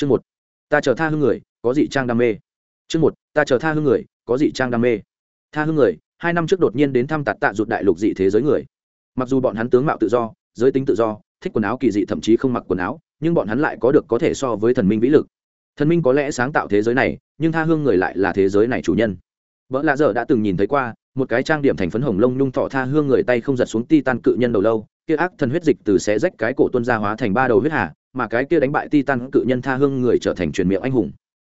chương một, ta chờ tha hương người, có dị trang đam mê. Chương một, ta chờ tha hương người, có dị trang đam mê. Tha hương người, hai năm trước đột nhiên đến thăm tạt tạ rụt đại lục dị thế giới người. Mặc dù bọn hắn tướng mạo tự do, giới tính tự do, thích quần áo kỳ dị thậm chí không mặc quần áo, nhưng bọn hắn lại có được có thể so với thần minh vĩ lực. Thần minh có lẽ sáng tạo thế giới này, nhưng tha hương người lại là thế giới này chủ nhân. Vợ lạ dở đã từng nhìn thấy qua, một cái trang điểm thành phấn hồng lông nhung thọ tha hương người tay không giật xuống ti tan cự nhân đầu lâu, kia ác thần huyết dịch từ xé rách cái cổ tuân ra hóa thành ba đầu huyết hà mà cái kia đánh bại Titan cự nhân tha hương người trở thành truyền miệng anh hùng.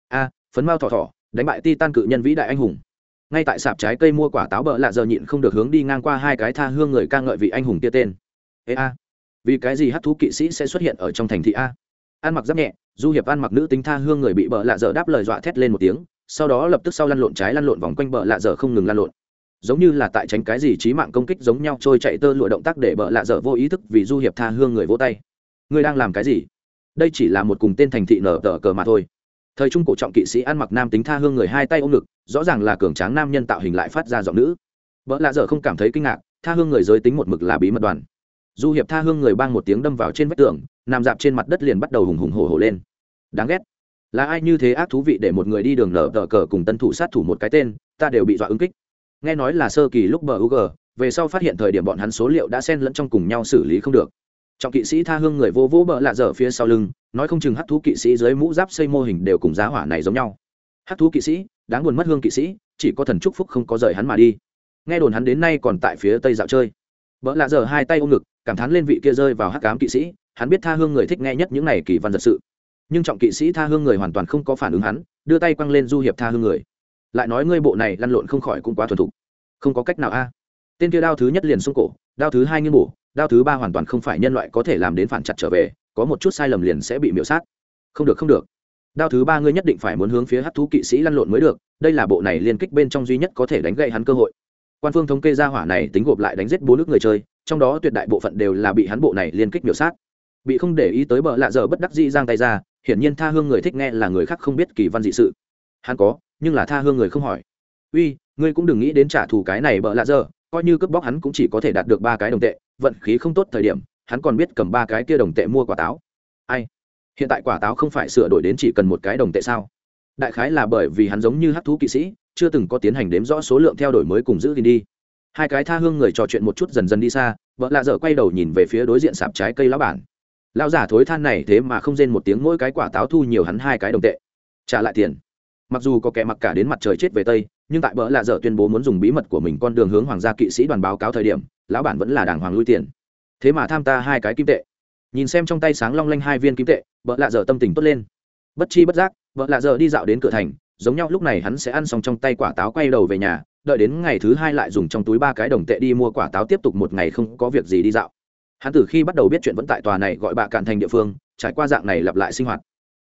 A phấn mao thỏ thỏ, đánh bại Titan cự nhân vĩ đại anh hùng. Ngay tại sạp trái cây mua quả táo bợ lạ giờ nhịn không được hướng đi ngang qua hai cái tha hương người ca ngợi vị anh hùng kia tên. Ê a vì cái gì hát thú kỵ sĩ sẽ xuất hiện ở trong thành thị a? Ăn mặc giáp nhẹ du hiệp ăn mặc nữ tính tha hương người bị bợ lạ dở đáp lời dọa thét lên một tiếng sau đó lập tức sau lăn lộn trái lăn lộn vòng quanh bợ lạ dở không ngừng lăn lộn. Giống như là tại tránh cái gì trí mạng công kích giống nhau trôi chạy tơ lụa động tác để bợ lạ dở vô ý thức vì du hiệp tha hương người vỗ tay. Ngươi đang làm cái gì? Đây chỉ là một cùng tên thành thị nở tờ cờ mà thôi. Thời trung cổ trọng kỵ sĩ ăn mặc nam tính tha hương người hai tay ôm ngực, rõ ràng là cường tráng nam nhân tạo hình lại phát ra giọng nữ. Vợ lạ dở không cảm thấy kinh ngạc, tha hương người giới tính một mực là bí mật đoàn. Du hiệp tha hương người bang một tiếng đâm vào trên vách tường, nằm dạp trên mặt đất liền bắt đầu hùng hùng hổ hổ lên. Đáng ghét. Là ai như thế ác thú vị để một người đi đường nở tờ cờ cùng tân thủ sát thủ một cái tên, ta đều bị dọa ứng kích. Nghe nói là sơ kỳ lúc bờ u g về sau phát hiện thời điểm bọn hắn số liệu đã xen lẫn trong cùng nhau xử lý không được trọng kỵ sĩ tha hương người vô vỗ bợ lạ dở phía sau lưng, nói không chừng hát thú kỵ sĩ dưới mũ giáp xây mô hình đều cùng giá hỏa này giống nhau. Hát thú kỵ sĩ, đáng buồn mất hương kỵ sĩ, chỉ có thần trúc phúc không có rời hắn mà đi. Nghe đồn hắn đến nay còn tại phía tây dạo chơi. Bợ lạ dở hai tay ôm ngực, cảm thán lên vị kia rơi vào hắc cám kỵ sĩ, hắn biết tha hương người thích nghe nhất những này kỳ văn giật sự. Nhưng trọng kỵ sĩ tha hương người hoàn toàn không có phản ứng hắn, đưa tay quăng lên du hiệp tha hương người. Lại nói ngươi bộ này lăn lộn không khỏi cũng quá thuần thục. Không có cách nào a. Tên kia đao thứ nhất liền xuống cổ, đao thứ hai nghiêng bổ đao thứ ba hoàn toàn không phải nhân loại có thể làm đến phản chặt trở về, có một chút sai lầm liền sẽ bị miễu sát. Không được không được. Đao thứ ba ngươi nhất định phải muốn hướng phía hát thú kỵ sĩ lăn lộn mới được, đây là bộ này liên kích bên trong duy nhất có thể đánh gậy hắn cơ hội. Quan phương thống kê ra hỏa này tính gộp lại đánh giết bốn nước người chơi, trong đó tuyệt đại bộ phận đều là bị hắn bộ này liên kích miểu sát. Bị không để ý tới bờ lạ giờ bất đắc dĩ giang tay ra, hiển nhiên tha hương người thích nghe là người khác không biết kỳ văn dị sự. Hắn có, nhưng là tha hương người không hỏi. Uy, ngươi cũng đừng nghĩ đến trả thù cái này bợ lạ giờ, coi như cướp bóc hắn cũng chỉ có thể đạt được ba cái đồng tệ vận khí không tốt thời điểm, hắn còn biết cầm ba cái kia đồng tệ mua quả táo. Ai? Hiện tại quả táo không phải sửa đổi đến chỉ cần một cái đồng tệ sao? Đại khái là bởi vì hắn giống như hắc thú kỵ sĩ, chưa từng có tiến hành đếm rõ số lượng theo đổi mới cùng giữ gìn đi. Hai cái tha hương người trò chuyện một chút dần dần đi xa, vợ lạ dở quay đầu nhìn về phía đối diện sạp trái cây lão bản. Lão giả thối than này thế mà không rên một tiếng mỗi cái quả táo thu nhiều hắn hai cái đồng tệ. Trả lại tiền. Mặc dù có kẻ mặc cả đến mặt trời chết về tây, nhưng tại bỡ lạ dở tuyên bố muốn dùng bí mật của mình con đường hướng hoàng gia kỵ sĩ đoàn báo cáo thời điểm lão bản vẫn là đàng hoàng lui tiền. Thế mà tham ta hai cái kim tệ. Nhìn xem trong tay sáng long lanh hai viên kim tệ, vợ lạ dở tâm tình tốt lên. Bất chi bất giác, vợ lạ dở đi dạo đến cửa thành, giống nhau lúc này hắn sẽ ăn xong trong tay quả táo quay đầu về nhà, đợi đến ngày thứ hai lại dùng trong túi ba cái đồng tệ đi mua quả táo tiếp tục một ngày không có việc gì đi dạo. Hắn từ khi bắt đầu biết chuyện vẫn tại tòa này gọi bạ cạn thành địa phương, trải qua dạng này lặp lại sinh hoạt.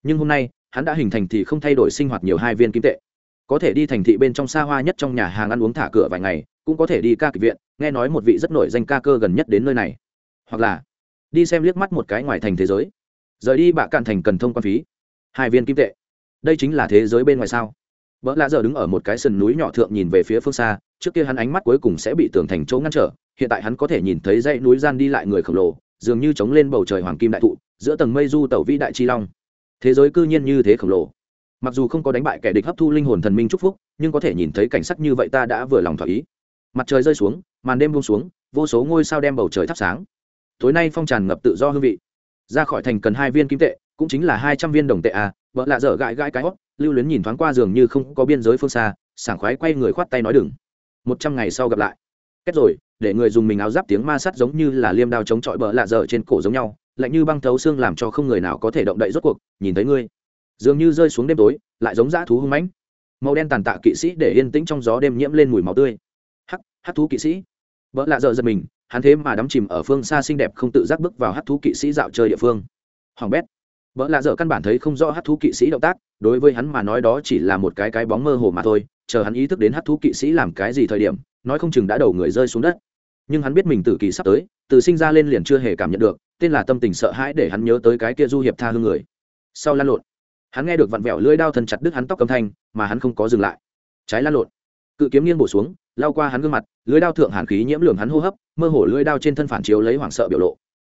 Nhưng hôm nay, hắn đã hình thành thì không thay đổi sinh hoạt nhiều hai viên kim tệ. Có thể đi thành thị bên trong xa hoa nhất trong nhà hàng ăn uống thả cửa vài ngày cũng có thể đi ca kịch viện, nghe nói một vị rất nổi danh ca cơ gần nhất đến nơi này. Hoặc là, đi xem liếc mắt một cái ngoài thành thế giới. Rời đi bạ cạn thành cần thông quan phí. Hai viên kim tệ. Đây chính là thế giới bên ngoài sao? Vợ lạ giờ đứng ở một cái sườn núi nhỏ thượng nhìn về phía phương xa, trước kia hắn ánh mắt cuối cùng sẽ bị tường thành chỗ ngăn trở, hiện tại hắn có thể nhìn thấy dãy núi gian đi lại người khổng lồ, dường như chống lên bầu trời hoàng kim đại thụ, giữa tầng mây du tàu vĩ đại chi long. Thế giới cư nhiên như thế khổng lồ. Mặc dù không có đánh bại kẻ địch hấp thu linh hồn thần minh chúc phúc, nhưng có thể nhìn thấy cảnh sắc như vậy ta đã vừa lòng thỏa ý mặt trời rơi xuống, màn đêm buông xuống, vô số ngôi sao đem bầu trời thắp sáng. Tối nay phong tràn ngập tự do hương vị. Ra khỏi thành cần hai viên kim tệ, cũng chính là hai trăm viên đồng tệ à vợ lạ dở gãi gãi cái hót, lưu luyến nhìn thoáng qua giường như không có biên giới phương xa, sảng khoái quay người khoát tay nói đừng. Một trăm ngày sau gặp lại. Kết rồi, để người dùng mình áo giáp tiếng ma sắt giống như là liêm đao chống chọi bờ lạ dở trên cổ giống nhau, lạnh như băng thấu xương làm cho không người nào có thể động đậy rốt cuộc, nhìn thấy ngươi. Dường như rơi xuống đêm tối, lại giống dã thú hung mãnh. Màu đen tàn tạ kỵ sĩ để yên tĩnh trong gió đêm nhiễm lên mùi máu tươi hắc thú kỵ sĩ. Vợ lạ dợ giật mình, hắn thế mà đắm chìm ở phương xa xinh đẹp không tự giác bước vào hắc thú kỵ sĩ dạo chơi địa phương. Hoàng bét. Vợ lạ dợ căn bản thấy không rõ hắc thú kỵ sĩ động tác, đối với hắn mà nói đó chỉ là một cái cái bóng mơ hồ mà thôi, chờ hắn ý thức đến hắc thú kỵ sĩ làm cái gì thời điểm, nói không chừng đã đầu người rơi xuống đất. Nhưng hắn biết mình tử kỳ sắp tới, từ sinh ra lên liền chưa hề cảm nhận được, tên là tâm tình sợ hãi để hắn nhớ tới cái kia du hiệp tha hương người. Sau lan lộn, hắn nghe được vặn vẹo lưỡi đao thần chặt đứt hắn tóc cầm thanh, mà hắn không có dừng lại. Trái lan lộn, cự kiếm nghiêng bổ xuống lao qua hắn gương mặt, lưới đao thượng hàn khí nhiễm lường hắn hô hấp, mơ hồ lưới đao trên thân phản chiếu lấy hoảng sợ biểu lộ.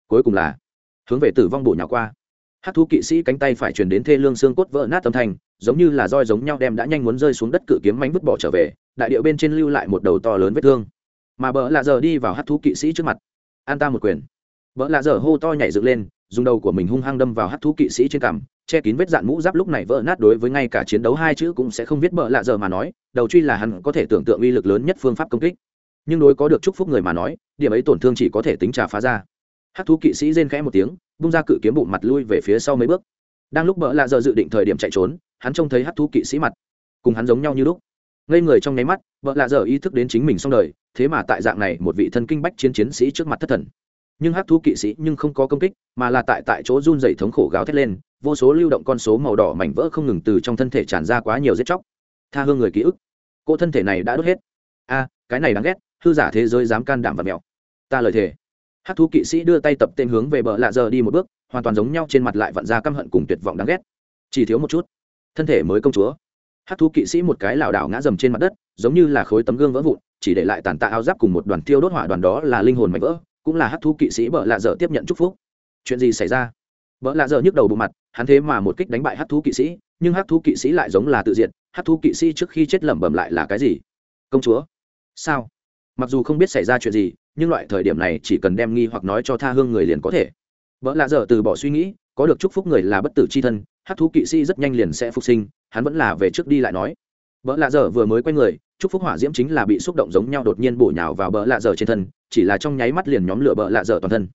Cuối cùng là, hướng về tử vong bổ nhỏ qua. Hát thú kỵ sĩ cánh tay phải truyền đến thê lương xương cốt vỡ nát âm thanh, giống như là roi giống nhau đem đã nhanh muốn rơi xuống đất cự kiếm mánh vứt bỏ trở về, đại điệu bên trên lưu lại một đầu to lớn vết thương. Mà bỡ lạ giờ đi vào hát thú kỵ sĩ trước mặt. An ta một quyền. Bỡ lạ giờ hô to nhảy dựng lên, dùng đầu của mình hung hăng đâm vào hát thú kỵ sĩ trên cằm che kín vết dạn mũ giáp lúc này vỡ nát đối với ngay cả chiến đấu hai chữ cũng sẽ không viết bợ lạ giờ mà nói, đầu truy là hắn có thể tưởng tượng uy lực lớn nhất phương pháp công kích. Nhưng đối có được chúc phúc người mà nói, điểm ấy tổn thương chỉ có thể tính trà phá ra. Hát thú kỵ sĩ rên khẽ một tiếng bung ra cự kiếm bụng mặt lui về phía sau mấy bước. Đang lúc bợ lạ giờ dự định thời điểm chạy trốn, hắn trông thấy hát thú kỵ sĩ mặt, cùng hắn giống nhau như lúc. Ngây người trong nháy mắt vợ lạ giờ ý thức đến chính mình xong đời, thế mà tại dạng này một vị thân kinh bách chiến chiến sĩ trước mặt thất thần nhưng hát thú kỵ sĩ nhưng không có công kích, mà là tại tại chỗ run dày thống khổ gáo thét lên, vô số lưu động con số màu đỏ mảnh vỡ không ngừng từ trong thân thể tràn ra quá nhiều giết chóc. Tha hương người ký ức. Cô thân thể này đã đốt hết. A, cái này đáng ghét, hư giả thế giới dám can đảm và mèo ta lời thề. Hát thú kỵ sĩ đưa tay tập tên hướng về bờ lạ giờ đi một bước, hoàn toàn giống nhau trên mặt lại vặn ra căm hận cùng tuyệt vọng đáng ghét. Chỉ thiếu một chút. Thân thể mới công chúa. Hát thú kỵ sĩ một cái lảo đảo ngã dầm trên mặt đất, giống như là khối tấm gương vỡ vụn, chỉ để lại tàn tạ áo giáp cùng một đoàn tiêu đốt hỏa đoàn đó là linh hồn mạnh vỡ cũng là hắc thú kỵ sĩ bợ lạ dở tiếp nhận chúc phúc. Chuyện gì xảy ra? Bợ lạ dở nhức đầu bộ mặt, hắn thế mà một kích đánh bại hắc thú kỵ sĩ, nhưng hắc thú kỵ sĩ lại giống là tự diện hắc thú kỵ sĩ trước khi chết lẩm bẩm lại là cái gì? Công chúa? Sao? Mặc dù không biết xảy ra chuyện gì, nhưng loại thời điểm này chỉ cần đem nghi hoặc nói cho tha hương người liền có thể. Vợ lạ dở từ bỏ suy nghĩ, có được chúc phúc người là bất tử c h i thân hát thú kỵ sĩ rất nhanh liền sẽ phục sinh, hắn vẫn là về trước đi lại nói. Vợ lạ dở vừa mới quay người, chúc phúc hỏa diễm chính là bị xúc động giống nhau đột nhiên bổ nhào vào vợ lạ dở trên thân chỉ là trong nháy mắt liền nhóm lửa bợ lạ dở toàn thân.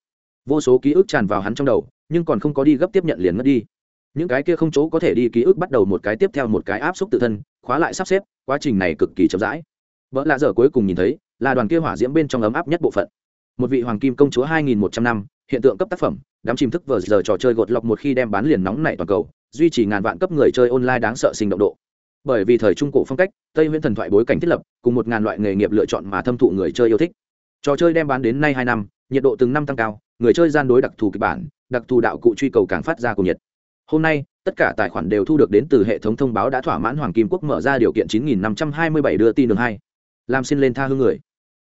Vô số ký ức tràn vào hắn trong đầu, nhưng còn không có đi gấp tiếp nhận liền mất đi. Những cái kia không chỗ có thể đi ký ức bắt đầu một cái tiếp theo một cái áp xúc tự thân, khóa lại sắp xếp, quá trình này cực kỳ chậm rãi. Vợ lạ dở cuối cùng nhìn thấy, là đoàn kia hỏa diễm bên trong ấm áp nhất bộ phận. Một vị hoàng kim công chúa hai nghìn một trăm năm, hiện tượng cấp tác phẩm, đám chìm thức vờ giờ trò chơi gột lọc một khi đem bán liền nóng nảy toàn cầu, duy trì ngàn vạn cấp người chơi online đáng sợ sinh động độ. Bởi vì thời trung cổ phong cách, tây huyễn thần thoại bối cảnh thiết lập, cùng một ngàn loại nghề nghiệp lựa chọn mà thâm thụ người chơi yêu thích trò chơi đem bán đến nay hai năm, nhiệt độ từng năm tăng cao, người chơi gian đối đặc thù kịch bản, đặc thù đạo cụ truy cầu càng phát ra cùng nhiệt. Hôm nay, tất cả tài khoản đều thu được đến từ hệ thống thông báo đã thỏa mãn hoàng kim quốc mở ra điều kiện 9527 đưa tin đường hai. Làm xin lên tha hương người.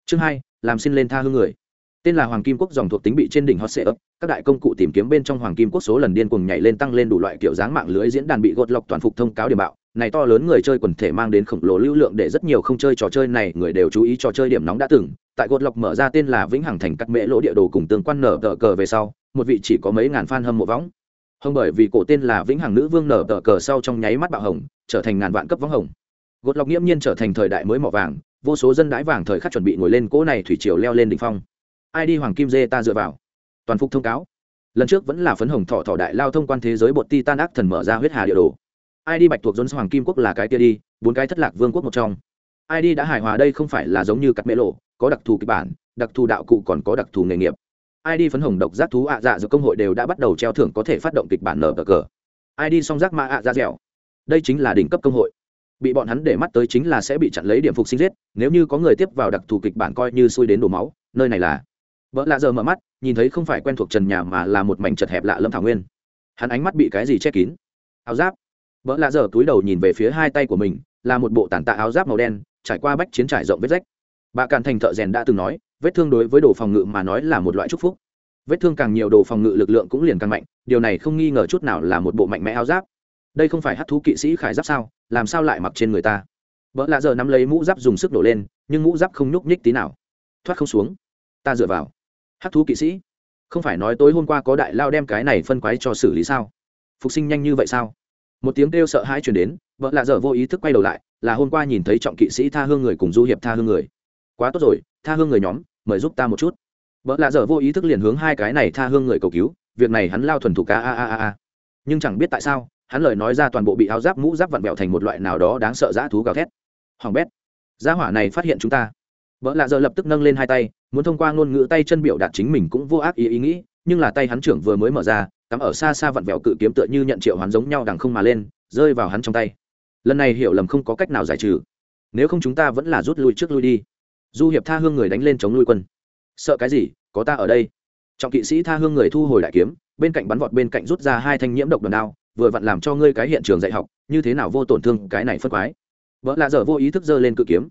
Chương hai, làm xin lên tha hương người. Tên là hoàng kim quốc dòng thuộc tính bị trên đỉnh hot sệ ấp các đại công cụ tìm kiếm bên trong hoàng kim quốc số lần điên cuồng nhảy lên tăng lên đủ loại kiểu dáng mạng lưới diễn đàn bị gột lọc toàn phục thông cáo điểm bạo. Này to lớn người chơi quần thể mang đến khổng lồ lưu lượng để rất nhiều không chơi trò chơi này, người đều chú ý trò chơi điểm nóng đã từng tại gột lọc mở ra tên là vĩnh hằng thành cắt mễ lỗ địa đồ cùng tương quan nở tờ cờ về sau, một vị chỉ có mấy ngàn fan hâm mộ võng. Hồng bởi vì cổ tên là vĩnh hằng nữ vương nở tờ cờ sau trong nháy mắt bạo hồng, trở thành ngàn vạn cấp võng hồng. Gột lọc nghiễm nhiên trở thành thời đại mới mỏ vàng, vô số dân đái vàng thời khắc chuẩn bị ngồi lên cỗ này thủy triều leo lên đỉnh phong. Ai đi hoàng kim dê ta dựa vào. Toàn phục thông cáo. Lần trước vẫn là phấn hồng thọ thọ đại lao thông quan thế giới bột ti tan ác thần mở ra huyết hà địa đồ. Ai đi bạch thuộc dôn hoàng kim quốc là cái kia đi, bốn cái thất lạc vương quốc một trong. Ai đi đã hài hòa đây không phải là giống như cắt mễ lộ có đặc thù kịch bản, đặc thù đạo cụ còn có đặc thù nghề nghiệp. ID phấn hồng độc giác thú ạ dạ giữa công hội đều đã bắt đầu treo thưởng có thể phát động kịch bản nở cờ cờ ID song giác ma ạ dạ dẻo. Đây chính là đỉnh cấp công hội. Bị bọn hắn để mắt tới chính là sẽ bị chặn lấy điểm phục sinh giết, nếu như có người tiếp vào đặc thù kịch bản coi như xui đến đổ máu, nơi này là. Vợ lạ giờ mở mắt, nhìn thấy không phải quen thuộc trần nhà mà là một mảnh chật hẹp lạ lâm thảo nguyên. Hắn ánh mắt bị cái gì che kín? Áo giáp. Vợ lạ giờ túi đầu nhìn về phía hai tay của mình, là một bộ tàn tạ áo giáp màu đen, trải qua bách chiến trải rộng vết rách bà càn thành thợ rèn đã từng nói, vết thương đối với đồ phòng ngự mà nói là một loại chúc phúc. Vết thương càng nhiều đồ phòng ngự lực lượng cũng liền càng mạnh, điều này không nghi ngờ chút nào là một bộ mạnh mẽ áo giáp. Đây không phải hát thú kỵ sĩ khải giáp sao, làm sao lại mặc trên người ta? Vợ lạ giờ nắm lấy mũ giáp dùng sức đổ lên, nhưng mũ giáp không nhúc nhích tí nào. Thoát không xuống. Ta dựa vào. Hát thú kỵ sĩ. Không phải nói tối hôm qua có đại lao đem cái này phân quái cho xử lý sao? Phục sinh nhanh như vậy sao? Một tiếng kêu sợ hãi chuyển đến vợ lạ dở vô ý thức quay đầu lại, là hôm qua nhìn thấy trọng kỵ sĩ tha hương người cùng du hiệp tha hương người quá tốt rồi, tha hương người nhóm, mời giúp ta một chút. Vợ lạ dở vô ý thức liền hướng hai cái này tha hương người cầu cứu, việc này hắn lao thuần thủ ca a a a a. Nhưng chẳng biết tại sao, hắn lời nói ra toàn bộ bị áo giáp mũ giáp vặn vẹo thành một loại nào đó đáng sợ dã thú gào thét. Hoàng bét, gia hỏa này phát hiện chúng ta. Vợ lạ giờ lập tức nâng lên hai tay, muốn thông qua ngôn ngữ tay chân biểu đạt chính mình cũng vô ác ý ý nghĩ, nhưng là tay hắn trưởng vừa mới mở ra, cắm ở xa xa vặn vẹo cự kiếm tựa như nhận triệu hoán giống nhau đằng không mà lên, rơi vào hắn trong tay. Lần này hiểu lầm không có cách nào giải trừ. Nếu không chúng ta vẫn là rút lui trước lui đi du hiệp tha hương người đánh lên chống lui quân. Sợ cái gì? Có ta ở đây. Trọng kỵ sĩ tha hương người thu hồi đại kiếm, bên cạnh bắn vọt bên cạnh rút ra hai thanh nhiễm độc đòn đao, vừa vặn làm cho ngươi cái hiện trường dạy học, như thế nào vô tổn thương cái này phất quái. Vợ lạ dở vô ý thức giơ lên cự kiếm.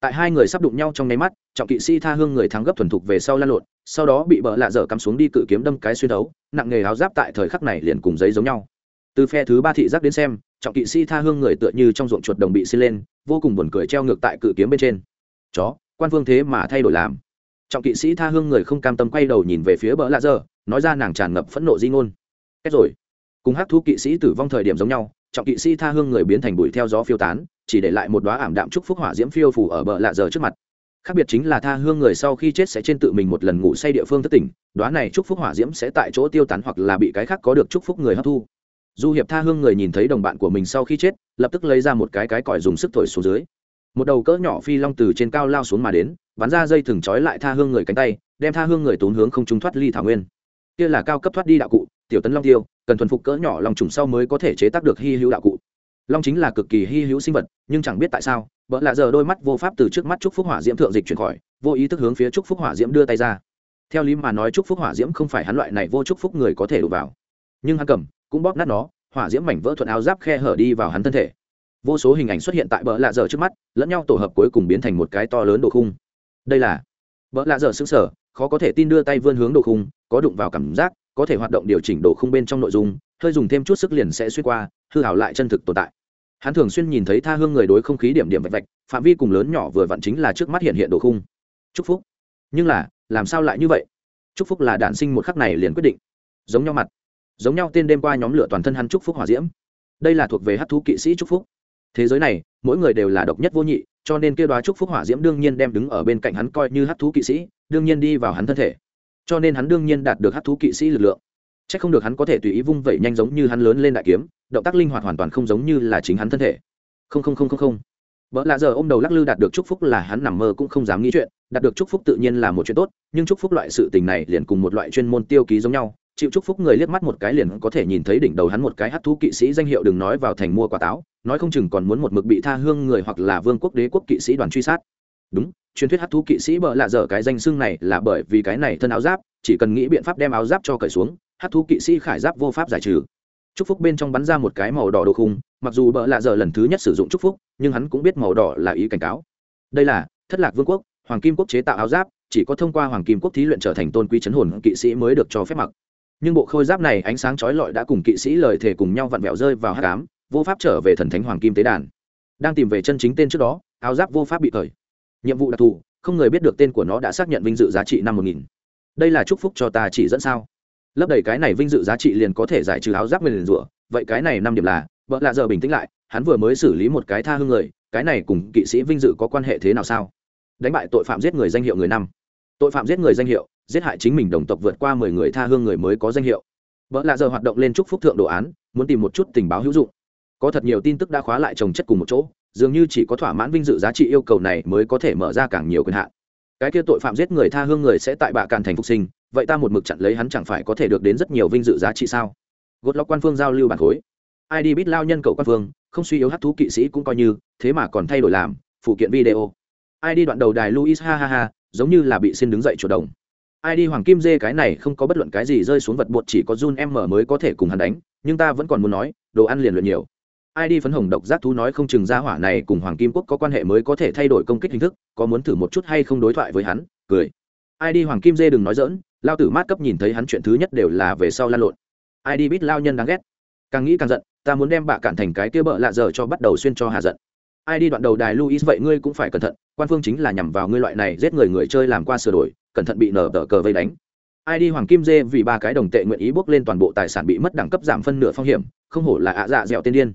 Tại hai người sắp đụng nhau trong nháy mắt, trọng kỵ sĩ tha hương người thắng gấp thuần thục về sau lan lộn, sau đó bị bợ lạ dở cắm xuống đi cự kiếm đâm cái xuyên đấu, nặng nghề áo giáp tại thời khắc này liền cùng giấy giống nhau. Từ phe thứ ba thị giác đến xem, trọng kỵ sĩ tha hương người tựa như trong ruộng chuột đồng bị xin lên, vô cùng buồn cười treo ngược tại cự kiếm bên trên. Chó quan vương thế mà thay đổi làm. Trọng kỵ sĩ tha hương người không cam tâm quay đầu nhìn về phía bờ lạ dơ, nói ra nàng tràn ngập phẫn nộ di ngôn. Kết rồi. Cùng hát thú kỵ sĩ tử vong thời điểm giống nhau, trọng kỵ sĩ tha hương người biến thành bụi theo gió phiêu tán, chỉ để lại một đoá ảm đạm trúc phúc hỏa diễm phiêu phủ ở bờ lạ giờ trước mặt. Khác biệt chính là tha hương người sau khi chết sẽ trên tự mình một lần ngủ say địa phương thất tỉnh đoá này trúc phúc hỏa diễm sẽ tại chỗ tiêu tán hoặc là bị cái khác có được trúc phúc người hấp thu. Du hiệp tha hương người nhìn thấy đồng bạn của mình sau khi chết, lập tức lấy ra một cái cái còi dùng sức thổi xuống dưới một đầu cỡ nhỏ phi long từ trên cao lao xuống mà đến, bắn ra dây thừng trói lại tha hương người cánh tay, đem tha hương người tốn hướng không trung thoát ly thảo nguyên. Kia là cao cấp thoát đi đạo cụ, tiểu tấn long tiêu, cần thuần phục cỡ nhỏ lòng trùng sau mới có thể chế tác được hy hữu đạo cụ. Long chính là cực kỳ hy hữu sinh vật, nhưng chẳng biết tại sao vợ lạ giờ đôi mắt vô pháp từ trước mắt trúc phúc hỏa diễm thượng dịch chuyển khỏi, vô ý thức hướng phía trúc phúc hỏa diễm đưa tay ra. Theo lý mà nói trúc phúc hỏa diễm không phải hắn loại này vô trúc phúc người có thể đụng vào. Nhưng hắn cầm, cũng bóp nát nó, hỏa diễm mảnh vỡ thuận áo giáp khe hở đi vào hắn thân thể vô số hình ảnh xuất hiện tại bờ lạ dở trước mắt, lẫn nhau tổ hợp cuối cùng biến thành một cái to lớn đồ khung. Đây là bờ lạ dở xứng sở, khó có thể tin đưa tay vươn hướng đồ khung, có đụng vào cảm giác, có thể hoạt động điều chỉnh đồ khung bên trong nội dung, hơi dùng thêm chút sức liền sẽ xuyên qua, hư hảo lại chân thực tồn tại. Hắn thường xuyên nhìn thấy tha hương người đối không khí điểm điểm vạch vạch, phạm vi cùng lớn nhỏ vừa vặn chính là trước mắt hiện hiện đồ khung. Chúc phúc. Nhưng là, làm sao lại như vậy? Chúc phúc là đản sinh một khắc này liền quyết định. Giống nhau mặt. Giống nhau tên đêm qua nhóm lửa toàn thân hắn chúc phúc hỏa diễm. Đây là thuộc về hát thú kỵ sĩ chúc phúc thế giới này, mỗi người đều là độc nhất vô nhị, cho nên kêu đoá chúc phúc hỏa diễm đương nhiên đem đứng ở bên cạnh hắn coi như hát thú kỵ sĩ, đương nhiên đi vào hắn thân thể. Cho nên hắn đương nhiên đạt được hát thú kỵ sĩ lực lượng. C h ắ c không được hắn có thể tùy ý vung vẩy nhanh giống như hắn lớn lên đại kiếm, động tác linh hoạt hoàn toàn không giống như là chính hắn thân thể. Không không không không không. Vợ lạ giờ ô m đầu lắc lư đạt được chúc phúc là hắn nằm mơ cũng không dám nghĩ chuyện, đạt được chúc phúc tự nhiên là một chuyện tốt, nhưng chúc phúc loại sự tình này liền cùng một loại chuyên môn tiêu ký giống nhau chịu chúc phúc người liếc mắt một cái liền có thể nhìn thấy đỉnh đầu hắn một cái hát thú kỵ sĩ danh hiệu đừng nói vào thành mua quả táo, nói không chừng còn muốn một mực bị tha hương người hoặc là vương quốc đế quốc kỵ sĩ đoàn truy sát. Đúng, truyền thuyết hát thú kỵ sĩ bợ lạ dở cái danh xưng này là bởi vì cái này thân áo giáp, chỉ cần nghĩ biện pháp đem áo giáp cho cởi xuống, hát thú kỵ sĩ khải giáp vô pháp giải trừ. Chúc phúc bên trong bắn ra một cái màu đỏ đồ khung, mặc dù bợ lạ dở lần thứ nhất sử dụng chúc phúc, nhưng hắn cũng biết màu đỏ là ý cảnh cáo. Đây là thất lạc vương quốc, hoàng kim quốc chế tạo áo giáp, chỉ có thông qua hoàng kim quốc thí luyện trở thành tôn quý chấn hồn kỵ sĩ mới được cho phép mặc nhưng bộ khôi giáp này ánh sáng chói lọi đã cùng kỵ sĩ lời thề cùng nhau vặn vẹo rơi vào hát cám vô pháp trở về thần thánh hoàng kim tế đàn. Đang tìm về chân chính tên trước đó, áo giáp vô pháp bị khởi nhiệm vụ đặc thù, không người biết được tên của nó đã xác nhận vinh dự giá trị năm một nghìn. Đây là chúc phúc cho ta chỉ dẫn sao? Lấp đầy cái này vinh dự giá trị liền có thể giải trừ áo giáp liền rủa. Vậy cái này năm điểm là vợ lạ giờ bình tĩnh lại, hắn vừa mới xử lý một cái tha hương người, cái này cùng kỵ sĩ vinh dự có quan hệ thế nào sao? Đánh bại tội phạm giết người danh hiệu người năm. Tội phạm giết người danh hiệu giết hại chính mình đồng tộc vượt qua mười người tha hương người mới có danh hiệu. Vợ lạ giờ hoạt động lên chúc phúc thượng đồ án, muốn tìm một chút tình báo hữu dụng. Có thật nhiều tin tức đã khóa lại trồng chất cùng một chỗ, dường như chỉ có thỏa mãn vinh dự giá trị yêu cầu này mới có thể mở ra càng nhiều quyền hạn. Cái kia tội phạm giết người tha hương người sẽ tại bạ càn thành phục sinh, vậy ta một mực chặn lấy hắn chẳng phải có thể được đến rất nhiều vinh dự giá trị sao? Gột lọc quan phương giao lưu bản khối ai đi biết lao nhân cầu quan phương, không suy yếu hát thú kỵ sĩ cũng coi như, thế mà còn thay đổi làm, phụ kiện video. Ai đi đoạn đầu đài luis ha ha ha, giống như là bị xin đứng dậy chủ động. ID Hoàng Kim Dê cái này không có bất luận cái gì rơi xuống vật bột chỉ có Jun mở mới có thể cùng hắn đánh, nhưng ta vẫn còn muốn nói, đồ ăn liền luyện nhiều. ID phấn hồng độc giác thú nói không chừng ra hỏa này cùng Hoàng Kim Quốc có quan hệ mới có thể thay đổi công kích hình thức, có muốn thử một chút hay không đối thoại với hắn, cười. ID Hoàng Kim Dê đừng nói dỡn lao tử mát cấp nhìn thấy hắn chuyện thứ nhất đều là về sau lan lộn. ID biết lao nhân đáng ghét. Càng nghĩ càng giận, ta muốn đem bạ cản thành cái kia bợ lạ giờ cho bắt đầu xuyên cho hà giận. ID đoạn đầu đài Luis vậy ngươi cũng phải cẩn thận, quan phương chính là nhằm vào ngươi loại này giết người người chơi làm qua sửa đổi, cẩn thận bị nở tờ cờ vây đánh ID Hoàng Kim Dê vì ba cái đồng tệ nguyện ý bước lên toàn bộ tài sản bị mất đẳng cấp giảm phân nửa phong hiểm, không hổ là ạ dạ dẻo tiên điên.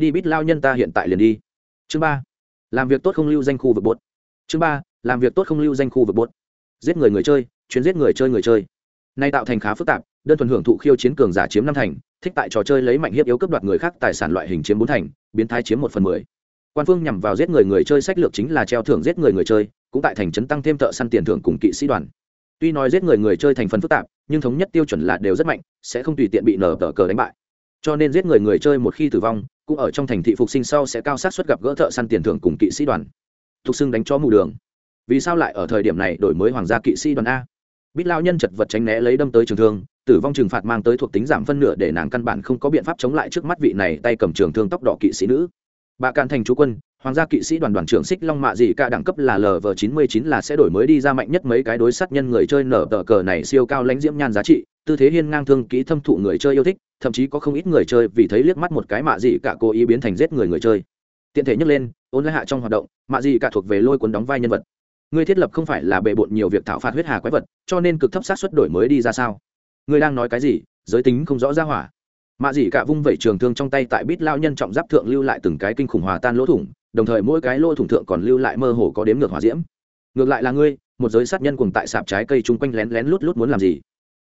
ID biết lao nhân ta hiện tại liền đi. Chương ba, Làm việc tốt không lưu danh khu vực bột. Chương ba, Làm việc tốt không lưu danh khu vực bột. Giết người người chơi, chuyến giết người chơi người chơi. Nay tạo thành khá phức tạp, đơn thuần hưởng thụ khiêu chiến cường giả chiếm năm thành, thích tại trò chơi lấy mạnh hiếp yếu cướp đoạt người khác tài sản loại hình chiếm bốn thành, biến thái chiếm một phần mười. Quan phương nhằm vào giết người người chơi sách lược chính là treo thưởng giết người người chơi, cũng tại thành trấn tăng thêm thợ săn tiền thưởng cùng kỵ sĩ đoàn. Tuy nói giết người người chơi thành phần phức tạp nhưng thống nhất tiêu chuẩn là đều rất mạnh sẽ không tùy tiện bị nở tờ cờ đánh bại. Cho nên giết người người chơi một khi tử vong cũng ở trong thành thị phục sinh sau sẽ cao sát xuất gặp gỡ thợ săn tiền thưởng cùng kỵ sĩ đoàn. Thục xưng đánh cho mù đường. Vì sao lại ở thời điểm này đổi mới hoàng gia kỵ sĩ đoàn a? Bít lao nhân chật vật tránh né lấy đâm tới trường thương tử vong trừng phạt mang tới thuộc tính giảm phân nửa để nàng căn bản không có biện pháp chống lại trước mắt vị này tay cầm trường thương tóc đỏ kỵ sĩ nữ bà cạn thành chú quân, hoàng gia kỵ sĩ đoàn đoàn trưởng xích long mạ dị cả đẳng cấp là lv chín mươi chín là sẽ đổi mới đi ra mạnh nhất mấy cái đối sát nhân người chơi nở tờ cờ này siêu cao lãnh diễm nhan giá trị, tư thế hiên ngang thương kỹ thâm thụ người chơi yêu thích, thậm chí có không ít người chơi vì thấy liếc mắt một cái mạ dị cả cố ý biến thành giết người người chơi. Tiện thể nhắc lên, ôn lại hạ trong hoạt động, mạ dị cả thuộc về lôi cuốn đóng vai nhân vật. Người thiết lập không phải là bề bộn nhiều việc thảo phạt huyết hà quái vật, cho nên cực thấp sát xuất đổi mới đi ra sao? Người đang nói cái gì, giới tính không rõ ra hỏa mạ dị cả vung vẩy trường thương trong tay tại bít lao nhân trọng giáp thượng lưu lại từng cái kinh khủng hòa tan lỗ thủng, đồng thời mỗi cái lỗ thủng thượng còn lưu lại mơ hồ có đếm ngược hỏa diễm. Ngược lại là ngươi, một giới sát nhân cùng tại sạp trái cây chung quanh lén lén lút lút muốn làm gì?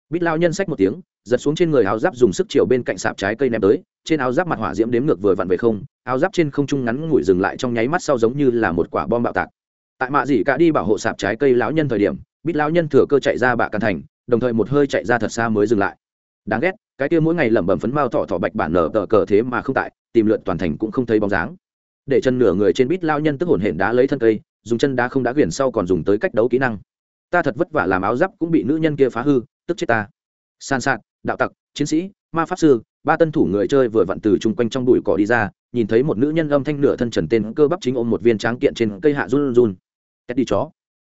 Bít lao nhân xách một tiếng, giật xuống trên người áo giáp dùng sức chiều bên cạnh sạp trái cây ném tới, trên áo giáp mặt hỏa diễm đếm ngược vừa vặn về không, áo giáp trên không trung ngắn ngủi dừng lại trong nháy mắt sau giống như là một quả bom bạo tạc. Tại mạ dị cả đi bảo hộ sạp trái cây lão nhân thời điểm, bít lão nhân thừa cơ chạy ra bạ căn thành, đồng thời một hơi chạy ra thật xa mới dừng lại đáng ghét, cái kia mỗi ngày lẩm bẩm phấn mao thọ thọ bạch bản nở tờ cờ thế mà không tại, tìm lượn toàn thành cũng không thấy bóng dáng. Để chân nửa người trên bít lao nhân tức hổn hển đá lấy thân cây, dùng chân đá không đá quyển sau còn dùng tới cách đấu kỹ năng. Ta thật vất vả làm áo giáp cũng bị nữ nhân kia phá hư, tức chết ta. San sạt, đạo tặc, chiến sĩ, ma pháp sư, ba tân thủ người chơi vừa vặn từ chung quanh trong bụi cỏ đi ra, nhìn thấy một nữ nhân âm thanh nửa thân trần tên cơ bắp chính ôm một viên tráng kiện trên cây hạ run run. Cách đi chó.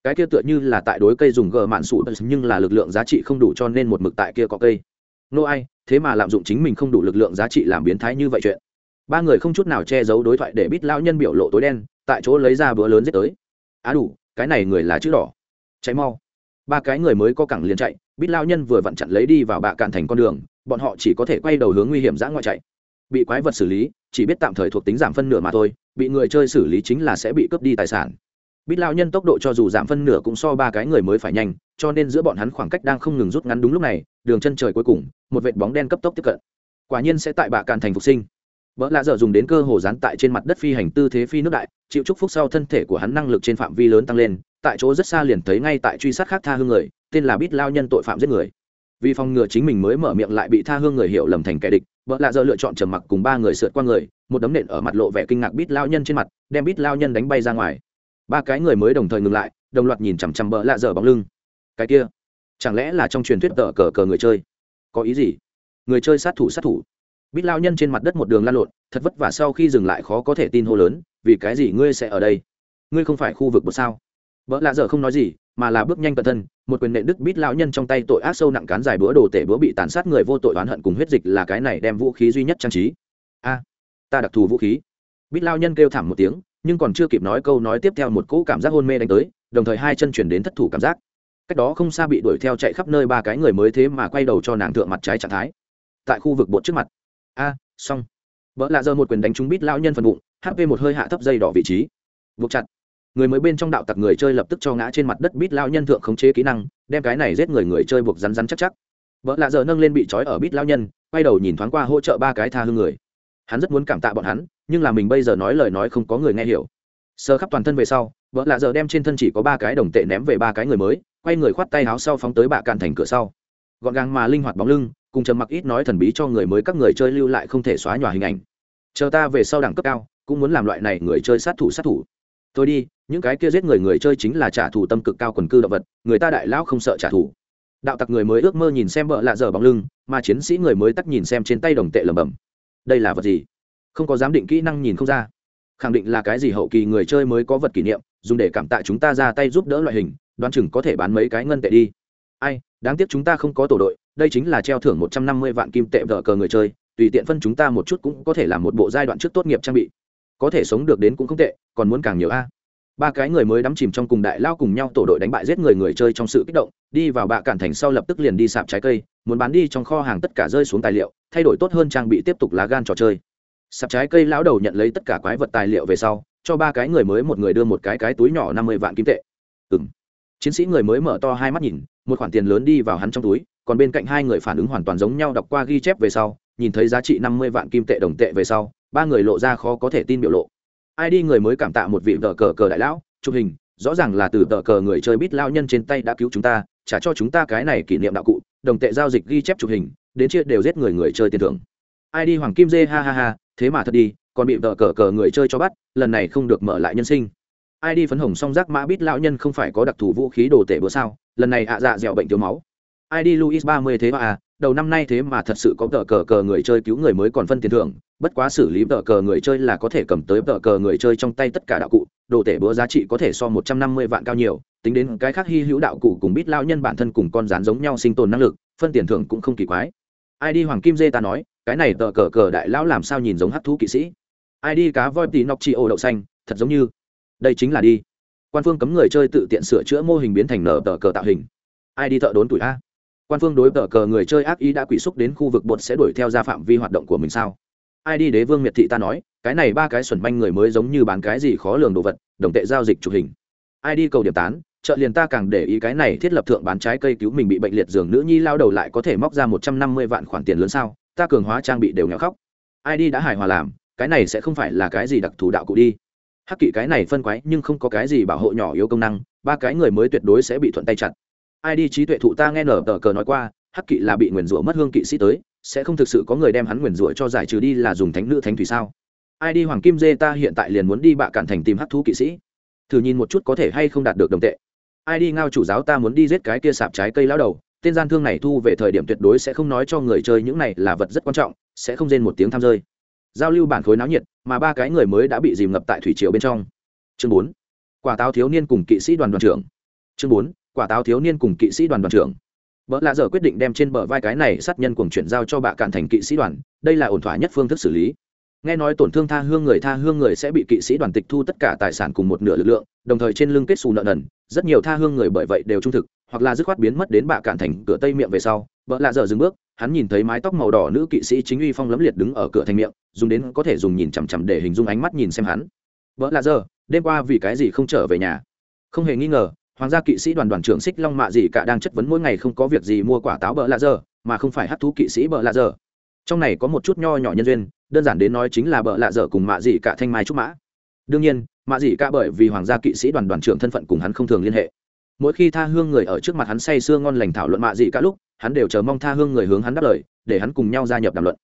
Cái kia tựa như là tại đối cây dùng gờ mạn sụ nhưng là lực lượng giá trị không đủ cho nên một mực tại kia có cây nô ai, thế mà lạm dụng chính mình không đủ lực lượng giá trị làm biến thái như vậy chuyện. Ba người không chút nào che giấu đối thoại để bít lão nhân biểu lộ tối đen, tại chỗ lấy ra bữa lớn giết tới. Á đủ, cái này người là chữ đỏ. Cháy mau. Ba cái người mới có cẳng liền chạy, bít lao nhân vừa vặn chặn lấy đi vào bạ cạn thành con đường, bọn họ chỉ có thể quay đầu hướng nguy hiểm giã ngoại chạy. Bị quái vật xử lý, chỉ biết tạm thời thuộc tính giảm phân nửa mà thôi, bị người chơi xử lý chính là sẽ bị cướp đi tài sản bít lao nhân tốc độ cho dù giảm phân nửa cũng so ba cái người mới phải nhanh, cho nên giữa bọn hắn khoảng cách đang không ngừng rút ngắn đúng lúc này, đường chân trời cuối cùng, một vệt bóng đen cấp tốc tiếp cận. Quả nhiên sẽ tại bạ cạn thành phục sinh. Vợ lạ dở dùng đến cơ hồ dán tại trên mặt đất phi hành tư thế phi nước đại, chịu chúc phúc sau thân thể của hắn năng lực trên phạm vi lớn tăng lên, tại chỗ rất xa liền thấy ngay tại truy sát khác tha hương người, tên là bít lao nhân tội phạm giết người. Vì phòng ngừa chính mình mới mở miệng lại bị tha hương người hiểu lầm thành kẻ địch vợ lạ dở lựa chọn trầm mặc cùng ba người sượt qua người, một đấm nện ở mặt lộ vẻ kinh ngạc bít lao nhân trên mặt, đem bít lao nhân đánh bay ra ngoài ba cái người mới đồng thời ngừng lại đồng loạt nhìn chằm chằm bỡ lạ dở bóng lưng cái kia chẳng lẽ là trong truyền thuyết tờ cờ cờ người chơi có ý gì người chơi sát thủ sát thủ bít lao nhân trên mặt đất một đường lan lộn thật vất vả sau khi dừng lại khó có thể tin hô lớn vì cái gì ngươi sẽ ở đây ngươi không phải khu vực một sao vợ lạ dở không nói gì mà là bước nhanh cẩn thân một quyền nệ đức bít lao nhân trong tay tội ác sâu nặng cán dài bữa đồ tể bữa bị tàn sát người vô tội oán hận cùng huyết dịch là cái này đem vũ khí duy nhất trang trí a ta đặc thù vũ khí bít lao nhân kêu thảm một tiếng nhưng còn chưa kịp nói câu nói tiếp theo một cỗ cảm giác hôn mê đánh tới, đồng thời hai chân chuyển đến thất thủ cảm giác. Cách đó không xa bị đuổi theo chạy khắp nơi ba cái người mới thế mà quay đầu cho nàng thượng mặt trái trạng thái. Tại khu vực bột trước mặt. A, xong. Vợ lạ giờ một quyền đánh trúng bít lao nhân phần bụng hp một hơi hạ thấp dây đỏ vị trí. Buộc chặt. Người mới bên trong đạo tặc người chơi lập tức cho ngã trên mặt đất bít lao nhân thượng khống chế kỹ năng, đem cái này giết người người chơi buộc rắn rắn chắc chắc. Vợ lạ giờ nâng lên bị trói ở bít lao nhân, quay đầu nhìn thoáng qua hỗ trợ ba cái tha hương người. Hắn rất muốn cảm tạ bọn hắn nhưng là mình bây giờ nói lời nói không có người nghe hiểu. Sơ khắp toàn thân về sau, vợ lạ giờ đem trên thân chỉ có ba cái đồng tệ ném về ba cái người mới, quay người khoát tay áo sau phóng tới bạ cạn thành cửa sau. Gọn gàng mà linh hoạt bóng lưng, cùng trầm mặc ít nói thần bí cho người mới các người chơi lưu lại không thể xóa nhòa hình ảnh. Chờ ta về sau đẳng cấp cao, cũng muốn làm loại này người chơi sát thủ sát thủ. Tôi đi, những cái kia giết người người chơi chính là trả thù tâm cực cao quần cư động vật, người ta đại lão không sợ trả thù. Đạo tặc người mới ước mơ nhìn xem vợ lạ dở bóng lưng, mà chiến sĩ người mới tắt nhìn xem trên tay đồng tệ lầm bầm đây là vật gì? Không có giám định kỹ năng nhìn không ra. Khẳng định là cái gì hậu kỳ người chơi mới có vật kỷ niệm, dùng để cảm tạ chúng ta ra tay giúp đỡ loại hình, đoán chừng có thể bán mấy cái ngân tệ đi. Ai, đáng tiếc chúng ta không có tổ đội, đây chính là treo thưởng một trăm năm mươi vạn kim tệ vợ cờ người chơi, tùy tiện phân chúng ta một chút cũng có thể làm một bộ giai đoạn trước tốt nghiệp trang bị. Có thể sống được đến cũng không tệ, còn muốn càng nhiều a. Ba cái người mới đắm chìm trong cùng đại lao cùng nhau tổ đội đánh bại giết người người chơi trong sự kích động, đi vào bạ cản thành sau lập tức liền đi sạp trái cây, muốn bán đi trong kho hàng tất cả rơi xuống tài liệu, thay đổi tốt hơn trang bị tiếp tục lá gan trò chơi sạp trái cây lão đầu nhận lấy tất cả quái vật tài liệu về sau, cho ba cái người mới một người đưa một cái cái túi nhỏ năm mươi vạn kim tệ. Ừ m chiến sĩ người mới mở to hai mắt nhìn, một khoản tiền lớn đi vào hắn trong túi, còn bên cạnh hai người phản ứng hoàn toàn giống nhau đọc qua ghi chép về sau, nhìn thấy giá trị năm mươi vạn kim tệ đồng tệ về sau, ba người lộ ra khó có thể tin biểu lộ. Ai đi người mới cảm tạ một vị vợ cờ cờ đại lão, chụp hình, rõ ràng là từ vợ cờ người chơi bít lao nhân trên tay đã cứu chúng ta, trả cho chúng ta cái này kỷ niệm đạo cụ, đồng tệ giao dịch ghi chép chụp hình, đến chia đều giết người người chơi tiền thưởng. Ai đi hoàng kim dê, ha ha ha thế mà thật đi, còn bị vợ cờ cờ người chơi cho bắt, lần này không được mở lại nhân sinh. Ai đi phấn hồng song rác mã bít lão nhân không phải có đặc thù vũ khí đồ tệ bữa sao, lần này ạ dạ dẻo bệnh thiếu máu. Id luis ba mươi thế à đầu năm nay thế mà thật sự có tờ cờ cờ người chơi cứu người mới còn phân tiền thưởng, bất quá xử lý tờ cờ người chơi là có thể cầm tới tờ cờ người chơi trong tay tất cả đạo cụ, đồ tể bữa giá trị có thể so một trăm năm mươi vạn cao nhiều, tính đến cái khác hy hữu đạo cụ cùng bít lao nhân bản thân cùng con rán giống nhau sinh tồn năng lực, phân tiền thưởng cũng không kỳ quái. Id hoàng kim dê ta nói cái này tờ cờ cờ đại lão làm sao nhìn giống hắc thú kỵ sĩ? Id cá voi tí nóc chi ô đậu xanh, thật giống như. Đây chính là đi. Quan phương cấm người chơi tự tiện sửa chữa mô hình biến thành nở tờ cờ tạo hình. Id thợ đốn tuổi a? Quan phương đối tờ cờ người chơi ác ý đã quỷ xúc đến khu vực bột sẽ đuổi theo ra phạm vi hoạt động của mình sao? Ai đi đế vương miệt thị ta nói, cái này ba cái xuẩn manh người mới giống như bán cái gì khó lường đồ vật, đồng tệ giao dịch chụp hình. Ai đi cầu điểm tán, chợ liền ta càng để ý cái này thiết lập thượng bán trái cây cứu mình bị bệnh liệt giường nữ nhi lao đầu lại có thể móc ra một trăm năm mươi vạn khoản tiền lớn sao? Ta cường hóa trang bị đều nghèo khóc. Ai đi đã hài hòa làm, cái này sẽ không phải là cái gì đặc thù đạo cụ đi. Hắc kỵ cái này phân quái nhưng không có cái gì bảo hộ nhỏ yếu công năng, ba cái người mới tuyệt đối sẽ bị thuận tay chặt. Ai đi trí tuệ thụ ta nghe nở tờ cờ nói qua, hắc kỵ là bị nguyền rủa mất hương kỵ sĩ tới, sẽ không thực sự có người đem hắn nguyền rủa cho giải trừ đi là dùng thánh nữ thánh thủy sao? Ai đi hoàng kim dê ta hiện tại liền muốn đi bạ cản thành tìm hắc thú kỵ sĩ. Thử nhìn một chút có thể hay không đạt được đồng tệ. Ai đi ngao chủ giáo ta muốn đi giết cái kia sạp trái cây lao đầu tên gian thương này thu về thời điểm tuyệt đối sẽ không nói cho người chơi những này là vật rất quan trọng, sẽ không rên một tiếng tham rơi. Giao lưu bản khối náo nhiệt, mà ba cái người mới đã bị dìm ngập tại thủy triều bên trong. Chương bốn, quả táo thiếu niên cùng kỵ sĩ đoàn đoàn trưởng. Chương bốn, quả táo thiếu niên cùng kỵ sĩ đoàn đoàn trưởng. Vợ lạ dở quyết định đem trên bờ vai cái này sát nhân cùng chuyển giao cho bạ cạn thành kỵ sĩ đoàn, đây là ổn thỏa nhất phương thức xử lý. Nghe nói tổn thương tha hương người, tha hương người sẽ bị kỵ sĩ đoàn tịch thu tất cả tài sản cùng một nửa lực lượng, đồng thời trên lưng kết xù nợ nần, rất nhiều tha hương người bởi vậy đều trung thực hoặc là dứt khoát biến mất đến bạ cạn thành cửa tây miệng về sau, vợ lạ dở dừng bước, hắn nhìn thấy mái tóc màu đỏ nữ kỵ sĩ chính uy phong lấm liệt đứng ở cửa thành miệng, dùng đến có thể dùng nhìn chằm chằm để hình dung ánh mắt nhìn xem hắn. Vợ lạ dở, đêm qua vì cái gì không trở về nhà? Không hề nghi ngờ, hoàng gia kỵ sĩ đoàn đoàn trưởng xích long mạ gì cả đang chất vấn mỗi ngày không có việc gì mua quả táo bợ lạ dở, mà không phải hát thú kỵ sĩ bợ lạ dở. Trong này có một chút nho nhỏ nhân duyên, đơn giản đến nói chính là bợ lạ dở cùng mạ gì cả thanh mai trúc mã. Đương nhiên, mạ gì cả bởi vì hoàng gia kỵ sĩ đoàn đoàn trưởng thân phận cùng hắn không thường liên hệ mỗi khi tha hương người ở trước mặt hắn say sưa ngon lành thảo luận mạ dị cả lúc, hắn đều chờ mong tha hương người hướng hắn đáp lời, để hắn cùng nhau gia nhập đàm luận.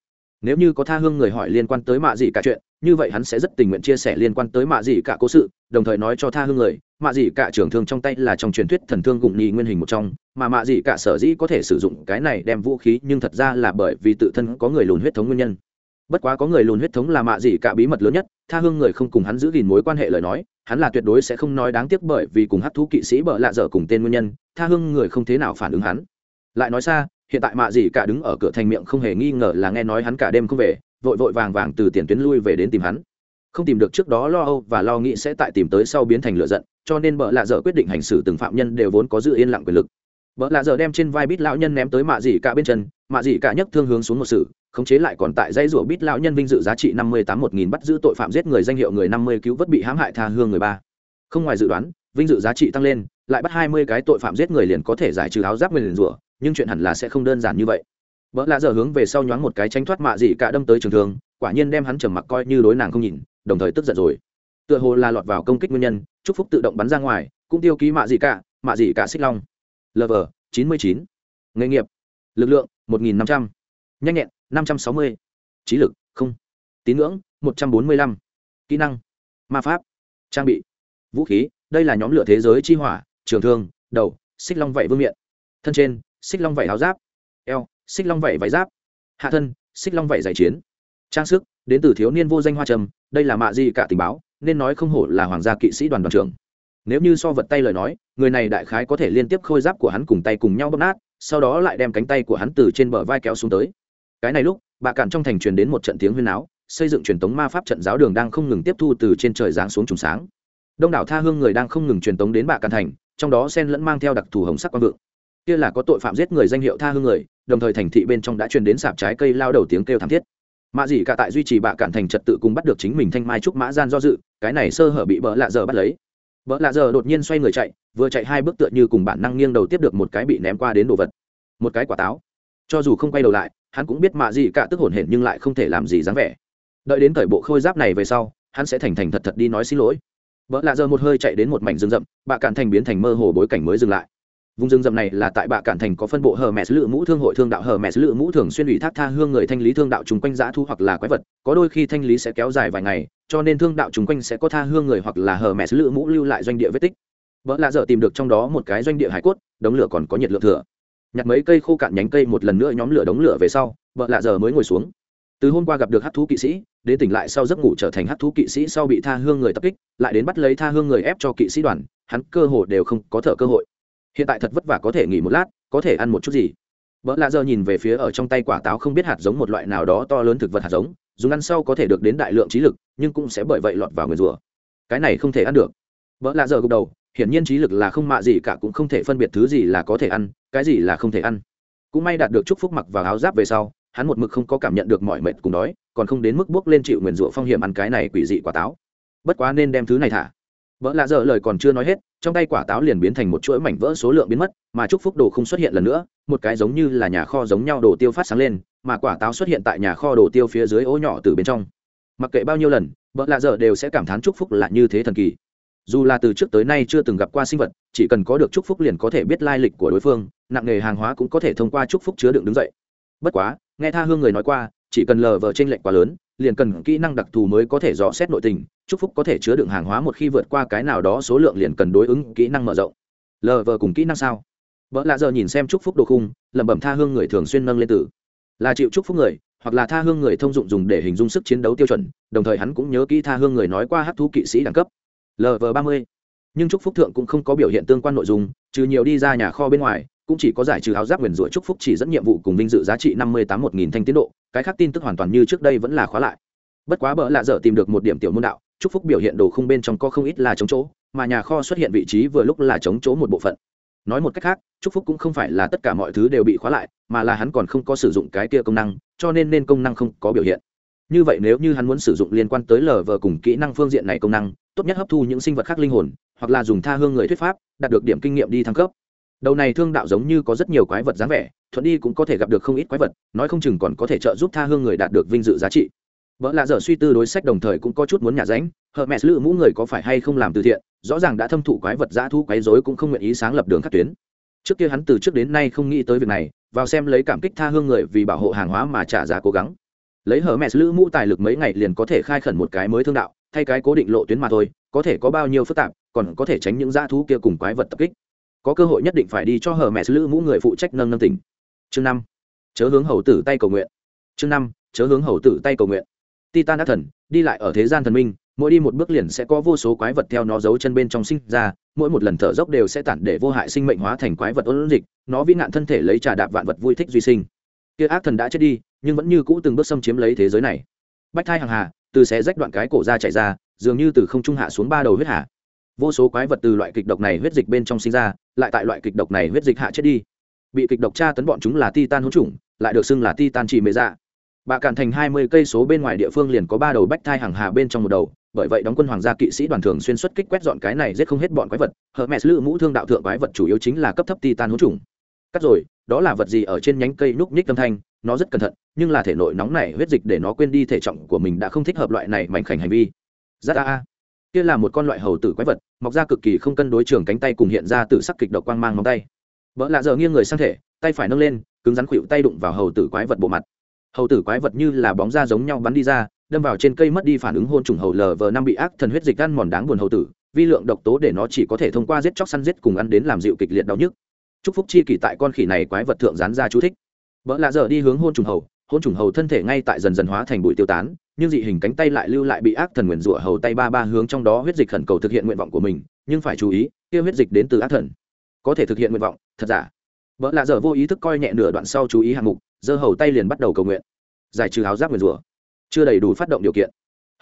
Nếu như có tha hương người hỏi liên quan tới mạ dị cả chuyện, như vậy hắn sẽ rất tình nguyện chia sẻ liên quan tới mạ dị cả cố sự, đồng thời nói cho tha hương người, mạ dị cả trưởng thương trong tay là trong truyền thuyết thần thương gụng nhì nguyên hình một trong, mà mạ dị cả sở dĩ có thể sử dụng cái này đem vũ khí nhưng thật ra là bởi vì tự thân có người lùn huyết thống nguyên nhân bất quá có người lùn huyết thống là mạ gì cả bí mật lớn nhất, tha hương người không cùng hắn giữ gìn mối quan hệ lời nói, hắn là tuyệt đối sẽ không nói đáng tiếc bởi vì cùng hát thú kỵ sĩ bợ lạ dở cùng tên nguyên nhân, tha hương người không thế nào phản ứng hắn. Lại nói xa, hiện tại mạ gì cả đứng ở cửa thành miệng không hề nghi ngờ là nghe nói hắn cả đêm không về, vội vội vàng vàng từ tiền tuyến lui về đến tìm hắn. Không tìm được trước đó lo âu và lo nghĩ sẽ tại tìm tới sau biến thành lựa giận, cho nên bợ lạ dở quyết định hành xử từng phạm nhân đều vốn có giữ yên lặng quyền lực. Bợ lạ dở đem trên vai bít lão nhân ném tới mạ dị cả bên chân, mạ dị cả nhấc thương hướng xuống một sự khống chế lại còn tại dây rủa bít lão nhân vinh dự giá trị năm mươi tám một nghìn bắt giữ tội phạm giết người danh hiệu người năm mươi cứu vớt bị hãm hại tha hương người ba. Không ngoài dự đoán, vinh dự giá trị tăng lên, lại bắt hai mươi cái tội phạm giết người liền có thể giải trừ áo giáp nguyền rủa, nhưng chuyện hẳn là sẽ không đơn giản như vậy. Vợ lạ giờ hướng về sau nhoáng một cái tránh thoát mạ dị cả đâm tới trường thường quả nhiên đem hắn trầm mặc coi như đối nàng không nhìn, đồng thời tức giận rồi. Tựa hồ là lọt vào công kích nguyên nhân, chúc phúc tự động bắn ra ngoài, cũng tiêu ký mạ dị cả, mạ dị cả xích long. Lv chín mươi chín. Nghề nghiệp. Lực lượng một nghìn năm trăm. Nhanh nhẹn năm trăm sáu mươi. Trí lực, không. Tín ngưỡng, một trăm bốn mươi lăm. Kỹ năng, ma pháp. Trang bị, vũ khí, đây là nhóm lửa thế giới chi hỏa, trường thương, đầu, xích long vảy vương miện. Thân trên, xích long vảy áo giáp. Eo, xích long vảy váy giáp. Hạ thân, xích long vảy giải chiến. Trang sức, đến từ thiếu niên vô danh hoa trầm, đây là mạ gì cả tình báo, nên nói không hổ là hoàng gia kỵ sĩ đoàn đoàn trưởng. Nếu như so vật tay lời nói, người này đại khái có thể liên tiếp khôi giáp của hắn cùng tay cùng nhau bóp nát, sau đó lại đem cánh tay của hắn từ trên bờ vai kéo xuống tới cái này lúc bà cạn trong thành truyền đến một trận tiếng huyên áo xây dựng truyền tống ma pháp trận giáo đường đang không ngừng tiếp thu từ trên trời giáng xuống trùng sáng. Đông đảo tha hương người đang không ngừng truyền tống đến bà cạn thành, trong đó sen lẫn mang theo đặc thù hồng sắc quang vượng. Kia là có tội phạm giết người danh hiệu tha hương người, đồng thời thành thị bên trong đã truyền đến sạp trái cây lao đầu tiếng kêu thảm thiết. Mạ dị cả tại duy trì bạ cản thành trật tự cùng bắt được chính mình thanh mai trúc mã gian do dự, cái này sơ hở bị bỡ lạ giờ bắt lấy. Bỡ lạ giờ đột nhiên xoay người chạy, vừa chạy hai bước tựa như cùng bản năng nghiêng đầu tiếp được một cái bị ném qua đến đồ vật. Một cái quả táo. Cho dù không quay đầu lại hắn cũng biết mạ gì cả tức hổn hển nhưng lại không thể làm gì dáng vẻ. Đợi đến thời bộ khôi giáp này về sau, hắn sẽ thành thành thật thật đi nói xin lỗi. Vợ lạ giờ một hơi chạy đến một mảnh rừng rậm, bạ cản thành biến thành mơ hồ bối cảnh mới dừng lại. Vùng rừng rậm này là tại bạ cản thành có phân bộ hờ mẹ lự mũ thương hội thương đạo hờ mẹ lự mũ thường xuyên ủy thác tha hương người thanh lý thương đạo chung quanh giã thu hoặc là quái vật, có đôi khi thanh lý sẽ kéo dài vài ngày, cho nên thương đạo chung quanh sẽ có tha hương người hoặc là hờ mẹ lự mũ lưu lại doanh địa vết tích. Vợ lạ dở tìm được trong đó một cái doanh địa hải cốt, đống lửa còn có nhiệt lượng thừa nhặt mấy cây khô cạn nhánh cây một lần nữa nhóm lửa đống lửa về sau, vợ lạ giờ mới ngồi xuống. Từ hôm qua gặp được hát thú kỵ sĩ, đến tỉnh lại sau giấc ngủ trở thành hát thú kỵ sĩ sau bị tha hương người tập kích, lại đến bắt lấy tha hương người ép cho kỵ sĩ đoàn, hắn cơ hồ đều không có thở cơ hội. Hiện tại thật vất vả có thể nghỉ một lát, có thể ăn một chút gì. Vợ lạ giờ nhìn về phía ở trong tay quả táo không biết hạt giống một loại nào đó to lớn thực vật hạt giống, dùng ăn sau có thể được đến đại lượng trí lực, nhưng cũng sẽ bởi vậy lọt vào người rùa. Cái này không thể ăn được. Vợ lạ giờ gục đầu, hiển nhiên trí lực là không mạ gì cả cũng không thể phân biệt thứ gì là có thể ăn cái gì là không thể ăn? Cũng may đạt được chúc phúc mặc vào áo giáp về sau, hắn một mực không có cảm nhận được mọi mệt cùng đói, còn không đến mức bước lên chịu nguyền rủa phong hiểm ăn cái này quỷ dị quả táo. Bất quá nên đem thứ này thả. Vợ lạ dở lời còn chưa nói hết, trong tay quả táo liền biến thành một chuỗi mảnh vỡ số lượng biến mất, mà chúc phúc đồ không xuất hiện lần nữa, một cái giống như là nhà kho giống nhau đồ tiêu phát sáng lên, mà quả táo xuất hiện tại nhà kho đồ tiêu phía dưới ô nhỏ từ bên trong. Mặc kệ bao nhiêu lần vợ lạ dở đều sẽ cảm thán chúc phúc là như thế thần kỳ dù là từ trước tới nay chưa từng gặp qua sinh vật, chỉ cần có được chúc phúc liền có thể biết lai lịch của đối phương, nặng nghề hàng hóa cũng có thể thông qua chúc phúc chứa đựng đứng dậy. Bất quá, nghe tha hương người nói qua, chỉ cần lờ vờ t r ê n lệch quá lớn, liền cần kỹ năng đặc thù mới có thể dò xét nội tình, chúc phúc có thể chứa đựng hàng hóa một khi vượt qua cái nào đó số lượng liền cần đối ứng kỹ năng mở rộng. Lờ vờ cùng kỹ năng sao? Vợ lạ giờ nhìn xem chúc phúc đồ khung, lẩm bẩm tha hương người thường xuyên nâng lên từ. Là chịu chúc phúc người, hoặc là tha hương người thông dụng dùng để hình dung sức chiến đấu tiêu chuẩn, đồng thời hắn cũng nhớ kỹ tha hương người nói qua hát thú kỵ sĩ đẳng cấp lv ba mươi. Nhưng trúc phúc thượng cũng không có biểu hiện tương quan nội dung, trừ nhiều đi ra nhà kho bên ngoài, cũng chỉ có giải trừ áo giáp nguyền rủa trúc phúc chỉ dẫn nhiệm vụ cùng vinh dự giá trị năm mươi tám một nghìn thanh tiến độ, cái khác tin tức hoàn toàn như trước đây vẫn là khóa lại. Bất quá bỡ lạ dở tìm được một điểm tiểu môn đạo trúc phúc biểu hiện đồ không bên trong có không ít là chống chỗ, mà nhà kho xuất hiện vị trí vừa lúc là chống chỗ một bộ phận. Nói một cách khác trúc phúc cũng không phải là tất cả mọi thứ đều bị khóa lại, mà là hắn còn không có sử dụng cái kia công năng, cho nên nên công năng không có biểu hiện. Như vậy nếu như hắn muốn sử dụng liên quan tới lờ vờ cùng kỹ năng phương diện này công năng tốt nhất hấp thu những sinh vật khác linh hồn, hoặc là dùng tha hương người thuyết pháp, đạt được điểm kinh nghiệm đi thăng cấp. Đầu này thương đạo giống như có rất nhiều quái vật dáng vẻ, thuận đi cũng có thể gặp được không ít quái vật, nói không chừng còn có thể trợ giúp tha hương người đạt được vinh dự giá trị. Vợ lạ dở suy tư đối sách đồng thời cũng có chút muốn nhà ránh, hờ mẹ lự mũ người có phải hay không làm từ thiện? Rõ ràng đã thâm thụ quái vật dã thu quái dối cũng không nguyện ý sáng lập đường khắc tuyến. Trước kia hắn từ trước đến nay không nghĩ tới việc này, vào xem lấy cảm kích tha hương người vì bảo hộ hàng hóa mà trả giá cố gắng. Lấy hở mẹ, lữ mũ tài lực mấy ngày liền có thể khai khẩn một cái mới thương đạo thay cái cố định lộ tuyến mà thôi, có thể có bao nhiêu phức tạp, còn có thể tránh những dã thú kia cùng quái vật tập kích. Có cơ hội nhất định phải đi cho hờ mẹ lữ mũ người phụ trách nâng nâng tỉnh. Chương năm, chớ hướng hầu tử tay cầu nguyện. Chương năm, chớ hướng hầu tử tay cầu nguyện. Titan đã thần, đi lại ở thế gian thần minh, mỗi đi một bước liền sẽ có vô số quái vật theo nó giấu chân bên trong sinh ra, mỗi một lần thở dốc đều sẽ tản để vô hại sinh mệnh hóa thành quái vật ôn dịch, nó vĩ nạn thân thể lấy trà đạp vạn vật vui thích duy sinh. Kia ác thần đã chết đi, nhưng vẫn như cũ từng bước xâm chiếm lấy thế giới này. Bách thai hàng hà từ xé rách đoạn cái cổ ra chạy ra, dường như từ không trung hạ xuống ba đầu huyết hạ. Vô số quái vật từ loại kịch độc này huyết dịch bên trong sinh ra, lại tại loại kịch độc này huyết dịch hạ chết đi. Bị kịch độc tra tấn bọn chúng là titan hỗn chủng, lại được xưng là titan chỉ mê dạ. Bà cản thành hai mươi cây số bên ngoài địa phương liền có ba đầu bách thai hàng hà bên trong một đầu, bởi vậy đóng quân hoàng gia kỵ sĩ đoàn thường xuyên xuất kích quét dọn cái này giết không hết bọn quái vật. Hermes lữ mũ thương đạo thượng quái vật chủ yếu chính là cấp thấp titan hỗn trùng cắt rồi, đó là vật gì ở trên nhánh cây núc nhích âm thanh? Nó rất cẩn thận, nhưng là thể nội nóng này, huyết dịch để nó quên đi thể trọng của mình đã không thích hợp loại này mảnh khảnh hành vi. Rất a kia là một con loại hầu tử quái vật, mọc ra cực kỳ không cân đối trường cánh tay cùng hiện ra từ sắc kịch độc quang mang móng tay. Vợ lạ giờ nghiêng người sang thể, tay phải nâng lên, cứng rắn khuỵu tay đụng vào hầu tử quái vật bộ mặt. Hầu tử quái vật như là bóng da giống nhau bắn đi ra, đâm vào trên cây mất đi phản ứng hôn trùng hầu lờ vờ năm bị ác thần huyết dịch ăn mòn đáng buồn hầu tử, vi lượng độc tố để nó chỉ có thể thông qua giết chóc săn giết cùng ăn đến làm dịu kịch liệt đau nhức. Chúc phúc chi kỳ tại con khỉ này quái vật thượng dán ra chú thích vợ lạ giờ đi hướng hôn trùng hầu, hôn trùng hầu thân thể ngay tại dần dần hóa thành bụi tiêu tán, nhưng dị hình cánh tay lại lưu lại bị ác thần nguyền rủa hầu tay ba ba hướng trong đó huyết dịch khẩn cầu thực hiện nguyện vọng của mình, nhưng phải chú ý, kia huyết dịch đến từ ác thần. Có thể thực hiện nguyện vọng, thật giả? Vợ lạ giờ vô ý thức coi nhẹ nửa đoạn sau chú ý hạng mục, giơ hầu tay liền bắt đầu cầu nguyện. Giải trừ áo giáp nguyền rủa. Chưa đầy đủ phát động điều kiện.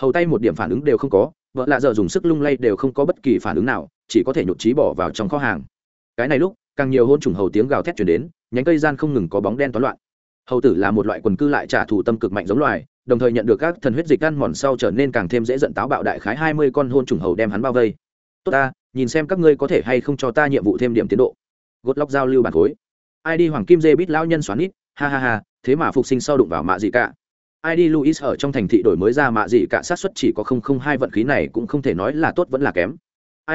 Hầu tay một điểm phản ứng đều không có vợ lạ giờ dùng sức lung lay đều không có bất kỳ phản ứng nào, chỉ có thể nhụt trí bỏ vào trong kho hàng. Cái này lúc, càng nhiều hôn trùng hầu tiếng gào thét chuyển đến nhánh cây gian không ngừng có bóng đen toán loạn. Hầu tử là một loại quần cư lại trả thù tâm cực mạnh giống loài đồng thời nhận được các thần huyết dịch ăn mòn sau trở nên càng thêm dễ giận táo bạo đại khái hai mươi con hôn trùng hầu đem hắn bao vây. Tốt ta nhìn xem các ngươi có thể hay không cho ta nhiệm vụ thêm điểm tiến độ. Gốt lóc giao lưu bản khối. Ai đi hoàng kim dê bít lão nhân xoắn ít ha ha ha thế mà phục sinh sau đụng vào mạ gì cả. ID Luis ở trong thành thị đổi mới ra mạ gì cả sát xuất chỉ có không không hai vận khí này cũng không thể nói là tốt vẫn là kém.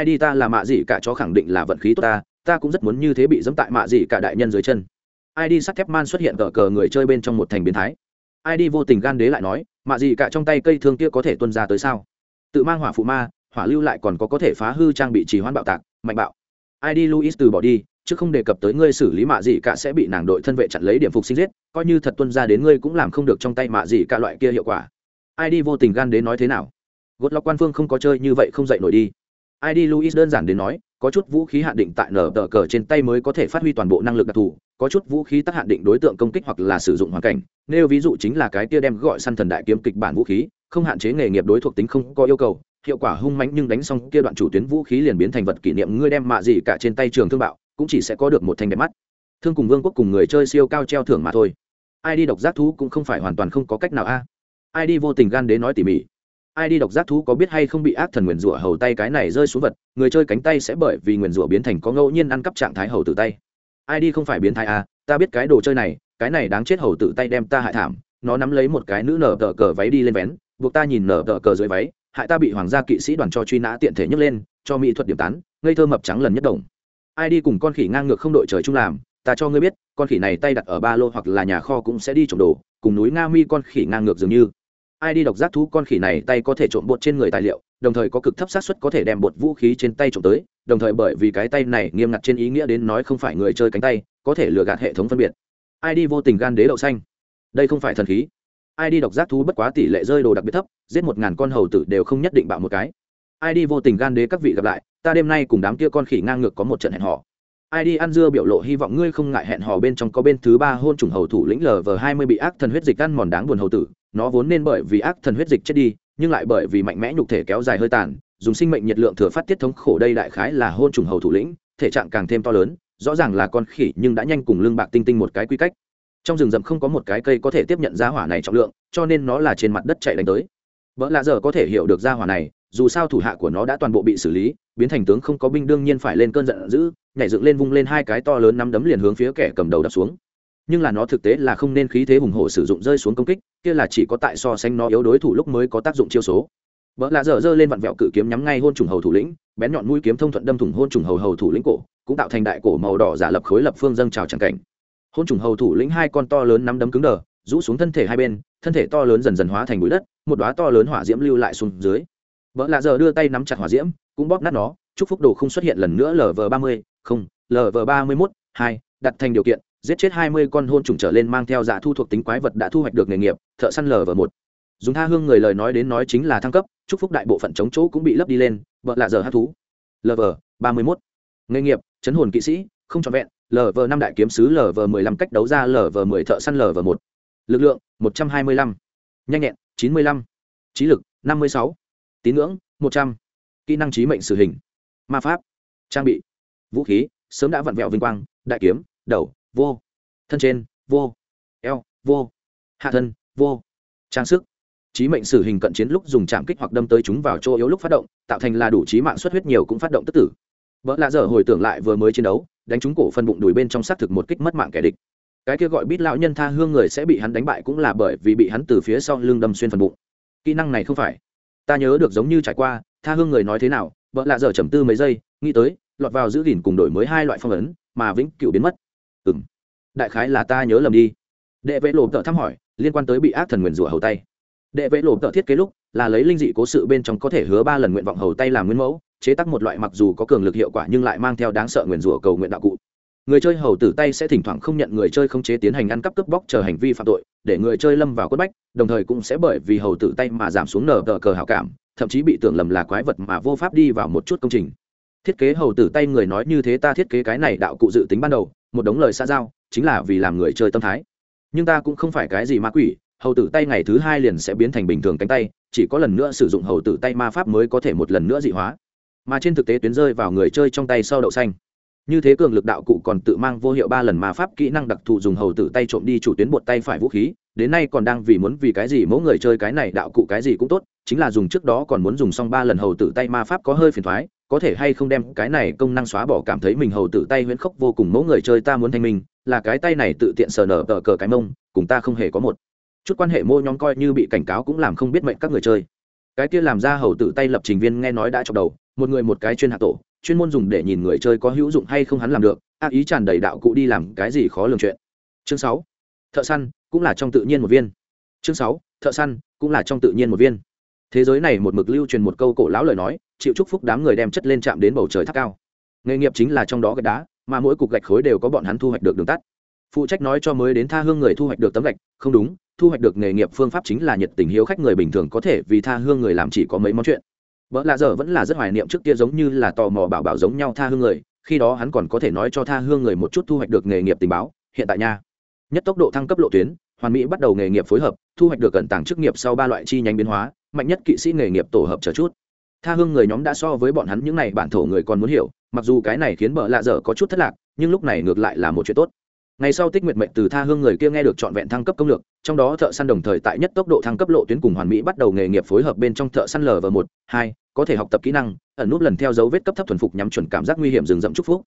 ID ta là mạ gì cả cho khẳng định là vận khí tốt ta, ta cũng rất muốn như thế bị dẫm tại mạ gì cả đại nhân dưới chân. ID sắt thép man xuất hiện cờ cờ người chơi bên trong một thành biến thái. ID vô tình gan đế lại nói, mạ gì cả trong tay cây thương kia có thể tuân ra tới sao? Tự mang hỏa phụ ma, hỏa lưu lại còn có có thể phá hư trang bị trì hoãn bạo tạc, mạnh bạo. ID Luis từ bỏ đi, chứ không đề cập tới ngươi xử lý mạ gì cả sẽ bị nàng đội thân vệ chặn lấy điểm phục sinh giết coi như thật tuân ra đến ngươi cũng làm không được trong tay mạ gì cả loại kia hiệu quả ID vô tình gan đế nói thế nào gột lọc quan phương không có chơi như vậy không dậy nổi đi ID luis đơn giản đến nói có chút vũ khí hạn định tại nở tờ cờ trên tay mới có thể phát huy toàn bộ năng lực đặc thù, có chút vũ khí tác hạn định đối tượng công kích hoặc là sử dụng hoàn cảnh. Nêu ví dụ chính là cái kia đem gọi săn thần đại kiếm kịch bản vũ khí, không hạn chế nghề nghiệp đối thuộc tính không có yêu cầu, hiệu quả hung mãnh nhưng đánh xong kia đoạn chủ tuyến vũ khí liền biến thành vật kỷ niệm ngươi đem mạ gì cả trên tay trường thương bạo, cũng chỉ sẽ có được một thanh đẹp mắt. Thương cùng vương quốc cùng người chơi siêu cao treo thưởng mà thôi. Ai đi độc giác thú cũng không phải hoàn toàn không có cách nào a. Ai đi vô tình gan đến nói tỉ mỉ ai đi độc giác thú có biết hay không bị ác thần nguyền rủa hầu tay cái này rơi xuống vật, người chơi cánh tay sẽ bởi vì nguyền rủa biến thành có ngẫu nhiên ăn cắp trạng thái hầu tử tay. Ai đi không phải biến thái à ta biết cái đồ chơi này, cái này đáng chết hầu tử tay đem ta hại thảm, nó nắm lấy một cái nữ nở tờ cờ váy đi lên vén, buộc ta nhìn nở tờ cờ dưới váy, hại ta bị hoàng gia kỵ sĩ đoàn cho truy nã tiện thể nhấc lên, cho mỹ thuật điểm tán, ngây thơ mập trắng lần nhất đồng ai đi cùng con khỉ ngang ngược không đội trời chung làm, ta cho ngươi biết, con khỉ này tay đặt ở ba lô hoặc là nhà kho cũng sẽ đi trộm đồ, cùng núi nga mi con khỉ ngang ngược dường như ai đi độc giác thú con khỉ này tay có thể trộm bột trên người tài liệu, đồng thời có cực thấp xác suất có thể đem bột vũ khí trên tay trộm tới, đồng thời bởi vì cái tay này nghiêm ngặt trên ý nghĩa đến nói không phải người chơi cánh tay, có thể lừa gạt hệ thống phân biệt. Ai đi vô tình gan đế đậu xanh. Đây không phải thần khí. Ai đi độc giác thú bất quá tỷ lệ rơi đồ đặc biệt thấp, giết một ngàn con hầu tử đều không nhất định bạo một cái. Ai đi vô tình gan đế các vị gặp lại, ta đêm nay cùng đám kia con khỉ ngang ngược có một trận hẹn hò. Ai đi ăn dưa biểu lộ hy vọng ngươi không ngại hẹn hò bên trong có bên thứ ba hôn trùng hầu thủ lĩnh lv hai mươi bị ác thần huyết dịch ăn mòn đáng buồn hầu tử nó vốn nên bởi vì ác thần huyết dịch chết đi, nhưng lại bởi vì mạnh mẽ nhục thể kéo dài hơi tàn, dùng sinh mệnh nhiệt lượng thừa phát tiết thống khổ đây đại khái là hôn trùng hầu thủ lĩnh, thể trạng càng thêm to lớn, rõ ràng là con khỉ nhưng đã nhanh cùng lương bạc tinh tinh một cái quy cách. Trong rừng rậm không có một cái cây có thể tiếp nhận giá hỏa này trọng lượng, cho nên nó là trên mặt đất chạy đánh tới. Vợ lạ giờ có thể hiểu được giá hỏa này, dù sao thủ hạ của nó đã toàn bộ bị xử lý, biến thành tướng không có binh đương nhiên phải lên cơn giận dữ, nhảy dựng lên vung lên hai cái to lớn nắm đấm liền hướng phía kẻ cầm đầu đập xuống nhưng là nó thực tế là không nên khí thế hùng hổ sử dụng rơi xuống công kích, kia là chỉ có tại so sánh nó yếu đối thủ lúc mới có tác dụng chiêu số. Vợ lạ dở dơ lên vặn vẹo cự kiếm nhắm ngay hôn trùng hầu thủ lĩnh, bén nhọn mũi kiếm thông thuận đâm thủng hôn trùng hầu hầu thủ lĩnh cổ, cũng tạo thành đại cổ màu đỏ giả lập khối lập phương dâng trào tràng cảnh. Hôn trùng hầu thủ lĩnh hai con to lớn nắm đấm cứng đờ, rũ xuống thân thể hai bên, thân thể to lớn dần dần hóa thành bụi đất, một đoá to lớn hỏa diễm lưu lại xuống dưới. Vợ lạ dở đưa tay nắm chặt hỏa diễm, cũng bóp nát nó, chúc phúc đồ không xuất hiện lần nữa lv ba mươi, không lv ba mươi mốt, hai, đặt thành điều kiện giết chết hai mươi con hôn trùng trở lên mang theo dạ thu thuộc tính quái vật đã thu hoạch được nghề nghiệp, thợ săn lv một. Dùng tha hương người lời nói đến nói chính là thăng cấp, chúc phúc đại bộ phận chống chỗ cũng bị lấp đi lên, vợ lạ giờ hát thú. Lv ba mươi mốt. Nghề nghiệp, chấn hồn kỵ sĩ, không trọn vẹn lv năm đại kiếm sứ lv mười lăm cách đấu ra lv mười thợ săn lv một. Lực lượng, một trăm hai mươi lăm. Nhanh nhẹn, chín mươi lăm. Trí lực, năm mươi sáu. Tín ngưỡng, một trăm. Kỹ năng trí mệnh sử hình. Ma pháp. Trang bị. Vũ khí, sớm đã vặn vẹo vinh quang, đại kiếm, đầu vô. Thân trên, vô. Eo, vô. Hạ thân, vô. Trang sức. Trí mệnh sử hình cận chiến lúc dùng chạm kích hoặc đâm tới chúng vào chỗ yếu lúc phát động, tạo thành là đủ trí mạng xuất huyết nhiều cũng phát động tức tử. Vợ lạ dở hồi tưởng lại vừa mới chiến đấu, đánh trúng cổ phân bụng đùi bên trong xác thực một kích mất mạng kẻ địch. Cái kia gọi bít lão nhân tha hương người sẽ bị hắn đánh bại cũng là bởi vì bị hắn từ phía sau lưng đâm xuyên phần bụng. Kỹ năng này không phải. Ta nhớ được giống như trải qua, tha hương người nói thế nào vợ lạ dở trầm tư mấy giây, nghĩ tới, lọt vào giữ gìn cùng đổi mới hai loại phong ấn, mà vĩnh cựu biến mất ừ m đại khái là ta nhớ lầm đi. Đệ vệ lộ tợ thăm hỏi, liên quan tới bị ác thần nguyền rủa hầu tay. Đệ vệ lộ tợ thiết kế lúc, là lấy linh dị cố sự bên trong có thể hứa ba lần nguyện vọng hầu tay làm nguyên mẫu, chế tác một loại mặc dù có cường lực hiệu quả nhưng lại mang theo đáng sợ nguyền rủa cầu nguyện đạo cụ. Người chơi hầu tử tay sẽ thỉnh thoảng không nhận người chơi không chế tiến hành ăn cắp cướp bóc chờ hành vi phạm tội, để người chơi lâm vào quất bách, đồng thời cũng sẽ bởi vì hầu tử tay mà giảm xuống nở tờ cờ hảo cảm, thậm chí bị tưởng lầm là quái vật mà vô pháp đi vào một chút công trình. Thiết kế hầu tử tay người nói như thế ta thiết kế cái này đạo cụ dự tính ban đầu một đống lời xa giao, chính là vì làm người chơi tâm thái. Nhưng ta cũng không phải cái gì ma quỷ, hầu tử tay ngày thứ hai liền sẽ biến thành bình thường cánh tay, chỉ có lần nữa sử dụng hầu tử tay ma pháp mới có thể một lần nữa dị hóa. Mà trên thực tế tuyến rơi vào người chơi trong tay sau đậu xanh. Như thế cường lực đạo cụ còn tự mang vô hiệu ba lần ma pháp kỹ năng đặc thù dùng hầu tử tay trộm đi chủ tuyến bột tay phải vũ khí, đến nay còn đang vì muốn vì cái gì mỗi người chơi cái này đạo cụ cái gì cũng tốt, chính là dùng trước đó còn muốn dùng xong ba lần hầu tử tay ma pháp có hơi phiền thoái có thể hay không đem cái này công năng xóa bỏ cảm thấy mình hầu tự tay huyễn khốc vô cùng mẫu người chơi ta muốn thanh minh, là cái tay này tự tiện sờ nở tờ cờ cái mông, cùng ta không hề có một. Chút quan hệ mô nhóm coi như bị cảnh cáo cũng làm không biết mệnh các người chơi. Cái kia làm ra hầu tự tay lập trình viên nghe nói đã chọc đầu, một người một cái chuyên hạ tổ, chuyên môn dùng để nhìn người chơi có hữu dụng hay không hắn làm được, ác ý tràn đầy đạo cụ đi làm cái gì khó lường chuyện. Chương sáu. Thợ săn, cũng là trong tự nhiên một viên. Chương sáu. Thợ săn, cũng là trong tự nhiên một viên thế giới này một mực lưu truyền một câu cổ lão lời nói, chịu chúc phúc đám người đem chất lên chạm đến bầu trời tháp cao. Nghề nghiệp chính là trong đó gạch đá, mà mỗi cục gạch khối đều có bọn hắn thu hoạch được đường tắt. Phụ trách nói cho mới đến tha hương người thu hoạch được tấm gạch, không đúng, thu hoạch được nghề nghiệp phương pháp chính là nhiệt tình hiếu khách người bình thường có thể vì tha hương người làm chỉ có mấy món chuyện. Vợ lạ giờ vẫn là rất hoài niệm trước kia giống như là tò mò bảo bảo giống nhau tha hương người, khi đó hắn còn có thể nói cho tha hương người một chút thu hoạch được nghề nghiệp tình báo, hiện tại nha. Nhất tốc độ thăng cấp lộ tuyến, hoàn mỹ bắt đầu nghề nghiệp phối hợp, thu hoạch được cận tàng chức nghiệp sau ba loại chi nhánh biến hóa mạnh nhất kỵ sĩ nghề nghiệp tổ hợp chờ chút. Tha hương người nhóm đã so với bọn hắn những này bản thổ người còn muốn hiểu, mặc dù cái này khiến bợ lạ dở có chút thất lạc, nhưng lúc này ngược lại là một chuyện tốt. Ngày sau tích nguyệt mệnh từ tha hương người kia nghe được trọn vẹn thăng cấp công lược, trong đó thợ săn đồng thời tại nhất tốc độ thăng cấp lộ tuyến cùng hoàn mỹ bắt đầu nghề nghiệp phối hợp bên trong thợ săn l và một, hai, có thể học tập kỹ năng, ẩn nút lần theo dấu vết cấp thấp thuần phục nhắm chuẩn cảm giác nguy hiểm rừng rậm trúc phúc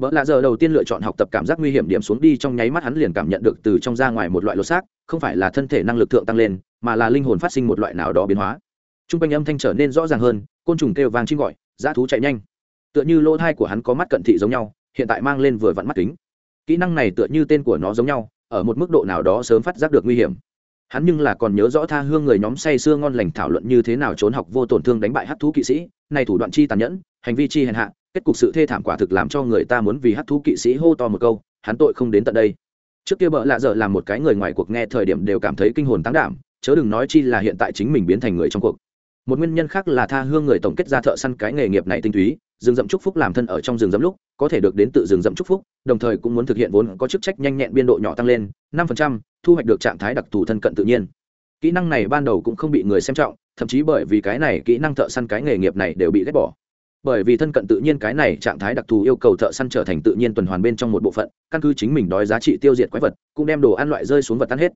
vợ lạ giờ đầu tiên lựa chọn học tập cảm giác nguy hiểm điểm xuống đi trong nháy mắt hắn liền cảm nhận được từ trong ra ngoài một loại lột xác, không phải là thân thể năng lực thượng tăng lên, mà là linh hồn phát sinh một loại nào đó biến hóa. T r u n g quanh âm thanh trở nên rõ ràng hơn, côn trùng kêu vang chim gọi, dã thú chạy nhanh. Tựa như lỗ thai của hắn có mắt cận thị giống nhau, hiện tại mang lên vừa vặn mắt kính. Kỹ năng này tựa như tên của nó giống nhau, ở một mức độ nào đó sớm phát giác được nguy hiểm. Hắn nhưng là còn nhớ rõ tha hương người nhóm say sưa ngon lành thảo luận như thế nào trốn học vô tổn thương đánh bại hát thú kỵ sĩ này thủ đoạn chi tàn nhẫn, hành vi chi hèn hạ, kết cục sự thê thảm quả thực làm cho người ta muốn vì hát thú kỵ sĩ hô to một câu, hắn tội không đến tận đây. Trước kia bợ lạ dở làm một cái người ngoài cuộc nghe thời điểm đều cảm thấy kinh hồn tán đảm, chớ đừng nói chi là hiện tại chính mình biến thành người trong cuộc. Một nguyên nhân khác là tha hương người tổng kết ra thợ săn cái nghề nghiệp này tinh túy, rừng rậm trúc phúc làm thân ở trong rừng rậm lúc, có thể được đến tự rừng rậm trúc phúc, đồng thời cũng muốn thực hiện vốn có chức trách nhanh nhẹn biên độ nhỏ tăng lên, năm phần trăm, thu hoạch được trạng thái đặc thù thân cận tự nhiên. Kỹ năng này ban đầu cũng không bị người xem trọng thậm chí bởi vì cái này kỹ năng thợ săn cái nghề nghiệp này đều bị ghét bỏ. Bởi vì thân cận tự nhiên cái này trạng thái đặc thù yêu cầu thợ săn trở thành tự nhiên tuần hoàn bên trong một bộ phận, căn cứ chính mình đói giá trị tiêu diệt quái vật, cũng đem đồ ăn loại rơi xuống vật tan hết.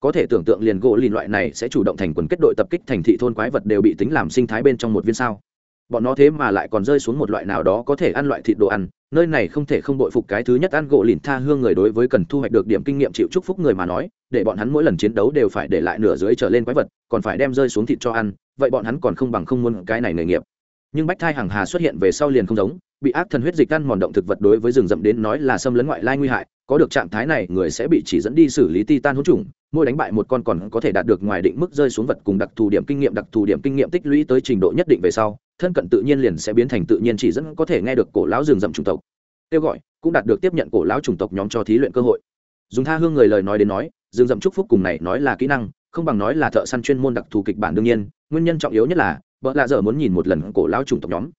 Có thể tưởng tượng liền gỗ lìn loại này sẽ chủ động thành quần kết đội tập kích thành thị thôn quái vật đều bị tính làm sinh thái bên trong một viên sao bọn nó thế mà lại còn rơi xuống một loại nào đó có thể ăn loại thịt đồ ăn, nơi này không thể không bội phục cái thứ nhất ăn gỗ lìn tha hương người đối với cần thu hoạch được điểm kinh nghiệm chịu chúc phúc người mà nói, để bọn hắn mỗi lần chiến đấu đều phải để lại nửa dưới trở lên quái vật, còn phải đem rơi xuống thịt cho ăn, vậy bọn hắn còn không bằng không muốn cái này nghề nghiệp. Nhưng bách thai hàng hà xuất hiện về sau liền không giống, bị ác thần huyết dịch ăn mòn động thực vật đối với rừng rậm đến nói là xâm lấn ngoại lai nguy hại, có được trạng thái này người sẽ bị chỉ dẫn đi xử lý ti tan hỗn trùng mỗi đánh bại một con còn có thể đạt được ngoài định mức rơi xuống vật cùng đặc thù điểm kinh nghiệm, đặc thù điểm kinh nghiệm tích lũy tới trình độ nhất định về sau, thân cận tự nhiên liền sẽ biến thành tự nhiên chỉ dẫn có thể nghe được cổ lão rừng rậm chủng tộc. Kêu gọi, cũng đạt được tiếp nhận cổ lão chủng tộc nhóm cho thí luyện cơ hội. Dùng tha hương người lời nói đến nói, rừng rậm chúc phúc cùng này nói là kỹ năng, không bằng nói là thợ săn chuyên môn đặc thù kịch bản đương nhiên, nguyên nhân trọng yếu nhất là vợ lạ dở muốn nhìn một lần cổ lão chủng tộc nhóm.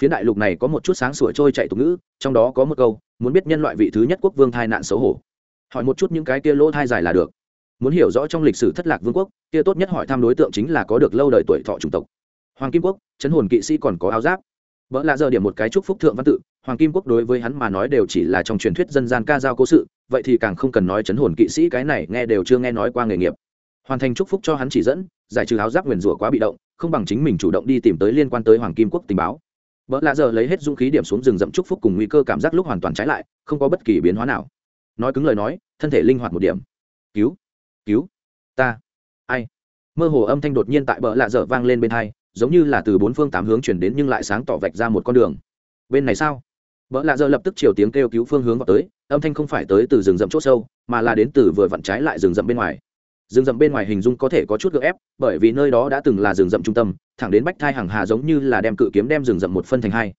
Phía đại lục này có một chút sáng sủa trôi chạy tục ngữ, trong đó có một câu, muốn biết nhân loại vị thứ nhất quốc vương thai nạn xấu hổ. Hỏi một chút những cái kia lỗ thai dài là được muốn hiểu rõ trong lịch sử thất lạc vương quốc, kia tốt nhất hỏi thăm đối tượng chính là có được lâu đời tuổi thọ chủng tộc. Hoàng kim quốc chấn hồn kỵ sĩ còn có áo giáp. Vợ lạ giờ điểm một cái chúc phúc thượng văn tự, hoàng kim quốc đối với hắn mà nói đều chỉ là trong truyền thuyết dân gian ca giao cố sự, vậy thì càng không cần nói chấn hồn kỵ sĩ cái này nghe đều chưa nghe nói qua nghề nghiệp. Hoàn thành chúc phúc cho hắn chỉ dẫn, giải trừ áo giáp nguyền rủa quá bị động, không bằng chính mình chủ động đi tìm tới liên quan tới hoàng kim quốc tình báo. Vợ lạ giờ lấy hết dũng khí điểm xuống rừng rậm chúc phúc cùng nguy cơ cảm giác lúc hoàn toàn trái lại, không có bất kỳ biến hóa nào. Nói cứng lời nói, thân thể linh hoạt một điểm. Cứu cứu ta. Ai? Mơ hồ âm thanh đột nhiên tại bờ lạ dở vang lên bên hai, giống như là từ bốn phương tám hướng chuyển đến nhưng lại sáng tỏ vạch ra một con đường. Bên này sao? Bờ lạ dở lập tức chiều tiếng kêu cứu phương hướng vào tới, âm thanh không phải tới từ rừng rậm c h ỗ sâu, mà là đến từ vừa vặn trái lại rừng rậm bên ngoài. Rừng rậm bên ngoài hình dung có thể có chút gợ ép, bởi vì nơi đó đã từng là rừng rậm trung tâm, thẳng đến bách thai hàng hà giống như là đem cự kiếm đem rừng rậm một phân thành hai.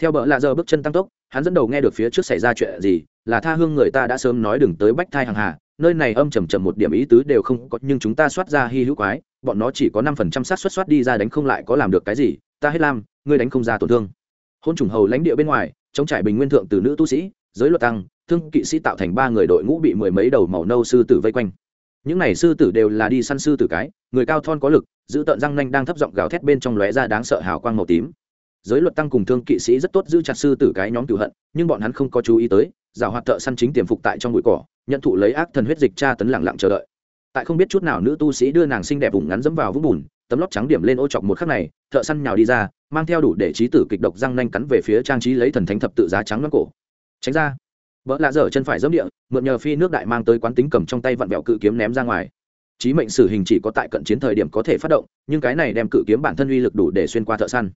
Theo bờ lạ dở bước chân tăng tốc, hắn dẫn đầu nghe được phía trước xảy ra chuyện gì, là tha hương người ta đã sớm nói đừng tới bách thai hàng hà nơi này âm trầm trầm một điểm ý tứ đều không có, nhưng chúng ta soát ra hy hữu quái, bọn nó chỉ có năm phần trăm xác suất soát đi ra đánh không lại có làm được cái gì, ta hết lam, ngươi đánh không ra tổn thương. Hôn trùng hầu lãnh địa bên ngoài, chống trải bình nguyên thượng từ nữ tu sĩ, giới luật tăng, thương kỵ sĩ tạo thành ba người đội ngũ bị mười mấy đầu màu nâu sư tử vây quanh. Những này sư tử đều là đi săn sư tử cái, người cao thon có lực, giữ tợn răng nanh đang thấp giọng gào thét bên trong lóe ra đáng sợ hào quang màu tím. Giới luật tăng cùng thương kỵ sĩ rất tốt giữ chặt sư tử cái nhóm cựu hận, nhưng bọn hắn không có chú ý tới giảo hoạt thợ săn chính tiềm phục tại trong bụi cỏ, nhận thụ lấy ác thần huyết dịch tra tấn lặng lặng chờ đợi. Tại không biết chút nào nữ tu sĩ đưa nàng xinh đẹp vùng ngắn dẫm vào vũng bùn, tấm lót trắng điểm lên ô chọc một khắc này, thợ săn nhào đi ra, mang theo đủ để trí tử kịch độc răng nanh cắn về phía trang trí lấy thần thánh thập tự giá trắng loáng cổ. Tránh ra. Vợ lạ dở chân phải dẫm địa, mượn nhờ phi nước đại mang tới quán tính cầm trong tay vặn vẹo cự kiếm ném ra ngoài. Chí mệnh sử hình chỉ có tại cận chiến thời điểm có thể phát động, nhưng cái này đem cự kiếm bản thân uy lực đủ để xuyên qua thợ săn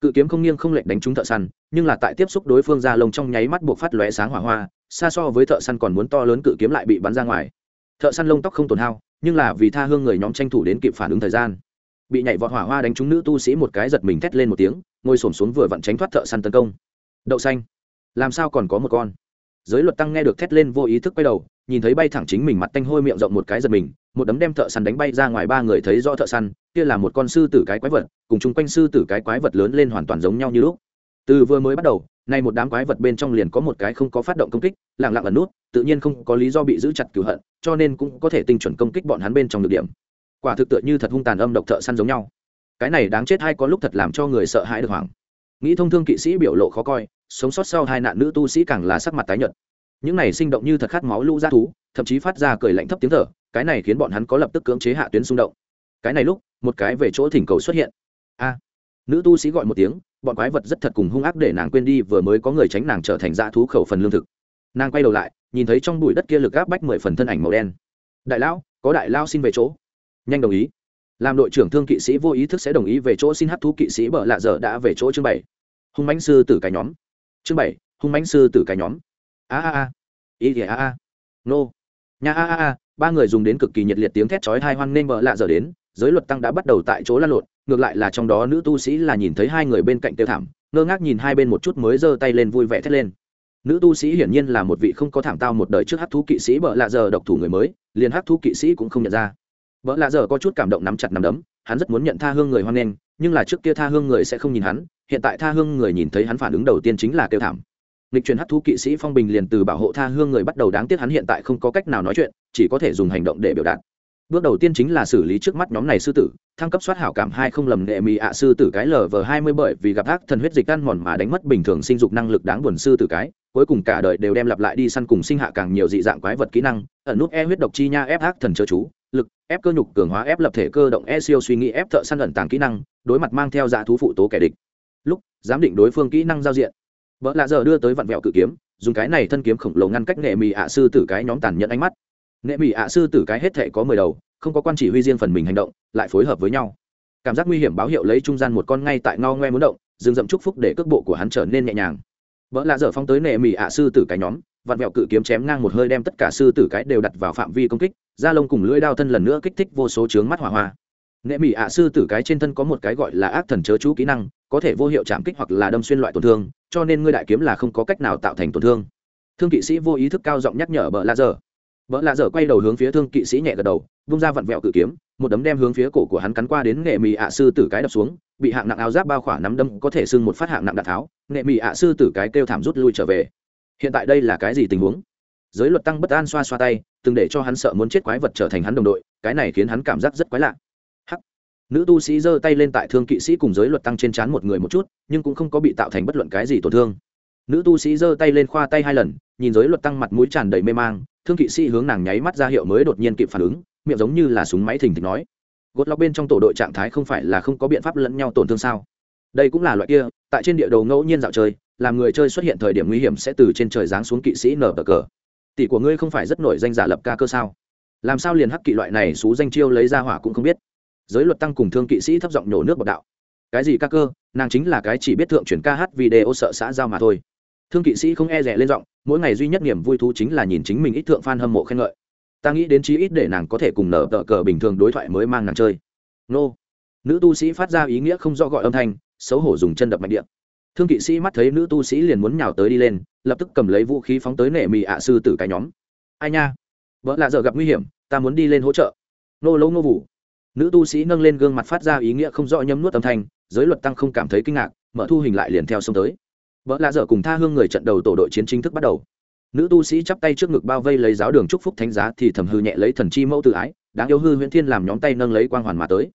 cự kiếm không nghiêng không lệch đánh trúng thợ săn, nhưng là tại tiếp xúc đối phương ra lông trong nháy mắt buộc phát lóe sáng hỏa hoa, xa so với thợ săn còn muốn to lớn cự kiếm lại bị bắn ra ngoài. Thợ săn lông tóc không tổn hao, nhưng là vì tha hương người nhóm tranh thủ đến kịp phản ứng thời gian. Bị nhảy vọt hỏa hoa đánh trúng nữ tu sĩ một cái giật mình thét lên một tiếng, ngồi xổm xuống vừa vặn tránh thoát thợ săn tấn công. Đậu xanh, làm sao còn có một con? Giới luật tăng nghe được thét lên vô ý thức quay đầu, nhìn thấy bay thẳng chính mình mặt tanh hôi miệng rộng một cái giật mình một đấm đem thợ săn đánh bay ra ngoài, ba người thấy rõ thợ săn, kia là một con sư tử cái quái vật, cùng chung quanh sư tử cái quái vật lớn lên hoàn toàn giống nhau như lúc. Từ vừa mới bắt đầu, nay một đám quái vật bên trong liền có một cái không có phát động công kích lẳng lặng ẩn nút, tự nhiên không có lý do bị giữ chặt cửu hận, cho nên cũng có thể tinh chuẩn công kích bọn hắn bên trong được điểm. Quả thực tựa như thật hung tàn âm độc thợ săn giống nhau. Cái này đáng chết hay có lúc thật làm cho người sợ hãi được hoảng. Nghĩ thông thương kỵ sĩ biểu lộ khó coi, sống sót sau hai nạn nữ tu sĩ càng là sắc mặt tái nhợt những này sinh động như thật khát máu lũ ra thú, thậm chí phát ra cười lạnh thấp tiếng thở, cái này khiến bọn hắn có lập tức cưỡng chế hạ tuyến xung động. Cái này lúc, một cái về chỗ thỉnh cầu xuất hiện. A! Nữ tu sĩ gọi một tiếng, bọn quái vật rất thật cùng hung ác để nàng quên đi, vừa mới có người tránh nàng trở thành dã thú khẩu phần lương thực. Nàng quay đầu lại, nhìn thấy trong bụi đất kia lực gáp bách mười phần thân ảnh màu đen. Đại lão, có đại lao xin về chỗ. Nhanh đồng ý. Làm đội trưởng thương kỵ sĩ vô ý thức sẽ đồng ý về chỗ xin hát thú kỵ sĩ bợ lạ dở đã về chỗ chương bảy. Hung mãnh sư tử cái nhóm. Chương bảy, hung mãnh sư tử cái nhóm a a a. Ý thì a a. Nô. Nhà a a a, ba người dùng đến cực kỳ nhiệt liệt tiếng thét chói hai hoan nên bợ lạ giờ đến, giới luật tăng đã bắt đầu tại chỗ lăn lộn, ngược lại là trong đó nữ tu sĩ là nhìn thấy hai người bên cạnh tiêu thảm, ngơ ngác nhìn hai bên một chút mới giơ tay lên vui vẻ thét lên. Nữ tu sĩ hiển nhiên là một vị không có thảm tao một đời trước hát thú kỵ sĩ bợ lạ giờ độc thủ người mới, liền hát thú kỵ sĩ cũng không nhận ra. Vợ lạ giờ có chút cảm động nắm chặt nắm đấm, hắn rất muốn nhận tha hương người hoan nghênh, nhưng là trước kia tha hương người sẽ không nhìn hắn, hiện tại tha hương người nhìn thấy hắn phản ứng đầu tiên chính là kêu thảm lịch truyền hát thú kỵ sĩ phong bình liền từ bảo hộ tha hương người bắt đầu đáng tiếc hắn hiện tại không có cách nào nói chuyện, chỉ có thể dùng hành động để biểu đạt. Bước đầu tiên chính là xử lý trước mắt nhóm này sư tử, thăng cấp soát hảo cảm hai không lầm nệ mì ạ sư tử cái lv hai mươi bởi vì gặp ác thần huyết dịch ăn mòn mà đánh mất bình thường sinh dục năng lực đáng buồn sư tử cái, cuối cùng cả đời đều đem lặp lại đi săn cùng sinh hạ càng nhiều dị dạng quái vật kỹ năng, ẩn nút e huyết độc chi nha ép ác thần chớ chú, lực, ép cơ nhục cường hóa ép lập thể cơ động e siêu suy nghĩ ép thợ săn ẩn tàng kỹ năng, đối mặt mang theo dạ thú phụ tố kẻ địch. Lúc, giám định đối phương kỹ năng giao diện vợ lạ giờ đưa tới vặn vẹo cự kiếm, dùng cái này thân kiếm khổng lồ ngăn cách nghệ mì ạ sư tử cái nhóm tàn nhẫn ánh mắt. Nghệ mì ạ sư tử cái hết thể có mười đầu, không có quan chỉ huy riêng phần mình hành động, lại phối hợp với nhau. Cảm giác nguy hiểm báo hiệu lấy trung gian một con ngay tại ngao ngoe muốn động dừng dậm chúc phúc để cước bộ của hắn trở nên nhẹ nhàng. Vợ lạ dở phong tới nệ mỹ ạ sư tử cái nhóm, vặn vẹo cự kiếm chém ngang một hơi đem tất cả sư tử cái đều đặt vào phạm vi công kích, da lông cùng lưỡi đao thân lần nữa kích thích vô số trướng mắt hỏa hoa nệ mỹ ạ sư tử cái trên thân có một cái gọi là ác thần chớ chú kỹ năng, có thể vô hiệu chạm kích hoặc là đâm xuyên loại tổn thương, cho nên ngươi đại kiếm là không có cách nào tạo thành tổn thương. Thương kỵ sĩ vô ý thức cao giọng nhắc nhở bợ lạ dở. Bợ lạ dở quay đầu hướng phía thương kỵ sĩ nhẹ gật đầu, vung ra vặn vẹo cự kiếm, một đấm đem hướng phía cổ của hắn cắn qua đến nghệ mì ạ sư tử cái đập xuống, bị hạng nặng áo giáp bao khỏa nắm đâm có thể xưng một phát hạng nặng đạn tháo nghệ mì ạ sư tử cái kêu thảm rút lui trở về. Hiện tại đây là cái gì tình huống? Giới luật tăng bất an xoa xoa tay, từng để cho hắn sợ muốn chết quái vật trở thành hắn đồng đội, cái này khiến hắn cảm giác rất quái lạ nữ tu sĩ giơ tay lên tại thương kỵ sĩ cùng giới luật tăng trên trán một người một chút, nhưng cũng không có bị tạo thành bất luận cái gì tổn thương. Nữ tu sĩ giơ tay lên khoa tay hai lần, nhìn giới luật tăng mặt mũi tràn đầy mê mang, thương kỵ sĩ hướng nàng nháy mắt ra hiệu mới đột nhiên kịp phản ứng, miệng giống như là súng máy thình thịch nói. Gột lọc bên trong tổ đội trạng thái không phải là không có biện pháp lẫn nhau tổn thương sao? Đây cũng là loại kia, tại trên địa đồ ngẫu nhiên dạo chơi, làm người chơi xuất hiện thời điểm nguy hiểm sẽ từ trên trời giáng xuống kỵ sĩ nở bờ cờ. Tỷ của ngươi không phải rất nổi danh giả lập ca cơ sao? Làm sao liền hắc kỵ loại này xú danh chiêu lấy ra hỏa cũng không biết giới luật tăng cùng thương kỵ sĩ thấp giọng nhổ nước bọc đạo. Cái gì ca cơ? Nàng chính là cái chỉ biết thượng chuyển ca hát video sợ xã giao mà thôi. Thương kỵ sĩ không e rẻ lên giọng, mỗi ngày duy nhất niềm vui thú chính là nhìn chính mình ít thượng f a n hâm mộ khen ngợi. Ta nghĩ đến chí ít để nàng có thể cùng nở tờ cờ bình thường đối thoại mới mang nàng chơi. Nô. Nữ tu sĩ phát ra ý nghĩa không rõ gọi âm thanh, xấu hổ dùng chân đập mạnh điện thương kỵ sĩ mắt thấy nữ tu sĩ liền muốn nhào tới đi lên, lập tức cầm lấy vũ khí phóng tới nệ mì ạ sư tử cái nhóm. Ai nha? Vợ lạ giờ gặp nguy hiểm, ta muốn đi lên hỗ trợ. Nô lâu nô vụ nữ tu sĩ nâng lên gương mặt phát ra ý nghĩa không rõ nhấm nuốt âm thanh, giới luật tăng không cảm thấy kinh ngạc, mở thu hình lại liền theo xông tới. Vợ lạ dở cùng tha hương người trận đầu tổ đội chiến chính thức bắt đầu. Nữ tu sĩ chắp tay trước ngực bao vây lấy giáo đường trúc phúc thánh giá thì thầm hư nhẹ lấy thần chi mẫu tự ái, đáng yêu hư huyễn thiên làm nhóm tay nâng lấy quang hoàn mà tới.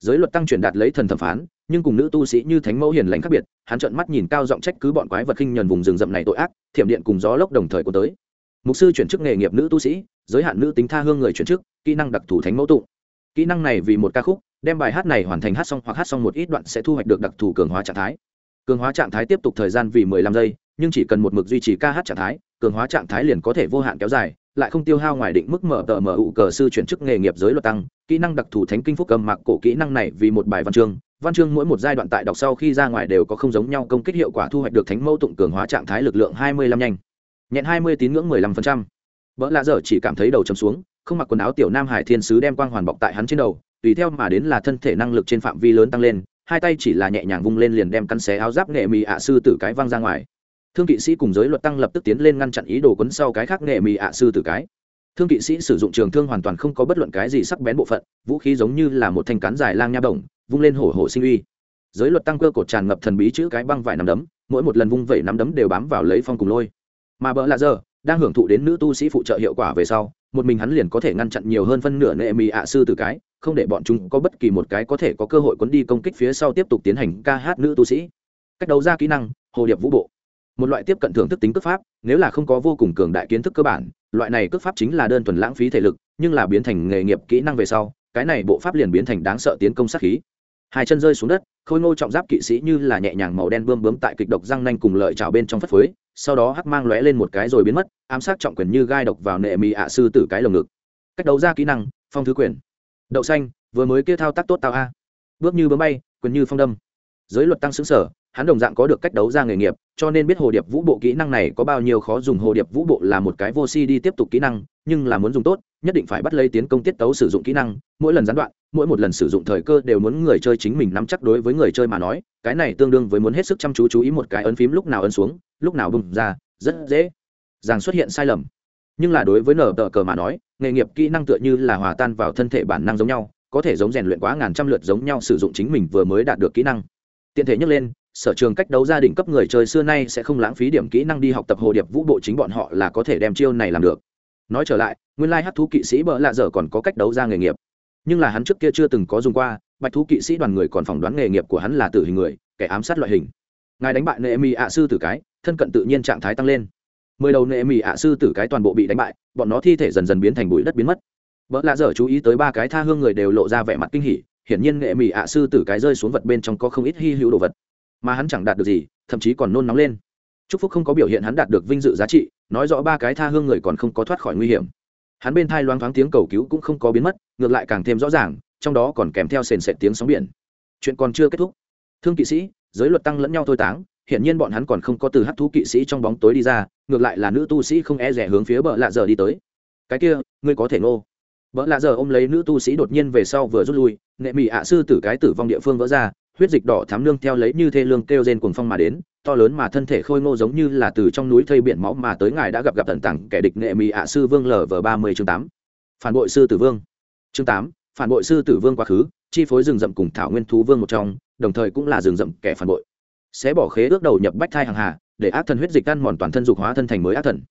Giới luật tăng truyền đạt lấy thần thẩm phán, nhưng cùng nữ tu sĩ như thánh mẫu hiền lành khác biệt, hắn trợn mắt nhìn cao giọng trách cứ bọn quái vật khinh nhờn vùng rừng rậm này tội ác, thiểm điện cùng gió lốc đồng thời của tới. Mục sư chuyển chức nghề nghiệp nữ tu sĩ, giới hạn nữ tính tha hương người chuyển chức, kỹ năng đặc thù thánh mẫu tụng kỹ năng này vì một ca khúc, đem bài hát này hoàn thành hát xong hoặc hát xong một ít đoạn sẽ thu hoạch được đặc thù cường hóa trạng thái. Cường hóa trạng thái tiếp tục thời gian vì mười lăm giây, nhưng chỉ cần một mực duy trì ca hát trạng thái, cường hóa trạng thái liền có thể vô hạn kéo dài, lại không tiêu hao ngoài định mức mở tờ mở ụ cờ sư chuyển chức nghề nghiệp giới luật tăng. Kỹ năng đặc thù thánh kinh phúc cầm mạc cổ kỹ năng này vì một bài văn chương. Văn chương mỗi một giai đoạn tại đọc sau khi ra ngoài đều có không giống nhau công kích hiệu quả thu hoạch được thánh mẫu tụng cường hóa trạng thái lực lượng hai mươi lăm nhanh. Nhẹn hai mươi tín ngưỡng mười lăm phần trăm vợ lạ dở chỉ cảm thấy đầu chấm xuống, không mặc quần áo tiểu nam hải thiên sứ đem quang hoàn bọc tại hắn trên đầu, tùy theo mà đến là thân thể năng lực trên phạm vi lớn tăng lên, hai tay chỉ là nhẹ nhàng vung lên liền đem căn xé áo giáp nghệ mì ạ sư tử cái văng ra ngoài. Thương kỵ sĩ cùng giới luật tăng lập tức tiến lên ngăn chặn ý đồ quấn sau cái khác nghệ mì ạ sư tử cái. Thương kỵ sĩ sử dụng trường thương hoàn toàn không có bất luận cái gì sắc bén bộ phận, vũ khí giống như là một thanh cán dài lang nha bổng vung lên hổ hổ sinh uy. Giới luật tăng cơ cột tràn ngập thần bí chữ cái băng vải nắm đấm, mỗi một lần vung vẩy nắm đấm đều bám vào lấy phong cùng lôi. Mà bỡ lạ giờ đang hưởng thụ đến nữ tu sĩ phụ trợ hiệu quả về sau, một mình hắn liền có thể ngăn chặn nhiều hơn phân nửa nệ mì ạ sư từ cái, không để bọn chúng có bất kỳ một cái có thể có cơ hội quấn đi công kích phía sau tiếp tục tiến hành ca hát nữ tu sĩ. Cách đấu ra kỹ năng, hồ điệp vũ bộ. Một loại tiếp cận thưởng thức tính cước pháp, nếu là không có vô cùng cường đại kiến thức cơ bản, loại này cước pháp chính là đơn thuần lãng phí thể lực, nhưng là biến thành nghề nghiệp kỹ năng về sau, cái này bộ pháp liền biến thành đáng sợ tiến công sát khí. Hai chân rơi xuống đất, khôi ngô trọng giáp kỵ sĩ như là nhẹ nhàng màu đen bươm bướm tại kịch độc răng nanh cùng lợi trào bên trong phất phới sau đó hắc mang lóe lên một cái rồi biến mất, ám sát trọng quyền như gai độc vào nệ mì ạ sư tử cái lồng ngực. Cách đấu ra kỹ năng, phong thứ quyền. Đậu xanh, vừa mới kia thao tác tốt tao a. Bước như bướm bay, quyền như phong đâm. Giới luật tăng xứng sở, hắn đồng dạng có được cách đấu ra nghề nghiệp, cho nên biết hồ điệp vũ bộ kỹ năng này có bao nhiêu khó dùng. Hồ điệp vũ bộ là một cái vô si đi tiếp tục kỹ năng, nhưng là muốn dùng tốt, nhất định phải bắt lấy tiến công tiết tấu sử dụng kỹ năng, mỗi lần gián đoạn mỗi một lần sử dụng thời cơ đều muốn người chơi chính mình nắm chắc đối với người chơi mà nói, cái này tương đương với muốn hết sức chăm chú chú ý một cái ấn phím lúc nào ấn xuống, lúc nào bùng ra, rất dễ dàng xuất hiện sai lầm. Nhưng là đối với nở tờ cờ mà nói, nghề nghiệp kỹ năng tựa như là hòa tan vào thân thể bản năng giống nhau, có thể giống rèn luyện quá ngàn trăm lượt giống nhau sử dụng chính mình vừa mới đạt được kỹ năng. Tiện thể nhắc lên, sở trường cách đấu gia đình cấp người chơi xưa nay sẽ không lãng phí điểm kỹ năng đi học tập hồ điệp vũ bộ chính bọn họ là có thể đem chiêu này làm được. Nói trở lại, nguyên lai hát thú kỵ sĩ bỡ lạ dở còn có cách đấu ra nghề nghiệp nhưng là hắn trước kia chưa từng có dùng qua, bạch thú kỵ sĩ đoàn người còn phỏng đoán nghề nghiệp của hắn là tử hình người, kẻ ám sát loại hình. Ngài đánh bại nệ mỹ ạ sư tử cái, thân cận tự nhiên trạng thái tăng lên. Mười đầu nệ mỹ ạ sư tử cái toàn bộ bị đánh bại, bọn nó thi thể dần dần biến thành bụi đất biến mất. Vợ lạ dở chú ý tới ba cái tha hương người đều lộ ra vẻ mặt kinh hỉ, hiển nhiên nghệ mỹ ạ sư tử cái rơi xuống vật bên trong có không ít hy hữu đồ vật. Mà hắn chẳng đạt được gì, thậm chí còn nôn nóng lên. Chúc phúc không có biểu hiện hắn đạt được vinh dự giá trị, nói rõ ba cái tha hương người còn không có thoát khỏi nguy hiểm. Hắn bên thai loáng thoáng tiếng cầu cứu cũng không có biến mất ngược lại càng thêm rõ ràng, trong đó còn kèm theo sền sệt tiếng sóng biển. Chuyện còn chưa kết thúc. Thương kỵ sĩ, giới luật tăng lẫn nhau thôi táng, hiển nhiên bọn hắn còn không có từ hát thú kỵ sĩ trong bóng tối đi ra, ngược lại là nữ tu sĩ không e rẻ hướng phía bờ lạ giờ đi tới. Cái kia, ngươi có thể ngô. Bờ lạ giờ ôm lấy nữ tu sĩ đột nhiên về sau vừa rút lui, nệ mỹ ạ sư tử cái tử vong địa phương vỡ ra, huyết dịch đỏ thám lương theo lấy như thê lương kêu rên cuồng phong mà đến, to lớn mà thân thể khôi ngô giống như là từ trong núi thây biển máu mà tới ngài đã gặp gặp tận tảng kẻ địch nệ mỹ ạ sư vương lv ba mươi chương tám. Phản bội sư tử vương chương tám, phản bội sư tử vương quá khứ, chi phối rừng rậm cùng thảo nguyên thú vương một trong, đồng thời cũng là rừng rậm kẻ phản bội. Sẽ bỏ khế ước đầu nhập bách thai hàng hà, để ác thần huyết dịch ăn mòn toàn thân dục hóa thân thành mới ác thần.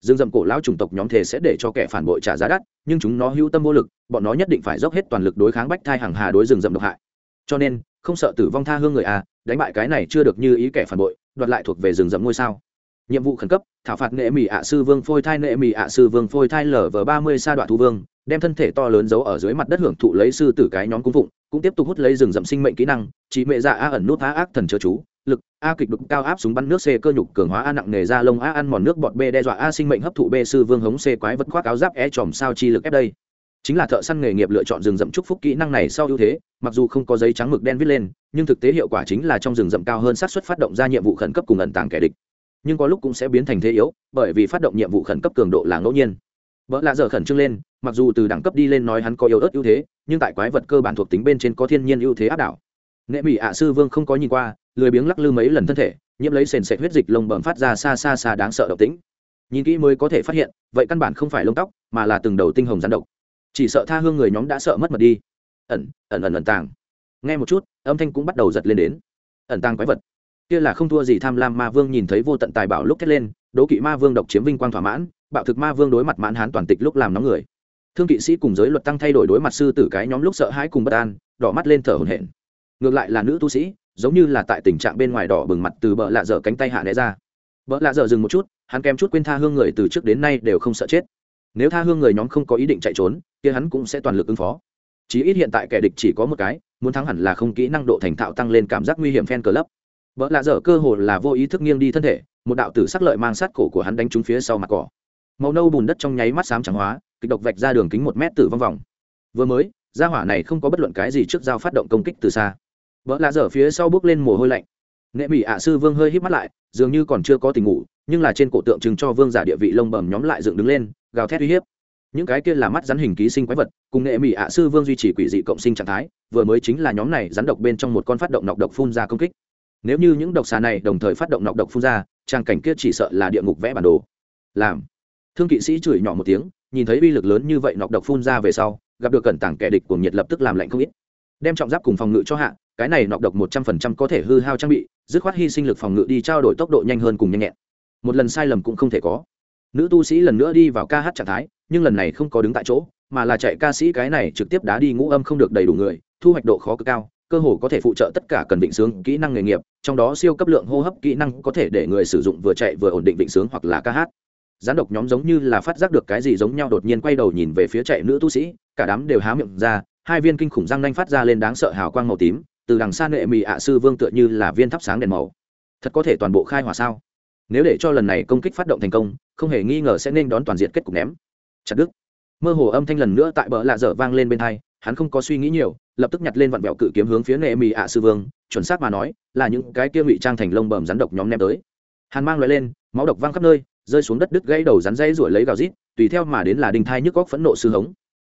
Rừng rậm cổ lão chủng tộc nhóm thể sẽ để cho kẻ phản bội trả giá đắt, nhưng chúng nó hữu tâm vô lực, bọn nó nhất định phải dốc hết toàn lực đối kháng bách thai hàng hà đối rừng rậm độc hại. Cho nên, không sợ tử vong tha hương người à đánh bại cái này chưa được như ý kẻ phản bội, đoạt lại thuộc về rừng rậm ngôi sao. Nhiệm vụ khẩn cấp, thảo phạt nghệ mỹ ạ sư vương phôi thai nghệ mỹ ạ sư vương phôi thai lở vờ ba mươi sa đoạn thu vương đem thân thể to lớn giấu ở dưới mặt đất hưởng thụ lấy sư tử cái nhóm cung phụng, cũng tiếp tục hút lấy rừng rậm sinh mệnh kỹ năng chỉ mẹ dạ a ẩn nút a ác thần chớ chú, lực a kịch đục cao áp súng bắn nước c cơ nhục cường hóa a nặng nề ra lông a ăn mòn nước bọt b đe dọa a sinh mệnh hấp thụ b sư vương hống c quái vật khoác áo giáp e tròm sao chi lực f đây. Chính là thợ săn nghề nghiệp lựa chọn rừng rậm chúc phúc kỹ năng này sau ưu thế, mặc dù không có giấy trắng mực đen viết lên, nhưng thực tế hiệu quả chính là trong rừng rậm cao hơn xác suất phát động ra nhiệm vụ khẩn cấp cùng ẩn tàng kẻ địch. Nhưng có lúc cũng sẽ biến thành thế yếu, bởi vì phát động nhiệm vụ khẩn cấp cường độ là ngẫu nhiên. Vợ lạ giờ khẩn trương lên mặc dù từ đẳng cấp đi lên nói hắn có yếu ớt ưu thế, nhưng tại quái vật cơ bản thuộc tính bên trên có thiên nhiên ưu thế áp đảo. Nghệ mỹ ạ sư vương không có nhìn qua, lười biếng lắc lư mấy lần thân thể, nhiễm lấy sền sệt huyết dịch lông bẩm phát ra xa xa xa đáng sợ độc tính nhìn kỹ mới có thể phát hiện, vậy căn bản không phải lông tóc, mà là từng đầu tinh hồng rắn độc. Chỉ sợ tha hương người nhóm đã sợ mất mật đi. Ẩn ẩn ẩn ẩn tàng. Nghe một chút, âm thanh cũng bắt đầu giật lên đến. Ẩn tàng quái vật. Kia là không thua gì tham lam ma vương nhìn thấy vô tận tài bảo lúc thét lên, đố kỵ ma vương độc chiếm vinh quang thỏa mãn, bạo thực ma vương đối mặt mãn hán toàn tịch lúc làm nóng người thương kỵ sĩ cùng giới luật tăng thay đổi đối mặt sư tử cái nhóm lúc sợ hãi cùng bất an, đỏ mắt lên thở hổn hển. Ngược lại là nữ tu sĩ, giống như là tại tình trạng bên ngoài đỏ bừng mặt từ bợ lạ dở cánh tay hạ né ra. Bợ lạ dở dừng một chút, hắn kèm chút quên tha hương người từ trước đến nay đều không sợ chết. Nếu tha hương người nhóm không có ý định chạy trốn, kia hắn cũng sẽ toàn lực ứng phó. Chí ít hiện tại kẻ địch chỉ có một cái, muốn thắng hẳn là không kỹ năng độ thành thạo tăng lên cảm giác nguy hiểm phen cờ lấp vợ lạ dở cơ hồ là vô ý thức nghiêng đi thân thể, một đạo tử sắc lợi mang sát cổ của hắn đánh trúng phía sau mặt cỏ. Màu nâu bùn đất trong nháy mắt xám trắng hóa kịch độc vạch ra đường kính một mét tử vong vòng. Vừa mới, gia hỏa này không có bất luận cái gì trước dao phát động công kích từ xa. Vợ lạ dở phía sau bước lên mồ hôi lạnh. Nệ mỹ ạ sư vương hơi hít mắt lại, dường như còn chưa có tình ngủ, nhưng là trên cổ tượng trưng cho vương giả địa vị lông bầm nhóm lại dựng đứng lên, gào thét uy hiếp. Những cái kia là mắt rắn hình ký sinh quái vật, cùng nệ mỹ ạ sư vương duy trì quỷ dị cộng sinh trạng thái, vừa mới chính là nhóm này rắn độc bên trong một con phát động nọc độc phun ra công kích. Nếu như những độc xà này đồng thời phát động nọc độc phun ra, trang cảnh kia chỉ sợ là địa ngục vẽ bản đồ. Làm. Thương kỵ sĩ chửi nhỏ một tiếng nhìn thấy uy lực lớn như vậy nọc độc phun ra về sau, gặp được cẩn tảng kẻ địch của nhiệt lập tức làm lạnh không ít. Đem trọng giáp cùng phòng ngự cho hạ, cái này nọc độc một trăm phần trăm có thể hư hao trang bị, dứt khoát hy sinh lực phòng ngự đi trao đổi tốc độ nhanh hơn cùng nhanh nhẹn. Một lần sai lầm cũng không thể có. Nữ tu sĩ lần nữa đi vào ca hát trạng thái, nhưng lần này không có đứng tại chỗ, mà là chạy ca sĩ cái này trực tiếp đá đi ngũ âm không được đầy đủ người, thu hoạch độ khó cực cao, cơ hồ có thể phụ trợ tất cả cần định sướng kỹ năng nghề nghiệp, trong đó siêu cấp lượng hô hấp kỹ năng có thể để người sử dụng vừa chạy vừa ổn định định sướng hoặc là ca hát gián độc nhóm giống như là phát giác được cái gì giống nhau đột nhiên quay đầu nhìn về phía chạy nữ tu sĩ, cả đám đều há miệng ra, hai viên kinh khủng răng nanh phát ra lên đáng sợ hào quang màu tím, từ đằng xa nệ mì ạ sư vương tựa như là viên thắp sáng đèn màu. Thật có thể toàn bộ khai hỏa sao? Nếu để cho lần này công kích phát động thành công, không hề nghi ngờ sẽ nên đón toàn diện kết cục ném. Chặt đức mơ hồ âm thanh lần nữa tại bờ lạ dở vang lên bên hai, hắn không có suy nghĩ nhiều, lập tức nhặt lên vặn vẹo cự kiếm hướng phía nệ mì ạ sư vương, chuẩn xác mà nói, là những cái kia ngụy trang thành lông bầm rắn độc nhóm ném tới. Hàn mang loại lên, máu độc văng khắp nơi rơi xuống đất đứt gãy đầu rắn dây ruổi lấy gào rít, tùy theo mà đến là đinh thai nhức góc phẫn nộ sư hống.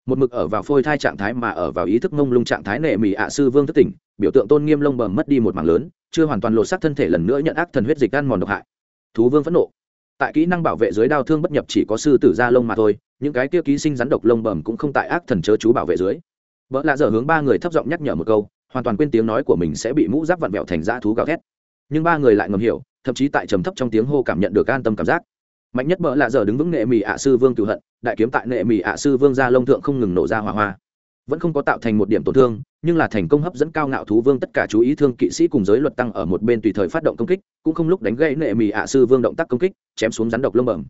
Một mực ở vào phôi thai trạng thái mà ở vào ý thức mông lung trạng thái nệ mỹ ạ sư vương thất tỉnh, biểu tượng tôn nghiêm lông bầm mất đi một mảng lớn, chưa hoàn toàn lột xác thân thể lần nữa nhận ác thần huyết dịch ăn mòn độc hại. Thú vương phẫn nộ. Tại kỹ năng bảo vệ dưới đao thương bất nhập chỉ có sư tử da lông mà thôi, những cái kia ký sinh rắn độc lông bầm cũng không tại ác thần chớ chú bảo vệ dưới. Vợ lạ dở hướng ba người thấp giọng nhắc nhở một câu, hoàn toàn quên tiếng nói của mình sẽ bị mũ giáp vặn vẹo thành dã thú gào thét. Nhưng ba người lại ngầm hiểu, thậm chí tại trầm thấp trong tiếng hô cảm nhận được an tâm cảm giác mạnh nhất bỡ lạ giờ đứng vững nệ mì ạ sư vương cựu hận, đại kiếm tại nệ mì ạ sư vương ra lông thượng không ngừng nổ ra hỏa hoa. Vẫn không có tạo thành một điểm tổn thương, nhưng là thành công hấp dẫn cao ngạo thú vương tất cả chú ý thương kỵ sĩ cùng giới luật tăng ở một bên tùy thời phát động công kích, cũng không lúc đánh gãy nệ mì ạ sư vương động tác công kích, chém xuống rắn độc lông bẩm.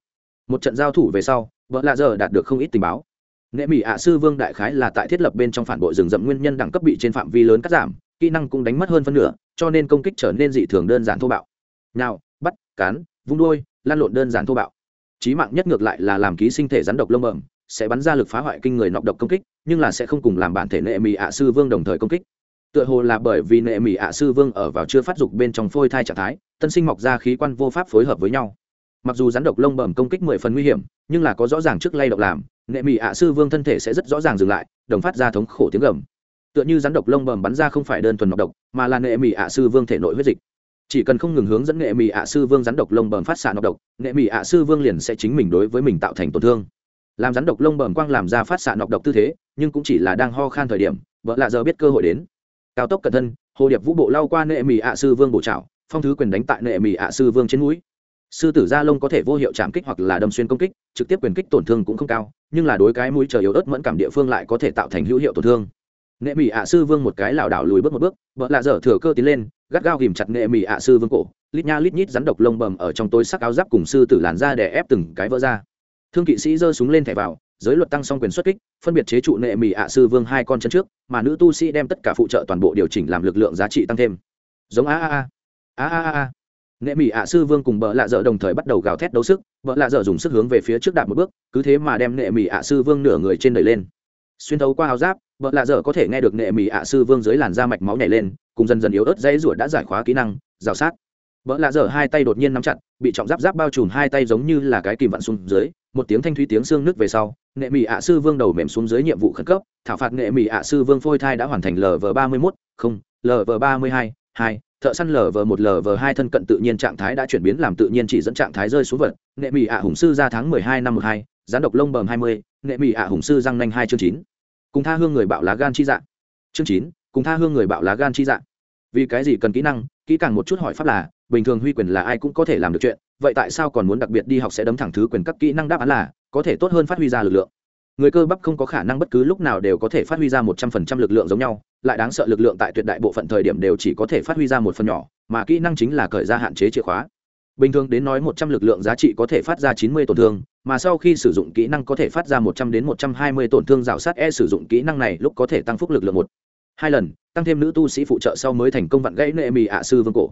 Một trận giao thủ về sau vợ lạ giờ đạt được không ít tình báo. Nệ mỹ ạ sư vương đại khái là tại thiết lập bên trong phản bội rừng rậm nguyên nhân đẳng cấp bị trên phạm vi lớn cắt giảm, kỹ năng cũng đánh mất hơn phân nửa, cho nên công kích trở nên dị thường đơn giản thô bạo. Nào, bắt, cán, vung đôi lan lộn đơn giản thô bạo trí mạng nhất ngược lại là làm ký sinh thể rắn độc lông bẩm sẽ bắn ra lực phá hoại kinh người nọc độc công kích, nhưng là sẽ không cùng làm bản thể nệ mỹ ạ sư vương đồng thời công kích. Tựa hồ là bởi vì nệ mỹ ạ sư vương ở vào chưa phát dục bên trong phôi thai trạng thái, tân sinh mọc ra khí quan vô pháp phối hợp với nhau. Mặc dù rắn độc lông bẩm công kích mười phần nguy hiểm, nhưng là có rõ ràng trước lay độc làm, nệ mỹ ạ sư vương thân thể sẽ rất rõ ràng dừng lại, đồng phát ra thống khổ tiếng gầm. Tựa như rắn độc lông bẩm bắn ra không phải đơn thuần nọc độc, mà là nệ mỹ ạ sư vương thể nội huyết dịch chỉ cần không ngừng hướng dẫn nghệ mỹ ạ sư vương rắn độc lông bờm phát xạ nọc độc nghệ mỹ ạ sư vương liền sẽ chính mình đối với mình tạo thành tổn thương. Làm rắn độc lông bờm quang làm ra phát xạ nọc độc tư thế nhưng cũng chỉ là đang ho khan thời điểm vợ lạ giờ biết cơ hội đến. Cao tốc cẩn thân hồ điệp vũ bộ lao qua nệ mỹ ạ sư vương bổ trảo, phong thứ quyền đánh tại nệ mỹ ạ sư vương trên núi sư tử gia lông có thể vô hiệu chạm kích hoặc là đâm xuyên công kích trực tiếp quyền kích tổn thương cũng không cao nhưng là đối cái mũi chờ yếu ớt mẫn cảm địa phương lại có thể tạo thành hữu hiệu tổn thương nệ mỹ ạ sư vương một cái lảo đảo lùi bước một bước, vợ lạ dở thừa cơ tiến lên, gắt gao ghìm chặt nệ mỹ ạ sư vương cổ, lít nha lít nhít rắn độc lông bầm ở trong tối sắc áo giáp cùng sư tử làn ra để ép từng cái vỡ ra. Thương kỵ sĩ giơ súng lên thẻ vào, giới luật tăng song quyền xuất kích, phân biệt chế trụ nệ mỹ ạ sư vương hai con chân trước, mà nữ tu sĩ đem tất cả phụ trợ toàn bộ điều chỉnh làm lực lượng giá trị tăng thêm. Giống a a a a a a nệ mỹ ạ sư vương cùng bợ lạ dở đồng thời bắt đầu gào thét đấu sức bợ lạ dở dùng sức hướng về phía trước đạp một bước, cứ thế mà đem nệ mỹ ạ sư vương nửa người trên đẩy lên xuyên thấu qua áo giáp, bợ lạ dở có thể nghe được nệ mỹ ạ sư vương dưới làn da mạch máu nhảy lên, cùng dần dần yếu ớt dãy ruột đã giải khóa kỹ năng, rào sát. Bợ lạ dở hai tay đột nhiên nắm chặt, bị trọng giáp giáp bao trùm hai tay giống như là cái kìm vặn xuống dưới, một tiếng thanh thúy tiếng xương nước về sau, nệ mỹ ạ sư vương đầu mềm xuống dưới nhiệm vụ khẩn cấp, thảo phạt nệ mỹ ạ sư vương phôi thai đã hoàn thành lv ba mươi mốt, không lv ba mươi hai hai, thợ săn lv vờ một lv vờ hai thân cận tự nhiên trạng thái đã chuyển biến làm tự nhiên chỉ dẫn trạng thái rơi xuống vật. Nệ mỹ ạ hùng sư ra tháng mười hai năm một hai gián độc lông bờm hai mươi, nghệ mỹ ạ hùng sư răng nanh hai chương chín. Cùng tha hương người bạo lá gan chi dạng chương chín, cùng tha hương người bạo lá gan chi dạng vì cái gì cần kỹ năng, kỹ càng một chút hỏi pháp là, bình thường huy quyền là ai cũng có thể làm được chuyện, vậy tại sao còn muốn đặc biệt đi học sẽ đấm thẳng thứ quyền các kỹ năng đáp án là, có thể tốt hơn phát huy ra lực lượng. Người cơ bắp không có khả năng bất cứ lúc nào đều có thể phát huy ra một trăm phần trăm lực lượng giống nhau, lại đáng sợ lực lượng tại tuyệt đại bộ phận thời điểm đều chỉ có thể phát huy ra một phần nhỏ, mà kỹ năng chính là cởi ra hạn chế chìa khóa bình thường đến nói một trăm lực lượng giá trị có thể phát ra chín mươi tổn thương, mà sau khi sử dụng kỹ năng có thể phát ra một trăm đến một trăm hai mươi tổn thương rào sát e sử dụng kỹ năng này lúc có thể tăng phúc lực lượng một. Hai lần, tăng thêm nữ tu sĩ phụ trợ sau mới thành công vặn gãy nệ mì ạ sư vương cổ.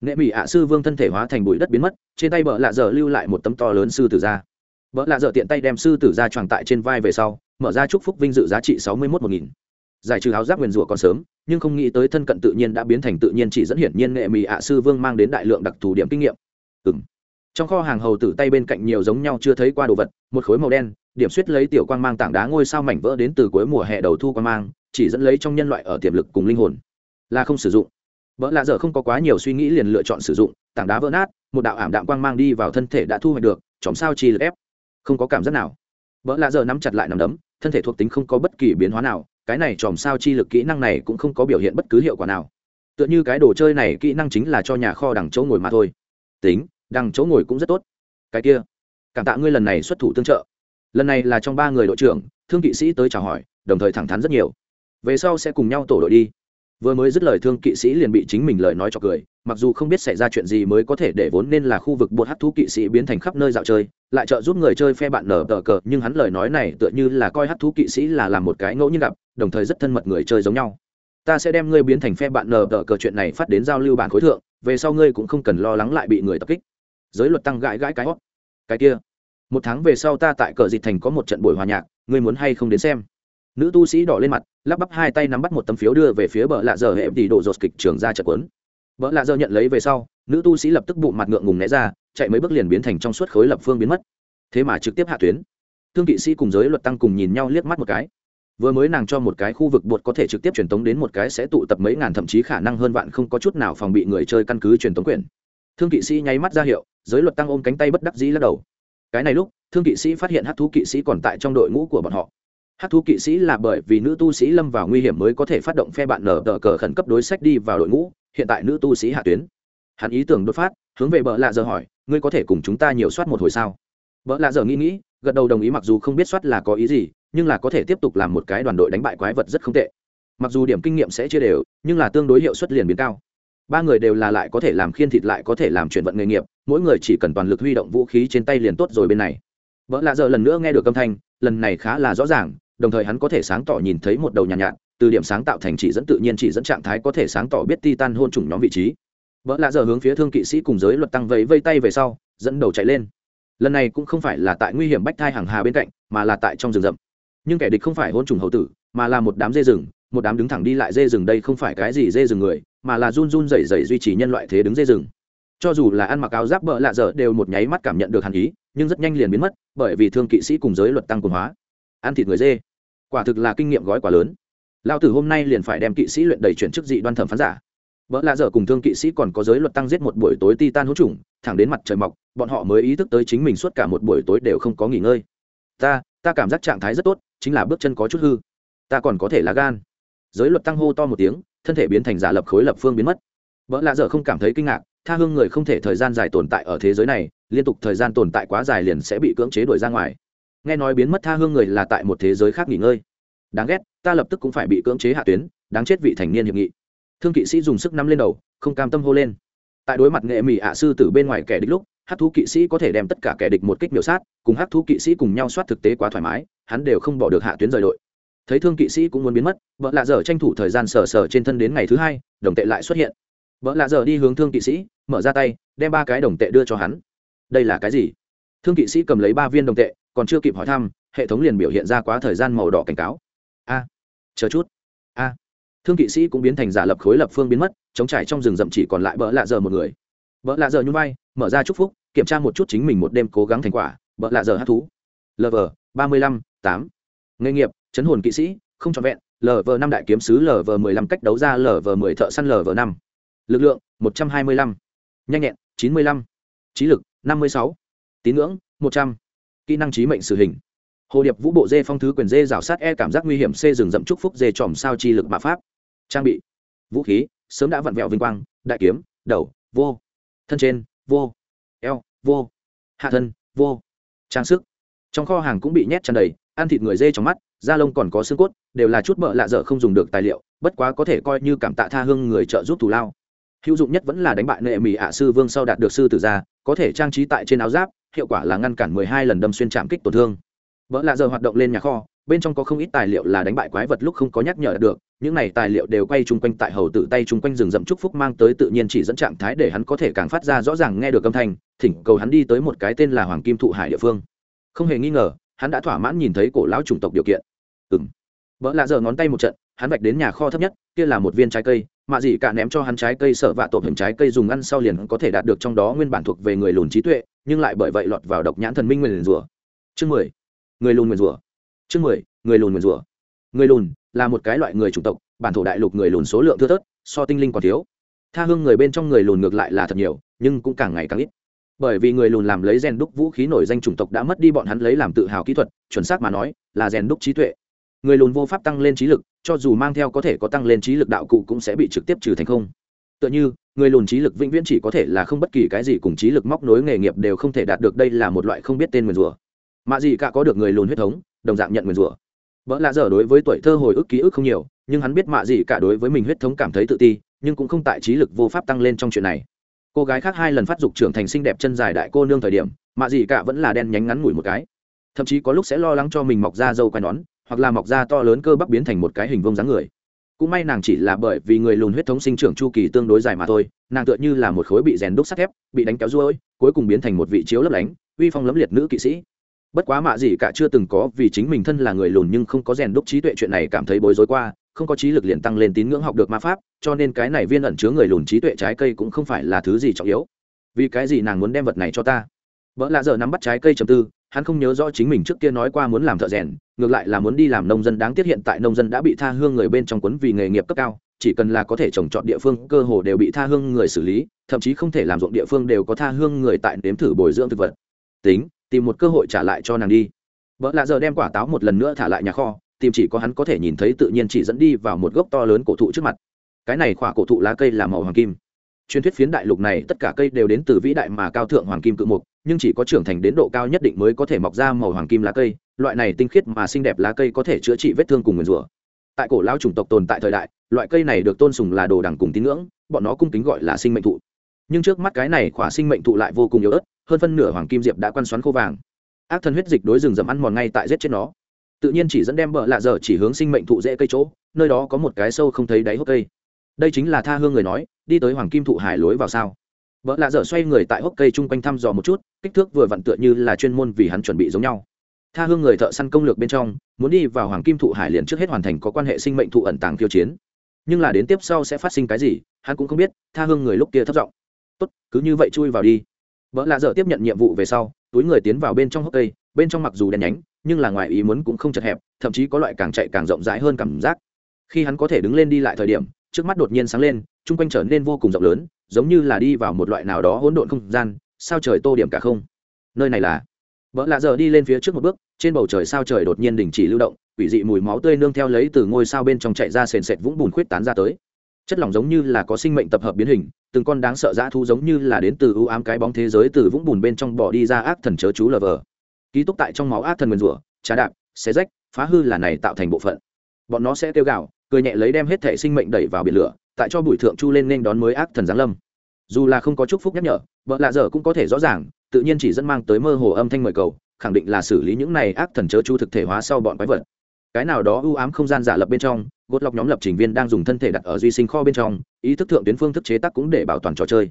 Nệ mì ạ sư vương thân thể hóa thành bụi đất biến mất, trên tay bỡ lạ dở lưu lại một tấm to lớn sư tử ra Bỡ lạ dở tiện tay đem sư tử ra tròn tại trên vai về sau, mở ra chúc phúc vinh dự giá trị sáu mươi một một nghìn. Giải trừ áo giáp nguyền rủa còn sớm, nhưng không nghĩ tới thân cận tự nhiên đã biến thành tự nhiên chỉ dẫn hiển nhiên nghệ mì ạ sư vương mang đến đại lượng đặc thù điểm kinh nghiệm ừng trong kho hàng hầu tử tay bên cạnh nhiều giống nhau chưa thấy qua đồ vật, một khối màu đen, điểm suýt lấy tiểu quang mang tảng đá ngôi sao mảnh vỡ đến từ cuối mùa hè đầu thu quang mang, chỉ dẫn lấy trong nhân loại ở tiềm lực cùng linh hồn. Là không sử dụng. Vợ lạ dở không có quá nhiều suy nghĩ liền lựa chọn sử dụng, tảng đá vỡ nát, một đạo ảm đạm quang mang đi vào thân thể đã thu hoạch được, chòm sao chi lực ép. Không có cảm giác nào. Vợ lạ dở nắm chặt lại nằm đấm, thân thể thuộc tính không có bất kỳ biến hóa nào, cái này chòm sao chi lực kỹ năng này cũng không có biểu hiện bất cứ hiệu quả nào. Tựa như cái đồ chơi này kỹ năng chính là cho nhà kho đằng chỗ ngồi mà thôi tính, đằng chỗ ngồi cũng rất tốt. Cái kia, cảm tạ ngươi lần này xuất thủ tương trợ. Lần này là trong ba người đội trưởng, thương kỵ sĩ tới chào hỏi, đồng thời thẳng thắn rất nhiều. Về sau sẽ cùng nhau tổ đội đi. Vừa mới dứt lời thương kỵ sĩ liền bị chính mình lời nói cho cười, mặc dù không biết xảy ra chuyện gì mới có thể để vốn nên là khu vực bột hát thú kỵ sĩ biến thành khắp nơi dạo chơi, lại trợ giúp người chơi phe bạn nở tờ cờ, nhưng hắn lời nói này tựa như là coi hát thú kỵ sĩ là làm một cái ngẫu nhiên gặp, đồng thời rất thân mật người chơi giống nhau. Ta sẽ đem ngươi biến thành phe bạn nở tờ cờ chuyện này phát đến giao lưu bản khối thượng về sau ngươi cũng không cần lo lắng lại bị người tập kích. Giới luật tăng gãi gãi cái hót cái kia, một tháng về sau ta tại cờ dịch thành có một trận buổi hòa nhạc, ngươi muốn hay không đến xem? Nữ tu sĩ đỏ lên mặt, lắp bắp hai tay nắm bắt một tấm phiếu đưa về phía bờ lạ giờ hệ tỷ độ dột kịch trường ra trận quấn bờ lạ giờ nhận lấy về sau, nữ tu sĩ lập tức bụng mặt ngượng ngùng né ra, chạy mấy bước liền biến thành trong suốt khối lập phương biến mất. Thế mà trực tiếp hạ tuyến. Thương kỵ sĩ cùng giới luật tăng cùng nhìn nhau liếc mắt một cái vừa mới nàng cho một cái khu vực bột có thể trực tiếp truyền tống đến một cái sẽ tụ tập mấy ngàn thậm chí khả năng hơn vạn không có chút nào phòng bị người chơi căn cứ truyền tống quyền. Thương kỵ sĩ nháy mắt ra hiệu, giới luật tăng ôm cánh tay bất đắc dĩ lắc đầu. Cái này lúc, thương kỵ sĩ phát hiện hát thú kỵ sĩ còn tại trong đội ngũ của bọn họ. Hát thú kỵ sĩ là bởi vì nữ tu sĩ lâm vào nguy hiểm mới có thể phát động phe bạn nở tờ cờ khẩn cấp đối sách đi vào đội ngũ, hiện tại nữ tu sĩ hạ tuyến. Hắn ý tưởng đột phát, hướng về bờ lạ giờ hỏi, ngươi có thể cùng chúng ta nhiều soát một hồi sao? Bờ lạ giờ nghĩ nghĩ, gật đầu đồng ý mặc dù không biết soát là có ý gì nhưng là có thể tiếp tục làm một cái đoàn đội đánh bại quái vật rất không tệ. Mặc dù điểm kinh nghiệm sẽ chia đều nhưng là tương đối hiệu suất liền biến cao. Ba người đều là lại có thể làm khiên thịt lại có thể làm chuyển vận nghề nghiệp mỗi người chỉ cần toàn lực huy động vũ khí trên tay liền tốt rồi bên này. Vợ lạ giờ lần nữa nghe được âm thanh lần này khá là rõ ràng đồng thời hắn có thể sáng tỏ nhìn thấy một đầu nhàn nhạt, nhạt từ điểm sáng tạo thành chỉ dẫn tự nhiên chỉ dẫn trạng thái có thể sáng tỏ biết titan hôn trùng nhóm vị trí. Vợ lạ giờ hướng phía thương kỵ sĩ cùng giới luật tăng vẫy vây tay về sau dẫn đầu chạy lên. Lần này cũng không phải là tại nguy hiểm bách thai hàng hà bên cạnh mà là tại trong rừng rậm nhưng kẻ địch không phải hôn trùng hậu tử, mà là một đám dê rừng, một đám đứng thẳng đi lại dê rừng đây không phải cái gì dê rừng người, mà là run run rẩy rẩy duy trì nhân loại thế đứng dê rừng. Cho dù là ăn mặc áo giáp bợ lạ dở đều một nháy mắt cảm nhận được hàn ý, nhưng rất nhanh liền biến mất, bởi vì thương kỵ sĩ cùng giới luật tăng cường hóa. Ăn thịt người dê. Quả thực là kinh nghiệm gói quá lớn. Lao tử hôm nay liền phải đem kỵ sĩ luyện đầy chuyển chức dị đoan thẩm phán giả. Bỡ lạ dở cùng thương kỵ sĩ còn có giới luật tăng giết một buổi tối ti tan hỗ trùng, thẳng đến mặt trời mọc, bọn họ mới ý thức tới chính mình suốt cả một buổi tối đều không có nghỉ ngơi. Ta ta cảm giác trạng thái rất tốt chính là bước chân có chút hư. Ta còn có thể là gan. Giới luật tăng hô to một tiếng, thân thể biến thành giả lập khối lập phương biến mất. Vợ lạ dở không cảm thấy kinh ngạc, tha hương người không thể thời gian dài tồn tại ở thế giới này, liên tục thời gian tồn tại quá dài liền sẽ bị cưỡng chế đuổi ra ngoài. Nghe nói biến mất tha hương người là tại một thế giới khác nghỉ ngơi. Đáng ghét, ta lập tức cũng phải bị cưỡng chế hạ tuyến, đáng chết vị thành niên hiệp nghị. Thương kỵ sĩ dùng sức nắm lên đầu, không cam tâm hô lên. Tại đối mặt nghệ mỹ ạ sư từ bên ngoài kẻ địch lúc hát thú kỵ sĩ có thể đem tất cả kẻ địch một kích miểu sát, cùng hát thú kỵ sĩ cùng nhau soát thực tế quá thoải mái, hắn đều không bỏ được hạ tuyến rời đội. Thấy thương kỵ sĩ cũng muốn biến mất, vợ lạ dở tranh thủ thời gian sờ sờ trên thân đến ngày thứ hai, đồng tệ lại xuất hiện. Vợ lạ dở đi hướng thương kỵ sĩ, mở ra tay, đem ba cái đồng tệ đưa cho hắn. Đây là cái gì? Thương kỵ sĩ cầm lấy ba viên đồng tệ, còn chưa kịp hỏi thăm, hệ thống liền biểu hiện ra quá thời gian màu đỏ cảnh cáo. A, chờ chút. A. Thương kỵ sĩ cũng biến thành giả lập khối lập phương biến mất, chống trải trong rừng rậm chỉ còn lại bỡ lạ giờ một người. Bỡ lạ giờ nhún vai mở ra chúc phúc, kiểm tra một chút chính mình một đêm cố gắng thành quả bỡ lạ giờ hát thú. Lv ba mươi lăm, tám. Nghề nghiệp, chấn hồn kỵ sĩ, không trọn vẹn. Lv năm đại kiếm sứ lv mười lăm cách đấu ra lv mười thợ săn lv năm. Lực lượng, một trăm hai mươi lăm. Nhanh nhẹn, chín mươi lăm. Trí lực, năm mươi sáu. Tín ngưỡng, một trăm. Kỹ năng trí mệnh sử hình. Hồ điệp vũ bộ dê phong thứ quyền dê rào sát e cảm giác nguy hiểm c rừng rậm trúc phúc, dê tròm sao chi lực mạ pháp. Trang bị, vũ khí, sớm đã vặn vẹo vinh quang, đại kiếm, đầu, vô. Thân trên vô, eo, vô, hạ thân, vô, trang sức. Trong kho hàng cũng bị nhét tràn đầy, ăn thịt người dê trong mắt, da lông còn có xương cốt, đều là chút bợ lạ dở không dùng được tài liệu, bất quá có thể coi như cảm tạ tha hương người trợ giúp thù lao. Hữu dụng nhất vẫn là đánh bại nệ mỹ ạ sư vương sau đạt được sư tử ra có thể trang trí tại trên áo giáp, hiệu quả là ngăn cản mười hai lần đâm xuyên chạm kích tổn thương. Vợ lạ giờ hoạt động lên nhà kho bên trong có không ít tài liệu là đánh bại quái vật lúc không có nhắc nhở được, những này tài liệu đều quay chung quanh tại hầu tự tay chung quanh rừng rậm trúc phúc mang tới tự nhiên chỉ dẫn trạng thái để hắn có thể càng phát ra rõ ràng nghe được âm thanh, thỉnh cầu hắn đi tới một cái tên là hoàng kim thụ hải địa phương. Không hề nghi ngờ, hắn đã thỏa mãn nhìn thấy cổ lão chủng tộc điều kiện. Ừng vợ lạ giờ ngón tay một trận, hắn vạch đến nhà kho thấp nhất, kia là một viên trái cây mạ dị cả ném cho hắn trái cây sợ vạ tộp hình trái cây dùng ăn sau liền có thể đạt được trong đó nguyên bản thuộc về người lùn trí tuệ, nhưng lại bởi vậy lọt vào độc nhãn thần minh nguyền rủa. Chương mười. Người lùn nguyền rủa chương mười, người lùn nguyền rủa. Người lùn là một cái loại người chủng tộc, bản thổ đại lục người lùn số lượng thưa thớt, so tinh linh còn thiếu. Tha hương người bên trong người lùn ngược lại là thật nhiều, nhưng cũng càng ngày càng ít. Bởi vì người lùn làm lấy rèn đúc vũ khí nổi danh chủng tộc đã mất đi bọn hắn lấy làm tự hào kỹ thuật, chuẩn xác mà nói, là rèn đúc trí tuệ. Người lùn vô pháp tăng lên trí lực, cho dù mang theo có thể có tăng lên trí lực đạo cụ cũng sẽ bị trực tiếp trừ thành không. Tựa như, người lùn trí lực vĩnh viễn chỉ có thể là không bất kỳ cái gì cùng trí lực móc nối nghề nghiệp đều không thể đạt được, đây là một loại không biết tên nguyền rủa. Mạ gì cả có được người lùn huyết thống đồng dạng nhận nguyền rủa. Vợ lạ dở đối với tuổi thơ hồi ức ký ức không nhiều, nhưng hắn biết mạ gì cả đối với mình huyết thống cảm thấy tự ti, nhưng cũng không tại trí lực vô pháp tăng lên trong chuyện này. Cô gái khác hai lần phát dục trưởng thành xinh đẹp chân dài đại cô nương thời điểm, mạ gì cả vẫn là đen nhánh ngắn ngủi một cái. Thậm chí có lúc sẽ lo lắng cho mình mọc ra dâu quai nón, hoặc là mọc ra to lớn cơ bắp biến thành một cái hình vông dáng người. Cũng may nàng chỉ là bởi vì người lùn huyết thống sinh trưởng chu kỳ tương đối dài mà thôi, nàng tựa như là một khối bị rèn đúc sắt thép, bị đánh kéo ruôi, cuối cùng biến thành một vị chiếu lấp lánh, uy phong lấm liệt nữ kỵ sĩ bất quá mạ gì cả chưa từng có, vì chính mình thân là người lùn nhưng không có rèn đúc trí tuệ chuyện này cảm thấy bối rối qua, không có trí lực liền tăng lên tín ngưỡng học được ma pháp, cho nên cái này viên ẩn chứa người lùn trí tuệ trái cây cũng không phải là thứ gì trọng yếu. Vì cái gì nàng muốn đem vật này cho ta? Vợ lạ giờ nắm bắt trái cây trầm tư, hắn không nhớ rõ chính mình trước kia nói qua muốn làm thợ rèn, ngược lại là muốn đi làm nông dân đáng tiếc hiện tại nông dân đã bị tha hương người bên trong quấn vì nghề nghiệp cấp cao, chỉ cần là có thể trồng trọt địa phương, cơ hồ đều bị tha hương người xử lý, thậm chí không thể làm ruộng địa phương đều có tha hương người tại nếm thử bồi dưỡng thực vật. Tính tìm một cơ hội trả lại cho nàng đi. Vợ lạ giờ đem quả táo một lần nữa thả lại nhà kho, tìm chỉ có hắn có thể nhìn thấy tự nhiên chỉ dẫn đi vào một gốc to lớn cổ thụ trước mặt. Cái này khỏa cổ thụ lá cây là màu hoàng kim. Truyền thuyết phiến đại lục này tất cả cây đều đến từ vĩ đại mà cao thượng hoàng kim cự mục, nhưng chỉ có trưởng thành đến độ cao nhất định mới có thể mọc ra màu hoàng kim lá cây, loại này tinh khiết mà xinh đẹp lá cây có thể chữa trị vết thương cùng nguyền rủa. Tại cổ lao chủng tộc tồn tại thời đại, loại cây này được tôn sùng là đồ đằng cùng tín ngưỡng, bọn nó cung kính gọi là sinh mệnh thụ. Nhưng trước mắt cái này khỏa sinh mệnh thụ lại vô cùng yếu ớt hơn phân nửa hoàng kim diệp đã quan xoắn khô vàng. Ác thần huyết dịch đối rừng rậm ăn mòn ngay tại giết chết nó. Tự nhiên chỉ dẫn đem bợ lạ dở chỉ hướng sinh mệnh thụ dễ cây chỗ, nơi đó có một cái sâu không thấy đáy hốc cây. Đây chính là tha hương người nói, đi tới hoàng kim thụ hải lối vào sao? Vợ lạ dở xoay người tại hốc cây chung quanh thăm dò một chút, kích thước vừa vặn tựa như là chuyên môn vì hắn chuẩn bị giống nhau. Tha hương người thợ săn công lược bên trong, muốn đi vào hoàng kim thụ hải liền trước hết hoàn thành có quan hệ sinh mệnh thụ ẩn tàng tiêu chiến. Nhưng là đến tiếp sau sẽ phát sinh cái gì, hắn cũng không biết, tha hương người lúc kia thất vọng tốt, cứ như vậy chui vào đi vợ lạ dở tiếp nhận nhiệm vụ về sau, túi người tiến vào bên trong hốc cây, bên trong mặc dù đen nhánh, nhưng là ngoài ý muốn cũng không chật hẹp, thậm chí có loại càng chạy càng rộng rãi hơn cảm giác. Khi hắn có thể đứng lên đi lại thời điểm, trước mắt đột nhiên sáng lên, chung quanh trở nên vô cùng rộng lớn, giống như là đi vào một loại nào đó hỗn độn không gian, sao trời tô điểm cả không? Nơi này là? Vợ lạ giờ đi lên phía trước một bước, trên bầu trời sao trời đột nhiên đình chỉ lưu động, quỷ dị mùi máu tươi nương theo lấy từ ngôi sao bên trong chạy ra sền sệt vũng bùn khuyết tán ra tới chất lỏng giống như là có sinh mệnh tập hợp biến hình, từng con đáng sợ dã thu giống như là đến từ ưu ám cái bóng thế giới từ vũng bùn bên trong bỏ đi ra ác thần chớ chú lờ vờ. Ký túc tại trong máu ác thần nguyền rủa trá đạp, xé rách, phá hư là này tạo thành bộ phận. Bọn nó sẽ tiêu gạo cười nhẹ lấy đem hết thể sinh mệnh đẩy vào biển lửa, tại cho bùi thượng chu lên nên đón mới ác thần giáng lâm. Dù là không có chúc phúc nhắc nhở, vợ lạ dở cũng có thể rõ ràng, tự nhiên chỉ dẫn mang tới mơ hồ âm thanh mời cầu, khẳng định là xử lý những này ác thần chớ chu thực thể hóa sau bọn quái vật cái nào đó ưu ám không gian giả lập bên trong gột lọc nhóm lập trình viên đang dùng thân thể đặt ở duy sinh kho bên trong, ý thức thượng tuyến phương thức chế tác cũng để bảo toàn trò chơi.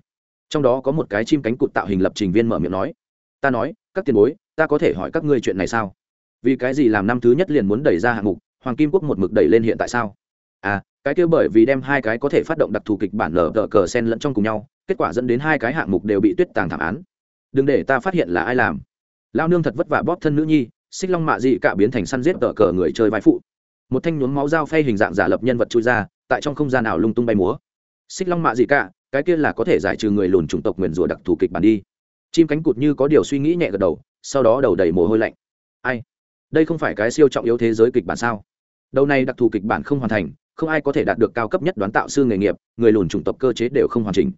Trong đó có một cái chim cánh cụt tạo hình lập trình viên mở miệng nói, ta nói, các tiền bối, ta có thể hỏi các ngươi chuyện này sao? Vì cái gì làm năm thứ nhất liền muốn đẩy ra hạng mục, hoàng kim quốc một mực đẩy lên hiện tại sao? À cái kia bởi vì đem hai cái có thể phát động đặc thù kịch bản lở đỡ cờ sen lẫn trong cùng nhau, kết quả dẫn đến hai cái hạng mục đều bị tuyết tàng thảm án. Đừng để ta phát hiện là ai làm. Lao nương thật vất vả bóp thân nữ nhi xích long mạ dị cả biến thành săn giết tờ cờ người chơi vai phụ. Một thanh nhuốm máu dao phay hình dạng giả lập nhân vật chui ra, tại trong không gian nào lung tung bay múa. Xích long mạ dị cả, cái kia là có thể giải trừ người lùn chủng tộc nguyền rủa đặc thù kịch bản đi. Chim cánh cụt như có điều suy nghĩ nhẹ gật đầu, sau đó đầu đầy mồ hôi lạnh. Ai? Đây không phải cái siêu trọng yếu thế giới kịch bản sao? Đầu này đặc thù kịch bản không hoàn thành, không ai có thể đạt được cao cấp nhất đoán tạo sư nghề nghiệp, người lùn chủng tộc cơ chế đều không hoàn chỉnh.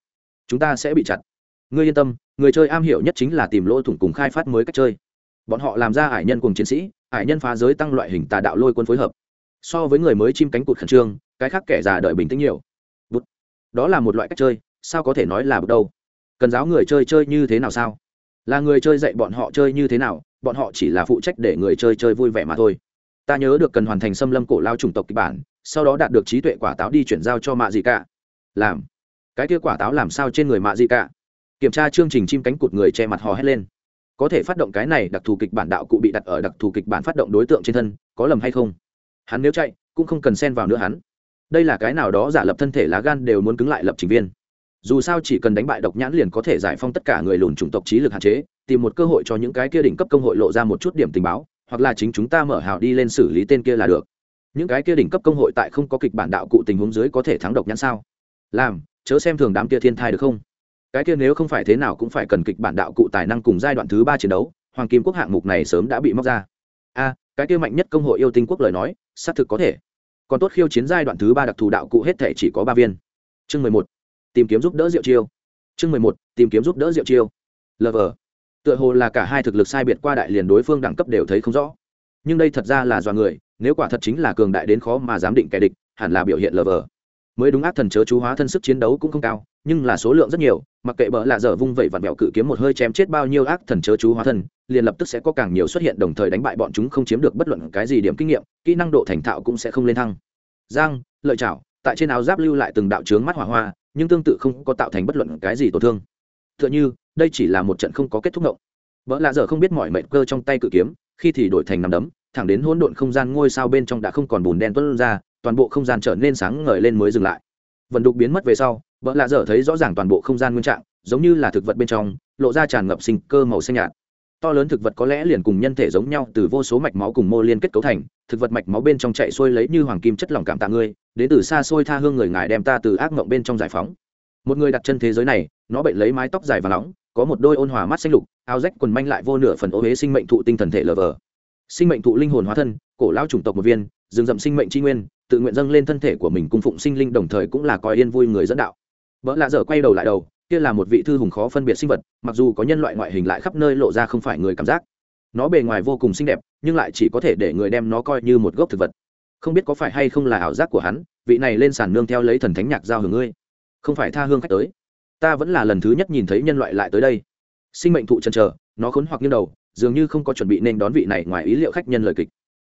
Chúng ta sẽ bị chặt. Ngươi yên tâm, người chơi am hiểu nhất chính là tìm lỗ thủng cùng khai phát mới cách chơi bọn họ làm ra ải nhân cùng chiến sĩ, ải nhân phá giới tăng loại hình tà đạo lôi quân phối hợp. So với người mới chim cánh cụt khẩn trương, cái khác kẻ già đợi bình tĩnh nhiều. Bút đó là một loại cách chơi, sao có thể nói là bút đâu? Cần giáo người chơi chơi như thế nào sao? Là người chơi dạy bọn họ chơi như thế nào, bọn họ chỉ là phụ trách để người chơi chơi vui vẻ mà thôi. Ta nhớ được cần hoàn thành xâm lâm cổ lao chủng tộc kịch bản, sau đó đạt được trí tuệ quả táo đi chuyển giao cho mạ gì cả. Làm. Cái kia quả táo làm sao trên người mạ gì cả? Kiểm tra chương trình chim cánh cụt người che mặt hò hét lên có thể phát động cái này đặc thù kịch bản đạo cụ bị đặt ở đặc thù kịch bản phát động đối tượng trên thân, có lầm hay không? Hắn nếu chạy, cũng không cần xen vào nữa hắn. Đây là cái nào đó giả lập thân thể lá gan đều muốn cứng lại lập trình viên. Dù sao chỉ cần đánh bại độc nhãn liền có thể giải phong tất cả người lùn chủng tộc trí lực hạn chế, tìm một cơ hội cho những cái kia đỉnh cấp công hội lộ ra một chút điểm tình báo, hoặc là chính chúng ta mở hào đi lên xử lý tên kia là được. Những cái kia đỉnh cấp công hội tại không có kịch bản đạo cụ tình huống dưới có thể thắng độc nhãn sao? Làm, chớ xem thường đám kia thiên thai được không? Cái kia nếu không phải thế nào cũng phải cần kịch bản đạo cụ tài năng cùng giai đoạn thứ ba chiến đấu, hoàng kim quốc hạng mục này sớm đã bị móc ra. A, cái kia mạnh nhất công hội yêu tinh quốc lời nói, xác thực có thể. Còn tốt khiêu chiến giai đoạn thứ ba đặc thù đạo cụ hết thể chỉ có ba viên. Chương mười một, tìm kiếm giúp đỡ diệu chiêu. Chương mười một, tìm kiếm giúp đỡ diệu chiêu. Lv tựa hồ là cả hai thực lực sai biệt qua đại liền đối phương đẳng cấp đều thấy không rõ. Nhưng đây thật ra là do người, nếu quả thật chính là cường đại đến khó mà giám định kẻ địch, hẳn là biểu hiện lờ vờ mới đúng ác thần chớ chú hóa thân sức chiến đấu cũng không cao, nhưng là số lượng rất nhiều, mặc kệ bỡ lạ dở vung vẩy vặn vẹo cự kiếm một hơi chém chết bao nhiêu ác thần chớ chú hóa thân, liền lập tức sẽ có càng nhiều xuất hiện, đồng thời đánh bại bọn chúng không chiếm được bất luận cái gì điểm kinh nghiệm, kỹ năng độ thành thạo cũng sẽ không lên thăng. Giang, lợi chảo tại trên áo giáp lưu lại từng đạo trướng mắt hỏa hoa, nhưng tương tự không có tạo thành bất luận cái gì tổn thương. T h ư ợ n h ư đây chỉ là một trận không có kết thúc ngộng. Vợ lạ dở không biết mọi mệnh cơ trong tay cự kiếm, khi thì đổi thành nằm đấm, thẳng đến hỗn độn không gian ngôi sao bên trong đã không còn bùn đen tuân ra toàn bộ không gian trở nên sáng ngời lên mới dừng lại. Vận đục biến mất về sau, vợ lạ dở thấy rõ ràng toàn bộ không gian nguyên trạng, giống như là thực vật bên trong, lộ ra tràn ngập sinh cơ màu xanh nhạt. To lớn thực vật có lẽ liền cùng nhân thể giống nhau từ vô số mạch máu cùng mô liên kết cấu thành, thực vật mạch máu bên trong chạy xuôi lấy như hoàng kim chất lỏng cảm tạ ngươi, đến từ xa xôi tha hương người ngài đem ta từ ác mộng bên trong giải phóng. Một người đặt chân thế giới này, nó bệnh lấy mái tóc dài và nóng, có một đôi ôn hòa mắt xanh lục, áo rách quần manh lại vô nửa phần ô huế sinh mệnh thụ tinh thần thể lờ vờ. Sinh mệnh thụ linh hồn hóa thân, cổ lao chủng tộc một viên rừng rậm sinh mệnh tri nguyên, tự nguyện dâng lên thân thể của mình cung phụng sinh linh, đồng thời cũng là coi yên vui người dẫn đạo. Vợ lạ dở quay đầu lại đầu, kia là một vị thư hùng khó phân biệt sinh vật, mặc dù có nhân loại ngoại hình lại khắp nơi lộ ra không phải người cảm giác. Nó bề ngoài vô cùng xinh đẹp, nhưng lại chỉ có thể để người đem nó coi như một gốc thực vật. Không biết có phải hay không là ảo giác của hắn, vị này lên sàn nương theo lấy thần thánh nhạc giao hưởng ngươi. Không phải tha hương khách tới. Ta vẫn là lần thứ nhất nhìn thấy nhân loại lại tới đây. Sinh mệnh thụ chân chờ, nó khốn hoặc như đầu, dường như không có chuẩn bị nên đón vị này ngoài ý liệu khách nhân lời kịch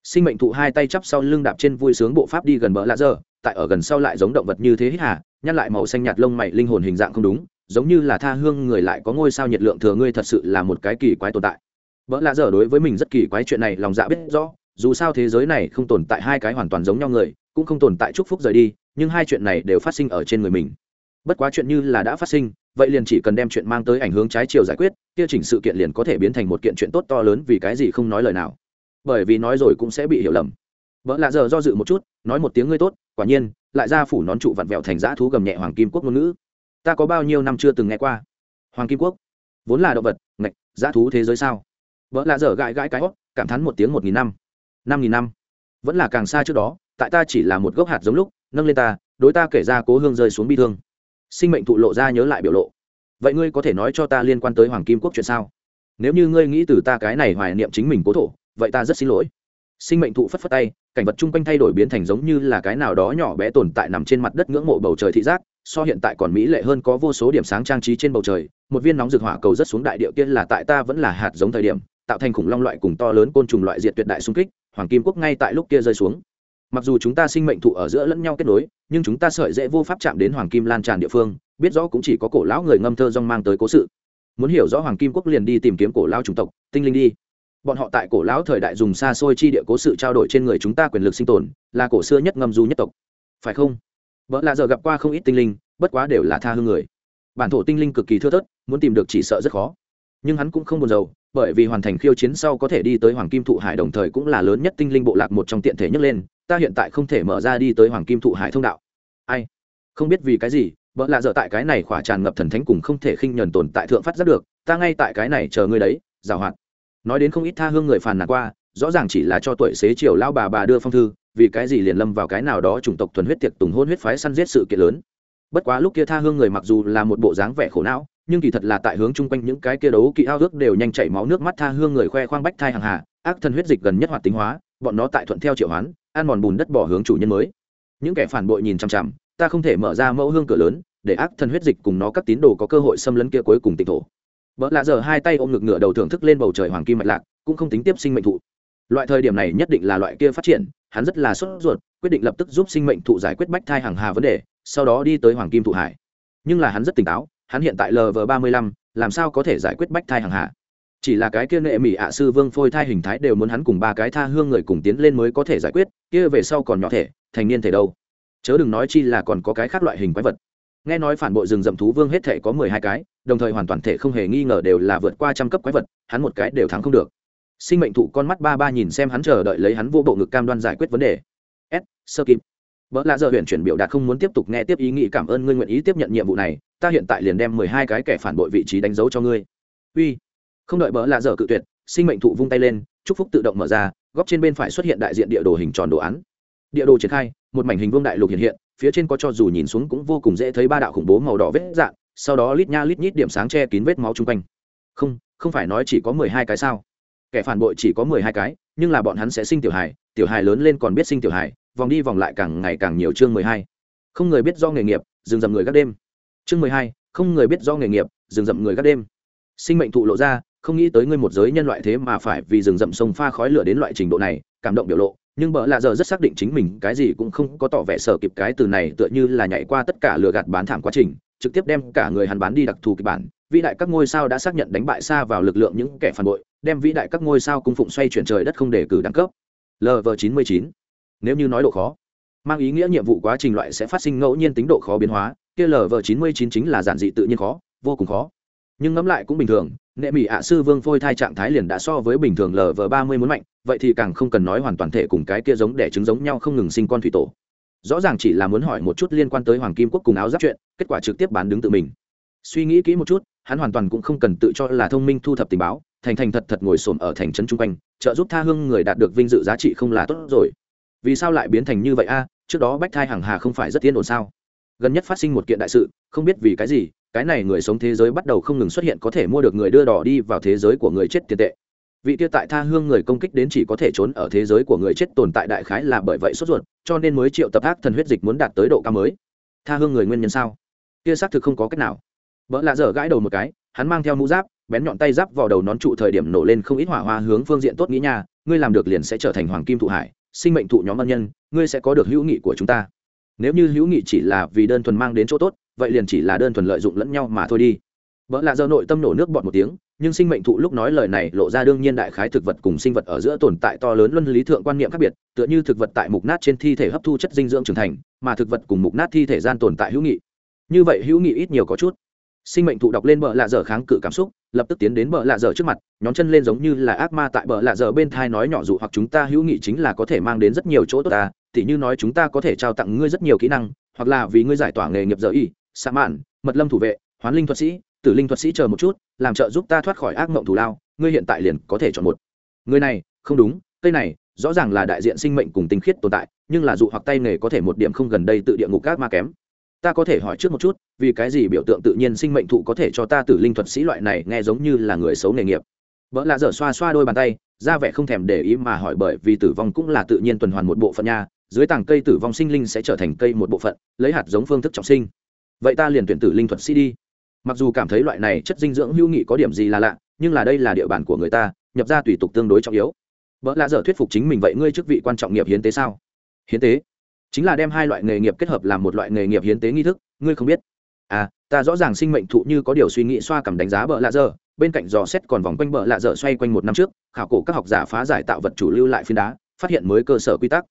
sinh mệnh thụ hai tay chắp sau lưng đạp trên vui sướng bộ pháp đi gần bờ lạ dơ tại ở gần sau lại giống động vật như thế hít hà, nhăn lại màu xanh nhạt lông mày linh hồn hình dạng không đúng, giống như là tha hương người lại có ngôi sao nhiệt lượng thừa ngươi thật sự là một cái kỳ quái tồn tại. Vợ lạ dở đối với mình rất kỳ quái chuyện này lòng dạ biết rõ, dù sao thế giới này không tồn tại hai cái hoàn toàn giống nhau người, cũng không tồn tại chúc phúc rời đi, nhưng hai chuyện này đều phát sinh ở trên người mình. Bất quá chuyện như là đã phát sinh, vậy liền chỉ cần đem chuyện mang tới ảnh hướng trái chiều giải quyết, kia chỉnh sự kiện liền có thể biến thành một kiện chuyện tốt to lớn vì cái gì không nói lời nào bởi vì nói rồi cũng sẽ bị hiểu lầm. Vợ lạ giờ do dự một chút, nói một tiếng ngươi tốt, quả nhiên, lại ra phủ nón trụ vặn vẹo thành dã thú gầm nhẹ hoàng kim quốc ngôn ngữ. Ta có bao nhiêu năm chưa từng nghe qua. Hoàng kim quốc, vốn là động vật, ngạch, dã thú thế giới sao? Vợ lạ dở gãi gãi cái hót cảm thán một tiếng một nghìn năm năm nghìn năm. Vẫn là càng xa trước đó, tại ta chỉ là một gốc hạt giống lúc, nâng lên ta, đối ta kể ra cố hương rơi xuống bi thương. Sinh mệnh thụ lộ ra nhớ lại biểu lộ. Vậy ngươi có thể nói cho ta liên quan tới hoàng kim quốc chuyện sao? Nếu như ngươi nghĩ từ ta cái này hoài niệm chính mình cố thổ vậy ta rất xin lỗi. Sinh mệnh thụ phất phất tay, cảnh vật chung quanh thay đổi biến thành giống như là cái nào đó nhỏ bé tồn tại nằm trên mặt đất ngưỡng mộ bầu trời thị giác, so hiện tại còn mỹ lệ hơn có vô số điểm sáng trang trí trên bầu trời, một viên nóng rực hỏa cầu rất xuống đại địa tiên là tại ta vẫn là hạt giống thời điểm, tạo thành khủng long loại cùng to lớn côn trùng loại diệt tuyệt đại xung kích, hoàng kim quốc ngay tại lúc kia rơi xuống. Mặc dù chúng ta sinh mệnh thụ ở giữa lẫn nhau kết nối, nhưng chúng ta sợi dễ vô pháp chạm đến hoàng kim lan tràn địa phương, biết rõ cũng chỉ có cổ lão người ngâm thơ rong mang tới cố sự. Muốn hiểu rõ hoàng kim quốc liền đi tìm kiếm cổ lão chủng tộc, tinh linh đi bọn họ tại cổ lão thời đại dùng xa xôi chi địa cố sự trao đổi trên người chúng ta quyền lực sinh tồn, là cổ xưa nhất ngâm du nhất tộc. Phải không? Vợ lạ giờ gặp qua không ít tinh linh, bất quá đều là tha hương người. Bản thổ tinh linh cực kỳ thưa thớt, muốn tìm được chỉ sợ rất khó. Nhưng hắn cũng không buồn rầu, bởi vì hoàn thành khiêu chiến sau có thể đi tới hoàng kim thụ hải đồng thời cũng là lớn nhất tinh linh bộ lạc một trong tiện thể nhấc lên, ta hiện tại không thể mở ra đi tới hoàng kim thụ hải thông đạo. Ai? Không biết vì cái gì, vợ lạ dở tại cái này khỏa tràn ngập thần thánh cùng không thể khinh nhuần tồn tại thượng phát rất được, ta ngay tại cái này chờ ngươi đấy, giảo hoạt nói đến không ít tha hương người phàn nàn qua, rõ ràng chỉ là cho tuổi xế chiều lao bà bà đưa phong thư, vì cái gì liền lâm vào cái nào đó chủng tộc thuần huyết tiệc tùng hôn huyết phái săn giết sự kiện lớn. Bất quá lúc kia tha hương người mặc dù là một bộ dáng vẻ khổ não, nhưng kỳ thật là tại hướng chung quanh những cái kia đấu kỵ ao ước đều nhanh chảy máu nước mắt tha hương người khoe khoang bách thai hàng hà, ác thân huyết dịch gần nhất hoạt tính hóa, bọn nó tại thuận theo triệu hoán, ăn mòn bùn đất bỏ hướng chủ nhân mới. Những kẻ phản bội nhìn chằm chằm, ta không thể mở ra mẫu hương cửa lớn, để ác thân huyết dịch cùng nó các tín đồ có cơ hội xâm lấn kia cuối cùng tỉnh thổ vợ lạ giờ hai tay ôm ngực ngựa đầu thưởng thức lên bầu trời hoàng kim mạch lạc, cũng không tính tiếp sinh mệnh thụ. Loại thời điểm này nhất định là loại kia phát triển, hắn rất là sốt ruột, quyết định lập tức giúp sinh mệnh thụ giải quyết bách thai hàng hà vấn đề, sau đó đi tới hoàng kim thụ hải. Nhưng là hắn rất tỉnh táo, hắn hiện tại lv ba mươi lăm, làm sao có thể giải quyết bách thai hàng hà? Chỉ là cái kia nệ mỹ ạ sư vương phôi thai hình thái đều muốn hắn cùng ba cái tha hương người cùng tiến lên mới có thể giải quyết, kia về sau còn nhỏ thể, thành niên thể đâu? Chớ đừng nói chi là còn có cái khác loại hình quái vật. Nghe nói phản bội rừng rậm thú vương hết thể có mười hai cái đồng thời hoàn toàn thể không hề nghi ngờ đều là vượt qua trăm cấp quái vật, hắn một cái đều thắng không được. Sinh mệnh thụ con mắt ba ba nhìn xem hắn chờ đợi lấy hắn vô bộ ngực cam đoan giải quyết vấn đề. S, sơ kịp. Vợ lạ giờ huyện chuyển biểu đạt không muốn tiếp tục nghe tiếp ý nghĩ, cảm ơn ngươi nguyện ý tiếp nhận nhiệm vụ này, ta hiện tại liền đem mười hai cái kẻ phản bội vị trí đánh dấu cho ngươi. Uy. Không đợi vợ lạ giờ cự tuyệt, sinh mệnh thụ vung tay lên, chúc phúc tự động mở ra, góc trên bên phải xuất hiện đại diện địa đồ hình tròn đồ án. Địa đồ triển khai, một mảnh hình vương đại lục hiện hiện, phía trên có cho dù nhìn xuống cũng vô cùng dễ thấy ba đạo khủng bố màu đỏ vết dạng sau đó lít nha lít nhít điểm sáng che kín vết máu chung quanh. Không không phải nói chỉ có mười hai cái sao? Kẻ phản bội chỉ có mười hai cái, nhưng là bọn hắn sẽ sinh tiểu hài tiểu hài lớn lên còn biết sinh tiểu hài, vòng đi vòng lại càng ngày càng nhiều chương mười hai. Không người biết do nghề nghiệp dừng dầm người gác đêm. Chương mười hai, không người biết do nghề nghiệp dừng dầm người gác đêm. Sinh mệnh thụ lộ ra, không nghĩ tới ngươi một giới nhân loại thế mà phải vì rừng rậm sông pha khói lửa đến loại trình độ này, cảm động biểu lộ. Nhưng bợ lạ giờ rất xác định chính mình cái gì cũng không có tỏ vẻ sở kịp cái từ này tựa như là nhảy qua tất cả lừa gạt bán thảm quá trình trực tiếp đem cả người hắn bán đi đặc thù kịch bản, vĩ đại các ngôi sao đã xác nhận đánh bại xa vào lực lượng những kẻ phản bội, đem vĩ đại các ngôi sao cung phụng xoay chuyển trời đất không để cử đẳng cấp. Lv chín mươi chín. Nếu như nói độ khó, mang ý nghĩa nhiệm vụ quá trình loại sẽ phát sinh ngẫu nhiên tính độ khó biến hóa, kia lv chín mươi chín chính là giản dị tự nhiên khó, vô cùng khó. Nhưng ngẫm lại cũng bình thường, nệ mỹ ạ sư vương phôi thai trạng thái liền đã so với bình thường lv ba mươi muốn mạnh, vậy thì càng không cần nói hoàn toàn thể cùng cái kia giống đẻ trứng giống nhau không ngừng sinh con thủy tổ rõ ràng chỉ là muốn hỏi một chút liên quan tới hoàng kim quốc cùng áo giáp chuyện, kết quả trực tiếp bán đứng tự mình. Suy nghĩ kỹ một chút, hắn hoàn toàn cũng không cần tự cho là thông minh thu thập tình báo, thành thành thật thật ngồi xổm ở thành trấn chung quanh, trợ giúp tha hương người đạt được vinh dự giá trị không là tốt rồi. Vì sao lại biến thành như vậy a? À, trước đó bách thai hàng hà không phải rất tiên ổn sao? Gần nhất phát sinh một kiện đại sự, không biết vì cái gì, cái này người sống thế giới bắt đầu không ngừng xuất hiện có thể mua được người đưa đỏ đi vào thế giới của người chết tiền tệ vị kia tại tha hương người công kích đến chỉ có thể trốn ở thế giới của người chết tồn tại đại khái là bởi vậy sốt ruột, cho nên mới triệu tập ác thần huyết dịch muốn đạt tới độ cao mới. Tha hương người nguyên nhân sao? Kia xác thực không có cách nào. Vợ lạ dở gãi đầu một cái, hắn mang theo mũ giáp, bén nhọn tay giáp vào đầu nón trụ thời điểm nổ lên không ít hỏa hoa hướng phương diện tốt nghĩ nha, ngươi làm được liền sẽ trở thành hoàng kim thụ hải, sinh mệnh thụ nhóm ân nhân, ngươi sẽ có được hữu nghị của chúng ta. Nếu như hữu nghị chỉ là vì đơn thuần mang đến chỗ tốt, vậy liền chỉ là đơn thuần lợi dụng lẫn nhau mà thôi đi. Vợ lạ dở nội tâm nổ nước bọt một tiếng nhưng sinh mệnh thụ lúc nói lời này lộ ra đương nhiên đại khái thực vật cùng sinh vật ở giữa tồn tại to lớn luân lý thượng quan niệm khác biệt, tựa như thực vật tại mục nát trên thi thể hấp thu chất dinh dưỡng trưởng thành, mà thực vật cùng mục nát thi thể gian tồn tại hữu nghị. Như vậy hữu nghị ít nhiều có chút. Sinh mệnh thụ đọc lên bờ lạ dở kháng cự cảm xúc, lập tức tiến đến bờ lạ dở trước mặt nhóm chân lên giống như là ác ma tại bờ lạ dở bên thai nói nhỏ dụ hoặc chúng ta hữu nghị chính là có thể mang đến rất nhiều chỗ tốt ta, tỉ như nói chúng ta có thể trao tặng ngươi rất nhiều kỹ năng, hoặc là vì ngươi giải tỏa nghề nghiệp dở y sa mạn, mật lâm thủ vệ, hoán linh thuật sĩ tử linh thuật sĩ chờ một chút, làm trợ giúp ta thoát khỏi ác mộng thù lao, ngươi hiện tại liền có thể chọn một. Người này, không đúng, cây này, rõ ràng là đại diện sinh mệnh cùng tinh khiết tồn tại, nhưng là dụ hoặc tay nghề có thể một điểm không gần đây tự địa ngục các ma kém. Ta có thể hỏi trước một chút, vì cái gì biểu tượng tự nhiên sinh mệnh thụ có thể cho ta tử linh thuật sĩ loại này nghe giống như là người xấu nghề nghiệp? Vợ lạ dở xoa xoa đôi bàn tay, ra vẻ không thèm để ý mà hỏi bởi vì tử vong cũng là tự nhiên tuần hoàn một bộ phận nha, dưới tảng cây tử vong sinh linh sẽ trở thành cây một bộ phận, lấy hạt giống phương thức trọng sinh. Vậy ta liền tuyển tử linh thuật sĩ đi mặc dù cảm thấy loại này chất dinh dưỡng hữu nghị có điểm gì là lạ, nhưng là đây là địa bàn của người ta, nhập ra tùy tục tương đối trọng yếu. Vợ lạ dở thuyết phục chính mình vậy ngươi chức vị quan trọng nghiệp hiến tế sao? Hiến tế? Chính là đem hai loại nghề nghiệp kết hợp làm một loại nghề nghiệp hiến tế nghi thức, ngươi không biết. À ta rõ ràng sinh mệnh thụ như có điều suy nghĩ xoa cảm đánh giá bợ lạ dở, bên cạnh dò xét còn vòng quanh bợ lạ dở xoay quanh một năm trước, khảo cổ các học giả phá giải tạo vật chủ lưu lại phiến đá, phát hiện mới cơ sở quy tắc.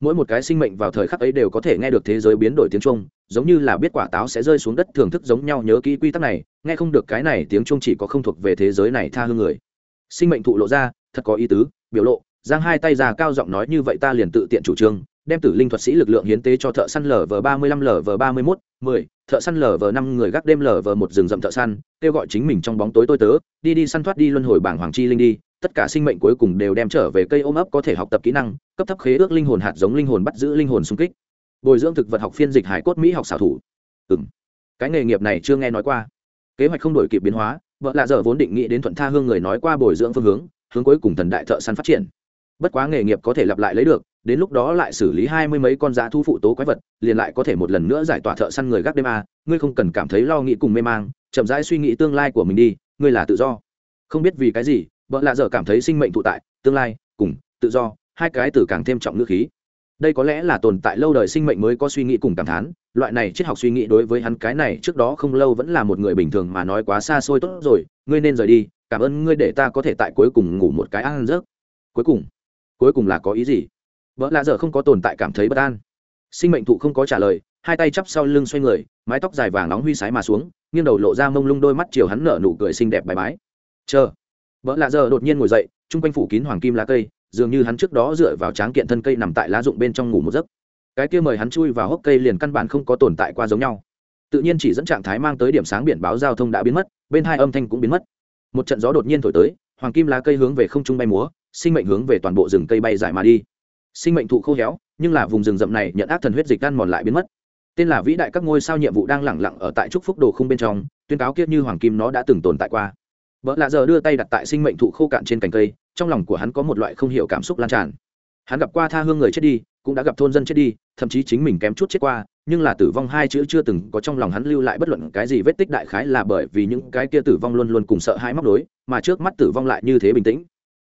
Mỗi một cái sinh mệnh vào thời khắc ấy đều có thể nghe được thế giới biến đổi tiếng trung giống như là biết quả táo sẽ rơi xuống đất, thưởng thức giống nhau nhớ kỹ quy tắc này, nghe không được cái này tiếng trung chỉ có không thuộc về thế giới này tha hương người. Sinh mệnh thụ lộ ra, thật có ý tứ, biểu lộ, giang hai tay ra cao giọng nói như vậy ta liền tự tiện chủ trương, đem tử linh thuật sĩ lực lượng hiến tế cho thợ săn lv ba mươi lăm lv ba mươi mốt, mười, thợ săn lv năm người gác đêm lv một rừng rậm thợ săn, kêu gọi chính mình trong bóng tối tôi tớ, đi đi săn thoát đi luân hồi bảng hoàng chi linh đi, tất cả sinh mệnh cuối cùng đều đem trở về cây ôm ấp có thể học tập kỹ năng, cấp thấp khế ước linh hồn hạt giống linh hồn bắt giữ linh hồn xung kích bồi dưỡng thực vật học phiên dịch hải cốt mỹ học xảo thủ. Ừ m cái nghề nghiệp này chưa nghe nói qua. Kế hoạch không đổi kịp biến hóa, vợ lạ dở vốn định nghĩ đến thuận tha hương người nói qua bồi dưỡng phương hướng hướng cuối cùng thần đại thợ săn phát triển. Bất quá nghề nghiệp có thể lặp lại lấy được, đến lúc đó lại xử lý hai mươi mấy con giá thu phụ tố quái vật, liền lại có thể một lần nữa giải tỏa thợ săn người gác đêm a, ngươi không cần cảm thấy lo nghĩ cùng mê mang, chậm rãi suy nghĩ tương lai của mình đi, ngươi là tự do. Không biết vì cái gì, vợ lạ dở cảm thấy sinh mệnh thụ tại, tương lai, cùng, tự do, hai cái từ càng thêm trọng ngữ khí đây có lẽ là tồn tại lâu đời sinh mệnh mới có suy nghĩ cùng cảm thán. Loại này triết học suy nghĩ đối với hắn cái này trước đó không lâu vẫn là một người bình thường mà nói quá xa xôi tốt rồi. Ngươi nên rời đi. Cảm ơn ngươi để ta có thể tại cuối cùng ngủ một cái ăn rớt cuối cùng? Cuối cùng là có ý gì? Vợ lạ dở không có tồn tại cảm thấy bất an. Sinh mệnh thụ không có trả lời, hai tay chắp sau lưng xoay người, mái tóc dài vàng nóng huy sái mà xuống, nghiêng đầu lộ ra mông lung đôi mắt chiều hắn nở nụ cười xinh đẹp bài bái. Chờ. Vợ lạ dở đột nhiên ngồi dậy, chung quanh phủ kín hoàng kim lá cây dường như hắn trước đó dựa vào tráng kiện thân cây nằm tại lá rụng bên trong ngủ một giấc. Cái kia mời hắn chui vào hốc cây liền căn bản không có tồn tại qua giống nhau. Tự nhiên chỉ dẫn trạng thái mang tới điểm sáng biển báo giao thông đã biến mất, bên hai âm thanh cũng biến mất. Một trận gió đột nhiên thổi tới, hoàng kim lá cây hướng về không trung bay múa, sinh mệnh hướng về toàn bộ rừng cây bay dài mà đi. Sinh mệnh thụ khô héo, nhưng là vùng rừng rậm này nhận ác thần huyết dịch ăn mòn lại biến mất. Tên là vĩ đại các ngôi sao nhiệm vụ đang lẳng lặng ở tại trúc phúc đồ không bên trong, tuyên cáo kiết như hoàng kim nó đã từng tồn tại qua. Vợ lạ giờ đưa tay đặt tại sinh mệnh thụ khô cạn trên cành cây trong lòng của hắn có một loại không hiểu cảm xúc lan tràn. Hắn gặp qua tha hương người chết đi, cũng đã gặp thôn dân chết đi, thậm chí chính mình kém chút chết qua, nhưng là tử vong hai chữ chưa từng có trong lòng hắn lưu lại bất luận cái gì vết tích đại khái là bởi vì những cái kia tử vong luôn luôn cùng sợ hãi móc đối mà trước mắt tử vong lại như thế bình tĩnh.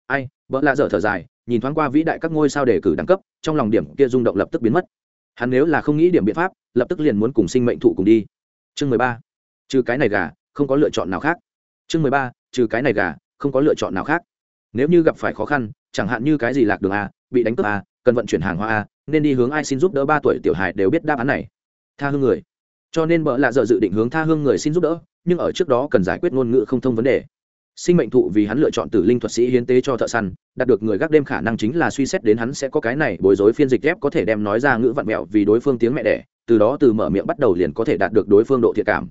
Ai vợ lạ dở thở dài, nhìn thoáng qua vĩ đại các ngôi sao đề cử đẳng cấp, trong lòng điểm kia rung động lập tức biến mất. Hắn nếu là không nghĩ điểm biện pháp, lập tức liền muốn cùng sinh mệnh thụ cùng đi. Chương mười ba. Trừ cái này gà, không có lựa chọn nào khác. Chương mười ba. Trừ cái này gà, không có lựa chọn nào khác nếu như gặp phải khó khăn, chẳng hạn như cái gì lạc đường a, bị đánh cướp a, cần vận chuyển hàng hóa a, nên đi hướng ai xin giúp đỡ ba tuổi tiểu hài đều biết đáp án này. Tha hương người. Cho nên bợ lạ dợ dự định hướng tha hương người xin giúp đỡ, nhưng ở trước đó cần giải quyết ngôn ngữ không thông vấn đề. Sinh mệnh thụ vì hắn lựa chọn tử linh thuật sĩ hiến tế cho thợ săn, đạt được người gác đêm khả năng chính là suy xét đến hắn sẽ có cái này bối rối phiên dịch ghép có thể đem nói ra ngữ vặn mẹo vì đối phương tiếng mẹ đẻ, từ đó từ mở miệng bắt đầu liền có thể đạt được đối phương độ thiệt cảm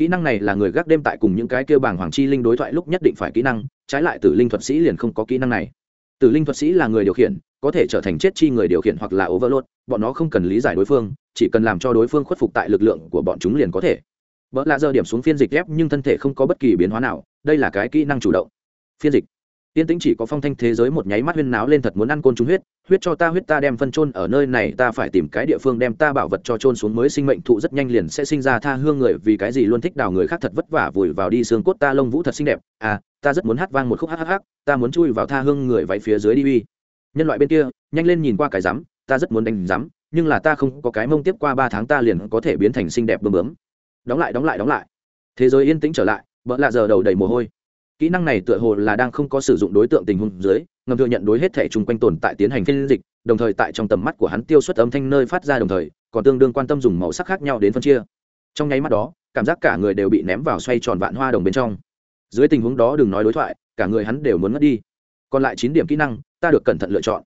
kỹ năng này là người gác đêm tại cùng những cái kêu bảng hoàng chi linh đối thoại lúc nhất định phải kỹ năng, trái lại tử linh thuật sĩ liền không có kỹ năng này. Tử linh thuật sĩ là người điều khiển, có thể trở thành chết chi người điều khiển hoặc là overload, bọn nó không cần lý giải đối phương, chỉ cần làm cho đối phương khuất phục tại lực lượng của bọn chúng liền có thể. Vợ lạ giờ điểm xuống phiên dịch ghép nhưng thân thể không có bất kỳ biến hóa nào, đây là cái kỹ năng chủ động. Phiên dịch tiên tĩnh chỉ có phong thanh thế giới một nháy mắt huyên náo lên thật muốn ăn côn trùng huyết huyết cho ta, huyết ta đem phân chôn ở nơi này, ta phải tìm cái địa phương đem ta bảo vật cho chôn xuống mới sinh mệnh thụ rất nhanh liền sẽ sinh ra tha hương người, vì cái gì luôn thích đào người khác thật vất vả vùi vào đi xương cốt ta lông vũ thật xinh đẹp à ta rất muốn hát vang một khúc hát hát hát, ta muốn chui vào tha hương người váy phía dưới đi uy. Nhân loại bên kia, nhanh lên nhìn qua cái rắm, ta rất muốn đánh rắm, nhưng là ta không có cái mông tiếp qua ba tháng ta liền có thể biến thành xinh đẹp bướm bướm. Đóng lại đóng lại đóng lại. Thế giới yên tĩnh trở lại, bỡ lạ giờ đầu đầy mồ hôi kỹ năng này tựa hồ là đang không có sử dụng đối tượng tình huống dưới, ngầm thừa nhận đối hết thể chung quanh tồn tại tiến hành phiên dịch, đồng thời tại trong tầm mắt của hắn tiêu xuất âm thanh nơi phát ra đồng thời, còn tương đương quan tâm dùng màu sắc khác nhau đến phân chia. Trong nháy mắt đó, cảm giác cả người đều bị ném vào xoay tròn vạn hoa đồng bên trong. Dưới tình huống đó đừng nói đối thoại, cả người hắn đều muốn mất đi. Còn lại chín điểm kỹ năng, ta được cẩn thận lựa chọn.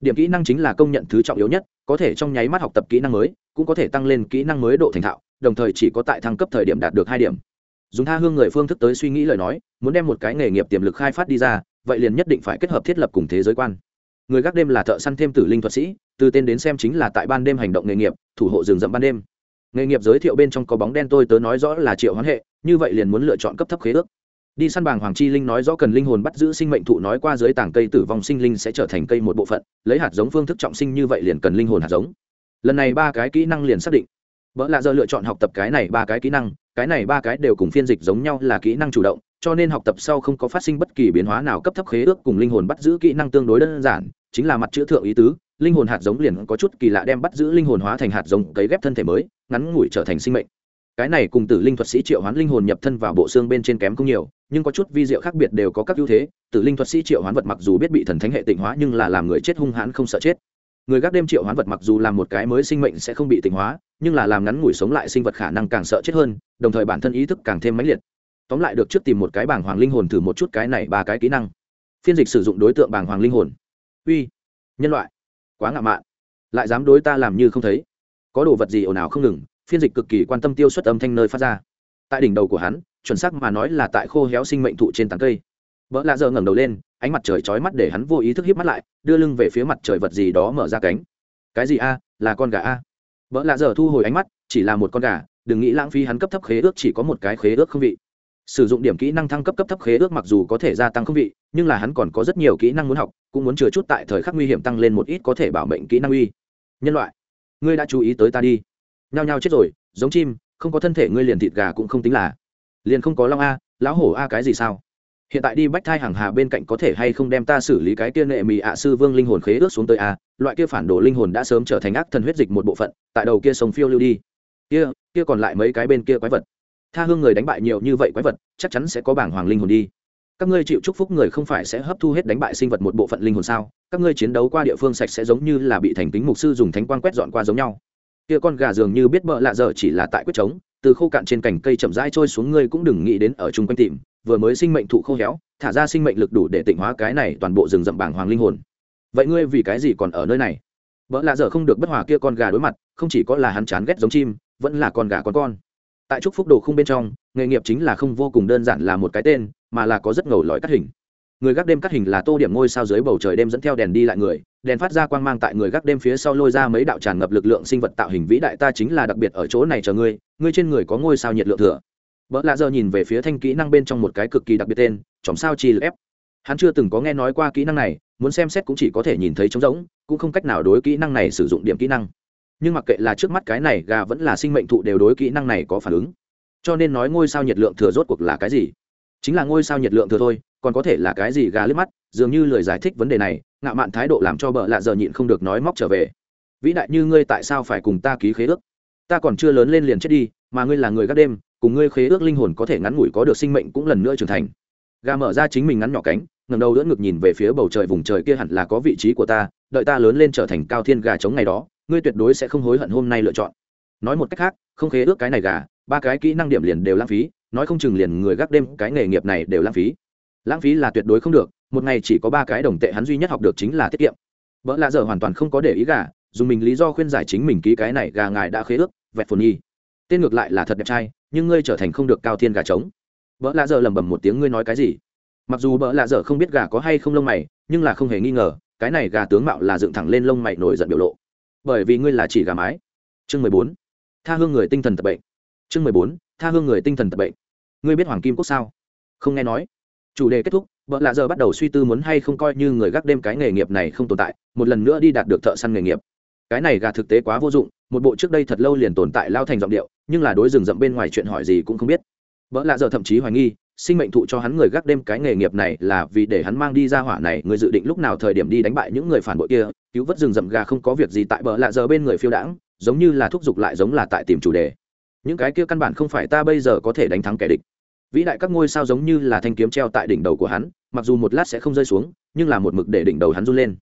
Điểm kỹ năng chính là công nhận thứ trọng yếu nhất, có thể trong nháy mắt học tập kỹ năng mới, cũng có thể tăng lên kỹ năng mới độ thành thạo, đồng thời chỉ có tại thăng cấp thời điểm đạt được hai điểm dùng tha hương người phương thức tới suy nghĩ lời nói, muốn đem một cái nghề nghiệp tiềm lực khai phát đi ra, vậy liền nhất định phải kết hợp thiết lập cùng thế giới quan. Người gác đêm là thợ săn thêm tử linh thuật sĩ, từ tên đến xem chính là tại ban đêm hành động nghề nghiệp, thủ hộ rừng rậm ban đêm. Nghề nghiệp giới thiệu bên trong có bóng đen tôi tớ nói rõ là triệu hoán hệ, như vậy liền muốn lựa chọn cấp thấp khế ước. Đi săn bàng hoàng chi linh nói rõ cần linh hồn bắt giữ sinh mệnh thụ nói qua dưới tảng cây tử vong sinh linh sẽ trở thành cây một bộ phận, lấy hạt giống phương thức trọng sinh như vậy liền cần linh hồn hạt giống. Lần này ba cái kỹ năng liền xác định. Vợ lạ giờ lựa chọn học tập cái này ba cái kỹ năng cái này ba cái đều cùng phiên dịch giống nhau là kỹ năng chủ động, cho nên học tập sau không có phát sinh bất kỳ biến hóa nào cấp thấp khế ước cùng linh hồn bắt giữ kỹ năng tương đối đơn giản, chính là mặt chữ thượng ý tứ, linh hồn hạt giống liền có chút kỳ lạ đem bắt giữ linh hồn hóa thành hạt giống cấy ghép thân thể mới, ngắn ngủi trở thành sinh mệnh. Cái này cùng tử linh thuật sĩ triệu hoán linh hồn nhập thân vào bộ xương bên trên kém không nhiều, nhưng có chút vi diệu khác biệt đều có các ưu thế, tử linh thuật sĩ triệu hoán vật mặc dù biết bị thần thánh hệ tịnh hóa nhưng là làm người chết hung hãn không sợ chết. Người gác đêm triệu hoán vật mặc dù làm một cái mới sinh mệnh sẽ không bị tịnh hóa nhưng là làm ngắn ngủi sống lại sinh vật khả năng càng sợ chết hơn, đồng thời bản thân ý thức càng thêm mãnh liệt. Tóm lại được trước tìm một cái bảng hoàng linh hồn thử một chút cái này ba cái kỹ năng. Phiên dịch sử dụng đối tượng bảng hoàng linh hồn. Uy, nhân loại, quá ngạo mạn. Lại dám đối ta làm như không thấy. Có đồ vật gì ồn ào không ngừng, phiên dịch cực kỳ quan tâm tiêu xuất âm thanh nơi phát ra. Tại đỉnh đầu của hắn, chuẩn xác mà nói là tại khô héo sinh mệnh thụ trên tán cây. Vợ lạ giờ ngẩng đầu lên, ánh mặt trời chói mắt để hắn vô ý thức hiếp mắt lại, đưa lưng về phía mặt trời vật gì đó mở ra cánh. Cái gì a? Là con gà a? Vợ lạ giờ thu hồi ánh mắt, chỉ là một con gà, đừng nghĩ lãng phí hắn cấp thấp khế ước chỉ có một cái khế ước không vị. Sử dụng điểm kỹ năng thăng cấp cấp thấp khế ước mặc dù có thể gia tăng không vị, nhưng là hắn còn có rất nhiều kỹ năng muốn học, cũng muốn chừa chút tại thời khắc nguy hiểm tăng lên một ít có thể bảo mệnh kỹ năng uy. Nhân loại, ngươi đã chú ý tới ta đi. Nhao nhao chết rồi, giống chim, không có thân thể ngươi liền thịt gà cũng không tính là. Liền không có long a, lão hổ a cái gì sao? Hiện tại đi bách thai hàng hà bên cạnh có thể hay không đem ta xử lý cái kia nệ mì ạ sư vương linh hồn khế ước xuống tới a, loại kia phản đồ linh hồn đã sớm trở thành ác thần huyết dịch một bộ phận, tại đầu kia sông phiêu lưu đi. Kia kia còn lại mấy cái bên kia quái vật. Tha hương người đánh bại nhiều như vậy quái vật, chắc chắn sẽ có bảng hoàng linh hồn đi. Các ngươi chịu chúc phúc người không phải sẽ hấp thu hết đánh bại sinh vật một bộ phận linh hồn sao? Các ngươi chiến đấu qua địa phương sạch sẽ giống như là bị thành kính mục sư dùng thánh quang quét dọn qua giống nhau. Kia con gà dường như biết bợ lạ giờ chỉ là tại quyết trống, từ khô cạn trên cành cây chậm rãi trôi xuống ngươi cũng đừng nghĩ đến ở chung quanh tìm vừa mới sinh mệnh thụ khô héo, thả ra sinh mệnh lực đủ để tịnh hóa cái này toàn bộ rừng rậm bảng hoàng linh hồn. Vậy ngươi vì cái gì còn ở nơi này? Vợ lạ dở không được bất hòa kia con gà đối mặt, không chỉ có là hắn chán ghét giống chim, vẫn là con gà con con. Tại trúc phúc đồ không bên trong, nghề nghiệp chính là không vô cùng đơn giản là một cái tên, mà là có rất ngầu lõi cắt hình. Người gác đêm cắt hình là tô điểm ngôi sao dưới bầu trời đêm dẫn theo đèn đi lại người, đèn phát ra quang mang tại người gác đêm phía sau lôi ra mấy đạo tràn ngập lực lượng sinh vật tạo hình vĩ đại, ta chính là đặc biệt ở chỗ này chờ ngươi ngươi trên người có ngôi sao nhiệt lượng thừa vợ lạ giờ nhìn về phía thanh kỹ năng bên trong một cái cực kỳ đặc biệt tên, chòm sao chi lực ép. Hắn chưa từng có nghe nói qua kỹ năng này, muốn xem xét cũng chỉ có thể nhìn thấy trống rỗng, cũng không cách nào đối kỹ năng này sử dụng điểm kỹ năng. Nhưng mặc kệ là trước mắt cái này, gà vẫn là sinh mệnh thụ đều đối kỹ năng này có phản ứng. Cho nên nói ngôi sao nhiệt lượng thừa rốt cuộc là cái gì? Chính là ngôi sao nhiệt lượng thừa thôi, còn có thể là cái gì gà liếc mắt, dường như lời giải thích vấn đề này, ngạo mạn thái độ làm cho bợ lạ giờ nhịn không được nói móc trở về. Vĩ đại như ngươi tại sao phải cùng ta ký khế ước? Ta còn chưa lớn lên liền chết đi mà ngươi là người gác đêm, cùng ngươi khế ước linh hồn có thể ngắn ngủi có được sinh mệnh cũng lần nữa trưởng thành. Gà mở ra chính mình ngắn nhỏ cánh ngầm đầu đỡ ngực nhìn về phía bầu trời vùng trời kia hẳn là có vị trí của ta, đợi ta lớn lên trở thành cao thiên gà chống ngày đó, ngươi tuyệt đối sẽ không hối hận hôm nay lựa chọn. Nói một cách khác, không khế ước cái này gà, ba cái kỹ năng điểm liền đều lãng phí, nói không chừng liền người gác đêm cái nghề nghiệp này đều lãng phí. Lãng phí là tuyệt đối không được, một ngày chỉ có ba cái đồng tệ hắn duy nhất học được chính là tiết kiệm. Vợ lạ dở hoàn toàn không có để ý gà, dùng mình lý do khuyên giải chính mình ký cái này gà ngài đã khế ước, vẹt phồn nhi tên ngược lại là thật đẹp trai, nhưng ngươi trở thành không được cao thiên gà trống. Vợ lạ dở lẩm bẩm một tiếng, ngươi nói cái gì? Mặc dù vợ lạ dở không biết gà có hay không lông mày, nhưng là không hề nghi ngờ, cái này gà tướng mạo là dựng thẳng lên lông mày nổi giận biểu lộ. Bởi vì ngươi là chỉ gà mái. Chương mười bốn, tha hương người tinh thần tập bệnh. Chương mười bốn, tha hương người tinh thần tập bệnh. Ngươi biết hoàng kim quốc sao? Không nghe nói. Chủ đề kết thúc vợ lạ giờ bắt đầu suy tư muốn hay không coi như người gác đêm cái nghề nghiệp này không tồn tại, một lần nữa đi đạt được thợ săn nghề nghiệp cái này gà thực tế quá vô dụng, một bộ trước đây thật lâu liền tồn tại lao thành giọng điệu, nhưng là đối rừng rậm bên ngoài chuyện hỏi gì cũng không biết. Vợ lạ giờ thậm chí hoài nghi, sinh mệnh thụ cho hắn người gác đêm cái nghề nghiệp này là vì để hắn mang đi ra hỏa này, người dự định lúc nào thời điểm đi đánh bại những người phản bội kia, cứu vớt rừng rậm gà không có việc gì tại vợ lạ giờ bên người phiêu đãng, giống như là thúc giục lại giống là tại tìm chủ đề. Những cái kia căn bản không phải ta bây giờ có thể đánh thắng kẻ địch. Vĩ đại các ngôi sao giống như là thanh kiếm treo tại đỉnh đầu của hắn, mặc dù một lát sẽ không rơi xuống, nhưng là một mực để đỉnh đầu hắn run lên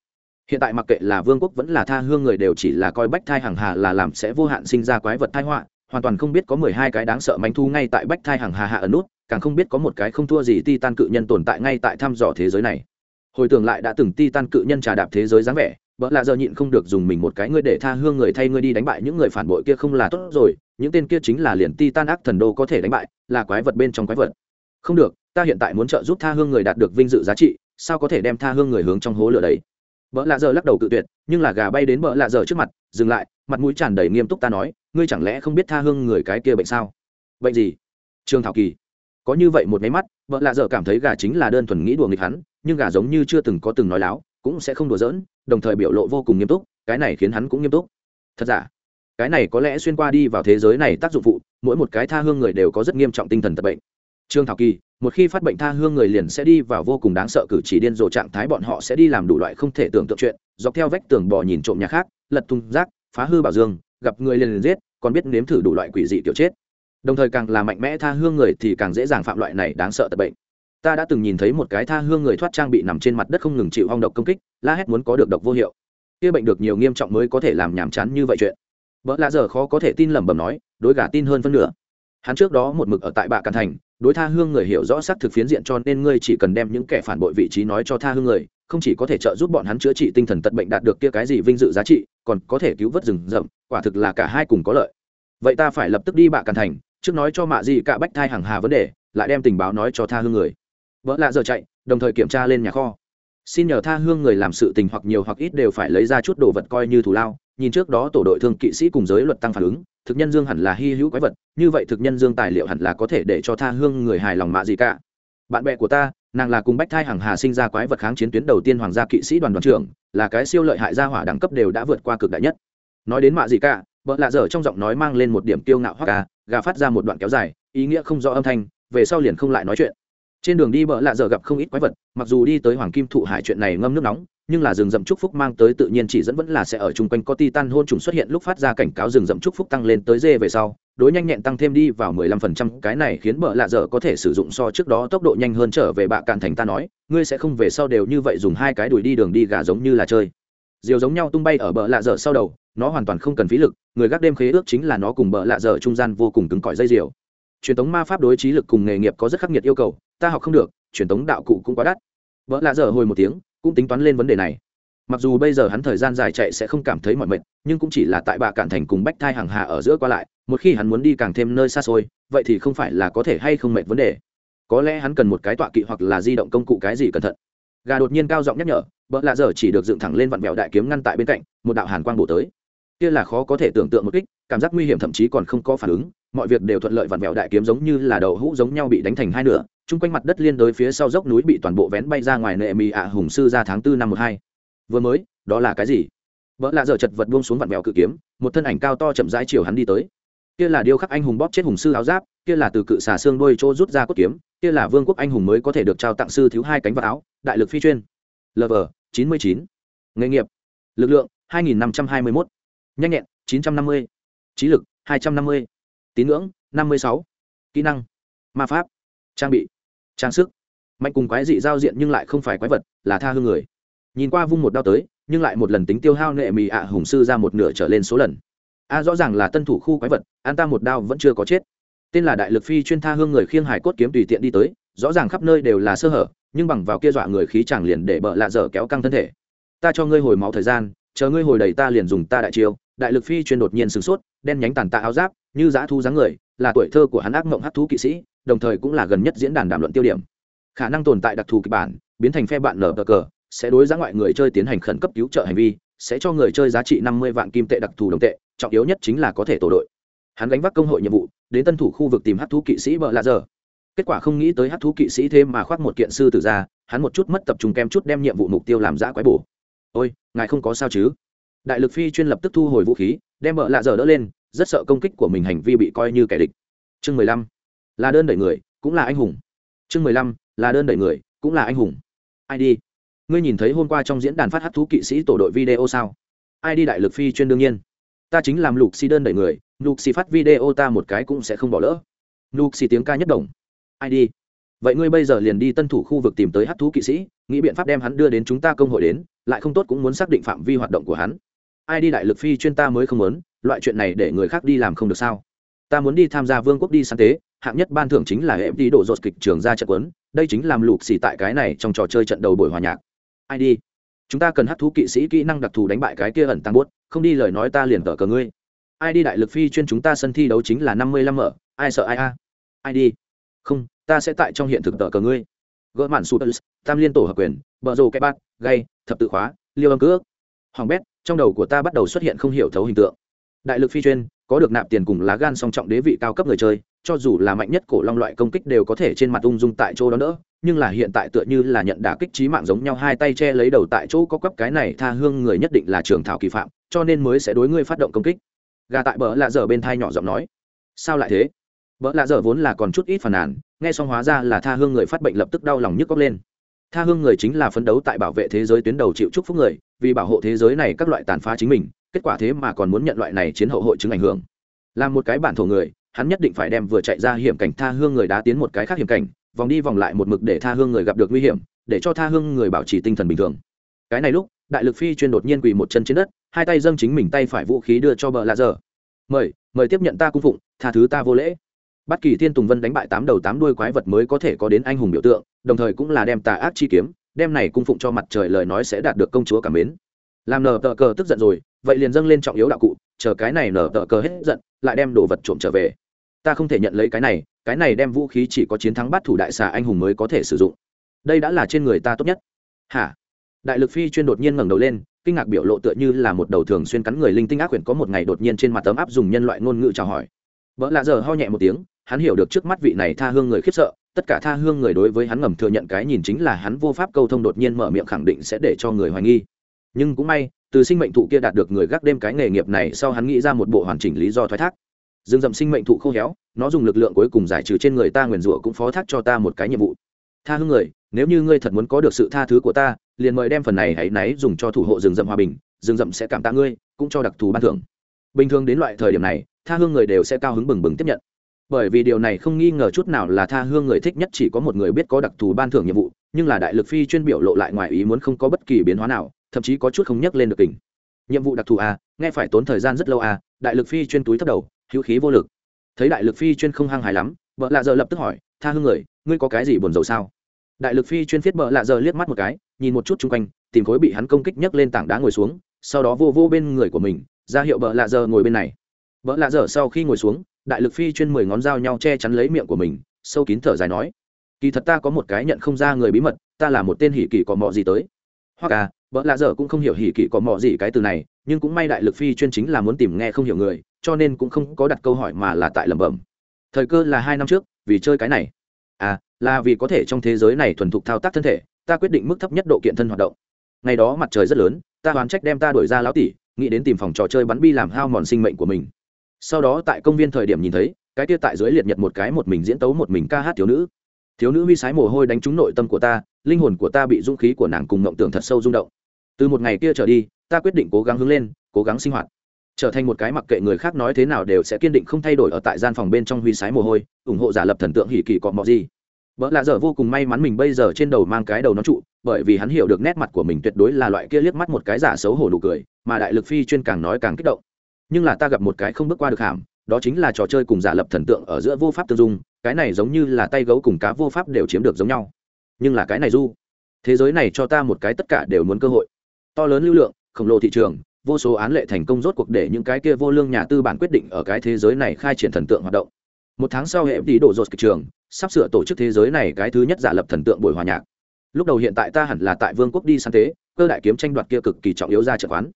hiện tại mặc kệ là vương quốc vẫn là tha hương người đều chỉ là coi bách thai hàng hà là làm sẽ vô hạn sinh ra quái vật thai họa, hoàn toàn không biết có mười hai cái đáng sợ mánh thu ngay tại bách thai hàng hà hạ ở nút, càng không biết có một cái không thua gì ti tan cự nhân tồn tại ngay tại thăm dò thế giới này. Hồi tưởng lại đã từng ti tan cự nhân trà đạp thế giới dáng vẻ vợ lạ giờ nhịn không được dùng mình một cái ngươi để tha hương người thay ngươi đi đánh bại những người phản bội kia không là tốt rồi, những tên kia chính là liền ti tan ác thần đô có thể đánh bại, là quái vật bên trong quái vật. Không được, ta hiện tại muốn trợ giúp tha hương người đạt được vinh dự giá trị, sao có thể đem tha hương người hướng trong hố lửa đấy? Vợ lạ giờ lắc đầu cự tuyệt, nhưng là gà bay đến vợ lạ giờ trước mặt, dừng lại, mặt mũi tràn đầy nghiêm túc ta nói, ngươi chẳng lẽ không biết tha hương người cái kia bệnh sao? Bệnh gì? Trương thảo kỳ. Có như vậy một máy mắt vợ lạ giờ cảm thấy gà chính là đơn thuần nghĩ đùa nghịch hắn, nhưng gà giống như chưa từng có từng nói láo, cũng sẽ không đùa giỡn, đồng thời biểu lộ vô cùng nghiêm túc, cái này khiến hắn cũng nghiêm túc. Thật giả? Cái này có lẽ xuyên qua đi vào thế giới này tác dụng phụ, mỗi một cái tha hương người đều có rất nghiêm trọng tinh thần tật bệnh trương thảo kỳ, một khi phát bệnh tha hương người liền sẽ đi vào vô cùng đáng sợ cử chỉ điên rồ trạng thái bọn họ sẽ đi làm đủ loại không thể tưởng tượng chuyện, dọc theo vách tường bò nhìn trộm nhà khác, lật tung rác, phá hư bảo dương, gặp người liền liền giết, còn biết nếm thử đủ loại quỷ dị kiểu chết. Đồng thời càng là mạnh mẽ tha hương người thì càng dễ dàng phạm loại này đáng sợ tật bệnh. Ta đã từng nhìn thấy một cái tha hương người thoát trang bị nằm trên mặt đất không ngừng chịu hong độc công kích, la hét muốn có được độc vô hiệu. Kia bệnh được nhiều nghiêm trọng mới có thể làm nhàm chán như vậy chuyện. Vợ lạ giờ khó có thể tin lẩm bẩm nói, đối gà tin hơn phân nửa hắn trước đó một mực ở tại bạ càn thành, đối tha hương người hiểu rõ xác thực phiến diện cho nên ngươi chỉ cần đem những kẻ phản bội vị trí nói cho tha hương người, không chỉ có thể trợ giúp bọn hắn chữa trị tinh thần tật bệnh đạt được kia cái gì vinh dự giá trị, còn có thể cứu vớt rừng rậm, quả thực là cả hai cùng có lợi. Vậy ta phải lập tức đi bạ càn thành, trước nói cho mạ gì cả bách thai hàng hà vấn đề, lại đem tình báo nói cho tha hương người. Vợ lạ giờ chạy, đồng thời kiểm tra lên nhà kho. Xin nhờ tha hương người làm sự tình hoặc nhiều hoặc ít đều phải lấy ra chút đồ vật coi như thù lao, nhìn trước đó tổ đội thương kỵ sĩ cùng giới luật tăng phản ứng thực nhân dương hẳn là hy hữu quái vật, như vậy thực nhân dương tài liệu hẳn là có thể để cho tha hương người hài lòng mạ gì cả. Bạn bè của ta, nàng là cùng bách thai hàng hà sinh ra quái vật kháng chiến tuyến đầu tiên hoàng gia kỵ sĩ đoàn đoàn trưởng, là cái siêu lợi hại gia hỏa đẳng cấp đều đã vượt qua cực đại nhất. Nói đến mạ gì cả, vợ lạ dở trong giọng nói mang lên một điểm kiêu ngạo hoặc ca gà phát ra một đoạn kéo dài, ý nghĩa không rõ âm thanh, về sau liền không lại nói chuyện. Trên đường đi vợ lạ dở gặp không ít quái vật, mặc dù đi tới hoàng kim thụ hải chuyện này ngâm nước nóng nhưng là rừng rậm trúc phúc mang tới tự nhiên chỉ dẫn vẫn là sẽ ở chung quanh có titan hôn trùng xuất hiện lúc phát ra cảnh cáo rừng rậm trúc phúc tăng lên tới dê về sau, đối nhanh nhẹn tăng thêm đi vào mười lăm phần trăm, cái này khiến bợ lạ dở có thể sử dụng so trước đó tốc độ nhanh hơn trở về bạ cạn thành ta nói, ngươi sẽ không về sau đều như vậy dùng hai cái đuổi đi đường đi gà giống như là chơi. Diều giống nhau tung bay ở bờ lạ dở sau đầu, nó hoàn toàn không cần phí lực, người gác đêm khế ước chính là nó cùng bờ lạ dở trung gian vô cùng cứng cỏi dây diều. Truyền thống ma pháp đối trí lực cùng nghề nghiệp có rất khắc nghiệt yêu cầu, ta học không được, truyền thống đạo cụ cũng quá đắt. Vợ lạ dở hồi một tiếng cũng tính toán lên vấn đề này. Mặc dù bây giờ hắn thời gian dài chạy sẽ không cảm thấy mọi mệt, nhưng cũng chỉ là tại bạ cạn thành cùng bách thai hàng hà ở giữa qua lại, một khi hắn muốn đi càng thêm nơi xa xôi, vậy thì không phải là có thể hay không mệt vấn đề. Có lẽ hắn cần một cái tọa kỵ hoặc là di động công cụ cái gì cẩn thận. Gà đột nhiên cao giọng nhắc nhở bỡ lạ giờ chỉ được dựng thẳng lên vặn vẹo đại kiếm ngăn tại bên cạnh, một đạo hàn quang bổ tới. Kia là khó có thể tưởng tượng một kích, cảm giác nguy hiểm thậm chí còn không có phản ứng, mọi việc đều thuận lợi vặn vẹo đại kiếm giống như là đầu hũ giống nhau bị đánh thành hai nửa chung quanh mặt đất liên đối phía sau dốc núi bị toàn bộ vén bay ra ngoài nệ mì ạ hùng sư ra tháng tư năm một hai. Vừa mới, đó là cái gì? Vợ lạ dở chật vật buông xuống vặn vẹo cự kiếm, một thân ảnh cao to chậm rãi chiều hắn đi tới. Kia là điêu khắc anh hùng bóp chết hùng sư áo giáp, kia là từ cự xà xương đôi chỗ rút ra cốt kiếm, kia là vương quốc anh hùng mới có thể được trao tặng sư thiếu hai cánh và áo, đại lực phi chuyên. Lv chín mươi chín. Nghề nghiệp. Lực lượng, hai nghìn năm trăm hai mươi mốt. Nhanh nhẹn, chín trăm năm mươi. Trí lực, hai trăm năm mươi. Tín ngưỡng, năm mươi sáu. Kỹ năng. Ma pháp. Trang bị trang sức. Mạnh cùng quái dị giao diện nhưng lại không phải quái vật, là tha hương người. Nhìn qua vung một đao tới, nhưng lại một lần tính tiêu hao nệ mì ạ hùng sư ra một nửa trở lên số lần. A rõ ràng là tân thủ khu quái vật, an ta một đao vẫn chưa có chết. Tên là đại lực phi chuyên tha hương người khiêng hải cốt kiếm tùy tiện đi tới, rõ ràng khắp nơi đều là sơ hở, nhưng bằng vào kia dọa người khí chẳng liền để bợ lạ dở kéo căng thân thể. Ta cho ngươi hồi máu thời gian chờ ngươi hồi đầy ta liền dùng ta đại chiêu, đại lực phi chuyên đột nhiên sửng sốt, đen nhánh tàn tạ áo giáp, như dã thu dáng người, là tuổi thơ của hắn ác mộng hát thú kỵ sĩ, đồng thời cũng là gần nhất diễn đàn đàm luận tiêu điểm. Khả năng tồn tại đặc thù kịch bản, biến thành phe bạn nở cờ cờ, sẽ đối giá ngoại người chơi tiến hành khẩn cấp cứu trợ hành vi, sẽ cho người chơi giá trị năm mươi vạn kim tệ đặc thù đồng tệ, trọng yếu nhất chính là có thể tổ đội. Hắn gánh vác công hội nhiệm vụ, đến tân thủ khu vực tìm hát thú kỵ sĩ bợ lạ giờ. Kết quả không nghĩ tới hát thú kỵ sĩ thêm mà khoác một kiện sư tử ra, hắn một chút mất tập trung kem chút đem nhiệm vụ mục tiêu làm giã quái bổ ôi, ngài không có sao chứ? Đại lực phi chuyên lập tức thu hồi vũ khí, đem vợ lạ giờ đỡ lên, rất sợ công kích của mình hành vi bị coi như kẻ địch. Chương mười lăm, là đơn đẩy người, cũng là anh hùng. Chương mười lăm, là đơn đẩy người, cũng là anh hùng. Ai đi? Ngươi nhìn thấy hôm qua trong diễn đàn phát hát thú kỵ sĩ tổ đội video sao? Ai đi đại lực phi chuyên đương nhiên. Ta chính làm lục xi đơn đẩy người, lục xi phát video ta một cái cũng sẽ không bỏ lỡ. Lục xi tiếng ca nhất đồng ai đi? Vậy ngươi bây giờ liền đi tân thủ khu vực tìm tới hát thú kỵ sĩ nghĩ biện pháp đem hắn đưa đến chúng ta công hội đến, lại không tốt cũng muốn xác định phạm vi hoạt động của hắn. Ai đi đại lực phi chuyên ta mới không muốn, loại chuyện này để người khác đi làm không được sao? Ta muốn đi tham gia vương quốc đi sáng tế, hạng nhất ban thưởng chính là hệ đi đổ dột kịch trường ra trận quấn, đây chính làm lục xì tại cái này trong trò chơi trận đầu buổi hòa nhạc. Ai đi? Chúng ta cần hát thú kỵ sĩ kỹ năng đặc thù đánh bại cái kia ẩn tăng bốt không đi lời nói ta liền tờ cờ ngươi. Ai đi đại lực phi chuyên chúng ta sân thi đấu chính là năm mươi lăm ở ai sợ ai a? Ai đi? Không, ta sẽ tại trong hiện thực tờ cờ ngươi gỡ mạn sụt tam liên tổ hợp quyền, bờ rồ cái bát gây thập tự khóa, liêu âm cước. Hoàng bét, trong đầu của ta bắt đầu xuất hiện không hiểu thấu hình tượng. Đại lực phi chuyên, có được nạp tiền cùng lá gan song trọng đế vị cao cấp người chơi, cho dù là mạnh nhất cổ long loại công kích đều có thể trên mặt ung dung tại chỗ đó nữa nhưng là hiện tại tựa như là nhận đả kích trí mạng giống nhau, hai tay che lấy đầu tại chỗ có cấp cái này tha hương người nhất định là trường thảo kỳ phạm, cho nên mới sẽ đối ngươi phát động công kích. Gà tại bờ lạ dở bên thai nhỏ giọng nói. Sao lại thế? Bờ lạ dở vốn là còn chút ít phàn nàn nghe xong hóa ra là tha hương người phát bệnh lập tức đau lòng nhức cóc lên. Tha hương người chính là phấn đấu tại bảo vệ thế giới tuyến đầu chịu chúc phúc người, vì bảo hộ thế giới này các loại tàn phá chính mình, kết quả thế mà còn muốn nhận loại này chiến hậu hội chứng ảnh hưởng. Là một cái bản thổ người, hắn nhất định phải đem vừa chạy ra hiểm cảnh tha hương người đá tiến một cái khác hiểm cảnh, vòng đi vòng lại một mực để tha hương người gặp được nguy hiểm, để cho tha hương người bảo trì tinh thần bình thường. Cái này lúc, đại lực phi chuyên đột nhiên quỳ một chân trên đất, hai tay dâng chính mình tay phải vũ khí đưa cho bờ lạ dở mời mời tiếp nhận ta cung phụng, tha thứ ta vô lễ bất kỳ thiên tùng vân đánh bại tám đầu tám đuôi quái vật mới có thể có đến anh hùng biểu tượng, đồng thời cũng là đem tà ác chi kiếm, đem này cung phụng cho mặt trời lời nói sẽ đạt được công chúa cảm mến. Làm nở tờ cờ tức giận rồi, vậy liền dâng lên trọng yếu đạo cụ, chờ cái này nở tờ cờ hết giận, lại đem đồ vật trộm trở về. Ta không thể nhận lấy cái này cái này đem vũ khí chỉ có chiến thắng bắt thủ đại xà anh hùng mới có thể sử dụng. Đây đã là trên người ta tốt nhất. Hả? Đại lực phi chuyên đột nhiên ngẩng đầu lên, kinh ngạc biểu lộ tựa như là một đầu thường xuyên cắn người linh tinh ác quyển có một ngày đột nhiên trên mặt tấm áp dùng nhân loại ngôn ngữ chào hỏi. Vợ lạ giờ ho nhẹ một tiếng hắn hiểu được trước mắt vị này tha hương người khiếp sợ, tất cả tha hương người đối với hắn ngầm thừa nhận cái nhìn chính là hắn vô pháp câu thông đột nhiên mở miệng khẳng định sẽ để cho người hoài nghi. Nhưng cũng may, từ sinh mệnh thụ kia đạt được người gác đêm cái nghề nghiệp này sau hắn nghĩ ra một bộ hoàn chỉnh lý do thoái thác. Dương dậm sinh mệnh thụ khô héo, nó dùng lực lượng cuối cùng giải trừ trên người ta nguyền rủa cũng phó thác cho ta một cái nhiệm vụ. Tha hương người, nếu như ngươi thật muốn có được sự tha thứ của ta, liền mời đem phần này hãy náy dùng cho thủ hộ rừng rậm hòa bình rừng rậm sẽ cảm tạ ngươi, cũng cho đặc thù ban thưởng. Bình thường đến loại thời điểm này, tha hương người đều sẽ cao hứng bừng bừng tiếp nhận bởi vì điều này không nghi ngờ chút nào là tha hương người thích nhất chỉ có một người biết có đặc thù ban thưởng nhiệm vụ nhưng là đại lực phi chuyên biểu lộ lại ngoài ý muốn không có bất kỳ biến hóa nào thậm chí có chút không nhắc lên được kình. Nhiệm vụ đặc thù a à, nghe phải tốn thời gian rất lâu a à, đại lực phi chuyên túi thấp đầu hữu khí vô lực. Thấy đại lực phi chuyên không hăng hài lắm vợ lạ giờ lập tức hỏi tha hương người ngươi có cái gì buồn rầu sao? Đại lực phi chuyên phiết vợ lạ giờ liếc mắt một cái nhìn một chút chung quanh tìm khối bị hắn công kích nhấc lên tảng đá ngồi xuống sau đó vô vô bên người của mình ra hiệu vợ lạ giờ ngồi bên này vợ lạ dở sau khi ngồi xuống, đại lực phi chuyên mười ngón dao nhau che chắn lấy miệng của mình, sâu kín thở dài nói, kỳ thật ta có một cái nhận không ra người bí mật, ta là một tên hỉ kỳ có mọ gì tới. Hoặc à vợ lạ dở cũng không hiểu hỉ kỳ có mọ gì cái từ này, nhưng cũng may đại lực phi chuyên chính là muốn tìm nghe không hiểu người, cho nên cũng không có đặt câu hỏi mà là tại lẩm bẩm. Thời cơ là hai năm trước, vì chơi cái này. À là vì có thể trong thế giới này thuần thục thao tác thân thể, ta quyết định mức thấp nhất độ kiện thân hoạt động. Ngày đó mặt trời rất lớn, ta đoán trách đem ta đổi ra lão tỷ, nghĩ đến tìm phòng trò chơi bắn bi làm hao mòn sinh mệnh của mình sau đó tại công viên thời điểm nhìn thấy, cái kia tại dưới liệt nhật một cái một mình diễn tấu một mình ca hát thiếu nữ. Thiếu nữ huy sái mồ hôi đánh trúng nội tâm của ta, linh hồn của ta bị dũng khí của nàng cùng ngộng tưởng thật sâu rung động. Từ một ngày kia trở đi, ta quyết định cố gắng hướng lên, cố gắng sinh hoạt. Trở thành một cái mặc kệ người khác nói thế nào đều sẽ kiên định không thay đổi ở tại gian phòng bên trong huy sái mồ hôi, ủng hộ giả lập thần tượng hỉ kỳ cọ mọ gì. Vợ lạ dở vô cùng may mắn mình bây giờ trên đầu mang cái đầu nó trụ, bởi vì hắn hiểu được nét mặt của mình tuyệt đối là loại kia liếc mắt một cái giả xấu hổ nụ cười, mà đại lực phi chuyên càng nói càng kích động nhưng là ta gặp một cái không bước qua được hàm, đó chính là trò chơi cùng giả lập thần tượng ở giữa vô pháp tương dung, cái này giống như là tay gấu cùng cá vô pháp đều chiếm được giống nhau. Nhưng là cái này du, thế giới này cho ta một cái tất cả đều muốn cơ hội. To lớn lưu lượng, khổng lồ thị trường, vô số án lệ thành công rốt cuộc để những cái kia vô lương nhà tư bản quyết định ở cái thế giới này khai triển thần tượng hoạt động. Một tháng sau hệ đi đổ rột kịch trường, sắp sửa tổ chức thế giới này cái thứ nhất giả lập thần tượng buổi hòa nhạc. Lúc đầu hiện tại ta hẳn là tại vương quốc đi săn tế cơ đại kiếm tranh đoạt kia cực kỳ trọng yếu ra trận quán.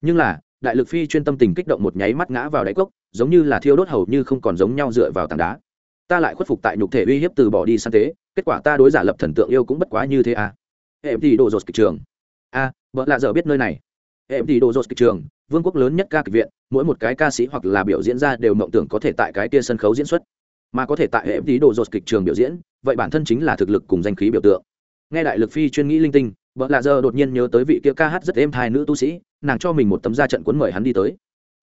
Nhưng là đại lực phi chuyên tâm tình kích động một nháy mắt ngã vào đáy cốc giống như là thiêu đốt hầu như không còn giống nhau dựa vào tảng đá. Ta lại khuất phục tại nhục thể uy hiếp từ bỏ đi san tế kết quả ta đối giả lập thần tượng yêu cũng bất quá như thế à? Hệ thì đồ dột kịch trường. A à, vợ lạ giờ biết nơi này. Hệ thì đồ dột kịch trường vương quốc lớn nhất ca kịch viện mỗi một cái ca sĩ hoặc là biểu diễn ra đều mộng tưởng có thể tại cái kia sân khấu diễn xuất. Mà có thể tại hệ tí đồ dột kịch trường biểu diễn vậy bản thân chính là thực lực cùng danh khí biểu tượng. Nghe đại lực phi chuyên nghĩ linh tinh vợ lạ giờ đột nhiên nhớ tới vị kia ca hát rất êm thai nữ tu sĩ nàng cho mình một tấm ra trận cuốn mời hắn đi tới.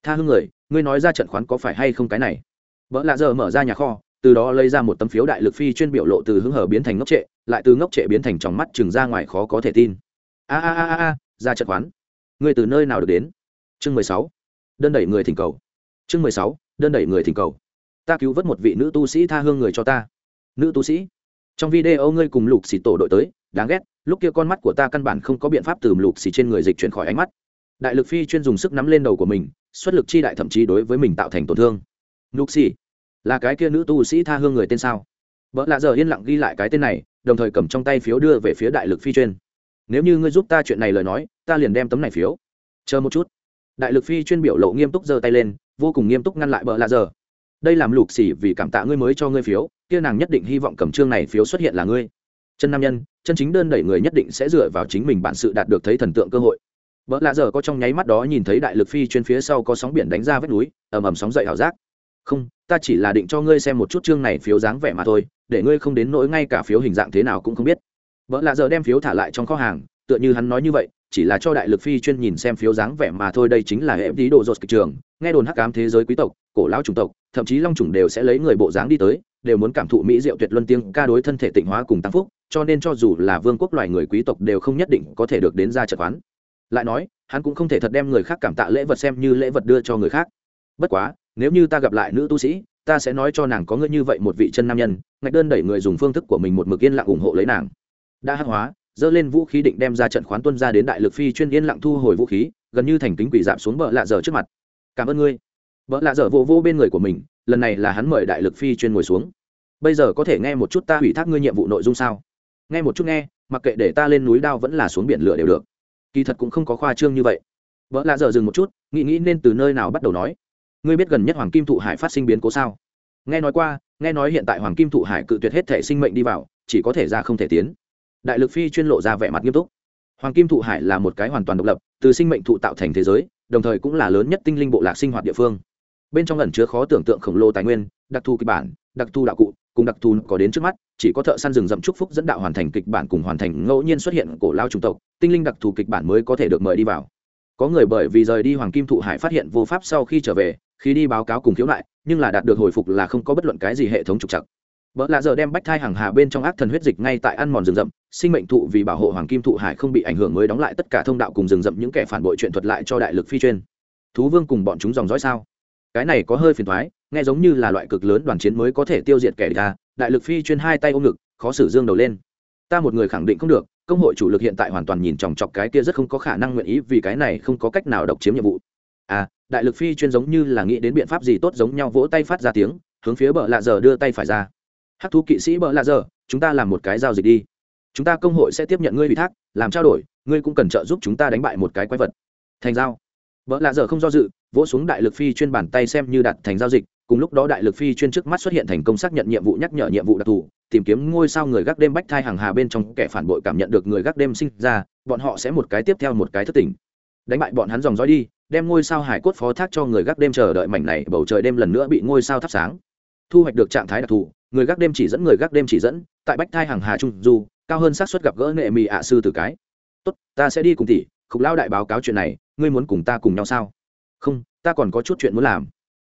Tha hương người, ngươi nói ra trận khoán có phải hay không cái này? Vợ lạ giờ mở ra nhà kho, từ đó lấy ra một tấm phiếu đại lực phi chuyên biểu lộ từ hứng hở biến thành ngốc trệ, lại từ ngốc trệ biến thành tròng mắt chừng ra ngoài khó có thể tin. A a a a, ra trận khoán. Ngươi từ nơi nào được đến? Chương mười sáu. Đơn đẩy người thỉnh cầu. Chương mười sáu, đơn đẩy người thỉnh cầu. Ta cứu vớt một vị nữ tu sĩ tha hương người cho ta. Nữ tu sĩ, trong video ngươi cùng lục xì tổ đội tới, đáng ghét, lúc kia con mắt của ta căn bản không có biện pháp từ lục xì trên người dịch chuyển khỏi ánh mắt đại lực phi chuyên dùng sức nắm lên đầu của mình, xuất lực chi đại thậm chí đối với mình tạo thành tổn thương. Lục xì là cái kia nữ tu sĩ tha hương người tên sao? Vợ lạ giờ yên lặng ghi lại cái tên này, đồng thời cầm trong tay phiếu đưa về phía đại lực phi chuyên. Nếu như ngươi giúp ta chuyện này lời nói, ta liền đem tấm này phiếu. Chờ một chút. Đại lực phi chuyên biểu lộ nghiêm túc giơ tay lên, vô cùng nghiêm túc ngăn lại bờ lạ giờ. Đây làm lục xỉ vì cảm tạ ngươi mới cho ngươi phiếu, kia nàng nhất định hy vọng cầm trương này phiếu xuất hiện là ngươi. Chân nam nhân, chân chính đơn đẩy người nhất định sẽ dựa vào chính mình bản sự đạt được thấy thần tượng cơ hội vợ lạ giờ có trong nháy mắt đó nhìn thấy đại lực phi chuyên phía sau có sóng biển đánh ra vết núi, ầm ầm sóng dậy ảo giác. Không, ta chỉ là định cho ngươi xem một chút chương này phiếu dáng vẻ mà thôi, để ngươi không đến nỗi ngay cả phiếu hình dạng thế nào cũng không biết. Vợ lạ giờ đem phiếu thả lại trong kho hàng, tựa như hắn nói như vậy, chỉ là cho đại lực phi chuyên nhìn xem phiếu dáng vẻ mà thôi, đây chính là hệ tí đồ dột kịch trường, nghe đồn hắc cám thế giới quý tộc, cổ lão chủng tộc, thậm chí long chủng đều sẽ lấy người bộ dáng đi tới, đều muốn cảm thụ mỹ diệu tuyệt luân tiếng ca đối thân thể tịnh hóa cùng tăng phúc, cho nên cho dù là vương quốc loài người quý tộc đều không nhất định có thể được đến ra trận quán lại nói, hắn cũng không thể thật đem người khác cảm tạ lễ vật xem như lễ vật đưa cho người khác. Bất quá, nếu như ta gặp lại nữ tu sĩ, ta sẽ nói cho nàng có ngươi như vậy một vị chân nam nhân, ngạch đơn đẩy người dùng phương thức của mình một mực yên lặng ủng hộ lấy nàng. Đã hắc hóa, dơ lên vũ khí định đem ra trận khoán tuân ra đến đại lực phi chuyên yên lặng thu hồi vũ khí, gần như thành kính quỷ giảm xuống bờ lạ dở trước mặt. Cảm ơn ngươi. Vợ lạ dở vô vô bên người của mình, lần này là hắn mời đại lực phi chuyên ngồi xuống. Bây giờ có thể nghe một chút ta ủy thác ngươi nhiệm vụ nội dung sao? Nghe một chút nghe, mặc kệ để ta lên núi đao vẫn là xuống biển lửa đều được kỳ thật cũng không có khoa trương như vậy. Vợ lạ dở dừng một chút, nghĩ nghĩ nên từ nơi nào bắt đầu nói. Ngươi biết gần nhất hoàng kim thụ hải phát sinh biến cố sao? Nghe nói qua, nghe nói hiện tại hoàng kim thụ hải cự tuyệt hết thể sinh mệnh đi vào, chỉ có thể ra không thể tiến. Đại lực phi chuyên lộ ra vẻ mặt nghiêm túc. Hoàng kim thụ hải là một cái hoàn toàn độc lập, từ sinh mệnh thụ tạo thành thế giới, đồng thời cũng là lớn nhất tinh linh bộ lạc sinh hoạt địa phương. Bên trong ẩn chứa khó tưởng tượng khổng lồ tài nguyên, đặc thù kịch bản, đặc thù đạo cụ cùng đặc thù có đến trước mắt, chỉ có thợ săn rừng rậm chúc phúc dẫn đạo hoàn thành kịch bản cùng hoàn thành ngẫu nhiên xuất hiện cổ lao chủng tộc, tinh linh đặc thù kịch bản mới có thể được mời đi vào. Có người bởi vì rời đi hoàng kim thụ hải phát hiện vô pháp sau khi trở về, khi đi báo cáo cùng khiếu nại, nhưng là đạt được hồi phục là không có bất luận cái gì hệ thống trục chặt vợ lạ giờ đem bách thai hàng hà bên trong ác thần huyết dịch ngay tại ăn mòn rừng rậm, sinh mệnh thụ vì bảo hộ hoàng kim thụ hải không bị ảnh hưởng mới đóng lại tất cả thông đạo cùng rừng rậm những kẻ phản bội chuyện thuật lại cho đại lực phi chuyên. Thú vương cùng bọn chúng dòng dõi sao? Cái này có hơi phiền thoái, nghe giống như là loại cực lớn đoàn chiến mới có thể tiêu diệt kẻ địch ta đại lực phi chuyên hai tay ôm ngực, khó xử dương đầu lên. Ta một người khẳng định không được, công hội chủ lực hiện tại hoàn toàn nhìn chòng chọc cái kia rất không có khả năng nguyện ý vì cái này không có cách nào độc chiếm nhiệm vụ. À đại lực phi chuyên giống như là nghĩ đến biện pháp gì tốt giống nhau vỗ tay phát ra tiếng, hướng phía bờ lạ giờ đưa tay phải ra. Hắc thú kỵ sĩ bờ lạ giờ chúng ta làm một cái giao dịch đi. Chúng ta công hội sẽ tiếp nhận ngươi ủy thác, làm trao đổi, ngươi cũng cần trợ giúp chúng ta đánh bại một cái quái vật. Thành giao vợ lạ giờ không do dự, vỗ xuống đại lực phi chuyên bản tay xem như đặt thành giao dịch, cùng lúc đó đại lực phi chuyên trước mắt xuất hiện thành công xác nhận nhiệm vụ nhắc nhở nhiệm vụ đặc thù, tìm kiếm ngôi sao người gác đêm bách thai hàng hà bên trong kẻ phản bội cảm nhận được người gác đêm sinh ra, bọn họ sẽ một cái tiếp theo một cái thất tỉnh đánh bại bọn hắn dòng dõi đi, đem ngôi sao hải cốt phó thác cho người gác đêm chờ đợi mảnh này, bầu trời đêm lần nữa bị ngôi sao thắp sáng. Thu hoạch được trạng thái đặc thù, người gác đêm chỉ dẫn, người gác đêm chỉ dẫn, tại bách thai hàng hà trung du, cao hơn xác suất gặp gỡ nệ mì ạ sư từ cái. Tốt, ta sẽ đi cùng tỷ, khục lao đại báo cáo chuyện này ngươi muốn cùng ta cùng nhau sao? Không, ta còn có chút chuyện muốn làm.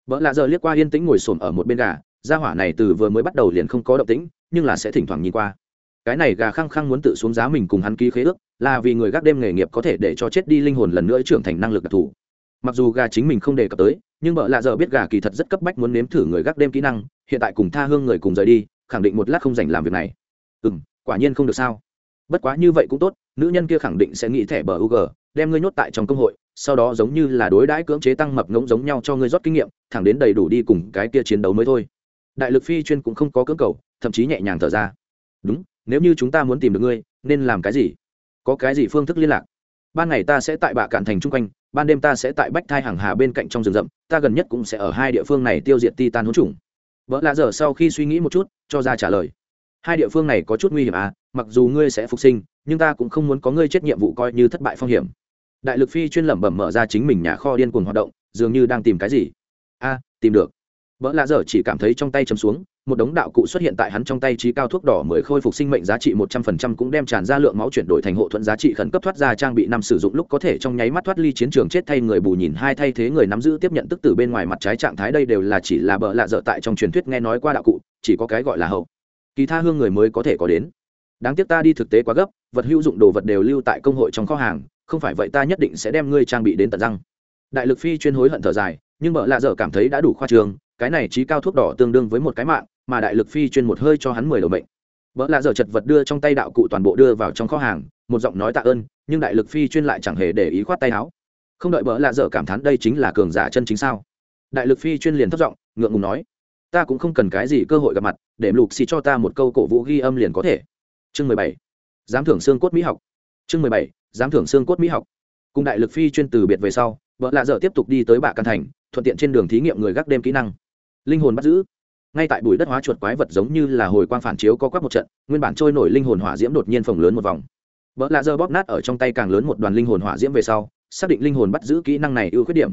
Vợ lạ giờ liếc qua yên tĩnh ngồi xổm ở một bên gà, gia hỏa này từ vừa mới bắt đầu liền không có động tĩnh, nhưng là sẽ thỉnh thoảng nhìn qua. Cái này gà khăng khăng muốn tự xuống giá mình cùng hắn ký khế ước, là vì người gác đêm nghề nghiệp có thể để cho chết đi linh hồn lần nữa trưởng thành năng lực đặc thù. Mặc dù gà chính mình không đề cập tới, nhưng vợ lạ giờ biết gà kỳ thật rất cấp bách muốn nếm thử người gác đêm kỹ năng, hiện tại cùng tha hương người cùng rời đi, khẳng định một lát không dành làm việc này. Ừ m quả nhiên không được sao. Bất quá như vậy cũng tốt, nữ nhân kia khẳng định sẽ nghĩ thẻ bờ u g đem ngươi nhốt tại trong công hội, sau đó giống như là đối đãi cưỡng chế tăng mập ngỗng giống nhau cho ngươi rót kinh nghiệm, thẳng đến đầy đủ đi cùng cái kia chiến đấu mới thôi. Đại lực phi chuyên cũng không có cưỡng cầu, thậm chí nhẹ nhàng thở ra. Đúng, nếu như chúng ta muốn tìm được ngươi, nên làm cái gì? Có cái gì phương thức liên lạc? Ban ngày ta sẽ tại bạ cạn thành chung quanh, ban đêm ta sẽ tại bách thai hàng hà bên cạnh trong rừng rậm, ta gần nhất cũng sẽ ở hai địa phương này tiêu diệt ti tan hỗn trùng vợ lạ dở sau khi suy nghĩ một chút, cho ra trả lời. Hai địa phương này có chút nguy hiểm à mặc dù ngươi sẽ phục sinh, nhưng ta cũng không muốn có ngươi chết nhiệm vụ coi như thất bại phong hiểm đại lực phi chuyên lẩm bẩm mở ra chính mình nhà kho điên cuồng hoạt động, dường như đang tìm cái gì. A, tìm được. Vợ lạ dở chỉ cảm thấy trong tay chấm xuống, một đống đạo cụ xuất hiện tại hắn trong tay trí cao thuốc đỏ mới khôi phục sinh mệnh giá trị một trăm phần trăm cũng đem tràn ra lượng máu chuyển đổi thành hộ thuận giá trị khẩn cấp thoát ra trang bị năm sử dụng lúc có thể trong nháy mắt thoát ly chiến trường chết thay người bù nhìn hai thay thế người nắm giữ tiếp nhận tức từ bên ngoài mặt trái trạng thái đây đều là chỉ là bợ lạ dở tại trong truyền thuyết nghe nói qua đạo cụ, chỉ có cái gọi là hậu. Kỳ tha hương người mới có thể có đến. Đáng tiếc ta đi thực tế quá gấp, vật hữu dụng đồ vật đều lưu tại công hội trong kho hàng không phải vậy ta nhất định sẽ đem ngươi trang bị đến tận răng. Đại lực phi chuyên hối hận thở dài, nhưng bợ lạ dở cảm thấy đã đủ khoa trường cái này trí cao thuốc đỏ tương đương với một cái mạng, mà đại lực phi chuyên một hơi cho hắn mười đầu mệnh. Vợ lạ dở chật vật đưa trong tay đạo cụ toàn bộ đưa vào trong kho hàng, một giọng nói tạ ơn, nhưng đại lực phi chuyên lại chẳng hề để ý khoát tay áo. Không đợi vợ lạ dở cảm thán đây chính là cường giả chân chính sao? Đại lực phi chuyên liền thất giọng, ngượng ngùng nói, ta cũng không cần cái gì cơ hội gặp mặt, để lục xì cho ta một câu cổ vũ ghi âm liền có thể. Chương mười bảy, giám thưởng xương cốt mỹ học. Chương mười bảy giám thưởng xương cốt mỹ học. Cùng đại lực phi chuyên từ biệt về sau, vợ lạ dở tiếp tục đi tới bạ căn thành, thuận tiện trên đường thí nghiệm người gác đêm kỹ năng. Linh hồn bắt giữ. Ngay tại bụi đất hóa chuột quái vật giống như là hồi quang phản chiếu có quắc một trận, nguyên bản trôi nổi linh hồn hỏa diễm đột nhiên phồng lớn một vòng. Vợ lạ dơ bóp nát ở trong tay càng lớn một đoàn linh hồn hỏa diễm về sau, xác định linh hồn bắt giữ kỹ năng này ưu khuyết điểm.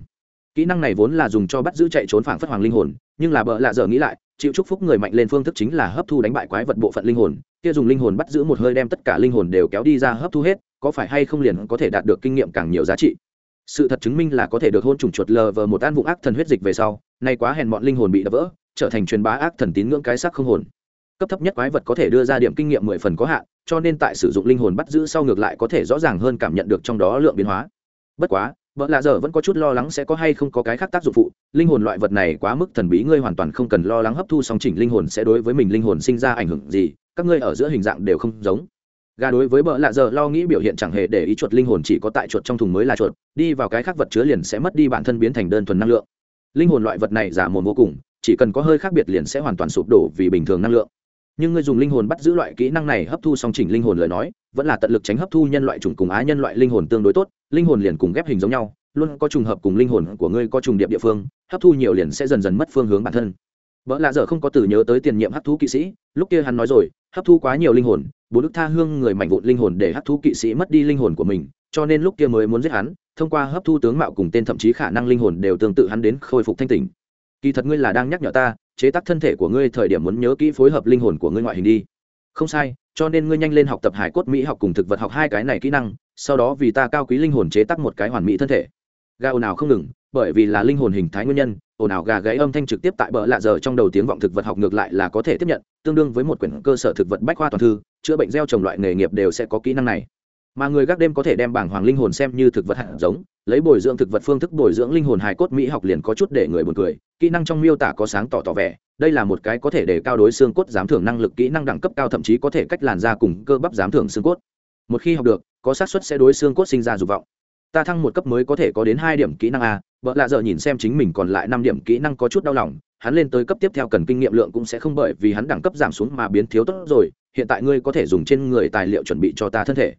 Kỹ năng này vốn là dùng cho bắt giữ chạy trốn phản phất hoàng linh hồn, nhưng là bợ lạ dở nghĩ lại, chịu chúc phúc người mạnh lên phương thức chính là hấp thu đánh bại quái vật bộ phận linh hồn kia dùng linh hồn bắt giữ một hơi đem tất cả linh hồn đều kéo đi ra hấp thu hết, có phải hay không liền có thể đạt được kinh nghiệm càng nhiều giá trị? Sự thật chứng minh là có thể được hôn trùng chuột lờ vờ một an vụ ác thần huyết dịch về sau, nay quá hèn bọn linh hồn bị đập vỡ, trở thành truyền bá ác thần tín ngưỡng cái sắc không hồn. Cấp thấp nhất quái vật có thể đưa ra điểm kinh nghiệm mười phần có hạn, cho nên tại sử dụng linh hồn bắt giữ sau ngược lại có thể rõ ràng hơn cảm nhận được trong đó lượng biến hóa. Bất quá, vợ lạ giờ vẫn có chút lo lắng sẽ có hay không có cái khác tác dụng phụ, linh hồn loại vật này quá mức thần bí, ngươi hoàn toàn không cần lo lắng hấp thu song chỉnh linh hồn sẽ đối với mình linh hồn sinh ra ảnh hưởng gì các ngươi ở giữa hình dạng đều không giống. Gà đối với bợ lạ giờ lo nghĩ biểu hiện chẳng hề để ý chuột linh hồn chỉ có tại chuột trong thùng mới là chuột, đi vào cái khác vật chứa liền sẽ mất đi bản thân biến thành đơn thuần năng lượng. Linh hồn loại vật này giả mồm vô cùng, chỉ cần có hơi khác biệt liền sẽ hoàn toàn sụp đổ vì bình thường năng lượng. Nhưng ngươi dùng linh hồn bắt giữ loại kỹ năng này hấp thu song chỉnh linh hồn lời nói, vẫn là tận lực tránh hấp thu nhân loại trùng cùng á nhân loại linh hồn tương đối tốt, linh hồn liền cùng ghép hình giống nhau, luôn có trùng hợp cùng linh hồn của ngươi có trùng điệp địa phương, hấp thu nhiều liền sẽ dần dần mất phương hướng bản thân vợ lạ dở không có từ nhớ tới tiền nhiệm hấp thu kỵ sĩ, lúc kia hắn nói rồi, hấp thu quá nhiều linh hồn, bố đức tha hương người mạnh vụn linh hồn để hấp thu kỵ sĩ mất đi linh hồn của mình, cho nên lúc kia mới muốn giết hắn, thông qua hấp thu tướng mạo cùng tên thậm chí khả năng linh hồn đều tương tự hắn đến khôi phục thanh tỉnh. Kỳ thật ngươi là đang nhắc nhở ta, chế tác thân thể của ngươi thời điểm muốn nhớ kỹ phối hợp linh hồn của ngươi ngoại hình đi. Không sai, cho nên ngươi nhanh lên học tập hải cốt mỹ học cùng thực vật học hai cái này kỹ năng, sau đó vì ta cao quý linh hồn chế tác một cái hoàn mỹ thân thể. Gao nào không ngừng, bởi vì là linh hồn hình thái nguyên nhân ồn ào gà gáy âm thanh trực tiếp tại bờ lạ giờ trong đầu tiếng vọng thực vật học ngược lại là có thể tiếp nhận, tương đương với một quyển cơ sở thực vật bách khoa toàn thư, chữa bệnh gieo trồng loại nghề nghiệp đều sẽ có kỹ năng này. Mà người gác đêm có thể đem bảng hoàng linh hồn xem như thực vật hạt giống, lấy bồi dưỡng thực vật phương thức bồi dưỡng linh hồn hài cốt mỹ học liền có chút để người buồn cười, kỹ năng trong miêu tả có sáng tỏ tỏ vẻ, đây là một cái có thể để cao đối xương cốt giám thưởng năng lực kỹ năng đẳng cấp cao thậm chí có thể cách làn da cùng cơ bắp giám thưởng xương cốt. Một khi học được, có xác suất sẽ đối xương cốt sinh ra dục vọng. Ta thăng một cấp mới có thể có đến hai điểm kỹ năng a vợ lạ giờ nhìn xem chính mình còn lại năm điểm kỹ năng có chút đau lòng, hắn lên tới cấp tiếp theo cần kinh nghiệm lượng cũng sẽ không bởi vì hắn đẳng cấp giảm xuống mà biến thiếu tốt rồi, hiện tại ngươi có thể dùng trên người tài liệu chuẩn bị cho ta thân thể.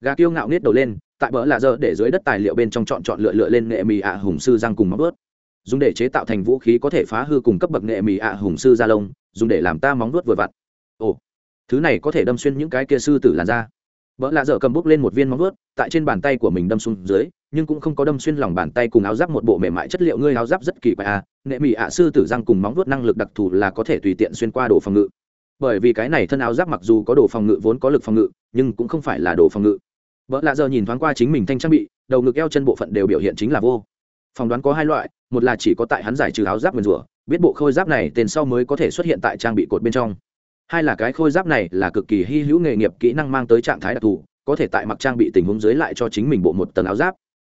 Gà kiêu ngạo nết đầu lên, tại bỡ lạ giờ để dưới đất tài liệu bên trong chọn chọn lựa lựa lên nghệ mì ạ hùng sư răng cùng móng vuốt. Dùng để chế tạo thành vũ khí có thể phá hư cùng cấp bậc nghệ mì ạ hùng sư da lông, dùng để làm ta móng vuốt vừa vặn. Ồ, thứ này có thể đâm xuyên những cái kia sư tử làn da vợ lạ dở cầm bút lên một viên móng vuốt, tại trên bàn tay của mình đâm xuống dưới, nhưng cũng không có đâm xuyên lòng bàn tay cùng áo giáp một bộ mềm mại chất liệu. Ngươi áo giáp rất kỳ quái à nệ mỹ ạ sư tử răng cùng móng vuốt năng lực đặc thù là có thể tùy tiện xuyên qua đồ phòng ngự. Bởi vì cái này thân áo giáp mặc dù có đồ phòng ngự, vốn có lực phòng ngự, nhưng cũng không phải là đồ phòng ngự. Vợ lạ giờ nhìn thoáng qua chính mình thanh trang bị, đầu ngực eo chân bộ phận đều biểu hiện chính là vô. Phỏng đoán có hai loại, một là chỉ có tại hắn giải trừ áo giáp nguyền rủa, biết bộ khôi giáp này tên sau mới có thể xuất hiện tại trang bị cột bên trong hai là cái khôi giáp này là cực kỳ hy hữu nghề nghiệp kỹ năng mang tới trạng thái đặc thù, có thể tại mặc trang bị tình huống dưới lại cho chính mình bộ một tầng áo giáp.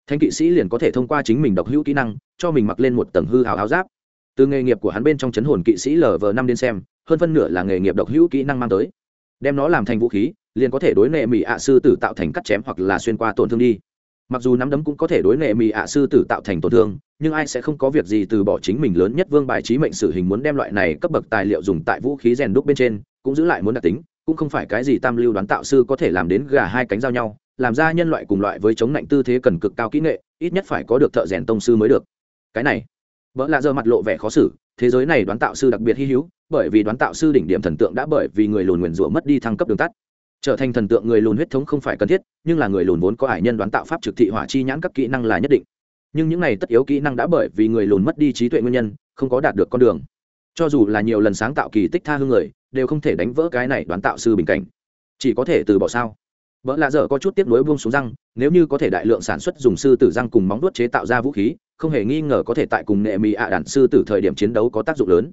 Thanh kỵ sĩ liền có thể thông qua chính mình độc hữu kỹ năng, cho mình mặc lên một tầng hư hào áo giáp. Từ nghề nghiệp của hắn bên trong chấn hồn kỵ sĩ lv năm đến xem, hơn phân nửa là nghề nghiệp độc hữu kỹ năng mang tới. Đem nó làm thành vũ khí, liền có thể đối nệ mỹ ạ sư tử tạo thành cắt chém hoặc là xuyên qua tổn thương đi mặc dù nắm đấm cũng có thể đối nệ mì ạ sư tử tạo thành tổn thương, nhưng ai sẽ không có việc gì từ bỏ chính mình lớn nhất vương bài trí mệnh sử hình muốn đem loại này cấp bậc tài liệu dùng tại vũ khí rèn đúc bên trên, cũng giữ lại muốn đặc tính, cũng không phải cái gì tam lưu đoán tạo sư có thể làm đến gà hai cánh giao nhau, làm ra nhân loại cùng loại với chống lạnh tư thế cần cực cao kỹ nghệ, ít nhất phải có được thợ rèn tông sư mới được. Cái này, vợ lạ giờ mặt lộ vẻ khó xử, thế giới này đoán tạo sư đặc biệt hy hữu, bởi vì đoán tạo sư đỉnh điểm thần tượng đã bởi vì người lùn nguyền rủa mất đi thăng cấp đường tắt trở thành thần tượng người lùn huyết thống không phải cần thiết, nhưng là người lùn vốn có hải nhân đoán tạo pháp trực thị hỏa chi nhãn các kỹ năng là nhất định. Nhưng những này tất yếu kỹ năng đã bởi vì người lùn mất đi trí tuệ nguyên nhân, không có đạt được con đường. Cho dù là nhiều lần sáng tạo kỳ tích tha hương người, đều không thể đánh vỡ cái này đoán tạo sư bình cảnh. Chỉ có thể từ bỏ sao? Vợ lạ dở có chút tiếp nối buông xuống răng, nếu như có thể đại lượng sản xuất dùng sư tử răng cùng móng đuốt chế tạo ra vũ khí, không hề nghi ngờ có thể tại cùng nệ mì ạ đản sư tử thời điểm chiến đấu có tác dụng lớn.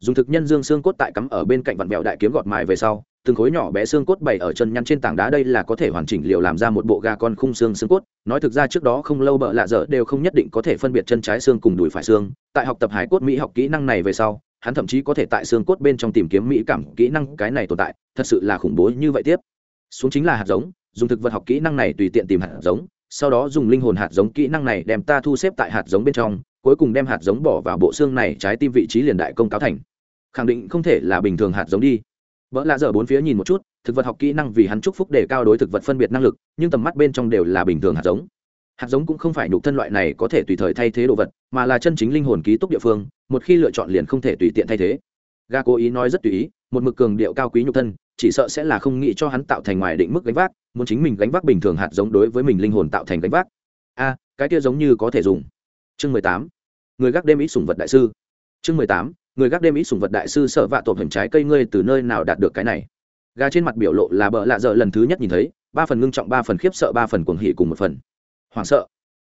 Dùng thực nhân dương xương cốt tại cắm ở bên cạnh vặn vẹo đại kiếm gọt mài về sau từng khối nhỏ bé xương cốt bày ở chân nhăn trên tảng đá đây là có thể hoàn chỉnh liệu làm ra một bộ gà con khung xương xương cốt. Nói thực ra trước đó không lâu bợ lạ dở đều không nhất định có thể phân biệt chân trái xương cùng đùi phải xương. Tại học tập hải cốt mỹ học kỹ năng này về sau, hắn thậm chí có thể tại xương cốt bên trong tìm kiếm mỹ cảm kỹ năng cái này tồn tại. Thật sự là khủng bố như vậy tiếp. Xuống chính là hạt giống, dùng thực vật học kỹ năng này tùy tiện tìm hạt giống, sau đó dùng linh hồn hạt giống kỹ năng này đem ta thu xếp tại hạt giống bên trong, cuối cùng đem hạt giống bỏ vào bộ xương này trái tim vị trí liền đại công cáo thành. Khẳng định không thể là bình thường hạt giống đi vợ lạ dở bốn phía nhìn một chút, thực vật học kỹ năng vì hắn chúc phúc để cao đối thực vật phân biệt năng lực, nhưng tầm mắt bên trong đều là bình thường hạt giống. Hạt giống cũng không phải nhục thân loại này có thể tùy thời thay thế đồ vật, mà là chân chính linh hồn ký túc địa phương, một khi lựa chọn liền không thể tùy tiện thay thế. Ga cố ý nói rất tùy ý, một mực cường điệu cao quý nhục thân, chỉ sợ sẽ là không nghĩ cho hắn tạo thành ngoài định mức gánh vác, muốn chính mình gánh vác bình thường hạt giống đối với mình linh hồn tạo thành gánh vác. A, cái kia giống như có thể dùng. Chương mười tám. Người gác đêm ít sủng vật đại sư. Chương mười tám người gác đêm ít sủng vật đại sư sợ vạ tộp hình trái cây ngươi từ nơi nào đạt được cái này? Gà trên mặt biểu lộ là bợ lạ dợ lần thứ nhất nhìn thấy, ba phần ngưng trọng, ba phần khiếp sợ, ba phần cuồng hỉ cùng một phần. Hoảng sợ.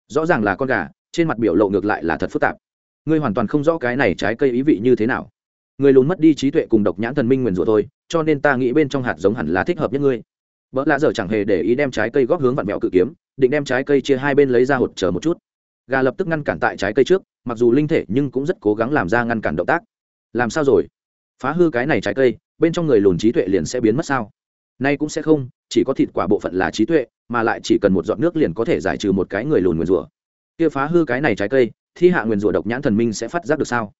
Rõ ràng là con gà, trên mặt biểu lộ ngược lại là thật phức tạp. Ngươi hoàn toàn không rõ cái này trái cây ý vị như thế nào. Ngươi lún mất đi trí tuệ cùng độc nhãn thần minh nguyền rủa thôi, cho nên ta nghĩ bên trong hạt giống hẳn là thích hợp nhất ngươi. Vợ lạ dở chẳng hề để ý đem trái cây góp hướng vặn vẹo cự kiếm, định đem trái cây chia hai bên lấy ra hột chờ một chút. Gà lập tức ngăn cản tại trái cây trước, mặc dù linh thể nhưng cũng rất cố gắng làm ra ngăn cản động tác làm sao rồi? Phá hư cái này trái cây, bên trong người lùn trí tuệ liền sẽ biến mất sao? Nay cũng sẽ không, chỉ có thịt quả bộ phận là trí tuệ, mà lại chỉ cần một giọt nước liền có thể giải trừ một cái người lùn nguyền rủa. Kia phá hư cái này trái cây, thi hạ nguyền rủa độc nhãn thần minh sẽ phát giác được sao?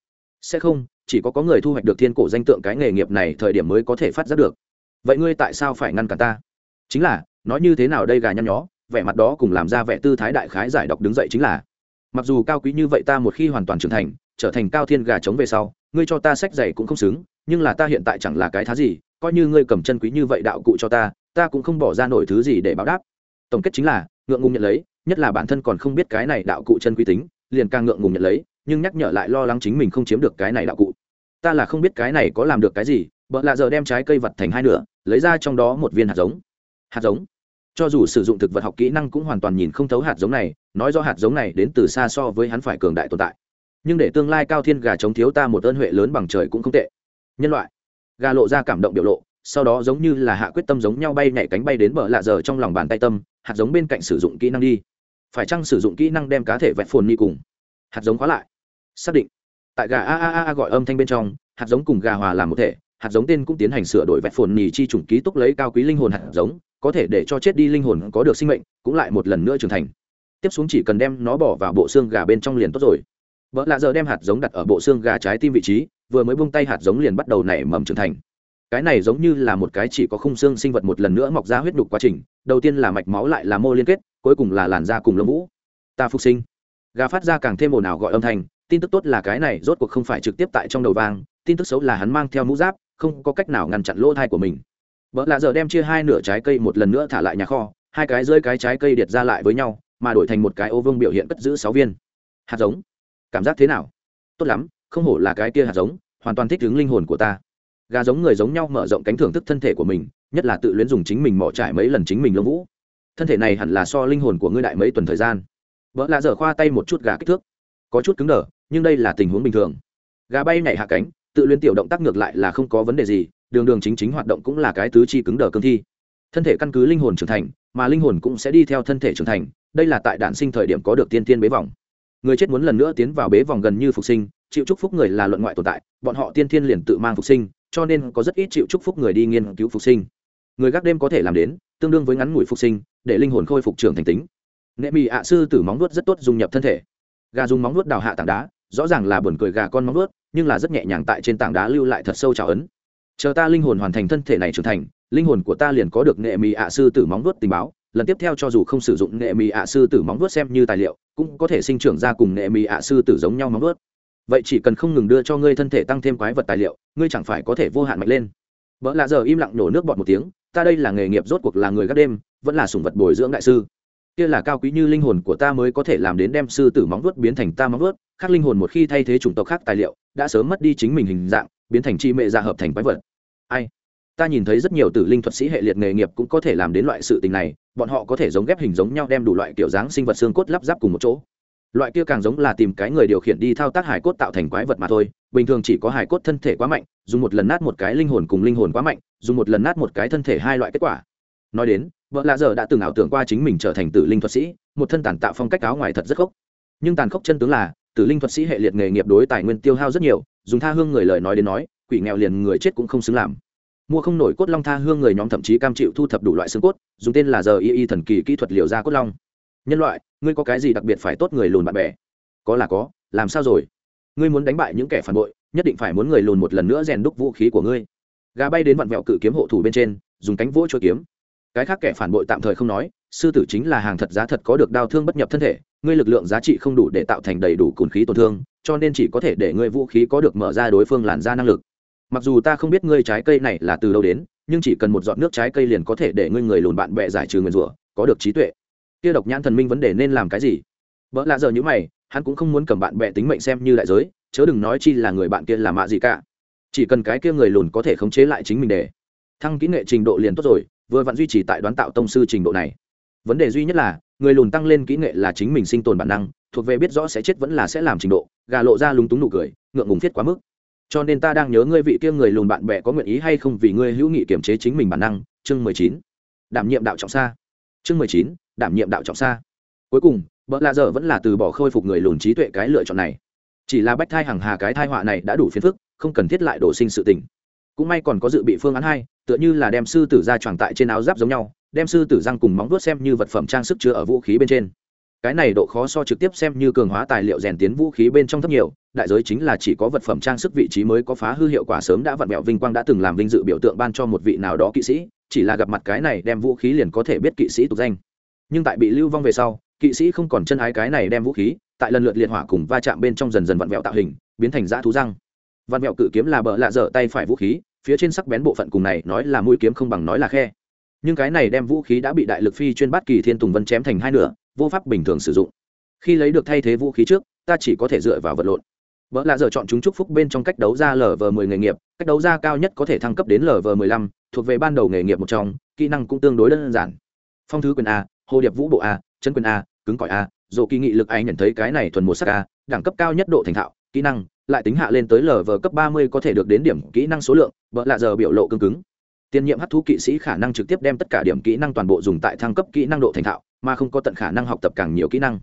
Sẽ không, chỉ có có người thu hoạch được thiên cổ danh tượng cái nghề nghiệp này thời điểm mới có thể phát giác được. Vậy ngươi tại sao phải ngăn cản ta? Chính là, nói như thế nào đây gà nhăn nhó, vẻ mặt đó cùng làm ra vẻ tư thái đại khái giải đọc đứng dậy chính là. Mặc dù cao quý như vậy ta một khi hoàn toàn trưởng thành, trở thành cao thiên gà trống về sau ngươi cho ta sách giày cũng không xứng, nhưng là ta hiện tại chẳng là cái thá gì, coi như ngươi cầm chân quý như vậy đạo cụ cho ta ta cũng không bỏ ra nổi thứ gì để báo đáp. Tổng kết chính là, ngượng ngùng nhận lấy, nhất là bản thân còn không biết cái này đạo cụ chân quý tính, liền càng ngượng ngùng nhận lấy, nhưng nhắc nhở lại lo lắng chính mình không chiếm được cái này đạo cụ. Ta là không biết cái này có làm được cái gì, bợ lạ giờ đem trái cây vật thành hai nửa, lấy ra trong đó một viên hạt giống. Hạt giống? Cho dù sử dụng thực vật học kỹ năng cũng hoàn toàn nhìn không thấu hạt giống này, nói do hạt giống này đến từ xa so với hắn phải cường đại tồn tại nhưng để tương lai cao thiên gà chống thiếu ta một ơn huệ lớn bằng trời cũng không tệ. Nhân loại. Gà lộ ra cảm động biểu lộ, sau đó giống như là hạ quyết tâm giống nhau bay nhảy cánh bay đến bờ lạ giờ trong lòng bàn tay tâm, hạt giống bên cạnh sử dụng kỹ năng đi. Phải chăng sử dụng kỹ năng đem cá thể vẹt phồn ni cùng? Hạt giống khóa lại. Xác định. Tại gà a a a gọi âm thanh bên trong, hạt giống cùng gà hòa làm một thể, hạt giống tên cũng tiến hành sửa đổi vẹt phồn nì chi chủng ký túc lấy cao quý linh hồn hạt giống, có thể để cho chết đi linh hồn có được sinh mệnh, cũng lại một lần nữa trưởng thành. Tiếp xuống chỉ cần đem nó bỏ vào bộ xương gà bên trong liền tốt rồi vợ lạ giờ đem hạt giống đặt ở bộ xương gà trái tim vị trí, vừa mới bung tay hạt giống liền bắt đầu nảy mầm trưởng thành. Cái này giống như là một cái chỉ có khung xương sinh vật một lần nữa mọc ra huyết đục quá trình, đầu tiên là mạch máu lại là mô liên kết, cuối cùng là làn da cùng lông vũ. Ta phục sinh. Gà phát ra càng thêm ồn ào gọi âm thanh, tin tức tốt là cái này rốt cuộc không phải trực tiếp tại trong đầu vang, tin tức xấu là hắn mang theo mũ giáp, không có cách nào ngăn chặn lỗ thai của mình. Vợ lạ giờ đem chia hai nửa trái cây một lần nữa thả lại nhà kho, hai cái rơi cái trái cây điệt ra lại với nhau, mà đổi thành một cái ô vương biểu hiện cất giữ sáu viên. Hạt giống cảm giác thế nào? Tốt lắm, không hổ là cái kia hạt giống, hoàn toàn thích ứng linh hồn của ta. Gà giống người giống nhau mở rộng cánh thưởng thức thân thể của mình, nhất là tự luyến dùng chính mình mỏ trải mấy lần chính mình lông vũ. Thân thể này hẳn là so linh hồn của ngươi đại mấy tuần thời gian. Vợ lạ dở khoa tay một chút gà kích thước. Có chút cứng đờ, nhưng đây là tình huống bình thường. Gà bay nhảy hạ cánh, tự luyến tiểu động tác ngược lại là không có vấn đề gì, đường đường chính chính hoạt động cũng là cái tứ chi cứng đờ cương thi. Thân thể căn cứ linh hồn trưởng thành, mà linh hồn cũng sẽ đi theo thân thể trưởng thành, đây là tại đạn sinh thời điểm có được tiên tiên bế vòng người chết muốn lần nữa tiến vào bế vòng gần như phục sinh, chịu chúc phúc người là luận ngoại tồn tại, bọn họ tiên thiên liền tự mang phục sinh, cho nên có rất ít chịu chúc phúc người đi nghiên cứu phục sinh. Người gác đêm có thể làm đến, tương đương với ngắn ngủi phục sinh, để linh hồn khôi phục trưởng thành tính. Nệ mị ạ sư tử móng nuốt rất tốt dung nhập thân thể. Gà dùng móng nuốt đào hạ tảng đá, rõ ràng là buồn cười gà con móng nuốt nhưng là rất nhẹ nhàng tại trên tảng đá lưu lại thật sâu trào ấn. Chờ ta linh hồn hoàn thành thân thể này trưởng thành, linh hồn của ta liền có được nệ mị ạ sư tử móng nuốt tình báo lần tiếp theo cho dù không sử dụng nghệ mì ạ sư tử móng vuốt xem như tài liệu, cũng có thể sinh trưởng ra cùng nghệ mì ạ sư tử giống nhau móng vuốt. Vậy chỉ cần không ngừng đưa cho ngươi thân thể tăng thêm quái vật tài liệu, ngươi chẳng phải có thể vô hạn mạnh lên. Vợ lạ giờ im lặng nổ nước bọt một tiếng, ta đây là nghề nghiệp rốt cuộc là người gác đêm, vẫn là sùng vật bồi dưỡng đại sư. Kia là cao quý như linh hồn của ta mới có thể làm đến đem sư tử móng vuốt biến thành ta móng vuốt, khác linh hồn một khi thay thế chủng tộc khác tài liệu, đã sớm mất đi chính mình hình dạng, biến thành chi mệ ra hợp thành quái vật. Ai? Ta nhìn thấy rất nhiều tử linh thuật sĩ hệ liệt nghề nghiệp cũng có thể làm đến loại sự tình này, bọn họ có thể giống ghép hình giống nhau đem đủ loại kiểu dáng sinh vật xương cốt lắp ráp cùng một chỗ. Loại kia càng giống là tìm cái người điều khiển đi thao tác hải cốt tạo thành quái vật mà thôi, bình thường chỉ có hải cốt thân thể quá mạnh, dùng một lần nát một cái linh hồn cùng linh hồn quá mạnh, dùng một lần nát một cái thân thể hai loại kết quả. Nói đến, vợ lạ giờ đã từng ảo tưởng qua chính mình trở thành tử linh thuật sĩ, một thân tàn tạo phong cách áo ngoài thật rất khốc. Nhưng tàn khốc chân tướng là, tử linh thuật sĩ hệ liệt nghề nghiệp đối tài nguyên tiêu hao rất nhiều, dùng tha hương người lời nói đến nói, quỷ nghèo liền người chết cũng không xứng làm mua không nổi cốt long tha hương người nhóm thậm chí cam chịu thu thập đủ loại xương cốt, dùng tên là giờ y y thần kỳ kỹ thuật liều ra cốt long. Nhân loại, ngươi có cái gì đặc biệt phải tốt người lùn bạn bè? Có là có, làm sao rồi? Ngươi muốn đánh bại những kẻ phản bội, nhất định phải muốn người lùn một lần nữa rèn đúc vũ khí của ngươi. Gà bay đến vặn vẹo cự kiếm hộ thủ bên trên, dùng cánh vỗ cho kiếm. Cái khác kẻ phản bội tạm thời không nói, sư tử chính là hàng thật giá thật có được đau thương bất nhập thân thể, ngươi lực lượng giá trị không đủ để tạo thành đầy đủ cồn khí tổn thương, cho nên chỉ có thể để ngươi vũ khí có được mở ra đối phương làn ra năng lực mặc dù ta không biết ngươi trái cây này là từ đâu đến, nhưng chỉ cần một giọt nước trái cây liền có thể để ngươi người lùn bạn bè giải trừ nguyền rủa, có được trí tuệ. Kia độc nhãn thần minh vấn đề nên làm cái gì? Vợ lạ giờ như mày, hắn cũng không muốn cầm bạn bè tính mệnh xem như đại giới, chớ đừng nói chi là người bạn kia là mạ gì cả. Chỉ cần cái kia người lùn có thể khống chế lại chính mình để thăng kỹ nghệ trình độ liền tốt rồi, vừa vặn duy trì tại đoán tạo tông sư trình độ này. Vấn đề duy nhất là, người lùn tăng lên kỹ nghệ là chính mình sinh tồn bản năng, thuộc về biết rõ sẽ chết vẫn là sẽ làm trình độ, gà lộ ra lúng túng nụ cười, ngượng ngùng thiết quá mức cho nên ta đang nhớ ngươi vị kia người lùn bạn bè có nguyện ý hay không vì ngươi hữu nghị kiểm chế chính mình bản năng. Chương mười chín. Đảm nhiệm đạo trọng xa. Chương mười chín. Đảm nhiệm đạo trọng xa. Cuối cùng, bợ lạ dở vẫn là từ bỏ khôi phục người lùn trí tuệ cái lựa chọn này. Chỉ là bách thai hàng hà cái thai họa này đã đủ phiền phức, không cần thiết lại đổ sinh sự tình. Cũng may còn có dự bị phương án hai, tựa như là đem sư tử ra tròn tại trên áo giáp giống nhau, đem sư tử răng cùng móng vuốt xem như vật phẩm trang sức chứa ở vũ khí bên trên cái này độ khó so trực tiếp xem như cường hóa tài liệu rèn tiến vũ khí bên trong thấp nhiều, đại giới chính là chỉ có vật phẩm trang sức vị trí mới có phá hư hiệu quả sớm đã vặn mẹo vinh quang đã từng làm vinh dự biểu tượng ban cho một vị nào đó kỵ sĩ, chỉ là gặp mặt cái này đem vũ khí liền có thể biết kỵ sĩ tục danh. Nhưng tại bị lưu vong về sau, kỵ sĩ không còn chân ái cái này đem vũ khí, tại lần lượt liệt hỏa cùng va chạm bên trong dần dần vặn vẹo tạo hình, biến thành dã thú răng. Vặn vẹo cự kiếm là bờ lạ dở tay phải vũ khí, phía trên sắc bén bộ phận cùng này nói là mũi kiếm không bằng nói là khe. Nhưng cái này đem vũ khí đã bị đại lực phi chuyên bát kỳ thiên tùng vân chém thành hai nửa vô pháp bình thường sử dụng. Khi lấy được thay thế vũ khí trước, ta chỉ có thể dựa vào vật lộn. Vợ lạ giờ chọn chúng chúc phúc bên trong cách đấu ra lv mười nghề nghiệp, cách đấu ra cao nhất có thể thăng cấp đến lv mười lăm, thuộc về ban đầu nghề nghiệp một trong, kỹ năng cũng tương đối đơn giản. Phong thứ quyền a, hồ điệp vũ bộ a, chân quyền a, cứng cỏi a, dù kỳ nghị lực ai nhận thấy cái này thuần một sắc a, đẳng cấp cao nhất độ thành thạo, kỹ năng, lại tính hạ lên tới lv cấp ba mươi có thể được đến điểm kỹ năng số lượng vợ lạ giờ biểu lộ cứng cứng. Tiên nhiệm hấp thú kỵ sĩ khả năng trực tiếp đem tất cả điểm kỹ năng toàn bộ dùng tại thăng cấp kỹ năng độ thành thạo mà không có tận khả năng học tập càng nhiều kỹ năng.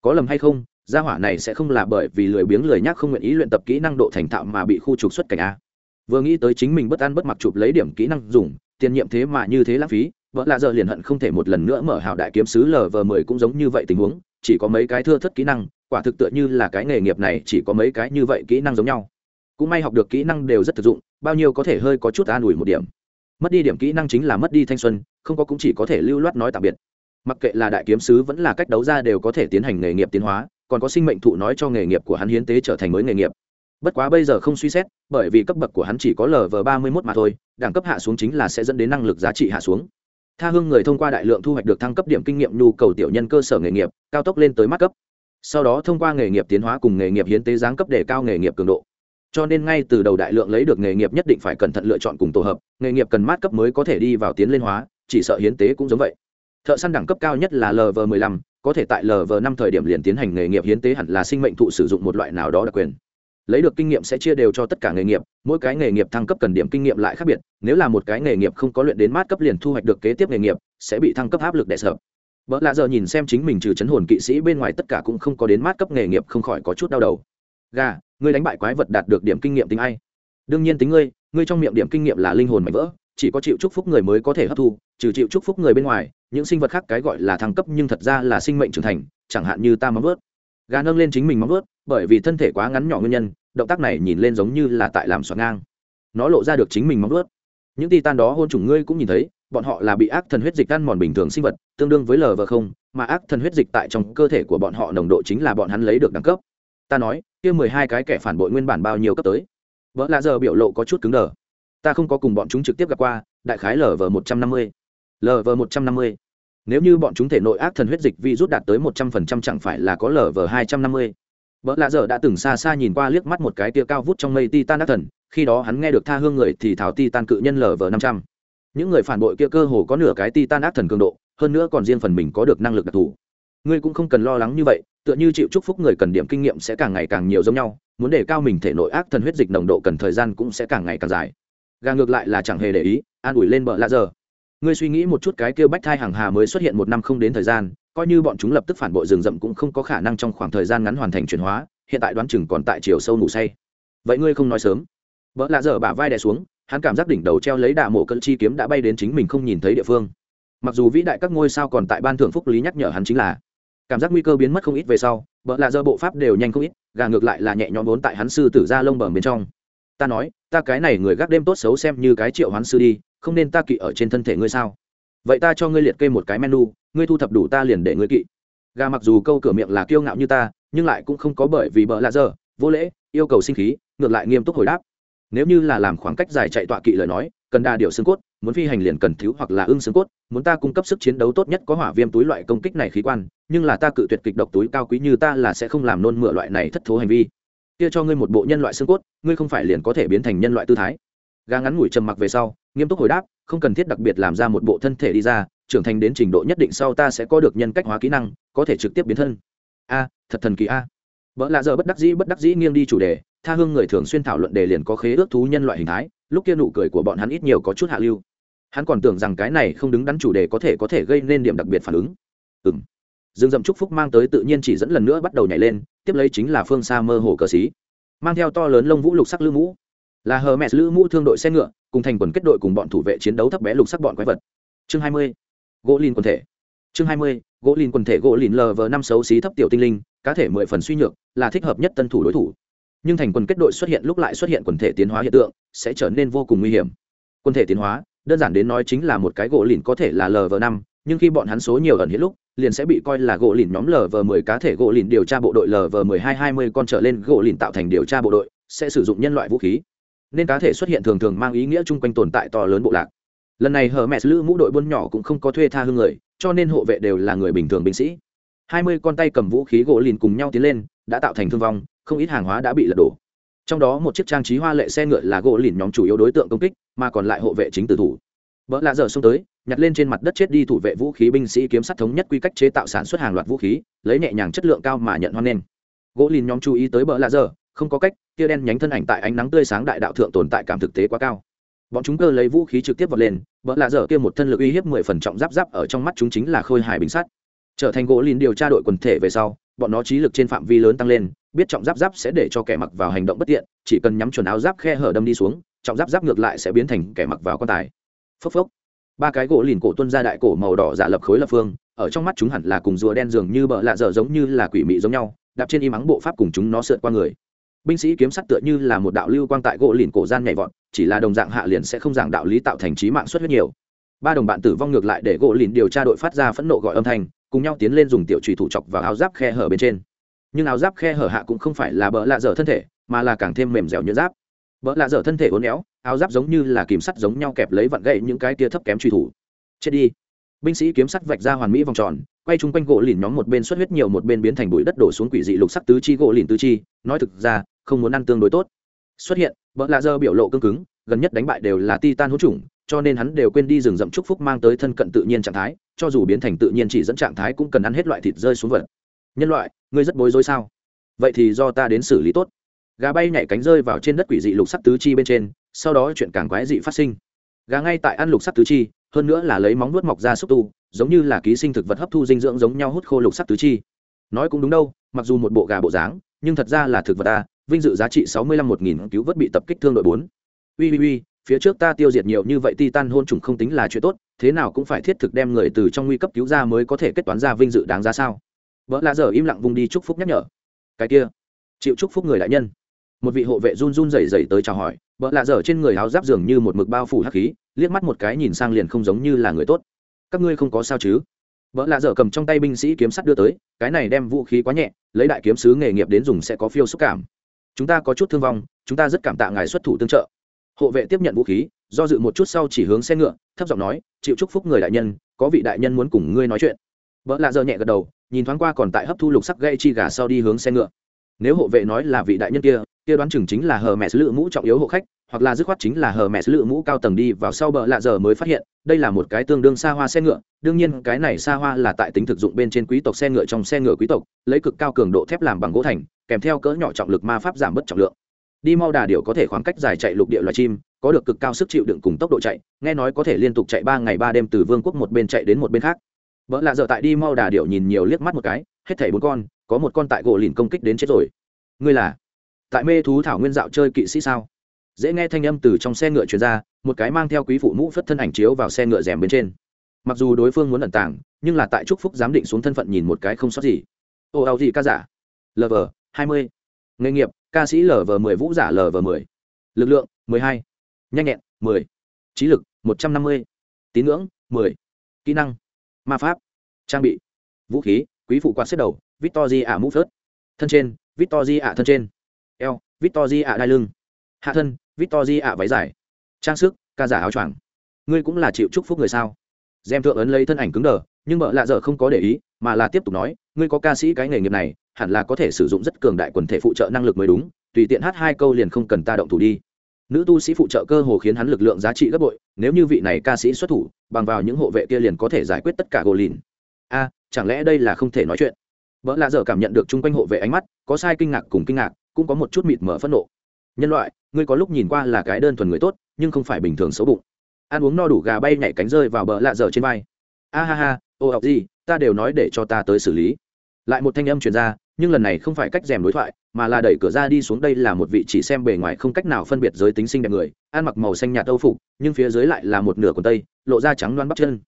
Có lầm hay không, gia hỏa này sẽ không là bởi vì lười biếng lười nhác không nguyện ý luyện tập kỹ năng độ thành thạo mà bị khu trục xuất cảnh a. Vừa nghĩ tới chính mình bất an bất mặc chụp lấy điểm kỹ năng dùng, tiền nhiệm thế mà như thế lãng phí, vợ lạ giờ liền hận không thể một lần nữa mở hào đại kiếm sứ lv mười cũng giống như vậy tình huống, chỉ có mấy cái thưa thất kỹ năng, quả thực tựa như là cái nghề nghiệp này chỉ có mấy cái như vậy kỹ năng giống nhau. Cũng may học được kỹ năng đều rất thực dụng, bao nhiêu có thể hơi có chút an ủi một điểm. Mất đi điểm kỹ năng chính là mất đi thanh xuân, không có cũng chỉ có thể lưu loát nói tạm biệt mặc kệ là đại kiếm sứ vẫn là cách đấu ra đều có thể tiến hành nghề nghiệp tiến hóa, còn có sinh mệnh thụ nói cho nghề nghiệp của hắn hiến tế trở thành mới nghề nghiệp. Bất quá bây giờ không suy xét, bởi vì cấp bậc của hắn chỉ có lv ba mươi mốt mà thôi, đẳng cấp hạ xuống chính là sẽ dẫn đến năng lực giá trị hạ xuống. Tha hương người thông qua đại lượng thu hoạch được thăng cấp điểm kinh nghiệm nhu cầu tiểu nhân cơ sở nghề nghiệp, cao tốc lên tới mắt cấp. Sau đó thông qua nghề nghiệp tiến hóa cùng nghề nghiệp hiến tế giáng cấp để cao nghề nghiệp cường độ. Cho nên ngay từ đầu đại lượng lấy được nghề nghiệp nhất định phải cẩn thận lựa chọn cùng tổ hợp, nghề nghiệp cần mát cấp mới có thể đi vào tiến lên hóa, chỉ sợ hiến tế cũng giống vậy thợ săn đẳng cấp cao nhất là lv 15 có thể tại lv 5 thời điểm liền tiến hành nghề nghiệp hiến tế hẳn là sinh mệnh thụ sử dụng một loại nào đó đặc quyền. Lấy được kinh nghiệm sẽ chia đều cho tất cả nghề nghiệp, mỗi cái nghề nghiệp thăng cấp cần điểm kinh nghiệm lại khác biệt, nếu là một cái nghề nghiệp không có luyện đến mát cấp liền thu hoạch được kế tiếp nghề nghiệp, sẽ bị thăng cấp áp lực đè sợ vợ lạ giờ nhìn xem chính mình trừ chấn hồn kỵ sĩ bên ngoài tất cả cũng không có đến mát cấp nghề nghiệp không khỏi có chút đau đầu. Gà, ngươi đánh bại quái vật đạt được điểm kinh nghiệm tính ai? Đương nhiên tính ngươi ngươi trong miệng điểm kinh nghiệm là linh hồn mạnh vỡ chỉ có chịu chúc phúc người mới có thể hấp thu, trừ chịu chúc phúc người bên ngoài, những sinh vật khác cái gọi là thăng cấp nhưng thật ra là sinh mệnh trưởng thành, chẳng hạn như ta móng vớt gà nâng lên chính mình móng vớt bởi vì thân thể quá ngắn nhỏ nguyên nhân, động tác này nhìn lên giống như là tại làm xoắn ngang. Nó lộ ra được chính mình móng vớt những titan đó hôn chủng ngươi cũng nhìn thấy, bọn họ là bị ác thần huyết dịch ăn mòn bình thường sinh vật, tương đương với lv không, mà ác thần huyết dịch tại trong cơ thể của bọn họ nồng độ chính là bọn hắn lấy được đẳng cấp. Ta nói, kia mười hai cái kẻ phản bội nguyên bản bao nhiêu cấp tới? Vợ lạ giờ biểu lộ có chút cứng đờ ta không có cùng bọn chúng trực tiếp gặp qua, đại khái lv một trăm năm mươi. Lv một trăm năm mươi. Nếu như bọn chúng thể nội ác thần huyết dịch vi rút đạt tới một trăm phần trăm chẳng phải là có lv hai trăm năm mươi. Vợ lạ dở đã từng xa xa nhìn qua liếc mắt một cái tia cao vút trong mây titan ác thần, khi đó hắn nghe được tha hương người thì thảo titan cự nhân lv năm trăm. Những người phản bội kia cơ hồ có nửa cái titan ác thần cường độ, hơn nữa còn riêng phần mình có được năng lực đặc thù. Ngươi cũng không cần lo lắng như vậy, tựa như chịu chúc phúc người cần điểm kinh nghiệm sẽ càng ngày càng nhiều giống nhau, muốn để cao mình thể nội ác thần huyết dịch nồng độ cần thời gian cũng sẽ càng ngày càng dài gà ngược lại là chẳng hề để ý, an ủi lên bờ lạ giờ. Ngươi suy nghĩ một chút cái kêu bách thai hàng hà mới xuất hiện một năm không đến thời gian, coi như bọn chúng lập tức phản bội rừng rậm cũng không có khả năng trong khoảng thời gian ngắn hoàn thành chuyển hóa, hiện tại đoán chừng còn tại chiều sâu ngủ say. Vậy ngươi không nói sớm. Vợ lạ dở bả vai đè xuống, hắn cảm giác đỉnh đầu treo lấy đạ mộ cận chi kiếm đã bay đến chính mình không nhìn thấy địa phương. Mặc dù vĩ đại các ngôi sao còn tại ban thượng phúc lý nhắc nhở hắn chính là, cảm giác nguy cơ biến mất không ít về sau vợ lạ dơ bộ pháp đều nhanh không ít, gà ngược lại là nhẹ nhõm vốn tại hắn sư tử ra lông bờ bên trong. Ta nói ta cái này người gác đêm tốt xấu xem như cái triệu hoán sư đi, không nên ta kỵ ở trên thân thể ngươi sao? Vậy ta cho ngươi liệt kê một cái menu, ngươi thu thập đủ ta liền để ngươi kỵ. Gà mặc dù câu cửa miệng là kiêu ngạo như ta, nhưng lại cũng không có bởi vì bợ lạ dơ vô lễ, yêu cầu sinh khí, ngược lại nghiêm túc hồi đáp. Nếu như là làm khoảng cách dài chạy tọa kỵ lời nói, cần đa điều xương cốt, muốn phi hành liền cần thiếu hoặc là ưng xương cốt, muốn ta cung cấp sức chiến đấu tốt nhất có hỏa viêm túi loại công kích này khí quan, nhưng là ta cự tuyệt kịch độc túi cao quý như ta là sẽ không làm nôn mửa loại này thất thố hành vi kia cho ngươi một bộ nhân loại xương cốt, ngươi không phải liền có thể biến thành nhân loại tư thái. Gà ngắn ngủi trầm mặc về sau, nghiêm túc hồi đáp, không cần thiết đặc biệt làm ra một bộ thân thể đi ra, trưởng thành đến trình độ nhất định sau ta sẽ có được nhân cách hóa kỹ năng, có thể trực tiếp biến thân. A, thật thần kỳ a. À. vợ lạ giờ bất đắc dĩ, bất đắc dĩ nghiêng đi chủ đề, tha hương người thường xuyên thảo luận đề liền có khế ước thú nhân loại hình thái, lúc kia nụ cười của bọn hắn ít nhiều có chút hạ lưu. Hắn còn tưởng rằng cái này không đứng đắn chủ đề có thể có thể gây nên điểm đặc biệt phản ứng. Ừ m rừng dậm trúc phúc mang tới tự nhiên chỉ dẫn lần nữa bắt đầu nhảy lên, tiếp lấy chính là phương xa mơ hồ cờ xí. Mang theo to lớn lông vũ lục sắc lữ mũ. Là hờ mẹ lữ mũ thương đội xe ngựa, cùng thành quần kết đội cùng bọn thủ vệ chiến đấu thấp bé lục sắc bọn quái vật. Chương hai mươi, gỗ lìn quần thể. Chương hai mươi, gỗ lìn quần thể gỗ lìn lv năm xấu xí thấp tiểu tinh linh, cá thể mười phần suy nhược, là thích hợp nhất tân thủ đối thủ. Nhưng thành quần kết đội xuất hiện lúc lại xuất hiện quần thể tiến hóa hiện tượng, sẽ trở nên vô cùng nguy hiểm. Quần thể tiến hóa, đơn giản đến nói chính là một cái gỗ lìn có thể là lv năm, nhưng khi bọn hắn số nhiều ẩn hiện lúc liền sẽ bị coi là gỗ lìn nhóm lv 10 cá thể gỗ lìn điều tra bộ đội lv 12 20 con trở lên gỗ lìn tạo thành điều tra bộ đội, sẽ sử dụng nhân loại vũ khí. Nên cá thể xuất hiện thường thường mang ý nghĩa chung quanh tồn tại to lớn bộ lạc. Lần này hờ mẹ lữ mũ đội buôn nhỏ cũng không có thuê tha hương người, cho nên hộ vệ đều là người bình thường binh sĩ. hai mươi con tay cầm vũ khí gỗ lìn cùng nhau tiến lên, đã tạo thành thương vong, không ít hàng hóa đã bị lật đổ. Trong đó một chiếc trang trí hoa lệ xe ngựa là gỗ lìn nhóm chủ yếu đối tượng công kích, mà còn lại hộ vệ chính tử thủ vợ lạ giờ xông tới, nhặt lên trên mặt đất chết đi thủ vệ vũ khí binh sĩ kiếm sắt thống nhất quy cách chế tạo sản xuất hàng loạt vũ khí, lấy nhẹ nhàng chất lượng cao mà nhận hoan nghênh. Gỗ lìn nhóm chú ý tới bờ lạ giờ không có cách, tia đen nhánh thân ảnh tại ánh nắng tươi sáng đại đạo thượng tồn tại cảm thực tế quá cao. Bọn chúng cơ lấy vũ khí trực tiếp vọt lên, bỡ lạ giờ kia một thân lực uy hiếp mười phần trọng giáp giáp ở trong mắt chúng chính là khôi hài bình sắt trở thành gỗ lìn điều tra đội quần thể về sau, bọn nó trí lực trên phạm vi lớn tăng lên, biết trọng giáp giáp sẽ để cho kẻ mặc vào hành động bất tiện, chỉ cần nhắm chuẩn áo giáp khe hở đâm đi xuống, trọng giáp giáp ngược lại sẽ biến thành kẻ mặc vào quan tài phốc phốc. Ba cái gỗ lìn cổ tuân ra đại cổ màu đỏ giả lập khối lập phương, ở trong mắt chúng hẳn là cùng rùa đen dường như bợ lạ dở giống như là quỷ mị giống nhau, đạp trên im ắng bộ pháp cùng chúng nó sượt qua người. Binh sĩ kiếm sắt tựa như là một đạo lưu quang tại gỗ lìn cổ gian nhảy vọt, chỉ là đồng dạng hạ liền sẽ không giảng đạo lý tạo thành trí mạng xuất huyết nhiều. Ba đồng bạn tử vong ngược lại để gỗ lìn điều tra đội phát ra phẫn nộ gọi âm thanh, cùng nhau tiến lên dùng tiểu trùy thủ chọc vào áo giáp khe hở bên trên. Nhưng áo giáp khe hở hạ cũng không phải là bỡ lạ dở thân thể, mà là càng thêm mềm dẻo như giáp vợ lạ dở thân thể uốn éo, áo giáp giống như là kìm sắt giống nhau kẹp lấy vặn gậy những cái tia thấp kém truy thủ. Chết đi. Binh sĩ kiếm sắt vạch ra hoàn mỹ vòng tròn, quay chung quanh gỗ lìn nhóm một bên xuất huyết nhiều một bên biến thành bụi đất đổ xuống quỷ dị lục sắc tứ chi gỗ lìn tứ chi, nói thực ra, không muốn ăn tương đối tốt. Xuất hiện vợ lạ dơ biểu lộ cương cứng, gần nhất đánh bại đều là titan hỗn trùng cho nên hắn đều quên đi rừng rậm chúc phúc mang tới thân cận tự nhiên trạng thái, cho dù biến thành tự nhiên chỉ dẫn trạng thái cũng cần ăn hết loại thịt rơi xuống vật. Nhân loại, ngươi rất bối rối sao? Vậy thì do ta đến xử lý tốt gà bay nhảy cánh rơi vào trên đất quỷ dị lục sắc tứ chi bên trên, sau đó chuyện càng quái dị phát sinh. Gà ngay tại ăn lục sắc tứ chi, hơn nữa là lấy móng nuốt mọc ra xúc tu, giống như là ký sinh thực vật hấp thu dinh dưỡng giống nhau hút khô lục sắc tứ chi. Nói cũng đúng đâu, mặc dù một bộ gà bộ dáng, nhưng thật ra là thực vật ta vinh dự giá trị sáu mươi lăm một nghìn cứu vớt bị tập kích thương đội bốn. Ui ui ui, phía trước ta tiêu diệt nhiều như vậy titan hôn trùng không tính là chuyện tốt, thế nào cũng phải thiết thực đem người từ trong nguy cấp cứu ra mới có thể kết toán ra vinh dự đáng giá sao? Vợ lạ giờ im lặng vùng đi chúc phúc nhắc nhở. Cái kia, chịu chúc phúc người đại nhân một vị hộ vệ run run rẩy rẩy tới chào hỏi vợ lạ dở trên người áo giáp dường như một mực bao phủ hắc khí, liếc mắt một cái nhìn sang liền không giống như là người tốt. Các ngươi không có sao chứ? Vợ lạ dở cầm trong tay binh sĩ kiếm sắt đưa tới, cái này đem vũ khí quá nhẹ, lấy đại kiếm sứ nghề nghiệp đến dùng sẽ có phiêu xúc cảm. Chúng ta có chút thương vong, chúng ta rất cảm tạ ngài xuất thủ tương trợ. Hộ vệ tiếp nhận vũ khí, do dự một chút sau chỉ hướng xe ngựa, thấp giọng nói, chịu chúc phúc người đại nhân, có vị đại nhân muốn cùng ngươi nói chuyện. Vợ lạ dở nhẹ gật đầu, nhìn thoáng qua còn tại hấp thu lục sắc gây chi gà sau đi hướng xe ngựa. Nếu hộ vệ nói là vị đại nhân kia kia đoán chừng chính là hờ mẹ lự mũ trọng yếu hộ khách, hoặc là dứt khoát chính là hờ mẹ lự mũ cao tầng đi vào sau bờ lạ giờ mới phát hiện, đây là một cái tương đương xa hoa xe ngựa. Đương nhiên, cái này xa hoa là tại tính thực dụng bên trên quý tộc xe ngựa trong xe ngựa quý tộc, lấy cực cao cường độ thép làm bằng gỗ thành, kèm theo cỡ nhỏ trọng lực ma pháp giảm bớt trọng lượng. Đi mau đà điểu có thể khoảng cách dài chạy lục địa loài chim, có được cực cao sức chịu đựng cùng tốc độ chạy, nghe nói có thể liên tục chạy ba ngày ba đêm từ vương quốc một bên chạy đến một bên khác. Vợ lạ giờ tại đi mau đà điểu nhìn nhiều liếc mắt một cái, hết thảy bốn con, có một con tại gỗ lìn công kích đến chết rồi. Ngươi là? Tại mê thú thảo nguyên dạo chơi kỵ sĩ sao? Dễ nghe thanh âm từ trong xe ngựa chuyển ra, một cái mang theo quý phụ mũ phất thân ảnh chiếu vào xe ngựa rèm bên trên. Mặc dù đối phương muốn lẩn tàng, nhưng là tại trúc phúc giám định xuống thân phận nhìn một cái không sót gì. Ô ao gì ca giả? Lv hai mươi. Nghề nghiệp, ca sĩ lv mười, vũ giả lv mười. Lực lượng, mười hai. Nhanh nhẹn, mười. Trí lực, một trăm năm mươi. Tín ngưỡng, mười. Kỹ năng, ma pháp. Trang bị, vũ khí, quý phụ quạt xếp đầu victor ả mũ phớt thân trên victor ả thân trên eo victor ạ đai lưng. Hạ thân victor ạ váy dài. Trang sức, ca giả áo choàng. Ngươi cũng là chịu chúc phúc người sao? Gem thượng ấn lấy thân ảnh cứng đờ, nhưng mợ lạ dở không có để ý, mà là tiếp tục nói, ngươi có ca sĩ cái nghề nghiệp này, hẳn là có thể sử dụng rất cường đại quần thể phụ trợ năng lực mới đúng, tùy tiện hát hai câu liền không cần ta động thủ đi. Nữ tu sĩ phụ trợ cơ hồ khiến hắn lực lượng giá trị gấp bội, nếu như vị này ca sĩ xuất thủ, bằng vào những hộ vệ kia liền có thể giải quyết tất cả gồ lìn. A, chẳng lẽ đây là không thể nói chuyện? Vợ lạ dở cảm nhận được chung quanh hộ vệ ánh mắt, có sai kinh ngạc cùng kinh ngạc cũng có một chút mịt mở phẫn nộ. Nhân loại, ngươi có lúc nhìn qua là cái đơn thuần người tốt, nhưng không phải bình thường xấu bụng. Ăn uống no đủ gà bay nhảy cánh rơi vào bờ lạ dở trên vai. A ha ha, ô học gì, ta đều nói để cho ta tới xử lý. Lại một thanh âm truyền ra, nhưng lần này không phải cách rèm đối thoại, mà là đẩy cửa ra đi xuống đây là một vị chỉ xem bề ngoài không cách nào phân biệt giới tính sinh đẹp người, ăn mặc màu xanh nhạt âu phục, nhưng phía dưới lại là một nửa quần tây, lộ ra trắng loan bắp chân.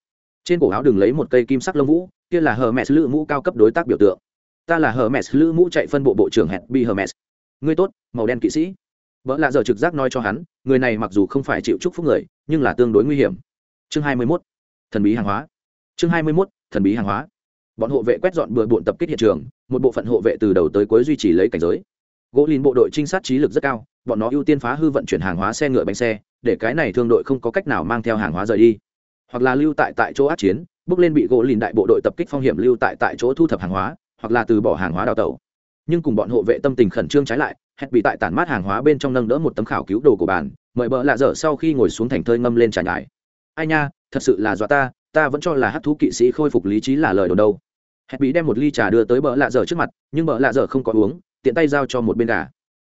Trên cổ áo đừng lấy một cây kim sắc lông vũ, kia là hờ mẹ lữ mũ cao cấp đối tác biểu tượng. Ta là hờ mẹ lữ mũ chạy phân bộ bộ trưởng hẹn bi hờ mẹ ngươi tốt, màu đen kỵ sĩ. Vợ lạ giờ trực giác nói cho hắn, người này mặc dù không phải chịu chúc phúc người, nhưng là tương đối nguy hiểm. Chương hai mươi 21. thần bí hàng hóa. Chương hai mươi 21. thần bí hàng hóa. Bọn hộ vệ quét dọn bừa bộn tập kết hiện trường, một bộ phận hộ vệ từ đầu tới cuối duy trì lấy cảnh giới. Gỗ lìn bộ đội trinh sát trí lực rất cao, bọn nó ưu tiên phá hư vận chuyển hàng hóa xe ngựa bánh xe, để cái này thương đội không có cách nào mang theo hàng hóa rời đi. Hoặc là lưu tại tại chỗ át chiến, bước lên bị gỗ lìn đại bộ đội tập kích phong hiểm lưu tại tại chỗ thu thập hàng hóa, hoặc là từ bỏ hàng hóa đào tẩu nhưng cùng bọn hộ vệ tâm tình khẩn trương trái lại, hẹn bị tại tản mát hàng hóa bên trong nâng đỡ một tấm khảo cứu đồ của bàn, mời bỡ lạ dở sau khi ngồi xuống thành thơi ngâm lên trà nhải. Ai nha, thật sự là dọa ta ta vẫn cho là hát thú kỵ sĩ khôi phục lý trí là lời đồn đâu. Hẹn bị đem một ly trà đưa tới bỡ lạ dở trước mặt, nhưng bỡ lạ dở không có uống, tiện tay giao cho một bên gà.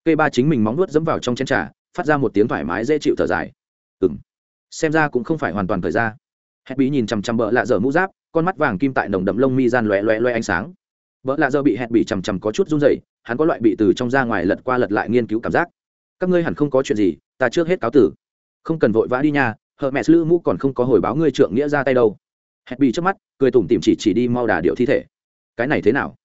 Cây ba chính mình móng nuốt dẫm vào trong chén trà, phát ra một tiếng thoải mái dễ chịu thở dài. Ừng xem ra cũng không phải hoàn toàn thời ra hẹn bị nhìn chằm chằm bỡ lạ dở mũ giáp, con mắt vàng kim tại nồng đậm lông mi gian loẹ loẹ loẹ ánh sáng vợ lạ giờ bị hẹn bị chằm chằm có chút run rẩy, hắn có loại bị từ trong ra ngoài lật qua lật lại nghiên cứu cảm giác. Các ngươi hẳn không có chuyện gì, ta trước hết cáo tử. Không cần vội vã đi nha, hờ mẹ lữ mũ còn không có hồi báo ngươi trượng nghĩa ra tay đâu. Hẹn bị trước mắt, cười tủm tìm chỉ chỉ đi mau đà điệu thi thể. Cái này thế nào?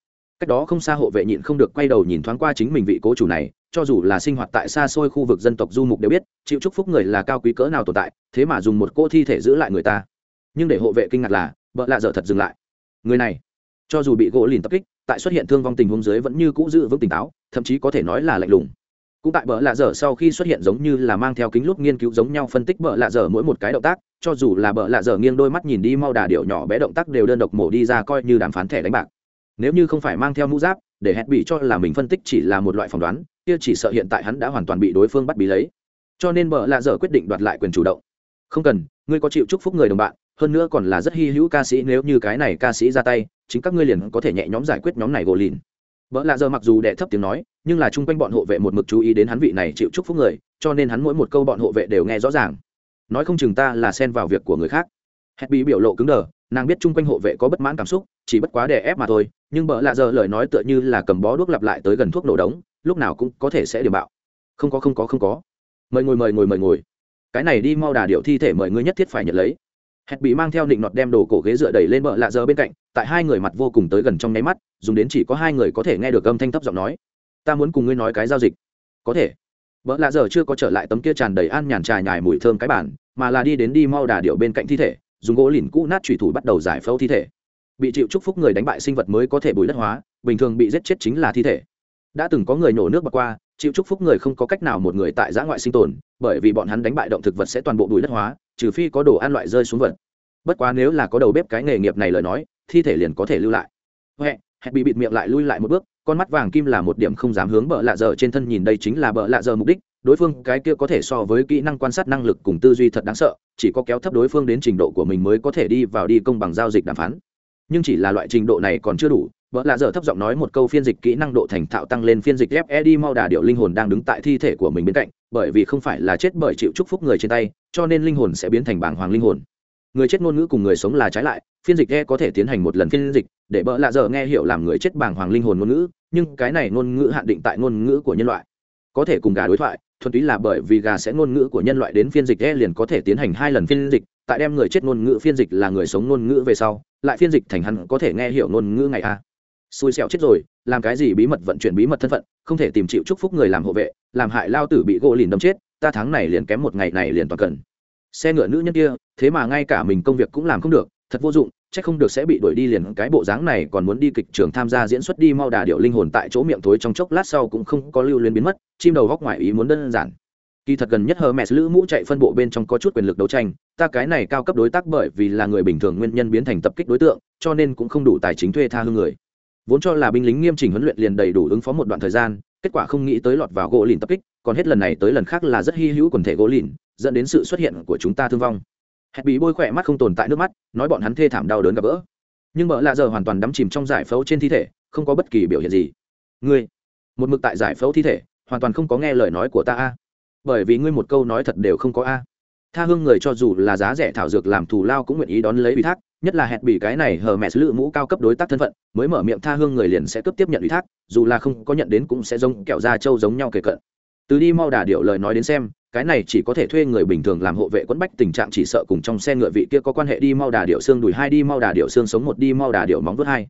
Cách đó không xa hộ vệ nhịn không được quay đầu nhìn thoáng qua chính mình vị cố chủ này, cho dù là sinh hoạt tại xa xôi khu vực dân tộc du mục đều biết, chịu chúc phúc người là cao quý cỡ nào tồn tại, thế mà dùng một cô thi thể giữ lại người ta. Nhưng để hộ vệ kinh ngạc là, vợ lạ dở thật dừng lại. Người này cho dù bị gỗ lìn tập kích, tại xuất hiện thương vong tình huống dưới vẫn như cũ giữ vững tỉnh táo, thậm chí có thể nói là lạnh lùng. Cũng tại bờ lạ dở sau khi xuất hiện giống như là mang theo kính lúc nghiên cứu giống nhau phân tích bờ lạ dở mỗi một cái động tác, cho dù là bờ lạ dở nghiêng đôi mắt nhìn đi mau đà điệu nhỏ bé động tác đều đơn độc mổ đi ra coi như đàm phán thẻ đánh bạc. Nếu như không phải mang theo mũ giáp, để hẹn bị cho là mình phân tích chỉ là một loại phỏng đoán, kia chỉ sợ hiện tại hắn đã hoàn toàn bị đối phương bắt bí lấy. Cho nên bờ lạ dở quyết định đoạt lại quyền chủ động. Không cần, ngươi có chịu chúc phúc người đồng bạn hơn nữa còn là rất hy hữu ca sĩ nếu như cái này ca sĩ ra tay, chính các ngươi liền có thể nhẹ nhóm giải quyết nhóm này gỗ lìn. Vợ lạ giờ mặc dù đệ thấp tiếng nói, nhưng là chung quanh bọn hộ vệ một mực chú ý đến hắn vị này chịu chúc phúc người, cho nên hắn mỗi một câu bọn hộ vệ đều nghe rõ ràng. Nói không chừng ta là xen vào việc của người khác. Hét bị biểu lộ cứng đờ, nàng biết chung quanh hộ vệ có bất mãn cảm xúc, chỉ bất quá đè ép mà thôi, nhưng bợ lạ giờ lời nói tựa như là cầm bó đuốc lặp lại tới gần thuốc nổ đống, lúc nào cũng có thể sẽ điểm bạo. Không có không có không có. Mời ngồi mời ngồi mời ngồi. Cái này đi mau đà điệu thi thể mời ngươi nhất thiết phải nhận lấy hẹn bị mang theo định nọt đem đồ cổ ghế dựa đẩy lên bờ lạ giờ bên cạnh, tại hai người mặt vô cùng tới gần trong nháy mắt, dùng đến chỉ có hai người có thể nghe được âm thanh thấp giọng nói. Ta muốn cùng ngươi nói cái giao dịch. Có thể. Vợ lạ giờ chưa có trở lại tấm kia tràn đầy an nhàn trà nhài mùi thơm cái bản mà là đi đến đi mau đà điệu bên cạnh thi thể, dùng gỗ lìn cũ nát thủy thủ bắt đầu giải phẫu thi thể. Bị chịu chúc phúc người đánh bại sinh vật mới có thể bùi đất hóa, bình thường bị giết chết chính là thi thể. Đã từng có người nổ nước bạc qua, chịu chúc phúc người không có cách nào một người tại giã ngoại sinh tồn, bởi vì bọn hắn đánh bại động thực vật sẽ toàn bộ bùi đất hóa trừ phi có đồ ăn loại rơi xuống vật. Bất quá nếu là có đầu bếp cái nghề nghiệp này lời nói, thi thể liền có thể lưu lại. Huệ hẹn bị bịt miệng lại lui lại một bước, con mắt vàng kim là một điểm không dám hướng bợ lạ dở trên thân nhìn đây chính là bợ lạ dở mục đích. Đối phương cái kia có thể so với kỹ năng quan sát năng lực cùng tư duy thật đáng sợ, chỉ có kéo thấp đối phương đến trình độ của mình mới có thể đi vào đi công bằng giao dịch đàm phán. Nhưng chỉ là loại trình độ này còn chưa đủ vợ lạ dở thấp giọng nói một câu phiên dịch kỹ năng độ thành thạo tăng lên phiên dịch fed mau đà điệu linh hồn đang đứng tại thi thể của mình bên cạnh bởi vì không phải là chết bởi chịu chúc phúc người trên tay, cho nên linh hồn sẽ biến thành bảng hoàng linh hồn. Người chết ngôn ngữ cùng người sống là trái lại, phiên dịch e có thể tiến hành một lần phiên dịch, để bỡ lạ giờ nghe hiểu làm người chết bảng hoàng linh hồn ngôn ngữ, nhưng cái này ngôn ngữ hạn định tại ngôn ngữ của nhân loại. Có thể cùng gà đối thoại, thuần túy là bởi vì gà sẽ ngôn ngữ của nhân loại đến phiên dịch e liền có thể tiến hành hai lần phiên dịch, tại đem người chết ngôn ngữ phiên dịch là người sống ngôn ngữ về sau, lại phiên dịch thành hắn có thể nghe hiểu ngôn ngữ ngày a xui xẻo chết rồi, làm cái gì bí mật vận chuyển bí mật thân phận, không thể tìm chịu chúc phúc người làm hộ vệ, làm hại lao tử bị gỗ lìn đâm chết, ta tháng này liền kém một ngày này liền toàn cần. Xe ngựa nữ nhân kia, thế mà ngay cả mình công việc cũng làm không được, thật vô dụng c h ắ c không được sẽ bị đuổi đi liền cái bộ dáng này còn muốn đi kịch trường tham gia diễn xuất đi mau đà điệu linh hồn tại chỗ miệng thối trong chốc lát sau cũng không có lưu luyến biến mất, chim đầu góc ngoài ý muốn đơn giản. Kỳ thật gần nhất hờ mẹ lữ mũ chạy phân bộ bên trong có chút quyền lực đấu tranh, ta cái này cao cấp đối tác bởi vì là người bình thường nguyên nhân biến thành tập kích đối tượng, cho nên cũng không đủ tài chính thuê tha hương người vốn cho là binh lính nghiêm chỉnh huấn luyện liền đầy đủ ứng phó một đoạn thời gian, kết quả không nghĩ tới lọt vào gỗ lìn tập kích, còn hết lần này tới lần khác là rất hy hữu quần thể gỗ lìn, dẫn đến sự xuất hiện của chúng ta thương vong. Hẹn bị bôi khỏe mắt không tồn tại nước mắt, nói bọn hắn thê thảm đau đớn gặp gỡ. Nhưng mợ lạ giờ hoàn toàn đắm chìm trong giải phẫu trên thi thể, không có bất kỳ biểu hiện gì. Ngươi, một mực tại giải phẫu thi thể, hoàn toàn không có nghe lời nói của ta a. Bởi vì ngươi một câu nói thật đều không có a. Tha hương người cho dù là giá rẻ thảo dược làm thù lao cũng nguyện ý đón lấy ủy thác nhất là hẹn bị cái này hờ mẹ lự mũ cao cấp đối tác thân phận, mới mở miệng tha hương người liền sẽ cướp tiếp nhận ủy thác, dù là không có nhận đến cũng sẽ giống kẹo da trâu giống nhau kề cận. Từ đi mau đà điệu lời nói đến xem, cái này chỉ có thể thuê người bình thường làm hộ vệ quẫn bách, tình trạng chỉ sợ cùng trong xe ngựa vị kia có quan hệ đi mau đà điệu xương đùi hai, đi mau đà điệu xương sống một, đi mau đà điệu móng vuốt hai.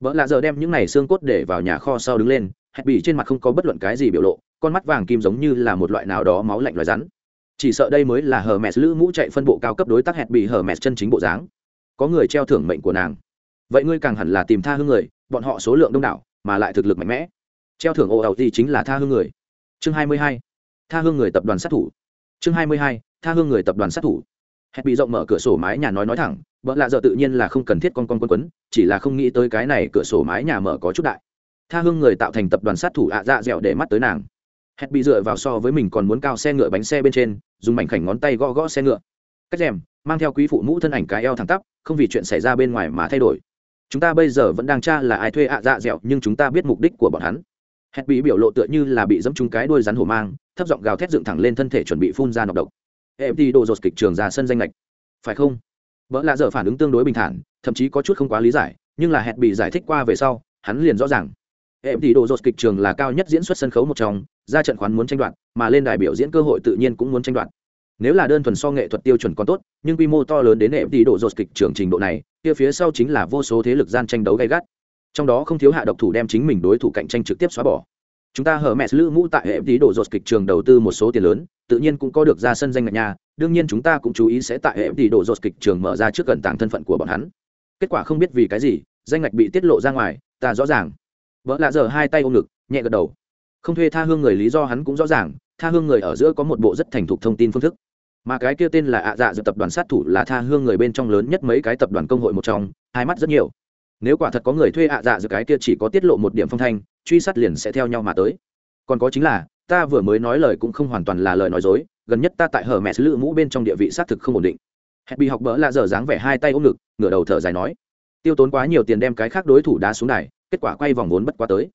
Vợ lạ giờ đem những này xương cốt để vào nhà kho sau đứng lên, hẹn bị trên mặt không có bất luận cái gì biểu lộ, con mắt vàng kim giống như là một loại nào đó máu lạnh loài rắn. Chỉ sợ đây mới là hờ mẹ lữ mũ chạy phân bộ cao cấp đối tác hẹn bị hờ mẹ chân chính bộ dáng có người treo thưởng mệnh của nàng. Vậy ngươi càng hẳn là tìm tha hương người, bọn họ số lượng đông đảo, mà lại thực lực mạnh mẽ. Treo thưởng ồ ẩu thì chính là tha hương người. Chương hai mươi hai. Tha hương người tập đoàn sát thủ. Chương hai mươi hai. Tha hương người tập đoàn sát thủ. Hẹn bị rộng mở cửa sổ mái nhà nói nói thẳng vợ lạ giờ tự nhiên là không cần thiết con con quân quấn, chỉ là không nghĩ tới cái này cửa sổ mái nhà mở có chút đại. Tha hương người tạo thành tập đoàn sát thủ ạ dạ dẻo để mắt tới nàng. Hẹn bị dựa vào so với mình còn muốn cao xe ngựa bánh xe bên trên, dùng mảnh khảnh ngón tay gõ gõ xe ngựa. Cách rèm mang theo quý phụ mũ thân ảnh cái eo thẳng tắp, không vì chuyện xảy ra bên ngoài mà thay đổi. Chúng ta bây giờ vẫn đang tra là ai thuê ạ dạ dẹo nhưng chúng ta biết mục đích của bọn hắn. Hẹn bị biểu lộ tựa như là bị dẫm trúng cái đuôi rắn hổ mang, thấp giọng gào thét dựng thẳng lên thân thể chuẩn bị phun ra nọc độc. Em đi đồ dột kịch trường ra sân danh lệch. Phải không? Vợ lạ dở phản ứng tương đối bình thản, thậm chí có chút không quá lý giải, nhưng là hẹn bị giải thích qua về sau, hắn liền rõ ràng. Em thì đồ dột kịch trường là cao nhất diễn xuất sân khấu một trong, ra trận khoán muốn tranh đoạt, mà lên đài biểu diễn cơ hội tự nhiên cũng muốn tranh đoạt nếu là đơn thuần so nghệ thuật tiêu chuẩn còn tốt, nhưng quy mô to lớn đến nệm đi độ dột kịch trường trình độ này, kia phía sau chính là vô số thế lực gian tranh đấu gay gắt. Trong đó không thiếu hạ độc thủ đem chính mình đối thủ cạnh tranh trực tiếp xóa bỏ. Chúng ta hở mẹ lữ mũ tại hệ tí độ dột kịch trường đầu tư một số tiền lớn, tự nhiên cũng có được ra sân danh ngạch nhà, đương nhiên chúng ta cũng chú ý sẽ tại hệ tí độ dột kịch trường mở ra trước gần tàng thân phận của bọn hắn. Kết quả không biết vì cái gì, danh ngạch bị tiết lộ ra ngoài, ta rõ ràng. Vợ lạ giờ hai tay ôm ngực, nhẹ gật đầu. Không thuê tha hương người, lý do hắn cũng rõ ràng, tha hương người ở giữa có một bộ rất thành thục thông tin phương thức mà cái kia tên là ạ dạ dự tập đoàn sát thủ là tha hương người bên trong lớn nhất mấy cái tập đoàn công hội một trong, hai mắt rất nhiều. Nếu quả thật có người thuê ạ dạ dự cái kia chỉ có tiết lộ một điểm phong thanh, truy sát liền sẽ theo nhau mà tới. Còn có chính là, ta vừa mới nói lời cũng không hoàn toàn là lời nói dối, gần nhất ta tại hở mẹ lữ mũ bên trong địa vị xác thực không ổn định. Hẹn bị học bỡ lạ giờ dáng vẻ hai tay ôm ngực, ngửa đầu thở dài nói, tiêu tốn quá nhiều tiền đem cái khác đối thủ đá xuống này kết quả quay vòng vốn bất quá tới.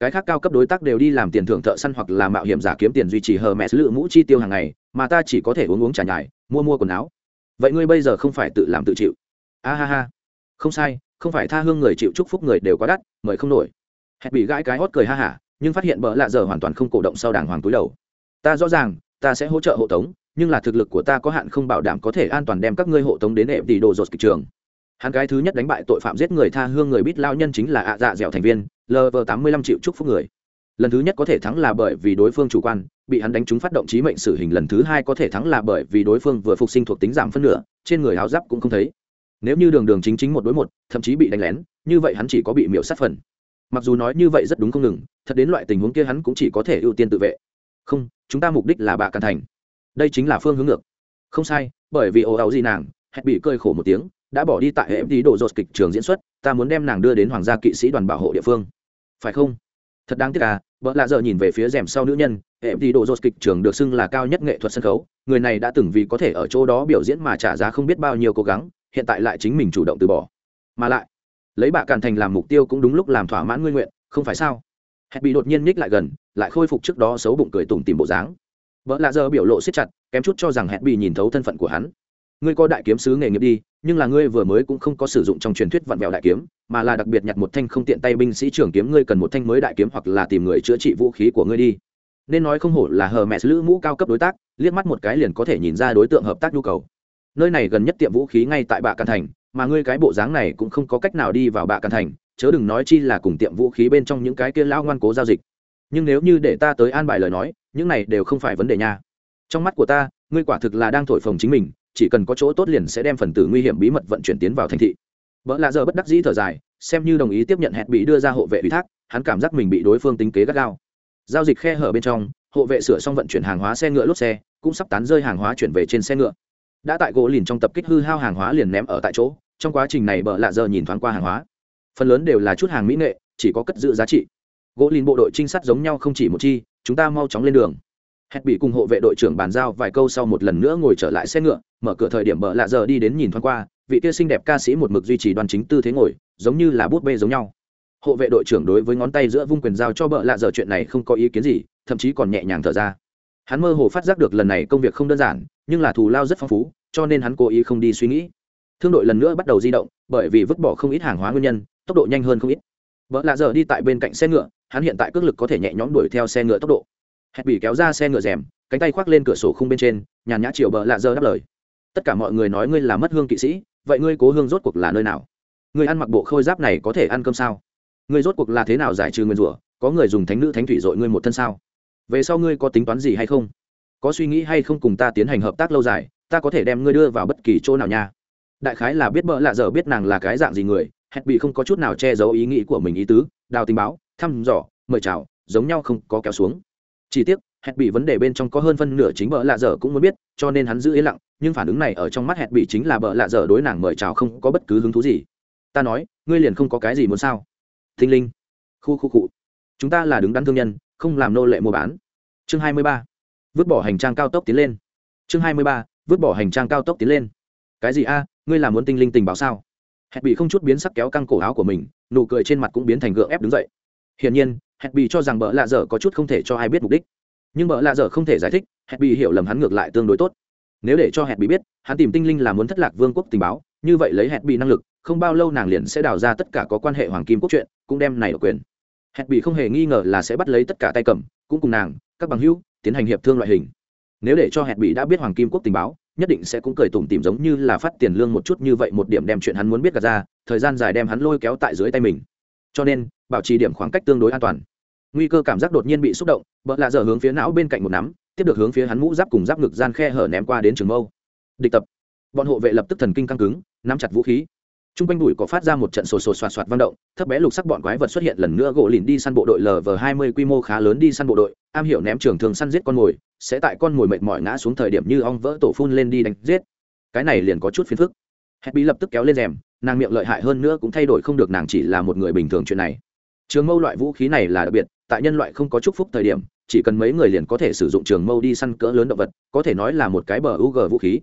Cái khác cao cấp đối tác đều đi làm tiền thưởng thợ săn hoặc là mạo hiểm giả kiếm tiền duy trì hờ mẹ lựa mũ chi tiêu hàng ngày mà ta chỉ có thể uống uống trả nhài, mua mua quần áo. Vậy ngươi bây giờ không phải tự làm tự chịu. A ha ha. Không sai, không phải tha hương người chịu chúc phúc người đều quá đắt, mời không nổi. Hẹn bị gãi cái hót cười ha hả, nhưng phát hiện bỡ lạ giờ hoàn toàn không cổ động sau đàng hoàng túi đầu. Ta rõ ràng, ta sẽ hỗ trợ hộ tống, nhưng là thực lực của ta có hạn không bảo đảm có thể an toàn đem các ngươi hộ tống đến hệ tỷ đồ dột kịch trường. Hắn cái thứ nhất đánh bại tội phạm giết người tha hương người bít lao nhân chính là ạ dạ dẻo thành viên lv tám mươi lăm triệu chúc phúc người. Lần thứ nhất có thể thắng là bởi vì đối phương chủ quan bị hắn đánh trúng phát động trí mệnh xử hình lần thứ hai có thể thắng là bởi vì đối phương vừa phục sinh thuộc tính giảm phân nửa, trên người áo giáp cũng không thấy. Nếu như đường đường chính chính một đối một, thậm chí bị đánh lén, như vậy hắn chỉ có bị miễu sát phần. Mặc dù nói như vậy rất đúng không ngừng, thật đến loại tình huống kia hắn cũng chỉ có thể ưu tiên tự vệ. Không, chúng ta mục đích là bà càn thành. Đây chính là phương hướng ngược. Không sai, bởi vì ồ áo gì nàng, hẹn bị cơi khổ một tiếng, đã bỏ đi tại hệ đi đồ dột kịch trường diễn xuất, ta muốn đem nàng đưa đến hoàng gia kỵ sĩ đoàn bảo hộ địa phương. Phải không? Thật đáng tiếc à Bỡ lạ giờ nhìn về phía rèm sau nữ nhân hệ đi độ dột kịch trường được xưng là cao nhất nghệ thuật sân khấu, người này đã từng vì có thể ở chỗ đó biểu diễn mà trả giá không biết bao nhiêu cố gắng, hiện tại lại chính mình chủ động từ bỏ. Mà lại, lấy bạ càn thành làm mục tiêu cũng đúng lúc làm thỏa mãn ngươi nguyện, không phải sao? Hẹp bị đột nhiên nhích lại gần, lại khôi phục trước đó xấu bụng cười tủm tìm bộ dáng. Bỡ lạ giờ biểu lộ siết chặt, kém chút cho rằng Hẹp bị nhìn thấu thân phận của hắn ngươi có đại kiếm sứ nghề nghiệp đi, nhưng là ngươi vừa mới cũng không có sử dụng trong truyền thuyết vặn vẹo đại kiếm, mà là đặc biệt nhặt một thanh không tiện tay binh sĩ trưởng kiếm, ngươi cần một thanh mới đại kiếm hoặc là tìm người chữa trị vũ khí của ngươi đi. Nên nói không hổ là hờ mẹ lữ mũ cao cấp đối tác, liếc mắt một cái liền có thể nhìn ra đối tượng hợp tác nhu cầu. Nơi này gần nhất tiệm vũ khí ngay tại bạ căn thành, mà ngươi cái bộ dáng này cũng không có cách nào đi vào bạ căn thành, chớ đừng nói chi là cùng tiệm vũ khí bên trong những cái kia lão ngoan cố giao dịch. Nhưng nếu như để ta tới an bài lời nói, những này đều không phải vấn đề nha. Trong mắt của ta, ngươi quả thực là đang thổi phồng chính mình chỉ cần có chỗ tốt liền sẽ đem phần tử nguy hiểm bí mật vận chuyển tiến vào thành thị. Vợ lạ giờ bất đắc dĩ thở dài, xem như đồng ý tiếp nhận hẹn bị đưa ra hộ vệ ủy thác, hắn cảm giác mình bị đối phương tính kế gắt gao. Giao dịch khe hở bên trong, hộ vệ sửa xong vận chuyển hàng hóa xe ngựa lốp xe, cũng sắp tán rơi hàng hóa chuyển về trên xe ngựa. Đã tại gỗ lìn trong tập kích hư hao hàng hóa liền ném ở tại chỗ, trong quá trình này bợ lạ giờ nhìn thoáng qua hàng hóa. Phần lớn đều là chút hàng mỹ nghệ, chỉ có cất giữ giá trị. Gỗ lìn bộ đội trinh sát giống nhau không chỉ một chi, chúng ta mau chóng lên đường hẹn bị cùng hộ vệ đội trưởng bàn giao vài câu sau một lần nữa ngồi trở lại xe ngựa, mở cửa thời điểm bợ lạ giờ đi đến nhìn thoáng qua, vị kia xinh đẹp ca sĩ một mực duy trì đoan chính tư thế ngồi, giống như là bút bê giống nhau. Hộ vệ đội trưởng đối với ngón tay giữa vung quyền giao cho bợ lạ giờ chuyện này không có ý kiến gì, thậm chí còn nhẹ nhàng thở ra. Hắn mơ hồ phát giác được lần này công việc không đơn giản, nhưng là thù lao rất phong phú, cho nên hắn cố ý không đi suy nghĩ. Thương đội lần nữa bắt đầu di động, bởi vì vứt bỏ không ít hàng hóa nguyên nhân, tốc độ nhanh hơn không ít. Vợ lạ giờ đi tại bên cạnh xe ngựa, hắn hiện tại cước lực có thể nhẹ nhõm đuổi theo xe ngựa tốc độ hẹn bị kéo ra xe ngựa rèm, cánh tay khoác lên cửa sổ khung bên trên, nhàn nhã chiều bờ lạ giờ đáp lời. Tất cả mọi người nói ngươi là mất hương kỵ sĩ, vậy ngươi cố hương rốt cuộc là nơi nào? Ngươi ăn mặc bộ khôi giáp này có thể ăn cơm sao? Ngươi rốt cuộc là thế nào giải trừ nguyên rủa? Có người dùng thánh nữ thánh thủy dội ngươi một thân sao? Về sau ngươi có tính toán gì hay không? Có suy nghĩ hay không cùng ta tiến hành hợp tác lâu dài, ta có thể đem ngươi đưa vào bất kỳ chỗ nào nha. Đại khái là biết bỡ lạ giờ biết nàng là cái dạng gì người, hẹn bị không có chút nào che giấu ý nghĩ của mình ý tứ, đào tình báo, thăm dò, mời chào, giống nhau không có kéo xuống chỉ tiếc, hẹn bị vấn đề bên trong có hơn phân nửa chính bợ lạ dở cũng muốn biết, cho nên hắn giữ yên lặng, nhưng phản ứng này ở trong mắt hẹn bị chính là bợ lạ dở đối nàng mời chào không có bất cứ hứng thú gì. Ta nói, ngươi liền không có cái gì muốn sao? Thinh linh. Khu khu cụ chúng ta là đứng đắn thương nhân, không làm nô lệ mua bán. Chương hai mươi ba. Vứt bỏ hành trang cao tốc tiến lên. Chương hai mươi ba. Vứt bỏ hành trang cao tốc tiến lên. Cái gì a? Ngươi là muốn tinh linh tình báo sao? Hẹn bị không chút biến sắc kéo căng cổ áo của mình, nụ cười trên mặt cũng biến thành gượng ép đứng dậy. Hiển nhiên hẹn bị cho rằng bỡ lạ dở có chút không thể cho ai biết mục đích. Nhưng bỡ lạ dở không thể giải thích hẹn bị hiểu lầm hắn ngược lại tương đối tốt. Nếu để cho hẹn bị biết, hắn tìm tinh linh là muốn thất lạc vương quốc tình báo, như vậy lấy hẹn bị năng lực, không bao lâu nàng liền sẽ đào ra tất cả có quan hệ hoàng kim quốc chuyện, cũng đem này ở quyền. Hẹn bị không hề nghi ngờ là sẽ bắt lấy tất cả tay cầm, cũng cùng nàng, các bằng hữu, tiến hành hiệp thương loại hình. Nếu để cho hẹn bị đã biết hoàng kim quốc tình báo, nhất định sẽ cũng cười tủm tìm giống như là phát tiền lương một chút như vậy một điểm đem chuyện hắn muốn biết gạt ra, thời gian dài đem hắn lôi kéo tại dưới tay mình. Cho nên bảo trì điểm khoảng cách tương đối an toàn. Nguy cơ cảm giác đột nhiên bị xúc động bỡ lạ dở hướng phía não bên cạnh một nắm, tiếp được hướng phía hắn mũ giáp cùng giáp ngực gian khe hở ném qua đến trường mâu. Địch tập. Bọn hộ vệ lập tức thần kinh căng cứng, nắm chặt vũ khí. T r u n g quanh bụi có phát ra một trận sổ sổ soạt soạt vang động, thấp bé lục sắc bọn quái vật xuất hiện lần nữa gỗ lìn đi săn bộ đội lv hai mươi quy mô khá lớn đi săn bộ đội, am hiểu ném trường thường săn giết con mồi, sẽ tại con mồi mệt mỏi ngã xuống thời điểm như ong vỡ tổ phun lên đi đánh giết. Cái này liền có chút phiền phức. Hét bí lập tức kéo lên rèm, nàng miệng lợi hại hơn nữa cũng thay đổi không được, nàng chỉ là một người bình thường chuyện này trường mâu loại vũ khí này là đặc biệt, tại nhân loại không có chúc phúc thời điểm, chỉ cần mấy người liền có thể sử dụng trường mâu đi săn cỡ lớn động vật, có thể nói là một cái bờ u g vũ khí.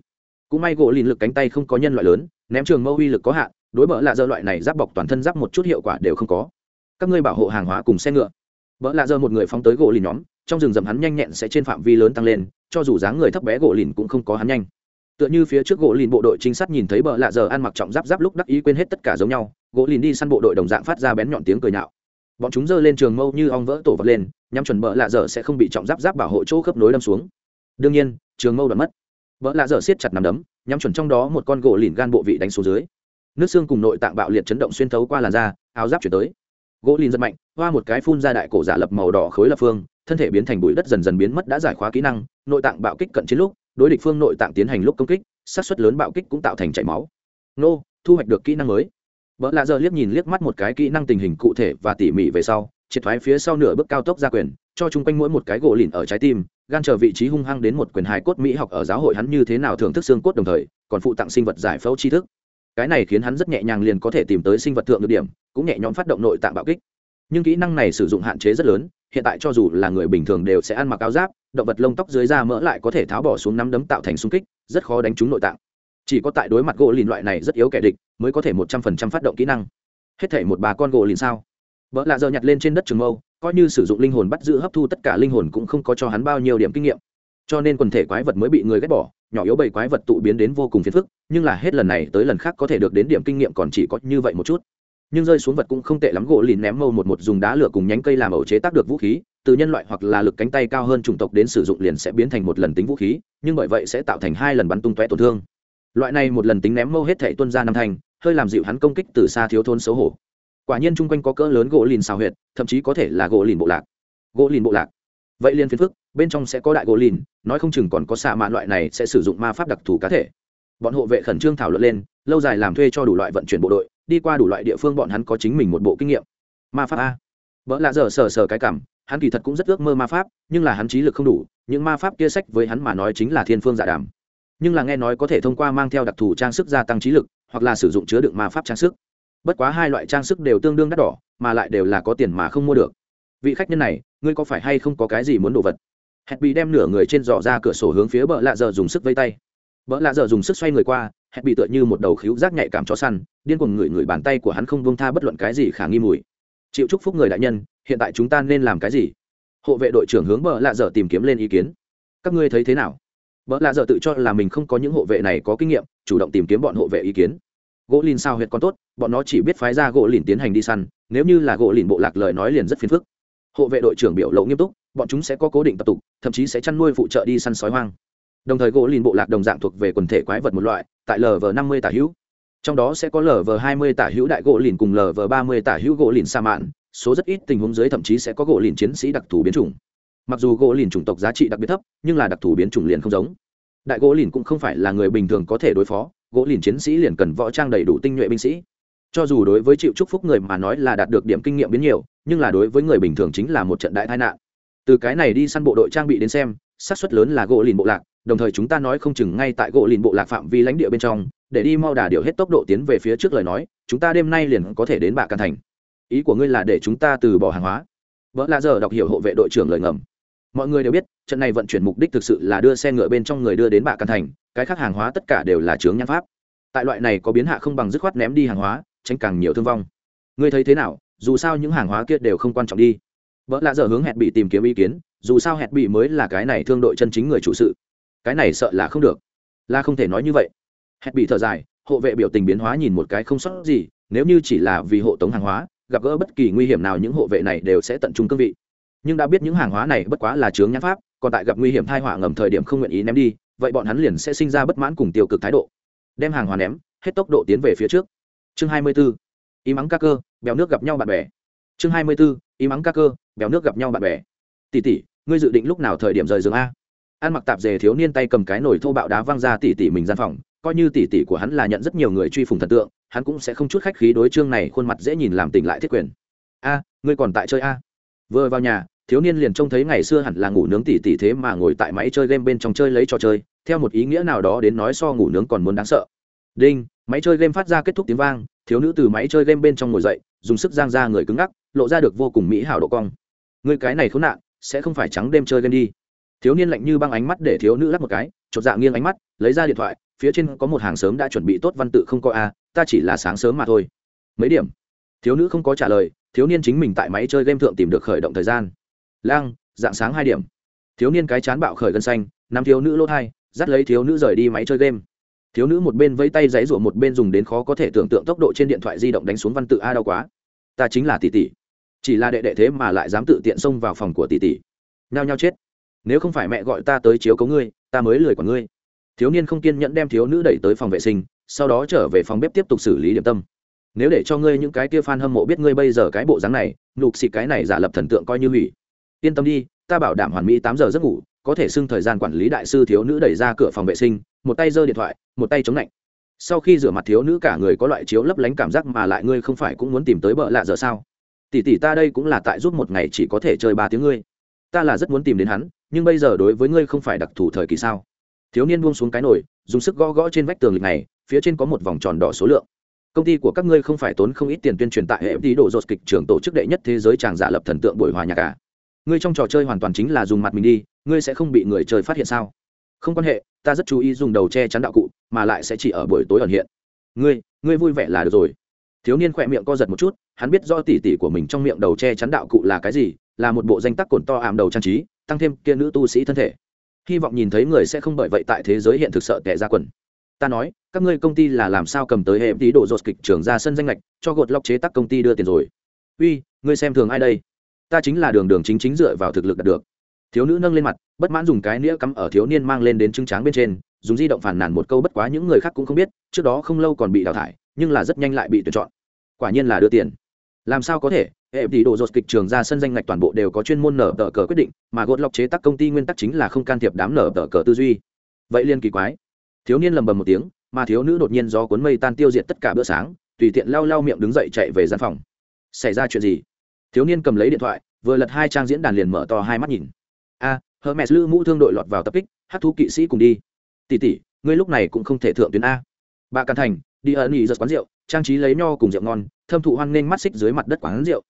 Cũng may gỗ lìn lực cánh tay không có nhân loại lớn, ném trường mâu uy lực có hạn, đối bỡ lạ dơ loại này giáp bọc toàn thân giáp một chút hiệu quả đều không có. Các ngươi bảo hộ hàng hóa cùng xe ngựa. Bỡ lạ dơ một người phóng tới gỗ lìn nhóm, trong rừng rầm hắn nhanh nhẹn sẽ trên phạm vi lớn tăng lên, cho dù dáng người thấp bé gỗ lìn cũng không có hắn nhanh. Tựa như phía trước gỗ lìn bộ đội trinh sát nhìn thấy bỡ lạ dơ ăn mặc trọng giáp giáp lúc đắc ý quên hết tất cả giống nhau, gỗ lìn đi săn bộ đội đồng dạng phát ra bén nhọn tiếng cười nhạo bọn chúng giơ lên trường mâu như ong vỡ tổ vật lên nhằm chuẩn bỡ lạ dở sẽ không bị trọng giáp giáp bảo hộ chỗ khớp nối đâm xuống. Đương nhiên, trường mâu đoạn mất. Bỡ lạ dở siết chặt nằm đấm, nhắm chuẩn trong đó một con gỗ lìn gan bộ vị đánh xuống dưới. Nước xương cùng nội tạng bạo liệt chấn động xuyên thấu qua làn da, áo giáp chuyển tới. Gỗ lìn rất mạnh, hoa một cái phun ra đại cổ giả lập màu đỏ khối lập phương, thân thể biến thành bụi đất dần dần biến mất đã giải khóa kỹ năng, nội tạng bạo kích cận chiến lúc, đối địch phương nội tạng tiến hành lúc công kích sát xuất lớn bạo kích cũng tạo thành chảy máu. Nô, thu hoạch được kỹ năng mới vợ lạ giờ liếc nhìn liếc mắt một cái kỹ năng tình hình cụ thể và tỉ mỉ về sau, triệt thoái phía sau nửa bước cao tốc ra quyền, cho chung quanh mỗi một cái gỗ lìn ở trái tim, gan chờ vị trí hung hăng đến một quyền hài cốt mỹ học ở giáo hội hắn như thế nào thưởng thức xương cốt đồng thời, còn phụ tặng sinh vật giải phẫu tri thức. Cái này khiến hắn rất nhẹ nhàng liền có thể tìm tới sinh vật thượng được điểm, cũng nhẹ nhõm phát động nội tạng bạo kích. Nhưng kỹ năng này sử dụng hạn chế rất lớn, hiện tại cho dù là người bình thường đều sẽ ăn mặc áo giáp, động vật lông tóc dưới da mỡ lại có thể tháo bỏ xuống nắm đấm tạo thành xung kích, rất khó đánh trúng nội tạng chỉ có tại đối mặt gỗ lìn loại này rất yếu kẻ địch mới có thể một trăm phần trăm phát động kỹ năng. Hết thể một bà con gỗ lìn sao? Vợ lạ giờ nhặt lên trên đất trường mâu, coi như sử dụng linh hồn bắt giữ hấp thu tất cả linh hồn cũng không có cho hắn bao nhiêu điểm kinh nghiệm. Cho nên quần thể quái vật mới bị người ghét bỏ, nhỏ yếu bầy quái vật tụ biến đến vô cùng phiền phức, nhưng là hết lần này tới lần khác có thể được đến điểm kinh nghiệm còn chỉ có như vậy một chút. Nhưng rơi xuống vật cũng không tệ lắm, gỗ lìn ném mâu một một dùng đá lửa cùng nhánh cây làm ẩu chế tác được vũ khí, từ nhân loại hoặc là lực cánh tay cao hơn chủng tộc đến sử dụng liền sẽ biến thành một lần tính vũ khí, nhưng bởi vậy sẽ tạo thành hai lần bắn tung tóe tổn thương loại này một lần tính ném mâu hết thảy tuân ra năm thành, hơi làm dịu hắn công kích từ xa thiếu thốn xấu hổ. Quả nhiên chung quanh có cỡ lớn gỗ lìn xào huyệt, thậm chí có thể là gỗ lìn bộ lạc. Gỗ lìn bộ lạc. Vậy liền phiền phức, bên trong sẽ có đại gỗ lìn, nói không chừng còn có xạ mạn loại này sẽ sử dụng ma pháp đặc thù cá thể. Bọn hộ vệ khẩn trương thảo luận lên, lâu dài làm thuê cho đủ loại vận chuyển bộ đội, đi qua đủ loại địa phương bọn hắn có chính mình một bộ kinh nghiệm. Ma pháp a. Vợ lạ dở sờ sờ cái cảm, hắn kỳ thật cũng rất ước mơ ma pháp, nhưng là hắn trí lực không đủ, những ma pháp kia sách với hắn mà nói chính là thiên phương giả đàm nhưng là nghe nói có thể thông qua mang theo đặc thù trang sức gia tăng trí lực, hoặc là sử dụng chứa đựng ma pháp trang sức. Bất quá hai loại trang sức đều tương đương đắt đỏ, mà lại đều là có tiền mà không mua được. Vị khách nhân này, ngươi có phải hay không có cái gì muốn đồ vật? Hẹn bị đem nửa người trên dò ra cửa sổ hướng phía bờ lạ giờ dùng sức vây tay. Bờ lạ giờ dùng sức xoay người qua, hẹn bị tựa như một đầu khíu rác nhạy cảm chó săn, điên cuồng ngửi ngửi bàn tay của hắn không buông tha bất luận cái gì khả nghi mùi. Chịu chúc phúc người đại nhân, hiện tại chúng ta nên làm cái gì? Hộ vệ đội trưởng hướng bờ lạ giờ tìm kiếm lên ý kiến. Các ngươi thấy thế nào? Vợ lạ giờ tự cho là mình không có những hộ vệ này có kinh nghiệm, chủ động tìm kiếm bọn hộ vệ ý kiến. Gỗ lìn sao huyệt còn tốt, bọn nó chỉ biết phái ra gỗ lìn tiến hành đi săn, nếu như là gỗ lìn bộ lạc lời nói liền rất phiền phức. Hộ vệ đội trưởng biểu lộ nghiêm túc, bọn chúng sẽ có cố định tập tục, thậm chí sẽ chăn nuôi phụ trợ đi săn sói hoang. Đồng thời gỗ lìn bộ lạc đồng dạng thuộc về quần thể quái vật một loại, tại lv năm mươi tả hữu. Trong đó sẽ có lv hai mươi tả hữu đại gỗ lìn cùng lv ba mươi tả hữu gỗ lìn sa mạn, số rất ít tình huống dưới thậm chí sẽ có gỗ lìn chiến sĩ đặc thù biến chủng mặc dù gỗ lìn chủng tộc giá trị đặc biệt thấp, nhưng là đặc thù biến chủng liền không giống. Đại gỗ lìn cũng không phải là người bình thường có thể đối phó, gỗ lìn chiến sĩ liền cần võ trang đầy đủ tinh nhuệ binh sĩ. Cho dù đối với chịu chúc phúc người mà nói là đạt được điểm kinh nghiệm biến nhiều, nhưng là đối với người bình thường chính là một trận đại tai nạn. Từ cái này đi săn bộ đội trang bị đến xem, xác suất lớn là gỗ lìn bộ lạc, đồng thời chúng ta nói không chừng ngay tại gỗ lìn bộ lạc phạm vi lãnh địa bên trong, để đi mau đà điều hết tốc độ tiến về phía trước lời nói, chúng ta đêm nay liền có thể đến bạ can thành. Ý của ngươi là để chúng ta từ bỏ hàng hóa. Vợ lạ giờ đọc hiểu hộ vệ đội trưởng lời ngầm mọi người đều biết, trận này vận chuyển mục đích thực sự là đưa xe ngựa bên trong người đưa đến bạ căn thành, cái khác hàng hóa tất cả đều là chướng nhãn pháp. Tại loại này có biến hạ không bằng dứt khoát ném đi hàng hóa, tránh càng nhiều thương vong. Ngươi thấy thế nào? Dù sao những hàng hóa kia đều không quan trọng đi. Vợ lạ giờ hướng hẹn bị tìm kiếm ý kiến, dù sao hẹn bị mới là cái này thương đội chân chính người chủ sự. Cái này sợ là không được. Là không thể nói như vậy. Hẹn bị thở dài, hộ vệ biểu tình biến hóa nhìn một cái không sót gì, nếu như chỉ là vì hộ tống hàng hóa, gặp gỡ bất kỳ nguy hiểm nào những hộ vệ này đều sẽ tận trung cương vị nhưng đã biết những hàng hóa này bất quá là chướng nhãn pháp, còn tại gặp nguy hiểm thai họa ngầm thời điểm không nguyện ý ném đi, vậy bọn hắn liền sẽ sinh ra bất mãn cùng tiêu cực thái độ. Đem hàng hóa ném, hết tốc độ tiến về phía trước. Chương hai mươi 24. mắng ca cơ bèo nước gặp nhau bạn bè. Chương hai mươi 24. mắng ca cơ bèo nước gặp nhau bạn bè. Tỷ tỷ, ngươi dự định lúc nào thời điểm rời giường a? Ăn mặc tạp dề thiếu niên tay cầm cái nồi thô bạo đá văng ra tỷ tỷ mình gian phòng, coi như tỷ tỷ của hắn là nhận rất nhiều người truy phùng thần tượng, hắn cũng sẽ không chút khách khí đối chương này khuôn mặt dễ nhìn làm tỉnh lại thiết quyền. A, ngươi còn tại chơi a? Vừa vào nhà, thiếu niên liền trông thấy ngày xưa hẳn là ngủ nướng tỉ tỉ thế mà ngồi tại máy chơi game bên trong chơi lấy trò chơi, theo một ý nghĩa nào đó đến nói so ngủ nướng còn muốn đáng sợ. Đinh, máy chơi game phát ra kết thúc tiếng vang, thiếu nữ từ máy chơi game bên trong ngồi dậy, dùng sức giang ra người cứng ngắc, lộ ra được vô cùng mỹ hảo độ cong. Người cái này khốn nạn, sẽ không phải trắng đêm chơi game đi. Thiếu niên lạnh như băng ánh mắt để thiếu nữ lắc một cái, chột dạ nghiêng ánh mắt, lấy ra điện thoại, phía trên có một hàng sớm đã chuẩn bị tốt văn tự không có a, ta chỉ là sáng sớm mà thôi. Mấy điểm? Thiếu nữ không có trả lời thiếu niên chính mình tại máy chơi game thượng tìm được khởi động thời gian. Lang, dạng sáng hai điểm. Thiếu niên cái chán bạo khởi gân xanh nắm thiếu nữ lỗ thai, dắt lấy thiếu nữ rời đi máy chơi game. Thiếu nữ một bên vẫy tay giấy rủa một bên dùng đến khó có thể tưởng tượng tốc độ trên điện thoại di động đánh xuống văn tự a đau quá. Ta chính là tỷ tỷ. Chỉ là đệ đệ thế mà lại dám tự tiện xông vào phòng của tỷ tỷ. Nhao nhao chết. Nếu không phải mẹ gọi ta tới chiếu cấu ngươi, ta mới lười của ngươi. Thiếu niên không kiên nhẫn đem thiếu nữ đẩy tới phòng vệ sinh, sau đó trở về phòng bếp tiếp tục xử lý điểm tâm nếu để cho ngươi những cái kia fan hâm mộ biết ngươi bây giờ cái bộ dáng này, nục xịt cái này giả lập thần tượng coi như hủy. Yên tâm đi, ta bảo đảm hoàn mỹ tám giờ giấc ngủ, có thể xưng thời gian quản lý đại sư thiếu nữ đẩy ra cửa phòng vệ sinh, một tay giơ điện thoại, một tay chống lạnh. Sau khi rửa mặt thiếu nữ cả người có loại chiếu lấp lánh cảm giác mà lại ngươi không phải cũng muốn tìm tới bợ lạ giờ sao? Tỷ tỷ ta đây cũng là tại giúp một ngày chỉ có thể chơi ba tiếng ngươi. Ta là rất muốn tìm đến hắn, nhưng bây giờ đối với ngươi không phải đặc thù thời kỳ sao? Thiếu niên buông xuống cái nồi, dùng sức gõ gõ trên vách tường lịch này, phía trên có một vòng tròn đỏ số lượng công ty của các ngươi không phải tốn không ít tiền tuyên truyền tại hệ tí độ dột kịch trường tổ chức đệ nhất thế giới tràng giả lập thần tượng buổi hòa nhạc cả à? ngươi trong trò chơi hoàn toàn chính là dùng mặt mình đi, ngươi sẽ không bị người chơi phát hiện sao? Không quan hệ, ta rất chú ý dùng đầu che chắn đạo cụ, mà lại sẽ chỉ ở buổi tối ẩn hiện. Ngươi ngươi vui vẻ là được rồi. Thiếu niên khỏe miệng co giật một chút, hắn biết do tỉ tỉ của mình trong miệng đầu che chắn đạo cụ là cái gì, là một bộ danh tắc cồn to ảm đầu trang trí, tăng thêm kia nữ tu sĩ thân thể. Hy vọng nhìn thấy người sẽ không bởi vậy tại thế giới hiện thực sợ tệ ra quần ta nói, các ngươi công ty là làm sao cầm tới hệ tí độ dột kịch trưởng ra sân danh lệch cho gột lọc chế tác công ty đưa tiền rồi. Uy, ngươi xem thường ai đây? Ta chính là đường đường chính chính dựa vào thực lực đạt được. Thiếu nữ nâng lên mặt, bất mãn dùng cái nĩa cắm ở thiếu niên mang lên đến trứng tráng bên trên, dùng di động phản nàn một câu bất quá những người khác cũng không biết, trước đó không lâu còn bị đào thải, nhưng là rất nhanh lại bị tuyển chọn. Quả nhiên là đưa tiền. Làm sao có thể? Hệ tỷ độ dột kịch trường ra sân danh ngạch toàn bộ đều có chuyên môn nở tờ cờ quyết định, mà gột lọc chế tác công ty nguyên tắc chính là không can thiệp đám nở tờ cờ tư duy. Vậy liên kỳ quái thiếu niên lầm bầm một tiếng mà thiếu nữ đột nhiên do cuốn mây tan tiêu diệt tất cả bữa sáng tùy tiện lau lau miệng đứng dậy chạy về gian phòng. Xảy ra chuyện gì? Thiếu niên cầm lấy điện thoại vừa lật hai trang diễn đàn liền mở to hai mắt nhìn. A à, hermes lữ mũ thương đội lọt vào tập kích hát thú kỵ sĩ cùng đi. Tỷ tỷ ngươi lúc này cũng không thể thượng tuyến a. Bà càn thành đi ẩn ý giật quán rượu trang trí lấy nho cùng rượu ngon thâm thụ hoan nghênh mắt xích dưới mặt đất quán rượu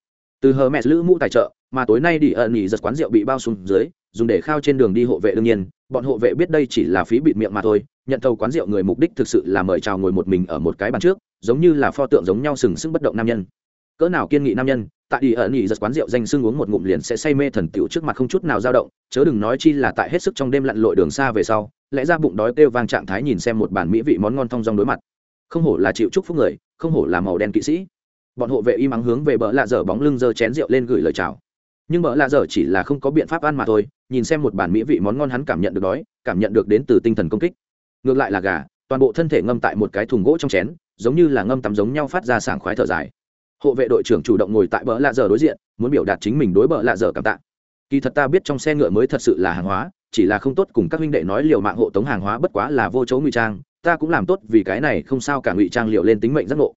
từ hờ mẹ lữ mũ tài trợ, mà tối nay đi ẩn nghỉ giật quán rượu bị bao xuống dưới, dùng để khao trên đường đi hộ vệ đương nhiên, bọn hộ vệ biết đây chỉ là phí bịt miệng mà thôi, nhận thầu quán rượu người mục đích thực sự là mời chào ngồi một mình ở một cái bàn trước, giống như là pho tượng giống nhau sừng sững bất động nam nhân. Cỡ nào kiên nghị nam nhân, tại đi ẩn nghỉ giật quán rượu danh sưng uống một ngụm liền sẽ say mê thần tiểu trước mặt không chút nào dao động, chớ đừng nói chi là tại hết sức trong đêm lặn lội đường xa về sau, lẽ ra bụng đói kêu vang trạng thái nhìn xem một bản mỹ vị món ngon thong dong đối mặt. Không hổ là chịu chúc phúc người, không hổ là màu đen kỵ sĩ bọn hộ vệ y mắng hướng về bờ lạ dở bóng lưng giơ chén rượu lên gửi lời chào. Nhưng bờ lạ dở chỉ là không có biện pháp ăn mà thôi, nhìn xem một bản mỹ vị món ngon hắn cảm nhận được đói, cảm nhận được đến từ tinh thần công kích. Ngược lại là gà, toàn bộ thân thể ngâm tại một cái thùng gỗ trong chén, giống như là ngâm tắm giống nhau phát ra sảng khoái thở dài. Hộ vệ đội trưởng chủ động ngồi tại bờ lạ dở đối diện, muốn biểu đạt chính mình đối bờ lạ dở cảm tạ. Kỳ thật ta biết trong xe ngựa mới thật sự là hàng hóa, chỉ là không tốt cùng các huynh đệ nói liều mạng hộ tống hàng hóa bất quá là vô chấu ngụy trang, ta cũng làm tốt vì cái này không sao cả ngụy trang liệu lên tính mệnh giác ngộ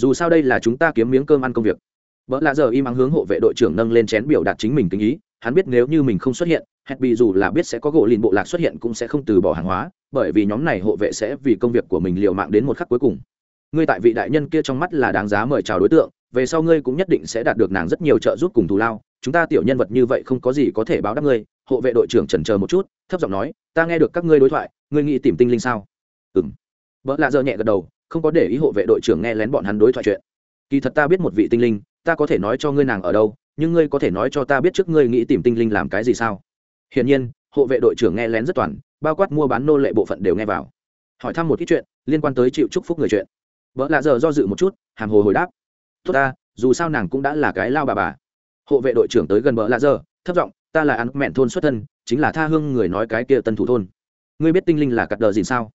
dù sao đây là chúng ta kiếm miếng cơm ăn công việc. Vợ lạ giờ im ắng hướng hộ vệ đội trưởng nâng lên chén biểu đạt chính mình kinh ý, hắn biết nếu như mình không xuất hiện, hẹn bị dù là biết sẽ có gỗ lìn bộ lạc xuất hiện cũng sẽ không từ bỏ hàng hóa, bởi vì nhóm này hộ vệ sẽ vì công việc của mình liều mạng đến một khắc cuối cùng. Ngươi tại vị đại nhân kia trong mắt là đáng giá mời chào đối tượng, về sau ngươi cũng nhất định sẽ đạt được nàng rất nhiều trợ giúp cùng thù lao, chúng ta tiểu nhân vật như vậy không có gì có thể báo đáp ngươi, hộ vệ đội trưởng trần chờ một chút, thấp giọng nói, ta nghe được các ngươi đối thoại, ngươi nghĩ tìm tinh linh sao? Ừ m vợ lạ giờ nhẹ gật đầu không có để ý hộ vệ đội trưởng nghe lén bọn hắn đối thoại chuyện. Kỳ thật ta biết một vị tinh linh, ta có thể nói cho ngươi nàng ở đâu, nhưng ngươi có thể nói cho ta biết trước ngươi nghĩ tìm tinh linh làm cái gì sao? Hiển nhiên, hộ vệ đội trưởng nghe lén rất toàn, bao quát mua bán nô lệ bộ phận đều nghe vào. Hỏi thăm một ít chuyện, liên quan tới chịu chúc phúc người chuyện. Vợ lạ giờ do dự một chút, hàm hồ hồi đáp. Tốt ta, dù sao nàng cũng đã là cái lao bà bà. Hộ vệ đội trưởng tới gần vợ lạ giờ, thấp giọng, ta là ăn mẹn thôn xuất thân, chính là tha hương người nói cái kia tân thủ thôn. Ngươi biết tinh linh là cắt đờ gì sao?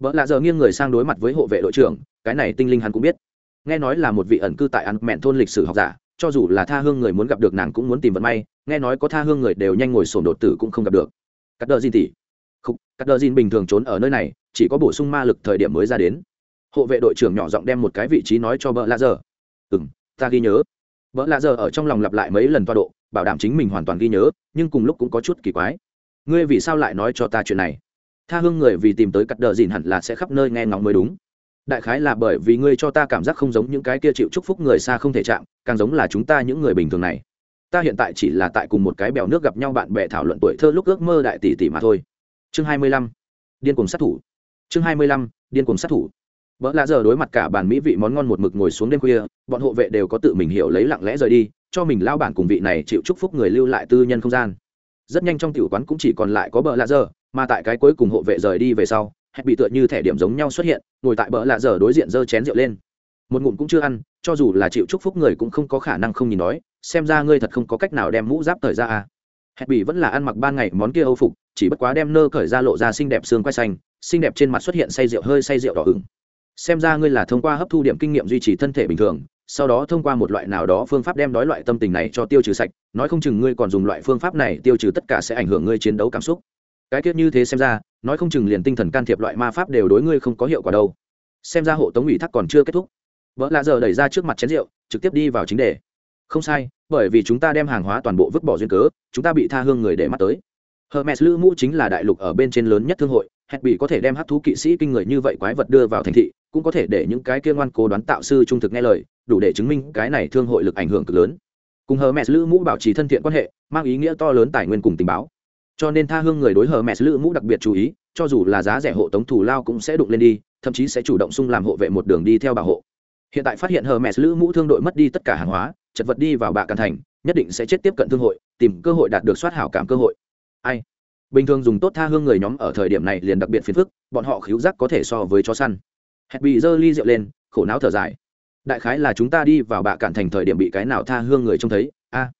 Vợ lạ giờ nghiêng người sang đối mặt với hộ vệ đội trưởng, cái này tinh linh hắn cũng biết. Nghe nói là một vị ẩn cư tại ăn mẹn thôn lịch sử học giả, cho dù là tha hương người muốn gặp được nàng cũng muốn tìm vận may, nghe nói có tha hương người đều nhanh ngồi sổn đột tử cũng không gặp được. Cắt đờ gì tỉ không cắt đờ gì bình thường trốn ở nơi này, chỉ có bổ sung ma lực thời điểm mới ra đến. Hộ vệ đội trưởng nhỏ giọng đem một cái vị trí nói cho vợ lạ giờ ừ m ta ghi nhớ. Vợ lạ giờ ở trong lòng lặp lại mấy lần toa độ, bảo đảm chính mình hoàn toàn ghi nhớ, nhưng cùng lúc cũng có chút kỳ quái. Ngươi vì sao lại nói cho ta chuyện này? Tha hương người vì tìm tới cắt đờ dìn hẳn là sẽ khắp nơi nghe ngóng mới đúng. Đại khái là bởi vì ngươi cho ta cảm giác không giống những cái kia chịu chúc phúc người xa không thể chạm, càng giống là chúng ta những người bình thường này. Ta hiện tại chỉ là tại cùng một cái bèo nước gặp nhau bạn bè thảo luận tuổi thơ lúc ước mơ đại tỷ tỷ mà thôi. Chương hai mươi lăm, điên cùng sát thủ. Chương hai mươi lăm, điên cùng sát thủ. Vợ lạ giờ đối mặt cả bàn mỹ vị món ngon một mực ngồi xuống đêm khuya, bọn hộ vệ đều có tự mình hiểu lấy lặng lẽ rời đi, cho mình lao bản cùng vị này chịu chúc phúc người lưu lại tư nhân không gian rất nhanh trong tiểu quán cũng chỉ còn lại có bờ lạ dơ mà tại cái cuối cùng hộ vệ rời đi về sau, hẹn bị tựa như thẻ điểm giống nhau xuất hiện, ngồi tại bờ lạ dơ đối diện dơ chén rượu lên. Một ngụm cũng chưa ăn, cho dù là chịu chúc phúc người cũng không có khả năng không nhìn nói xem ra ngươi thật không có cách nào đem mũ giáp thời ra à. Hẹn bị vẫn là ăn mặc ban ngày món kia âu phục, chỉ bất quá đem nơ cởi ra lộ ra xinh đẹp xương quay xanh, xinh đẹp trên mặt xuất hiện say rượu hơi say rượu đỏ ửng. Xem ra ngươi là thông qua hấp thu điểm kinh nghiệm duy trì thân thể bình thường sau đó thông qua một loại nào đó phương pháp đem đói loại tâm tình này cho tiêu trừ sạch, nói không chừng ngươi còn dùng loại phương pháp này tiêu trừ tất cả sẽ ảnh hưởng ngươi chiến đấu cảm xúc. Cái kết như thế xem ra, nói không chừng liền tinh thần can thiệp loại ma pháp đều đối ngươi không có hiệu quả đâu. Xem ra hộ tống ủy thác còn chưa kết thúc. Vợ lạ giờ đẩy ra trước mặt chén rượu, trực tiếp đi vào chính đề. Không sai, bởi vì chúng ta đem hàng hóa toàn bộ vứt bỏ duyên cớ, chúng ta bị tha hương người để mắt tới. Hermes lữ mũ chính là đại lục ở bên trên lớn nhất thương hội, hẹn bị có thể đem hát thú kỵ sĩ kinh người như vậy quái vật đưa vào thành thị, cũng có thể để những cái kia ngoan cố đoán tạo sư trung thực nghe lời đủ để chứng minh cái này thương hội lực ảnh hưởng cực lớn. Cùng hờ mẹ lữ mũ bảo trì thân thiện quan hệ, mang ý nghĩa to lớn tài nguyên cùng tình báo. Cho nên tha hương người đối hờ mẹ lữ mũ đặc biệt chú ý, cho dù là giá rẻ hộ tống thủ lao cũng sẽ đụng lên đi, thậm chí sẽ chủ động xung làm hộ vệ một đường đi theo bảo hộ. Hiện tại phát hiện hờ mẹ lữ mũ thương đội mất đi tất cả hàng hóa, chật vật đi vào bạ càn thành, nhất định sẽ chết tiếp cận thương hội, tìm cơ hội đạt được soát hảo cảm cơ hội. Ai? Bình thường dùng tốt tha hương người nhóm ở thời điểm này liền đặc biệt phiền phức, bọn họ khíu giác có thể so với chó săn. Hẹn bị dơ ly rượu lên, khổ não thở dài đại khái là chúng ta đi vào bạ cản thành thời điểm bị cái nào tha hương người trông thấy. A à,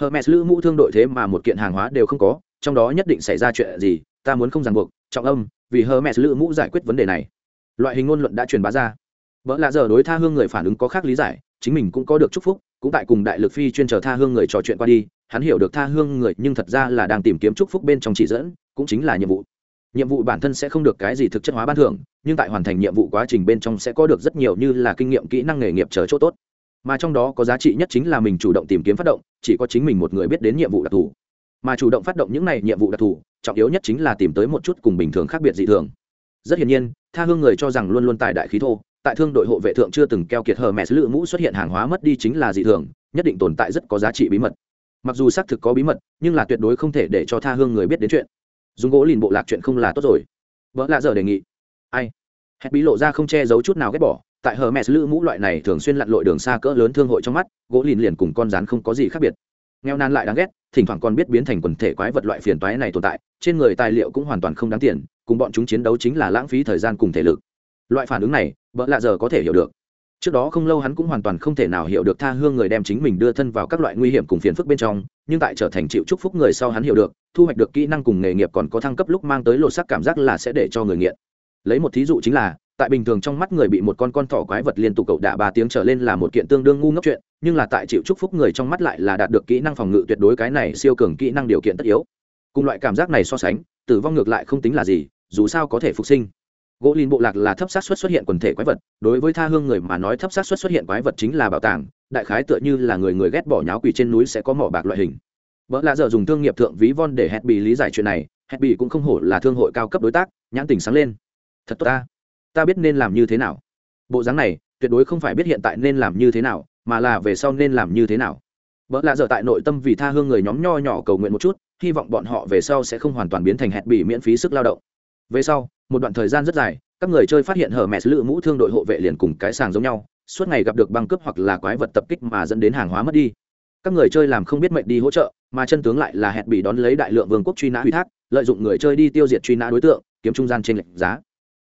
hermes lữ mũ thương đội thế mà một kiện hàng hóa đều không có trong đó nhất định xảy ra chuyện gì ta muốn không ràng buộc trọng âm vì hermes lữ mũ giải quyết vấn đề này. Loại hình ngôn luận đã truyền bá ra. Vợ lạ giờ đối tha hương người phản ứng có khác lý giải chính mình cũng có được chúc phúc cũng tại cùng đại lực phi chuyên chờ tha hương người trò chuyện qua đi hắn hiểu được tha hương người nhưng thật ra là đang tìm kiếm chúc phúc bên trong chỉ dẫn cũng chính là nhiệm vụ nhiệm vụ bản thân sẽ không được cái gì thực chất hóa ban thưởng, nhưng tại hoàn thành nhiệm vụ quá trình bên trong sẽ có được rất nhiều như là kinh nghiệm, kỹ năng nghề nghiệp chờ chỗ tốt. Mà trong đó có giá trị nhất chính là mình chủ động tìm kiếm phát động, chỉ có chính mình một người biết đến nhiệm vụ đặc thù. Mà chủ động phát động những này nhiệm vụ đặc thù, trọng yếu nhất chính là tìm tới một chút cùng bình thường khác biệt dị thường. Rất hiển nhiên, tha hương người cho rằng luôn luôn tài đại khí thô, tại thương đội hộ vệ thượng chưa từng keo kiệt hờ mẹ lự mũ xuất hiện hàng hóa mất đi chính là dị thường, nhất định tồn tại rất có giá trị bí mật. Mặc dù xác thực có bí mật, nhưng là tuyệt đối không thể để cho tha hương người biết đến chuyện dùng gỗ lìn bộ lạc chuyện không là tốt rồi. Vợ lạ giờ đề nghị. Ai? Hết bí lộ ra không che giấu chút nào ghét bỏ, tại hờ mẹ lữ mũ loại này thường xuyên lặn lội đường xa cỡ lớn thương hội trong mắt, gỗ lìn liền cùng con rắn không có gì khác biệt. Nghèo nan lại đáng ghét, thỉnh thoảng còn biết biến thành quần thể quái vật loại phiền toái này tồn tại, trên người tài liệu cũng hoàn toàn không đáng tiền, cùng bọn chúng chiến đấu chính là lãng phí thời gian cùng thể lực. Loại phản ứng này, vợ lạ giờ có thể hiểu được trước đó không lâu hắn cũng hoàn toàn không thể nào hiểu được tha hương người đem chính mình đưa thân vào các loại nguy hiểm cùng phiền phức bên trong, nhưng tại trở thành chịu chúc phúc người sau hắn hiểu được, thu hoạch được kỹ năng cùng nghề nghiệp còn có thăng cấp lúc mang tới lột sắc cảm giác là sẽ để cho người nghiện. Lấy một thí dụ chính là, tại bình thường trong mắt người bị một con con thỏ quái vật liên tục cậu đạ ba tiếng trở lên là một kiện tương đương ngu ngốc chuyện, nhưng là tại chịu chúc phúc người trong mắt lại là đạt được kỹ năng phòng ngự tuyệt đối cái này siêu cường kỹ năng điều kiện tất yếu. Cùng loại cảm giác này so sánh, tử vong ngược lại không tính là gì, dù sao có thể phục sinh gỗ lìn bộ lạc là thấp sát xuất xuất hiện quần thể quái vật, đối với tha hương người mà nói thấp sát xuất xuất hiện quái vật chính là bảo tàng, đại khái tựa như là người người ghét bỏ nháo quỷ trên núi sẽ có mỏ bạc loại hình. Vợ lạ giờ dùng thương nghiệp thượng ví von để hẹn bị lý giải chuyện này hẹn bị cũng không hổ là thương hội cao cấp đối tác, nhãn tình sáng lên. Thật tốt ta. Ta biết nên làm như thế nào. Bộ dáng này, tuyệt đối không phải biết hiện tại nên làm như thế nào, mà là về sau nên làm như thế nào. Vợ lạ giờ tại nội tâm vì tha hương người nhóm nho nhỏ cầu nguyện một chút, hy vọng bọn họ về sau sẽ không hoàn toàn biến thành hẹn bị miễn phí sức lao động. Về sau một đoạn thời gian rất dài, các người chơi phát hiện hở mẹ lự mũ thương đội hộ vệ liền cùng cái sàng giống nhau, suốt ngày gặp được băng cướp hoặc là quái vật tập kích mà dẫn đến hàng hóa mất đi. Các người chơi làm không biết mệnh đi hỗ trợ, mà chân tướng lại là hẹn bị đón lấy đại lượng vương quốc truy nã ủy thác, lợi dụng người chơi đi tiêu diệt truy nã đối tượng, kiếm trung gian trên lệnh giá.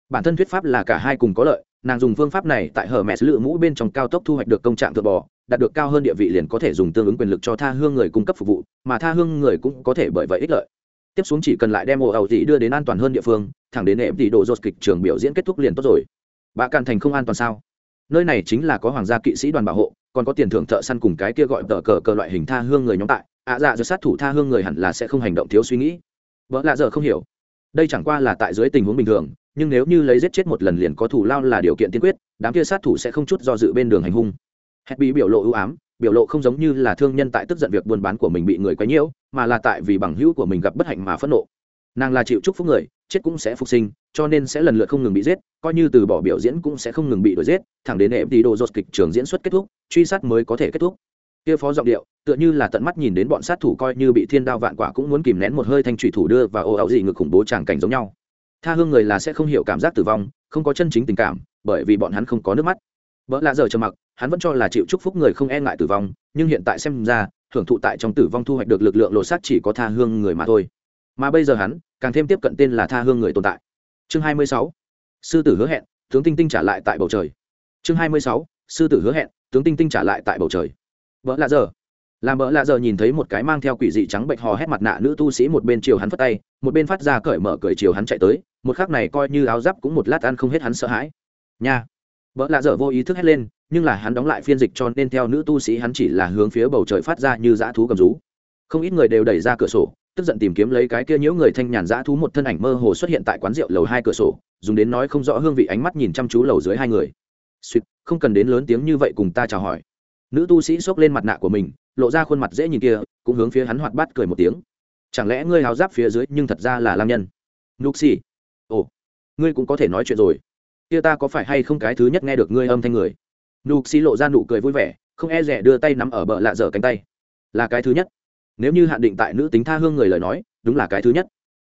Bản thân thuyết pháp là cả hai cùng có lợi, nàng dùng phương pháp này tại hở mẹ lự mũ bên trong cao tốc thu hoạch được công trạng thượng bò, đạt được cao hơn địa vị liền có thể dùng tương ứng quyền lực cho tha hương người cung cấp phục vụ, mà tha hương người cũng có thể bởi vậy ích lợi tiếp xuống chỉ cần lại đem ồ ẩu tỷ đưa đến an toàn hơn địa phương, thẳng đến ệm tỷ độ dột kịch trường biểu diễn kết thúc liền tốt rồi. Bà càn thành không an toàn sao? Nơi này chính là có hoàng gia kỵ sĩ đoàn bảo hộ, còn có tiền thưởng thợ săn cùng cái kia gọi tờ cờ cờ loại hình tha hương người nhóm tại. Ạ dạ giờ sát thủ tha hương người hẳn là sẽ không hành động thiếu suy nghĩ. Vợ lạ giờ không hiểu. Đây chẳng qua là tại dưới tình huống bình thường, nhưng nếu như lấy giết chết một lần liền có thủ lao là điều kiện tiên quyết, đám kia sát thủ sẽ không chút do dự bên đường hành hung. Hét bị biểu lộ ưu ám biểu lộ không giống như là thương nhân tại tức giận việc buôn bán của mình bị người quấy nhiễu, mà là tại vì bằng hữu của mình gặp bất hạnh mà phẫn nộ. Nàng là chịu chúc phúc người, chết cũng sẽ phục sinh, cho nên sẽ lần lượt không ngừng bị giết, coi như từ bỏ biểu diễn cũng sẽ không ngừng bị đuổi giết, thẳng đến hệ tí đồ dột kịch trường diễn xuất kết thúc, truy sát mới có thể kết thúc. Kia phó giọng điệu, tựa như là tận mắt nhìn đến bọn sát thủ coi như bị thiên đao vạn quả cũng muốn kìm nén một hơi thanh thủy thủ đưa và ồ ảo gì ngực khủng bố tràng cảnh giống nhau. Tha hương người là sẽ không hiểu cảm giác tử vong, không có chân chính tình cảm, bởi vì bọn hắn không có nước mắt vợ lạ giờ trầm mặc, hắn vẫn cho là chịu chúc phúc người không e ngại tử vong, nhưng hiện tại xem ra, hưởng thụ tại trong tử vong thu hoạch được lực lượng lột xác chỉ có tha hương người mà thôi. Mà bây giờ hắn, càng thêm tiếp cận tên là tha hương người tồn tại. Chương 26. sư tử hứa hẹn, tướng tinh tinh trả lại tại bầu trời. Chương 26. sư tử hứa hẹn, tướng tinh tinh trả lại tại bầu trời. Vợ lạ giờ. Làm bỡ lạ giờ nhìn thấy một cái mang theo quỷ dị trắng bệnh hò hét mặt nạ nữ tu sĩ một bên chiều hắn phất tay, một bên phát ra cởi mở cởi chiều hắn chạy tới, một khắc này coi như áo giáp cũng một lát ăn không hết hắn sợ hãi. Nha bỡ lạ dở vô ý thức hét lên, nhưng là hắn đóng lại phiên dịch cho nên theo nữ tu sĩ hắn chỉ là hướng phía bầu trời phát ra như dã thú cầm rú. Không ít người đều đẩy ra cửa sổ, tức giận tìm kiếm lấy cái kia nhiễu người thanh nhàn dã thú một thân ảnh mơ hồ xuất hiện tại quán rượu lầu hai cửa sổ, dùng đến nói không rõ hương vị ánh mắt nhìn chăm chú lầu dưới hai người. Suýt không cần đến lớn tiếng như vậy cùng ta chào hỏi. Nữ tu sĩ xốc lên mặt nạ của mình, lộ ra khuôn mặt dễ nhìn kia, cũng hướng phía hắn hoạt bát cười một tiếng. Chẳng lẽ ngươi háo giáp phía dưới nhưng thật ra là lam nhân? Nhục xì ồ, ngươi cũng có thể nói chuyện rồi kia ta có phải hay không cái thứ nhất nghe được ngươi âm thanh người? Nhục xì lộ ra nụ cười vui vẻ, không e rẻ đưa tay nắm ở bờ lạ dở cánh tay. Là cái thứ nhất. Nếu như hạn định tại nữ tính tha hương người lời nói, đúng là cái thứ nhất.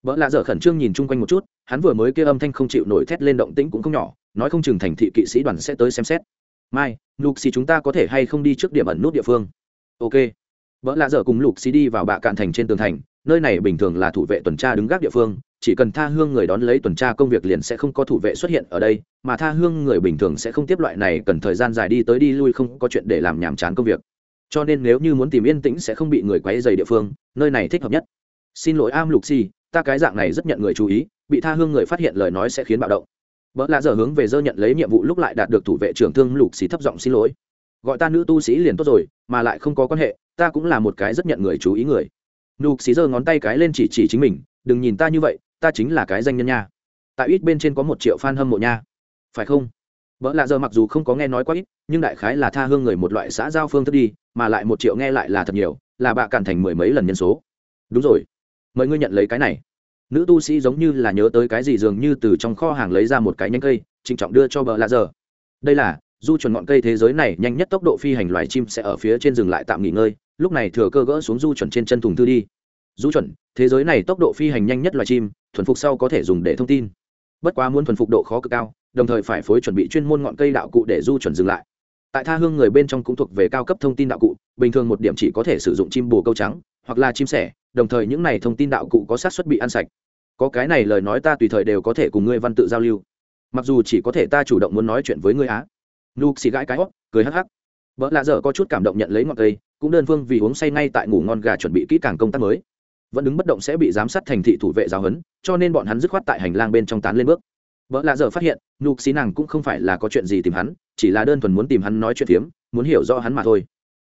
Vợ lạ dở khẩn trương nhìn chung quanh một chút, hắn vừa mới kia âm thanh không chịu nổi thét lên động tĩnh cũng không nhỏ, nói không chừng thành thị kỵ sĩ đoàn sẽ tới xem xét. Mai lục xì chúng ta có thể hay không đi trước điểm ẩn nút địa phương? Ok. Vợ lạ dở cùng lục xì đi vào bạ cạn thành trên tường thành, nơi này bình thường là thủ vệ tuần tra đứng gác địa phương chỉ cần tha hương người đón lấy tuần tra công việc liền sẽ không có thủ vệ xuất hiện ở đây, mà tha hương người bình thường sẽ không tiếp loại này cần thời gian dài đi tới đi lui không có chuyện để làm nhàm chán công việc. Cho nên nếu như muốn tìm yên tĩnh sẽ không bị người quấy dày địa phương, nơi này thích hợp nhất. Xin lỗi, am lục xì ta cái dạng này rất nhận người chú ý, bị tha hương người phát hiện lời nói sẽ khiến bạo động. Vợ lạ giờ hướng về dơ nhận lấy nhiệm vụ lúc lại đạt được thủ vệ trưởng thương lục xì thấp giọng xin lỗi. Gọi ta nữ tu sĩ liền tốt rồi, mà lại không có quan hệ, ta cũng là một cái rất nhận người chú ý người. Lục xì giơ ngón tay cái lên chỉ chỉ chính mình, đừng nhìn ta như vậy ta chính là cái danh nhân nha. Tại ít bên trên có một triệu fan hâm mộ nha. Phải không? Vợ lạ giờ mặc dù không có nghe nói quá ít, nhưng đại khái là tha hương người một loại xã giao phương thức đi, mà lại một triệu nghe lại là thật nhiều, là bạ cản thành mười mấy lần nhân số. Đúng rồi. Mời ngươi nhận lấy cái này. Nữ tu sĩ giống như là nhớ tới cái gì dường như từ trong kho hàng lấy ra một cái nhánh cây, trịnh trọng đưa cho bờ lạ giờ. Đây là, du chuẩn ngọn cây thế giới này nhanh nhất tốc độ phi hành loài chim sẽ ở phía trên rừng lại tạm nghỉ ngơi, lúc này thừa cơ gỡ xuống du chuẩn trên chân thùng thư đi du chuẩn, thế giới này tốc độ phi hành nhanh nhất loài chim, thuần phục sau có thể dùng để thông tin. Bất quá muốn thuần phục độ khó cực cao, đồng thời phải phối chuẩn bị chuyên môn ngọn cây đạo cụ để du chuẩn dừng lại. Tại tha hương người bên trong cũng thuộc về cao cấp thông tin đạo cụ, bình thường một điểm chỉ có thể sử dụng chim bồ câu trắng, hoặc là chim sẻ, đồng thời những này thông tin đạo cụ có sát xuất bị ăn sạch. Có cái này lời nói ta tùy thời đều có thể cùng ngươi văn tự giao lưu. Mặc dù chỉ có thể ta chủ động muốn nói chuyện với ngươi á. Luke xì gãi cái hót, cười hắc hắc. Vợ lạ dở có chút cảm động nhận lấy ngọn cây, cũng đơn phương vì uống say ngay tại ngủ ngon gà chuẩn bị kỹ càng công tác mới vẫn đứng bất động sẽ bị giám sát thành thị thủ vệ giáo huấn, cho nên bọn hắn dứt khoát tại hành lang bên trong tán lên bước. Vợ lạ giờ phát hiện nhục xí nàng cũng không phải là có chuyện gì tìm hắn, chỉ là đơn thuần muốn tìm hắn nói chuyện phiếm, muốn hiểu rõ hắn mà thôi.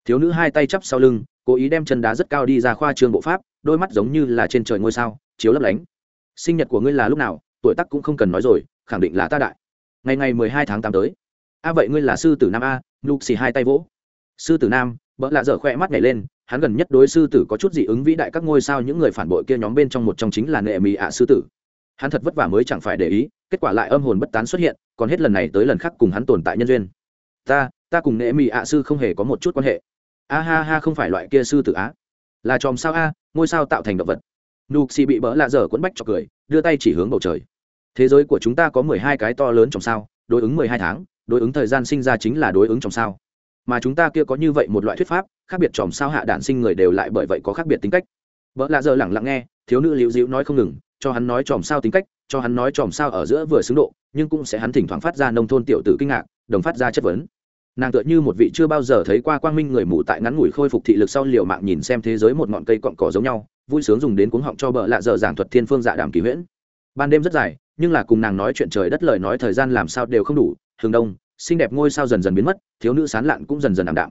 Thiếu nữ hai tay chắp sau lưng, cố ý đem chân đá rất cao đi ra khoa trường bộ pháp, đôi mắt giống như là trên trời ngôi sao, chiếu lấp lánh. Sinh nhật của ngươi là lúc nào, tuổi tắc cũng không cần nói rồi, khẳng định là ta đại. Ngày ngày mười hai tháng tám tới. A, vậy ngươi là sư tử nam a lục xì hai tay vỗ. Sư tử nam bỡ lạ dở khoe mắt nhảy lên, hắn gần nhất đối sư tử có chút dị ứng vĩ đại các ngôi sao, những người phản bội kia nhóm bên trong một trong chính là nệ mì ạ sư tử. Hắn thật vất vả mới chẳng phải để ý, kết quả lại âm hồn bất tán xuất hiện, còn hết lần này tới lần khác cùng hắn tồn tại nhân duyên. Ta ta cùng nệ mì ạ sư không hề có một chút quan hệ. A ha ha, không phải loại kia sư tử á. Là chòm sao a, ngôi sao tạo thành động vật. Nục xì bị bỡ lạ dở cuốn bách cho cười, đưa tay chỉ hướng bầu trời. Thế giới của chúng ta có mười hai cái to lớn trong sao, đối ứng mười hai tháng, đối ứng thời gian sinh ra chính là đối ứng trong sao mà chúng ta kia có như vậy một loại thuyết pháp, khác biệt chòm sao hạ đản sinh người đều lại bởi vậy có khác biệt tính cách. Vợ lạ giờ lẳng lặng nghe, thiếu nữ liễu dịu nói không ngừng, cho hắn nói chòm sao tính cách, cho hắn nói chòm sao ở giữa vừa xứng độ, nhưng cũng sẽ hắn thỉnh thoảng phát ra nông thôn tiểu tử kinh ngạc, đồng phát ra chất vấn. Nàng tựa như một vị chưa bao giờ thấy qua quang minh người mù tại ngắn ngủi khôi phục thị lực sau liều mạng nhìn xem thế giới một ngọn cây cọn cỏ giống nhau, vui sướng dùng đến cuống họng cho bợ lạ dở giảng thuật thiên phương dạ đàm kỳ huyễn. Ban đêm rất dài, nhưng là cùng nàng nói chuyện trời đất lời nói thời gian làm sao đều không đủ thường đông xinh đẹp ngôi sao dần dần biến mất, thiếu nữ sán lạn cũng dần dần ảm đạm.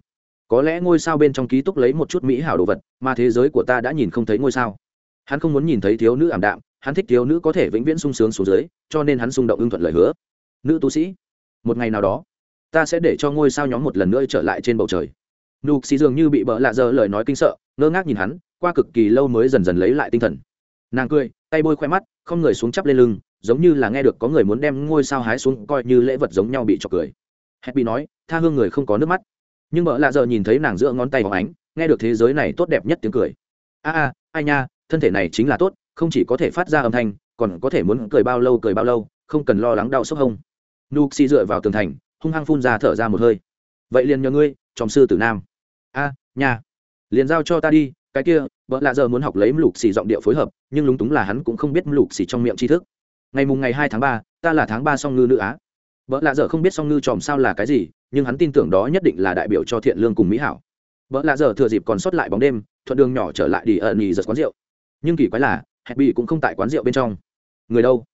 Có lẽ ngôi sao bên trong ký túc lấy một chút mỹ hảo đồ vật, mà thế giới của ta đã nhìn không thấy ngôi sao. Hắn không muốn nhìn thấy thiếu nữ ảm đạm, hắn thích thiếu nữ có thể vĩnh viễn sung sướng xuống dưới, cho nên hắn xung động ưng thuận lời hứa. Nữ tu sĩ, một ngày nào đó, ta sẽ để cho ngôi sao nhóm một lần nữa trở lại trên bầu trời. Nục xì dường như bị bỡ lạ giờ lời nói kinh sợ, ngơ ngác nhìn hắn, qua cực kỳ lâu mới dần dần lấy lại tinh thần. Nàng cười, tay bôi khoe mắt, không người xuống chắp lên lưng, giống như là nghe được có người muốn đem ngôi sao hái xuống, coi như lễ vật giống nhau bị chọc cười happy nói, tha hương người không có nước mắt. Nhưng vợ lạ giờ nhìn thấy nàng giữa ngón tay vào ánh, nghe được thế giới này tốt đẹp nhất tiếng cười. A a, ai nha, thân thể này chính là tốt, không chỉ có thể phát ra âm thanh, còn có thể muốn cười bao lâu cười bao lâu, không cần lo lắng đau sốc hông. Nuk xì dựa vào tường thành, hung hăng phun ra thở ra một hơi. Vậy liền nhờ ngươi trong sư tử nam. A, nha. Liền giao cho ta đi, cái kia vợ lạ giờ muốn học lấy lục xì giọng điệu phối hợp, nhưng lúng túng là hắn cũng không biết lục xì trong miệng tri thức. Ngày mùng ngày hai tháng ba, ta là tháng ba song ngư nữ á vợ lạ giờ không biết song ngư tròm sao là cái gì, nhưng hắn tin tưởng đó nhất định là đại biểu cho thiện lương cùng mỹ hảo. Vợ lạ giờ thừa dịp còn sót lại bóng đêm, thuận đường nhỏ trở lại đi ẩn nhì giật quán rượu. Nhưng kỳ quái là hẹp bị cũng không tại quán rượu bên trong. Người đâu?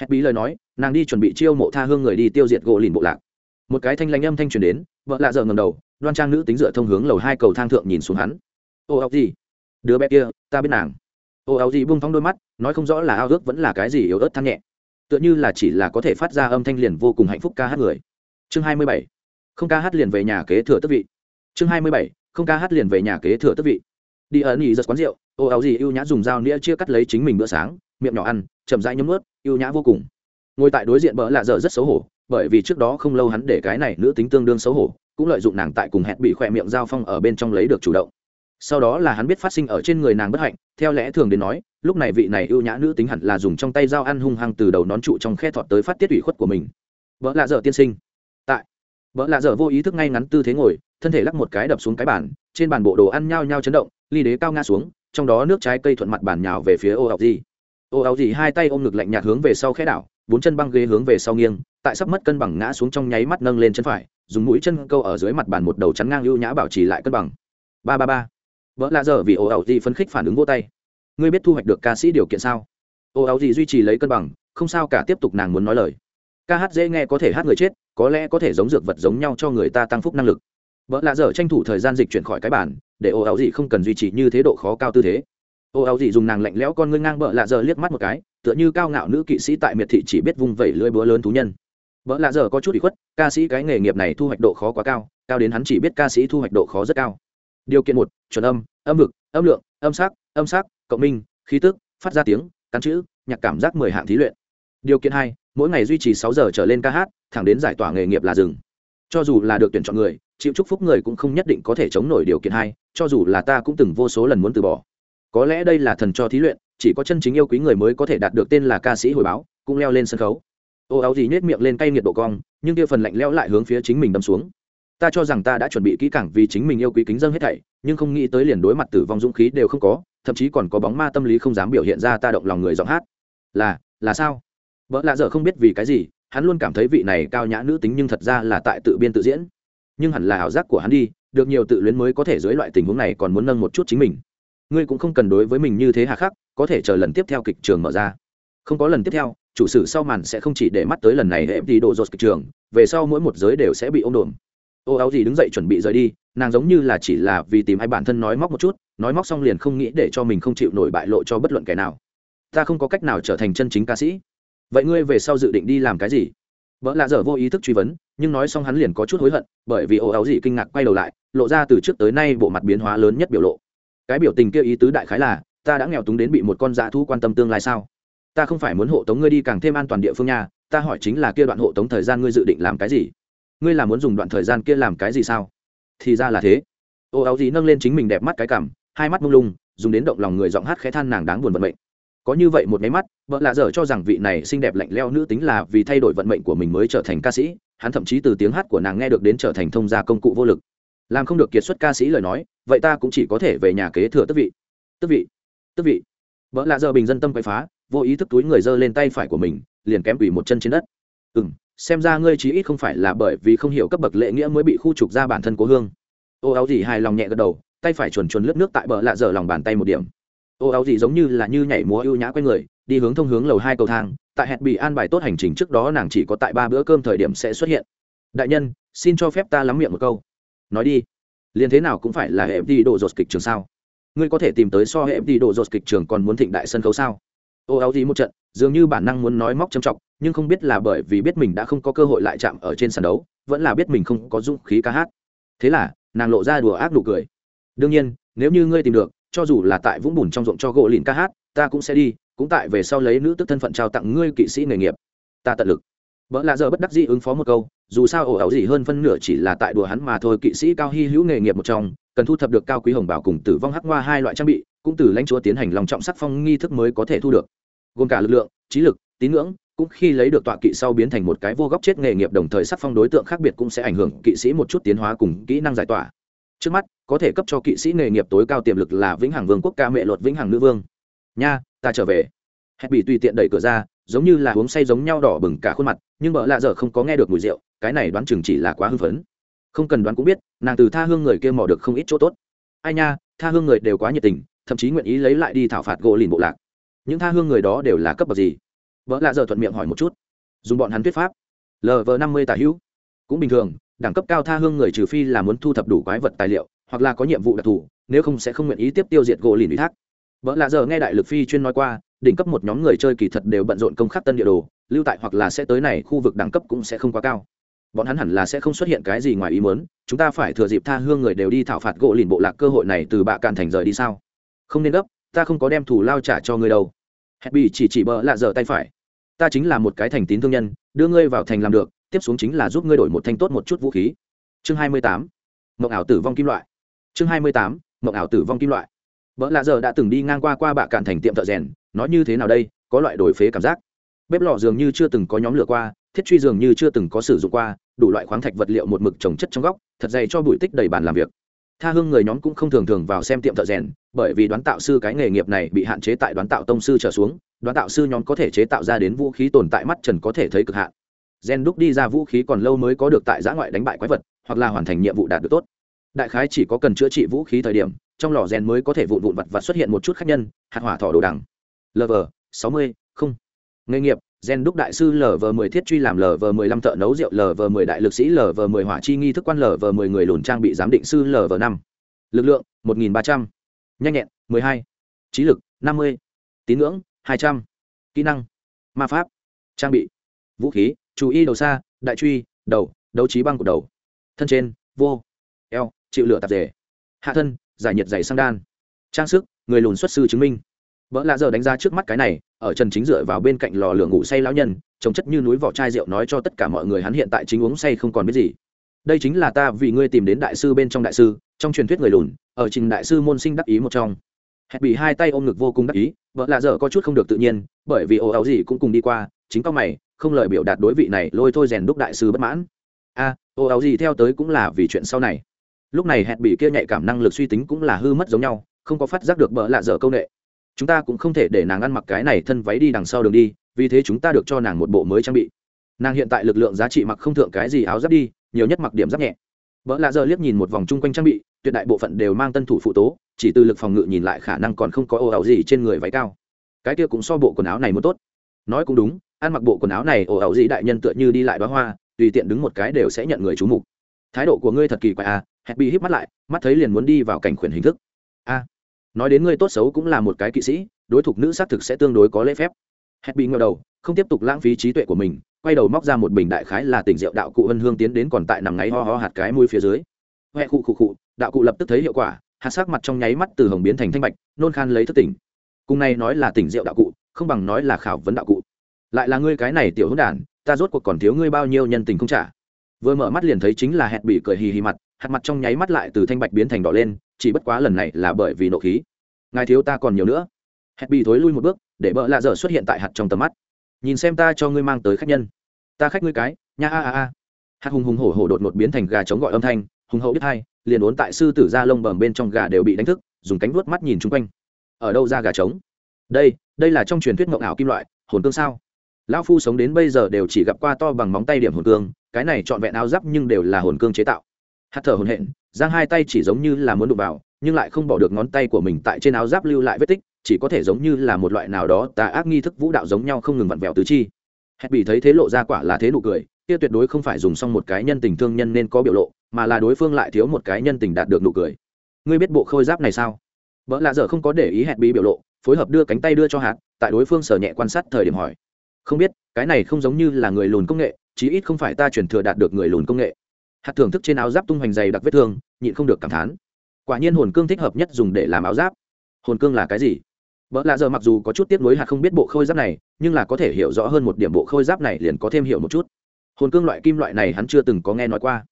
Hẹp bí lời nói, nàng đi chuẩn bị chiêu mộ tha hương người đi tiêu diệt gỗ lìn bộ lạc. Một cái thanh lãnh âm thanh truyền đến, vợ lạ giờ ngầm đầu, đoan trang nữ tính dựa thông hướng lầu hai cầu thang thượng nhìn xuống hắn. Ô, áo gì? Đứa bé kia, ta biết nàng. Ô, áo gì buông thong đôi mắt, nói không rõ là ao ước vẫn là cái gì yếu ớt thăng nhẹ tựa như là chỉ là có thể phát ra âm thanh liền vô cùng hạnh phúc ca hát người. Chương hai mươi bảy. Không ca hát liền về nhà kế thừa tức vị. Chương hai mươi bảy. Không ca hát liền về nhà kế thừa tức vị. Đi ẩn nghỉ giật quán rượu, ô áo gì ưu nhã dùng dao nĩa chia cắt lấy chính mình bữa sáng, miệng nhỏ ăn, chậm rãi nhấm ướt ưu nhã vô cùng. Ngồi tại đối diện bỡ lạ dở rất xấu hổ, bởi vì trước đó không lâu hắn để cái này nữ tính tương đương xấu hổ, cũng lợi dụng nàng tại cùng hẹn bị khỏe miệng giao phong ở bên trong lấy được chủ động. Sau đó là hắn biết phát sinh ở trên người nàng bất hạnh, theo lẽ thường đến nói lúc này vị này ưu nhã nữ tính hẳn là dùng trong tay dao ăn hung hăng từ đầu nón trụ trong khe thọt tới phát tiết ủy khuất của mình. Vợ lạ dở tiên sinh. Tại. Vợ lạ dở vô ý thức ngay ngắn tư thế ngồi, thân thể lắc một cái đập xuống cái bàn, trên bàn bộ đồ ăn nhao nhao chấn động, ly đế cao ngã xuống, trong đó nước trái cây thuận mặt bàn nhào về phía ô áo gì ô áo gì hai tay ôm ngực lạnh nhạt hướng về sau khẽ đảo, bốn chân băng ghế hướng về sau nghiêng, tại sắp mất cân bằng ngã xuống trong nháy mắt nâng lên chân phải, dùng mũi chân câu ở dưới mặt bàn một đầu chắn ngang ưu nhã bảo trì lại cân bằng. Ba ba ba. Vợ lạ dở vì ô áo gì phấn khích phản ứng vô tay ngươi biết thu hoạch được ca sĩ điều kiện sao? Ô, áo gì duy trì lấy cân bằng, không sao cả, tiếp tục nàng muốn nói lời. Ca hát dễ nghe có thể hát người chết, có lẽ có thể giống dược vật giống nhau cho người ta tăng phúc năng lực. Vợ lạ dở tranh thủ thời gian dịch chuyển khỏi cái bản để ô, áo gì không cần duy trì như thế độ khó cao tư thế. Ô, áo gì dùng nàng lạnh lẽo con ngươi ngang vợ lạ dở liếc mắt một cái, tựa như cao ngạo nữ kỵ sĩ tại miệt thị chỉ biết vung vẩy lưỡi búa lớn thú nhân. Vợ lạ dở có chút bị khuất, ca sĩ cái nghề nghiệp này thu hoạch độ khó quá cao cao đến hắn chỉ biết ca sĩ thu hoạch độ khó rất cao. Điều kiện một, chuẩn âm âm vực, âm lượng âm sắc âm sắc, cộng minh, khí tức, phát ra tiếng, cắn chữ, nhạc cảm giác mười hạng thí luyện. Điều kiện hai, mỗi ngày duy trì sáu giờ trở lên ca hát, thẳng đến giải tỏa nghề nghiệp là rừng cho dù là được tuyển chọn người, chịu chúc phúc người cũng không nhất định có thể chống nổi điều kiện hai, cho dù là ta cũng từng vô số lần muốn từ bỏ. Có lẽ đây là thần cho thí luyện, chỉ có chân chính yêu quý người mới có thể đạt được tên là ca sĩ hồi báo, cũng leo lên sân khấu. Ô áo gì nhét miệng lên cay nghiệt độ cong, nhưng kia phần lạnh lẽo lại hướng phía chính mình đâm xuống ta cho rằng ta đã chuẩn bị kỹ càng vì chính mình yêu quý kính dân hết thảy, nhưng không nghĩ tới liền đối mặt tử vong dũng khí đều không có, thậm chí còn có bóng ma tâm lý không dám biểu hiện ra ta động lòng người giọng hát. Là là sao? Vợ lạ dở không biết vì cái gì, hắn luôn cảm thấy vị này cao nhã nữ tính nhưng thật ra là tại tự biên tự diễn. Nhưng hẳn là ảo giác của hắn đi, được nhiều tự luyến mới có thể dưới loại tình huống này còn muốn nâng một chút chính mình. Ngươi cũng không cần đối với mình như thế hà khắc, có thể chờ lần tiếp theo kịch trường mở ra. Không có lần tiếp theo, chủ sử sau màn sẽ không chỉ để mắt tới lần này hệ đi độ dột kịch trường, về sau mỗi một giới đều sẽ bị ôm đồn ô, áo gì đứng dậy chuẩn bị rời đi, nàng giống như là chỉ là vì tìm hai bản thân nói móc một chút, nói móc xong liền không nghĩ để cho mình không chịu nổi bại lộ cho bất luận kẻ nào. Ta không có cách nào trở thành chân chính ca sĩ. Vậy ngươi về sau dự định đi làm cái gì? Vợ lạ dở vô ý thức truy vấn, nhưng nói xong hắn liền có chút hối hận, bởi vì Ô, áo gì kinh ngạc quay đầu lại, lộ ra từ trước tới nay bộ mặt biến hóa lớn nhất biểu lộ. Cái biểu tình kia ý tứ đại khái là, ta đã nghèo túng đến bị một con dã thu quan tâm tương lai sao? Ta không phải muốn hộ tống ngươi đi càng thêm an toàn địa phương nhà ta hỏi chính là kia đoạn hộ tống thời gian ngươi dự định làm cái gì? Ngươi là muốn dùng đoạn thời gian kia làm cái gì sao? Thì ra là thế. Ô áo gì nâng lên chính mình đẹp mắt cái cảm hai mắt mông lung, dùng đến động lòng người giọng hát khẽ than nàng đáng buồn vận mệnh. Có như vậy một máy mắt, vợ lạ dở cho rằng vị này xinh đẹp lạnh leo nữ tính là vì thay đổi vận mệnh của mình mới trở thành ca sĩ, hắn thậm chí từ tiếng hát của nàng nghe được đến trở thành thông gia công cụ vô lực. Làm không được kiệt xuất ca sĩ lời nói, vậy ta cũng chỉ có thể về nhà kế thừa tức vị. Tức vị tức vị. Vợ lạ dở bình dân tâm quậy phá, vô ý thức túi người dơ lên tay phải của mình, liền kém quỷ một chân trên đất. Ừ m xem ra ngươi chí ít không phải là bởi vì không hiểu cấp bậc lễ nghĩa mới bị khu trục ra bản thân cố hương. Ô áo gì hài lòng nhẹ gật đầu, tay phải chuồn chuồn lướt nước tại bờ lạ dở lòng bàn tay một điểm. Ô áo gì giống như là như nhảy múa ưu nhã q u a y người, đi hướng thông hướng lầu hai cầu thang, tại hẹn bị an bài tốt hành trình trước đó nàng chỉ có tại ba bữa cơm thời điểm sẽ xuất hiện. Đại nhân, xin cho phép ta lắm miệng một câu. Nói đi. Liền thế nào cũng phải là hệ đi độ dột kịch trường sao? Ngươi có thể tìm tới so hệ đi độ dột kịch trường còn muốn thịnh đại sân khấu sao? Ô áo gì một trận, dường như bản năng muốn nói móc châm trọng nhưng không biết là bởi vì biết mình đã không có cơ hội lại chạm ở trên sàn đấu, vẫn là biết mình không có dũng khí ca hát. Thế là, nàng lộ ra đùa ác nụ cười. Đương nhiên, nếu như ngươi tìm được, cho dù là tại vũng bùn trong ruộng cho gỗ lìn ca hát, ta cũng sẽ đi, cũng tại về sau lấy nữ tức thân phận trao tặng ngươi kỵ sĩ nghề nghiệp. Ta tận lực. Vợ lạ giờ bất đắc dĩ ứng phó một câu, dù sao ổ ảo gì hơn phân nửa chỉ là tại đùa hắn mà thôi, kỵ sĩ cao hy hữu nghề nghiệp một trong, cần thu thập được cao quý hồng bảo cùng tử vong hắc hoa hai loại trang bị, cũng từ lãnh chúa tiến hành lòng trọng sắc phong nghi thức mới có thể thu được. Gồm cả lực lượng, trí lực, tín ngưỡng cũng khi lấy được tọa kỵ sau biến thành một cái vô góc chết nghề nghiệp đồng thời sắc phong đối tượng khác biệt cũng sẽ ảnh hưởng kỵ sĩ một chút tiến hóa cùng kỹ năng giải tỏa. Trước mắt, có thể cấp cho kỵ sĩ nghề nghiệp tối cao tiềm lực là vĩnh hằng vương quốc ca mẹ luật vĩnh hằng nữ vương. Nha, ta trở về. Hẹn bị tùy tiện đẩy cửa ra, giống như là uống say giống nhau đỏ bừng cả khuôn mặt, nhưng vợ lạ dở không có nghe được mùi rượu, cái này đoán chừng chỉ là quá hưng phấn. Không cần đoán cũng biết, nàng từ tha hương người kia mò được không ít chỗ tốt. Ai nha, tha hương người đều quá nhiệt tình, thậm chí nguyện ý lấy lại đi thảo phạt gỗ lìn bộ lạc. Những tha hương người đó đều là cấp bậc gì? Vợ lạ giờ thuận miệng hỏi một chút. Dùng bọn hắn thuyết pháp. Lv năm mươi tả hữu. Cũng bình thường, đẳng cấp cao tha hương người trừ phi là muốn thu thập đủ quái vật tài liệu, hoặc là có nhiệm vụ đặc thù, nếu không sẽ không nguyện ý tiếp tiêu diệt gỗ lìn ủy thác. Vợ lạ giờ nghe đại lực phi chuyên nói qua, đỉnh cấp một nhóm người chơi kỳ thật đều bận rộn công khắc tân địa đồ, lưu tại hoặc là sẽ tới này khu vực đẳng cấp cũng sẽ không quá cao. Bọn hắn hẳn là sẽ không xuất hiện cái gì ngoài ý muốn, chúng ta phải thừa dịp tha hương người đều đi thảo phạt gỗ lìn bộ lạc cơ hội này từ bạ cạn thành rời đi sao? Không nên gấp, ta không có đem thủ lao trả cho ngươi đâu hẹn bị chỉ chỉ bờ lạ dở tay phải. Ta chính là một cái thành tín thương nhân, đưa ngươi vào thành làm được, tiếp xuống chính là giúp ngươi đổi một thanh tốt một chút vũ khí. Chương hai mươi tám, mộng ảo tử vong kim loại. Chương hai mươi tám, mộng ảo tử vong kim loại. Vợ lạ giờ đã từng đi ngang qua qua bạ cạn thành tiệm thợ rèn, nói như thế nào đây, có loại đổi phế cảm giác. Bếp lò dường như chưa từng có nhóm lửa qua, thiết truy dường như chưa từng có sử dụng qua, đủ loại khoáng thạch vật liệu một mực trồng chất trong góc, thật dày cho bụi tích đầy bàn làm việc tha hương người nhóm cũng không thường thường vào xem tiệm thợ rèn, bởi vì đoán tạo sư cái nghề nghiệp này bị hạn chế tại đoán tạo tông sư trở xuống, đoán tạo sư nhóm có thể chế tạo ra đến vũ khí tồn tại mắt trần có thể thấy cực hạn. Gen đúc đi ra vũ khí còn lâu mới có được tại giã ngoại đánh bại quái vật, hoặc là hoàn thành nhiệm vụ đạt được tốt. Đại khái chỉ có cần chữa trị vũ khí thời điểm, trong lò rèn mới có thể vụn vụn vặt vặt xuất hiện một chút khác nhân, hạt hỏa thỏ đồ đằng. Lv sáu mươi, không. Nghề nghiệp gen đúc đại sư lv mười thiết truy làm lv mười lăm thợ nấu rượu lv mười đại lực sĩ lv mười hỏa chi nghi thức quan lv mười người lùn trang bị giám định sư lv năm. Lực lượng, một nghìn ba trăm. Nhanh nhẹn, mười hai. Trí lực, năm mươi. Tín ngưỡng, hai trăm. Kỹ năng, ma pháp. Trang bị, vũ khí, chú y đầu xa, đại truy, đầu, đấu trí băng của đầu. Thân trên, vô, eo, chịu lửa tạp rể hạ thân, giải nhiệt dày sang đan. Trang sức, người lùn xuất sư chứng minh vợ lạ giờ đánh ra trước mắt cái này ở trần chính dựa vào bên cạnh lò lửa ngủ say lão nhân trông chất như núi vỏ chai rượu nói cho tất cả mọi người hắn hiện tại chính uống say không còn biết gì. Đây chính là ta vì ngươi tìm đến đại sư bên trong đại sư trong truyền thuyết người lùn ở trình đại sư môn sinh đắc ý một trong. Hẹn bị hai tay ôm ngực vô cùng đắc ý vợ lạ dở có chút không được tự nhiên bởi vì ồ áo gì cũng cùng đi qua chính cao mày không lời biểu đạt đối vị này lôi thôi rèn đúc đại sư bất mãn. A à, ồ áo gì theo tới cũng là vì chuyện sau này. Lúc này hẹn bị kia nhạy cảm năng lực suy tính cũng là hư mất giống nhau không có phát giác được vợ lạ dở câu nệ chúng ta cũng không thể để nàng ăn mặc cái này thân váy đi đằng sau đường đi, vì thế chúng ta được cho nàng một bộ mới trang bị. Nàng hiện tại lực lượng giá trị mặc không thượng cái gì áo giáp đi, nhiều nhất mặc điểm giáp nhẹ. Vợ lạ giờ liếc nhìn một vòng chung quanh trang bị, tuyệt đại bộ phận đều mang tân thủ phụ tố, chỉ từ lực phòng ngự nhìn lại khả năng còn không có ồ ẩu gì trên người váy cao. Cái kia cũng so bộ quần áo này muốn tốt. Nói cũng đúng, ăn mặc bộ quần áo này ồ ẩu gì đại nhân tựa như đi lại bá hoa, tùy tiện đứng một cái đều sẽ nhận người chú mục. Thái độ của ngươi thật kỳ quái à bị híp mắt lại, mắt thấy liền muốn đi vào cảnh khuyển hình thức. A nói đến ngươi tốt xấu cũng là một cái kỵ sĩ, đối thủ nữ xác thực sẽ tương đối có lễ phép. Happy ngờ đầu, không tiếp tục lãng phí trí tuệ của mình, quay đầu móc ra một bình đại khái là tỉnh rượu đạo cụ hân hương tiến đến còn tại nằm ngáy ho ho hạt cái mũi phía dưới. Huệ khụ khụ khụ, đạo cụ lập tức thấy hiệu quả, hạt sắc mặt trong nháy mắt từ hồng biến thành thanh bạch, nôn khan lấy thức tỉnh. Cùng này nói là tỉnh rượu đạo cụ, không bằng nói là khảo vấn đạo cụ. Lại là ngươi cái này tiểu hỗn đản, ta rốt cuộc còn thiếu ngươi bao nhiêu nhân tình không trả. Vừa mở mắt liền thấy chính là hẹn bị cười hì hì mặt hạt mặt trong nháy mắt lại từ thanh bạch biến thành đỏ lên, chỉ bất quá lần này là bởi vì nộ khí. Ngài thiếu ta còn nhiều nữa. Hẹn bị thối lui một bước, để bợ lạ dở xuất hiện tại hạt trong tầm mắt. Nhìn xem ta cho ngươi mang tới khách nhân. Ta khách ngươi cái, nha a a a. Hạt hùng hùng hổ hổ đột ngột biến thành gà chống gọi âm thanh, hùng hậu biết hai, liền ốn tại sư tử da lông bầm bên trong gà đều bị đánh thức, dùng cánh vuốt mắt nhìn chung quanh. Ở đâu ra gà trống? Đây đây là trong truyền thuyết ngộng ảo kim loại, hồn cương sao? Lão phu sống đến bây giờ đều chỉ gặp qua to bằng móng tay điểm hồn cương, cái này trọn vẹn áo giáp nhưng đều là hồn cương chế tạo hắt thở hồn hện giang hai tay chỉ giống như là muốn đụng vào, nhưng lại không bỏ được ngón tay của mình tại trên áo giáp lưu lại vết tích, chỉ có thể giống như là một loại nào đó tà ác nghi thức vũ đạo giống nhau không ngừng vặn vẹo tứ chi. Hẹn bị thấy thế lộ ra quả là thế nụ cười, kia tuyệt đối không phải dùng xong một cái nhân tình thương nhân nên có biểu lộ, mà là đối phương lại thiếu một cái nhân tình đạt được nụ cười. Ngươi biết bộ khôi giáp này sao? Vợ lạ dở không có để ý hẹn bị biểu lộ, phối hợp đưa cánh tay đưa cho hạt, tại đối phương sở nhẹ quan sát thời điểm hỏi. Không biết, cái này không giống như là người lùn công nghệ, chí ít không phải ta truyền thừa đạt được người lùn công nghệ hạt thưởng thức trên áo giáp tung hoành dày đặc vết thương, nhịn không được cảm thán. Quả nhiên hồn cương thích hợp nhất dùng để làm áo giáp. Hồn cương là cái gì? Vợ lạ giờ mặc dù có chút tiếc nuối hạt không biết bộ khôi giáp này, nhưng là có thể hiểu rõ hơn một điểm bộ khôi giáp này liền có thêm hiểu một chút. Hồn cương loại kim loại này hắn chưa từng có nghe nói qua.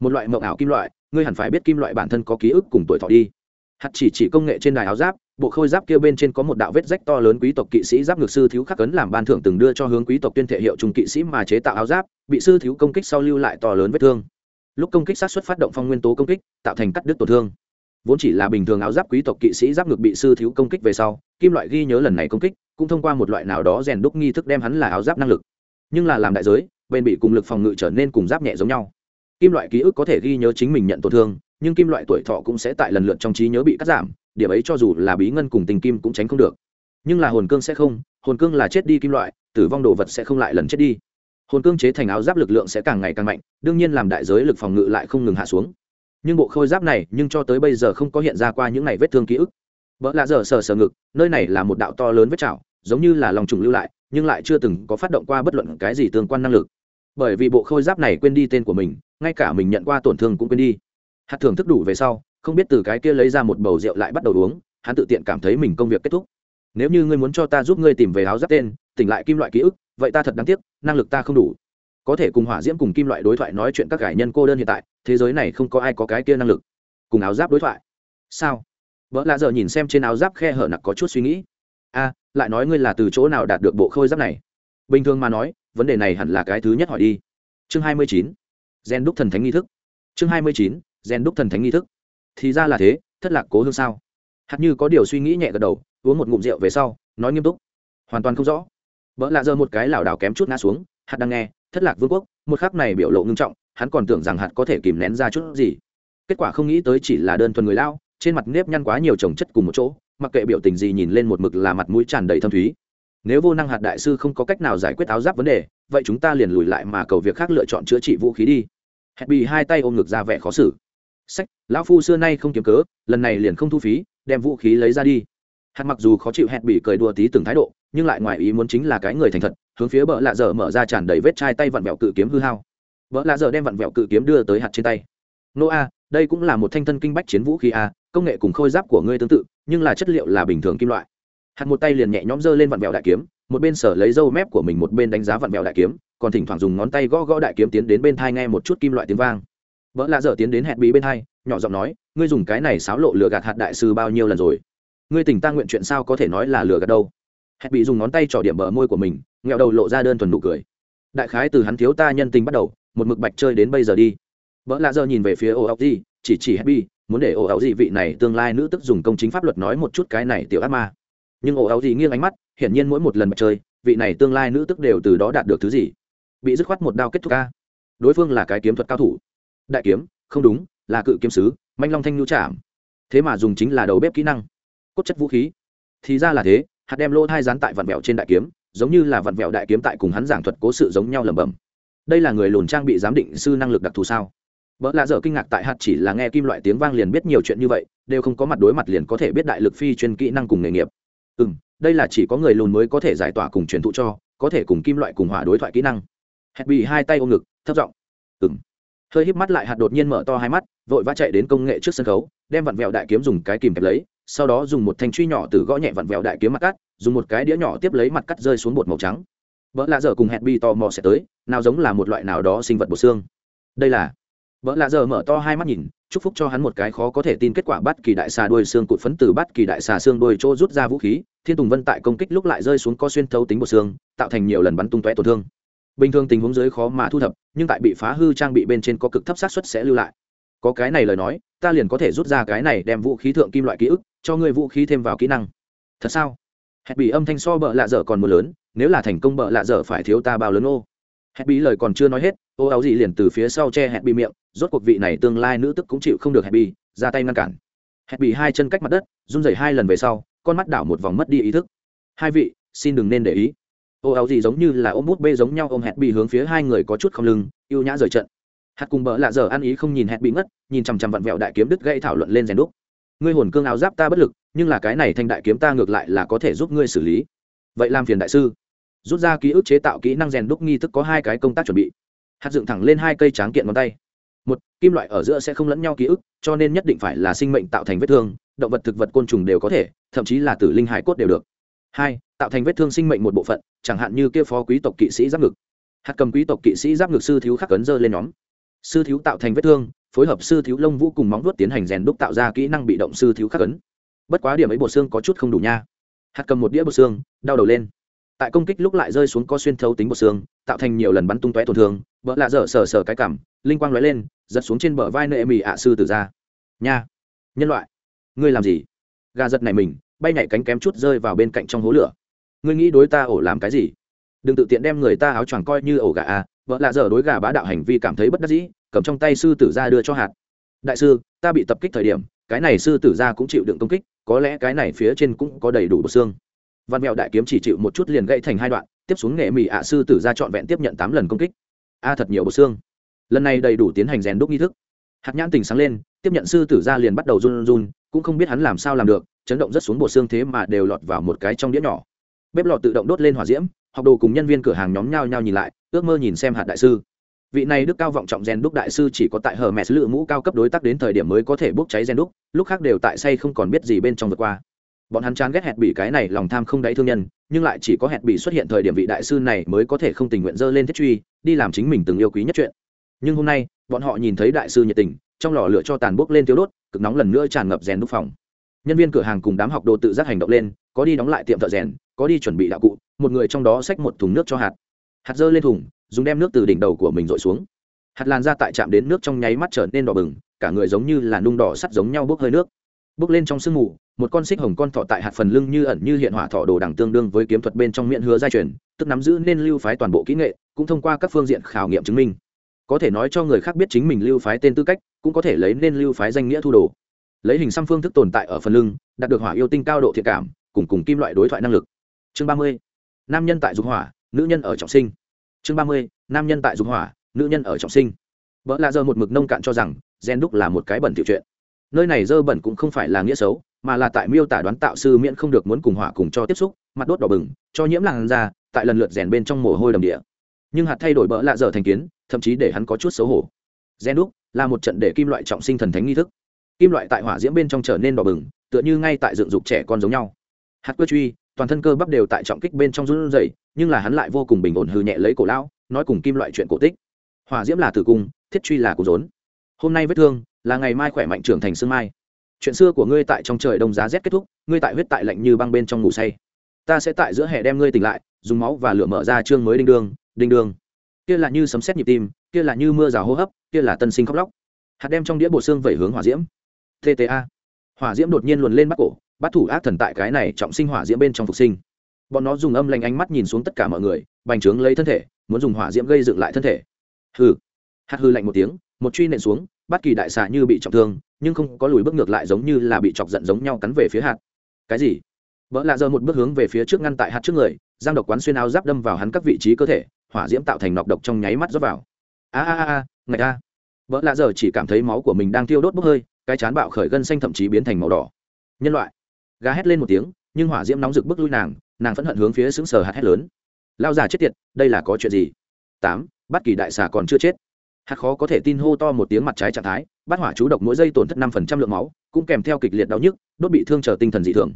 Một loại mộng ảo kim loại, ngươi hẳn phải biết kim loại bản thân có ký ức cùng tuổi thọ đi. Hạt chỉ chỉ công nghệ trên đài áo giáp, bộ khôi giáp kia bên trên có một đạo vết rách to lớn quý tộc kỵ sĩ giáp ngược sư thiếu khắc cấn làm ban thưởng từng đưa cho hướng quý tộc tuyên thể hiệu trung kỵ sĩ mà chế tạo áo giáp, bị sư thiếu công kích sau lưu lại to lớn vết thương lúc công kích sát xuất phát động phong nguyên tố công kích, tạo thành cắt đứt tổn thương. Vốn chỉ là bình thường áo giáp quý tộc kỵ sĩ giáp ngực bị sư thiếu công kích về sau, kim loại ghi nhớ lần này công kích, cũng thông qua một loại nào đó rèn đúc nghi thức đem hắn là áo giáp năng lực. Nhưng là làm đại giới, bên bị cùng lực phòng ngự trở nên cùng giáp nhẹ giống nhau. Kim loại ký ức có thể ghi nhớ chính mình nhận tổn thương, nhưng kim loại tuổi thọ cũng sẽ tại lần lượt trong trí nhớ bị cắt giảm, điểm ấy cho dù là bí ngân cùng tình kim cũng tránh không được. Nhưng là hồn cương sẽ không, hồn cương là chết đi kim loại, tử vong đồ vật sẽ không lại lần chết đi hồn cương chế thành áo giáp lực lượng sẽ càng ngày càng mạnh, đương nhiên làm đại giới lực phòng ngự lại không ngừng hạ xuống. Nhưng bộ khôi giáp này, nhưng cho tới bây giờ không có hiện ra qua những ngày vết thương ký ức. Vợ lạ dở sờ sờ ngực, nơi này là một đạo to lớn vết chảo, giống như là lòng trùng lưu lại, nhưng lại chưa từng có phát động qua bất luận cái gì tương quan năng lực. Bởi vì bộ khôi giáp này quên đi tên của mình, ngay cả mình nhận qua tổn thương cũng quên đi. Hạt thưởng thức đủ về sau, không biết từ cái kia lấy ra một bầu rượu lại bắt đầu uống, hắn tự tiện cảm thấy mình công việc kết thúc. Nếu như ngươi muốn cho ta giúp ngươi tìm về áo giáp tên tỉnh lại kim loại ký ức, vậy ta thật đáng tiếc, năng lực ta không đủ. Có thể cùng hỏa diễm cùng kim loại đối thoại nói chuyện các cải nhân cô đơn hiện tại, thế giới này không có ai có cái kia năng lực. Cùng áo giáp đối thoại. Sao? Vợ lạ giờ nhìn xem trên áo giáp khe hở nặc có chút suy nghĩ. A, lại nói ngươi là từ chỗ nào đạt được bộ khôi giáp này? Bình thường mà nói, vấn đề này hẳn là cái thứ nhất hỏi đi. Chương hai mươi chín. Gen đúc thần thánh nghi thức. Chương hai mươi chín. Gen đúc thần thánh nghi thức. Thì ra là thế, thất lạc cố hương sao? Hạt như có điều suy nghĩ nhẹ gật đầu, uống một ngụm rượu về sau, nói nghiêm túc. Hoàn toàn không rõ vợ lạ giờ một cái lảo đảo kém chút ngã xuống, hạt đang nghe, thất lạc vương quốc. Một khắc này biểu lộ ngưng trọng, hắn còn tưởng rằng hạt có thể kìm nén ra chút gì. Kết quả không nghĩ tới chỉ là đơn thuần người lao, trên mặt nếp nhăn quá nhiều trồng chất cùng một chỗ, mặc kệ biểu tình gì nhìn lên một mực là mặt mũi tràn đầy thâm thúy. Nếu vô năng hạt đại sư không có cách nào giải quyết áo giáp vấn đề, vậy chúng ta liền lùi lại mà cầu việc khác lựa chọn chữa trị vũ khí đi. Hẹn bị hai tay ôm ngực ra vẻ khó xử. Sách, lão phu xưa nay không kiếm cớ, lần này liền không thu phí, đem vũ khí lấy ra đi hạt mặc dù khó chịu hẹn bị cười đùa tí từng thái độ, nhưng lại ngoài ý muốn chính là cái người thành thật, hướng phía bờ lạ dở mở ra tràn đầy vết chai tay vặn vẹo cự kiếm hư hao. Bợ lạ dở đem vặn vẹo cự kiếm đưa tới hạt trên tay. Nô a đây cũng là một thanh thân kinh bách chiến vũ khí a, công nghệ cùng khôi giáp của ngươi tương tự, nhưng là chất liệu là bình thường kim loại. Hạt một tay liền nhẹ nhõm giơ lên vặn vẹo đại kiếm, một bên sở lấy dâu mép của mình một bên đánh giá vặn vẹo đại kiếm, còn thỉnh thoảng dùng ngón tay gõ gõ đại kiếm tiến đến bên thai nghe một chút kim loại tiếng vang. Vợ lạ dở tiến đến hẹn bí bên thai, nhỏ giọng nói, ngươi dùng cái này xáo lộ lừa gạt hạt đại sư bao nhiêu lần rồi? Ngươi tỉnh ta nguyện chuyện sao có thể nói là lừa gạt đâu? Hẹn bị dùng ngón tay trỏ điểm bờ môi của mình, nghẹo đầu lộ ra đơn thuần nụ cười. Đại khái từ hắn thiếu ta nhân tình bắt đầu, một mực bạch chơi đến bây giờ đi. Vợ lạ giờ nhìn về phía ô áo gì, chỉ chỉ happy muốn để ô áo gì vị này tương lai nữ tức dùng công chính pháp luật nói một chút cái này tiểu ác ma. Nhưng ô áo gì nghiêng ánh mắt, hiển nhiên mỗi một lần bạch chơi, vị này tương lai nữ tức đều từ đó đạt được thứ gì? Bị dứt khoát một đao kết thúc ca. Đối phương là cái kiếm thuật cao thủ. Đại kiếm, không đúng, là cự kiếm sứ, manh long thanh nhu chạm. Thế mà dùng chính là đầu bếp kỹ năng cốt chất vũ khí. Thì ra là thế, hạt đem lỗ thai rán tại vạn vẹo trên đại kiếm, giống như là vạn vẹo đại kiếm tại cùng hắn giảng thuật cố sự giống nhau lẩm bẩm. Đây là người lùn trang bị giám định sư năng lực đặc thù sao? Vợ lạ dở kinh ngạc tại hạt chỉ là nghe kim loại tiếng vang liền biết nhiều chuyện như vậy, đều không có mặt đối mặt liền có thể biết đại lực phi chuyên kỹ năng cùng nghề nghiệp. Ừ m đây là chỉ có người lùn mới có thể giải tỏa cùng truyền thụ cho, có thể cùng kim loại cùng hỏa đối thoại kỹ năng. Hẹn bị hai tay ôm ngực, thấp giọng. Ừ m hơi híp mắt lại hạt đột nhiên mở to hai mắt, vội vã chạy đến công nghệ trước sân khấu, đem vặn vẹo đại kiếm dùng cái kìm kẹp lấy sau đó dùng một thanh truy nhỏ từ gõ nhẹ vặn vẹo đại kiếm mặt cắt, dùng một cái đĩa nhỏ tiếp lấy mặt cắt rơi xuống bột màu trắng. Vợ lạ dở cùng hẹn bi tò mò sẽ tới, nào giống là một loại nào đó sinh vật bột xương. Đây là vợ lạ dở mở to hai mắt nhìn, chúc phúc cho hắn một cái khó có thể tin kết quả bắt kỳ đại xà đuôi xương cụt phấn từ bắt kỳ đại xà xương đuôi chỗ rút ra vũ khí, thiên tùng vân tại công kích lúc lại rơi xuống co xuyên thấu tính bột xương, tạo thành nhiều lần bắn tung tóe tổn thương. Bình thường tình huống dưới khó mà thu thập, nhưng tại bị phá hư trang bị bên trên có cực thấp xác suất sẽ lưu lại. Có cái này lời nói, ta liền có thể rút ra cái này đem vũ khí thượng kim loại ký ức cho ngươi vũ khí thêm vào kỹ năng. Thật sao? Hẹn bị âm thanh so bợ lạ dở còn mưa lớn, nếu là thành công bợ lạ dở phải thiếu ta bao lớn ô. Hẹn bị lời còn chưa nói hết, ô áo gì liền từ phía sau che hẹn bị miệng, rốt cuộc vị này tương lai nữ tức cũng chịu không được hẹn bị, ra tay ngăn cản. Hẹn bị hai chân cách mặt đất, run rẩy hai lần về sau, con mắt đảo một vòng mất đi ý thức. Hai vị, xin đừng nên để ý. Ô áo gì giống như là ôm bút bê giống nhau ôm hẹn bị hướng phía hai người có chút không lưng, yêu nhã rời trận. Hạt cùng bợ lạ dở ăn ý không nhìn hẹn bị ngất, nhìn chằm chằm vặn vẹo đại kiếm đứt gây thảo luận lên rèn đúc ngươi hồn cương áo giáp ta bất lực, nhưng là cái này thanh đại kiếm ta ngược lại là có thể giúp ngươi xử lý. Vậy làm phiền đại sư. Rút ra ký ức chế tạo kỹ năng rèn đúc nghi thức có hai cái công tác chuẩn bị. Hạt dựng thẳng lên hai cây tráng kiện ngón tay. Một, kim loại ở giữa sẽ không lẫn nhau ký ức, cho nên nhất định phải là sinh mệnh tạo thành vết thương, động vật thực vật côn trùng đều có thể, thậm chí là tử linh hải cốt đều được. Hai, tạo thành vết thương sinh mệnh một bộ phận, chẳng hạn như kia phó quý tộc kỵ sĩ giáp ngực. Hạt cầm quý tộc kỵ sĩ giáp ngực sư thiếu khắc cấn dơ lên nhóm. Sư thiếu tạo thành vết thương phối hợp sư thiếu lông vũ cùng móng vuốt tiến hành rèn đúc tạo ra kỹ năng bị động sư thiếu khắc ấn. Bất quá điểm ấy bộ xương có chút không đủ nha. Hạt cầm một đĩa bộ xương, đau đầu lên. Tại công kích lúc lại rơi xuống có xuyên thấu tính bộ xương, tạo thành nhiều lần bắn tung tóe tổn thương vợ lạ dở sờ sờ cái cảm, linh quang lóe lên, giật xuống trên bờ vai nơi mì ạ sư tử ra. Nha. Nhân loại. Ngươi làm gì? Gà giật này mình, bay nhảy cánh kém chút rơi vào bên cạnh trong hố lửa. Ngươi nghĩ đối ta ổ làm cái gì? Đừng tự tiện đem người ta áo choàng coi như ổ gà à vợ lạ dở đối gà bá đạo hành vi cảm thấy bất đắc dĩ cầm trong tay sư tử ra đưa cho hạt. Đại sư, ta bị tập kích thời điểm, cái này sư tử ra cũng chịu đựng công kích, có lẽ cái này phía trên cũng có đầy đủ bộ xương. Văn mèo đại kiếm chỉ chịu một chút liền gãy thành hai đoạn, tiếp xuống nghệ mỹ ạ sư tử ra trọn vẹn tiếp nhận tám lần công kích. A, thật nhiều bộ xương. Lần này đầy đủ tiến hành rèn đúc nghi thức. Hạt nhãn tình sáng lên, tiếp nhận sư tử ra liền bắt đầu run run cũng không biết hắn làm sao làm được, chấn động rất xuống bộ xương thế mà đều lọt vào một cái trong đĩa nhỏ. Bếp lò tự động đốt lên hỏa diễm, học đồ cùng nhân viên cửa hàng nhóm nhau nhau nhìn lại, ước mơ nhìn xem hạt đại sư vị này đức cao vọng trọng rèn đúc đại sư chỉ có tại hờ mẹ lựa mũ cao cấp đối tác đến thời điểm mới có thể bốc cháy rèn đúc, lúc khác đều tại say không còn biết gì bên trong vượt qua. Bọn hắn chán ghét hẹn bị cái này lòng tham không đáy thương nhân, nhưng lại chỉ có hẹn bị xuất hiện thời điểm vị đại sư này mới có thể không tình nguyện dơ lên thiết truy, đi làm chính mình từng yêu quý nhất chuyện. Nhưng hôm nay, bọn họ nhìn thấy đại sư nhiệt tình, trong lò lửa cho tàn bốc lên tiêu đốt, cực nóng lần nữa tràn ngập rèn đúc phòng. Nhân viên cửa hàng cùng đám học đồ tự giác hành động lên, có đi đóng lại tiệm thợ rèn, có đi chuẩn bị đạo cụ, một người trong đó xách một thùng nước cho hạt. Hạt dơ lên thùng dùng đem nước từ đỉnh đầu của mình dội xuống. Hạt lan ra tại chạm đến nước trong nháy mắt trở nên đỏ bừng, cả người giống như là nung đỏ sắt giống nhau bốc hơi nước. Bước lên trong sương mù, một con xích hồng con thọ tại hạt phần lưng như ẩn như hiện hỏa thọ đồ đẳng tương đương với kiếm thuật bên trong miệng hứa giai truyền, tức nắm giữ nên lưu phái toàn bộ kỹ nghệ, cũng thông qua các phương diện khảo nghiệm chứng minh. Có thể nói cho người khác biết chính mình lưu phái tên tư cách, cũng có thể lấy nên lưu phái danh nghĩa thu đồ. Lấy hình xăm phương thức tồn tại ở phần lưng, đạt được hỏa yêu tinh cao độ thiện cảm, cùng cùng kim loại đối thoại năng lực. Chương ba mươi. Nam nhân tại dục hỏa, nữ nhân ở trọng sinh chương ba mươi, nam nhân tại dung hỏa, nữ nhân ở trọng sinh. Vợ lạ giờ một mực nông cạn cho rằng, gen đúc là một cái bẩn tiểu chuyện. Nơi này dơ bẩn cũng không phải là nghĩa xấu, mà là tại miêu tả đoán tạo sư miễn không được muốn cùng hỏa cùng cho tiếp xúc, mặt đốt đỏ bừng, cho nhiễm làn da, tại lần lượt rèn bên trong mồ hôi đầm địa. Nhưng hạt thay đổi bỡ lạ dở thành kiến, thậm chí để hắn có chút xấu hổ. Gen đúc là một trận để kim loại trọng sinh thần thánh nghi thức. Kim loại tại hỏa diễm bên trong trở nên đỏ bừng, tựa như ngay tại dựng dục trẻ con giống nhau. Hạt quơ truy toàn thân cơ bắp đều tại trọng kích bên trong run rẩy, nhưng là hắn lại vô cùng bình ổn hư nhẹ lấy cổ lão, nói cùng kim loại chuyện cổ tích. Hỏa diễm là tử cung, thiết truy là cổ rốn. Hôm nay vết thương, là ngày mai khỏe mạnh trưởng thành sương mai. Chuyện xưa của ngươi tại trong trời đông giá rét kết thúc, ngươi tại huyết tại lạnh như băng bên trong ngủ say. Ta sẽ tại giữa hè đem ngươi tỉnh lại, dùng máu và lửa mở ra chương mới đinh đương đinh đương kia là như sấm sét nhịp tim, kia là như mưa rào hô hấp, kia là tân sinh khóc lóc. Hạt đem trong đĩa bộ xương vẩy hướng hỏa diễm. Tta hỏa diễm đột nhiên luồn lên bắt cổ bắt thủ ác thần tại cái này trọng sinh hỏa diễm bên trong phục sinh. Bọn nó dùng âm lanh ánh mắt nhìn xuống tất cả mọi người, bành trướng lấy thân thể, muốn dùng hỏa diễm gây dựng lại thân thể. Hừ. Hạt hư lạnh một tiếng, một truy nện xuống, bất kỳ đại xà như bị trọng thương, nhưng không có lùi bước ngược lại giống như là bị chọc giận giống nhau cắn về phía hạt. Cái gì? Vợ lạ giờ một bước hướng về phía trước ngăn tại hạt trước người, giang độc quán xuyên áo giáp đâm vào hắn các vị trí cơ thể, hỏa diễm tạo thành nọc độc trong nháy mắt rớt vào. A a a ngạch a. Vợ lạ giờ chỉ cảm thấy máu của mình đang tiêu đốt bốc hơi, cái chán bạo khởi gân xanh thậm chí biến thành màu đỏ. Nhân loại gà hét lên một tiếng, nhưng hỏa diễm nóng rực bức lui nàng nàng phẫn hận hướng phía xứng sờ hạt hét lớn. Lao già chết tiệt, đây là có chuyện gì? Tám, bất kỳ đại xà còn chưa chết. Hạt khó có thể tin hô to một tiếng mặt trái trạng thái bắt hỏa chú độc mỗi giây tổn thất năm phần trăm lượng máu, cũng kèm theo kịch liệt đau nhức, đốt bị thương trở tinh thần dị thường.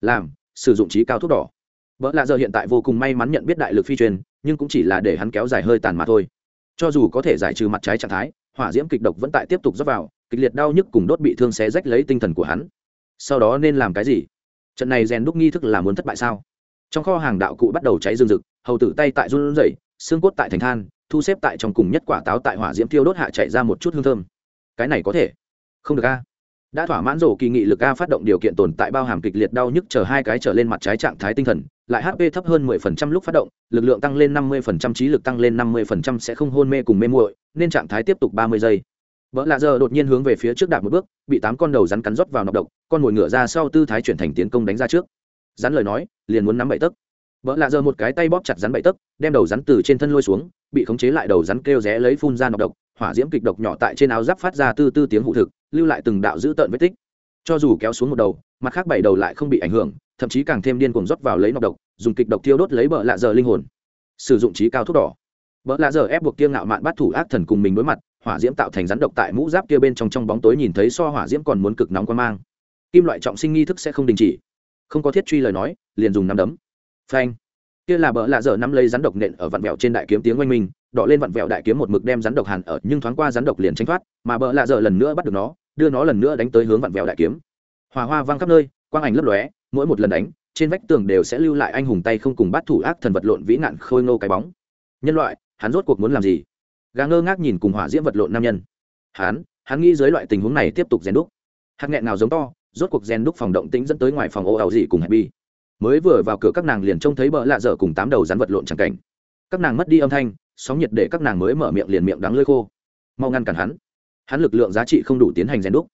Làm, sử dụng trí cao thuốc đỏ. Vợ lạ giờ hiện tại vô cùng may mắn nhận biết đại lực phi truyền, nhưng cũng chỉ là để hắn kéo dài hơi tàn mà thôi. Cho dù có thể giải trừ mặt trái trạng thái, hỏa diễm kịch độc vẫn tại tiếp tục dốc vào, kịch liệt đau nhức cùng đốt bị thương xé rách lấy tinh thần của hắn sau đó nên làm cái gì? Trận này rèn đúc nghi thức là muốn thất bại sao? Trong kho hàng đạo cụ bắt đầu cháy rừng rực, hầu tử tay tại run rẩy, xương cốt tại thành than, thu xếp tại trong cùng nhất quả táo tại hỏa diễm tiêu đốt hạ chạy ra một chút hương thơm. Cái này có thể. Không được a. Đã thỏa mãn rổ kỳ nghị lực a phát động điều kiện tồn tại bao hàm kịch liệt đau nhức chờ hai cái trở lên mặt trái trạng thái tinh thần, lại hp thấp hơn 10% lúc phát động, lực lượng tăng lên 50% trí lực tăng lên 50% sẽ không hôn mê cùng mê muội, nên trạng thái tiếp tục 30 giây vợ lạ giờ đột nhiên hướng về phía trước đạp một bước, bị tám con đầu rắn cắn rót vào nọc độc, con mồi ngựa ra sau tư thái chuyển thành tiến công đánh ra trước. Rắn lời nói, liền muốn nắm bậy tấc. Vợ lạ giờ một cái tay bóp chặt rắn bậy tấc, đem đầu rắn từ trên thân lôi xuống, bị khống chế lại đầu rắn kêu rẽ lấy phun ra nọc độc, hỏa diễm kịch độc nhỏ tại trên áo giáp phát ra tư tư tiếng hụ thực, lưu lại từng đạo dữ tợn vết tích. Cho dù kéo xuống một đầu, mặt khác bảy đầu lại không bị ảnh hưởng, thậm chí càng thêm điên cuồng rót vào lấy nọc độc, dùng kịch độc tiêu đốt lấy bợ lạ giờ linh hồn. Sử dụng trí cao thuốc đỏ. Bợ lạ giờ ép buộc kia ngạo mạn bắt thủ ác thần cùng mình đối mặt hỏa diễm tạo thành rắn độc tại mũ giáp kia bên trong trong bóng tối nhìn thấy so hỏa diễm còn muốn cực nóng quan mang. Kim loại trọng sinh nghi thức sẽ không đình chỉ. Không có thiết truy lời nói, liền dùng nắm đấm. Phanh. Kia là bợ lạ dở nắm lấy rắn độc nện ở vặn vẹo trên đại kiếm tiếng oanh minh đọ lên vặn vẹo đại kiếm một mực đem rắn độc hàn ở, nhưng thoáng qua rắn độc liền tranh thoát, mà bợ lạ dở lần nữa bắt được nó, đưa nó lần nữa đánh tới hướng vặn vẹo đại kiếm. Hòa hoa văng khắp nơi, quang ảnh lấp lóe, mỗi một lần đánh, trên vách tường đều sẽ lưu lại anh hùng tay không cùng bắt thủ ác thần vật lộn vĩ nạn khôi ngô cái bóng. Nhân loại, hắn rốt cuộc muốn làm gì? Gà ngơ ngác nhìn cùng hỏa diễm vật lộn nam nhân. Hắn hắn nghĩ dưới loại tình huống này tiếp tục rèn đúc. Hạt nghẹn nào giống to, rốt cuộc rèn đúc phòng động tĩnh dẫn tới ngoài phòng ô ảo gì cùng happy mới vừa vào cửa các nàng liền trông thấy bỡ lạ dở cùng tám đầu rắn vật lộn chẳng cảnh. Các nàng mất đi âm thanh, sóng nhiệt để các nàng mới mở miệng liền miệng đắng lơi khô. Mau ngăn cản hắn. Hắn lực lượng giá trị không đủ tiến hành rèn đúc.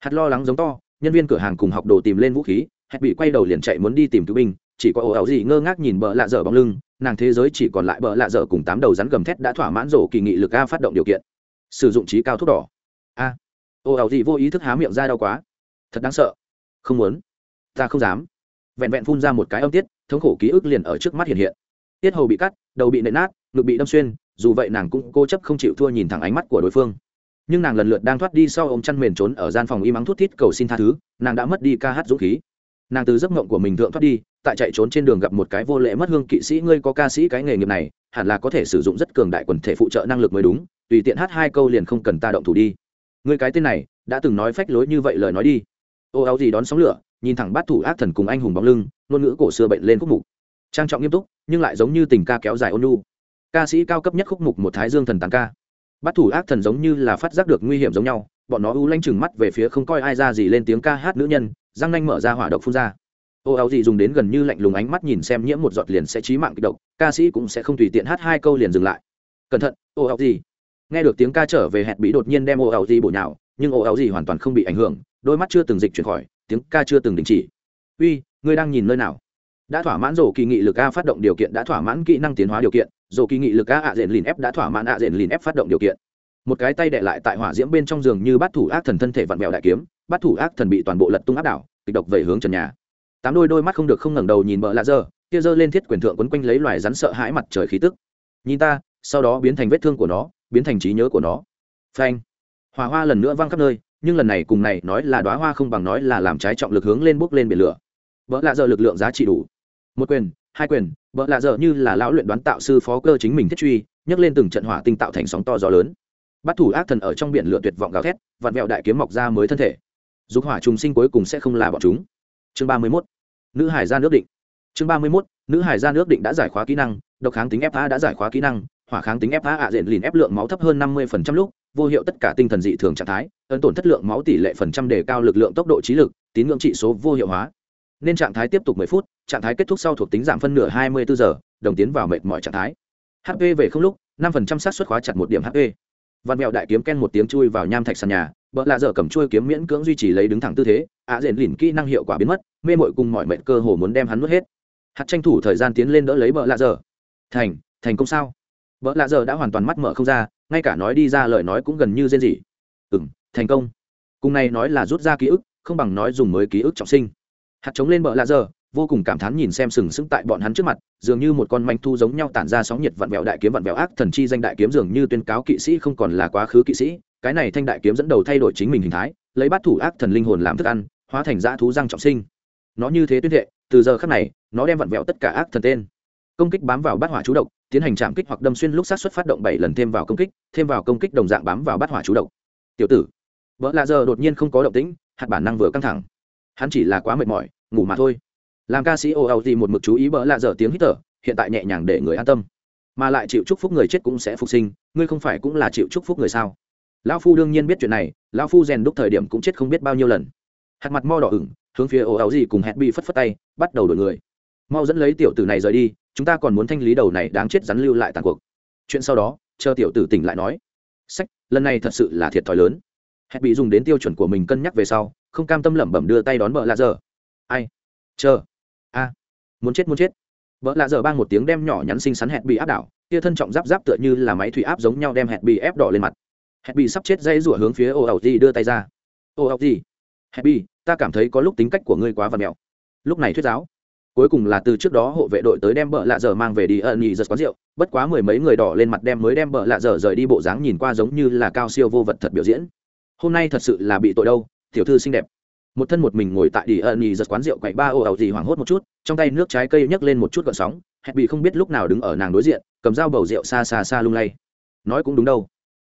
Hạt lo lắng giống to, nhân viên cửa hàng cùng học đồ tìm lên vũ khí, hẹp bị quay đầu liền chạy muốn đi tìm cứu binh chỉ có ồ ảo gì ngơ ngác nhìn bờ lạ dở bóng lưng, nàng thế giới chỉ còn lại bờ lạ dở cùng tám đầu rắn gầm thét đã thỏa mãn rổ kỳ nghị lực a phát động điều kiện. Sử dụng trí cao thuốc đỏ. A. Ồ ảo gì vô ý thức há miệng ra đau quá. Thật đáng sợ. Không muốn. Ta không dám. Vẹn vẹn phun ra một cái âm tiết, thống khổ ký ức liền ở trước mắt hiện hiện. Tiết hầu bị cắt, đầu bị nện nát, ngực bị đâm xuyên, dù vậy nàng cũng cố chấp không chịu thua nhìn thẳng ánh mắt của đối phương. Nhưng nàng lần lượt đang thoát đi sau ô m chăn mền trốn ở gian phòng im ắng thút thít cầu xin tha thứ, nàng đã mất đi ca hát dũng khí. Nàng từ giấc mộng của mình thượng thoát đi tại chạy trốn trên đường gặp một cái vô lễ mất hương kỵ sĩ, ngươi có ca sĩ cái nghề nghiệp này, hẳn là có thể sử dụng rất cường đại quần thể phụ trợ năng lực mới đúng, tùy tiện hát hai câu liền không cần ta động thủ đi. Ngươi cái tên này, đã từng nói phách lối như vậy lời nói đi. Ô, áo gì đón sóng lửa, nhìn thẳng bát thủ ác thần cùng anh hùng bóng lưng, ngôn ngữ cổ xưa bệnh lên khúc mục. Trang trọng nghiêm túc, nhưng lại giống như tình ca kéo dài ôn nhu. Ca sĩ cao cấp nhất khúc mục một thái dương thần tàng ca. Bát thủ ác thần giống như là phát giác được nguy hiểm giống nhau, bọn nó u lanh chừng mắt về phía không coi ai ra gì lên tiếng ca hát nữ nhân, răng nanh mở ra hỏa độc phun ra ô áo gì dùng đến gần như lạnh lùng ánh mắt nhìn xem nhiễm một giọt liền sẽ trí mạng kịch độc, ca sĩ cũng sẽ không tùy tiện hát hai câu liền dừng lại. Cẩn thận, ô áo gì nghe được tiếng ca trở về hẹn bí đột nhiên đem ô áo gì bổ nhào, nhưng ô áo gì hoàn toàn không bị ảnh hưởng, đôi mắt chưa từng dịch chuyển khỏi, tiếng ca chưa từng đình chỉ. Uy, ngươi đang nhìn nơi nào? Đã thỏa mãn rổ kỳ nghị lực a phát động điều kiện, đã thỏa mãn kỹ năng tiến hóa điều kiện, rổ kỳ nghị lực a ạ diện lìn ép đã thỏa mãn ạ diện lìn ép phát động điều kiện. Một cái tay đệ lại tại hỏa diễm bên trong giường như bắt thủ ác thần thân thể vặn vẹo đại kiếm bắt thủ ác thần bị toàn bộ lật tung áp đảo, kịch độc về hướng trần nhà tám đôi đôi mắt không được không ngẩng đầu nhìn bợ lạ dơ kia dơ lên thiết quyền thượng quấn quanh lấy loài rắn sợ hãi mặt trời khí tức. Nhìn ta, sau đó biến thành vết thương của nó, biến thành trí nhớ của nó. Phanh. Hỏa hoa lần nữa văng khắp nơi, nhưng lần này cùng này nói là đoá hoa không bằng nói là làm trái trọng lực hướng lên bốc lên biển lửa. Vợ lạ giờ lực lượng giá trị đủ. Một quyền, hai quyền vợ lạ giờ như là lão luyện đoán tạo sư phó cơ chính mình thiết truy, nhấc lên từng trận hỏa tinh tạo thành sóng to gió lớn. Bắt thủ ác thần ở trong biển lửa tuyệt vọng gào thét, vặn vẹo đại kiếm mọc ra mới thân thể. Dục hỏa trùng sinh cuối cùng sẽ không là bọn chúng chương ba mươi mốt. Nữ hải gia nước định. Chương ba mươi mốt. Nữ hải gia nước định đã giải khóa kỹ năng, độc kháng tính fa đã giải khóa kỹ năng, hỏa kháng tính fa ạ diện lìn ép lượng máu thấp hơn năm mươi lúc, vô hiệu tất cả tinh thần dị thường trạng thái, ấn tổn thất lượng máu tỷ lệ phần trăm đề cao lực lượng tốc độ trí lực, tín ngưỡng trị số vô hiệu hóa. Nên trạng thái tiếp tục 10 phút, trạng thái kết thúc sau thuộc tính giảm phân nửa 24 giờ, đồng tiến vào mệt mỏi trạng thái. Hp về không lúc 5% xác suất khóa chặt một điểm hp văn mèo đại kiếm ken một tiếng chui vào nham thạch sàn nhà vợ lạ dở cầm chuôi kiếm miễn cưỡng duy trì lấy đứng thẳng tư thế, ạ diện lìn kỹ năng hiệu quả biến mất, mê mội cùng mọi mệnh cơ hồ muốn đem hắn nuốt hết. Hạt tranh thủ thời gian tiến lên đỡ lấy vợ lạ dở. Thành thành công sao? Vợ lạ dở đã hoàn toàn mắt mở không ra, ngay cả nói đi ra lời nói cũng gần như rên rỉ. Ừ m thành công. Cùng này nói là rút ra ký ức, không bằng nói dùng mới ký ức trọng sinh. Hạt chống lên bờ lạ giờ vô cùng cảm thán nhìn xem sừng sững tại bọn hắn trước mặt, dường như một con manh thu giống nhau tản ra sóng nhiệt vặn vẹo đại kiếm vặn vẹo ác thần chi danh đại kiếm dường như tuyên cáo kỵ sĩ không còn là quá khứ kỵ sĩ cái này thanh đại kiếm dẫn đầu thay đổi chính mình hình thái, lấy bát thủ ác thần linh hồn làm thức ăn, hóa thành dã thú răng trọng sinh. Nó như thế tuyên thệ, từ giờ khắc này, nó đem vặn vẹo tất cả ác thần tên. Công kích bám vào bát hỏa chú độc, tiến hành chạm kích hoặc đâm xuyên lúc sát xuất phát động bảy lần thêm vào công kích, thêm vào công kích đồng dạng bám vào bát hỏa chú độc. Tiểu tử, vợ lạ giờ đột nhiên không có động tĩnh, hạt bản năng vừa căng thẳng. Hắn chỉ là quá mệt mỏi, ngủ mà thôi. Làm ca sĩ ồ ào gì một mực chú ý bỡ lạ giờ tiếng hít thở, hiện tại nhẹ nhàng để người an tâm. Mà lại chịu chúc phúc người chết cũng sẽ phục sinh, ngươi không phải cũng là chịu chúc phúc người sao? Lão phu đương nhiên biết chuyện này, lão phu rèn đúc thời điểm cũng chết không biết bao nhiêu lần. Hạt mặt mo đỏ ửng, hướng phía ồ áo gì cùng hẹn bị phất phất tay, bắt đầu đổi người. Mau dẫn lấy tiểu tử này rời đi, chúng ta còn muốn thanh lý đầu này đáng chết rắn lưu lại tàn cuộc. Chuyện sau đó, chờ tiểu tử tỉnh lại nói. Sách, lần này thật sự là thiệt thòi lớn. Hẹn bị dùng đến tiêu chuẩn của mình cân nhắc về sau, không cam tâm lẩm bẩm đưa tay đón vợ lạ giờ ai? Chờ. A. Muốn chết muốn chết. Vợ lạ giờ bang một tiếng đem nhỏ nhắn xinh xắn hẹn bị áp đảo, kia thân trọng giáp giáp tựa như là máy thủy áp giống nhau đem hẹn bị ép đỏ lên mặt hẹn bị sắp chết dây rủa hướng phía ô ẩu gì đưa tay ra. Ô ẩu gì hẹn bị ta cảm thấy có lúc tính cách của ngươi quá và mẹo. Lúc này thuyết giáo. Cuối cùng là từ trước đó hộ vệ đội tới đem bợ lạ dở mang về đi ẩn nhị giật quán rượu. Bất quá mười mấy người đỏ lên mặt đem mới đem bợ lạ dở rời đi bộ dáng nhìn qua giống như là cao siêu vô vật thật biểu diễn. Hôm nay thật sự là bị tội đâu, tiểu thư xinh đẹp. Một thân một mình ngồi tại đi ẩn nhị giật quán rượu quậy ba ô ẩu gì hoảng hốt một chút, trong tay nước trái cây nhấc lên một chút gợn sóng. Hẹn bị không biết lúc nào đứng ở nàng đối diện, cầm dao bầu rượu xa xa xa lung lay. Nói cũng đúng đâu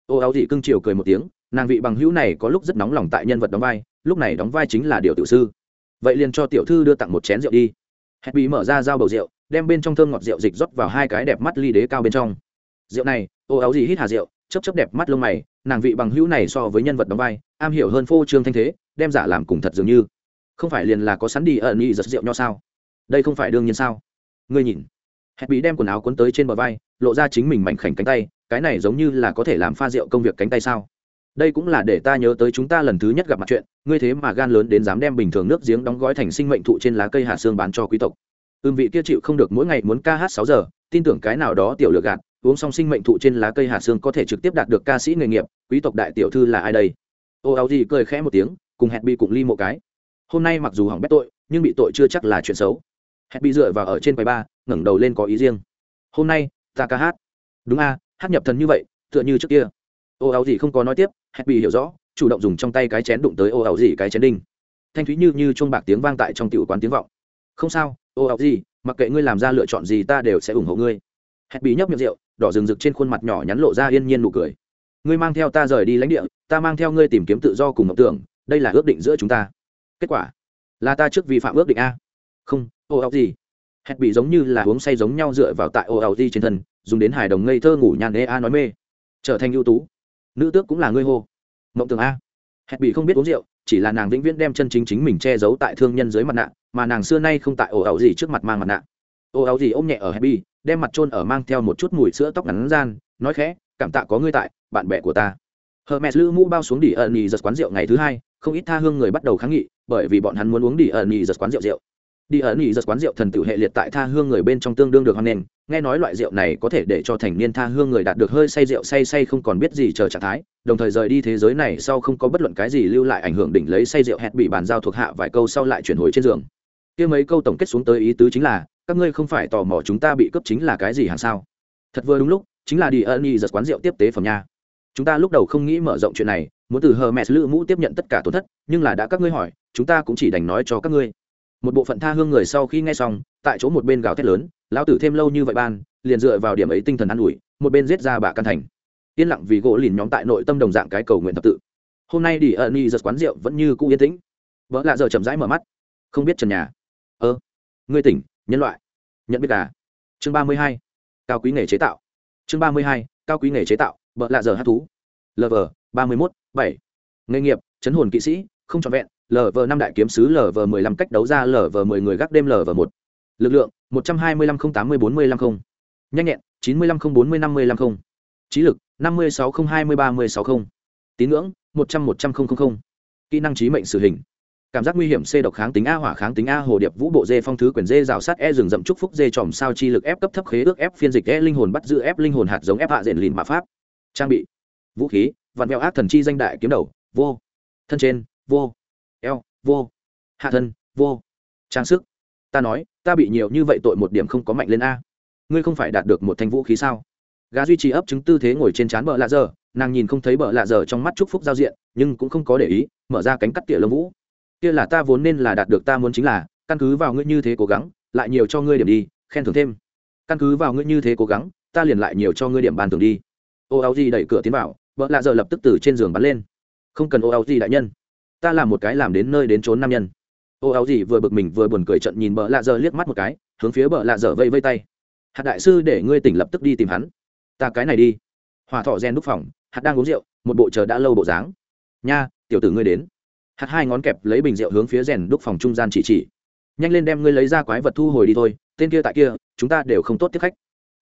ô áo dị cưng chiều cười một tiếng, nàng vị bằng hữu này có lúc rất nóng lòng tại nhân vật đóng vai, lúc này đóng vai chính là điều tiểu sư. Vậy liền cho tiểu thư đưa tặng một chén rượu đi. Hẹn bị mở ra dao bầu rượu, đem bên trong thơm ngọt rượu dịch rót vào hai cái đẹp mắt ly đế cao bên trong. Rượu này, ô áo gì hít hà rượu chấp chấp đẹp mắt lông mày, nàng vị bằng hữu này so với nhân vật đóng vai, am hiểu hơn phô trương thanh thế, đem giả làm cùng thật dường như. Không phải liền là có sẵn đi ẩn nhị giật rượu nho sao? Đây không phải đương nhiên sao? Ngươi nhìn. Hẹn bị đem quần áo cuốn tới trên bờ vai, lộ ra chính mình mảnh khảnh cánh tay cái này giống như là có thể làm pha rượu công việc cánh tay sao? Đây cũng là để ta nhớ tới chúng ta lần thứ nhất gặp mặt chuyện, ngươi thế mà gan lớn đến dám đem bình thường nước giếng đóng gói thành sinh mệnh thụ trên lá cây hạ xương bán cho quý tộc. Ưm vị kia chịu không được mỗi ngày muốn ca hát sáu giờ, tin tưởng cái nào đó tiểu lược gạt, uống xong sinh mệnh thụ trên lá cây hạ xương có thể trực tiếp đạt được ca sĩ nghề nghiệp, quý tộc đại tiểu thư là ai đây? Ô áo gì cười khẽ một tiếng, cùng hẹn bị cùng ly một cái. Hôm nay mặc dù hỏng bét tội, nhưng bị tội chưa chắc là chuyện xấu. Hẹn bị dựa vào ở trên quầy ba, ngẩng đầu lên có ý riêng. Hôm nay, ta ca hát. Đúng a hát nhập thần như vậy, tựa như trước kia. Ô áo gì không có nói tiếp hẹn bị hiểu rõ, chủ động dùng trong tay cái chén đụng tới ô áo gì cái chén đinh. Thanh thúy như như chuông bạc tiếng vang tại trong tiểu quán tiếng vọng. Không sao, ô áo gì mặc kệ ngươi làm ra lựa chọn gì ta đều sẽ ủng hộ ngươi. Hẹn bị nhấp miệng rượu, đỏ rừng rực trên khuôn mặt nhỏ nhắn lộ ra yên nhiên nụ cười. Ngươi mang theo ta rời đi lãnh địa, ta mang theo ngươi tìm kiếm tự do cùng ngọc tưởng, đây là ước định giữa chúng ta. Kết quả, là ta trước vi phạm ước định a. Không, ô áo gì hẹn bị giống như là uống say giống nhau dựa vào tại ô áo gì trên thân dùng đến hài đồng ngây thơ ngủ nhàn ê a nói mê. Trở thành ưu tú. Nữ tước cũng là ngươi hô. Mộng tưởng a. Hẹn bị không biết uống rượu, chỉ là nàng vĩnh viễn đem chân chính chính mình che giấu tại thương nhân dưới mặt nạ, mà nàng xưa nay không tại ổ ẩu gì trước mặt mang mặt nạ. Ổ ẩu gì ôm nhẹ ở happy đem mặt trôn ở mang theo một chút mùi sữa tóc ngắn gian, nói khẽ, cảm tạ có ngươi tại, bạn bè của ta. Hermes lữ mũ bao xuống đỉ ẩn nhì giật quán rượu ngày thứ hai, không ít tha hương người bắt đầu kháng nghị, bởi vì bọn hắn muốn uống đỉ ẩn nhì giật quán rượu rượu đi ẩn ý giật quán rượu thần tự hệ liệt tại tha hương người bên trong tương đương được hoan nghênh. Nghe nói loại rượu này có thể để cho thành niên tha hương người đạt được hơi say rượu, say say không còn biết gì chờ trạng thái. Đồng thời rời đi thế giới này sau không có bất luận cái gì lưu lại ảnh hưởng đỉnh lấy say rượu hẹn bị bàn giao thuộc hạ vài câu sau lại chuyển hồi trên giường. Kia mấy câu tổng kết xuống tới ý tứ chính là, các ngươi không phải tò mò chúng ta bị cướp chính là cái gì hàng sao? Thật vừa đúng lúc, chính là đi ẩn ý giật quán rượu tiếp tế phẩm nha. Chúng ta lúc đầu không nghĩ mở rộng chuyện này, muốn từ hờ mẹ lữ mũ tiếp nhận tất cả tổn thất, nhưng là đã các ngươi hỏi, chúng ta cũng chỉ đành nói cho các ngươi một bộ phận tha hương người sau khi nghe xong, tại chỗ một bên gào thét lớn, lão tử thêm lâu như vậy ban, liền dựa vào điểm ấy tinh thần an ủi, một bên giết ra bà căn thành. Yên lặng vì gỗ lìn nhóm tại nội tâm đồng dạng cái cầu nguyện thập tự. Hôm nay đi ờ, ẩn y giật quán rượu vẫn như cũ yên tĩnh. Vợ lạ giờ chậm rãi mở mắt. Không biết trần nhà. Ơ, ngươi tỉnh, nhân loại. Nhận biết cả chương ba mươi hai, cao quý nghề chế tạo. Chương ba mươi hai, cao quý nghề chế tạo, vợ lạ giờ hát thú. Lv ba mươi mốt, bảy. Nghề nghiệp, chấn hồn kỵ sĩ, không trọn vẹn lv năm đại kiếm sứ lv mười lăm cách đấu ra lv mười người gác đêm lv một. Lực lượng, một trăm hai mươi lăm không tám mươi bốn mươi lăm không. Nhanh nhẹn, chín mươi lăm không bốn mươi năm mươi lăm không. Trí lực, năm mươi sáu không hai mươi ba mươi sáu không. Tín ngưỡng, một trăm một trăm không không không. Kỹ năng trí mệnh sử hình. Cảm giác nguy hiểm c độc kháng tính a hỏa kháng tính a hồ điệp vũ bộ dê phong thứ quyền dê rào sát e rừng rậm trúc phúc dê tròm sao chi lực ép cấp thấp khế ước ép phiên dịch e linh hồn bắt giữ ép linh hồn hạt giống ép hạ diện lìn mạ pháp. Trang bị. Vũ khí, vạn mèo ác thần chi danh đại kiếm đầu, vô. Thân trên, vô eo, vô, hạ thân, vô. Trang sức. Ta nói, ta bị nhiều như vậy tội một điểm không có mạnh lên a. Ngươi không phải đạt được một thanh vũ khí sao? Gà duy trì ấp chứng tư thế ngồi trên trán bờ lạ giờ, nàng nhìn không thấy bờ lạ giờ trong mắt chúc phúc giao diện, nhưng cũng không có để ý, mở ra cánh cắt tỉa lông vũ. Kia là ta vốn nên là đạt được ta muốn chính là, căn cứ vào ngươi như thế cố gắng, lại nhiều cho ngươi điểm đi, khen thưởng thêm. Căn cứ vào ngươi như thế cố gắng, ta liền lại nhiều cho ngươi điểm bàn thưởng đi. Ô áo gì đẩy cửa tiến vào vợ lạ giờ lập tức từ trên giường bắn lên. Không cần ô áo gì đại nhân ta làm một cái làm đến nơi đến trốn nam nhân. Ô, áo gì vừa bực mình vừa buồn cười trận nhìn bợ lạ dở liếc mắt một cái, hướng phía bợ lạ dở vây vây tay. Hạt đại sư để ngươi tỉnh lập tức đi tìm hắn. Ta cái này đi. Hòa thọ gen đúc phòng, hạt đang uống rượu, một bộ chờ đã lâu bộ dáng. Nha, tiểu tử ngươi đến. Hạt hai ngón kẹp lấy bình rượu hướng phía rèn đúc phòng trung gian chỉ chỉ. Nhanh lên đem ngươi lấy ra quái vật thu hồi đi thôi, tên kia tại kia, chúng ta đều không tốt tiếp khách.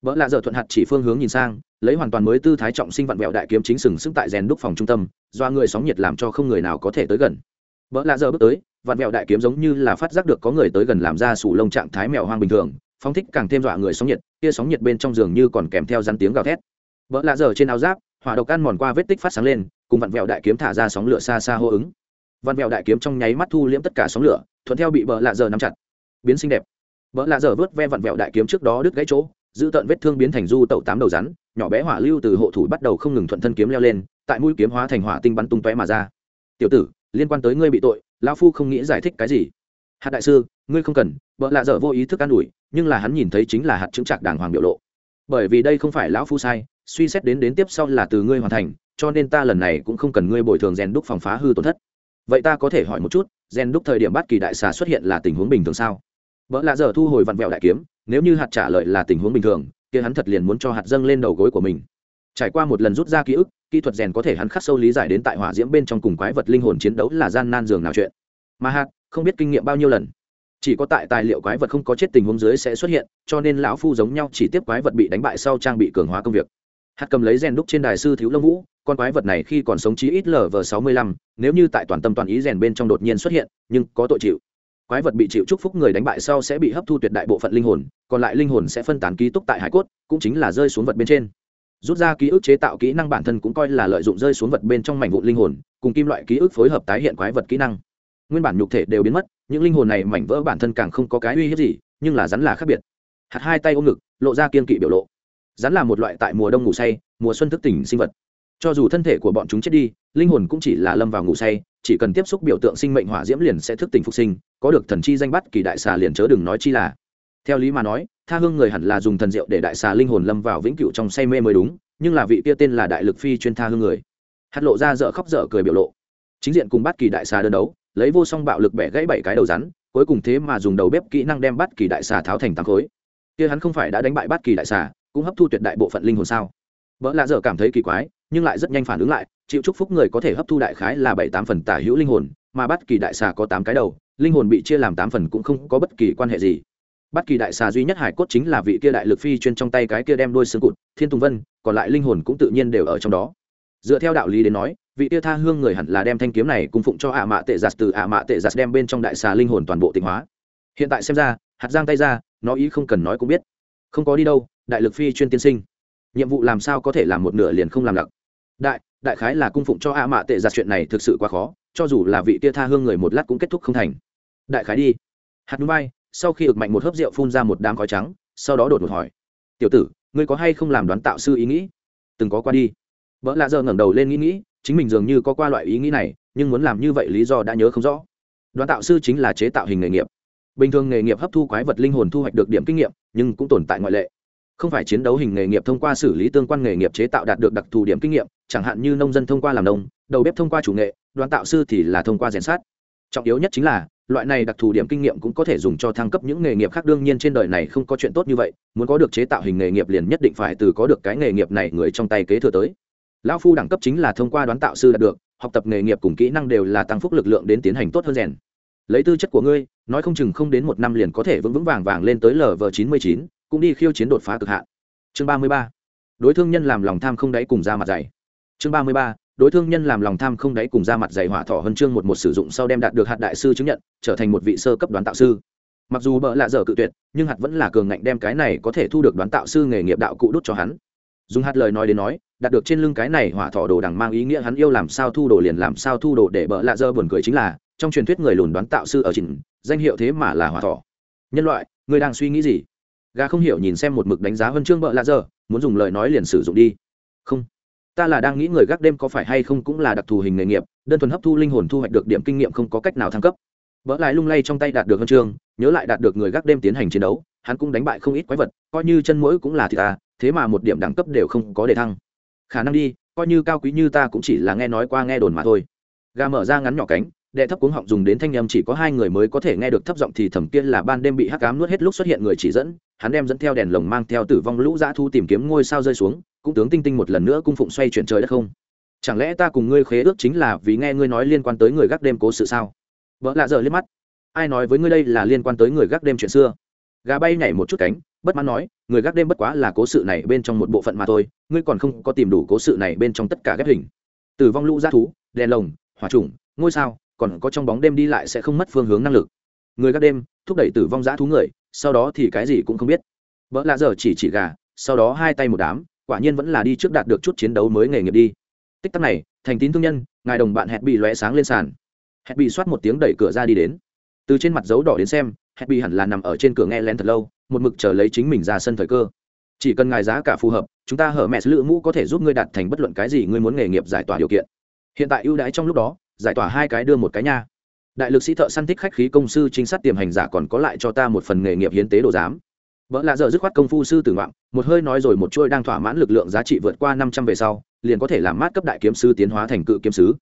Vợ lạ dở thuận hạt chỉ phương hướng nhìn sang lấy hoàn toàn mới tư thái trọng sinh vặn vẹo đại kiếm chính sừng sững tại rèn đúc phòng trung tâm, do người sóng nhiệt làm cho không người nào có thể tới gần. Vợ lạ giờ bước tới, vặn vẹo đại kiếm giống như là phát giác được có người tới gần làm ra sủ lông trạng thái mèo hoang bình thường phong thích càng thêm dọa người sóng nhiệt, kia sóng nhiệt bên trong giường như còn kèm theo rắn tiếng gào thét. Vợ lạ giờ trên áo giáp, hỏa độc ăn mòn qua vết tích phát sáng lên, cùng vặn vẹo đại kiếm thả ra sóng lửa xa xa hô ứng. Vặn vẹo đại kiếm trong nháy mắt thu liễm tất cả sóng lửa, thuận theo bị vợ lạ giờ nắm chặt. Biến xinh đẹp. Vợ lạ giờ vớt ve vặn vẹo đại kiếm trước đó đứt gãy chỗ giữ tận vết thương biến thành du tẩu tám đầu rắn, nhỏ bé hỏa lưu từ hộ thủ bắt đầu không ngừng thuận thân kiếm leo lên, tại mũi kiếm hóa thành hỏa tinh bắn tung tóe mà ra. Tiểu tử, liên quan tới ngươi bị tội, lão phu không nghĩ giải thích cái gì. Hạt đại sư, ngươi không cần, vợ lạ dở vô ý thức an ủi, nhưng là hắn nhìn thấy chính là hạt chứng trạc đàng hoàng biểu lộ. Bởi vì đây không phải lão phu sai, suy xét đến đến tiếp sau là từ ngươi hoàn thành, cho nên ta lần này cũng không cần ngươi bồi thường rèn đúc phòng phá hư tổn thất. Vậy ta có thể hỏi một chút, rèn đúc thời điểm bát kỳ đại xà xuất hiện là tình huống bình thường sao? Vợ lạ giờ thu hồi vặn vẹo đại kiếm, nếu như hạt trả lời là tình huống bình thường, kia hắn thật liền muốn cho hạt dâng lên đầu gối của mình. Trải qua một lần rút ra ký ức, kỹ thuật rèn có thể hắn khắc sâu lý giải đến tại hỏa diễm bên trong cùng quái vật linh hồn chiến đấu là gian nan dường nào chuyện. Mà hạt, không biết kinh nghiệm bao nhiêu lần. Chỉ có tại tài liệu quái vật không có chết tình huống dưới sẽ xuất hiện, cho nên lão phu giống nhau chỉ tiếp quái vật bị đánh bại sau trang bị cường hóa công việc. Hạt cầm lấy rèn đúc trên đài sư thiếu lâm vũ, con quái vật này khi còn sống chí ít lv sáu mươi lăm, nếu như tại toàn tâm toàn ý rèn bên trong đột nhiên xuất hiện, nhưng có tội chịu quái vật bị chịu chúc phúc người đánh bại sau sẽ bị hấp thu tuyệt đại bộ phận linh hồn, còn lại linh hồn sẽ phân tán ký túc tại hải cốt, cũng chính là rơi xuống vật bên trên. Rút ra ký ức chế tạo kỹ năng bản thân cũng coi là lợi dụng rơi xuống vật bên trong mảnh vụn linh hồn, cùng kim loại ký ức phối hợp tái hiện quái vật kỹ năng. Nguyên bản nhục thể đều biến mất, những linh hồn này mảnh vỡ bản thân càng không có cái uy hiếp gì, nhưng là rắn là khác biệt. Hạt hai tay ôm ngực, lộ ra kiên kỵ biểu lộ. Rắn là một loại tại mùa đông ngủ say, mùa xuân thức tỉnh sinh vật. Cho dù thân thể của bọn chúng chết đi, linh hồn cũng chỉ là lâm vào ngủ say chỉ cần tiếp xúc biểu tượng sinh mệnh hỏa diễm liền sẽ thức tỉnh phục sinh, có được thần chi danh bắt kỳ đại xà liền chớ đừng nói chi là. Theo lý mà nói, tha hương người hẳn là dùng thần diệu để đại xà linh hồn lâm vào vĩnh cửu trong say mê mới đúng, nhưng là vị kia tên là đại lực phi chuyên tha hương người. Hạt lộ ra dở khóc dở cười biểu lộ. Chính diện cùng bắt kỳ đại xà đơn đấu, lấy vô song bạo lực bẻ gãy bảy cái đầu rắn, cuối cùng thế mà dùng đầu bếp kỹ năng đem bắt kỳ đại xà tháo thành tám khối. Kia hắn không phải đã đánh bại bắt kỳ đại xà, cũng hấp thu tuyệt đại bộ phận linh hồn sao? Vợ lạ dở cảm thấy kỳ quái, nhưng lại rất nhanh phản ứng lại chịu chúc phúc người có thể hấp thu đại khái là bảy tám phần tả hữu linh hồn, mà bất kỳ đại xà có tám cái đầu, linh hồn bị chia làm tám phần cũng không có bất kỳ quan hệ gì. Bất kỳ đại xà duy nhất hải cốt chính là vị kia đại lực phi chuyên trong tay cái kia đem đôi xương cụt, thiên tùng vân, còn lại linh hồn cũng tự nhiên đều ở trong đó. Dựa theo đạo lý đến nói, vị kia tha hương người hẳn là đem thanh kiếm này cung phụng cho ạ mạ tệ giặt từ ạ mạ tệ giặt đem bên trong đại xà linh hồn toàn bộ tịnh hóa. Hiện tại xem ra, hạt giang tay ra, nó ý không cần nói cũng biết. Không có đi đâu, đại lực phi chuyên tiên sinh. Nhiệm vụ làm sao có thể làm một nửa liền không làm lặc. Đại đại khái là cung phụng cho ạ mạ tệ giặt chuyện này thực sự quá khó, cho dù là vị kia tha hương người một lát cũng kết thúc không thành. Đại khái đi. Hạt núi bay, sau khi ực mạnh một hớp rượu phun ra một đám khói trắng, sau đó đột ngột hỏi, tiểu tử, ngươi có hay không làm đoán tạo sư ý nghĩ? Từng có qua đi. Vợ lạ giờ ngẩng đầu lên nghĩ nghĩ, chính mình dường như có qua loại ý nghĩ này, nhưng muốn làm như vậy lý do đã nhớ không rõ. Đoán tạo sư chính là chế tạo hình nghề nghiệp. Bình thường nghề nghiệp hấp thu quái vật linh hồn thu hoạch được điểm kinh nghiệm, nhưng cũng tồn tại ngoại lệ. Không phải chiến đấu hình nghề nghiệp thông qua xử lý tương quan nghề nghiệp chế tạo đạt được đặc thù điểm kinh nghiệm chẳng hạn như nông dân thông qua làm nông, đầu bếp thông qua chủ nghệ đoàn tạo sư thì là thông qua rèn sát. Trọng yếu nhất chính là, loại này đặc thù điểm kinh nghiệm cũng có thể dùng cho thăng cấp những nghề nghiệp khác, đương nhiên trên đời này không có chuyện tốt như vậy, muốn có được chế tạo hình nghề nghiệp liền nhất định phải từ có được cái nghề nghiệp này người trong tay kế thừa tới. Lão phu đẳng cấp chính là thông qua đoán tạo sư đạt được, học tập nghề nghiệp cùng kỹ năng đều là tăng phúc lực lượng đến tiến hành tốt hơn rèn. Lấy tư chất của ngươi, nói không chừng không đến một năm liền có thể vững vững vàng vàng lên tới lv chín mươi chín, cũng đi khiêu chiến đột phá cực hạn. Chương ba mươi ba. Đối thương nhân làm lòng tham không đáy cùng ra mặt dày chương ba mươi ba, đối thương nhân làm lòng tham không đáy cùng ra mặt dày hỏa thọ huân chương một một sử dụng sau đem đạt được hạt đại sư chứng nhận, trở thành một vị sơ cấp đoán tạo sư. Mặc dù bợ lạ dở cự tuyệt, nhưng hạt vẫn là cường ngạnh đem cái này có thể thu được đoán tạo sư nghề nghiệp đạo cụ đút cho hắn. Dùng hạt lời nói đến nói, đạt được trên lưng cái này hỏa thọ đồ đằng mang ý nghĩa hắn yêu làm sao thu đồ liền làm sao thu đồ để bợ lạ dơ buồn cười chính là, trong truyền thuyết người lùn đoán tạo sư ở trình danh hiệu thế mà là hỏa thọ nhân loại, người đang suy nghĩ gì? Gà không hiểu nhìn xem một mực đánh giá huân chương bợ lạ dơ muốn dùng lời nói liền sử dụng đi. Không ta là đang nghĩ người gác đêm có phải hay không cũng là đặc thù hình nghề nghiệp, đơn thuần hấp thu linh hồn thu hoạch được điểm kinh nghiệm không có cách nào thăng cấp. Vỡ lại lung lay trong tay đạt được huân chương, nhớ lại đạt được người gác đêm tiến hành chiến đấu, hắn cũng đánh bại không ít quái vật, coi như chân mũi cũng là thịt ta, thế mà một điểm đẳng cấp đều không có để thăng. Khả năng đi, coi như cao quý như ta cũng chỉ là nghe nói qua nghe đồn mà thôi. Gà mở ra ngắn nhỏ cánh, đệ thấp cuống họng dùng đến thanh âm chỉ có hai người mới có thể nghe được thấp giọng thì thẩm tiên là ban đêm bị hắc cám nuốt hết lúc xuất hiện người chỉ dẫn, hắn đem dẫn theo đèn lồng mang theo tử vong lũ dã thu tìm kiếm ngôi sao rơi xuống cũng tướng tinh tinh một lần nữa cung phụng xoay chuyển trời đất không? Chẳng lẽ ta cùng ngươi khế ước chính là vì nghe ngươi nói liên quan tới người gác đêm cố sự sao? Vợ lạ dở liếc mắt. Ai nói với ngươi đây là liên quan tới người gác đêm chuyện xưa? Gà bay nhảy một chút cánh, bất mãn nói, người gác đêm bất quá là cố sự này bên trong một bộ phận mà thôi, ngươi còn không có tìm đủ cố sự này bên trong tất cả ghép hình. Tử vong lũ g thú, đèn lồng, hỏa trùng, ngôi sao, còn có trong bóng đêm đi lại sẽ không mất phương hướng năng lực. Người gác đêm, thúc đẩy tử vong g thú người, sau đó thì cái gì cũng không biết. Vợ lạ dở chỉ chỉ gà, sau đó hai tay một đám quả nhiên vẫn là đi trước đạt được chút chiến đấu mới nghề nghiệp đi. Tích tắc này, thành tín thương nhân, ngài đồng bạn hẹn bị lóe sáng lên sàn. Hẹn bị soát một tiếng đẩy cửa ra đi đến. Từ trên mặt dấu đỏ đến xem hẹn bị hẳn là nằm ở trên cửa nghe lén thật lâu, một mực chờ lấy chính mình ra sân thời cơ. Chỉ cần ngài giá cả phù hợp, chúng ta hở mẹ lữ mũ có thể giúp ngươi đạt thành bất luận cái gì ngươi muốn nghề nghiệp giải tỏa điều kiện. Hiện tại ưu đãi trong lúc đó, giải tỏa hai cái đưa một cái nha. Đại lực sĩ thợ săn thích khách khí công sư chính sát tiềm hành giả còn có lại cho ta một phần nghề nghiệp hiến tế đồ giám vợ lạ dở dứt khoát công phu sư tử ngoạm, một hơi nói rồi một chuôi đang thỏa mãn lực lượng giá trị vượt qua năm trăm về sau, liền có thể làm mát cấp đại kiếm sư tiến hóa thành cự kiếm sứ.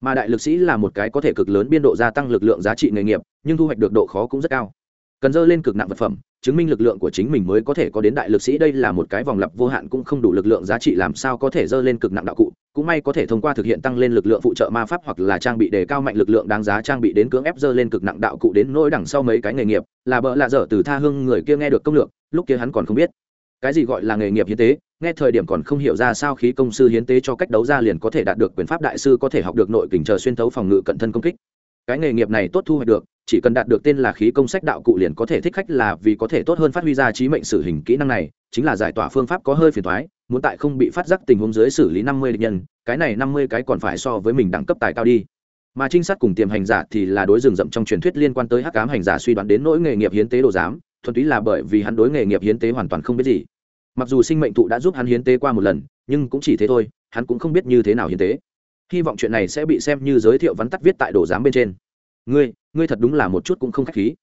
Mà đại lực sĩ là một cái có thể cực lớn biên độ gia tăng lực lượng giá trị nghề nghiệp, nhưng thu hoạch được độ khó cũng rất cao. Cần dơ lên cực nặng vật phẩm, chứng minh lực lượng của chính mình mới có thể có đến đại lực sĩ. Đây là một cái vòng lặp vô hạn cũng không đủ lực lượng giá trị, làm sao có thể dơ lên cực nặng đạo cụ? Cũng may có thể thông qua thực hiện tăng lên lực lượng phụ trợ ma pháp hoặc là trang bị đề cao mạnh lực lượng đáng giá trang bị đến cưỡng ép dơ lên cực nặng đạo cụ đến nỗi đằng sau mấy cái nghề nghiệp, là bợ lạ dở từ tha hương người kia nghe được công lược, lúc kia hắn còn không biết. Cái gì gọi là nghề nghiệp hiến tế, nghe thời điểm còn không hiểu ra sao khí công sư hiến tế cho cách đấu ra liền có thể đạt được quyền pháp đại sư có thể học được nội kình chờ xuyên thấu phòng ngự cận thân công kích. Cái nghề nghiệp này tốt thu hoạch được, chỉ cần đạt được tên là khí công sách đạo cụ liền có thể thích khách là vì có thể tốt hơn phát huy ra trí mệnh sử hình kỹ năng này chính là giải tỏa phương pháp có hơi phiền thoái, muốn tại không bị phát giác tình huống dưới xử lý năm mươi địch nhân, cái này năm mươi cái còn phải so với mình đẳng cấp tài cao đi. Mà trinh sát cùng tiềm hành giả thì là đối rừng rậm trong truyền thuyết liên quan tới hắc cám hành giả suy đoán đến nỗi nghề nghiệp hiến tế đồ giám, thuần túy là bởi vì hắn đối nghề nghiệp hiến tế hoàn toàn không biết gì. Mặc dù sinh mệnh thụ đã giúp hắn hiến tế qua một lần, nhưng cũng chỉ thế thôi, hắn cũng không biết như thế nào hiến tế. Hy vọng chuyện này sẽ bị xem như giới thiệu vắn tắt viết tại đồ giám bên trên. Ngươi ngươi thật đúng là một chút cũng không khách khí.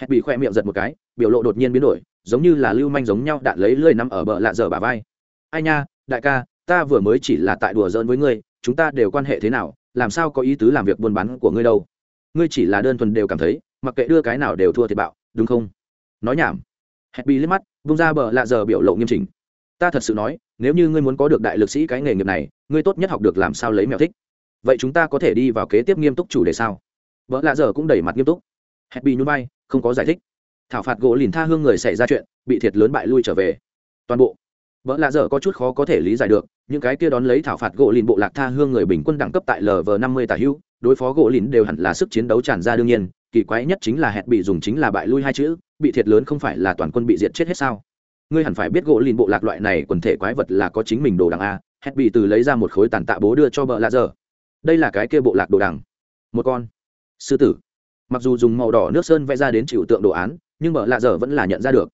Hẹn bị khoe miệng giật một cái, biểu lộ đột nhiên biến đổi giống như là lưu manh giống nhau đạn lấy lưỡi nằm ở bờ lạ dở bà vai. Ai nha, đại ca, ta vừa mới chỉ là tại đùa giỡn với ngươi, chúng ta đều quan hệ thế nào, làm sao có ý tứ làm việc buôn bán của ngươi đâu? Ngươi chỉ là đơn thuần đều cảm thấy, mặc kệ đưa cái nào đều thua thiệt bạo, đúng không? Nói nhảm. Hẹp bị liếc mắt, vung ra bờ lạ giờ biểu lộ nghiêm chỉnh. Ta thật sự nói, nếu như ngươi muốn có được đại lực sĩ cái nghề nghiệp này, ngươi tốt nhất học được làm sao lấy mèo thích. Vậy chúng ta có thể đi vào kế tiếp nghiêm túc chủ đề sao? Vợ lạ giờ cũng đẩy mặt nghiêm túc. Hẹp bị nhún bay không có giải thích thảo phạt gỗ lìn tha hương người xảy ra chuyện, bị thiệt lớn bại lui trở về. Toàn bộ. Vợ lạ dở có chút khó có thể lý giải được, những cái kia đón lấy thảo phạt gỗ lìn bộ lạc tha hương người bình quân đẳng cấp tại lv năm mươi tả hữu, đối phó gỗ lìn đều hẳn là sức chiến đấu tràn ra đương nhiên, kỳ quái nhất chính là hẹn bị dùng chính là bại lui hai chữ, bị thiệt lớn không phải là toàn quân bị diệt chết hết sao? Ngươi hẳn phải biết gỗ lìn bộ lạc loại này quần thể quái vật là có chính mình đồ đằng a, hẹn bị từ lấy ra một khối tàn tạ bố đưa cho vợ lạ dở. Đây là cái kia bộ lạc đồ đằng. Một con. Sư tử. Mặc dù dùng màu đỏ nước sơn vẽ ra đến chịu tượng đồ án nhưng bợ lạ giờ vẫn là nhận ra được.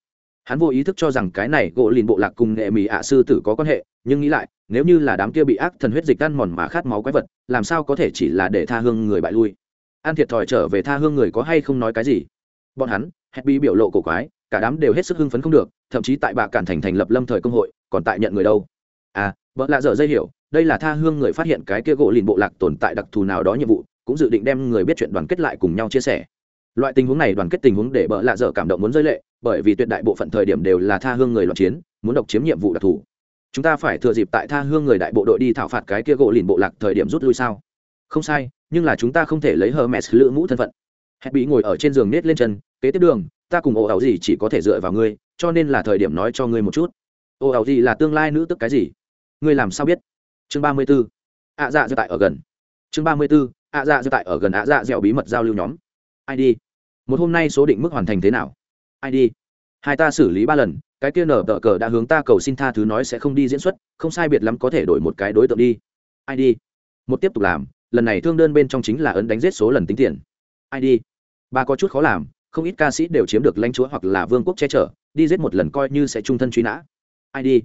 Hắn vô ý thức cho rằng cái này gỗ lìn bộ lạc cùng nghệ mỹ ạ sư tử có quan hệ, nhưng nghĩ lại, nếu như là đám kia bị ác thần huyết dịch ăn mòn mà khát máu quái vật, làm sao có thể chỉ là để tha hương người bại lui? An thiệt thòi trở về tha hương người có hay không nói cái gì? Bọn hắn hét bi biểu lộ cổ quái, cả đám đều hết sức hưng phấn không được, thậm chí tại bạ cản thành thành lập lâm thời công hội, còn tại nhận người đâu? À vợ lạ dở dây hiểu, đây là tha hương người phát hiện cái kia gỗ lìn bộ lạc tồn tại đặc thù nào đó nhiệm vụ, cũng dự định đem người biết chuyện đoàn kết lại cùng nhau chia sẻ loại tình huống này đoàn kết tình huống để bợ lạ dở cảm động muốn rơi lệ, bởi vì tuyệt đại bộ phận thời điểm đều là tha hương người loạn chiến, muốn độc chiếm nhiệm vụ đặc thù. Chúng ta phải thừa dịp tại tha hương người đại bộ đội đi thảo phạt cái kia gỗ lìn bộ lạc thời điểm rút lui sao? Không sai, nhưng là chúng ta không thể lấy hermes lữ mũ thân phận. Hẹn bị ngồi ở trên giường nết lên chân, kế tiếp đường, ta cùng ô ảo gì chỉ có thể dựa vào ngươi, cho nên là thời điểm nói cho ngươi một chút. Ô ảo gì là tương lai nữ tức cái gì? Ngươi làm sao biết? Chương ba mươi b ố ạ dạ dư tại ở gần. Chương ba mươi b ố ạ dạ dư tại ở gần ạ dạ dẻo bí mật giao lưu nhóm. Id một hôm nay số định mức hoàn thành thế nào? Id hai ta xử lý ba lần, cái kia nở tờ cờ đã hướng ta cầu xin tha thứ nói sẽ không đi diễn xuất, không sai biệt lắm có thể đổi một cái đối tượng đi. Id một tiếp tục làm, lần này thương đơn bên trong chính là ấn đánh giết số lần tính tiền. Id ba có chút khó làm, không ít ca sĩ đều chiếm được lãnh chúa hoặc là vương quốc che chở, đi giết một lần coi như sẽ trung thân truy nã. Id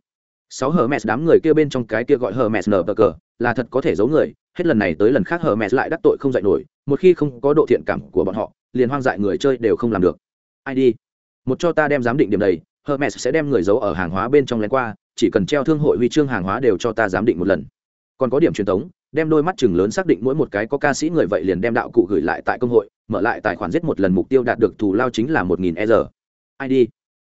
sáu hờ mẹ đám người kia bên trong cái kia gọi hờ mẹ nở bờ cờ, là thật có thể giấu người, hết lần này tới lần khác hờ mẹ lại đắc tội không dạy nổi một khi không có độ thiện cảm của bọn họ, liền hoang dại người chơi đều không làm được. Id một cho ta đem giám định điểm đầy, hermes sẽ đem người giấu ở hàng hóa bên trong lén qua, chỉ cần treo thương hội huy chương hàng hóa đều cho ta giám định một lần. Còn có điểm truyền thống đem đôi mắt chừng lớn xác định mỗi một cái có ca sĩ người vậy liền đem đạo cụ gửi lại tại công hội, mở lại tài khoản giết một lần mục tiêu đạt được thù lao chính là một nghìn e id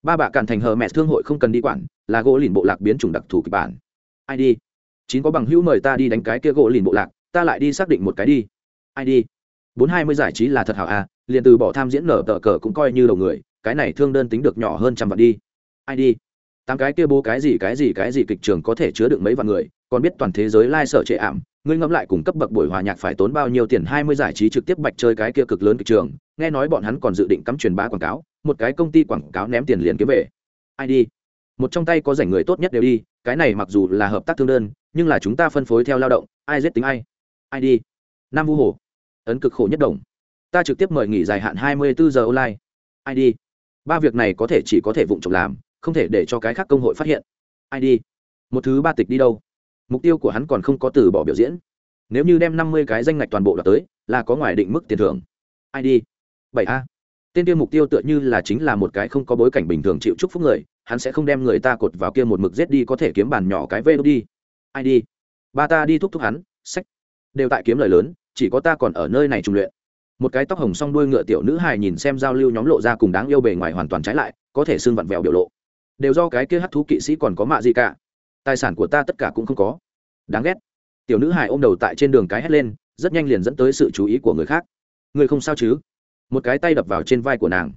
ba bạ cản thành hờ mẹ thương hội không cần đi quản, là gỗ lìn bộ lạc biến chủng đặc thù kịch bản. Id chín có bằng hữu mời ta đi đánh cái kia gỗ lìn bộ lạc, ta lại đi xác định một cái đi. Id bốn hai mươi giải trí là thật hảo à liền từ bỏ tham diễn nở tờ cờ cũng coi như đầu người, cái này thương đơn tính được nhỏ hơn trăm vạn đi. Ai đi? Tám cái kia bố cái gì cái gì cái gì kịch trường có thể chứa được mấy vạn người, còn biết toàn thế giới lai、like、sợ trệ ảm, ngươi ngẫm lại cùng cấp bậc buổi hòa nhạc phải tốn bao nhiêu tiền hai mươi giải trí trực tiếp bạch chơi cái kia cực lớn kịch trường, nghe nói bọn hắn còn dự định cắm truyền bá quảng cáo, một cái công ty quảng cáo ném tiền liền kiếm về. Ai đi? Một trong tay có rảnh người tốt nhất đều đi, cái này mặc dù là hợp tác thương đơn, nhưng là chúng ta phân phối theo lao động, ai giết tính ai? Ai đi? Nam vu hồ ấn cực khổ nhất đồng. Ta trực tiếp mời nghỉ dài hạn hai mươi bốn giờ online. Ai đi? Ba việc này có thể chỉ có thể vụng trộm làm, không thể để cho cái khác công hội phát hiện. Ai đi? Một thứ ba tịch đi đâu? Mục tiêu của hắn còn không có từ bỏ biểu diễn. Nếu như đem năm mươi cái danh ngạch toàn bộ đoạt tới, là có ngoài định mức tiền thưởng. Ai đi? Bảy a. Tên tiêu mục tiêu tựa như là chính là một cái không có bối cảnh bình thường chịu chúc phúc người, hắn sẽ không đem người ta cột vào kia một mực giết đi có thể kiếm bàn nhỏ cái vê đi. Ai đi? Ba ta đi thúc thúc hắn, sách. Đều tại kiếm lời lớn chỉ có ta còn ở nơi này trùng luyện. Một cái tóc hồng song đuôi ngựa tiểu nữ hài nhìn xem giao lưu nhóm lộ ra cùng đáng yêu bề ngoài hoàn toàn trái lại, có thể xương vặn vẹo biểu lộ. Đều do cái kia hắc thú kỵ sĩ còn có mạ gì cả. Tài sản của ta tất cả cũng không có. Đáng ghét. Tiểu nữ hài ôm đầu tại trên đường cái hét lên, rất nhanh liền dẫn tới sự chú ý của người khác. Người không sao chứ? Một cái tay đập vào trên vai của nàng.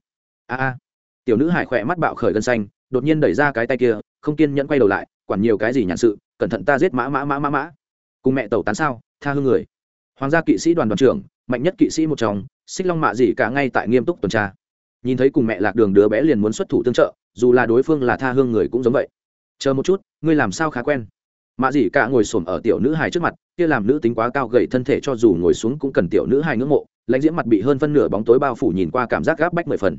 A a. Tiểu nữ hài khỏe mắt bạo khởi gân xanh, đột nhiên đẩy ra cái tay kia, không kiên nhẫn quay đầu lại, quản nhiều cái gì nhàn sự, cẩn thận ta giết mã mã mã mã mã. Cùng mẹ tẩu tán sao, tha hương người hoàng gia kỵ sĩ đoàn đoàn trưởng, mạnh nhất kỵ sĩ một trong, xích long mạ dị cả ngay tại nghiêm túc tuần tra. Nhìn thấy cùng mẹ lạc đường đứa bé liền muốn xuất thủ tương trợ, dù là đối phương là tha hương người cũng giống vậy. Chờ một chút, ngươi làm sao khá quen? Mạ dị cả ngồi xổm ở tiểu nữ hài trước mặt, kia làm nữ tính quá cao gầy thân thể cho dù ngồi xuống cũng cần tiểu nữ hài ngưỡng mộ, lãnh diễm mặt bị hơn phân nửa bóng tối bao phủ nhìn qua cảm giác gáp bách mười phần.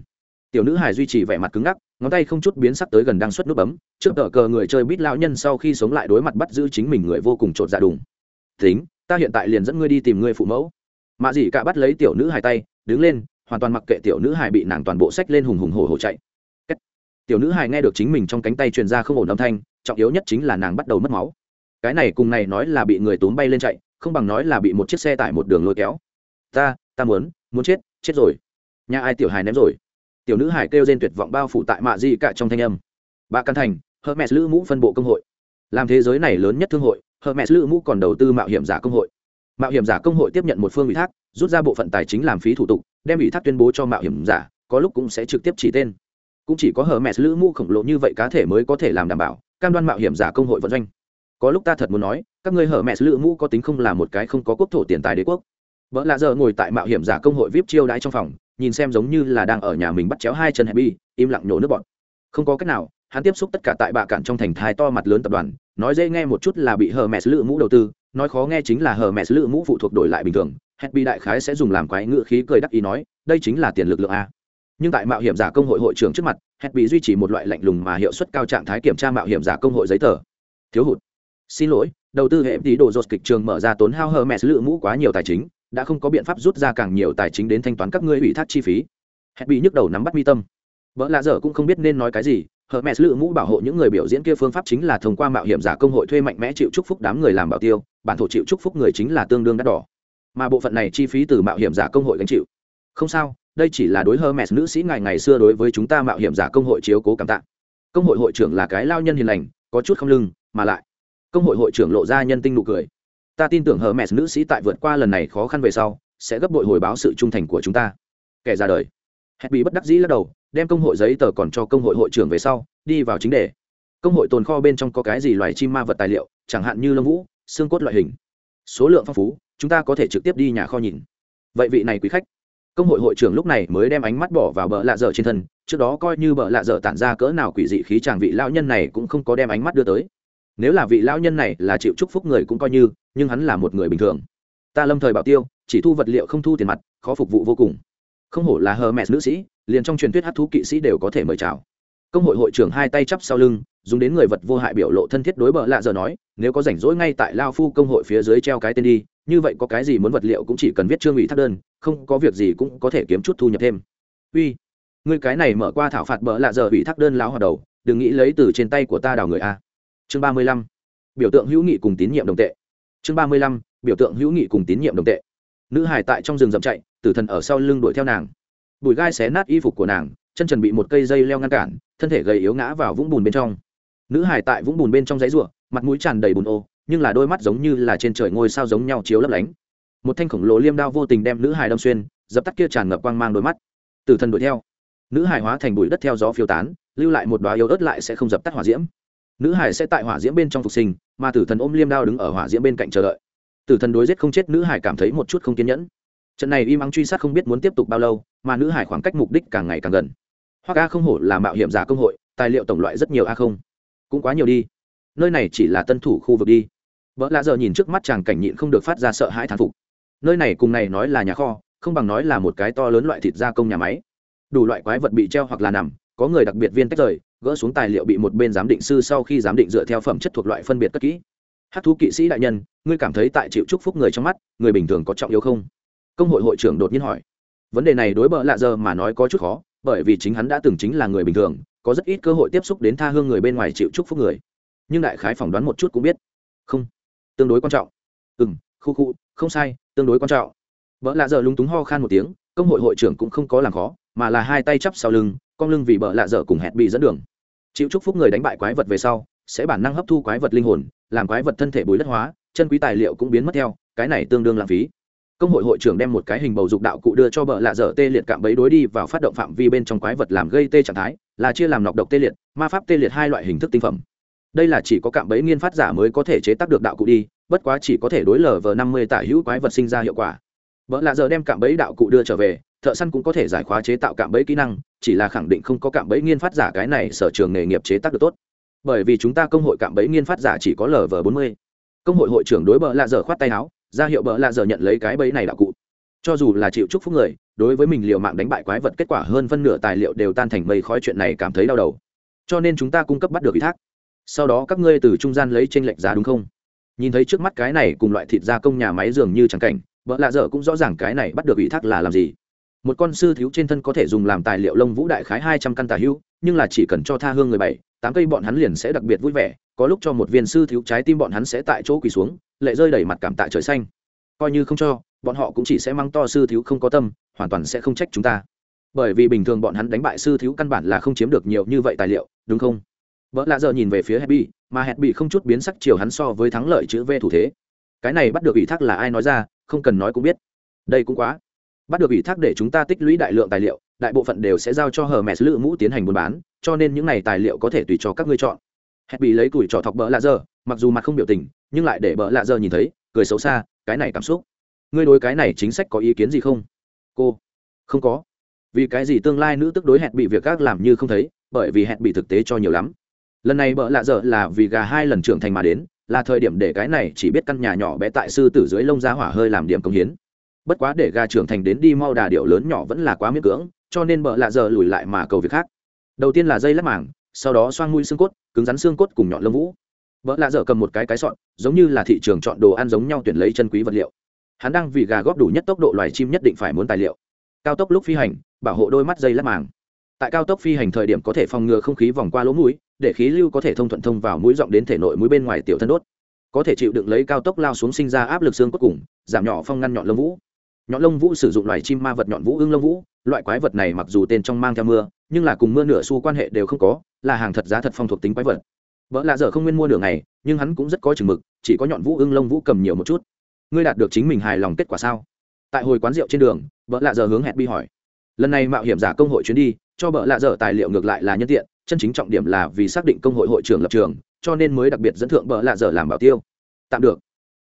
Tiểu nữ hài duy trì vẻ mặt cứng ngắc, ngón tay không chút biến sắc tới gần đang xuất nút bấm, trước tờ cờ người chơi bít lão nhân sau khi sống lại đối mặt bắt giữ chính mình người vô cùng trột dạ đùng. Tính ta hiện tại liền dẫn ngươi đi tìm ngươi phụ mẫu. Mạ dị cả bắt lấy tiểu nữ hài tay, đứng lên, hoàn toàn mặc kệ tiểu nữ hài bị nàng toàn bộ sách lên hùng hùng hổ hổ chạy. Tiểu nữ hài nghe được chính mình trong cánh tay truyền ra không ổn âm thanh, trọng yếu nhất chính là nàng bắt đầu mất máu. Cái này cùng này nói là bị người tốn bay lên chạy, không bằng nói là bị một chiếc xe tải một đường lôi kéo. Ta ta muốn muốn chết chết rồi. Nhà ai tiểu hài ném rồi? Tiểu nữ hải kêu trên tuyệt vọng bao phủ tại mạ dị cả trong thanh âm. Bà căn thành, hermes lữ mũ phân bộ công hội. Làm thế giới này lớn nhất thương hội hermes lữ mũ còn đầu tư mạo hiểm giả công hội. Mạo hiểm giả công hội tiếp nhận một phương ủy thác, rút ra bộ phận tài chính làm phí thủ tục, đem ủy thác tuyên bố cho mạo hiểm giả, có lúc cũng sẽ trực tiếp chỉ tên. Cũng chỉ có hermes lữ mũ khổng lồ như vậy cá thể mới có thể làm đảm bảo, cam đoan mạo hiểm giả công hội vận doanh. Có lúc ta thật muốn nói, các ngươi Hermes mẹ lữ mũ có tính không là một cái không có quốc thổ tiền tài đế quốc. Vợ lạ giờ ngồi tại mạo hiểm giả công hội vip chiêu đãi trong phòng, nhìn xem giống như là đang ở nhà mình bắt chéo hai chân happy, im lặng nhổ nước bọt. Không có cách nào, hắn tiếp xúc tất cả tại bạ cản trong thành thai to mặt lớn tập đoàn nói dễ nghe một chút là bị hờ mẹ lữ mũ đầu tư, nói khó nghe chính là hờ mẹ lữ mũ phụ thuộc đổi lại bình thường happy đại khái sẽ dùng làm quái ngựa khí cười đắc ý nói, đây chính là tiền lực lượng a. Nhưng tại mạo hiểm giả công hội hội trưởng trước mặt happy duy trì một loại lạnh lùng mà hiệu suất cao trạng thái kiểm tra mạo hiểm giả công hội giấy tờ. Thiếu hụt. Xin lỗi, đầu tư hệ tí đồ dột kịch trường mở ra tốn hao hờ mẹ lựa mũ quá nhiều tài chính, đã không có biện pháp rút ra càng nhiều tài chính đến thanh toán các ngươi ủy thác chi phí. Hẹn bị nhức đầu nắm bắt mi tâm. Vợ lạ dở cũng không biết nên nói cái gì Hermes mẹ mũ bảo hộ những người biểu diễn kia phương pháp chính là thông qua mạo hiểm giả công hội thuê mạnh mẽ chịu chúc phúc đám người làm bảo tiêu, bản thổ chịu chúc phúc người chính là tương đương đắt đỏ. Mà bộ phận này chi phí từ mạo hiểm giả công hội gánh chịu. Không sao, đây chỉ là đối Hermes mẹ nữ sĩ ngày ngày xưa đối với chúng ta mạo hiểm giả công hội chiếu cố cảm tạ. Công hội hội trưởng là cái lao nhân hiền lành, có chút không lưng, mà lại, công hội hội trưởng lộ ra nhân tinh nụ cười. Ta tin tưởng Hermes mẹ nữ sĩ tại vượt qua lần này khó khăn về sau, sẽ gấp bội hồi báo sự trung thành của chúng ta. Kẻ ra đời. Hẹn bị bất đắc dĩ lắc đầu đem công hội giấy tờ còn cho công hội hội trưởng về sau, đi vào chính đề. Công hội tồn kho bên trong có cái gì loài chim ma vật tài liệu, chẳng hạn như lông vũ, xương cốt loại hình. Số lượng phong phú, chúng ta có thể trực tiếp đi nhà kho nhìn. Vậy vị này quý khách, công hội hội trưởng lúc này mới đem ánh mắt bỏ vào bờ lạ dở trên thân, trước đó coi như bờ lạ dở tản ra cỡ nào quỷ dị khí chàng vị lão nhân này cũng không có đem ánh mắt đưa tới. Nếu là vị lão nhân này là chịu chúc phúc người cũng coi như, nhưng hắn là một người bình thường. Ta lâm thời bảo tiêu, chỉ thu vật liệu không thu tiền mặt, khó phục vụ vô cùng. Không hổ là hờ mẹ nữ sĩ liền trong truyền thuyết hát thú kỵ sĩ đều có thể mời chào. Công hội hội trưởng hai tay chắp sau lưng, dùng đến người vật vô hại biểu lộ thân thiết đối bờ lạ giờ nói, nếu có rảnh rỗi ngay tại lao phu công hội phía dưới treo cái tên đi, như vậy có cái gì muốn vật liệu cũng chỉ cần viết trương ủy thác đơn, không có việc gì cũng có thể kiếm chút thu nhập thêm. Uy người cái này mở qua thảo phạt bờ lạ giờ ủy thác đơn lao hoạt đầu, đừng nghĩ lấy từ trên tay của ta đào người a. Chương ba mươi lăm, biểu tượng hữu nghị cùng tín nhiệm đồng tệ. Chương ba mươi lăm, biểu tượng hữu nghị cùng tín nhiệm đồng tệ. Nữ hải tại trong rừng rậm chạy, tử thần ở sau lưng đuổi theo nàng bụi gai xé nát y phục của nàng, chân trần bị một cây dây leo ngăn cản, thân thể gầy yếu ngã vào vũng bùn bên trong. Nữ hải tại vũng bùn bên trong giấy ruộng mặt mũi tràn đầy bùn ô, nhưng là đôi mắt giống như là trên trời ngôi sao giống nhau chiếu lấp lánh. Một thanh khổng lồ liêm đao vô tình đem nữ hải đâm xuyên, dập tắt kia tràn ngập quang mang đôi mắt. Tử thần đuổi theo. Nữ hải hóa thành bụi đất theo gió phiêu tán, lưu lại một đoá yếu ớt lại sẽ không dập tắt hỏa diễm. Nữ hải sẽ tại hỏa diễm bên trong phục sinh, mà tử thần ôm liêm đao đứng ở hỏa diễm bên cạnh chờ đợi. Tử thần đối giết không chết, nữ hải cảm thấy một chút không kiên nhẫn trận này im ắng truy sát không biết muốn tiếp tục bao lâu, mà nữ hải khoảng cách mục đích càng ngày càng gần. Hoặc a không hổ là mạo hiểm giả công hội, tài liệu tổng loại rất nhiều a không. Cũng quá nhiều đi. Nơi này chỉ là tân thủ khu vực đi. Vợ lạ giờ nhìn trước mắt chàng cảnh nhịn không được phát ra sợ hãi thán phục. Nơi này cùng này nói là nhà kho, không bằng nói là một cái to lớn loại thịt gia công nhà máy. Đủ loại quái vật bị treo hoặc là nằm, có người đặc biệt viên tách rời, gỡ xuống tài liệu bị một bên giám định sư sau khi giám định dựa theo phẩm chất thuộc loại phân biệt cất kỹ. Hát thú kỵ sĩ đại nhân, ngươi cảm thấy tại chịu chúc phúc người trong mắt, người bình thường có trọng yếu không? Công hội hội trưởng đột nhiên hỏi. Vấn đề này đối bợ lạ giờ mà nói có chút khó, bởi vì chính hắn đã từng chính là người bình thường, có rất ít cơ hội tiếp xúc đến tha hương người bên ngoài chịu chúc phúc người. Nhưng đại khái phỏng đoán một chút cũng biết. Không, tương đối quan trọng. Ừ m khu khu, không sai, tương đối quan trọng. Vợ lạ dở lúng túng ho khan một tiếng, công hội hội trưởng cũng không có làm khó, mà là hai tay chắp sau lưng con lưng vì bợ lạ dở cùng hẹn bị dẫn đường. Chịu chúc phúc người đánh bại quái vật về sau, sẽ bản năng hấp thu quái vật linh hồn, làm quái vật thân thể bùi đất hóa, chân quý tài liệu cũng biến mất theo, cái này tương đương lãng phí công hội hội trưởng đem một cái hình bầu dục đạo cụ đưa cho bợ lạ dở tê liệt cạm bẫy đối đi vào phát động phạm vi bên trong quái vật làm gây tê trạng thái, là chia làm nọc độc tê liệt, ma pháp tê liệt hai loại hình thức tinh phẩm. Đây là chỉ có cạm bẫy nghiên phát giả mới có thể chế tác được đạo cụ đi, bất quá chỉ có thể đối lờ vờ năm mươi tả hữu quái vật sinh ra hiệu quả. Vợ lạ dở đem cạm bẫy đạo cụ đưa trở về, thợ săn cũng có thể giải khóa chế tạo cạm bẫy kỹ năng, chỉ là khẳng định không có cạm bẫy nghiên phát giả cái này sở trường nghề nghiệp chế tác được tốt. Bởi vì chúng ta công hội cạm bẫy nghiên phát giả chỉ có lv bốn mươi. Công hội hội trưởng đối bợ lạ dở khoát tay áo ra hiệu bỡ lạ dở nhận lấy cái bẫy này đạo cụ. Cho dù là chịu chúc phúc người, đối với mình liều mạng đánh bại quái vật kết quả hơn phân nửa tài liệu đều tan thành mây khói chuyện này cảm thấy đau đầu. Cho nên chúng ta cung cấp bắt được ý thác. Sau đó các ngươi từ trung gian lấy tranh lệch giá đúng không? Nhìn thấy trước mắt cái này cùng loại thịt gia công nhà máy dường như trắng cảnh vợ lạ dở cũng rõ ràng cái này bắt được ủy thác là làm gì. Một con sư thiếu trên thân có thể dùng làm tài liệu lông vũ đại khái hai trăm căn tà hữu nhưng là chỉ cần cho tha hương người bảy, tám cây bọn hắn liền sẽ đặc biệt vui vẻ, có lúc cho một viên sư thiếu trái tim bọn hắn sẽ tại chỗ quỳ xuống lệ rơi đầy mặt cảm tạ trời xanh coi như không cho bọn họ cũng chỉ sẽ mang to sư thiếu không có tâm hoàn toàn sẽ không trách chúng ta bởi vì bình thường bọn hắn đánh bại sư thiếu căn bản là không chiếm được nhiều như vậy tài liệu đúng không vợ lạ giờ nhìn về phía Happy, mà Happy không chút biến sắc chiều hắn so với thắng lợi chữ V thủ thế. Cái này bắt được ủy thác là ai nói ra, không cần nói cũng biết. Đây cũng quá. Bắt được ủy thác để chúng ta tích lũy đại lượng tài liệu, đại bộ phận đều sẽ giao cho hờ mẹ lữ mũ tiến hành buôn bán, cho nên những này tài liệu có thể tùy cho các ngươi chọn. Happy lấy tuổi trò thọc bỡ lạ giờ, mặc dù mặt không biểu tình, nhưng lại để bợ lạ giờ nhìn thấy, cười xấu xa, cái này cảm xúc. Ngươi đối cái này chính sách có ý kiến gì không? Cô, không có. Vì cái gì tương lai nữ tức đối hẹn bị việc các làm như không thấy, bởi vì hẹn bị thực tế cho nhiều lắm lần này bợ lạ dở là vì gà hai lần trưởng thành mà đến là thời điểm để cái này chỉ biết căn nhà nhỏ bé tại sư tử dưới lông ra hỏa hơi làm điểm công hiến bất quá để gà trưởng thành đến đi mau đà điệu lớn nhỏ vẫn là quá miễn cưỡng cho nên bợ lạ dở lùi lại mà cầu việc khác đầu tiên là dây lắc mảng sau đó xoang mũi xương cốt cứng rắn xương cốt cùng nhọn lông vũ vợ lạ dở cầm một cái cái sọn giống như là thị trường chọn đồ ăn giống nhau tuyển lấy chân quý vật liệu. Hắn đang vì gà góp đủ nhất tốc độ loài chim nhất định phải muốn tài liệu. Cao tốc lúc phi hành, bảo hộ đôi mắt dây lát màng. Tại cao tốc phi hành thời điểm có thể phòng ngừa không khí vòng qua lỗ mũi, để khí lưu có thể thông thuận thông vào mũi rộng đến thể nội mũi bên ngoài tiểu thân đốt. Có thể chịu đựng lấy cao tốc lao xuống sinh ra áp lực xương cốt cùng, giảm nhỏ phong ngăn nhọn lông vũ. Nhọn lông vũ sử dụng loài chim ma vật nhọn vũ ưng lông vũ, loại quái vật này mặc dù tên trong mang theo mưa, nhưng là cùng mưa nửa xu quan hệ đều không có, là hàng thật giá thật phong thuộc tính quái vật vợ lạ dở không nguyên mua nửa ngày, nhưng hắn cũng rất có chừng mực, chỉ có nhọn vũ ưng lông vũ cầm nhiều một chút. Ngươi đạt được chính mình hài lòng kết quả sao? Tại hồi quán rượu trên đường vợ lạ dở hướng hẹn bi hỏi. Lần này mạo hiểm giả công hội chuyến đi, cho bợ lạ dở tài liệu ngược lại là nhân tiện, chân chính trọng điểm là vì xác định công hội hội trưởng lập trường, cho nên mới đặc biệt dẫn thượng bợ lạ dở làm bảo tiêu. Tạm được.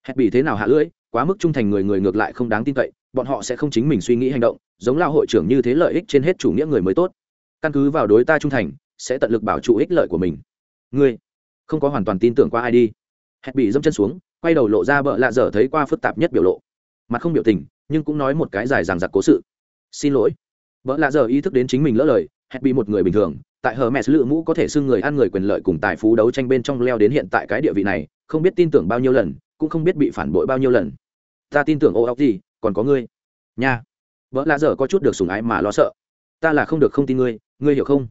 Hẹn bị thế nào hạ lưỡi, quá mức trung thành người người ngược lại không đáng tin cậy, bọn họ sẽ không chính mình suy nghĩ hành động, giống lao hội trưởng như thế lợi ích trên hết chủ nghĩa người mới tốt. Căn cứ vào đối ta trung thành, sẽ tận lực bảo trụ ích lợi của mình. Ngươi không có hoàn toàn tin tưởng qua ai đi. Hẹn bị dâm chân xuống, quay đầu lộ ra bợ lạ dở thấy qua phức tạp nhất biểu lộ. Mặt không biểu tình, nhưng cũng nói một cái dài dằng dặc cố sự. Xin lỗi. Bợ lạ dở ý thức đến chính mình lỡ lời, hẹn bị một người bình thường, tại hờ mẹ lựa mũ có thể xưng người ăn người quyền lợi cùng tài phú đấu tranh bên trong leo đến hiện tại cái địa vị này, không biết tin tưởng bao nhiêu lần, cũng không biết bị phản bội bao nhiêu lần. Ta tin tưởng ô ốc gì, còn có ngươi. Nha. Vợ lạ dở có chút được sùng ái mà lo sợ. Ta là không được không tin ngươi ngươi hiểu không?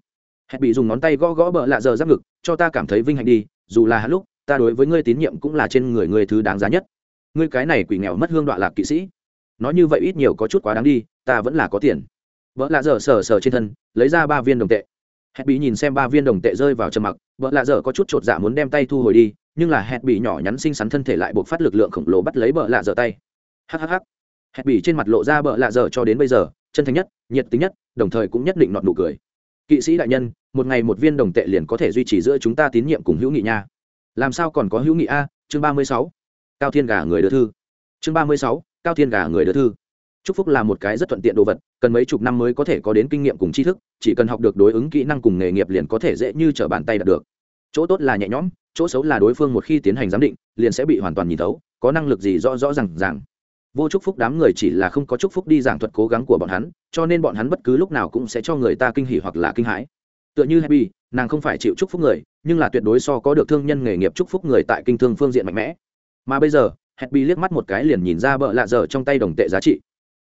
Hẹn bị dùng ngón tay gõ gõ bợ lạ giờ giáp ngực, cho ta cảm thấy vinh hạnh đi, dù là hát lúc, ta đối với ngươi tín nhiệm cũng là trên người ngươi thứ đáng giá nhất. Ngươi cái này quỷ nghèo mất hương đoạn lạc kỵ sĩ. Nói như vậy ít nhiều có chút quá đáng đi, ta vẫn là có tiền. Vợ lạ dở sờ sờ trên thân, lấy ra ba viên đồng tệ. Hẹn bị nhìn xem ba viên đồng tệ rơi vào trầm mặc vợ lạ dở có chút chột dạ muốn đem tay thu hồi đi, nhưng là hẹn bị nhỏ nhắn xinh xắn thân thể lại buộc phát lực lượng khổng lồ bắt lấy vợ lạ dở tay. Hhh hẹn bị trên mặt lộ ra vợ lạ dở cho đến bây giờ, chân thành nhất, nhiệt tính nhất, đồng thời cũng nhất định nọn nụ cười kỵ sĩ đại nhân, một ngày một viên đồng tệ liền có thể duy trì giữa chúng ta tín nhiệm cùng hữu nghị nha. Làm sao còn có hữu nghị a? Chương ba mươi sáu. Cao thiên gà người đưa thư. Chương ba mươi sáu, cao thiên gà người đưa thư. Chúc phúc là một cái rất thuận tiện đồ vật, cần mấy chục năm mới có thể có đến kinh nghiệm cùng tri thức, chỉ cần học được đối ứng kỹ năng cùng nghề nghiệp liền có thể dễ như t r ở bàn tay đạt được. Chỗ tốt là nhẹ nhõm, chỗ xấu là đối phương một khi tiến hành giám định, liền sẽ bị hoàn toàn nhìn thấu, có năng lực gì rõ rõ r à n g rằng vô chúc phúc đám người chỉ là không có chúc phúc đi giảng thuật cố gắng của bọn hắn, cho nên bọn hắn bất cứ lúc nào cũng sẽ cho người ta kinh hỉ hoặc là kinh hãi. Tựa như happy, nàng không phải chịu chúc phúc người, nhưng là tuyệt đối so có được thương nhân nghề nghiệp chúc phúc người tại kinh thương phương diện mạnh mẽ. Mà bây giờ, happy liếc mắt một cái liền nhìn ra bợ lạ dở trong tay đồng tệ giá trị.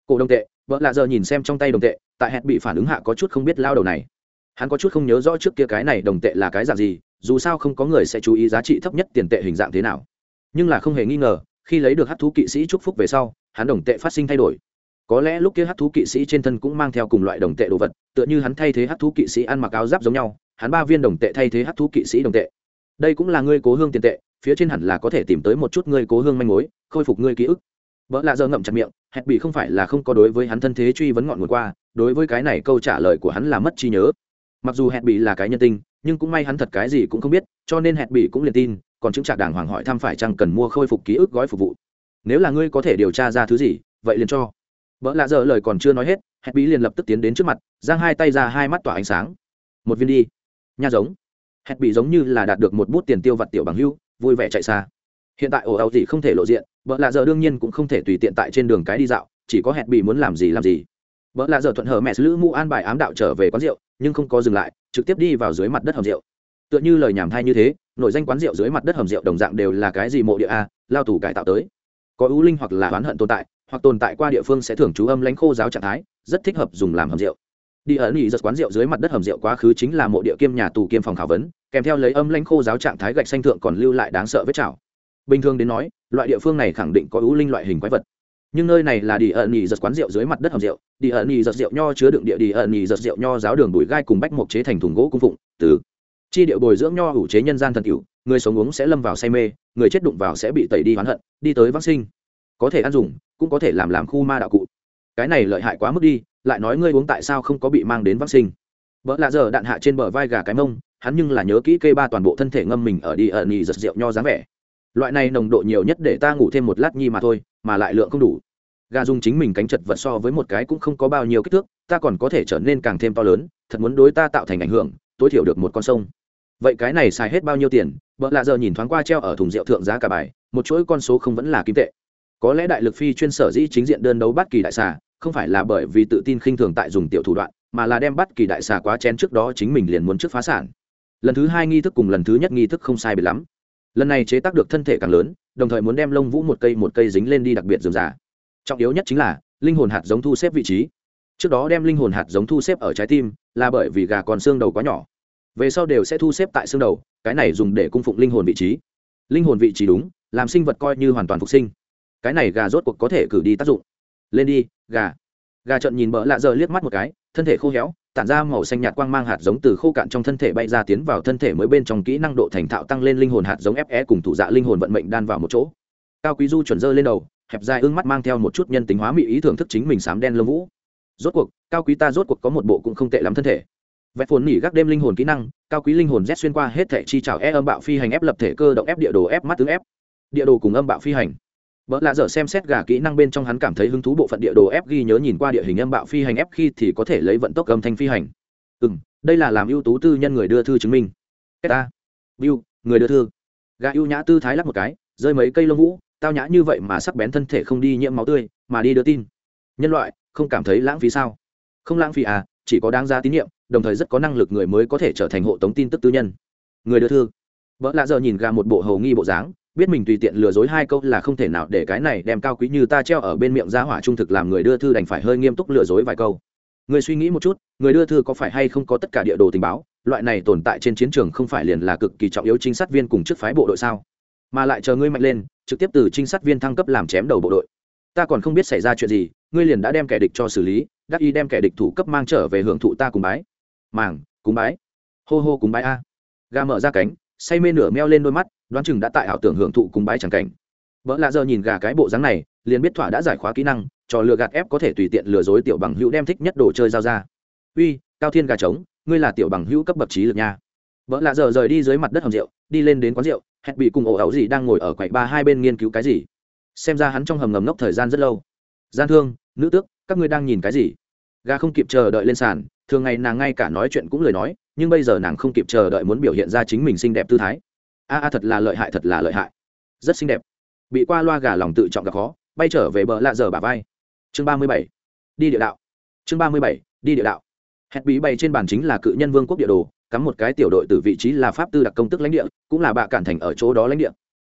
Cổ đồng tệ vợ lạ giờ nhìn xem trong tay đồng tệ, tại happy phản ứng hạ có chút không biết lao đầu này. Hắn có chút không nhớ rõ trước kia cái này đồng tệ là cái dạng gì, dù sao không có người sẽ chú ý giá trị thấp nhất tiền tệ hình dạng thế nào. Nhưng là không hề nghi ngờ, khi lấy được hát thú kỵ sĩ chúc phúc về sau hắn đồng tệ phát sinh thay đổi. Có lẽ lúc kia hát thú kỵ sĩ trên thân cũng mang theo cùng loại đồng tệ đồ vật, tựa như hắn thay thế hát thú kỵ sĩ ăn mặc áo giáp giống nhau, hắn ba viên đồng tệ thay thế hát thú kỵ sĩ đồng tệ. Đây cũng là ngươi cố hương tiền tệ, phía trên hẳn là có thể tìm tới một chút ngươi cố hương manh mối, khôi phục ngươi ký ức. Vợ lạ giờ ngậm chặt miệng, hẹn bị không phải là không có đối với hắn thân thế truy vấn ngọn nguồn qua, đối với cái này câu trả lời của hắn là mất trí nhớ. Mặc dù hẹn bị là cái nhân tinh nhưng cũng may hắn thật cái gì cũng không biết, cho nên hẹn bị cũng liền tin, còn chứng trả đàng hoàng hỏi thăm phải chăng cần mua khôi phục ký ức gói phục vụ nếu là ngươi có thể điều tra ra thứ gì, vậy liền cho. Vợ lạ dở lời còn chưa nói hết, hẹn bí liền lập tức tiến đến trước mặt, giang hai tay ra hai mắt tỏa ánh sáng. Một viên đi. Nha giống. Hẹn bị giống như là đạt được một bút tiền tiêu vặt tiểu bằng hưu, vui vẻ chạy xa. Hiện tại ổ ẩu gì không thể lộ diện vợ lạ dở đương nhiên cũng không thể tùy tiện tại trên đường cái đi dạo, chỉ có hẹn bị muốn làm gì làm gì. Vợ lạ dở thuận hở mẹ lữ mũ an bài ám đạo trở về quán rượu, nhưng không có dừng lại, trực tiếp đi vào dưới mặt đất hầm rượu. Tựa như lời nhảm thai như thế nội danh quán rượu dưới mặt đất hầm rượu đồng dạng đều là cái gì mộ địa a, lao tù cải tạo tới có ưu linh hoặc là oán hận tồn tại, hoặc tồn tại qua địa phương sẽ thưởng chú âm lãnh khô giáo trạng thái, rất thích hợp dùng làm hầm rượu. Đi ẩn ý giật quán rượu dưới mặt đất hầm rượu quá khứ chính là mộ địa kiêm nhà tù kiêm phòng khảo vấn, kèm theo lấy âm lãnh khô giáo trạng thái gạch xanh thượng còn lưu lại đáng sợ vết chảo. Bình thường đến nói, loại địa phương này khẳng định có ưu linh loại hình quái vật. Nhưng nơi này là đi ẩn nhì giật quán rượu dưới mặt đất hầm rượu, đi ẩn nhì giật rượu nho chứa đựng địa, đi ẩn nhì giật rượu nho giáo đường bụi gai cùng bách mộc chế thành thùng gỗ cung phụng, từ chi điệu bồi dưỡng nho ủ chế nhân gian thần cửu người sống uống sẽ lâm vào say mê, người chết đụng vào sẽ bị tẩy đi hoán hận, đi tới vắc sinh. Có thể ăn dùng, cũng có thể làm làm khu ma đạo cụ. Cái này lợi hại quá mức đi, lại nói ngươi uống tại sao không có bị mang đến vắc sinh. Vợ lạ giờ đạn hạ trên bờ vai gà cái mông, hắn nhưng là nhớ kỹ kê ba toàn bộ thân thể ngâm mình ở đi ẩn nhì giật rượu nho dáng vẻ. Loại này nồng độ nhiều nhất để ta ngủ thêm một lát nhi mà thôi, mà lại lượng không đủ. Gà dùng chính mình cánh chật vật so với một cái cũng không có bao nhiêu kích thước, ta còn có thể trở nên càng thêm to lớn, thật muốn đối ta tạo thành ảnh hưởng, tối thiểu được một con sông vậy cái này xài hết bao nhiêu tiền? Vợ lạ giờ nhìn thoáng qua treo ở thùng rượu thượng giá cả bài, một chuỗi con số không vẫn là kim tệ. Có lẽ đại lực phi chuyên sở dĩ chính diện đơn đấu bắt kỳ đại xà, không phải là bởi vì tự tin khinh thường tại dùng tiểu thủ đoạn, mà là đem bắt kỳ đại xà quá chén trước đó chính mình liền muốn trước phá sản. Lần thứ hai nghi thức cùng lần thứ nhất nghi thức không sai biệt lắm. Lần này chế tác được thân thể càng lớn, đồng thời muốn đem lông vũ một cây một cây dính lên đi đặc biệt dườm giả. trọng yếu nhất chính là, linh hồn hạt giống thu xếp vị trí. Trước đó đem linh hồn hạt giống thu xếp ở trái tim, là bởi vì gà còn xương đầu quá nhỏ về sau đều sẽ thu xếp tại xương đầu, cái này dùng để cung phụng linh hồn vị trí. Linh hồn vị trí đúng, làm sinh vật coi như hoàn toàn phục sinh. Cái này gà rốt cuộc có thể cử đi tác dụng. Lên đi, gà. Gà trận nhìn bỡ lạ giờ liếc mắt một cái, thân thể khô héo, tản ra màu xanh nhạt quang mang hạt giống từ khô cạn trong thân thể bay ra tiến vào thân thể mới bên trong kỹ năng độ thành thạo tăng lên linh hồn hạt giống fe cùng thủ dạ linh hồn vận mệnh đan vào một chỗ. Cao quý du chuẩn dơ lên đầu, hẹp dài ương mắt mang theo một chút nhân tính hóa mỹ ý thưởng thức chính mình sám đen lông vũ. Rốt cuộc, cao quý ta rốt cuộc có một bộ cũng không tệ lắm thân thể vẹt phồn nỉ gác đêm linh hồn kỹ năng, cao quý linh hồn rét xuyên qua hết thể chi trào e âm bạo phi hành ép lập thể cơ động ép địa đồ ép mắt tướng ép. Địa đồ cùng âm bạo phi hành. Vợ lạ dở xem xét gà kỹ năng bên trong hắn cảm thấy hứng thú bộ phận địa đồ ép ghi nhớ nhìn qua địa hình âm bạo phi hành ép khi thì có thể lấy vận tốc âm thanh phi hành. Ừ m đây là làm ưu tú tư nhân người đưa thư chứng minh. Ta. Bill người đưa thư. Gà ưu nhã tư thái lắc một cái, rơi mấy cây lông vũ, tao nhã như vậy mà sắc bén thân thể không đi nhiễm máu tươi, mà đi đưa tin. Nhân loại, không cảm thấy lãng phí sao? Không lãng phí à chỉ có đáng giá tín nhiệm, đồng thời rất có năng lực người mới có thể trở thành hộ tống tin tức tư nhân. Người đưa thư. Vợ lạ giờ nhìn gà một bộ hầu nghi bộ dáng, biết mình tùy tiện lừa dối hai câu là không thể nào để cái này đem cao quý như ta treo ở bên miệng ra hỏa trung thực làm người đưa thư đành phải hơi nghiêm túc lừa dối vài câu. Người suy nghĩ một chút, người đưa thư có phải hay không có tất cả địa đồ tình báo, loại này tồn tại trên chiến trường không phải liền là cực kỳ trọng yếu trinh sát viên cùng chức phái bộ đội sao? Mà lại chờ ngươi mạnh lên, trực tiếp từ trinh sát viên thăng cấp làm chém đầu bộ đội. Ta còn không biết xảy ra chuyện gì, ngươi liền đã đem kẻ địch cho xử lý đắc y đem kẻ địch thủ cấp mang trở về hưởng thụ ta cùng bái. Màng cúng bái. Hô hô cúng bái a. Ga mở ra cánh, say mê nửa meo lên đôi mắt, đoán chừng đã tại ảo tưởng hưởng thụ cúng bái chẳng cảnh. Vợ lạ giờ nhìn gà cái bộ dáng này, liền biết thỏa đã giải khóa kỹ năng trò lừa gạt ép có thể tùy tiện lừa dối tiểu bằng hữu đem thích nhất đồ chơi giao ra. Uy, cao thiên gà trống, ngươi là tiểu bằng hữu cấp bậc trí lực nha. Vợ lạ giờ rời đi dưới mặt đất hầm rượu, đi lên đến quán rượu, hẹn bị cùng ổ ẩu gì đang ngồi ở quầy ba hai bên nghiên cứu cái gì. Xem ra hắn trong hầm ngầm ngốc thời gian rất lâu. Gian thương, nữ tước các ngươi đang nhìn cái gì? Gà không kịp chờ đợi lên sàn, thường ngày nàng ngay cả nói chuyện cũng lời nói, nhưng bây giờ nàng không kịp chờ đợi muốn biểu hiện ra chính mình xinh đẹp tư thái. A a thật là lợi hại, thật là lợi hại. Rất xinh đẹp. Bị qua loa gà lòng tự trọng gặp khó, bay trở về bờ lạ giờ bà vai. Chương ba mươi bảy. Đi địa đạo. Chương ba mươi bảy. Đi địa đạo. Hẹn bí bày trên bàn chính là cự nhân vương quốc địa đồ, cắm một cái tiểu đội từ vị trí là pháp tư đặc công tức lãnh địa, cũng là bạ cản thành ở chỗ đó lãnh địa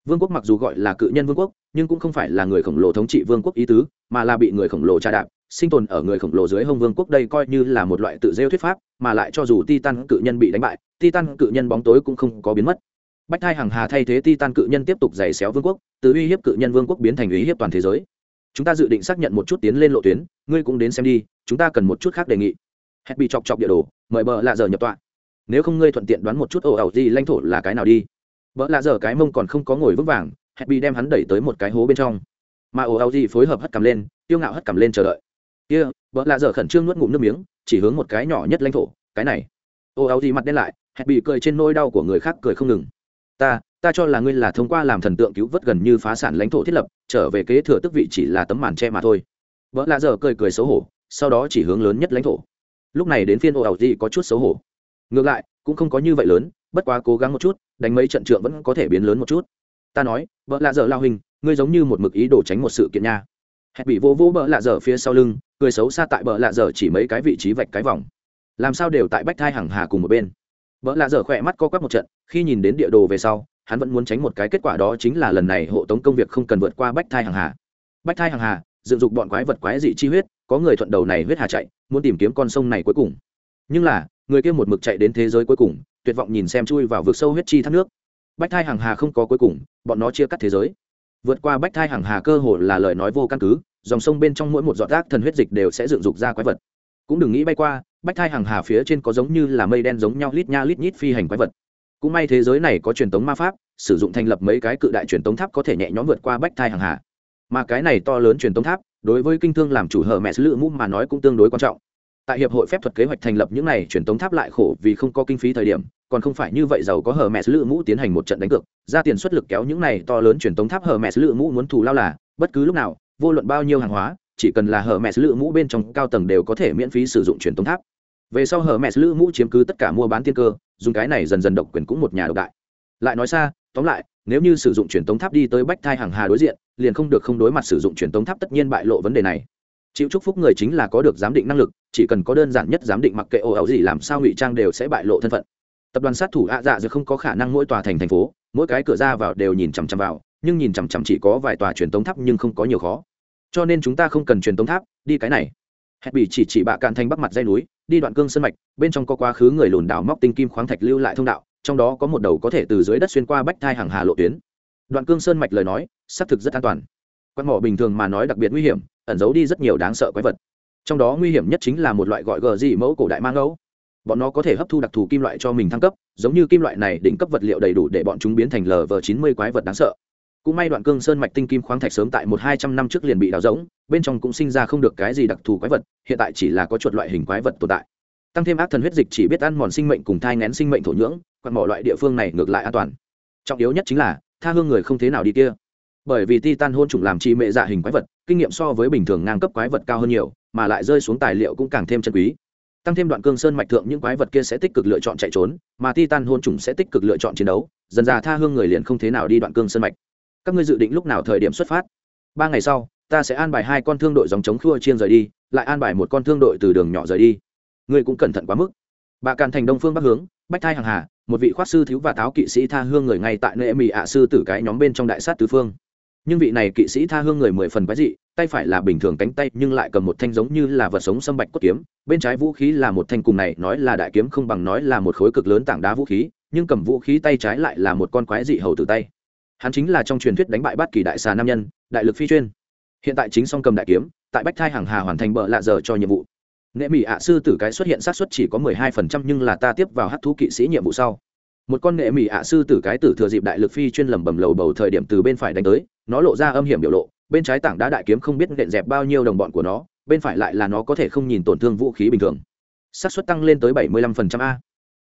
vương quốc mặc dù gọi là cự nhân vương quốc, nhưng cũng không phải là người khổng lồ thống trị vương quốc ý tứ, mà là bị người khổng lồ tra đạp, sinh tồn ở người khổng lồ dưới hông vương quốc đây coi như là một loại tự rêu thuyết pháp, mà lại cho dù titan cự nhân bị đánh bại, titan cự nhân bóng tối cũng không có biến mất. Bách thai hằng hà thay thế titan cự nhân tiếp tục giày xéo vương quốc, từ uy hiếp cự nhân vương quốc biến thành uy hiếp toàn thế giới. Chúng ta dự định xác nhận một chút tiến lên lộ tuyến, ngươi cũng đến xem đi, chúng ta cần một chút khác đề nghị. Hẹn bị chọc chọc địa đồ, mời bờ lạ giờ nhập tọa. Nếu không ngươi thuận tiện đoán một chút ồ ẩu gì lãnh thổ là cái nào đi vợ lạ giờ cái mông còn không có ngồi vững vàng hẹn bị đem hắn đẩy tới một cái hố bên trong. Mà ồ ẩu gì phối hợp hất cầm lên tiêu ngạo hất cầm lên chờ đợi. Kia vợ lạ dở khẩn trương nuốt ngụm nước miếng, chỉ hướng một cái nhỏ nhất lãnh thổ, cái này. Ồ áo gì mặt đen lại hẹn bị cười trên nôi đau của người khác cười không ngừng. Ta ta cho là ngươi là thông qua làm thần tượng cứu vớt gần như phá sản lãnh thổ thiết lập, trở về kế thừa tức vị chỉ là tấm màn che mà thôi. Vợ lạ dở cười cười xấu hổ, sau đó chỉ hướng lớn nhất lãnh thổ. Lúc này đến phiên ồ áo gì có chút xấu hổ. Ngược lại, cũng không có như vậy lớn bất quá cố gắng một chút, đánh mấy trận trượng vẫn có thể biến lớn một chút. Ta nói, vợ lạ dở lao hình, ngươi giống như một mực ý đồ tránh một sự kiện nha. Hẹn bị vô vô bợ lạ dở phía sau lưng, cười xấu xa tại bợ lạ dở chỉ mấy cái vị trí vạch cái vòng. Làm sao đều tại bách thai hằng hà cùng một bên. Vợ lạ dở khỏe mắt co quắp một trận, khi nhìn đến địa đồ về sau, hắn vẫn muốn tránh một cái kết quả đó chính là lần này hộ tống công việc không cần vượt qua bách thai hằng hà. Bách thai hằng hà, dựng dục bọn quái vật quái dị chi huyết, có người thuận đầu này huyết hà chạy, muốn tìm kiếm con sông này cuối cùng. Nhưng là, người kia một mực chạy đến thế giới cuối cùng tuyệt vọng nhìn xem chui vào vực sâu huyết chi thác nước. Bách thai hàng hà không có cuối cùng, bọn nó chia cắt thế giới. Vượt qua bách thai hàng hà cơ hồ là lời nói vô căn cứ, dòng sông bên trong mỗi một giọt rác thần huyết dịch đều sẽ dựng dục ra quái vật. Cũng đừng nghĩ bay qua, bách thai hàng hà phía trên có giống như là mây đen giống nhau lít nha lít nhít phi hành quái vật. Cũng may thế giới này có truyền thống ma pháp, sử dụng thành lập mấy cái cự đại truyền thống tháp có thể nhẹ nhõm vượt qua bách thai hàng hà. Mà cái này to lớn truyền thống tháp, đối với kinh thương làm chủ hờ mẹ sứ lự mũ mà nói cũng tương đối quan trọng tại hiệp hội phép thuật kế hoạch thành lập những này truyền tống tháp lại khổ vì không có kinh phí thời điểm, còn không phải như vậy giàu có hờ mẹ sứ lự mũ tiến hành một trận đánh cược, ra tiền xuất lực kéo những này to lớn truyền tống tháp hờ mẹ sứ lự mũ muốn thù lao là, bất cứ lúc nào, vô luận bao nhiêu hàng hóa, chỉ cần là hờ mẹ sứ lự mũ bên trong cao tầng đều có thể miễn phí sử dụng truyền tống tháp. Về sau hờ mẹ sứ lự mũ chiếm cứ tất cả mua bán tiên cơ, dùng cái này dần dần độc quyền cũng một nhà độc đại. Lại nói xa, tóm lại, nếu như sử dụng truyền tống tháp đi tới bách thai hàng hà đối diện, liền không được không đối mặt sử dụng truyền tống tháp tất nhiên bại lộ vấn đề này chịu chúc phúc người chính là có được giám định năng lực, chỉ cần có đơn giản nhất giám định mặc kệ ồ ẩu gì làm sao ngụy trang đều sẽ bại lộ thân phận. Tập đoàn sát thủ ạ dạ dược không có khả năng mỗi tòa thành thành phố, mỗi cái cửa ra vào đều nhìn chằm chằm vào, nhưng nhìn chằm chằm chỉ có vài tòa truyền tống tháp nhưng không có nhiều khó. Cho nên chúng ta không cần truyền tống tháp, đi cái này. Hẹn bị chỉ chỉ bạ cạn thành bắc mặt dây núi, đi đoạn cương sân mạch, bên trong có quá khứ người lùn đảo móc tinh kim khoáng thạch lưu lại thông đạo, trong đó có một đầu có thể từ dưới đất xuyên qua bách thai hàng hà lộ tuyến. Đoạn cương sơn mạch lời nói, xác thực rất an toàn. Quan mỏ bình thường mà nói đặc biệt nguy hiểm ẩn giấu đi rất nhiều đáng sợ quái vật. Trong đó nguy hiểm nhất chính là một loại gọi gờ dị mẫu cổ đại mang ấu. Bọn nó có thể hấp thu đặc thù kim loại cho mình thăng cấp, giống như kim loại này đỉnh cấp vật liệu đầy đủ để bọn chúng biến thành lv chín mươi quái vật đáng sợ. Cũng may đoạn cương sơn mạch tinh kim khoáng thạch sớm tại một hai trăm năm trước liền bị đào rỗng, bên trong cũng sinh ra không được cái gì đặc thù quái vật, hiện tại chỉ là có chuột loại hình quái vật tồn tại. Tăng thêm ác thần huyết dịch chỉ biết ăn mòn sinh mệnh cùng thai ngén sinh mệnh thổ nhưỡng còn mỏ loại địa phương này ngược lại an toàn. Trọng yếu nhất chính là, tha hương người không thế nào đi kia. Bởi vì titan hôn chủng làm chi mệ dạ hình quái vật kinh nghiệm so với bình thường ngang cấp quái vật cao hơn nhiều, mà lại rơi xuống tài liệu cũng càng thêm chân quý. Tăng thêm đoạn cương sơn mạch thượng những quái vật kia sẽ tích cực lựa chọn chạy trốn, mà titan hôn trùng sẽ tích cực lựa chọn chiến đấu, dần ra tha hương người liền không thế nào đi đoạn cương sơn mạch. Các ngươi dự định lúc nào thời điểm xuất phát? Ba ngày sau, ta sẽ an bài hai con thương đội dòng chống khua chiên rời đi, lại an bài một con thương đội từ đường nhỏ rời đi. Ngươi cũng cẩn thận quá mức. Bà càn thành đông phương bắc hướng, bách thai hàng hà, một vị khoác sư thiếu và tháo kỵ sĩ tha hương người ngay tại nơi mỹ ạ sư tử cái nhóm bên trong đại sát tứ phương nhưng vị này kỵ sĩ tha hương người mười phần quái dị, tay phải là bình thường cánh tay nhưng lại cầm một thanh giống như là vật sống xâm bạch cốt kiếm, bên trái vũ khí là một thanh cùng này nói là đại kiếm không bằng nói là một khối cực lớn tảng đá vũ khí, nhưng cầm vũ khí tay trái lại là một con quái dị hầu từ tay. Hắn chính là trong truyền thuyết đánh bại bát kỳ đại xà nam nhân, đại lực phi chuyên. Hiện tại chính song cầm đại kiếm, tại bách thai hàng hà hoàn thành bợ lạ giờ cho nhiệm vụ. Nghệ mỹ ạ sư tử cái xuất hiện sát xuất chỉ có mười hai phần trăm nhưng là ta tiếp vào hát thú kỵ sĩ nhiệm vụ sau một con nghệ mỹ ạ sư tử cái tử thừa dịp đại lực phi chuyên lầm bầm lầu bầu thời điểm từ bên phải đánh tới, nó lộ ra âm hiểm biểu lộ, bên trái tảng đá đại kiếm không biết nện dẹp bao nhiêu đồng bọn của nó, bên phải lại là nó có thể không nhìn tổn thương vũ khí bình thường. Xác suất tăng lên tới bảy mươi lăm phần trăm a.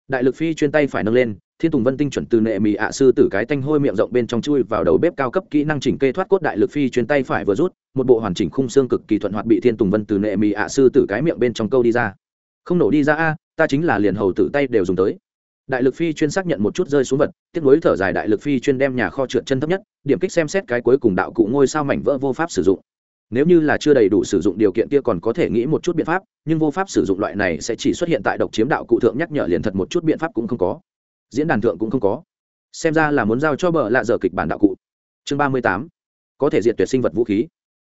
Đại lực phi chuyên tay phải nâng lên, thiên tùng vân tinh chuẩn từ nệ mì ạ sư tử cái tanh hôi miệng rộng bên trong chui vào đầu bếp cao cấp kỹ năng chỉnh kê thoát cốt đại lực phi chuyên tay phải vừa rút, một bộ hoàn chỉnh khung xương cực kỳ thuận hoạt bị thiên tùng vân từ nệ mì ạ sư tử cái miệng bên trong câu đi ra. Không nổ đi ra a, ta chính là liền hầu tử tay đều dùng tới đại lực phi chuyên xác nhận một chút rơi xuống vật tiếp nối thở dài đại lực phi chuyên đem nhà kho trượt chân thấp nhất, điểm kích xem xét cái cuối cùng đạo cụ ngôi sao mảnh vỡ vô pháp sử dụng. Nếu như là chưa đầy đủ sử dụng điều kiện kia còn có thể nghĩ một chút biện pháp, nhưng vô pháp sử dụng loại này sẽ chỉ xuất hiện tại độc chiếm đạo cụ thượng nhắc nhở liền thật một chút biện pháp cũng không có. Diễn đàn thượng cũng không có. Xem ra là muốn giao cho bờ lạ dở kịch bản đạo cụ. Chương ba mươi tám. Có thể diệt tuyệt sinh vật vũ khí.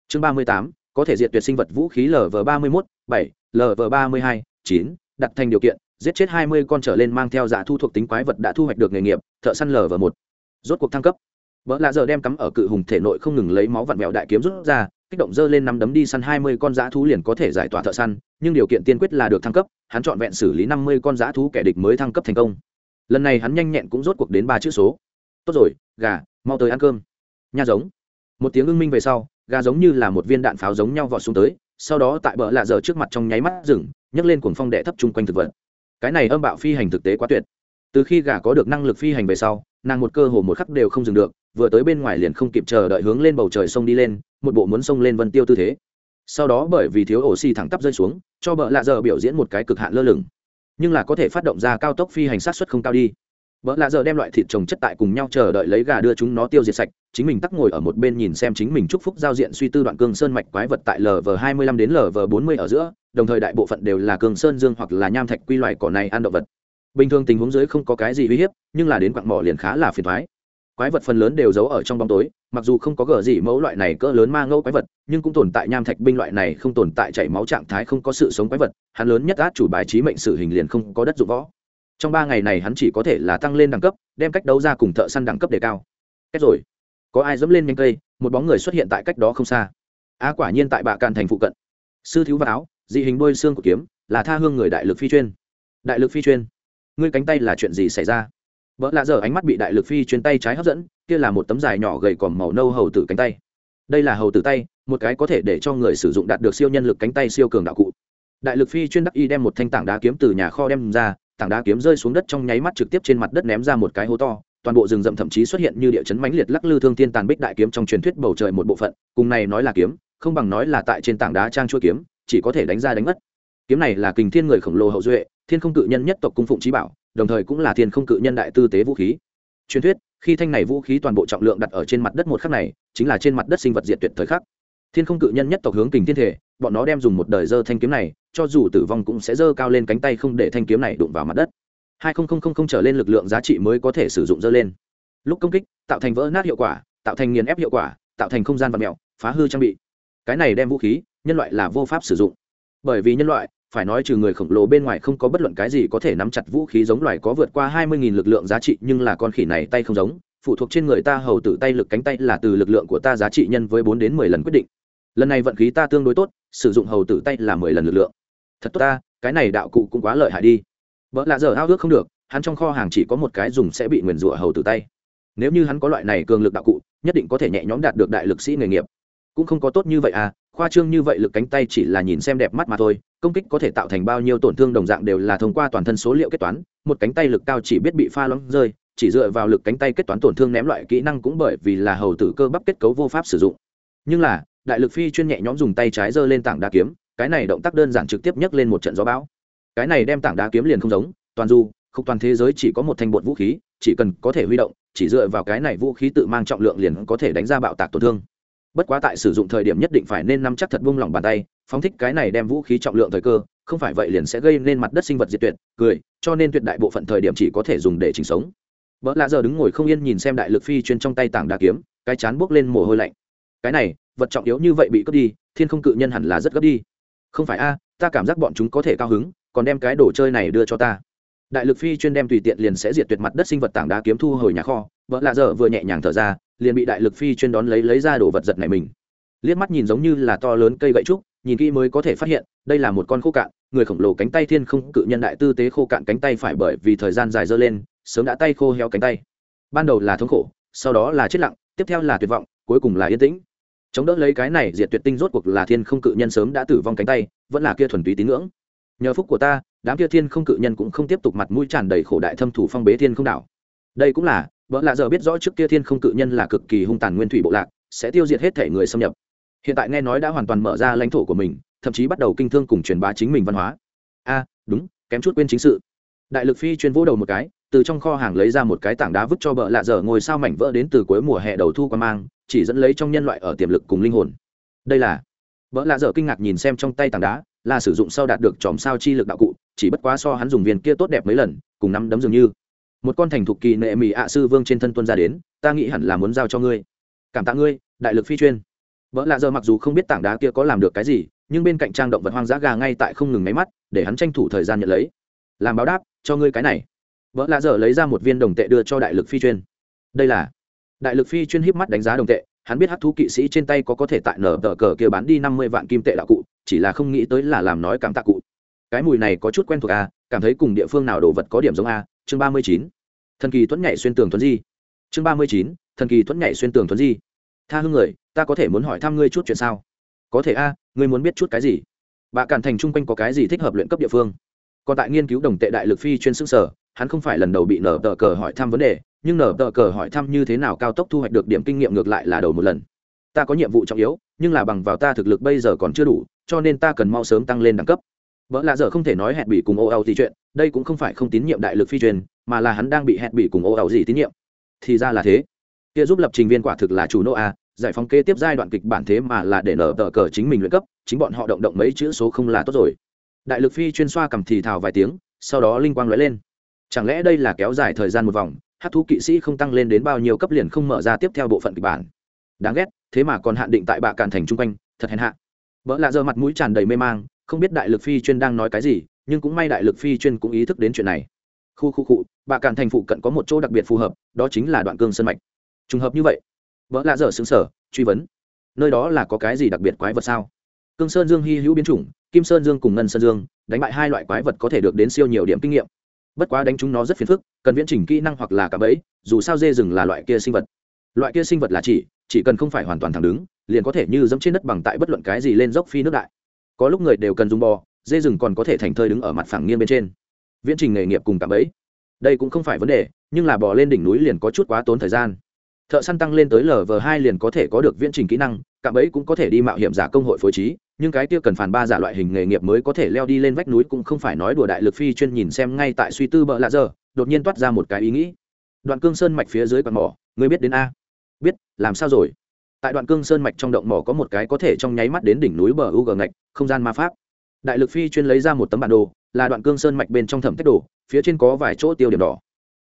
Chương ba mươi tám. Có thể diệt tuyệt sinh vật vũ khí lv ba mươi mốt, bảy lv ba mươi hai, chín, đặt thành điều kiện giết chết hai mươi con trở lên mang theo giả thu thuộc tính quái vật đã thu hoạch được nghề nghiệp, thợ săn lở và một. Rốt cuộc thăng cấp. Vợ lạ giờ đem cắm ở cự hùng thể nội không ngừng lấy máu vặn vẹo đại kiếm rút ra, kích động dơ lên năm đấm đi săn hai mươi con dã thú liền có thể giải tỏa thợ săn, nhưng điều kiện tiên quyết là được thăng cấp, hắn chọn vẹn xử lý năm mươi con dã thú kẻ địch mới thăng cấp thành công. Lần này hắn nhanh nhẹn cũng rốt cuộc đến ba chữ số. Tốt rồi, gà, mau tới ăn cơm. Nha giống. Một tiếng ưng minh về sau, gà giống như là một viên đạn pháo giống nhau vọt xuống tới, sau đó tại bờ lạ giờ trước mặt trong nháy mắt dừng, nhấc lên cuồng phong đệ thấp chung quanh thực vật cái này âm bạo phi hành thực tế quá tuyệt. Từ khi gà có được năng lực phi hành về sau, nàng một cơ hồ một khắc đều không dừng được, vừa tới bên ngoài liền không kịp chờ đợi hướng lên bầu trời sông đi lên, một bộ muốn sông lên vân tiêu tư thế. Sau đó bởi vì thiếu oxy thẳng tắp rơi xuống, cho bợ lạ giờ biểu diễn một cái cực hạn lơ lửng. Nhưng là có thể phát động ra cao tốc phi hành sát xuất không cao đi. Bợ lạ giờ đem loại thịt trồng chất tại cùng nhau chờ đợi lấy gà đưa chúng nó tiêu diệt sạch, chính mình tắc ngồi ở một bên nhìn xem chính mình chúc phúc giao diện suy tư đoạn cương sơn mạch quái vật tại lv hai mươi lăm đến lv bốn mươi ở giữa đồng thời đại bộ phận đều là cường sơn dương hoặc là nham thạch quy loài cỏ này ăn động vật. Bình thường tình huống dưới không có cái gì uy hiếp, nhưng là đến quặng mỏ liền khá là phiền thoái. Quái vật phần lớn đều giấu ở trong bóng tối, mặc dù không có gờ gì mẫu loại này cỡ lớn ma ngẫu quái vật, nhưng cũng tồn tại nham thạch binh loại này không tồn tại chảy máu trạng thái không có sự sống quái vật, hắn lớn nhất át chủ bài trí mệnh sử hình liền không có đất dụng võ. Trong ba ngày này hắn chỉ có thể là tăng lên đẳng cấp, đem cách đấu ra cùng thợ săn đẳng cấp đề cao. Kết rồi. Có ai dẫm lên nhanh cây, một bóng người xuất hiện tại cách đó không xa. A quả nhiên tại bạ càn thành phụ cận. Sư thiếu vào áo dị hình đôi xương của kiếm, là tha hương người đại lực phi chuyên. Đại lực phi chuyên. Ngươi cánh tay là chuyện gì xảy ra? Vợ lạ giờ ánh mắt bị đại lực phi chuyên tay trái hấp dẫn, kia là một tấm dài nhỏ gầy còm màu nâu hầu tử cánh tay. Đây là hầu tử tay, một cái có thể để cho người sử dụng đạt được siêu nhân lực cánh tay siêu cường đạo cụ. Đại lực phi chuyên đắc y đem một thanh tảng đá kiếm từ nhà kho đem ra, tảng đá kiếm rơi xuống đất trong nháy mắt trực tiếp trên mặt đất ném ra một cái hố to, toàn bộ rừng rậm thậm chí xuất hiện như địa chấn mãnh liệt lắc lư thương thiên tàn bích đại kiếm trong truyền thuyết bầu trời một bộ phận, cùng này nói là kiếm, không bằng nói là tại trên tảng đá trang chua kiếm chỉ có thể đánh ra đánh mất. Kiếm này là kình thiên người khổng lồ hậu duệ, thiên không cự nhân nhất tộc cung phụng trí bảo, đồng thời cũng là thiên không cự nhân đại tư tế vũ khí. Truyền thuyết, khi thanh này vũ khí toàn bộ trọng lượng đặt ở trên mặt đất một khắc này, chính là trên mặt đất sinh vật diệt tuyệt thời khắc. Thiên không cự nhân nhất tộc hướng kình thiên thể, bọn nó đem dùng một đời dơ thanh kiếm này, cho dù tử vong cũng sẽ dơ cao lên cánh tay không để thanh kiếm này đụng vào mặt đất. Hai trở lên lực lượng giá trị mới có thể sử dụng dơ lên. Lúc công kích, tạo thành vỡ nát hiệu quả, tạo thành nghiền ép hiệu quả, tạo thành không gian vật mẹo, phá hư trang bị. Cái này đem vũ khí nhân loại là vô pháp sử dụng. Bởi vì nhân loại, phải nói trừ người khổng lồ bên ngoài không có bất luận cái gì có thể nắm chặt vũ khí giống loài có vượt qua hai mươi nghìn lực lượng giá trị, nhưng là con khỉ này tay không giống, phụ thuộc trên người ta hầu tử tay lực cánh tay là từ lực lượng của ta giá trị nhân với bốn đến mười lần quyết định. Lần này vận khí ta tương đối tốt, sử dụng hầu tử tay là mười lần lực lượng. Thật tốt ta, cái này đạo cụ cũng quá lợi hại đi. Vợ lạ giờ ao ước không được, hắn trong kho hàng chỉ có một cái dùng sẽ bị nguyền rủa hầu tử tay. Nếu như hắn có loại này cường lực đạo cụ, nhất định có thể nhẹ nhõm đạt được đại lực sĩ nghề nghiệp. Cũng không có tốt như vậy à khoa trương như vậy lực cánh tay chỉ là nhìn xem đẹp mắt mà thôi, công kích có thể tạo thành bao nhiêu tổn thương đồng dạng đều là thông qua toàn thân số liệu kết toán, một cánh tay lực cao chỉ biết bị pha loãng rơi, chỉ dựa vào lực cánh tay kết toán tổn thương ném loại kỹ năng cũng bởi vì là hầu tử cơ bắp kết cấu vô pháp sử dụng. Nhưng là, đại lực phi chuyên nhẹ nhõm dùng tay trái giơ lên tảng đá kiếm, cái này động tác đơn giản trực tiếp nhấc lên một trận gió bão. Cái này đem tảng đá kiếm liền không giống, toàn du không toàn thế giới chỉ có một thanh bột vũ khí, chỉ cần có thể huy động, chỉ dựa vào cái này vũ khí tự mang trọng lượng liền có thể đánh ra bạo tạc tổn thương bất quá tại sử dụng thời điểm nhất định phải nên nắm chắc thật buông lỏng bàn tay, phóng thích cái này đem vũ khí trọng lượng thời cơ, không phải vậy liền sẽ gây nên mặt đất sinh vật diệt tuyệt, cười, cho nên tuyệt đại bộ phận thời điểm chỉ có thể dùng để chỉnh sống. Vợ lạ giờ đứng ngồi không yên nhìn xem đại lực phi chuyên trong tay tảng đá kiếm, cái chán buốc lên mồ hôi lạnh. Cái này, vật trọng yếu như vậy bị cướp đi, thiên không cự nhân hẳn là rất gấp đi. Không phải a, ta cảm giác bọn chúng có thể cao hứng, còn đem cái đồ chơi này đưa cho ta. Đại lực phi chuyên đem tùy tiện liền sẽ diệt tuyệt mặt đất sinh vật tảng đá kiếm thu hồi nhà kho vợ lạ dở vừa nhẹ nhàng thở ra liền bị đại lực phi chuyên đón lấy lấy ra đồ vật giật này mình. Liếc mắt nhìn giống như là to lớn cây gậy trúc, nhìn kỹ mới có thể phát hiện, đây là một con khô cạn, người khổng lồ cánh tay thiên không cự nhân đại tư tế khô cạn cánh tay phải bởi vì thời gian dài dơ lên, sớm đã tay khô heo cánh tay. Ban đầu là thống khổ, sau đó là chết lặng, tiếp theo là tuyệt vọng, cuối cùng là yên tĩnh. Chống đỡ lấy cái này diệt tuyệt tinh rốt cuộc là thiên không cự nhân sớm đã tử vong cánh tay, vẫn là kia thuần túy tín ngưỡng. Nhờ phúc của ta, đám kia thiên không cự nhân cũng không tiếp tục mặt mũi tràn đầy khổ đại thâm thủ phong bế thiên không đảo. Đây cũng là vợ lạ giờ biết rõ trước kia thiên không cự nhân là cực kỳ hung tàn nguyên thủy bộ lạc, sẽ tiêu diệt hết thể người xâm nhập. Hiện tại nghe nói đã hoàn toàn mở ra lãnh thổ của mình, thậm chí bắt đầu kinh thương cùng truyền bá chính mình văn hóa. A, đúng, kém chút quên chính sự. Đại lực phi chuyên vỗ đầu một cái, từ trong kho hàng lấy ra một cái tảng đá vứt cho bợ lạ dở ngồi sao mảnh vỡ đến từ cuối mùa hè đầu thu qua mang, chỉ dẫn lấy trong nhân loại ở tiềm lực cùng linh hồn. Đây là bợ lạ dở kinh ngạc nhìn xem trong tay tảng đá, là sử dụng sau đạt được chòm sao chi lực đạo cụ, chỉ bất quá so hắn dùng viên kia tốt đẹp mấy lần, cùng nắm đấm dường như một con thành thục kỳ nệ mỹ ạ sư vương trên thân tuân ra đến, ta nghĩ hẳn là muốn giao cho ngươi. Cảm tạ ngươi, đại lực phi chuyên. Vợ lạ giờ mặc dù không biết tảng đá kia có làm được cái gì, nhưng bên cạnh trang động vật hoang dã gà ngay tại không ngừng máy mắt, để hắn tranh thủ thời gian nhận lấy. Làm báo đáp, cho ngươi cái này. Vợ lạ giờ lấy ra một viên đồng tệ đưa cho đại lực phi chuyên. Đây là đại lực phi chuyên híp mắt đánh giá đồng tệ, hắn biết hát thú kỵ sĩ trên tay có có thể tại nở tờ cờ kia bán đi năm mươi vạn kim tệ đạo cụ, chỉ là không nghĩ tới là làm nói cảm tạ cụ. Cái mùi này có chút quen thuộc a cảm thấy cùng địa phương nào đồ vật có điểm giống a chương ba mươi chín, thần kỳ thuẫn nhảy xuyên tường thuấn di. chương ba mươi chín, thần kỳ thuẫn nhảy xuyên tường thuấn di. Tha hương người, ta có thể muốn hỏi thăm ngươi chút chuyện sao? Có thể a, ngươi muốn biết chút cái gì? Bà cản thành chung quanh có cái gì thích hợp luyện cấp địa phương? Còn tại nghiên cứu đồng tệ đại lực phi chuyên sức sở, hắn không phải lần đầu bị nở tờ cờ hỏi thăm vấn đề, nhưng nở tờ cờ hỏi thăm như thế nào cao tốc thu hoạch được điểm kinh nghiệm ngược lại là đầu một lần. Ta có nhiệm vụ trọng yếu, nhưng là bằng vào ta thực lực bây giờ còn chưa đủ, cho nên ta cần mau sớm tăng lên đẳng cấp. Vợ lạ giờ không thể nói hẹn bị cùng ô ẩu gì chuyện đây cũng không phải không tín nhiệm đại lực phi truyền, mà là hắn đang bị hẹn bị cùng ô ẩu gì tín nhiệm. Thì ra là thế. Kia giúp lập trình viên quả thực là chủ nô a, giải phóng kế tiếp giai đoạn kịch bản thế mà là để nở tờ cờ chính mình luyện cấp, chính bọn họ động động mấy chữ số không là tốt rồi. Đại lực phi chuyên xoa cầm thì thào vài tiếng, sau đó linh quang lóe lên. Chẳng lẽ đây là kéo dài thời gian một vòng, hát thú kỵ sĩ không tăng lên đến bao nhiêu cấp liền không mở ra tiếp theo bộ phận kịch bản? Đáng ghét, thế mà còn hạn định tại bạ cản thành chung quanh, thật hèn hạ. Vợ lạ giờ mặt mũi tràn đầy mê mang, không biết đại lực phi chuyên đang nói cái gì nhưng cũng may đại lực phi chuyên cũng ý thức đến chuyện này. Khu khu cụ bạ cản thành phụ cận có một chỗ đặc biệt phù hợp, đó chính là đoạn cương sân mạch. Trùng hợp như vậy, vợ lạ dở xứng sở, truy vấn. Nơi đó là có cái gì đặc biệt quái vật sao? Cương sơn dương hy hữu biến chủng, kim sơn dương cùng ngân sơn dương, đánh bại hai loại quái vật có thể được đến siêu nhiều điểm kinh nghiệm. Bất quá đánh chúng nó rất phiền phức, cần viễn trình kỹ năng hoặc là cả bẫy, dù sao dê rừng là loại kia sinh vật. Loại kia sinh vật là chỉ chỉ cần không phải hoàn toàn thẳng đứng, liền có thể như dẫm trên đất bằng tại bất luận cái gì lên dốc phi nước đại. Có lúc người đều cần dùng bò dê rừng còn có thể thành thơi đứng ở mặt phẳng nghiêng bên trên. Viễn trình nghề nghiệp cùng cả ấy đây cũng không phải vấn đề, nhưng là bò lên đỉnh núi liền có chút quá tốn thời gian. Thợ săn tăng lên tới lv hai liền có thể có được viễn trình kỹ năng, cạm ấy cũng có thể đi mạo hiểm giả công hội phối trí, nhưng cái kia cần phản ba giả loại hình nghề nghiệp mới có thể leo đi lên vách núi cũng không phải nói đùa đại lực phi chuyên nhìn xem ngay tại suy tư bợ lạ giờ, đột nhiên toát ra một cái ý nghĩ. Đoạn cương sơn mạch phía dưới quạt mỏ, ngươi biết đến a? Biết, làm sao rồi? Tại đoạn cương sơn mạch trong động mỏ có một cái có thể trong nháy mắt đến đỉnh núi bờ u g ngạch, không gian ma pháp đại lực phi chuyên lấy ra một tấm bản đồ, là đoạn cương sơn mạch bên trong thẩm tách đồ, phía trên có vài chỗ tiêu điểm đỏ.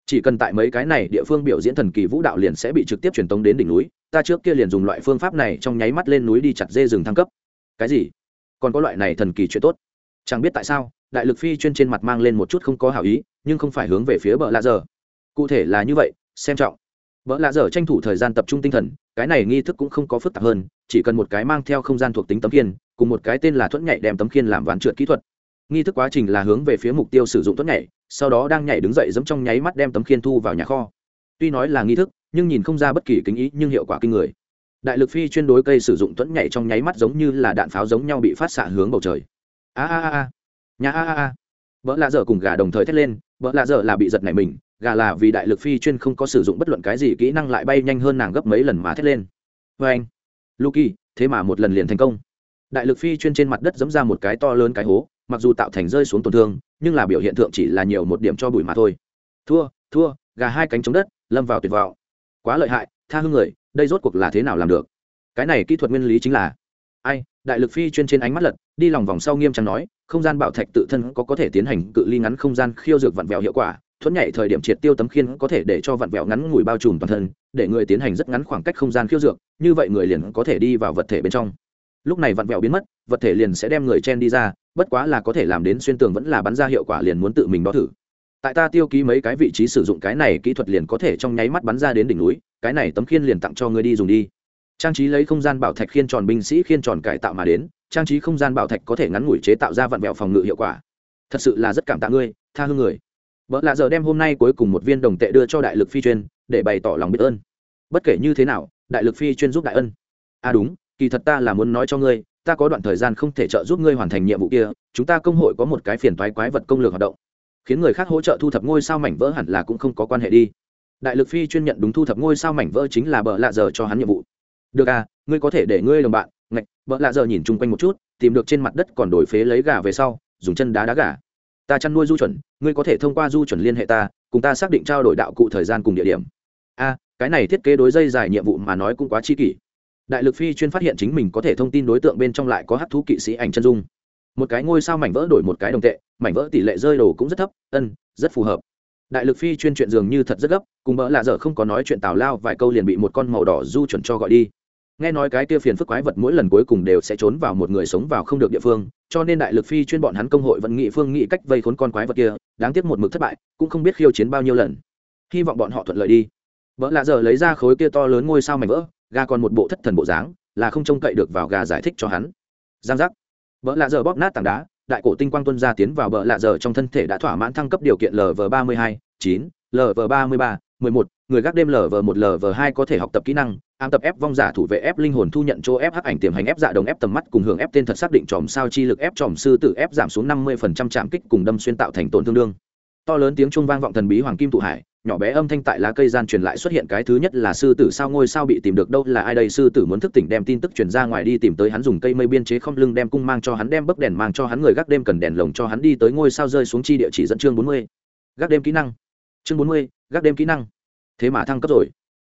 Chỉ cần tại mấy cái này địa phương biểu diễn thần kỳ vũ đạo liền sẽ bị trực tiếp truyền tống đến đỉnh núi, ta trước kia liền dùng loại phương pháp này trong nháy mắt lên núi đi chặt dê rừng thăng cấp. Cái gì? Còn có loại này thần kỳ chuyện tốt? Chẳng biết tại sao, đại lực phi chuyên trên mặt mang lên một chút không có hảo ý, nhưng không phải hướng về phía bờ lạ dở. Cụ thể là như vậy, xem trọng. Vợ lạ dở tranh thủ thời gian tập trung tinh thần, cái này nghi thức cũng không có phức tạp hơn chỉ cần một cái mang theo không gian thuộc tính tấm khiên, cùng một cái tên là thuẫn nhảy đem tấm khiên làm ván trượt kỹ thuật. Nghi thức quá trình là hướng về phía mục tiêu sử dụng thuẫn nhảy, sau đó đang nhảy đứng dậy giấm trong nháy mắt đem tấm khiên thu vào nhà kho. Tuy nói là nghi thức, nhưng nhìn không ra bất kỳ kính ý, nhưng hiệu quả kinh người. Đại lực phi chuyên đối cây sử dụng thuẫn nhảy trong nháy mắt giống như là đạn pháo giống nhau bị phát xạ hướng bầu trời. A a a a. Nhà a a a. Vợ lạ dở cùng gà đồng thời thét lên vợ lạ dở là bị giật này mình, gà là vì đại lực phi chuyên không có sử dụng bất luận cái gì, kỹ năng lại bay nhanh hơn nàng gấp mấy lần mà thét lên. Vê anh luki thế mà một lần liền thành công. Đại lực phi chuyên trên mặt đất dẫm ra một cái to lớn cái hố, mặc dù tạo thành rơi xuống tổn thương, nhưng là biểu hiện thượng chỉ là nhiều một điểm cho bụi mà thôi. Thua thua, gà hai cánh chống đất, lâm vào tuyệt vọng. Quá lợi hại, tha hương người, đây rốt cuộc là thế nào làm được? Cái này kỹ thuật nguyên lý chính là, ai, đại lực phi chuyên trên ánh mắt lật, đi lòng vòng sau nghiêm trang nói, không gian bảo thạch tự thân có có thể tiến hành cự ly ngắn không gian khiêu dược vặn vẹo hiệu quả thuẫn nhảy thời điểm triệt tiêu tấm khiên có thể để cho vặn vẹo ngắn ngủi bao trùm toàn thân, để người tiến hành rất ngắn khoảng cách không gian khiêu dược, như vậy người liền có thể đi vào vật thể bên trong. Lúc này vặn vẹo biến mất, vật thể liền sẽ đem người chen đi ra, bất quá là có thể làm đến xuyên tường vẫn là bắn ra hiệu quả liền muốn tự mình đo thử. Tại ta tiêu ký mấy cái vị trí sử dụng cái này kỹ thuật liền có thể trong nháy mắt bắn ra đến đỉnh núi, cái này tấm khiên liền tặng cho ngươi đi dùng đi. Trang trí lấy không gian bảo thạch khiên tròn binh sĩ khiên tròn cải tạo mà đến, trang trí không gian bảo thạch có thể ngắn ngủi chế tạo ra vặn vẹo phòng ngự hiệu quả. Thật sự là rất cảm tạ ngươi, tha hương người vợ lạ giờ đem hôm nay cuối cùng một viên đồng tệ đưa cho đại lực phi chuyên, để bày tỏ lòng biết ơn. Bất kể như thế nào, đại lực phi chuyên giúp đại ân. À đúng, kỳ thật ta là muốn nói cho ngươi, ta có đoạn thời gian không thể trợ giúp ngươi hoàn thành nhiệm vụ kia, chúng ta công hội có một cái phiền toái quái vật công lược hoạt động. Khiến người khác hỗ trợ thu thập ngôi sao mảnh vỡ hẳn là cũng không có quan hệ đi. Đại lực phi chuyên nhận đúng thu thập ngôi sao mảnh vỡ chính là bợ lạ giờ cho hắn nhiệm vụ. Được à ngươi có thể để ngươi đồng bạn, ngạch bợ lạ giờ nhìn chung quanh một chút, tìm được trên mặt đất còn đổi phế lấy gà về sau, dùng chân đá đá gà ta chăn nuôi du chuẩn, ngươi có thể thông qua du chuẩn liên hệ ta, cùng ta xác định trao đổi đạo cụ thời gian cùng địa điểm. A, cái này thiết kế đối dây dài nhiệm vụ mà nói cũng quá chi kỷ. Đại lực phi chuyên phát hiện chính mình có thể thông tin đối tượng bên trong lại có hát thú kỵ sĩ ảnh chân dung. Một cái ngôi sao mảnh vỡ đổi một cái đồng tệ, mảnh vỡ tỷ lệ rơi đồ cũng rất thấp, ân, rất phù hợp. Đại lực phi chuyên chuyện dường như thật rất gấp, cùng mỡ lạ dở không có nói chuyện tào lao vài câu liền bị một con màu đỏ du chuẩn cho gọi đi nghe nói cái kia phiền phức quái vật mỗi lần cuối cùng đều sẽ trốn vào một người sống vào không được địa phương, cho nên đại lực phi chuyên bọn hắn công hội vẫn nghị phương nghị cách vây khốn con quái vật kia, đáng tiếc một mực thất bại, cũng không biết khiêu chiến bao nhiêu lần. Hy vọng bọn họ thuận lợi đi. Vợ lạ giờ lấy ra khối kia to lớn ngôi sao mảnh vỡ, gà còn một bộ thất thần bộ dáng, là không trông cậy được vào gà giải thích cho hắn. Giang giác. Vợ lạ giờ bóp nát tảng đá, đại cổ tinh quang tuân ra tiến vào vợ lạ giờ trong thân thể đã thỏa mãn thăng cấp điều kiện lv ba mươi hai, chín lv ba mươi ba mười một, người gác đêm lv một lv hai có thể học tập kỹ năng, ám tập ép vong giả thủ vệ ép linh hồn thu nhận chỗ ép hắc ảnh tiềm hành ép dạ đồng ép tầm mắt cùng hưởng ép tên thật xác định tròm sao chi lực ép tròm sư tử ép giảm xuống năm mươi phần trăm chạm kích cùng đâm xuyên tạo thành tổn thương đương. To lớn tiếng trung vang vọng thần bí hoàng kim tụ hải, nhỏ bé âm thanh tại lá cây gian truyền lại xuất hiện cái thứ nhất là sư tử sao ngôi sao bị tìm được đâu, là ai đây? Sư tử muốn thức tỉnh đem tin tức truyền ra ngoài đi tìm tới hắn dùng cây mây biên chế không lưng đem cung mang cho hắn, đem bấc đèn mang cho hắn, người gác đêm cần đèn lồng cho hắn đi tới ngôi sao rơi xuống chi địa chỉ dẫn chương bốn mươi. Gác đêm kỹ năng. Chương bốn mươi gác đêm kỹ năng. Thế mà thăng cấp rồi.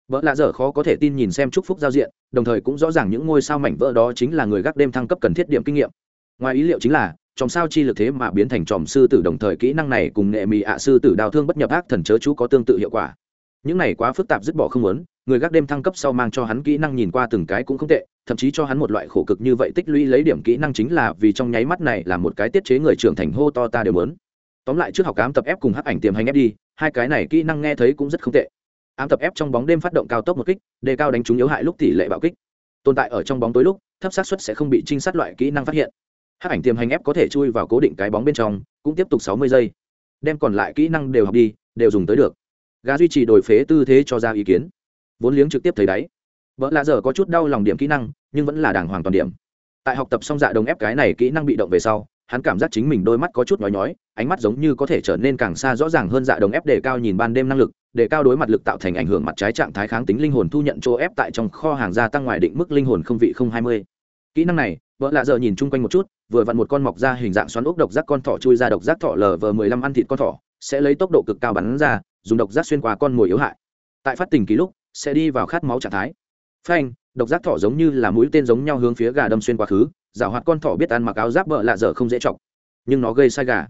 Vợ lạ dở khó có thể tin nhìn xem chúc phúc giao diện, đồng thời cũng rõ ràng những ngôi sao mảnh vỡ đó chính là người gác đêm thăng cấp cần thiết điểm kinh nghiệm. Ngoài ý liệu chính là, chòm sao chi lực thế mà biến thành chòm sư tử đồng thời kỹ năng này cùng nghệ mì ạ sư tử đào thương bất nhập ác thần chớ chú có tương tự hiệu quả. Những này quá phức tạp dứt bỏ không muốn, người gác đêm thăng cấp sau mang cho hắn kỹ năng nhìn qua từng cái cũng không tệ, thậm chí cho hắn một loại khổ cực như vậy tích lũy lấy điểm kỹ năng chính là vì trong nháy mắt này là một cái tiết chế người trưởng thành hô to ta đều muốn. Tóm lại trước học cám tập ép cùng hắc ảnh tiềm hành ép đi hai cái này kỹ năng nghe thấy cũng rất không tệ. Ám tập ép trong bóng đêm phát động cao tốc một kích, đề cao đánh trúng yếu hại lúc tỷ lệ bạo kích. Tồn tại ở trong bóng tối lúc, thấp xác suất sẽ không bị trinh sát loại kỹ năng phát hiện. Hắc ảnh tiềm hành ép có thể chui vào cố định cái bóng bên trong, cũng tiếp tục sáu mươi giây. Đem còn lại kỹ năng đều học đi, đều dùng tới được. Gà duy trì đổi phế tư thế cho ra ý kiến. Vốn liếng trực tiếp thấy đáy. Vợ lạ giờ có chút đau lòng điểm kỹ năng, nhưng vẫn là đàng hoàng toàn điểm. Tại học tập xong dạ đồng ép cái này kỹ năng bị động về sau hắn cảm giác chính mình đôi mắt có chút nhói nhói, ánh mắt giống như có thể trở nên càng xa rõ ràng hơn dạ đồng ép đề cao nhìn ban đêm năng lực đề cao đối mặt lực tạo thành ảnh hưởng mặt trái trạng thái kháng tính linh hồn thu nhận chỗ ép tại trong kho hàng gia tăng ngoài định mức linh hồn không vị không hai mươi. Kỹ năng này, vợ lạ giờ nhìn chung quanh một chút, vừa vặn một con mọc ra hình dạng xoắn ốc độc giác con thỏ chui ra độc giác thỏ lờ vờ mười lăm ăn thịt con thỏ, sẽ lấy tốc độ cực cao bắn ra, dùng độc giác xuyên qua con mồi yếu hại. Tại phát tình ký lúc, sẽ đi vào khát máu trạng thái. Phanh, độc giác thỏ giống như là mũi tên giống nhau hướng phía gà đâm xuyên quá khứ giảo hoạt con thỏ biết ăn mặc áo giáp bợ lạ dở không dễ chọc. Nhưng nó gây sai gà.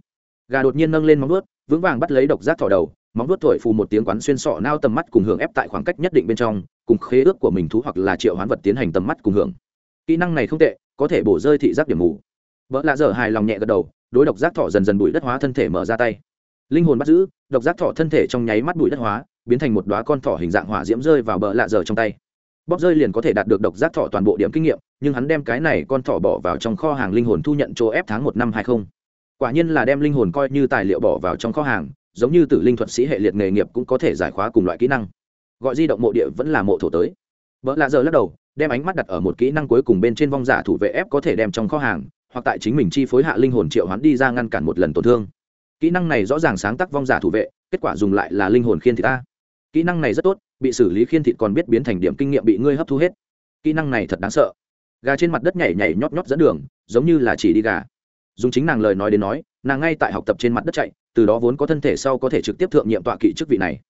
Gà đột nhiên nâng lên móng vuốt, vững vàng bắt lấy độc giác thỏ đầu, móng vuốt thổi phù một tiếng quán xuyên sọ nao tầm mắt cùng hưởng ép tại khoảng cách nhất định bên trong, cùng khế ước của mình thú hoặc là triệu hoán vật tiến hành tầm mắt cùng hưởng. Kỹ năng này không tệ, có thể bổ rơi thị giác điểm mù. Vợ lạ dở hài lòng nhẹ gật đầu, đối độc giác thỏ dần dần bụi đất hóa thân thể mở ra tay. Linh hồn bắt giữ, độc giác thỏ thân thể trong nháy mắt bụi đất hóa, biến thành một đoá con thỏ hình dạng hỏa diễm rơi vào bờ lạ dở trong tay bóp rơi liền có thể đạt được độc giác thọ toàn bộ điểm kinh nghiệm, nhưng hắn đem cái này con thọ bỏ vào trong kho hàng linh hồn thu nhận chỗ ép tháng một năm hai không. Quả nhiên là đem linh hồn coi như tài liệu bỏ vào trong kho hàng, giống như tử linh thuật sĩ hệ liệt nghề nghiệp cũng có thể giải khóa cùng loại kỹ năng. Gọi di động mộ địa vẫn là mộ thổ tới. Vợ lạ giờ lắc đầu, đem ánh mắt đặt ở một kỹ năng cuối cùng bên trên vong giả thủ vệ ép có thể đem trong kho hàng, hoặc tại chính mình chi phối hạ linh hồn triệu hoán đi ra ngăn cản một lần tổn thương. Kỹ năng này rõ ràng sáng tác vong giả thủ vệ, kết quả dùng lại là linh hồn khiên thì ta. Kỹ năng này rất tốt bị xử lý khiên thịt còn biết biến thành điểm kinh nghiệm bị ngươi hấp thu hết. Kỹ năng này thật đáng sợ. Gà trên mặt đất nhảy nhảy nhót nhót dẫn đường, giống như là chỉ đi gà. Dùng chính nàng lời nói đến nói, nàng ngay tại học tập trên mặt đất chạy, từ đó vốn có thân thể sau có thể trực tiếp thượng nhiệm tọa kỵ chức vị này.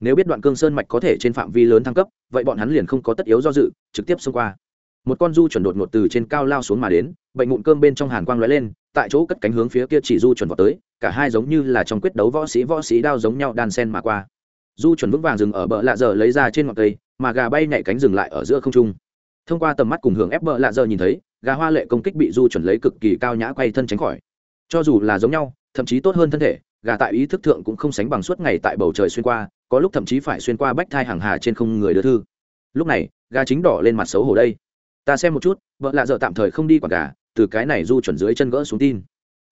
Nếu biết đoạn cương sơn mạch có thể trên phạm vi lớn thăng cấp, vậy bọn hắn liền không có tất yếu do dự, trực tiếp xông qua. Một con du chuẩn đột ngột từ trên cao lao xuống mà đến, bệnh mụn cơm bên trong hàn quang lóe lên, tại chỗ cất cánh hướng phía kia chỉ du chuẩn vào tới, cả hai giống như là trong quyết đấu võ sĩ võ sĩ đao giống nhau đan sen mà qua du chuẩn vững vàng dừng ở bờ lạ giờ lấy ra trên ngọn cây, mà gà bay nhảy cánh dừng lại ở giữa không trung. Thông qua tầm mắt cùng hưởng ép bờ lạ giờ nhìn thấy, gà hoa lệ công kích bị du chuẩn lấy cực kỳ cao nhã quay thân tránh khỏi. Cho dù là giống nhau, thậm chí tốt hơn thân thể, gà tại ý thức thượng cũng không sánh bằng suốt ngày tại bầu trời xuyên qua, có lúc thậm chí phải xuyên qua bách thai hàng hà trên không người đưa thư. Lúc này, gà chính đỏ lên mặt xấu hổ đây. Ta xem một chút vợ lạ dợ tạm thời không đi quản gà, từ cái này du chuẩn dưới chân gỡ xuống tin.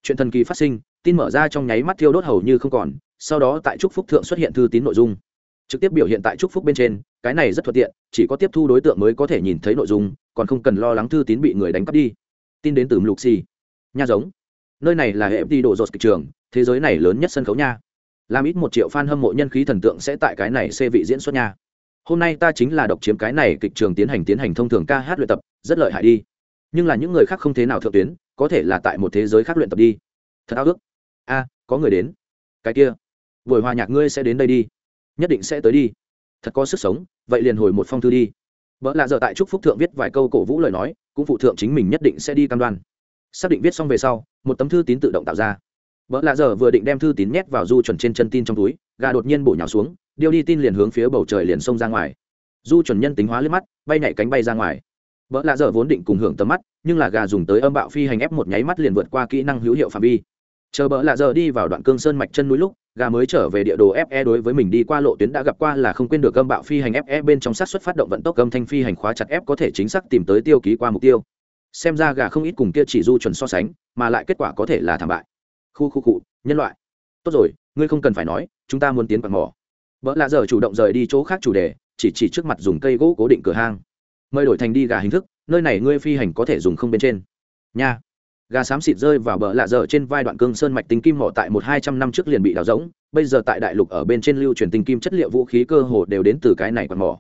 Chuyện thần kỳ phát sinh tin mở ra trong nháy mắt thiêu đốt hầu như không còn, sau đó tại trúc phúc thượng xuất hiện thư tín nội dung. Trực tiếp biểu hiện tại Trúc phúc bên trên, cái này rất thuận tiện, chỉ có tiếp thu đối tượng mới có thể nhìn thấy nội dung, còn không cần lo lắng thư tín bị người đánh cắp đi. Tin đến từ lục xì. Nha giống. Nơi này là hệ đi độ dột kịch trường, thế giới này lớn nhất sân khấu nha. Làm ít một triệu fan hâm mộ nhân khí thần tượng sẽ tại cái này xê vị diễn xuất nha. Hôm nay ta chính là độc chiếm cái này kịch trường tiến hành tiến hành thông thường ca hát luyện tập, rất lợi hại đi. Nhưng là những người khác không thế nào thượng tuyến, có thể là tại một thế giới khác luyện tập đi. Thật ao ước có người đến. Cái kia, buổi hòa nhạc ngươi sẽ đến đây đi. Nhất định sẽ tới đi. Thật có sức sống, vậy liền hồi một phong thư đi. Vợ lạ giờ tại trúc phúc thượng viết vài câu cổ vũ lời nói, cũng phụ thượng chính mình nhất định sẽ đi cam đoan. Xác định viết xong về sau, một tấm thư tín tự động tạo ra. Vợ lạ giờ vừa định đem thư tín nhét vào du chuẩn trên chân tin trong túi, gà đột nhiên bổ nhào xuống, điêu đi tin liền hướng phía bầu trời liền xông ra ngoài. Du chuẩn nhân tính hóa liếc mắt, bay nhảy cánh bay ra ngoài. Vợ lạ giờ vốn định cùng hưởng tầm mắt, nhưng là gà dùng tới âm bạo phi hành ép một nháy mắt liền vượt qua kỹ năng hữu hiệu phạm vi chờ bỡ lạ giờ đi vào đoạn cương sơn mạch chân núi lúc, gà mới trở về địa đồ fe đối với mình đi qua lộ tuyến đã gặp qua là không quên được gâm bạo phi hành fe bên trong sát xuất phát động vận tốc gâm thanh phi hành khóa chặt f có thể chính xác tìm tới tiêu ký qua mục tiêu. Xem ra gà không ít cùng kia chỉ du chuẩn so sánh, mà lại kết quả có thể là thảm bại. Khu khu cụ nhân loại. Tốt rồi, ngươi không cần phải nói, chúng ta muốn tiến quạt mỏ. Vợ lạ giờ chủ động rời đi chỗ khác chủ đề, chỉ chỉ trước mặt dùng cây gỗ cố định cửa hang. Mời đổi thành đi gà hình thức, nơi này ngươi phi hành có thể dùng không bên trên. Nha gà xám xịt rơi vào bờ lạ dở trên vai đoạn cương sơn mạch tinh kim mỏ tại một hai trăm năm trước liền bị đào rỗng. Bây giờ tại đại lục ở bên trên lưu truyền tinh kim chất liệu vũ khí cơ hồ đều đến từ cái này quạt mỏ.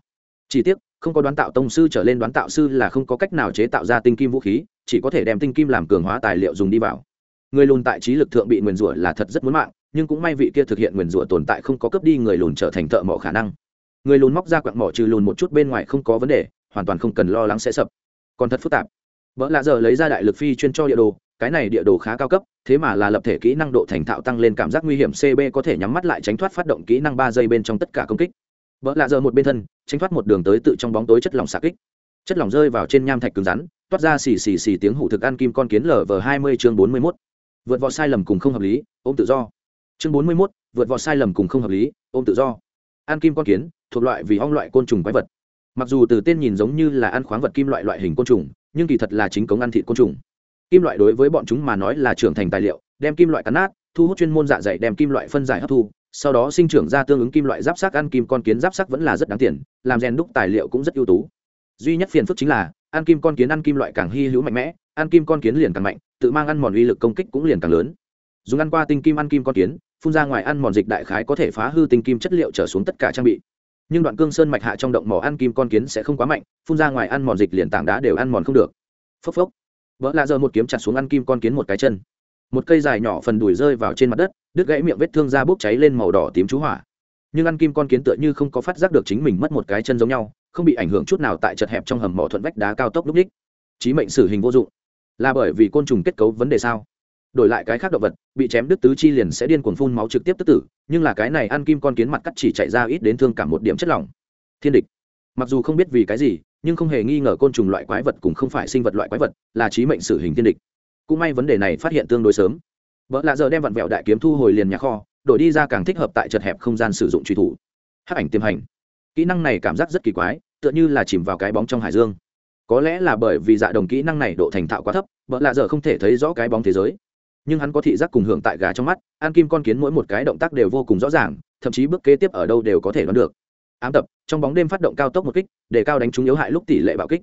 Chỉ tiếc, không có đoán tạo tông sư trở lên đoán tạo sư là không có cách nào chế tạo ra tinh kim vũ khí, chỉ có thể đem tinh kim làm cường hóa tài liệu dùng đi vào. Người lùn tại trí lực thượng bị nguyền rủa là thật rất muốn mạng, nhưng cũng may vị kia thực hiện nguyền rủa tồn tại không có cướp đi người lùn trở thành thợ mỏ khả năng. Người lùn móc ra quặng mỏ trừ lùn một chút bên ngoài không có vấn đề, hoàn toàn không cần lo lắng sẽ sập. Còn thật phức tạp vợ lạ giờ lấy ra đại lực phi chuyên cho địa đồ, cái này địa đồ khá cao cấp, thế mà là lập thể kỹ năng độ thành thạo tăng lên cảm giác nguy hiểm cb có thể nhắm mắt lại tránh thoát phát động kỹ năng ba giây bên trong tất cả công kích. Vợ lạ giờ một bên thân, tránh thoát một đường tới tự trong bóng tối chất lỏng xạ kích. Chất lỏng rơi vào trên nham thạch cứng rắn, toát ra xì xì xì tiếng hủ thực ăn kim con kiến lở vờ hai mươi chương bốn mươi mốt. Vượt vọt sai lầm cùng không hợp lý, ôm tự do. Chương bốn mươi mốt, vượt vọt sai lầm cùng không hợp lý, ôm tự do. Ăn kim con kiến, thuộc loại vì ong loại côn trùng quái vật. Mặc dù từ tên nhìn giống như là ăn khoáng vật kim loại loại hình côn trùng nhưng kỳ thật là chính cống ăn thịt côn trùng. Kim loại đối với bọn chúng mà nói là trưởng thành tài liệu, đem kim loại cắn nát, thu hút chuyên môn dạ dày đem kim loại phân giải hấp thu, sau đó sinh trưởng ra tương ứng kim loại giáp sắc ăn kim con kiến giáp sắc vẫn là rất đáng tiền, làm rèn đúc tài liệu cũng rất ưu tú. Duy nhất phiền phức chính là, ăn kim con kiến ăn kim loại càng hy hữu mạnh mẽ, ăn kim con kiến liền càng mạnh, tự mang ăn mòn uy lực công kích cũng liền càng lớn. Dùng ăn qua tinh kim ăn kim con kiến, phun ra ngoài ăn mòn dịch đại khái có thể phá hư tinh kim chất liệu trở xuống tất cả trang bị nhưng đoạn cương sơn mạch hạ trong động mỏ ăn kim con kiến sẽ không quá mạnh, phun ra ngoài ăn mòn dịch liền tảng đá đều ăn mòn không được. Phốc phốc. Vỡ lạ giờ một kiếm chặt xuống ăn kim con kiến một cái chân. Một cây dài nhỏ phần đùi rơi vào trên mặt đất, đứt gãy miệng vết thương ra bốc cháy lên màu đỏ tím chú hỏa. Nhưng ăn kim con kiến tựa như không có phát giác được chính mình mất một cái chân giống nhau, không bị ảnh hưởng chút nào tại chật hẹp trong hầm mỏ thuận vách đá cao tốc lúc ních trí mệnh xử hình vô dụng. Là bởi vì côn trùng kết cấu vấn đề sao? Đổi lại cái khác động vật, bị chém đứt tứ chi liền sẽ điên cuồng phun máu trực tiếp tức tử, nhưng là cái này ăn kim con kiến mặt cắt chỉ chạy ra ít đến thương cả một điểm chất lỏng. Thiên địch. Mặc dù không biết vì cái gì, nhưng không hề nghi ngờ côn trùng loại quái vật cũng không phải sinh vật loại quái vật, là trí mệnh xử hình thiên địch. Cũng may vấn đề này phát hiện tương đối sớm. Vợ lạ giờ đem vặn vẹo đại kiếm thu hồi liền nhà kho, đổi đi ra càng thích hợp tại chật hẹp không gian sử dụng truy thủ. Hắc ảnh tiềm hành. Kỹ năng này cảm giác rất kỳ quái, tựa như là chìm vào cái bóng trong hải dương. Có lẽ là bởi vì dạ đồng kỹ năng này độ thành thạo quá thấp, vợ lạ giờ không thể thấy rõ cái bóng thế giới nhưng hắn có thị giác cùng hưởng tại gà trong mắt, an kim con kiến mỗi một cái động tác đều vô cùng rõ ràng, thậm chí bước kế tiếp ở đâu đều có thể đoán được. Ám tập, trong bóng đêm phát động cao tốc một kích, để cao đánh trúng yếu hại lúc tỷ lệ bạo kích.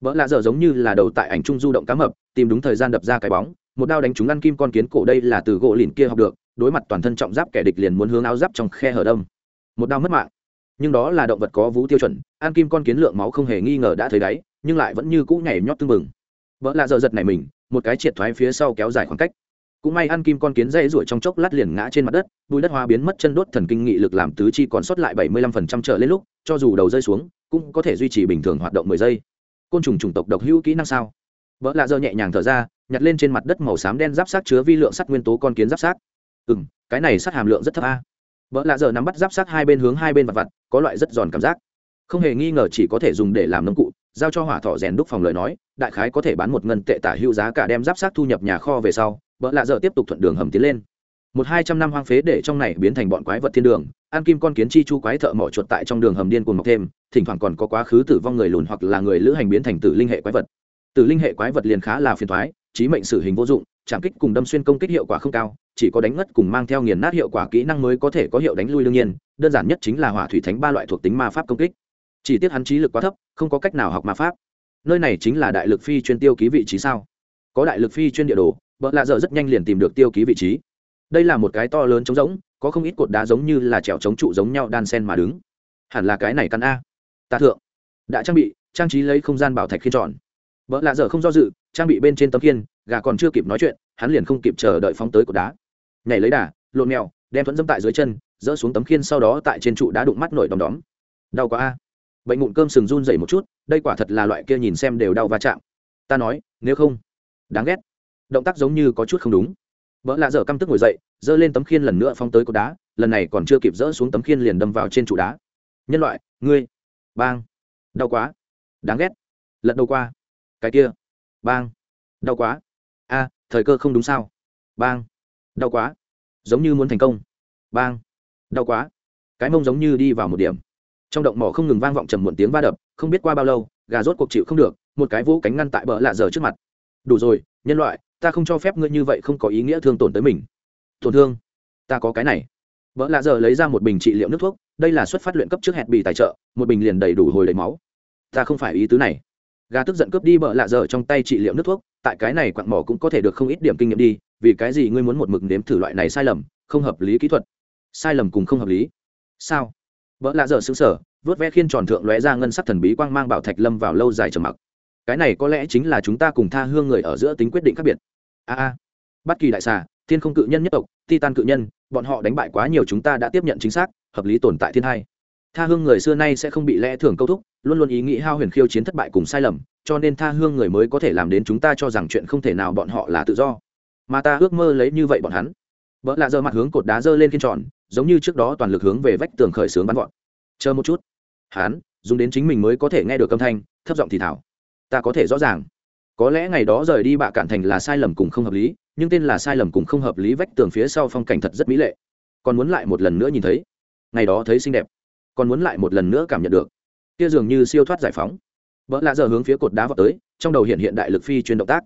Vợ lạ dở giống như là đầu tại ảnh trung du động cá mập, tìm đúng thời gian đập ra cái bóng, một đao đánh trúng ăn kim con kiến cổ đây là từ gỗ lìn kia học được, đối mặt toàn thân trọng giáp kẻ địch liền muốn hướng áo giáp trong khe hở đông một đao mất mạng. Nhưng đó là động vật có vú tiêu chuẩn ăn kim con kiến lượng máu không hề nghi ngờ đã thấy đáy, nhưng lại vẫn như cũ nhảy nhót tưng bừng. Vợ lạ dở giật này mình, một cái triệt thoái phía sau kéo dài khoảng cách cũng may ăn kim con kiến dây ruổi trong chốc lát liền ngã trên mặt đất, bùi đất hoa biến mất chân đốt thần kinh nghị lực làm tứ chi còn sót lại bảy mươi lăm phần trăm trở lên lúc, cho dù đầu rơi xuống, cũng có thể duy trì bình thường hoạt động mười giây. Côn trùng chủng tộc độc hữu kỹ năng sao? Vợ lạ dơ nhẹ nhàng thở ra, nhặt lên trên mặt đất màu xám đen giáp sát chứa vi lượng sắt nguyên tố con kiến giáp sát. Ừ m cái này sắt hàm lượng rất thấp a. Vợ lạ dơ nắm bắt giáp sát hai bên hướng hai bên vặt vặt có loại rất giòn cảm giác. Không hề nghi ngờ chỉ có thể dùng để làm nông cụ, giao cho hỏa thọ rèn đúc phòng lời nói, đại khái có thể bán một ngân tệ tả hữu giá cả đem giáp sát thu nhập nhà kho về sau vợ lạ dở tiếp tục thuận đường hầm tiến lên. Một hai trăm năm hoang phế để trong này biến thành bọn quái vật thiên đường, an kim con kiến chi chu quái thợ mỏ chuột tại trong đường hầm điên cuồng mọc thêm, thỉnh thoảng còn có quá khứ tử vong người lùn hoặc là người lữ hành biến thành tử linh hệ quái vật. Tử linh hệ quái vật liền khá là phiền thoái trí mệnh xử hình vô dụng, trảm kích cùng đâm xuyên công kích hiệu quả không cao, chỉ có đánh ngất cùng mang theo nghiền nát hiệu quả kỹ năng mới có thể có hiệu đánh lui đương nhiên, đơn giản nhất chính là hỏa thủy thánh ba loại thuộc tính ma pháp công kích. Chỉ tiếc hắn trí lực quá thấp, không có cách nào học ma pháp. Nơi này chính là đại lực phi chuyên tiêu ký vị trí sao? Có đại lực phi chuyên địa đồ vợ lạ dở rất nhanh liền tìm được tiêu ký vị trí. Đây là một cái to lớn trống rỗng, có không ít cột đá giống như là trèo chống trụ giống nhau đan sen mà đứng. Hẳn là cái này căn a. Ta thượng. Đã trang bị, trang trí lấy không gian bảo thạch khiên tròn. Vợ lạ dở không do dự, trang bị bên trên tấm kiên gà còn chưa kịp nói chuyện, hắn liền không kịp chờ đợi phóng tới cột đá. Nhảy lấy đà, lộn mèo, đem thuẫn dâm tại dưới chân, dỡ xuống tấm khiên sau đó tại trên trụ đá đụng mắt nổi đom đóm. Đau quá a. Bệnh ngụn cơm sừng run dày một chút, đây quả thật là loại kia nhìn xem đều đau va chạm. Ta nói, nếu không, đáng ghét động tác giống như có chút không đúng. Vợ lạ dở căm tức ngồi dậy, giơ lên tấm khiên lần nữa phong tới cột đá, lần này còn chưa kịp dỡ xuống tấm khiên liền đâm vào trên trụ đá. Nhân loại, ngươi, bang, đau quá, đáng ghét, lật đầu qua, cái kia, bang, đau quá, a, thời cơ không đúng sao, bang, đau quá, giống như muốn thành công, bang, đau quá, cái mông giống như đi vào một điểm. Trong động mỏ không ngừng vang vọng trầm muộn tiếng va đập, không biết qua bao lâu, gà rốt cuộc chịu không được, một cái vỗ cánh ngăn tại bờ lạ dở trước mặt. Đủ rồi nhân loại, ta không cho phép ngươi như vậy không có ý nghĩa thương tổn tới mình. Tổn thương? Ta có cái này. Vợ lạ giờ lấy ra một bình trị liệu nước thuốc, đây là xuất phát luyện cấp trước hẹn bị tài trợ, một bình liền đầy đủ hồi lấy máu. Ta không phải ý tứ này. Gà tức giận cướp đi vợ lạ giờ trong tay trị liệu nước thuốc, tại cái này quặng mỏ cũng có thể được không ít điểm kinh nghiệm đi, vì cái gì ngươi muốn một mực nếm thử loại này sai lầm, không hợp lý kỹ thuật? Sai lầm cùng không hợp lý. Sao? Vợ lạ giờ xứng sở vớt ve khiên tròn thượng lóe ra ngân sắc thần bí quang mang bảo thạch lâm vào lâu dài trầm mặc cái này có lẽ chính là chúng ta cùng tha hương người ở giữa tính quyết định khác biệt. A a, bất kỳ đại xà, thiên không cự nhân nhất tộc, titan cự nhân, bọn họ đánh bại quá nhiều chúng ta đã tiếp nhận chính xác, hợp lý tồn tại thiên hai. Tha hương người xưa nay sẽ không bị lẽ thường câu thúc, luôn luôn ý nghĩ hao huyền khiêu chiến thất bại cùng sai lầm, cho nên tha hương người mới có thể làm đến chúng ta cho rằng chuyện không thể nào bọn họ là tự do. Mà ta ước mơ lấy như vậy bọn hắn. Vợ lạ giờ mặt hướng cột đá dơ lên kiên tròn, giống như trước đó toàn lực hướng về vách tường khởi xướng bắn gọn chờ một chút. Hắn, dùng đến chính mình mới có thể nghe được âm thanh, thấp giọng thì thảo ta có thể rõ ràng. Có lẽ ngày đó rời đi bạ cạn thành là sai lầm cùng không hợp lý, nhưng tên là sai lầm cùng không hợp lý vách tường phía sau phong cảnh thật rất mỹ lệ. Còn muốn lại một lần nữa nhìn thấy. Ngày đó thấy xinh đẹp. Còn muốn lại một lần nữa cảm nhận được. Kia dường như siêu thoát giải phóng. Vợ lạ giờ hướng phía cột đá vào tới, trong đầu hiện hiện đại lực phi chuyên động tác.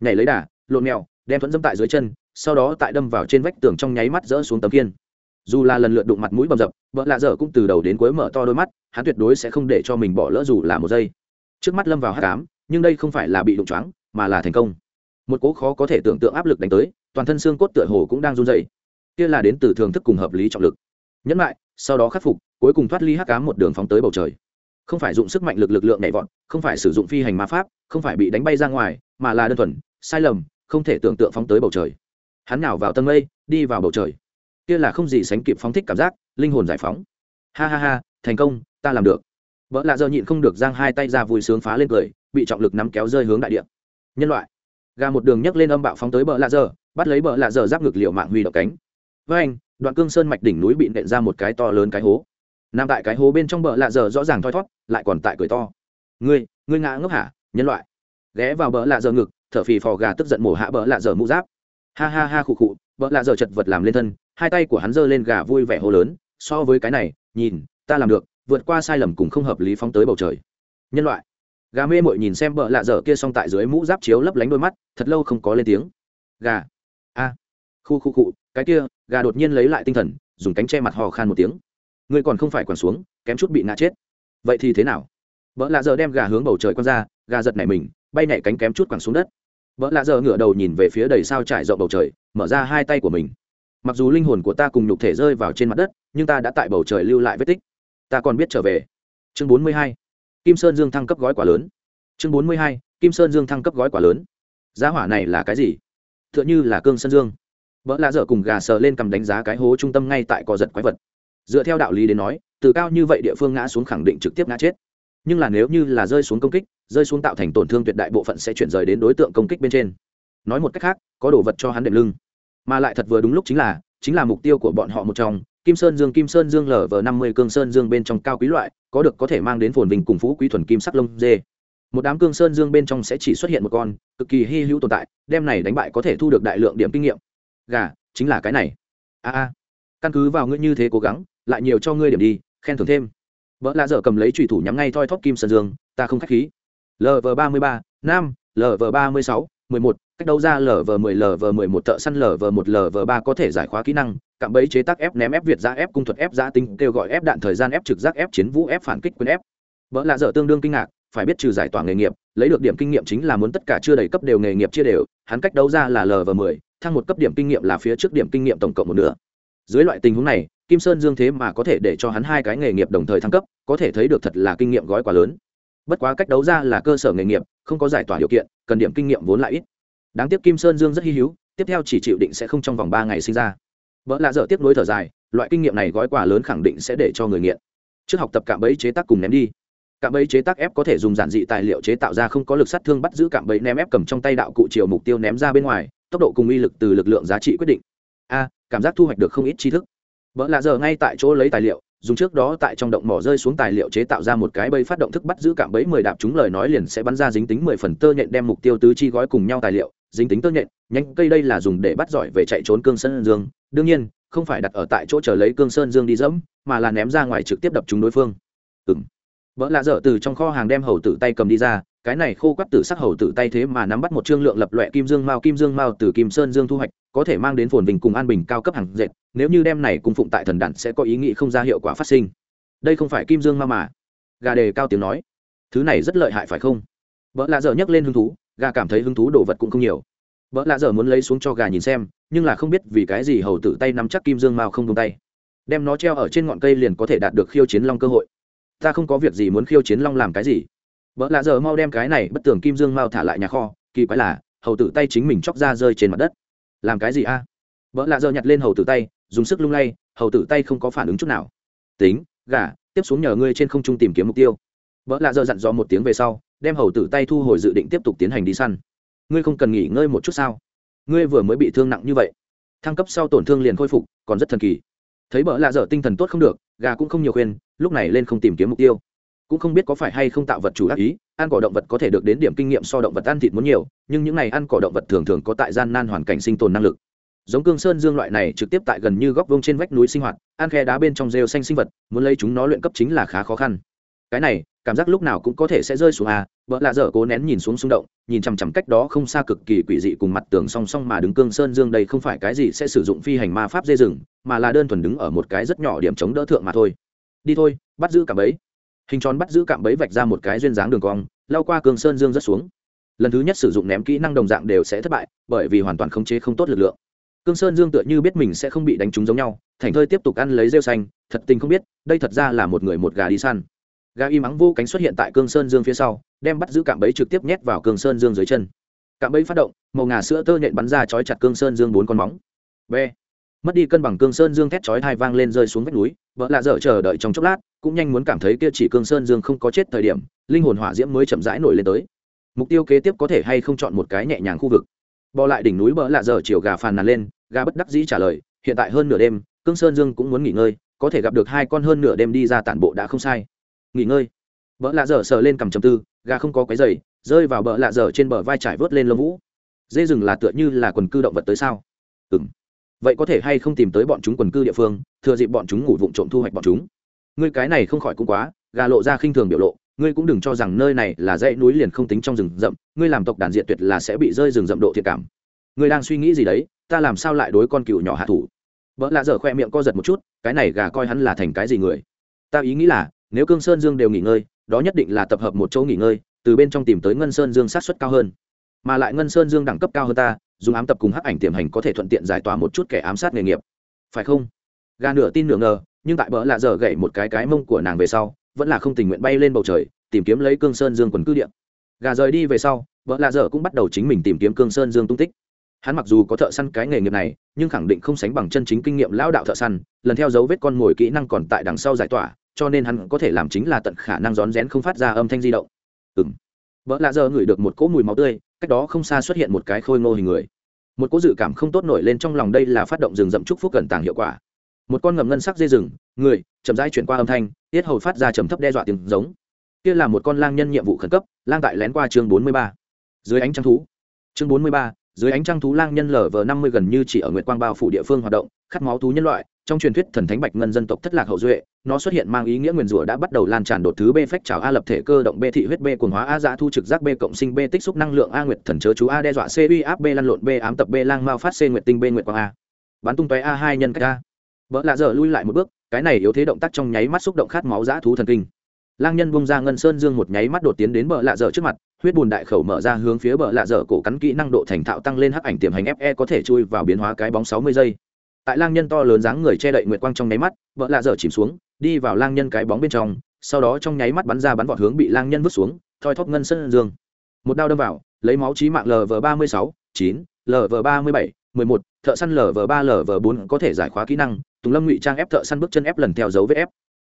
Nhảy lấy đà, lộn mèo, đem thuẫn dâm tại dưới chân, sau đó tại đâm vào trên vách tường trong nháy mắt rỡ xuống tấm kiên. Dù là lần lượt đụng mặt mũi bầm dập vợ lạ dở cũng từ đầu đến cuối mở to đôi mắt, hắn tuyệt đối sẽ không để cho mình bỏ lỡ dù là một giây trước mắt lâm vào hát cám nhưng đây không phải là bị đụng choáng, mà là thành công. Một cố khó có thể tưởng tượng áp lực đánh tới, toàn thân xương cốt tựa hồ cũng đang run dày kia là đến từ thưởng thức cùng hợp lý trọng lực. Nhẫn lại, sau đó khắc phục, cuối cùng thoát ly hắc cám một đường phóng tới bầu trời. Không phải dụng sức mạnh lực lực lượng nhảy vọt, không phải sử dụng phi hành ma pháp, không phải bị đánh bay ra ngoài, mà là đơn thuần, sai lầm, không thể tưởng tượng phóng tới bầu trời. Hắn nào vào tân mây, đi vào bầu trời. Kia là không gì sánh kịp phóng thích cảm giác, linh hồn giải phóng. Ha ha ha, thành công, ta làm được vợ lạ giờ nhịn không được giang hai tay ra vui sướng phá lên cười, bị trọng lực nắm kéo rơi hướng đại địa. Nhân loại. Gà một đường nhấc lên âm bạo phóng tới bờ lạ giờ, bắt lấy bờ lạ giờ giáp ngực liệu mạng huy động cánh. Với anh, đoạn cương sơn mạch đỉnh núi bị nện ra một cái to lớn cái hố. Nằm tại cái hố bên trong bờ lạ giờ rõ ràng thoi thót, lại còn tại cười to. Ngươi ngươi ngã ngốc hả, nhân loại? Ghé vào bờ lạ giờ ngực, thở phì phò gà tức giận mổ hạ bờ lạ giờ mũ giáp. Ha ha ha khụ khụ bờ lạ giờ chật vật làm lên thân, hai tay của hắn giơ lên gà vui vẻ hô lớn, so với cái này, nhìn, ta làm được vượt qua sai lầm cùng không hợp lý phóng tới bầu trời. Nhân loại. Gà mê mội nhìn xem bợ lạ dở kia xong tại dưới mũ giáp chiếu lấp lánh đôi mắt, thật lâu không có lên tiếng. Gà. A. Khu khu cụ cái kia, gà đột nhiên lấy lại tinh thần, dùng cánh che mặt hò khan một tiếng. Ngươi còn không phải quằn xuống, kém chút bị ngã chết. Vậy thì thế nào? Vợ lạ giờ đem gà hướng bầu trời con ra, gà giật nảy mình, bay nhảy cánh kém chút quẳng xuống đất. Vợ lạ giờ ngửa đầu nhìn về phía đầy sao trải rộng bầu trời, mở ra hai tay của mình. Mặc dù linh hồn của ta cùng nhục thể rơi vào trên mặt đất, nhưng ta đã tại bầu trời lưu lại vết tích ta còn biết trở về. Chương bốn mươi hai, kim sơn dương thăng cấp gói quả lớn. Chương bốn mươi hai, kim sơn dương thăng cấp gói quả lớn. Giá hỏa này là cái gì? T h ư ợ n h ư là cương sơn dương. Vợ lạ dở cùng gà sờ lên cầm đánh giá cái hố trung tâm ngay tại cò giật quái vật. Dựa theo đạo lý đến nói, từ cao như vậy địa phương ngã xuống khẳng định trực tiếp ngã chết. Nhưng là nếu như là rơi xuống công kích, rơi xuống tạo thành tổn thương tuyệt đại bộ phận sẽ chuyển rời đến đối tượng công kích bên trên. Nói một cách khác, có đồ vật cho hắn đệm lưng. Mà lại thật vừa đúng lúc chính là chính là mục tiêu của bọn họ một trong kim sơn dương, kim sơn dương lở vờ năm mươi cương sơn dương bên trong cao quý loại, có được có thể mang đến phồn vinh cùng phú quý thuần kim sắc lông dê. Một đám cương sơn dương bên trong sẽ chỉ xuất hiện một con, cực kỳ hy hữu tồn tại, đem này đánh bại có thể thu được đại lượng điểm kinh nghiệm. Gà, chính là cái này. A a. Căn cứ vào ngươi như thế cố gắng, lại nhiều cho ngươi điểm đi, khen thưởng thêm. Vợ lạ dở cầm lấy trùy thủ nhắm ngay thoi thóp kim sơn dương, ta không k h á c h khí lv ba mươi ba nam lv ba mươi sáu mười một, cách đấu ra lv mười lv mười một thợ săn lv một lv ba có thể giải khóa kỹ năng, cạm bẫy chế tác ép, ném ép, việt ra ép, cung thuật ép giá tính, kêu gọi ép, đạn thời gian ép, trực giác ép, chiến vũ ép, phản kích quyền ép. Vợ lạ dở tương đương kinh ngạc, phải biết trừ giải tỏa nghề nghiệp, lấy được điểm kinh nghiệm chính là muốn tất cả chưa đầy cấp đều nghề nghiệp chia đều, hắn cách đấu ra là lv mười, thăng một cấp điểm kinh nghiệm là phía trước điểm kinh nghiệm tổng cộng một nửa. Dưới loại tình huống này, kim sơn dương thế mà có thể để cho hắn hai cái nghề nghiệp đồng thời thăng cấp, có thể thấy được thật là kinh nghiệm gói quá lớn. Bất quá cách đấu ra là cơ sở nghề nghiệp không có giải tỏa điều kiện, cần điểm kinh nghiệm vốn lại ít. Đáng tiếc kim sơn dương rất hy hữu, tiếp theo chỉ chịu định sẽ không trong vòng ba ngày sinh ra. Vợ lạ dở tiếp nối thở dài, loại kinh nghiệm này gói quà lớn khẳng định sẽ để cho người nghiện. Trước học tập cạm bẫy chế tác cùng ném đi. Cạm bẫy chế tác ép có thể dùng giản dị tài liệu chế tạo ra không có lực sát thương bắt giữ cạm bẫy ném ép cầm trong tay đạo cụ chiều mục tiêu ném ra bên ngoài, tốc độ cùng uy lực từ lực lượng giá trị quyết định. A, cảm giác thu hoạch được không ít tri thức. Vợ lạ giờ ngay tại chỗ lấy tài liệu dùng trước đó tại trong động mỏ rơi xuống tài liệu chế tạo ra một cái bẫy phát động thức bắt giữ cạm bẫy mười đạp chúng lời nói liền sẽ bắn ra dính tính mười phần tơ nhện đem mục tiêu tứ chi gói cùng nhau tài liệu, dính tính tơ nhện, nhanh cây đây là dùng để bắt giỏi về chạy trốn cương sơn dương, đương nhiên, không phải đặt ở tại chỗ chờ lấy cương sơn dương đi dẫm, mà là ném ra ngoài trực tiếp đập chúng đối phương Ừm. Vỡ lạ dở từ trong kho hàng đem hầu tử tay cầm đi ra cái này khô quắt tử sắc hầu tử tay thế mà nắm bắt một chương lượng lập loẹ kim dương mao, kim dương mao từ kim sơn dương thu hoạch, có thể mang đến phồn bình cùng an bình cao cấp hàng dệt, nếu như đem này cùng phụng tại thần đản sẽ có ý nghĩ không ra hiệu quả phát sinh. Đây không phải kim dương mao mà. Gà đề cao tiếng nói. Thứ này rất lợi hại phải không? Vợ lạ dở nhấc lên hứng thú, gà cảm thấy hứng thú đồ vật cũng không nhiều. Vợ lạ dở muốn lấy xuống cho gà nhìn xem, nhưng là không biết vì cái gì hầu tử tay nắm chắc kim dương mao không tung tay. Đem nó treo ở trên ngọn cây liền có thể đạt được khiêu chiến long cơ hội. Ta không có việc gì muốn khiêu chiến long làm cái gì vợ lạ giờ mau đem cái này bất tường kim dương mau thả lại nhà kho, kỳ quái là, hầu tử tay chính mình chóc ra rơi trên mặt đất. Làm cái gì a? À? vợ lạ giờ nhặt lên hầu tử tay, dùng sức lung lay, hầu tử tay không có phản ứng chút nào. Tính, gà, tiếp xuống nhờ ngươi trên không trung tìm kiếm mục tiêu. Vợ lạ giờ dặn dò một tiếng về sau, đem hầu tử tay thu hồi dự định tiếp tục tiến hành đi săn. Ngươi không cần nghỉ ngơi một chút sao? Ngươi vừa mới bị thương nặng như vậy. Thăng cấp sau tổn thương liền khôi phục, còn rất thần kỳ. Thấy bỡ lạ dở tinh thần tốt không được, gà cũng không nhiều khuyên, lúc này lên không tìm kiếm mục tiêu cũng không biết có phải hay không tạo vật chủ ác ý, ăn cỏ động vật có thể được đến điểm kinh nghiệm so động vật ăn thịt muốn nhiều, nhưng những này ăn cỏ động vật thường thường có tại gian nan hoàn cảnh sinh tồn năng lực. Giống cương sơn dương loại này trực tiếp tại gần như góc vông trên vách núi sinh hoạt, ăn khe đá bên trong rêu xanh sinh vật, muốn lấy chúng nó luyện cấp chính là khá khó khăn. Cái này, cảm giác lúc nào cũng có thể sẽ rơi xuống à vợ lạ dở cố nén nhìn xuống xung động, nhìn chằm chằm cách đó không xa cực kỳ quỷ dị cùng mặt tường song song mà đứng cương sơn dương đây không phải cái gì sẽ sử dụng phi hành ma pháp dây rừng, mà là đơn thuần đứng ở một cái rất nhỏ điểm chống đỡ thượng mà thôi. Đi thôi, bắt giữ cả bấy hình tròn bắt giữ cạm bẫy vạch ra một cái duyên dáng đường cong, lao qua cương sơn dương rất xuống. Lần thứ nhất sử dụng ném kỹ năng đồng dạng đều sẽ thất bại, bởi vì hoàn toàn khống chế không tốt lực lượng. Cương sơn dương tựa như biết mình sẽ không bị đánh trúng giống nhau, thành thơi tiếp tục ăn lấy rêu xanh, thật tình không biết, đây thật ra là một người một gà đi săn. Gà y mắng vô cánh xuất hiện tại cương sơn dương phía sau, đem bắt giữ cạm bẫy trực tiếp nhét vào cương sơn dương dưới chân. Cạm bẫy phát động, màu ngà sữa tơ nhện bắn ra chói chặt cương sơn dương bốn con móng. B mất đi cân bằng cương sơn dương thét chói hai vang lên rơi xuống vách núi vợ lạ dở chờ đợi trong chốc lát, cũng nhanh muốn cảm thấy kia chỉ cương sơn dương không có chết thời điểm, linh hồn hỏa diễm mới chậm rãi nổi lên tới. Mục tiêu kế tiếp có thể hay không chọn một cái nhẹ nhàng khu vực. Bỏ lại đỉnh núi bỡ lạ dở chiều gà phàn nàn lên, gà bất đắc dĩ trả lời, hiện tại hơn nửa đêm, cương sơn dương cũng muốn nghỉ ngơi, có thể gặp được hai con hơn nửa đêm đi ra tản bộ đã không sai. Nghỉ ngơi. Vợ lạ dở sờ lên cầm chầm tư, gà không có cái giày, rơi vào bỡ lạ dở trên bờ vai trải vớt lên lông vũ. Dê rừng là tựa như là quần cư động vật tới sao? Ừ vậy có thể hay không tìm tới bọn chúng quần cư địa phương, thừa dịp bọn chúng ngủ vụng trộm thu hoạch bọn chúng? Ngươi cái này không khỏi cũng quá, gà lộ ra khinh thường biểu lộ, ngươi cũng đừng cho rằng nơi này là dãy núi liền không tính trong rừng rậm, ngươi làm tộc đàn diện tuyệt là sẽ bị rơi rừng rậm độ thiệt cảm. Ngươi đang suy nghĩ gì đấy, ta làm sao lại đối con cừu nhỏ hạ thủ? Vợ lạ dở khoe miệng co giật một chút, cái này gà coi hắn là thành cái gì người? Ta ý nghĩ là, nếu cương sơn dương đều nghỉ ngơi, đó nhất định là tập hợp một chỗ nghỉ ngơi, từ bên trong tìm tới ngân sơn dương sát xuất cao hơn. Mà lại ngân sơn dương đẳng cấp cao hơn ta dùng ám tập cùng hắc ảnh tiềm hành có thể thuận tiện giải tỏa một chút kẻ ám sát nghề nghiệp. Phải không? Gà nửa tin nửa ngờ, nhưng tại bỡ lạ giờ gậy một cái cái mông của nàng về sau, vẫn là không tình nguyện bay lên bầu trời, tìm kiếm lấy cương sơn dương quần cư điện gà rời đi về sau vợ lạ dở cũng bắt đầu chính mình tìm kiếm cương sơn dương tung tích. Hắn mặc dù có thợ săn cái nghề nghiệp này, nhưng khẳng định không sánh bằng chân chính kinh nghiệm lão đạo thợ săn, lần theo dấu vết con mồi kỹ năng còn tại đằng sau giải tỏa, cho nên hắn có thể làm chính là tận khả năng rón rén không phát ra âm thanh di động. Ừ m vợ lạ dở ngửi được một cỗ mùi máu tươi cách đó không xa xuất hiện một cái khôi ngô hình người. Một cỗ dự cảm không tốt nổi lên trong lòng đây là phát động rừng rậm trúc phúc cẩn tàng hiệu quả. Một con ngầm ngân sắc dây rừng, người, chậm rãi chuyển qua âm thanh, tiết hầu phát ra trầm thấp đe dọa tiếng giống. Kia là một con lang nhân nhiệm vụ khẩn cấp, lang tại lén qua chương bốn mươi ba. Dưới ánh trăng thú. Chương bốn mươi ba, dưới ánh trăng thú lang nhân lở vờ năm mươi gần như chỉ ở nguyệt quang bao phủ địa phương hoạt động, khát máu thú nhân loại trong truyền thuyết thần thánh bạch ngân dân tộc thất lạc hậu duệ, nó xuất hiện mang ý nghĩa nguyền rủa đã bắt đầu lan tràn đột thứ b phách trào a lập thể cơ động b thị huyết b quần hóa a dạ thu trực giác b cộng sinh b tích xúc năng lượng a nguyệt thần chớ chú a đe dọa c uy áp b lăn lộn b ám tập b lang mao phát c nguyệt tinh b nguyệt quang a. Bắn tung tóe a hai nhân cách a. Vợ lạ dở lui lại một bước, cái này yếu thế động tác trong nháy mắt xúc động khát máu dã thú thần kinh. Lang nhân bung ra ngân sơn dương một nháy mắt đột tiến đến bờ lạ dở trước mặt, huyết bùn đại khẩu mở ra hướng phía bờ lạ dở cổ cắn kỹ năng độ thành thạo tăng lên hắc ảnh tiềm hành fe có thể chui vào biến hóa cái bóng sáu mươi giây tại lang nhân to lớn dáng người che đậy nguyệt quang trong nháy mắt, vợ lạ dở chìm xuống, đi vào lang nhân cái bóng bên trong, sau đó trong nháy mắt bắn ra bắn vọt hướng bị lang nhân vứt xuống, thoi thóp ngân sơn dương. Một đao đâm vào, lấy máu trí mạng lv ba mươi sáu, chín lv ba mươi bảy, mười một, thợ săn lv ba lv bốn có thể giải khóa kỹ năng, tùng lâm ngụy trang ép thợ săn bước chân ép lần theo dấu vết ép.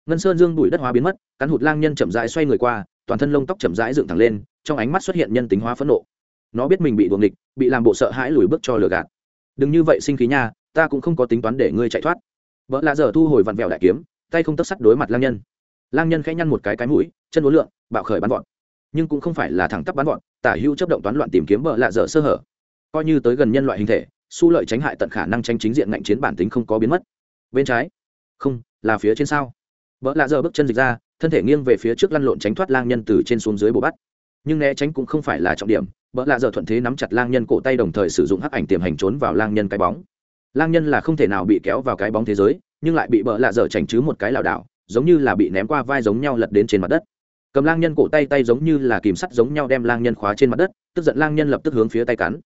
Ngân sơn dương bụi đất hóa biến mất, cắn hụt lang nhân chậm rãi xoay người qua, toàn thân lông tóc chậm rãi dựng thẳng lên, trong ánh mắt xuất hiện nhân tính hóa phẫn nộ. Nó biết mình bị đuồng địch bị làm bộ sợ hãi lùi bước cho lừa gạt. Đừng như vậy sinh khí nha ta cũng không có tính toán để ngươi chạy thoát. Vợ lạ dở thu hồi vặn vẹo đại kiếm, tay không tất sắt đối mặt lang nhân. Lang nhân khẽ nhăn một cái cái mũi, chân uốn lượn, bạo khởi bắn vọt. Nhưng cũng không phải là thẳng tắp bắn vọt, tả hữu chấp động toán loạn tìm kiếm vợ lạ dở sơ hở. Coi như tới gần nhân loại hình thể su lợi tránh hại tận khả năng tranh chính diện ngạnh chiến bản tính không có biến mất. Bên trái. Không, là phía trên sao? Vợ lạ dở bước chân dịch ra, thân thể nghiêng về phía trước lăn lộn tránh thoát lang nhân từ trên xuống dưới bộ bắt. Nhưng né tránh cũng không phải là trọng điểm, vợ lạ dở thuận thế nắm chặt lang nhân cổ tay đồng thời sử dụng hắc ảnh tiềm hành trốn vào lang nhân cái bóng lang nhân là không thể nào bị kéo vào cái bóng thế giới, nhưng lại bị bợ lạ dở chảnh chứ một cái lảo đảo, giống như là bị ném qua vai giống nhau lật đến trên mặt đất. Cầm lang nhân cổ tay tay giống như là kìm sắt giống nhau đem lang nhân khóa trên mặt đất, tức giận lang nhân lập tức hướng phía tay cắn.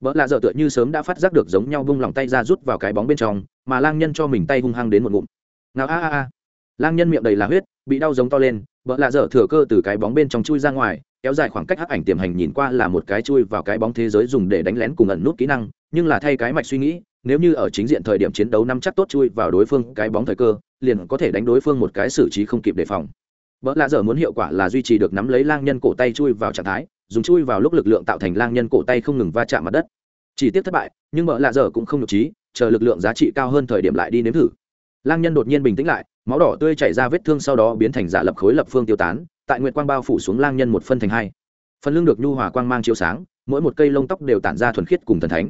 Bợ lạ dở tựa như sớm đã phát giác được giống nhau bung lòng tay ra rút vào cái bóng bên trong, mà lang nhân cho mình tay hung hăng đến một ngụm. Nào a a a. Lang nhân miệng đầy là huyết, bị đau giống to lên, bợ lạ dở thừa cơ từ cái bóng bên trong chui ra ngoài, kéo dài khoảng cách hắc ảnh tiềm hành nhìn qua là một cái chui vào cái bóng thế giới dùng để đánh lén cùng ẩn nút kỹ năng nhưng là thay cái mạch suy nghĩ, nếu như ở chính diện thời điểm chiến đấu nắm chắc tốt chui vào đối phương cái bóng thời cơ, liền có thể đánh đối phương một cái xử trí không kịp đề phòng. Vợ lạ dở muốn hiệu quả là duy trì được nắm lấy lang nhân cổ tay chui vào trạng thái, dùng chui vào lúc lực lượng tạo thành lang nhân cổ tay không ngừng va chạm mặt đất. Chỉ tiếp thất bại, nhưng vợ lạ dở cũng không nhục trí, chờ lực lượng giá trị cao hơn thời điểm lại đi nếm thử. Lang nhân đột nhiên bình tĩnh lại, máu đỏ tươi chảy ra vết thương sau đó biến thành giả lập khối lập phương tiêu tán, tại nguyệt quang bao phủ xuống lang nhân một phân thành hai. Phần lưng được nhu hòa quang mang chiếu sáng, mỗi một cây lông tóc đều tản ra thuần khiết cùng thần thánh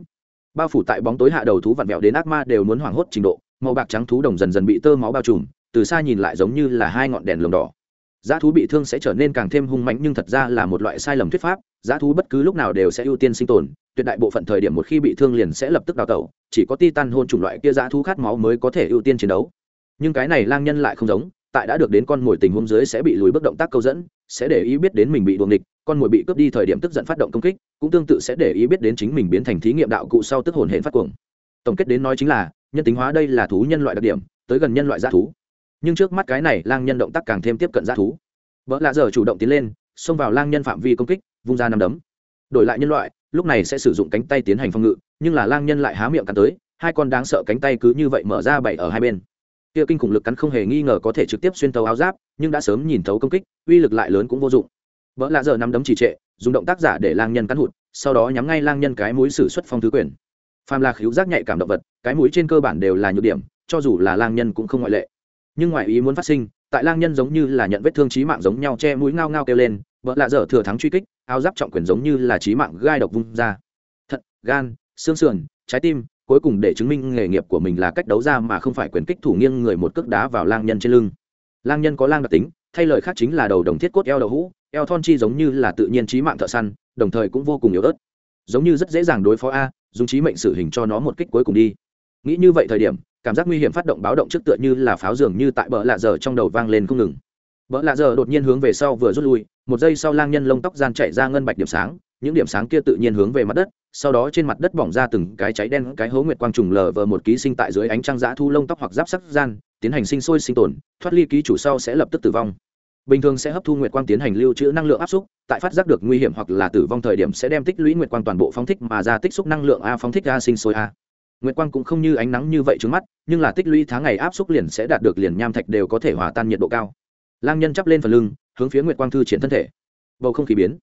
bao phủ tại bóng tối hạ đầu thú vặn vẹo đến ác ma đều muốn hoảng hốt trình độ, màu bạc trắng thú đồng dần dần bị tơ máu bao trùm, từ xa nhìn lại giống như là hai ngọn đèn lồng đỏ. Giá thú bị thương sẽ trở nên càng thêm hung mạnh nhưng thật ra là một loại sai lầm thuyết pháp, giá thú bất cứ lúc nào đều sẽ ưu tiên sinh tồn, tuyệt đại bộ phận thời điểm một khi bị thương liền sẽ lập tức đào tẩu, chỉ có titan hôn chủng loại kia giá thú khát máu mới có thể ưu tiên chiến đấu. Nhưng cái này lang nhân lại không giống, tại đã được đến con mồi tình huống dưới sẽ bị lùi bước động tác câu dẫn, sẽ để ý biết đến mình bị đuồng địch con mồi bị cướp đi thời điểm tức giận phát động công kích, cũng tương tự sẽ để ý biết đến chính mình biến thành thí nghiệm đạo cụ sau tức hồn hệ phát cuồng. Tổng kết đến nói chính là, nhân tính hóa đây là thú nhân loại đặc điểm, tới gần nhân loại g thú. Nhưng trước mắt cái này, lang nhân động tác càng thêm tiếp cận g thú. Vợ lạ giờ chủ động tiến lên, xông vào lang nhân phạm vi công kích, vung ra nằm đấm. Đổi lại nhân loại, lúc này sẽ sử dụng cánh tay tiến hành phòng ngự, nhưng là lang nhân lại há miệng cắn tới, hai con đáng sợ cánh tay cứ như vậy mở ra bảy ở hai bên. Kia kinh khủng lực cắn không hề nghi ngờ có thể trực tiếp xuyên tấu áo giáp, nhưng đã sớm nhìn thấu công kích, uy lực lại lớn cũng vô dụng vợ lạ giờ nắm đấm trì trệ, dùng động tác giả để lang nhân cắn hụt, sau đó nhắm ngay lang nhân cái mũi xử xuất phong thứ quyền. Phàm là khíu giác nhạy cảm động vật, cái mũi trên cơ bản đều là nhược điểm, cho dù là lang nhân cũng không ngoại lệ. Nhưng ngoại ý muốn phát sinh, tại lang nhân giống như là nhận vết thương trí mạng giống nhau che mũi ngao ngao kêu lên vợ lạ dở thừa thắng truy kích, áo giáp trọng quyền giống như là trí mạng gai độc vung ra. Thận, gan, xương sườn, trái tim, cuối cùng để chứng minh nghề nghiệp của mình là cách đấu ra mà không phải quyền kích thủ nghiêng người một cước đá vào lang nhân trên lưng. Lang nhân có lang đặc tính, thay lời khác chính là đầu đồng thiết cốt eo đậu hũ eo thon chi giống như là tự nhiên trí mạng thợ săn, đồng thời cũng vô cùng yếu ớt. Giống như rất dễ dàng đối phó a, dùng trí mệnh xử hình cho nó một kích cuối cùng đi. Nghĩ như vậy thời điểm, cảm giác nguy hiểm phát động báo động trước tựa như là pháo dường như tại bờ lạ giờ trong đầu vang lên không ngừng. Bờ lạ giờ đột nhiên hướng về sau vừa rút lui, một giây sau lang nhân lông tóc gian chạy ra ngân bạch điểm sáng, những điểm sáng kia tự nhiên hướng về mặt đất, sau đó trên mặt đất bỏng ra từng cái cháy đen, cái hố nguyệt quang trùng lờ vờ một ký sinh tại dưới ánh trăng giã thu lông tóc hoặc giáp sắc gian, tiến hành sinh sôi sinh tồn, thoát ly ký chủ sau sẽ lập tức tử vong bình thường sẽ hấp thu nguyệt quang tiến hành lưu trữ năng lượng áp xúc, tại phát giác được nguy hiểm hoặc là tử vong thời điểm sẽ đem tích lũy nguyệt quang toàn bộ phóng thích mà ra tích xúc năng lượng a phóng thích a sinh sôi a. Nguyệt quang cũng không như ánh nắng như vậy trước mắt, nhưng là tích lũy tháng ngày áp xúc liền sẽ đạt được liền nham thạch đều có thể hòa tan nhiệt độ cao. Lang nhân chắp lên phần lưng, hướng phía nguyệt quang thư triển thân thể. Bầu không khí biến.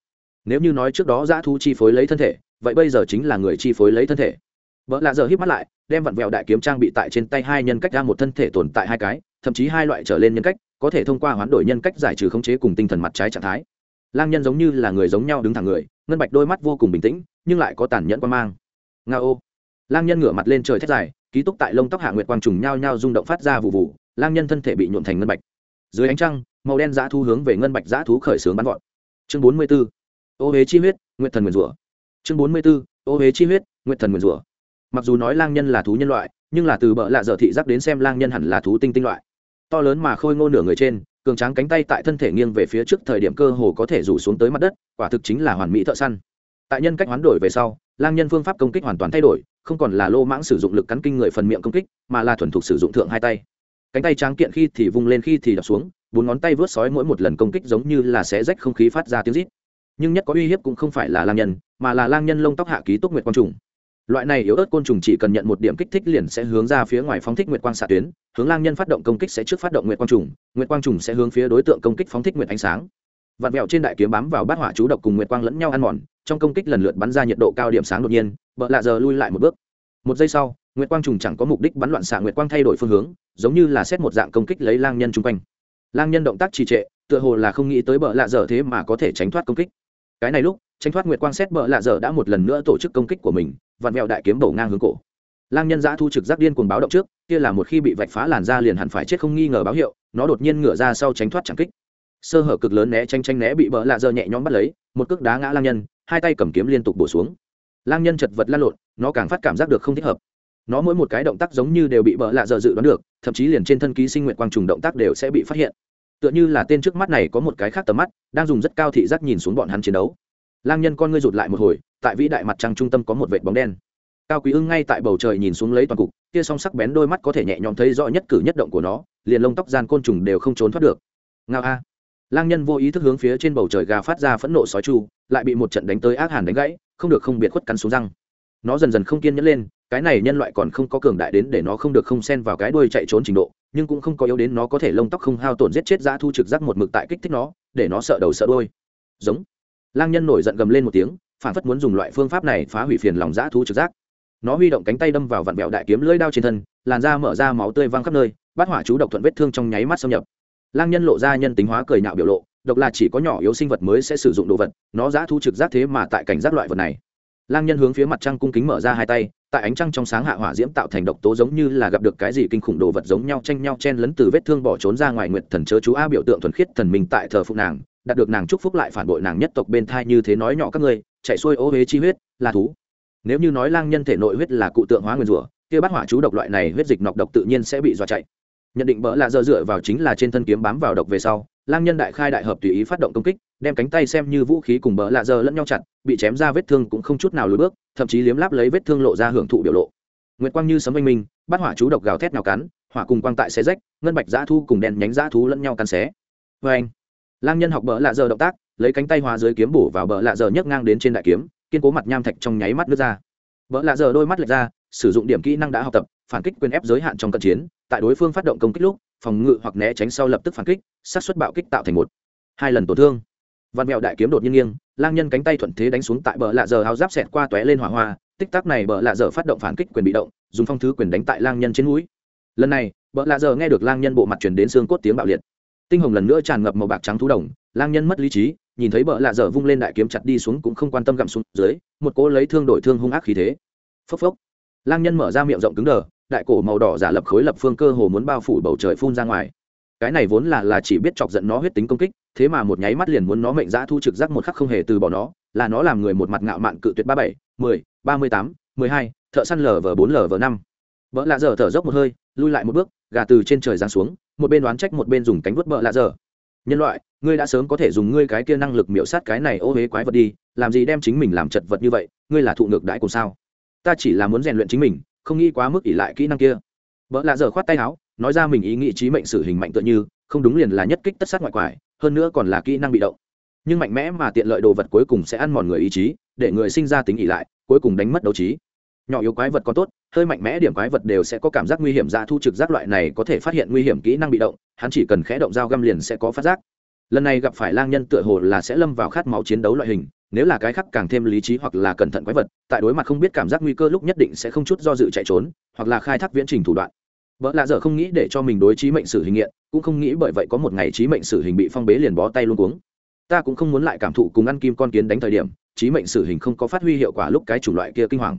Nếu như nói trước đó dã thu chi phối lấy thân thể, vậy bây giờ chính là người chi phối lấy thân thể. Vợ lạ giờ hít mắt lại, đem vặn vẹo đại kiếm trang bị tại trên tay hai nhân cách ra một thân thể tồn tại hai cái, thậm chí hai loại trở lên nhân cách có thể thông qua hoán đổi nhân cách giải trừ khống chế cùng tinh thần mặt trái trạng thái. Lang nhân giống như là người giống nhau đứng thẳng người, ngân bạch đôi mắt vô cùng bình tĩnh, nhưng lại có tàn nhẫn quan mang. Nga ô. Lang nhân ngửa mặt lên trời thét dài, ký túc tại lông tóc hạ nguyệt quang trùng nhao nhao rung động phát ra vụ vụ, lang nhân thân thể bị nhuộn thành ngân bạch. Dưới ánh trăng, màu đen dã thu hướng về ngân bạch dã thú khởi xướng bắn gọn chương bốn mươi b ố ô huế chi huyết nguyện thần nguyền rủa. Chương bốn mươi b ố ô huế chi huyết nguyện thần nguyền rủa. Mặc dù nói lang nhân là thú nhân loại, nhưng là từ bợ lạ dở thị giác đến xem lang nhân hẳn là thú tinh tinh loại to lớn mà khôi ngô nửa người trên, cường tráng cánh tay tại thân thể nghiêng về phía trước thời điểm cơ hồ có thể rủ xuống tới mặt đất, quả thực chính là hoàn mỹ thợ săn. Tại nhân cách hoán đổi về sau, lang nhân phương pháp công kích hoàn toàn thay đổi, không còn là lô mãng sử dụng lực cắn kinh người phần miệng công kích, mà là thuần thục sử dụng thượng hai tay. Cánh tay tráng kiện khi thì vung lên khi thì đập xuống, bốn ngón tay vớt sói mỗi một lần công kích giống như là xé rách không khí phát ra tiếng rít. Nhưng nhất có uy hiếp cũng không phải là lang nhân, mà là lang nhân lông tóc hạ ký túc nguyệt quang trùng loại này yếu ớt côn trùng chỉ cần nhận một điểm kích thích liền sẽ hướng ra phía ngoài phóng thích nguyệt quang xạ tuyến, hướng lang nhân phát động công kích sẽ trước phát động nguyệt quang trùng, nguyệt quang trùng sẽ hướng phía đối tượng công kích phóng thích nguyệt ánh sáng. Vạt vẹo trên đại kiếm bám vào bát hỏa chú độc cùng nguyệt quang lẫn nhau ăn mòn, trong công kích lần lượt bắn ra nhiệt độ cao điểm sáng đột nhiên vợ lạ giờ lui lại một bước. Một giây sau, nguyệt quang trùng chẳng có mục đích bắn loạn xạ nguyệt quang thay đổi phương hướng, giống như là xét một dạng công kích lấy lang nhân chung quanh. Lang nhân động tác trì trệ, tựa hồ là không nghĩ tới bợ lạ dở thế mà có thể tránh thoát công kích. Cái này lúc, tránh thoát nguyệt quang xét bợ lạ dở đã một lần nữa tổ chức công kích của mình vặn vẹo đại kiếm bổ ngang hướng cổ. Lang nhân giã thu trực giác điên cuồng báo động trước, kia là một khi bị vạch phá làn da liền hẳn phải chết không nghi ngờ báo hiệu, nó đột nhiên ngửa ra sau tránh thoát chẳng kích. Sơ hở cực lớn né tranh tranh né bị bỡ lạ dơ nhẹ nhõm bắt lấy, một cước đá ngã lang nhân, hai tay cầm kiếm liên tục bổ xuống. Lang nhân chật vật lăn lộn, nó càng phát cảm giác được không thích hợp. Nó mỗi một cái động tác giống như đều bị bỡ lạ dơ dự đoán được, thậm chí liền trên thân ký sinh nguyện quang trùng động tác đều sẽ bị phát hiện. Tựa như là tên trước mắt này có một cái khác tầm mắt, đang dùng rất cao thị giác nhìn xuống bọn hắn chiến đấu. Lang nhân con ngươi rụt lại một hồi tại vĩ đại mặt trăng trung tâm có một vệt bóng đen. Cao quý ưng ngay tại bầu trời nhìn xuống lấy toàn cục, kia song sắc bén đôi mắt có thể nhẹ nhõm thấy rõ nhất cử nhất động của nó, liền lông tóc gian côn trùng đều không trốn thoát được. Ngao a. Lang nhân vô ý thức hướng phía trên bầu trời gà phát ra phẫn nộ sói chu, lại bị một trận đánh tới ác hàn đánh gãy, không được không biệt khuất cắn xuống răng. Nó dần dần không kiên nhẫn lên, cái này nhân loại còn không có cường đại đến để nó không được không xen vào cái đuôi chạy trốn trình độ, nhưng cũng không có yếu đến nó có thể lông tóc không hao tổn giết chết dã thu trực giác một mực tại kích thích nó, để nó sợ đầu sợ đuôi. giống. Lang nhân nổi giận gầm lên một tiếng phản phất muốn dùng loại phương pháp này phá hủy phiền lòng dã thu trực giác. Nó huy động cánh tay đâm vào vặn bẹo đại kiếm lưỡi đao trên thân, làn da mở ra máu tươi văng khắp nơi, bát hỏa chú độc thuận vết thương trong nháy mắt xâm nhập. Lang nhân lộ ra nhân tính hóa cười nhạo biểu lộ, độc là chỉ có nhỏ yếu sinh vật mới sẽ sử dụng đồ vật, nó dã thu trực giác thế mà tại cảnh giác loại vật này. Lang nhân hướng phía mặt trăng cung kính mở ra hai tay, tại ánh trăng trong sáng hạ hỏa diễm tạo thành độc tố giống như là gặp được cái gì kinh khủng đồ vật giống nhau tranh nhau chen lấn từ vết thương bỏ trốn ra ngoài nguyện thần chớ chú a biểu tượng thuần khiết thần minh tại thờ phụng nàng, đạt được nàng chúc phúc lại phản bội nàng nhất tộc bên thai như thế nói nhỏ các ngươi chạy xuôi ô huế chi huyết, là thú. Nếu như nói lang nhân thể nội huyết là cụ tượng hóa nguyên rủa, kia bắt hỏa chú độc loại này huyết dịch nọc độc tự nhiên sẽ bị dọa chạy. Nhận định bỡ là dơ dựa vào chính là trên thân kiếm bám vào độc về sau, lang nhân đại khai đại hợp tùy ý phát động công kích, đem cánh tay xem như vũ khí cùng bỡ lạ dơ lẫn nhau chặt, bị chém ra vết thương cũng không chút nào lùi bước, thậm chí liếm láp lấy vết thương lộ ra hưởng thụ biểu lộ. Nguyệt quang như sấm oanh minh bắt hỏa chú độc gào thét nào cắn, hỏa cùng quang tại xé rách, ngân bạch dã thu cùng đèn nhánh dã thú lẫn nhau cắn xé. Vê anh lang nhân học bỡ lạ giờ động tác, lấy cánh tay hòa dưới kiếm bổ vào bỡ lạ giờ nhấc ngang đến trên đại kiếm, kiên cố mặt nham thạch trong nháy mắt nước ra. Bỡ lạ giờ đôi mắt lệch ra, sử dụng điểm kỹ năng đã học tập, phản kích quyền ép giới hạn trong cận chiến, tại đối phương phát động công kích lúc, phòng ngự hoặc né tránh sau lập tức phản kích sát xuất bạo kích tạo thành một. Hai lần tổn thương. Văn mẹo đại kiếm đột nhiên nghiêng, lang nhân cánh tay thuận thế đánh xuống tại bờ lạ giờ háo giáp xẹt qua tóe lên hỏa hoa, tích tắc này bờ lạ giờ phát động phản kích quyền bị động, dùng phong thứ quyền đánh tại lang nhân trên núi lần này, bờ lạ giờ nghe được lang nhân bộ mặt chuyển đến xương cốt tiếng bạo liệt tinh hồng lần nữa tràn ngập màu bạc trắng thú đồng, lang nhân mất lý trí, nhìn thấy bợ lạ dở vung lên đại kiếm chặt đi xuống cũng không quan tâm gặm xuống dưới, một cỗ lấy thương đổi thương hung ác khí thế. Phốc phốc. Lang nhân mở ra miệng rộng cứng đờ, đại cổ màu đỏ giả lập khối lập phương cơ hồ muốn bao phủ bầu trời phun ra ngoài. Cái này vốn là là chỉ biết chọc giận nó huyết tính công kích, thế mà một nháy mắt liền muốn nó mệnh giã thu trực giác một khắc không hề từ bỏ nó, là nó làm người một mặt ngạo mạn cự tuyệt ba bảy, mười, ba mươi tám, mười hai, thợ săn lở vờ bốn, lở vờ năm. Vợ lạ dở thở dốc một hơi, lui lại một bước, gà từ trên trời giáng xuống một bên đoán trách một bên dùng cánh vuốt bợ lạ dở nhân loại, ngươi đã sớm có thể dùng ngươi cái kia năng lực miễu sát cái này ô huế quái vật đi, làm gì đem chính mình làm chật vật như vậy, ngươi là thụ ngược đãi cùng sao? Ta chỉ là muốn rèn luyện chính mình, không nghĩ quá mức ỉ lại kỹ năng kia. Vợ lạ dở khoát tay áo, nói ra mình ý nghĩ trí mệnh sử hình mạnh tựa như, không đúng liền là nhất kích tất sát ngoại quải, hơn nữa còn là kỹ năng bị động. Nhưng mạnh mẽ mà tiện lợi đồ vật cuối cùng sẽ ăn mòn người ý chí, để người sinh ra tính ỉ lại, cuối cùng đánh mất đấu trí nhỏ yếu quái vật có tốt, hơi mạnh mẽ điểm quái vật đều sẽ có cảm giác nguy hiểm ra thu trực giác loại này có thể phát hiện nguy hiểm kỹ năng bị động, hắn chỉ cần khẽ động dao găm liền sẽ có phát giác. Lần này gặp phải lang nhân tựa hồ là sẽ lâm vào khát máu chiến đấu loại hình, nếu là cái khác càng thêm lý trí hoặc là cẩn thận quái vật, tại đối mặt không biết cảm giác nguy cơ lúc nhất định sẽ không chút do dự chạy trốn, hoặc là khai thác viễn trình thủ đoạn. Vợ lạ dở không nghĩ để cho mình đối trí mệnh sử hình nghiện, cũng không nghĩ bởi vậy có một ngày trí mệnh sử hình bị phong bế liền bó tay luôn cuống. Ta cũng không muốn lại cảm thụ cùng ăn kim con kiến đánh thời điểm, trí mệnh sử hình không có phát huy hiệu quả lúc cái chủng loại kia kinh hoàng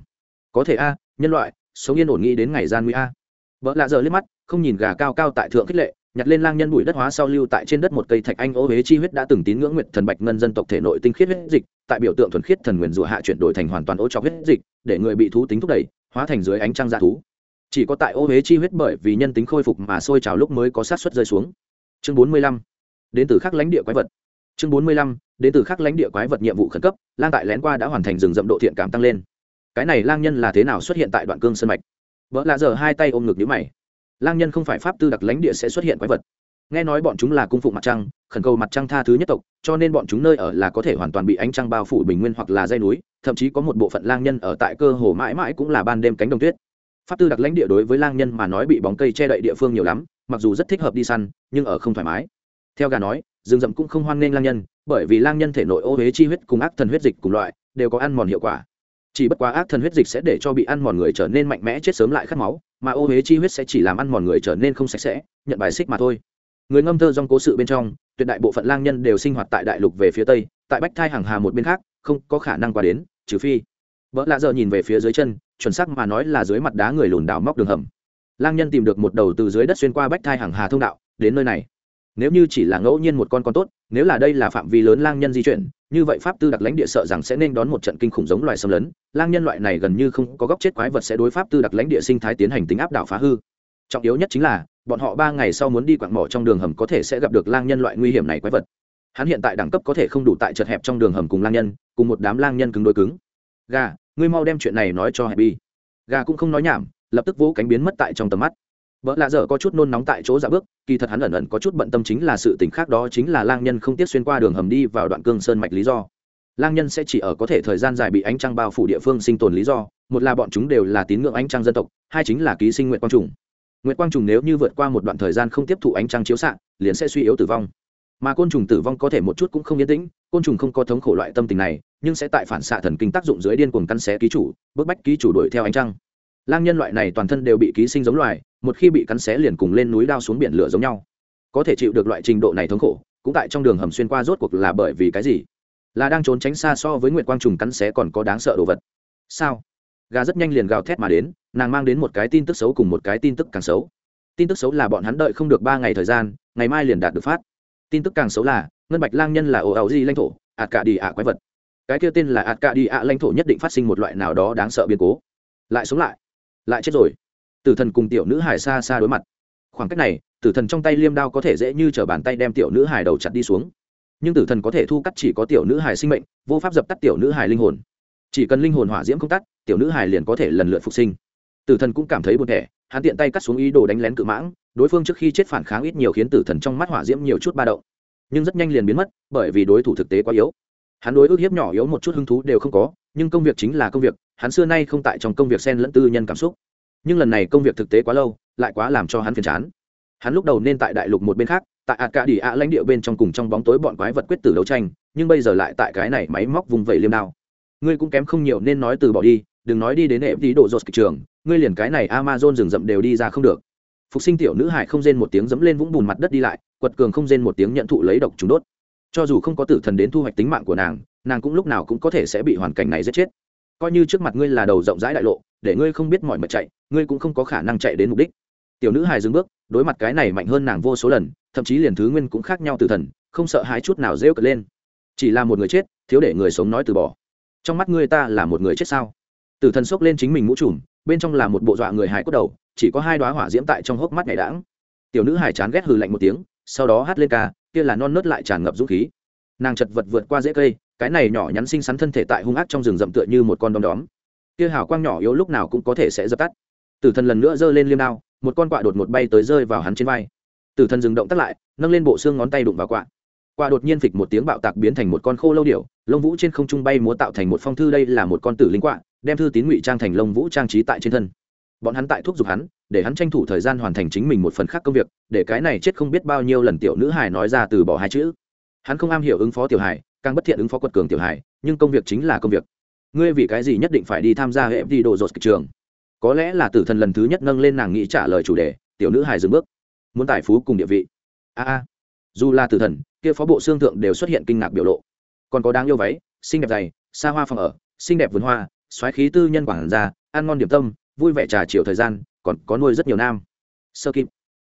có thể a, nhân loại, sống yên ổn nghĩ đến ngày gian nguy a. Vợ lạ giờ liếc mắt, không nhìn gà cao cao tại thượng khích lệ, nhặt lên lang nhân bụi đất hóa sau lưu tại trên đất một cây thạch anh ô huế chi huyết đã từng tín ngưỡng nguyệt thần bạch ngân dân tộc thể nội tinh khiết huyết dịch, tại biểu tượng thuần khiết thần nguyền rủa hạ chuyển đổi thành hoàn toàn ô trọc huyết dịch, để người bị thú tính thúc đẩy, hóa thành dưới ánh trăng dạ thú. Chỉ có tại ô huế chi huyết bởi vì nhân tính khôi phục mà sôi trào lúc mới có sát xuất rơi xuống. Chương bốn mươi lăm, đến từ khắc lãnh địa quái vật. Chương bốn mươi lăm, đến từ khắc lãnh địa quái vật nhiệm vụ khẩn cấp, lang tại lén qua đã hoàn thành rừng rậm độ thiện cảm tăng lên cái này lang nhân là thế nào xuất hiện tại đoạn cương sân mạch? Vợ lạ giờ hai tay ôm ngực nhữ mày. Lang nhân không phải pháp tư đặc lãnh địa sẽ xuất hiện quái vật. Nghe nói bọn chúng là cung phụng mặt trăng, khẩn cầu mặt trăng tha thứ nhất tộc, cho nên bọn chúng nơi ở là có thể hoàn toàn bị ánh trăng bao phủ bình nguyên hoặc là dây núi, thậm chí có một bộ phận lang nhân ở tại cơ hồ mãi mãi cũng là ban đêm cánh đồng tuyết. Pháp tư đặc lãnh địa đối với lang nhân mà nói bị bóng cây che đậy địa phương nhiều lắm, mặc dù rất thích hợp đi săn, nhưng ở không thoải mái. Theo gà nói, rừng rậm cũng không hoan nghênh lang nhân, bởi vì lang nhân thể nội ô huế chi huyết cùng ác thần huyết dịch cùng loại, đều có ăn mòn hiệu quả chỉ bất quá ác thần huyết dịch sẽ để cho bị ăn mòn người trở nên mạnh mẽ chết sớm lại khát máu, mà ô huế chi huyết sẽ chỉ làm ăn mòn người trở nên không sạch sẽ, nhận bài xích mà thôi. Người ngâm thơ dòng cố sự bên trong, tuyệt đại bộ phận lang nhân đều sinh hoạt tại đại lục về phía tây, tại bách thai hàng hà một bên khác, không có khả năng qua đến, trừ phi. Vợ lạ giờ nhìn về phía dưới chân, chuẩn xác mà nói là dưới mặt đá người lùn đào móc đường hầm. Lang nhân tìm được một đầu từ dưới đất xuyên qua bách thai hàng hà thông đạo, đến nơi này nếu như chỉ là ngẫu nhiên một con con tốt, nếu là đây là phạm vi lớn lang nhân di chuyển, như vậy pháp tư đặc lãnh địa sợ rằng sẽ nên đón một trận kinh khủng giống loài xâm lấn. Lang nhân loại này gần như không có góc chết quái vật sẽ đối pháp tư đặc lãnh địa sinh thái tiến hành tính áp đảo phá hư. Trọng yếu nhất chính là, bọn họ ba ngày sau muốn đi quặng mỏ trong đường hầm có thể sẽ gặp được lang nhân loại nguy hiểm này quái vật. Hắn hiện tại đẳng cấp có thể không đủ tại chật hẹp trong đường hầm cùng lang nhân, cùng một đám lang nhân cứng đôi cứng. Gà, ngươi mau đem chuyện này nói cho happy. Gà cũng không nói nhảm, lập tức vỗ cánh biến mất tại trong tầm mắt vợ lạ dở có chút nôn nóng tại chỗ dạ bước, kỳ thật hắn ẩn ẩn có chút bận tâm chính là sự tình khác đó chính là lang nhân không tiết xuyên qua đường hầm đi vào đoạn cương sơn mạch lý do. Lang nhân sẽ chỉ ở có thể thời gian dài bị ánh trăng bao phủ địa phương sinh tồn lý do, một là bọn chúng đều là tín ngưỡng ánh trăng dân tộc, hai chính là ký sinh nguyện quang trùng. Nguyện quang trùng nếu như vượt qua một đoạn thời gian không tiếp thụ ánh trăng chiếu xạ, liền sẽ suy yếu tử vong. Mà côn trùng tử vong có thể một chút cũng không yên tĩnh, côn trùng không có thống khổ loại tâm tình này, nhưng sẽ tại phản xạ thần kinh tác dụng dưới điên cuồng căn xé ký chủ, bức bách ký chủ đuổi theo ánh trăng. Lang nhân loại này toàn thân đều bị ký sinh giống loài một khi bị cắn xé liền cùng lên núi đao xuống biển lửa giống nhau. Có thể chịu được loại trình độ này thống khổ, cũng tại trong đường hầm xuyên qua rốt cuộc là bởi vì cái gì? Là đang trốn tránh xa so với nguyệt quang trùng cắn xé còn có đáng sợ đồ vật. Sao? Gà rất nhanh liền gào thét mà đến, nàng mang đến một cái tin tức xấu cùng một cái tin tức càng xấu. Tin tức xấu là bọn hắn đợi không được ba ngày thời gian, ngày mai liền đạt được phát. Tin tức càng xấu là, ngân bạch lang nhân là ồ ảo di lãnh thổ, ạt cả đi ạ quái vật. Cái kia tên là ạt cả đi ạ lãnh thổ nhất định phát sinh một loại nào đó đáng sợ biến cố. Lại sống lại. Lại chết rồi tử thần cùng tiểu nữ hải xa xa đối mặt. Khoảng cách này, tử thần trong tay liêm đao có thể dễ như t bàn tay đem tiểu nữ hải đầu chặt đi xuống. Nhưng tử thần có thể thu cắt chỉ có tiểu nữ hải sinh mệnh, vô pháp dập tắt tiểu nữ hải linh hồn. Chỉ cần linh hồn hỏa diễm không tắt, tiểu nữ hải liền có thể lần lượt phục sinh. Tử thần cũng cảm thấy buồn thẻ, hắn tiện tay cắt xuống ý đồ đánh lén cự mãng, đối phương trước khi chết phản kháng ít nhiều khiến tử thần trong mắt hỏa diễm nhiều chút ba động. Nhưng rất nhanh liền biến mất, bởi vì đối thủ thực tế quá yếu. Hắn đối ước hiếp nhỏ yếu một chút hứng thú đều không có, nhưng công việc chính là công việc, hắn xưa nay không tại trong công việc xen lẫn tư nhân cảm xúc nhưng lần này công việc thực tế quá lâu, lại quá làm cho hắn phiền chán. Hắn lúc đầu nên tại đại lục một bên khác, tại ạt cả đi ạ lãnh địa bên trong cùng trong bóng tối bọn quái vật quyết tử đấu tranh, nhưng bây giờ lại tại cái này máy móc vùng vẩy liêm đao. Ngươi cũng kém không nhiều nên nói từ bỏ đi, đừng nói đi đến hệ tí độ dột kịch trường, ngươi liền cái này amazon rừng rậm đều đi ra không được. Phục sinh tiểu nữ hải không rên một tiếng dẫm lên vũng bùn mặt đất đi lại, quật cường không rên một tiếng nhận thụ lấy độc trùng đốt. Cho dù không có tử thần đến thu hoạch tính mạng của nàng nàng cũng lúc nào cũng có thể sẽ bị hoàn cảnh này giết chết coi như trước mặt ngươi là đầu rộng rãi đại lộ, để ngươi không biết mọi mật chạy, ngươi cũng không có khả năng chạy đến mục đích. Tiểu nữ hài dừng bước, đối mặt cái này mạnh hơn nàng vô số lần, thậm chí liền thứ nguyên cũng khác nhau từ thần, không sợ hãi chút nào rêu cật lên. Chỉ là một người chết, thiếu để người sống nói từ bỏ. Trong mắt ngươi ta là một người chết sao? Tử thần xốc lên chính mình mũ trùm, bên trong là một bộ dọa người hài cốt đầu, chỉ có hai đoá hỏa diễm tại trong hốc mắt ngày đãng. Tiểu nữ hài chán ghét hừ lạnh một tiếng, sau đó hát lên ca, kia là non nớt lại tràn ngập dũng khí. Nàng chật vật vượt qua dễ cây cái này nhỏ nhắn xinh xắn thân thể tại hung ác trong rừng rậm tựa như một con đom đóm. Kia hào quang nhỏ yếu lúc nào cũng có thể sẽ dập tắt. Tử thần lần nữa giơ lên liêm đao, một con quạ đột một bay tới rơi vào hắn trên vai. Tử thần dừng động tắt lại, nâng lên bộ xương ngón tay đụng vào quạ. Quạ đột nhiên phịch một tiếng bạo tạc biến thành một con khô lâu điểu, lông vũ trên không trung bay múa tạo thành một phong thư đây là một con tử linh quạ, đem thư tín ngụy trang thành lông vũ trang trí tại trên thân. Bọn hắn tại thuốc giục hắn, để hắn tranh thủ thời gian hoàn thành chính mình một phần khác công việc, để cái này chết không biết bao nhiêu lần tiểu nữ hài nói ra từ bỏ hai chữ. Hắn không am hiểu ứng phó tiểu hải càng bất thiện ứng phó quật cường tiểu hài, nhưng công việc chính là công việc. Ngươi vì cái gì nhất định phải đi tham gia hệ đi đồ dột kịch trường? Có lẽ là tử thần lần thứ nhất nâng lên nàng nghĩ trả lời chủ đề, tiểu nữ hài dừng bước. Muốn tài phú cùng địa vị. A a. Dù là tử thần, kia phó bộ xương thượng đều xuất hiện kinh ngạc biểu lộ. Còn có đáng yêu váy, xinh đẹp dày, xa hoa phòng ở, xinh đẹp vườn hoa xoáy khí tư nhân quảng gia, ăn ngon điểm tâm, vui vẻ trà chiều thời gian, còn có nuôi rất nhiều nam. Sơ kim.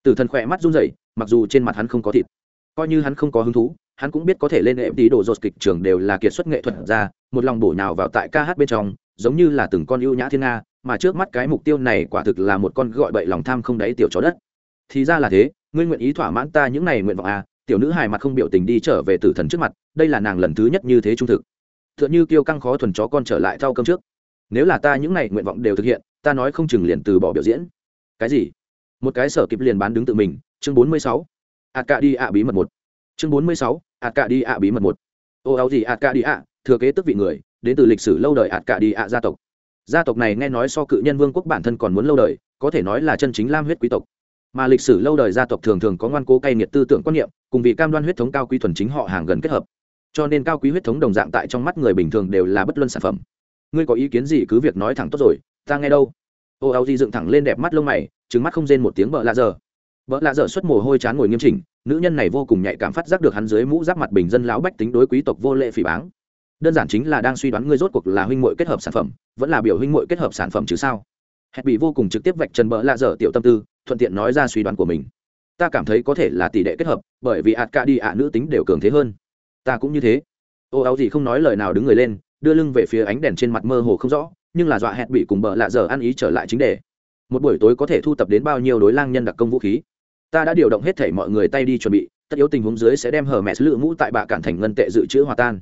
Tử thần khỏe mắt run rẩy, mặc dù trên mặt hắn không có thịt, coi như hắn không có hứng thú hắn cũng biết có thể lên ệm tí đồ dột kịch trường đều là kiệt xuất nghệ thuật ra, một lòng bổ nhào vào tại ca hát bên trong, giống như là từng con ưu nhã thiên nga, mà trước mắt cái mục tiêu này quả thực là một con gọi bậy lòng tham không đáy tiểu chó đất. Thì ra là thế, ngươi nguyện ý thỏa mãn ta những này nguyện vọng à tiểu nữ hài mặt không biểu tình đi trở về tử thần trước mặt, đây là nàng lần thứ nhất như thế trung thực. T h ư ợ n h ư kiêu căng khó thuần chó con trở lại thau cơm trước. Nếu là ta những này nguyện vọng đều thực hiện, ta nói không chừng liền từ bỏ biểu diễn. Cái gì? Một cái sở kịp liền bán đứng tự mình, chương bốn mươi sáu. Ạt cạ đi ạ bí mật một chương bốn mươi sáu ạt cạ đi ạ bí mật một. Ô áo gì ạt cạ đi ạ thừa kế tức vị người, đến từ lịch sử lâu đời ạt cạ đi ạ gia tộc. Gia tộc này nghe nói so cự nhân vương quốc bản thân còn muốn lâu đời, có thể nói là chân chính lam huyết quý tộc. Mà lịch sử lâu đời gia tộc thường thường có ngoan cố cay nghiệt tư tưởng quan niệm, cùng vì cam đoan huyết thống cao quý thuần chính họ hàng gần kết hợp. Cho nên cao quý huyết thống đồng dạng tại trong mắt người bình thường đều là bất luân sản phẩm. Ngươi có ý kiến gì cứ việc nói thẳng tốt rồi, ta nghe đâu. Ô áo di dựng thẳng lên đẹp mắt lông mày trứng mắt không rên một tiếng vợ lạ giờ vợ lạ dở xuất mồ hôi chán ngồi nghiêm chỉnh, nữ nhân này vô cùng nhạy cảm phát giác được hắn dưới mũ giáp mặt bình dân lão bách tính đối quý tộc vô lệ phỉ báng. Đơn giản chính là đang suy đoán ngươi rốt cuộc là huynh muội kết hợp sản phẩm, vẫn là biểu huynh muội kết hợp sản phẩm chứ sao? Hẹn bị vô cùng trực tiếp vạch trần bỡ lạ dở tiểu tâm tư, thuận tiện nói ra suy đoán của mình. Ta cảm thấy có thể là tỷ đệ kết hợp, bởi vì ạt ca đi ạ nữ tính đều cường thế hơn. Ta cũng như thế. Ô áo gì không nói lời nào đứng người lên, đưa lưng về phía ánh đèn trên mặt mơ hồ không rõ, nhưng là dọa hẹn bị cùng bợ lạ dở ăn ý trở lại chính đề. Một buổi tối có thể thu tập đến bao nhiêu đối lang nhân đặc công vũ khí? Ta đã điều động hết thể mọi người tay đi chuẩn bị, tất yếu tình huống dưới sẽ đem hở mẹ lựa mũ tại bạ cản thành ngân tệ dự trữ hòa tan.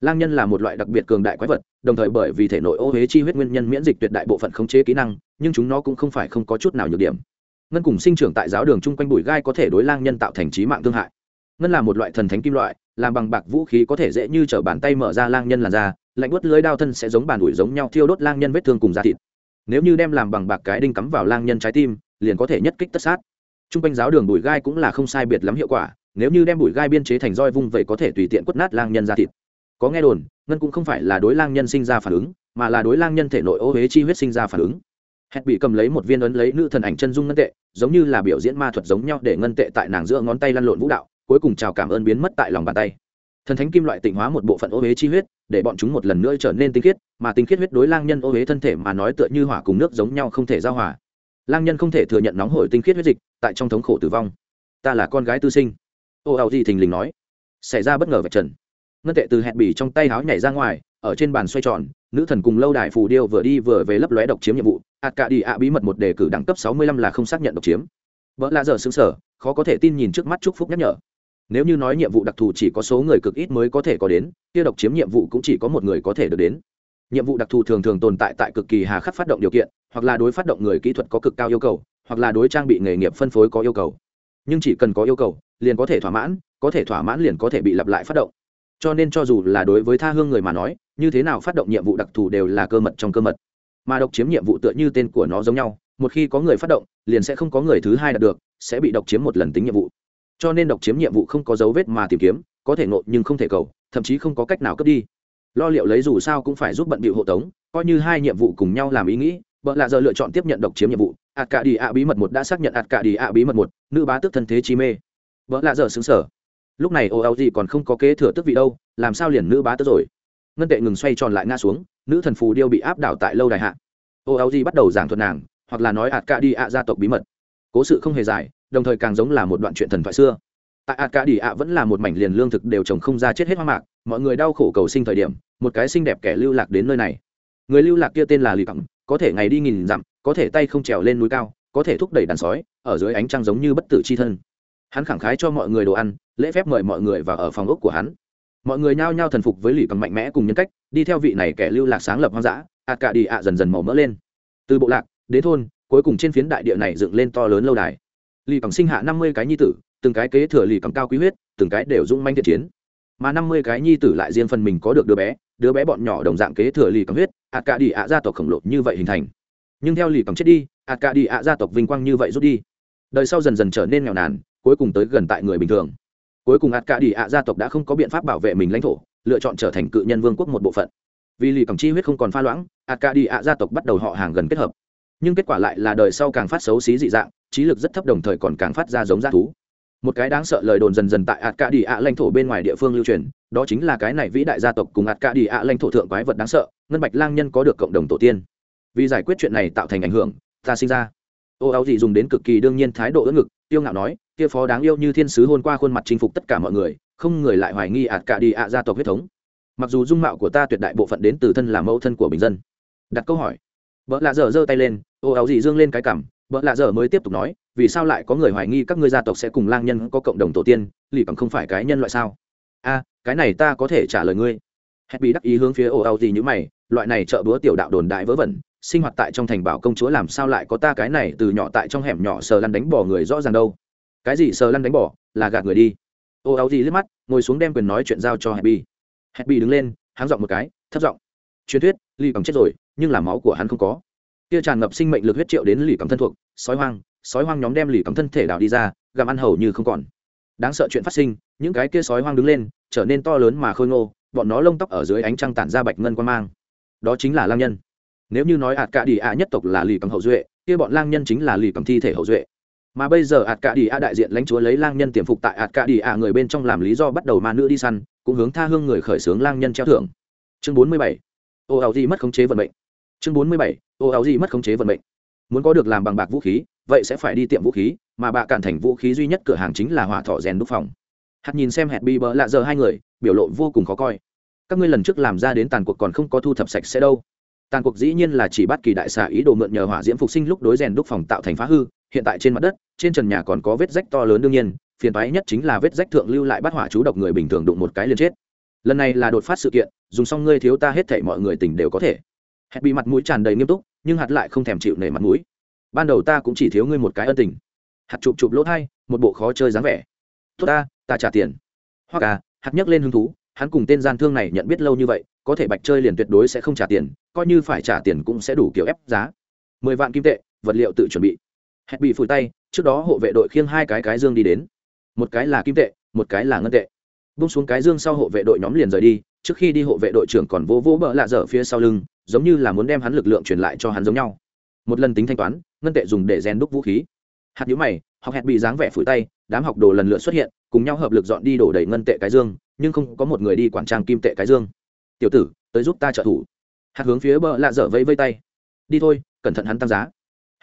Lang nhân là một loại đặc biệt cường đại quái vật, đồng thời bởi vì thể nội ô huế chi huyết nguyên nhân miễn dịch tuyệt đại bộ phận khống chế kỹ năng, nhưng chúng nó cũng không phải không có chút nào nhược điểm. Ngân cùng sinh trưởng tại giáo đường chung quanh bụi gai có thể đối lang nhân tạo thành trí mạng thương hại. Ngân là một loại thần thánh kim loại, làm bằng bạc vũ khí có thể dễ như t r ở bàn tay mở ra lang nhân làn da, lạnh bớt lưới đao thân sẽ giống bàn ủi giống nhau thiêu đốt lang nhân vết thương cùng da thịt. Nếu như đem làm bằng bạc cái đinh cắm vào lang nhân trái tim, liền có thể nhất kích tất sát t r u n g quanh giáo đường bụi gai cũng là không sai biệt lắm hiệu quả, nếu như đem bụi gai biên chế thành roi vung vậy có thể tùy tiện quất nát lang nhân ra thịt. Có nghe đồn, ngân cũng không phải là đối lang nhân sinh ra phản ứng, mà là đối lang nhân thể nội ô huế chi huyết sinh ra phản ứng. Hẹn bị cầm lấy một viên ấn lấy nữ thần ảnh chân dung ngân tệ, giống như là biểu diễn ma thuật giống nhau để ngân tệ tại nàng giữa ngón tay lăn lộn vũ đạo, cuối cùng chào cảm ơn biến mất tại lòng bàn tay. Thần thánh kim loại tịnh hóa một bộ phận ô huế chi huyết, để bọn chúng một lần nữa trở nên tinh khiết, mà tinh khiết huyết đối lang nhân ô huế thân thể mà nói tựa như hỏa cùng nước giống nhau không thể giao hòa. Lang nhân không thể thừa nhận nóng hổi tinh khiết huyết dịch tại trong thống khổ tử vong. Ta là con gái tư sinh. Ô ảo gì thình lình nói. Xảy ra bất ngờ vạch trần. Ngân tệ từ hẹn bỉ trong tay háo nhảy ra ngoài, ở trên bàn xoay tròn, nữ thần cùng lâu đài phù điêu vừa đi vừa về lấp lóe độc chiếm nhiệm vụ. Ạt cả đi ạ bí mật một đề cử đẳng cấp sáu mươi lăm là không xác nhận độc chiếm. Vợ lạ giờ xứng sở khó có thể tin nhìn trước mắt chúc phúc nhắc nhở. Nếu như nói nhiệm vụ đặc thù chỉ có số người cực ít mới có thể có đến, kia độc chiếm nhiệm vụ cũng chỉ có một người có thể được đến. Nhiệm vụ đặc thù thường thường tồn tại tại cực kỳ hà khắc phát động điều kiện, hoặc là đối phát động người kỹ thuật có cực cao yêu cầu hoặc là đối trang bị nghề nghiệp phân phối có yêu cầu. Nhưng chỉ cần có yêu cầu, liền có thể thỏa mãn, có thể thỏa mãn liền có thể bị lặp lại phát động. Cho nên cho dù là đối với tha hương người mà nói, như thế nào phát động nhiệm vụ đặc thù đều là cơ mật trong cơ mật. Mà độc chiếm nhiệm vụ tựa như tên của nó giống nhau, một khi có người phát động, liền sẽ không có người thứ hai đạt được, sẽ bị độc chiếm một lần tính nhiệm vụ. Cho nên độc chiếm nhiệm vụ không có dấu vết mà tìm kiếm, có thể nộp nhưng không thể cầu, thậm chí không có cách nào cướp đi. Lo liệu lấy dù sao cũng phải giúp bận bịu hộ tống, coi như hai nhiệm vụ cùng nhau làm ý nghĩ Bợ lạ giờ lựa chọn tiếp nhận độc chiếm nhiệm vụ. Ạt cả đi ạ bí mật một đã xác nhận ạt cả đi ạ bí mật một, nữ bá tước thân thế chi mê. Bợ lạ giờ xứng sở. Lúc này ô áo gì còn không có kế thừa tước vị đâu, làm sao liền nữ bá tước rồi? Ngân tệ ngừng xoay tròn lại ngã xuống, nữ thần phù điêu bị áp đảo tại lâu đài hạ. Ô áo gì bắt đầu giảng thuật nàng, hoặc là nói ạt cả đi ạ gia tộc bí mật. Cố sự không hề dài, đồng thời càng giống là một đoạn chuyện thần thoại xưa. Tại ạt cả đi ạ vẫn là một mảnh liền lương thực đều trồng không ra chết hết hoang mạc, mọi người đau khổ cầu sinh thời điểm, một cái xinh đẹp kẻ lưu lạc đến nơi này. Người lưu lạc kia tên là lì cẳng có thể ngày đi nghìn dặm, có thể tay không trèo lên núi cao, có thể thúc đẩy đàn sói, ở dưới ánh trăng giống như bất tử c h i thân. Hắn khẳng khái cho mọi người đồ ăn, lễ phép mời mọi người vào ở phòng ốc của hắn. Mọi người nhao nhao thần phục với lì cầm mạnh mẽ cùng nhân cách, đi theo vị này kẻ lưu lạc sáng lập hoang dã ạt cả đi ạ dần dần màu mỡ lên. Từ bộ lạc, đến thôn, cuối cùng trên phiến đại địa này dựng lên to lớn lâu đài. Lì cầm sinh hạ năm mươi cái nhi tử, từng cái kế thừa lì cầm cao quý huyết, từng cái đều dung manh thiện chiến. Mà năm mươi cái nhi tử lại riêng phần mình có được đứa bé đứa bé bọn nhỏ đồng dạng kế thừa lì cầm huyết ạt cả đi ạ gia tộc khổng lồ như vậy hình thành. Nhưng theo lì cầm chết đi ạt cả đi ạ gia tộc vinh quang như vậy rút đi. Đời sau dần dần trở nên nghèo nàn, cuối cùng tới gần tại người bình thường. Cuối cùng ạt cả đi ạ gia tộc đã không có biện pháp bảo vệ mình lãnh thổ, lựa chọn trở thành cự nhân vương quốc một bộ phận. Vì lì cầm chi huyết không còn pha loãng ạt cả đi ạ gia tộc bắt đầu họ hàng gần kết hợp. Nhưng kết quả lại là đời sau càng phát xấu xí dị dạng, trí lực rất thấp đồng thời còn càng phát ra giống g thú một cái đáng sợ lời đồn dần dần tại ạt cả đi ạ lãnh thổ bên ngoài địa phương lưu truyền, đó chính là cái này vĩ đại gia tộc cùng ạt cả đi ạ lãnh thổ thượng quái vật đáng sợ, ngân bạch lang nhân có được cộng đồng tổ tiên. Vì giải quyết chuyện này tạo thành ảnh hưởng, ta sinh ra. Ô áo dị dùng đến cực kỳ đương nhiên thái độ ưỡn ngực, tiêu ngạo nói, kia phó đáng yêu như thiên sứ hôn qua khuôn mặt chinh phục tất cả mọi người, không người lại hoài nghi ạt cả đi ạ gia tộc huyết thống. Mặc dù dung mạo của ta tuyệt đại bộ phận đến từ thân là mẫu thân của bình dân. Đặt câu hỏi. Vợ lạ dở giơ tay lên, ô áo dị dương lên cái cảm vợ lạ dở mới tiếp tục nói, vì sao lại có người hoài nghi các ngươi gia tộc sẽ cùng lang nhân có cộng đồng tổ tiên, lì bằng không phải cái nhân loại sao? A, cái này ta có thể trả lời ngươi. Hét bị đắc ý hướng phía ồ ao gì như mày, loại này trợ búa tiểu đạo đồn đại vớ vẩn, sinh hoạt tại trong thành bảo công chúa làm sao lại có ta cái này từ nhỏ tại trong hẻm nhỏ sờ lăn đánh bỏ người rõ ràng đâu? Cái gì sờ lăn đánh bỏ là gạt người đi. Ô áo gì liếc mắt, ngồi xuống đem quyền nói chuyện giao cho happy happy đứng lên, háng giọng một cái, thấp giọng. Truyền thuyết, lì bằng chết rồi, nhưng là máu của hắn không có kia tràn ngập sinh mệnh lực huyết triệu đến lì cầm thân thuộc, sói hoang sói hoang nhóm đem lì cầm thân thể đào đi ra, gặm ăn hầu như không còn. Đáng sợ chuyện phát sinh, những cái kia sói hoang đứng lên, trở nên to lớn mà khôi ngô, bọn nó lông tóc ở dưới ánh trăng tản ra bạch ngân quan mang. Đó chính là lang nhân. Nếu như nói ạt cả đi ạ nhất tộc là lì cầm hậu duệ, kia bọn lang nhân chính là lì cầm thi thể hậu duệ. Mà bây giờ ạt cả đi ạ đại diện lãnh chúa lấy lang nhân tiềm phục tại ạt cả đi ạ người bên trong làm lý do bắt đầu ma nữ đi săn, cũng hướng tha hương người khởi xướng lang nhân treo thưởng. Chương bốn mươi bảy. Ô ảo gì mất khống chế vận mệnh chương bốn mươi bảy, ô áo gì mất khống chế vận mệnh. Muốn có được làm bằng bạc vũ khí, vậy sẽ phải đi tiệm vũ khí, mà bạ cản thành vũ khí duy nhất cửa hàng chính là hỏa thọ rèn đúc phòng. Hạt nhìn xem hẹn bi bỡ lạ giờ hai người, biểu lộ vô cùng khó coi. Các ngươi lần trước làm ra đến tàn cuộc còn không có thu thập sạch sẽ đâu. Tàn cuộc dĩ nhiên là chỉ bắt kỳ đại xà ý đồ mượn nhờ hỏa diễm phục sinh lúc đối rèn đúc phòng tạo thành phá hư, hiện tại trên mặt đất, trên trần nhà còn có vết rách to lớn đương nhiên, phiền toái nhất chính là vết rách thượng lưu lại bắt hỏa chú độc người bình thường đụng một cái liền chết. Lần này là đột phát sự kiện, dùng xong ngươi thiếu ta hết thảy mọi người tình đều có thể hẹn bị mặt mũi tràn đầy nghiêm túc, nhưng hạt lại không thèm chịu nể mặt mũi. Ban đầu ta cũng chỉ thiếu ngươi một cái ân tình. Hạt chụp chụp lỗ thai, một bộ khó chơi dáng vẻ. Tốt ta ta trả tiền. Hoặc à hạt nhấc lên hứng thú, hắn cùng tên gian thương này nhận biết lâu như vậy, có thể bạch chơi liền tuyệt đối sẽ không trả tiền, coi như phải trả tiền cũng sẽ đủ kiểu ép giá. Mười vạn kim tệ, vật liệu tự chuẩn bị. Hẹn bị phủi tay, trước đó hộ vệ đội khiêng hai cái cái dương đi đến. Một cái là kim tệ, một cái là ngân tệ. Bung xuống cái dương sau hộ vệ đội nhóm liền rời đi, trước khi đi hộ vệ đội trưởng còn vỗ vỗ bỡ lạ dở phía sau lưng giống như là muốn đem hắn lực lượng truyền lại cho hắn giống nhau. Một lần tính thanh toán, ngân tệ dùng để rèn đúc vũ khí. Hạt nhũ mày, học hẹn bị dáng vẻ phủi tay, đám học đồ lần lượt xuất hiện, cùng nhau hợp lực dọn đi đổ đầy ngân tệ cái dương, nhưng không có một người đi quản trang kim tệ cái dương. Tiểu tử, tới giúp ta trợ thủ. Hạt hướng phía bờ lạ dở vẫy vây tay. Đi thôi, cẩn thận hắn tăng giá.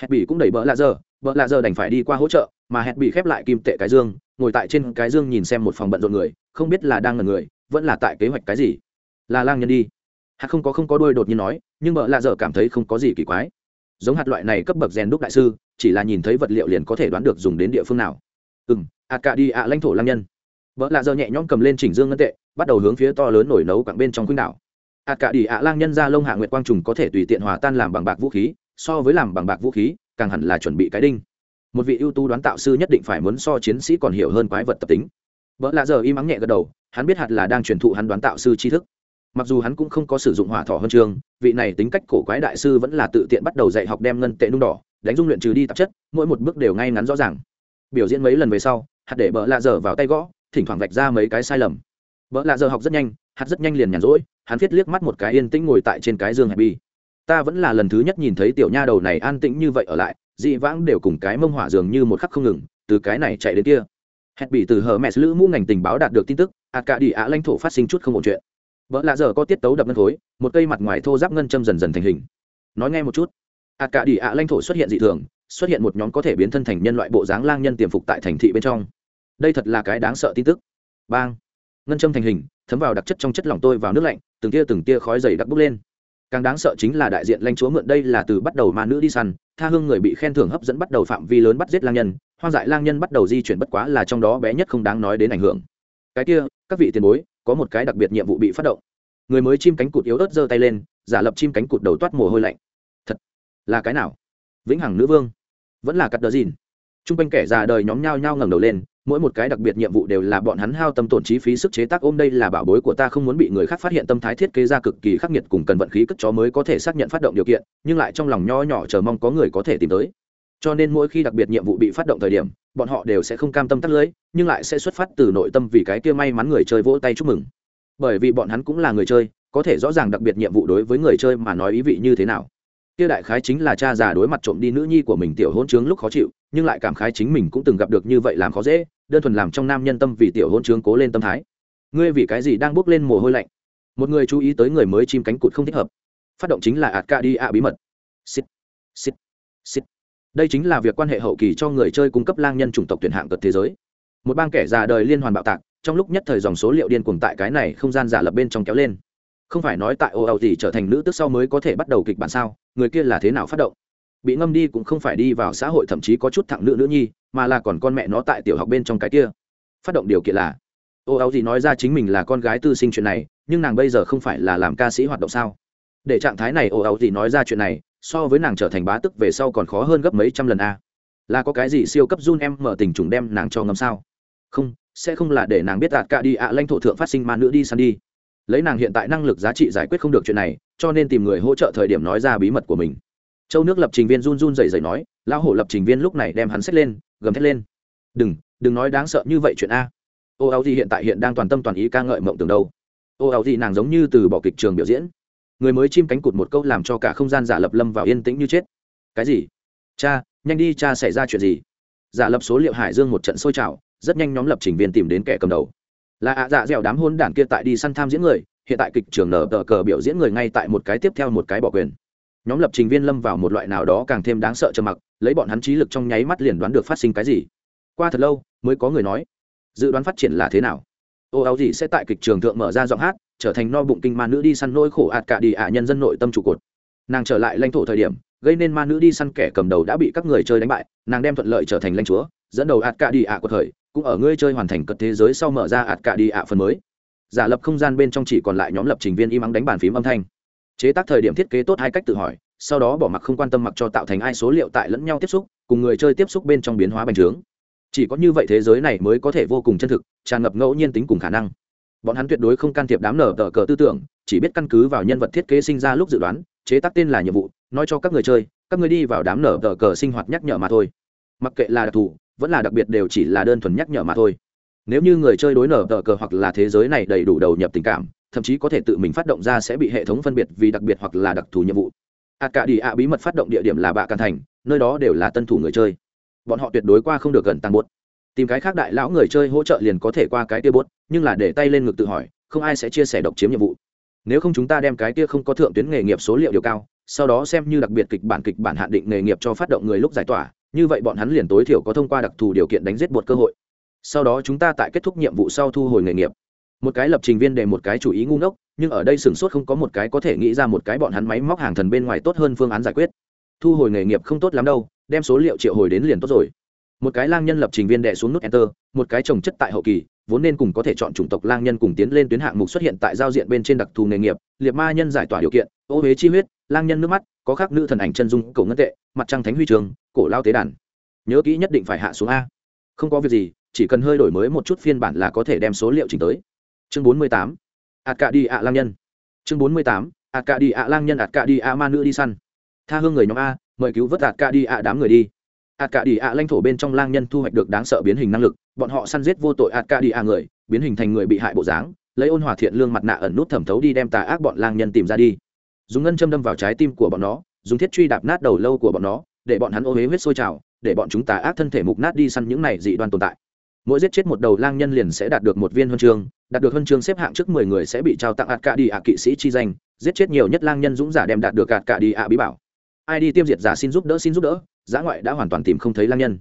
Hẹn bị cũng đẩy bờ lạ dở, bờ lạ dở đành phải đi qua hỗ trợ, mà hẹn bị khép lại kim tệ cái dương, ngồi tại trên cái dương nhìn xem một phòng bận rộn người, không biết là đang ngần người, vẫn là tại kế hoạch cái gì. Là lang nhân đi hạt không có không có đuôi đột nhiên nói, nhưng vợ lạ dở cảm thấy không có gì kỳ quái. Giống hạt loại này cấp bậc rèn đúc đại sư, chỉ là nhìn thấy vật liệu liền có thể đoán được dùng đến địa phương nào. Ừ m hạt cả đi ạ lãnh thổ lang nhân. Vợ lạ dở nhẹ nhõm cầm lên chỉnh dương ngân tệ, bắt đầu hướng phía to lớn nổi nấu quặng bên trong khuynh đảo. Hạt cả đi ạ lang nhân ra lông hạ nguyệt quang trùng có thể tùy tiện hòa tan làm bằng bạc vũ khí, so với làm bằng bạc vũ khí, càng hẳn là chuẩn bị cái đinh. Một vị ưu tú đoán tạo sư nhất định phải muốn so chiến sĩ còn hiểu hơn quái vật tập tính. Vợ lạ giờ im ắng nhẹ gật đầu, hắn biết hạt là đang truyền thụ hắn đoán tạo sư tri thức mặc dù hắn cũng không có sử dụng hỏa thọ huân chương, vị này tính cách cổ quái đại sư vẫn là tự tiện bắt đầu dạy học đem ngân tệ nung đỏ, đánh dung luyện trừ đi tạp chất, mỗi một bước đều ngay ngắn rõ ràng. Biểu diễn mấy lần về sau, hạt để bỡ lạ dở vào tay gõ, thỉnh thoảng vạch ra mấy cái sai lầm. Bỡ lạ dở học rất nhanh, hạt rất nhanh liền nhàn rỗi, hắn viết liếc mắt một cái yên tĩnh ngồi tại trên cái dương hẹp bi. Ta vẫn là lần thứ nhất nhìn thấy tiểu nha đầu này an tĩnh như vậy ở lại, dị vãng đều cùng cái mông hỏa dường như một khắc không ngừng, từ cái này chạy đến kia. Hẹn bị từ hờ mẹ lữ mũ ngành tình báo đạt được tin tức ạt cả đi ạ lãnh thổ phát sinh chút không ổn chuyện vợ lạ giờ có tiết tấu đập ngân khối, một cây mặt ngoài thô giáp ngân châm dần dần thành hình. Nói nghe một chút. Ạt cả đi ạ lãnh thổ xuất hiện dị thường, xuất hiện một nhóm có thể biến thân thành nhân loại bộ dáng lang nhân tiềm phục tại thành thị bên trong. Đây thật là cái đáng sợ tin tức. Bang. Ngân châm thành hình, thấm vào đặc chất trong chất lỏng tôi vào nước lạnh, từng tia từng tia khói dày đặc bốc lên. Càng đáng sợ chính là đại diện lãnh chúa mượn đây là từ bắt đầu ma nữ đi săn, tha hương người bị khen thưởng hấp dẫn bắt đầu phạm vi lớn bắt giết lang nhân, hoang dại lang nhân bắt đầu di chuyển bất quá là trong đó bé nhất không đáng nói đến ảnh hưởng. Cái kia, các vị tiền bối có một cái đặc biệt nhiệm vụ bị phát động. Người mới chim cánh cụt yếu ớt giơ tay lên, giả lập chim cánh cụt đầu toát mồ hôi lạnh. Thật là cái nào? Vĩnh hằng nữ vương. Vẫn là cắt đờ dìn. T r u n g quanh kẻ già đời nhóm nhao nhao ngẩng đầu lên, mỗi một cái đặc biệt nhiệm vụ đều là bọn hắn hao tâm tổn chi phí sức chế tác. Ôm đây là bảo bối của ta không muốn bị người khác phát hiện tâm thái thiết kế ra cực kỳ khắc nghiệt cùng cần vận khí cất chó mới có thể xác nhận phát động điều kiện, nhưng lại trong lòng nho nhỏ chờ mong có người có thể tìm tới. Cho nên mỗi khi đặc biệt nhiệm vụ bị phát động thời điểm bọn họ đều sẽ không cam tâm tắt lưới nhưng lại sẽ xuất phát từ nội tâm vì cái kia may mắn người chơi vỗ tay chúc mừng. Bởi vì bọn hắn cũng là người chơi, có thể rõ ràng đặc biệt nhiệm vụ đối với người chơi mà nói ý vị như thế nào. Kia đại khái chính là cha già đối mặt trộm đi nữ nhi của mình tiểu hôn trướng lúc khó chịu, nhưng lại cảm khái chính mình cũng từng gặp được như vậy làm khó dễ, đơn thuần làm trong nam nhân tâm vì tiểu hôn trướng cố lên tâm thái. Ngươi vì cái gì đang bước lên mồ hôi lạnh? Một người chú ý tới người mới chim cánh cụt không thích hợp. Phát động chính là ạt ca đi ạ bí mật. Xít xít xít đây chính là việc quan hệ hậu kỳ cho người chơi cung cấp lang nhân chủng tộc tuyển hạng cật thế giới. Một bang kẻ già đời liên hoàn bạo tạc, trong lúc nhất thời dòng số liệu điên cuồng tại cái này không gian giả lập bên trong kéo lên. Không phải nói tại ô ẩu gì trở thành nữ tức sau mới có thể bắt đầu kịch bản sao, người kia là thế nào phát động? Bị ngâm đi cũng không phải đi vào xã hội thậm chí có chút thẳng nữ nữ nhi, mà là còn con mẹ nó tại tiểu học bên trong cái kia. Phát động điều kiện là ô áo gì nói ra chính mình là con gái tư sinh chuyện này, nhưng nàng bây giờ không phải là làm ca sĩ hoạt động sao? Để trạng thái này ô áo gì nói ra chuyện này so với nàng trở thành bá tức về sau còn khó hơn gấp mấy trăm lần a. Là có cái gì siêu cấp run em mở tình trùng đem nàng cho ngâm sao? Không, sẽ không là để nàng biết đạt cả đi ạ, lãnh thổ thượng phát sinh ma nữ đi săn đi. Lấy nàng hiện tại năng lực giá trị giải quyết không được chuyện này, cho nên tìm người hỗ trợ thời điểm nói ra bí mật của mình. Châu nước lập trình viên run run dày dày nói, lão hổ lập trình viên lúc này đem hắn xách lên, gầm thét lên. Đừng đừng nói đáng sợ như vậy chuyện a. Ô áo gì hiện tại hiện đang toàn tâm toàn ý ca ngợi mộng tưởng đâu. Ô áo gì nàng giống như từ bỏ kịch trường biểu diễn người mới chim cánh cụt một câu làm cho cả không gian giả lập lâm vào yên tĩnh như chết. Cái gì? Cha, nhanh đi cha xảy ra chuyện gì? Giả lập số liệu hải dương một trận sôi trào, rất nhanh nhóm lập trình viên tìm đến kẻ cầm đầu. Là ạ dạ dẻo đám hôn đản kia tại đi săn tham diễn người, hiện tại kịch trường nở tờ cờ biểu diễn người ngay tại một cái tiếp theo một cái bỏ quyền. Nhóm lập trình viên lâm vào một loại nào đó càng thêm đáng sợ trầm mặc, lấy bọn hắn trí lực trong nháy mắt liền đoán được phát sinh cái gì. Qua thật lâu, mới có người nói, dự đoán phát triển là thế nào? Ô áo gì sẽ tại kịch trường thượng mở ra giọng hát trở thành no bụng kinh ma nữ đi săn nỗi khổ ạt cả đi ạ nhân dân nội tâm trụ cột. Nàng trở lại lãnh thổ thời điểm, gây nên ma nữ đi săn kẻ cầm đầu đã bị các người chơi đánh bại, nàng đem thuận lợi trở thành lãnh chúa, dẫn đầu ạt cả đi ạ của thời, cũng ở ngươi chơi hoàn thành cật thế giới sau mở ra ạt cả đi ạ phần mới. Giả lập không gian bên trong chỉ còn lại nhóm lập trình viên im ắng đánh bàn phím âm thanh. Chế tác thời điểm thiết kế tốt hai cách tự hỏi, sau đó bỏ mặc không quan tâm mặc cho tạo thành ai số liệu tại lẫn nhau tiếp xúc, cùng người chơi tiếp xúc bên trong biến hóa bành trướng. Chỉ có như vậy thế giới này mới có thể vô cùng chân thực, tràn ngập ngẫu nhiên tính cùng khả năng bọn hắn tuyệt đối không can thiệp đám nở tờ cờ tư tưởng, chỉ biết căn cứ vào nhân vật thiết kế sinh ra lúc dự đoán, chế tác tên là nhiệm vụ, nói cho các người chơi, các người đi vào đám nở tờ cờ sinh hoạt nhắc nhở mà thôi. Mặc kệ là đặc thù, vẫn là đặc biệt đều chỉ là đơn thuần nhắc nhở mà thôi. Nếu như người chơi đối nở tờ cờ hoặc là thế giới này đầy đủ đầu nhập tình cảm, thậm chí có thể tự mình phát động ra sẽ bị hệ thống phân biệt vì đặc biệt hoặc là đặc thù nhiệm vụ. Ạt cả đi ạ bí mật phát động địa điểm là bạ can thành, nơi đó đều là tân thủ người chơi. Bọn họ tuyệt đối qua không được gần tăng bốt tìm cái khác đại lão người chơi hỗ trợ liền có thể qua cái kia bốt, nhưng là để tay lên ngực tự hỏi, không ai sẽ chia sẻ độc chiếm nhiệm vụ. Nếu không chúng ta đem cái kia không có thượng tuyến nghề nghiệp số liệu điều cao, sau đó xem như đặc biệt kịch bản kịch bản hạn định nghề nghiệp cho phát động người lúc giải tỏa, như vậy bọn hắn liền tối thiểu có thông qua đặc thù điều kiện đánh giết bột cơ hội. Sau đó chúng ta tại kết thúc nhiệm vụ sau thu hồi nghề nghiệp. Một cái lập trình viên để một cái chủ ý ngu ngốc, nhưng ở đây sửng sốt không có một cái có thể nghĩ ra một cái bọn hắn máy móc hàng thần bên ngoài tốt hơn phương án giải quyết. Thu hồi nghề nghiệp không tốt lắm đâu, đem số liệu triệu hồi đến liền tốt rồi một cái lang nhân lập trình viên đè xuống nút enter, một cái trồng chất tại hậu kỳ, vốn nên cùng có thể chọn chủng tộc lang nhân cùng tiến lên tuyến hạng mục xuất hiện tại giao diện bên trên đặc thù nghề nghiệp, liệt ma nhân giải tỏa điều kiện, ô huế chi huyết, lang nhân nước mắt, có khắc nữ thần ảnh chân dung, cổ ngân tệ, mặt trăng thánh huy trường, cổ lao tế đàn. Nhớ kỹ nhất định phải hạ xuống a. Không có việc gì, chỉ cần hơi đổi mới một chút phiên bản là có thể đem số liệu chỉnh tới. Chương bốn mươi tám ạt cạ đi ạ lang nhân. Chương bốn mươi tám ạt cạ đi ạ lang nhân ạt cạ đi ạ ma nữ đi săn. Tha hương người nhóm a, mời cứu vớt ạt cạ đi ạ đám người đi ạt cạ đi ạ lãnh thổ bên trong lang nhân thu hoạch được đáng sợ biến hình năng lực, bọn họ săn giết vô tội ạt cạ đi ạ người, biến hình thành người bị hại bộ dáng, lấy ôn hòa thiện lương mặt nạ ẩn nút thẩm thấu đi đem tà ác bọn lang nhân tìm ra đi. Dùng ngân châm đâm vào trái tim của bọn nó, dùng thiết truy đạp nát đầu lâu của bọn nó, để bọn hắn ô huế huyết sôi trào, để bọn chúng tà ác thân thể mục nát đi săn những này dị đoan tồn tại. Mỗi giết chết một đầu lang nhân liền sẽ đạt được một viên huân chương, đạt được huân chương xếp hạng trước mười người sẽ bị trao tặng ạt cả đi ạ kỵ sĩ chi danh, giết chết nhiều nhất lang nhân dũng giả đem đạt được ạt cả đi ạ bí bảo. Ai đi tiêm diệt giả xin giúp đỡ, xin giúp đỡ giã ngoại đã hoàn toàn tìm không thấy lang nhân.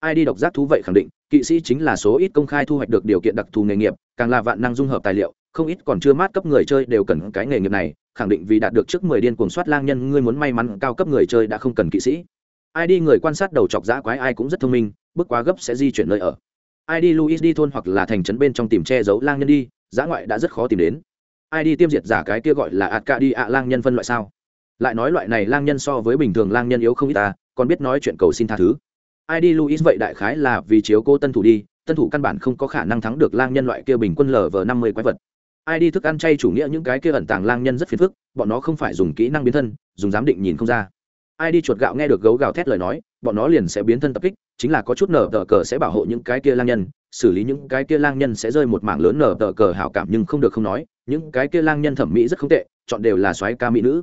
Ai đi độc giác thú vậy khẳng định, kỵ sĩ chính là số ít công khai thu hoạch được điều kiện đặc thù nghề nghiệp, càng là vạn năng dung hợp tài liệu, không ít còn chưa mát cấp người chơi đều cần cái nghề nghiệp này, khẳng định vì đạt được trước mười điên cuồng soát lang nhân, ngươi muốn may mắn cao cấp người chơi đã không cần kỵ sĩ. Ai đi người quan sát đầu chọc giã quái ai cũng rất thông minh, bước quá gấp sẽ di chuyển nơi ở. Ai đi luis đi thôn hoặc là thành trấn bên trong tìm che giấu lang nhân đi, giã ngoại đã rất khó tìm đến. Ai đi tiêm diệt giả cái kia gọi là ạt ca đi ạ lang nhân phân loại sao? Lại nói loại này lang nhân so với bình thường lang nhân yếu không ít ta còn biết nói chuyện cầu xin tha thứ. Ai đi luis vậy đại khái là vì chiếu cô tân thủ đi, tân thủ căn bản không có khả năng thắng được lang nhân loại kia bình quân lv năm mươi quái vật. Ai đi thức ăn chay chủ nghĩa những cái kia ẩn tàng lang nhân rất phiền phức, bọn nó không phải dùng kỹ năng biến thân, dùng giám định nhìn không ra. Ai đi chuột gạo nghe được gấu gào thét lời nói, bọn nó liền sẽ biến thân tập kích, chính là có chút nở tờ cờ sẽ bảo hộ những cái kia lang nhân, xử lý những cái kia lang nhân sẽ rơi một mảng lớn nở tờ cờ hảo cảm nhưng không được không nói, những cái kia lang nhân thẩm mỹ rất không tệ, chọn đều là soái ca mỹ nữ.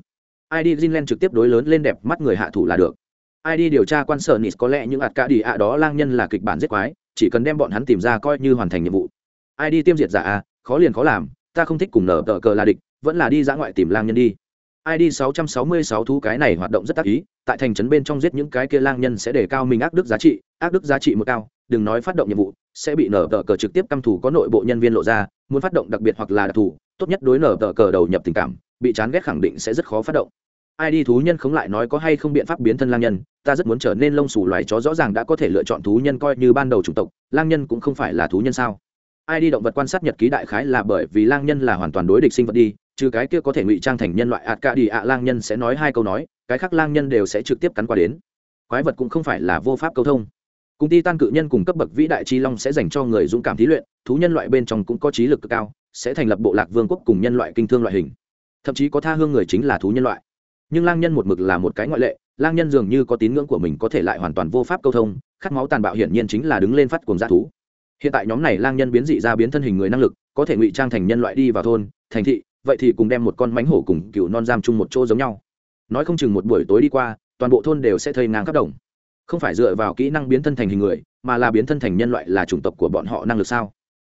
Ai đi Jinlen trực tiếp đối lớn lên đẹp mắt người hạ thủ là được ai đi điều tra quan sở nịt có lẽ những ạt cả đi ạ đó lang nhân là kịch bản giết quái, chỉ cần đem bọn hắn tìm ra coi như hoàn thành nhiệm vụ. Ai đi tiêm diệt giả à khó liền khó làm, ta không thích cùng nở tờ cờ là địch, vẫn là đi dã ngoại tìm lang nhân đi. Id 666 thú cái này hoạt động rất tác ý, tại thành trấn bên trong giết những cái kia lang nhân sẽ đề cao mình ác đức giá trị, ác đức giá trị một cao, đừng nói phát động nhiệm vụ, sẽ bị nở tờ cờ trực tiếp căm thủ có nội bộ nhân viên lộ ra, muốn phát động đặc biệt hoặc là đặc thù, tốt nhất đối nở tờ cờ đầu nhập tình cảm, bị chán ghét khẳng định sẽ rất khó phát động ai đi thú nhân không lại nói có hay không biện pháp biến thân lang nhân, ta rất muốn trở nên lông xù loài chó rõ ràng đã có thể lựa chọn thú nhân coi như ban đầu chủng tộc, lang nhân cũng không phải là thú nhân sao? Ai đi động vật quan sát nhật ký đại khái là bởi vì lang nhân là hoàn toàn đối địch sinh vật đi, trừ cái kia có thể ngụy trang thành nhân loại ạt ca đi ạ, lang nhân sẽ nói hai câu nói, cái khác lang nhân đều sẽ trực tiếp cắn qua đến. Quái vật cũng không phải là vô pháp câu thông. Cùng ti tan cự nhân cùng cấp bậc vĩ đại chi long sẽ dành cho người dũng cảm thí luyện, thú nhân loại bên trong cũng có trí lực cực cao, sẽ thành lập bộ lạc vương quốc cùng nhân loại kinh thương loại hình. Thậm chí có tha hương người chính là thú nhân loại nhưng lang nhân một mực là một cái ngoại lệ, lang nhân dường như có tín ngưỡng của mình có thể lại hoàn toàn vô pháp câu thông, khát máu tàn bạo hiển nhiên chính là đứng lên phát cuồng g thú. Hiện tại nhóm này lang nhân biến dị ra biến thân hình người năng lực, có thể ngụy trang thành nhân loại đi vào thôn, thành thị, vậy thì cùng đem một con mánh hổ cùng cựu non giam chung một chỗ giống nhau. Nói không chừng một buổi tối đi qua, toàn bộ thôn đều sẽ thây ngang khắp đồng. Không phải dựa vào kỹ năng biến thân thành hình người, mà là biến thân thành nhân loại là chủng tộc của bọn họ năng lực sao?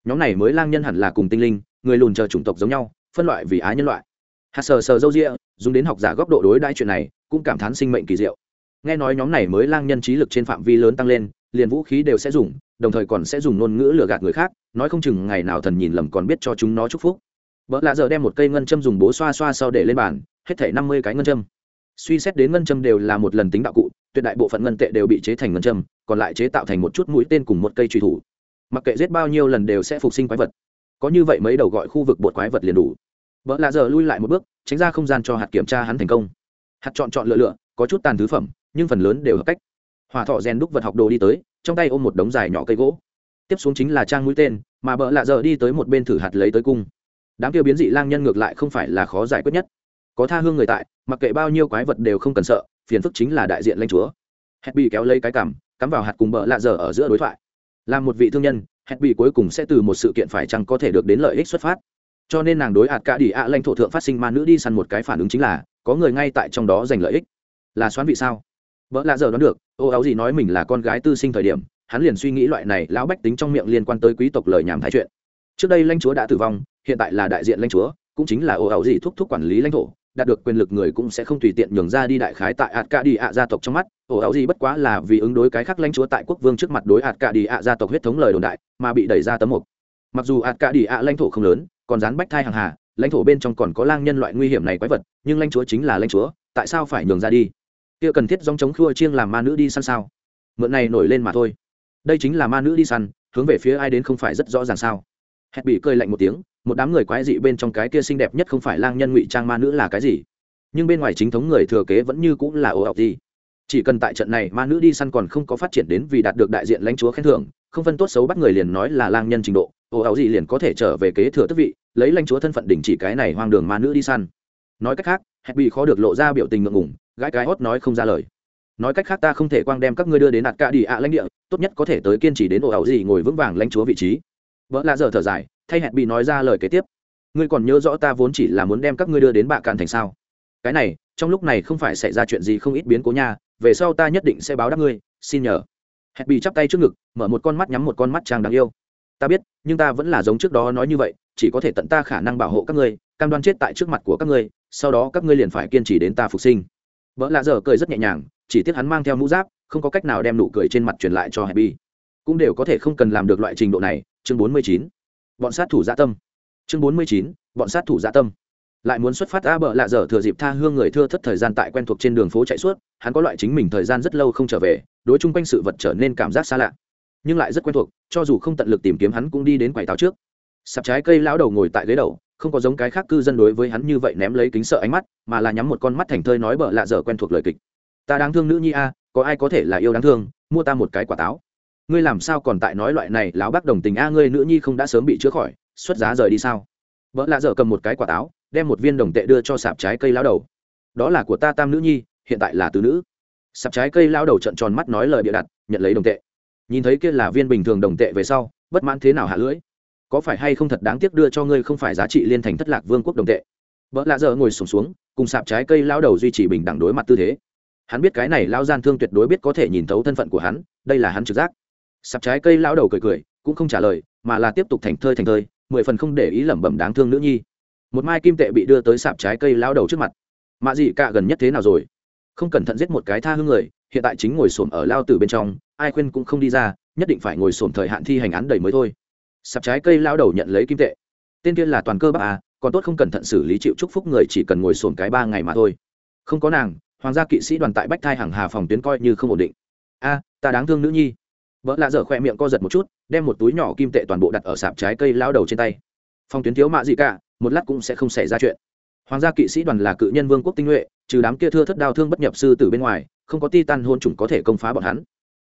Nhóm này mới lang nhân hẳn là cùng tinh linh, người lùn chờ chủng tộc giống nhau, phân loại vì á nhân loại. Hạt sờ sờ dâu rịa dùng đến học giả góc độ đối đãi chuyện này, cũng cảm thán sinh mệnh kỳ diệu. Nghe nói nhóm này mới lang nhân trí lực trên phạm vi lớn tăng lên, liền vũ khí đều sẽ dùng, đồng thời còn sẽ dùng ngôn ngữ lừa gạt người khác, nói không chừng ngày nào thần nhìn lầm còn biết cho chúng nó chúc phúc. Vợ lạ giờ đem một cây ngân châm dùng bố xoa xoa sau để lên bàn, hết thảy năm mươi cái ngân châm. Suy xét đến ngân châm đều là một lần tính đạo cụ, tuyệt đại bộ phận ngân tệ đều bị chế thành ngân châm, còn lại chế tạo thành một chút mũi tên cùng một cây truy thủ. Mặc kệ giết bao nhiêu lần đều sẽ phục sinh quái vật. Có như vậy mấy đầu gọi khu vực bột quái vật liền đủ vợ lạ giờ lui lại một bước, tránh ra không gian cho hạt kiểm tra hắn thành công. Hạt chọn chọn lựa lựa, có chút tàn thứ phẩm, nhưng phần lớn đều hợp cách. Hòa thọ rèn đúc vật học đồ đi tới, trong tay ôm một đống dài nhỏ cây gỗ. Tiếp xuống chính là trang mũi tên, mà bợ lạ giờ đi tới một bên thử hạt lấy tới cung. Đám tiêu biến dị lang nhân ngược lại không phải là khó giải quyết nhất. Có tha hương người tại, mặc kệ bao nhiêu quái vật đều không cần sợ, phiền phức chính là đại diện lãnh chúa. Hét bị kéo lấy cái cằm, cắm vào hạt cùng bợ lạ giờ ở giữa đối thoại. Là một vị thương nhân hét bị cuối cùng sẽ từ một sự kiện phải chăng có thể được đến lợi ích xuất phát cho nên nàng đối hạt cả đi ạ lãnh thổ thượng phát sinh ma nữ đi săn một cái phản ứng chính là, có người ngay tại trong đó giành lợi ích. Là xoán vị sao? Vợ lạ giờ đoán được, ô áo gì nói mình là con gái tư sinh thời điểm, hắn liền suy nghĩ loại này lão bách tính trong miệng liên quan tới quý tộc lời nhảm thái chuyện. Trước đây lãnh chúa đã tử vong, hiện tại là đại diện lãnh chúa, cũng chính là ô áo gì thúc thúc quản lý lãnh thổ, đạt được quyền lực người cũng sẽ không tùy tiện nhường ra đi đại khái tại ạt cả đi ạ gia tộc trong mắt. Ồ áo gì bất quá là vì ứng đối cái khác lãnh chúa tại quốc vương trước mặt đối ạt cả đi ạ gia tộc huyết thống lời đồn đại, mà bị đẩy ra tấm mục. Mặc dù ạt cả đi ạ lãnh thổ không lớn còn dán bách thai hàng hà, lãnh thổ bên trong còn có lang nhân loại nguy hiểm này quái vật, nhưng lãnh chúa chính là lãnh chúa, tại sao phải nhường ra đi? Kia cần thiết dòng chống khua chiêng làm ma nữ đi săn sao? Mượn này nổi lên mà thôi. Đây chính là ma nữ đi săn, hướng về phía ai đến không phải rất rõ ràng sao? Hét bị cơi lạnh một tiếng, một đám người quái dị bên trong cái kia xinh đẹp nhất không phải lang nhân ngụy trang ma nữ là cái gì? Nhưng bên ngoài chính thống người thừa kế vẫn như cũng là ồ ọc gì? Chỉ cần tại trận này, ma nữ đi săn còn không có phát triển đến vì đạt được đại diện lãnh chúa khen thưởng không phân tốt xấu bắt người liền nói là lang nhân trình độ ồ ảo gì liền có thể trở về kế thừa tức vị, lấy lãnh chúa thân phận đỉnh chỉ cái này hoang đường ma nữ đi săn. Nói cách khác hẹp bị khó được lộ ra biểu tình ngượng ngùng, gãi cái hót nói không ra lời. Nói cách khác ta không thể quang đem các ngươi đưa đến ạt ca đi ạ lãnh địa, tốt nhất có thể tới kiên trì đến ồ ảo gì ngồi vững vàng lãnh chúa vị trí. Vợ lạ giờ thở dài, thay hẹn bị nói ra lời kế tiếp. Ngươi còn nhớ rõ ta vốn chỉ là muốn đem các ngươi đưa đến bạ cạn thành sao? Cái này, trong lúc này không phải xảy ra chuyện gì không ít biến cố nha, về sau ta nhất định sẽ báo đáp ngươi, xin nhờ hẹn bị chắp tay trước ngực, mở một con mắt nhắm một con mắt trang đáng yêu. Ta biết, nhưng ta vẫn là giống trước đó nói như vậy, chỉ có thể tận ta khả năng bảo hộ các ngươi, cam đoan chết tại trước mặt của các ngươi, sau đó các ngươi liền phải kiên trì đến ta phục sinh. Vợ lạ dở cười rất nhẹ nhàng, chỉ tiếc hắn mang theo mũ giáp, không có cách nào đem nụ cười trên mặt truyền lại cho happy cũng đều có thể không cần làm được loại trình độ này. Chương bốn mươi chín. Bọn sát thủ dạ tâm. Chương bốn mươi chín. Bọn sát thủ dạ tâm lại muốn xuất phát a bợ lạ dở thừa dịp tha hương người thưa thất thời gian tại quen thuộc trên đường phố chạy suốt, hắn có loại chính mình thời gian rất lâu không trở về, đối chung quanh sự vật trở nên cảm giác xa lạ. Nhưng lại rất quen thuộc, cho dù không tận lực tìm kiếm hắn cũng đi đến quầy táo trước. Sạp trái cây lão đầu ngồi tại ghế đầu, không có giống cái khác cư dân đối với hắn như vậy ném lấy kính sợ ánh mắt, mà là nhắm một con mắt thành thơi nói bợ lạ dở quen thuộc lời kịch. Ta đáng thương nữ nhi a, có ai có thể là yêu đáng thương, mua ta một cái quả táo. Ngươi làm sao còn tại nói loại này, lão bác đồng tình a, ngươi nữ nhi không đã sớm bị chữa khỏi, xuất giá rời đi sao? Vợ lạ dở cầm một cái quả táo đem một viên đồng tệ đưa cho sạp trái cây lão đầu. Đó là của ta tam nữ nhi hiện tại là tứ nữ. Sạp trái cây lão đầu trận tròn mắt nói lời bịa đặt nhận lấy đồng tệ. Nhìn thấy kia là viên bình thường đồng tệ về sau bất mãn thế nào hạ lưỡi? Có phải hay không thật đáng tiếc đưa cho ngươi không phải giá trị liên thành thất lạc vương quốc đồng tệ? Vợ lạ giờ ngồi sùng xuống, xuống cùng sạp trái cây lão đầu duy trì bình đẳng đối mặt tư thế. Hắn biết cái này lao gian thương tuyệt đối biết có thể nhìn thấu thân phận của hắn đây là hắn trực giác. Sạp trái cây lão đầu cười cười cũng không trả lời mà là tiếp tục thành thơi thành thơi mười phần không để ý lẩm bẩm đáng thương nữ nhi một mai kim tệ bị đưa tới sạp trái cây lão đầu trước mặt. Mạ dị cả gần nhất thế nào rồi? Không cẩn thận giết một cái tha hương người, hiện tại chính ngồi xổm ở lao tử bên trong, ai khuyên cũng không đi ra, nhất định phải ngồi xổm thời hạn thi hành án đầy mới thôi. Sạp trái cây lao đầu nhận lấy kim tệ. Tên kia là toàn cơ bác à còn tốt không cẩn thận xử lý chịu chúc phúc người chỉ cần ngồi xổm cái ba ngày mà thôi. Không có nàng, hoàng gia kỵ sĩ đoàn tại bách thai hàng hà phòng tuyến coi như không ổn định. A, ta đáng thương nữ nhi. Vợ lạ dở khỏe miệng co giật một chút, đem một túi nhỏ kim tệ toàn bộ đặt ở sạp trái cây lao đầu trên tay. Phòng tuyến thiếu mạ gì cả một lát cũng sẽ không xảy ra chuyện. Hoàng gia kỵ sĩ đoàn là cự nhân vương quốc tinh nhuệ, trừ đám kia thưa thất đao thương bất nhập sư từ bên ngoài, không có ti tan hôn chủng có thể công phá bọn hắn.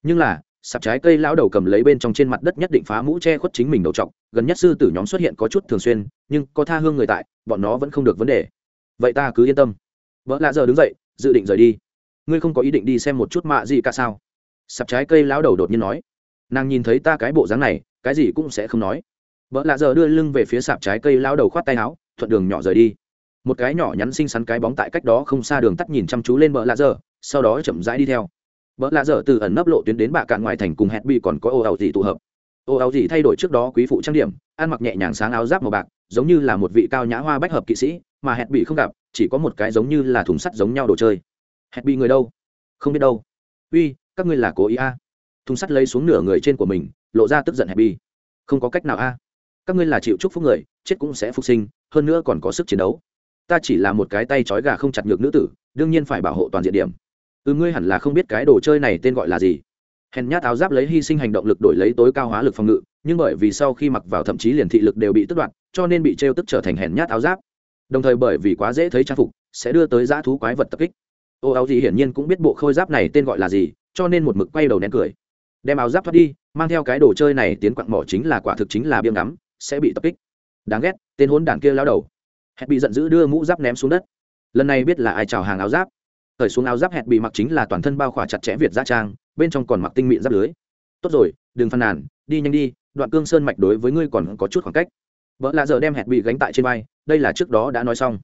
Nhưng là, sạp trái cây lão đầu cầm lấy bên trong trên mặt đất nhất định phá mũ che khuất chính mình đầu trọc, gần nhất sư tử nhóm xuất hiện có chút thường xuyên, nhưng có tha hương người tại, bọn nó vẫn không được vấn đề. Vậy ta cứ yên tâm. Vợ lạ giờ đứng dậy, dự định rời đi. Ngươi không có ý định đi xem một chút mạ gì cả sao? Sạp trái cây lão đầu đột nhiên nói. Nàng nhìn thấy ta cái bộ dáng này, cái gì cũng sẽ không nói vợ lạ giờ đưa lưng về phía sạp trái cây lão đầu khoát tay áo, thuận đường nhỏ rời đi. Một cái nhỏ nhắn xinh xắn cái bóng tại cách đó không xa đường tắt nhìn chăm chú lên vợ lạ giờ, sau đó chậm rãi đi theo. Vợ lạ dở từ ẩn nấp lộ tuyến đến bạ cạn ngoài thành cùng hẹn bị còn có ô ảo dị tụ hợp. Ô áo gì thay đổi trước đó quý phụ trang điểm, ăn mặc nhẹ nhàng sáng áo giáp màu bạc, giống như là một vị cao nhã hoa bách hợp kỵ sĩ, mà hẹn bị không gặp, chỉ có một cái giống như là thùng sắt giống nhau đồ chơi. Hẹn bị người đâu? Không biết đâu. Uy, các ngươi là cố ý a. À. thùng sắt lấy xuống nửa người trên của mình, lộ ra tức giận hẹn bị. Không có cách nào a các ngươi là chịu chúc phúc người, chết cũng sẽ phục sinh, hơn nữa còn có sức chiến đấu. Ta chỉ là một cái tay trói gà không chặt ngược nữ tử, đương nhiên phải bảo hộ toàn diện điểm. Ừ ngươi hẳn là không biết cái đồ chơi này tên gọi là gì. Hèn nhát áo giáp lấy hy sinh hành động lực đổi lấy tối cao hóa lực phòng ngự, nhưng bởi vì sau khi mặc vào thậm chí liền thị lực đều bị tức đoạt, cho nên bị trêu tức trở thành hèn nhát áo giáp. Đồng thời bởi vì quá dễ thấy trang phục, sẽ đưa tới dã thú quái vật tập kích. Ô, áo gì hiển nhiên cũng biết bộ khôi giáp này tên gọi là gì, cho nên một mực quay đầu nén cười. Đem áo giáp thoát đi, mang theo cái đồ chơi này tiến quặng mỏ chính là quả thực chính là biêm ngắm sẽ bị tập kích. Đáng ghét, tên hôn đảng kia lao đầu. Hẹn bị giận dữ đưa mũ giáp ném xuống đất. Lần này biết là ai chào hàng áo giáp. Khởi xuống áo giáp hẹn bị mặc chính là toàn thân bao khỏa chặt chẽ việt gia trang, bên trong còn mặc tinh mịn giáp lưới. Tốt rồi, đừng phàn nàn, đi nhanh đi, đoạn cương sơn mạch đối với ngươi còn có chút khoảng cách. Vợ lạ giờ đem hẹn bị gánh tại trên vai, đây là trước đó đã nói xong.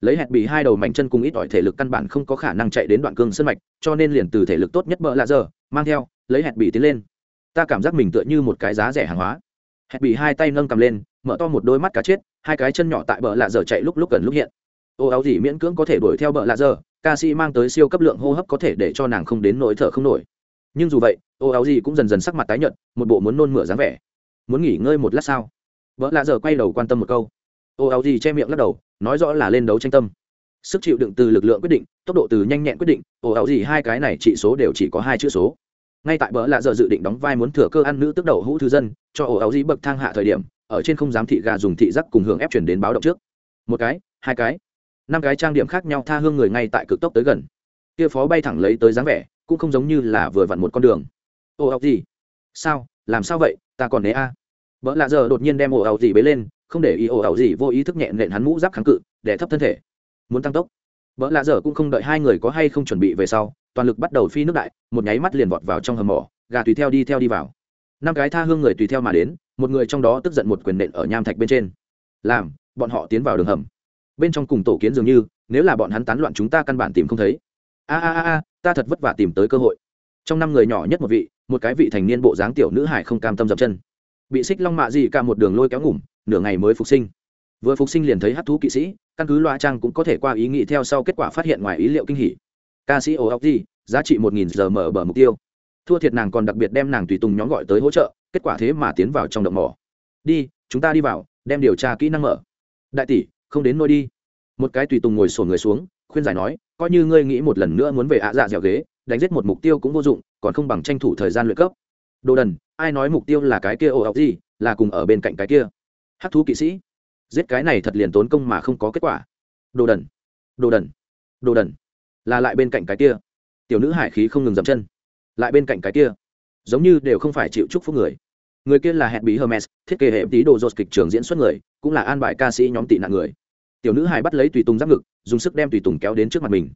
Lấy hẹn bị hai đầu mảnh chân cùng ít ỏi thể lực căn bản không có khả năng chạy đến đoạn cương sơn mạch, cho nên liền từ thể lực tốt nhất vợ lạ giờ mang theo, lấy hẹn bị tiến lên. Ta cảm giác mình tựa như một cái giá rẻ hàng hóa hẹn bị hai tay nâng cầm lên, mở to một đôi mắt cá chết, hai cái chân nhỏ tại bờ lạ dở chạy lúc lúc gần lúc hiện. Ô áo gì miễn cưỡng có thể đuổi theo bờ lạ dở. ca sĩ mang tới siêu cấp lượng hô hấp có thể để cho nàng không đến nỗi thở không nổi. Nhưng dù vậy, ô áo gì cũng dần dần sắc mặt tái nhợt, một bộ muốn nôn mửa dáng vẻ. Muốn nghỉ ngơi một lát sao? Vợ lạ giờ quay đầu quan tâm một câu. Ô áo gì che miệng lắc đầu, nói rõ là lên đấu tranh tâm. Sức chịu đựng từ lực lượng quyết định, tốc độ từ nhanh nhẹn quyết định, ô áo gì hai cái này trị số đều chỉ có hai chữ số ngay tại bỡ lạ giờ dự định đóng vai muốn thừa cơ ăn nữ tức đầu hũ thư dân, cho ổ áo dĩ bậc thang hạ thời điểm, ở trên không dám thị gà dùng thị giác cùng hướng ép chuyển đến báo động trước. Một cái, hai cái, năm cái trang điểm khác nhau tha hương người ngay tại cực tốc tới gần. Kia phó bay thẳng lấy tới dáng vẻ, cũng không giống như là vừa vặn một con đường. Ồ áo gì? Sao? Làm sao vậy? Ta còn né a. À. vợ lạ giờ đột nhiên đem ồ áo gì bế lên, không để ý ồ áo gì vô ý thức nhẹ nện hắn mũ giáp kháng cự để thấp thân thể. Muốn tăng tốc. Vợ lạ giờ cũng không đợi hai người có hay không chuẩn bị về sau toàn lực bắt đầu phi nước đại, một nháy mắt liền vọt vào trong hầm mỏ, gà tùy theo đi theo đi vào. Năm cái tha hương người tùy theo mà đến, một người trong đó tức giận một quyền nện ở nham thạch bên trên. Làm, bọn họ tiến vào đường hầm. Bên trong cùng tổ kiến dường như, nếu là bọn hắn tán loạn chúng ta căn bản tìm không thấy. A a a a, ta thật vất vả tìm tới cơ hội. Trong năm người nhỏ nhất một vị, một cái vị thành niên bộ dáng tiểu nữ hải không cam tâm dập chân. Bị xích long mạ gì cả một đường lôi kéo ngủm, nửa ngày mới phục sinh. Vừa phục sinh liền thấy hát thú kỵ sĩ, căn cứ loa trang cũng có thể qua ý nghĩ theo sau kết quả phát hiện ngoài ý liệu kinh hỉ ca sĩ ổ ốc giá trị một nghìn giờ mở bờ mục tiêu. Thua thiệt nàng còn đặc biệt đem nàng tùy tùng nhóm gọi tới hỗ trợ, kết quả thế mà tiến vào trong động mỏ. Đi, chúng ta đi vào, đem điều tra kỹ năng mở. Đại tỷ, không đến nôi đi. Một cái tùy tùng ngồi sổ người xuống, khuyên giải nói, coi như ngươi nghĩ một lần nữa muốn về ạ dạ dẻo ghế, đánh giết một mục tiêu cũng vô dụng, còn không bằng tranh thủ thời gian luyện cấp. Đồ đần, ai nói mục tiêu là cái kia ồ ọc gì là cùng ở bên cạnh cái kia. Hắc thú kỵ sĩ. Giết cái này thật liền tốn công mà không có kết quả. Đồ đần đồ đần đồ đần là lại bên cạnh cái kia. Tiểu nữ hải khí không ngừng dậm chân. Lại bên cạnh cái kia. Giống như đều không phải chịu chúc phúc người. Người kia là hẹn bí hermes, thiết kế hệ tí đồ dột kịch trường diễn xuất người, cũng là an bài ca sĩ nhóm tị nạn người. Tiểu nữ hài bắt lấy tùy tùng giáp ngực, dùng sức đem tùy tùng kéo đến trước mặt mình.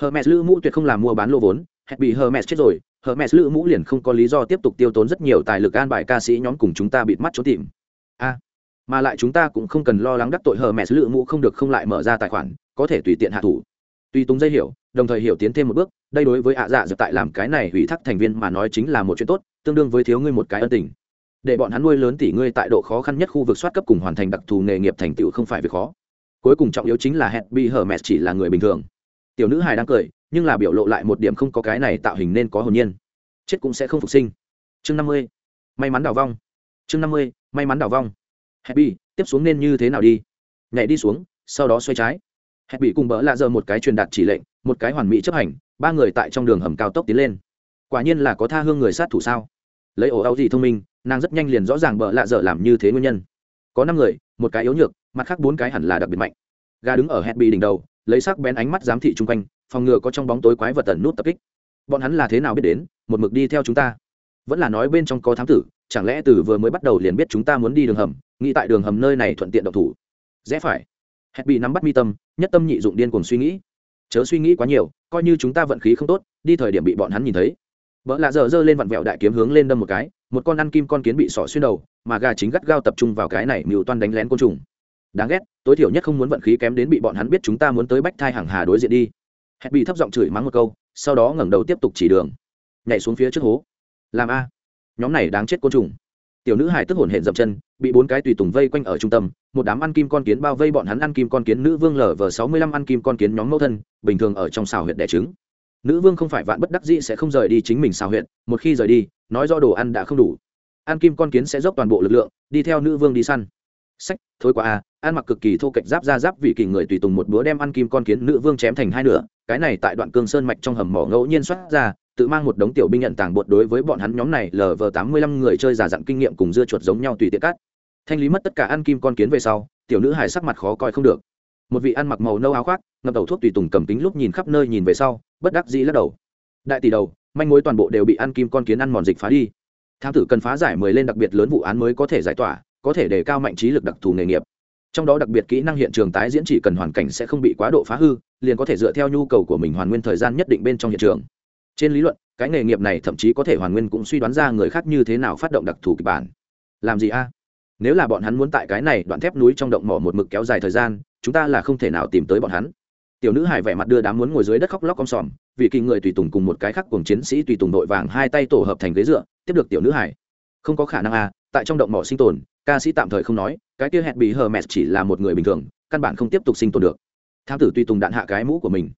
Hermes lữ mũ tuyệt không làm mua bán lô vốn, hẹn bị hermes chết rồi, hermes lữ mũ liền không có lý do tiếp tục tiêu tốn rất nhiều tài lực an bài ca sĩ nhóm cùng chúng ta bịt mắt trốn tìm. A, mà lại chúng ta cũng không cần lo lắng đắc tội hermes lữ mũ không được không lại mở ra tài khoản, có thể tùy tiện hạ thủ. Tùy tùng dây hiểu đồng thời hiểu tiến thêm một bước, đây đối với ạ dạ dược tại làm cái này hủy thác thành viên mà nói chính là một chuyện tốt, tương đương với thiếu ngươi một cái ân tình. Để bọn hắn nuôi lớn tỷ ngươi tại độ khó khăn nhất khu vực soát cấp cùng hoàn thành đặc thù nghề nghiệp thành tựu không phải việc khó. Cuối cùng trọng yếu chính là hẹn bị hở mẹ chỉ là người bình thường. Tiểu nữ hài đang cười, nhưng là biểu lộ lại một điểm không có cái này tạo hình nên có hồn nhiên. Chết cũng sẽ không phục sinh. Chương năm mươi, may mắn đào vong. Chương năm mươi, may mắn đào vong. Happy tiếp xuống nên như thế nào đi? Nhảy đi xuống, sau đó xoay trái. Happy cùng bỡ lạ giờ một cái truyền đạt chỉ lệnh một cái hoàn mỹ chấp hành, ba người tại trong đường hầm cao tốc tiến lên. Quả nhiên là có tha hương người sát thủ sao? Lấy ổ áo gì thông minh, nàng rất nhanh liền rõ ràng bợ lạ dở làm như thế nguyên nhân. Có năm người, một cái yếu nhược, mặt khác bốn cái hẳn là đặc biệt mạnh. Gà đứng ở happy đỉnh đầu, lấy sắc bén ánh mắt giám thị chung quanh, phòng ngừa có trong bóng tối quái vật tẩn nút tập kích. Bọn hắn là thế nào biết đến, một mực đi theo chúng ta? Vẫn là nói bên trong có thám tử, chẳng lẽ từ vừa mới bắt đầu liền biết chúng ta muốn đi đường hầm, nghĩ tại đường hầm nơi này thuận tiện độc thủ? Rẽ phải. Hẹn bị nắm bắt mi tâm, nhất tâm nhị dụng điên cuồng suy nghĩ chớ suy nghĩ quá nhiều, coi như chúng ta vận khí không tốt, đi thời điểm bị bọn hắn nhìn thấy. Vợ lạ dở dơ lên vặn vẹo đại kiếm hướng lên đâm một cái, một con ăn kim con kiến bị sỏ xuyên đầu, mà gà chính gắt gao tập trung vào cái này mưu toan đánh lén côn trùng. Đáng ghét, tối thiểu nhất không muốn vận khí kém đến bị bọn hắn biết chúng ta muốn tới bách thai hàng hà đối diện đi. Hẹn bị thấp giọng chửi mắng một câu, sau đó ngẩng đầu tiếp tục chỉ đường. Nhảy xuống phía trước hố. Làm a. Nhóm này đáng chết côn trùng tiểu nữ hải tức hồn hển dậm chân, bị bốn cái tùy tùng vây quanh ở trung tâm, một đám ăn kim con kiến bao vây bọn hắn ăn kim con kiến nữ vương lở vờ sáu mươi lăm ăn kim con kiến nhóm mẫu thân, bình thường ở trong xào huyện đẻ trứng. Nữ vương không phải vạn bất đắc dĩ sẽ không rời đi chính mình xào huyện một khi rời đi, nói do đồ ăn đã không đủ. Ăn kim con kiến sẽ dốc toàn bộ lực lượng, đi theo nữ vương đi săn. Sách, thôi qua a à, ăn mặc cực kỳ thô kệch giáp ra giáp vì kỳ người tùy tùng một búa đem ăn kim con kiến nữ vương chém thành hai nửa, cái này tại đoạn cương sơn mạch trong hầm mỏ ngẫu nhiên xuất ra tự mang một đống tiểu binh nhận tàng bột đối với bọn hắn nhóm này lờ vờ tám mươi lăm người chơi giả dặn kinh nghiệm cùng dưa chuột giống nhau tùy tiện cắt. Thanh lý mất tất cả ăn kim con kiến về sau, tiểu nữ hải sắc mặt khó coi không được. Một vị ăn mặc màu nâu áo khoác, ngập đầu thuốc tùy tùng cầm kính lúc nhìn khắp nơi nhìn về sau, bất đắc dĩ lắc đầu. Đại tỷ đầu, manh mối toàn bộ đều bị ăn kim con kiến ăn mòn dịch phá đi. Thám tử cần phá giải mười lên đặc biệt lớn vụ án mới có thể giải tỏa, có thể đề cao mạnh trí lực đặc thù nghề nghiệp. Trong đó đặc biệt kỹ năng hiện trường tái diễn chỉ cần hoàn cảnh sẽ không bị quá độ phá hư, liền có thể dựa theo nhu cầu của mình hoàn nguyên thời gian nhất định bên trong hiện trường trên lý luận, cái nghề nghiệp này thậm chí có thể hoàn nguyên cũng suy đoán ra người khác như thế nào phát động đặc thù kịch bản. Làm gì a? Nếu là bọn hắn muốn tại cái này đoạn thép núi trong động mỏ một mực kéo dài thời gian, chúng ta là không thể nào tìm tới bọn hắn. Tiểu nữ hải vẻ mặt đưa đám muốn ngồi dưới đất khóc lóc om sòm, vì kỳ người tùy tùng cùng một cái khác cùng chiến sĩ tùy tùng đội vàng hai tay tổ hợp thành ghế dựa, tiếp được tiểu nữ hải không có khả năng a, tại trong động mỏ sinh tồn, ca sĩ tạm thời không nói, cái kia hẹn bị hờ mẹt chỉ là một người bình thường, căn bản không tiếp tục sinh tồn được. Tham tử tùy tùng đạn hạ cái mũ của mình.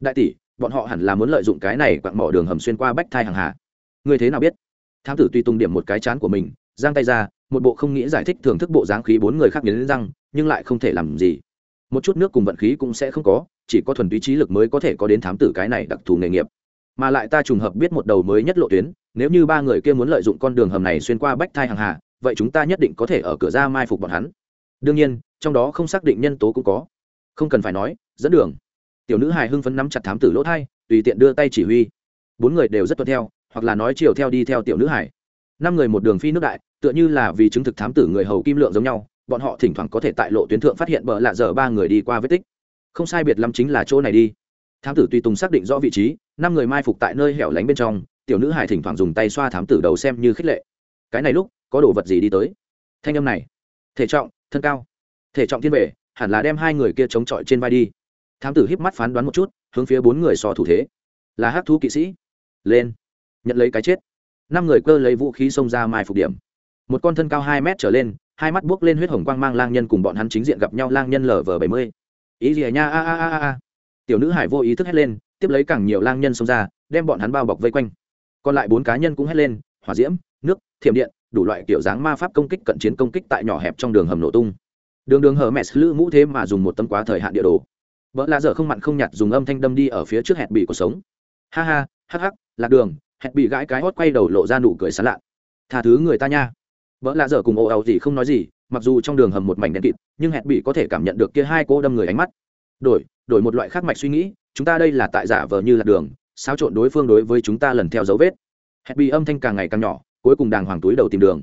Đại tỷ bọn họ hẳn là muốn lợi dụng cái này quặng mỏ đường hầm xuyên qua bách thai hàng hà. Người thế nào biết? Thám tử tuy tung điểm một cái chán của mình, giang tay ra, một bộ không nghĩ giải thích thưởng thức bộ dáng khí bốn người khác đến răng, nhưng lại không thể làm gì. Một chút nước cùng vận khí cũng sẽ không có, chỉ có thuần túy trí lực mới có thể có đến thám tử cái này đặc thù nghề nghiệp. Mà lại ta trùng hợp biết một đầu mới nhất lộ tuyến, nếu như ba người kia muốn lợi dụng con đường hầm này xuyên qua bách thai hàng hà, vậy chúng ta nhất định có thể ở cửa ra mai phục bọn hắn. Đương nhiên, trong đó không xác định nhân tố cũng có. Không cần phải nói, dẫn đường tiểu nữ hài hưng phấn nắm chặt thám tử lỗ thai, tùy tiện đưa tay chỉ huy. Bốn người đều rất tuân theo, hoặc là nói chiều theo đi theo tiểu nữ hải năm người một đường phi nước đại, tựa như là vì chứng thực thám tử người hầu kim lượng giống nhau, bọn họ thỉnh thoảng có thể tại lộ tuyến thượng phát hiện bờ lạ dở ba người đi qua vết tích. Không sai biệt lắm chính là chỗ này đi. Thám tử tùy tùng xác định rõ vị trí, năm người mai phục tại nơi hẻo lánh bên trong, tiểu nữ hải thỉnh thoảng dùng tay xoa thám tử đầu xem như khích lệ. Cái này lúc, có đồ vật gì đi tới? Thanh âm này. Thể trọng, thân cao. Thể trọng thiên vệ hẳn là đem hai người kia chống chọi trên vai đi thám tử híp mắt phán đoán một chút, hướng phía bốn người sò thủ thế. Là hát thú kỵ sĩ. Lên. Nhận lấy cái chết. Năm người cơ lấy vũ khí xông ra mai phục điểm. Một con thân cao hai mét trở lên, hai mắt buốc lên huyết hồng quang mang lang nhân cùng bọn hắn chính diện gặp nhau lang nhân lv bảy mươi. Ý gì à nha, a a a a tiểu nữ hải vô ý thức hét lên, tiếp lấy càng nhiều lang nhân xông ra, đem bọn hắn bao bọc vây quanh. Còn lại bốn cá nhân cũng hét lên, hỏa diễm, nước, thiểm điện, đủ loại kiểu dáng ma pháp công kích cận chiến công kích tại nhỏ hẹp trong đường hầm nổ tung. Đường đường hở mẹ lữ mũ thế mà dùng một tấm quá thời hạn địa đồ vợ lạ dở không mặn không nhạt dùng âm thanh đâm đi ở phía trước hẹn bị cuộc sống. Ha ha, hắc hắc, lạc đường, hẹn bị gãi cái hót quay đầu lộ ra nụ cười sán lạ. Tha thứ người ta nha. Vợ lạ dở cùng ồ ào gì không nói gì, mặc dù trong đường hầm một mảnh đen kịt, nhưng hẹn bị có thể cảm nhận được kia hai cô đâm người ánh mắt. Đổi đổi một loại khác mạch suy nghĩ, chúng ta đây là tại giả vờ như lạc đường, xáo trộn đối phương đối với chúng ta lần theo dấu vết. Hẹn bị âm thanh càng ngày càng nhỏ, cuối cùng đàng hoàng túi đầu tìm đường.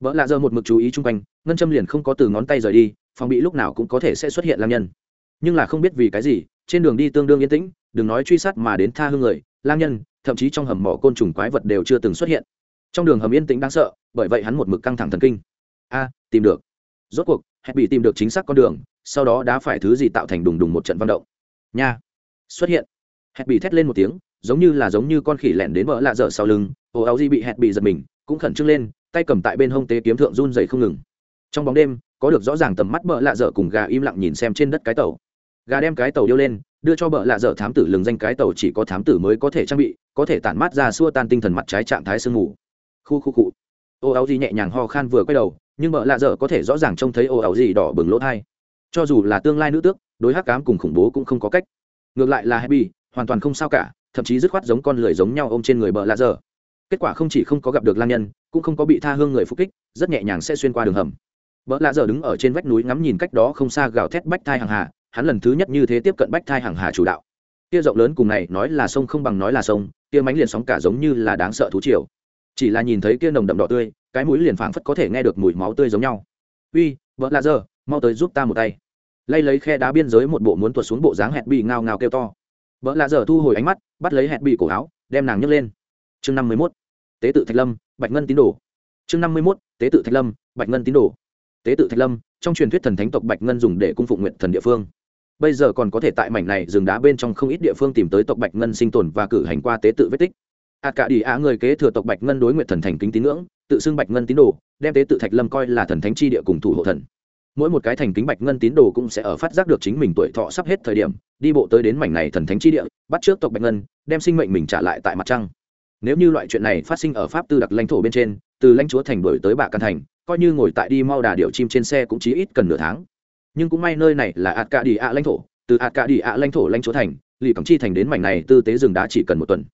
Vợ lạ dở một mực chú ý chung quanh, ngân châm liền không có từ ngón tay rời đi, phòng bị lúc nào cũng có thể sẽ xuất hiện lam nhân nhưng là không biết vì cái gì, trên đường đi tương đương yên tĩnh, đừng nói truy sát mà đến tha hương người, lang nhân, thậm chí trong hầm mỏ côn trùng quái vật đều chưa từng xuất hiện. Trong đường hầm yên tĩnh đáng sợ, bởi vậy hắn một mực căng thẳng thần kinh. A, tìm được. Rốt cuộc hẹn bị tìm được chính xác con đường, sau đó đã phải thứ gì tạo thành đùng đùng một trận vận động. Nha. Xuất hiện. Hẹn bị thét lên một tiếng, giống như là giống như con khỉ lẻn đến vỡ lạ dở sau lưng. Ồ áo di bị hẹn bị giật mình, cũng khẩn trương lên, tay cầm tại bên hông tế kiếm thượng run dày không ngừng. Trong bóng đêm, có được rõ ràng tầm mắt bỡ lạ dở cùng gà im lặng nhìn xem trên đất cái tàu gà đem cái tàu điêu lên, đưa cho bợ lạ dở thám tử lừng danh cái tàu chỉ có thám tử mới có thể trang bị, có thể tản mát ra xua tan tinh thần mặt trái trạng thái sương mù. Khu khu cụ ô áo gì nhẹ nhàng ho khan vừa quay đầu, nhưng bợ lạ dở có thể rõ ràng trông thấy ô áo gì đỏ bừng lỗ thai. Cho dù là tương lai nữ tước, đối hắc cám cùng khủng bố cũng không có cách. Ngược lại là happy, hoàn toàn không sao cả, thậm chí dứt khoát giống con lười giống nhau ôm trên người bợ lạ dở. Kết quả không chỉ không có gặp được lang nhân, cũng không có bị tha hương người phục kích, rất nhẹ nhàng sẽ xuyên qua đường hầm. Bợ lạ giờ đứng ở trên vách núi ngắm nhìn cách đó không xa gào thét bách thai hàng hà hắn lần thứ nhất như thế tiếp cận bách thai hàng hà chủ đạo. Kia rộng lớn cùng này nói là sông không bằng nói là sông kia mánh liền sóng cả giống như là đáng sợ thú triều. Chỉ là nhìn thấy kia nồng đậm đỏ tươi, cái mũi liền phảng phất có thể nghe được mùi máu tươi giống nhau. Uy, vợ lạ giờ, mau tới giúp ta một tay. Lay lấy khe đá biên giới một bộ muốn tuột xuống bộ dáng hẹn bị ngao ngao kêu to. Vợ lạ giờ thu hồi ánh mắt, bắt lấy hẹn bị cổ áo, đem nàng nhấc lên. Chương năm mươi mốt. Tế tự thạch lâm, bạch ngân tín đồ. Chương năm mươi mốt. Tế tự thạch lâm, bạch ngân tín đồ. Tế tự thạch lâm, trong truyền thuyết thần thánh tộc bạch ngân dùng để cung phụng nguyện thần địa phương bây giờ còn có thể tại mảnh này rừng đá bên trong không ít địa phương tìm tới tộc bạch ngân sinh tồn và cử hành qua tế tự vết tích. A cả đi á người kế thừa tộc bạch ngân đối nguyện thần thành kính tín ngưỡng, tự xưng bạch ngân tín đồ, đem tế tự thạch lâm coi là thần thánh chi địa cùng thủ hộ thần. Mỗi một cái thành kính bạch ngân tín đồ cũng sẽ ở phát giác được chính mình tuổi thọ sắp hết thời điểm, đi bộ tới đến mảnh này thần thánh chi địa, bắt trước tộc bạch ngân, đem sinh mệnh mình trả lại tại mặt trăng. Nếu như loại chuyện này phát sinh ở pháp tư đặc lãnh thổ bên trên, từ lãnh chúa thành đổi tới bạ căn thành, coi như ngồi tại đi mau đà điệu chim trên xe cũng chỉ ít cần nửa tháng nhưng cũng may nơi này là ạt cả đi ạ lãnh thổ, từ ạt cả đi ạ lãnh thổ lãnh chúa thành, lì cẩm chi thành đến mảnh này tư tế rừng đá chỉ cần một tuần.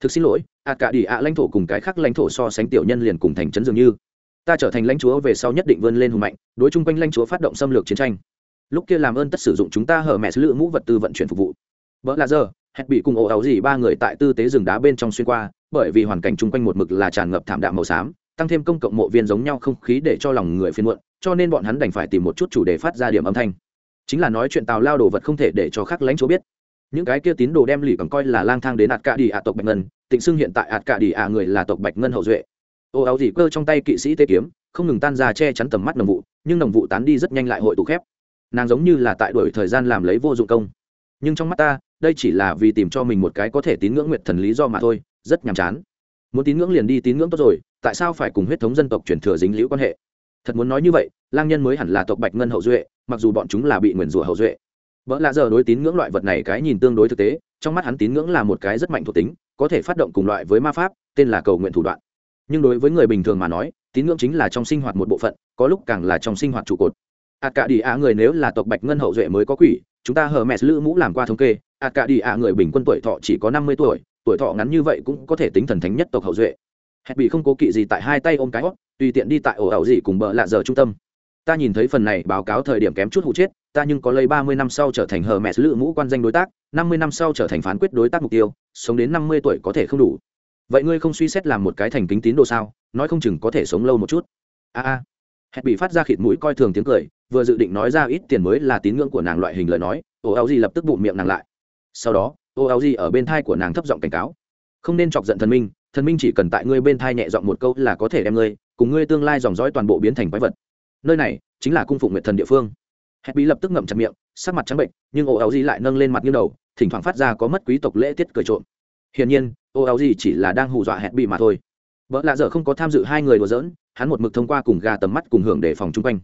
Thực xin lỗi ạt cả đi ạ lãnh thổ cùng cái khác lãnh thổ so sánh tiểu nhân liền cùng thành trấn dường như. Ta trở thành lãnh chúa về sau nhất định vươn lên hùng mạnh, đối chung quanh lãnh chúa phát động xâm lược chiến tranh. Lúc kia làm ơn tất sử dụng chúng ta hở mẹ sứ lựa mũ vật tư vận chuyển phục vụ. Vợ là giờ, hẹn bị cùng ổ áo gì ba người tại tư tế rừng đá bên trong xuyên qua, bởi vì hoàn cảnh chung quanh một mực là tràn ngập thảm đạm màu xám, tăng thêm công cộng mộ viên giống nhau không khí để cho lòng người phiên muộn cho nên bọn hắn đành phải tìm một chút chủ đề phát ra điểm âm thanh. Chính là nói chuyện tào lao đồ vật không thể để cho khác lãnh chúa biết. Những cái kia tín đồ đem lì còn coi là lang thang đến ạt cả đi ạ tộc bạch ngân, tịnh xưng hiện tại ạt cả đi ạ người là tộc bạch ngân hậu duệ. Ô áo dị cơ trong tay kỵ sĩ tê kiếm, không ngừng tan ra che chắn tầm mắt nồng vụ, nhưng nồng vụ tán đi rất nhanh lại hội tụ khép. Nàng giống như là tại đuổi thời gian làm lấy vô dụng công. Nhưng trong mắt ta, đây chỉ là vì tìm cho mình một cái có thể tín ngưỡng nguyệt thần lý do mà thôi, rất nhàm chán. Muốn tín ngưỡng liền đi tín ngưỡng tốt rồi, tại sao phải cùng huyết thống dân tộc truyền thừa dính liễu quan hệ? Thật muốn nói như vậy, lang nhân mới hẳn là tộc bạch ngân hậu duệ, mặc dù bọn chúng là bị nguyền rủa hậu duệ. Vợ lạ giờ đối tín ngưỡng loại vật này cái nhìn tương đối thực tế, trong mắt hắn tín ngưỡng là một cái rất mạnh thuộc tính, có thể phát động cùng loại với ma pháp, tên là cầu nguyện thủ đoạn. Nhưng đối với người bình thường mà nói, tín ngưỡng chính là trong sinh hoạt một bộ phận, có lúc càng là trong sinh hoạt trụ cột. Ạt cả đi ạ người nếu là tộc bạch ngân hậu duệ mới có quỷ, chúng ta hờ mẹ lữ mũ làm qua thống kê ạt cả đi ạ người bình quân tuổi thọ chỉ có năm mươi tuổi tuổi thọ ngắn như vậy cũng có thể tính thần thánh nhất tộc hậu duệ. Hẹn bị không cố kỵ gì tại hai tay ôm cái hót tùy tiện đi tại ổ ẩu gì cùng bợ lạ giờ trung tâm. Ta nhìn thấy phần này báo cáo thời điểm kém chút hụ chết, ta nhưng có lấy ba mươi năm sau trở thành hờ mẹ lữ mũ quan danh đối tác, năm mươi năm sau trở thành phán quyết đối tác mục tiêu, sống đến năm mươi tuổi có thể không đủ. Vậy ngươi không suy xét làm một cái thành kính tín đồ sao, nói không chừng có thể sống lâu một chút. A a. Hẹn bị phát ra khịt mũi coi thường tiếng cười, vừa dự định nói ra ít tiền mới là tín ngưỡng của nàng loại hình lời nói ồ áo gì lập tức bụng miệng nàng lại. Sau đó ồ áo gì ở bên thai của nàng thấp giọng cảnh cáo. Không nên chọc giận thần minh thần minh chỉ cần tại ngươi bên thai nhẹ giọng một câu là có thể đem ngươi cùng ngươi tương lai dòng dõi toàn bộ biến thành quái vật. Nơi này chính là cung phụng nguyện thần địa phương. Hẹn bị lập tức ngậm chặt miệng, sắc mặt trắng bệnh, nhưng ồ áo gì lại nâng lên mặt như đầu, thỉnh thoảng phát ra có mất quý tộc lễ tiết cười trộm. Hiển nhiên ồ áo gì chỉ là đang hù dọa hẹn bị mà thôi. Vợ lạ dở không có tham dự hai người đùa giỡn, hắn một mực thông qua cùng gà tầm mắt cùng hưởng để phòng chung quanh.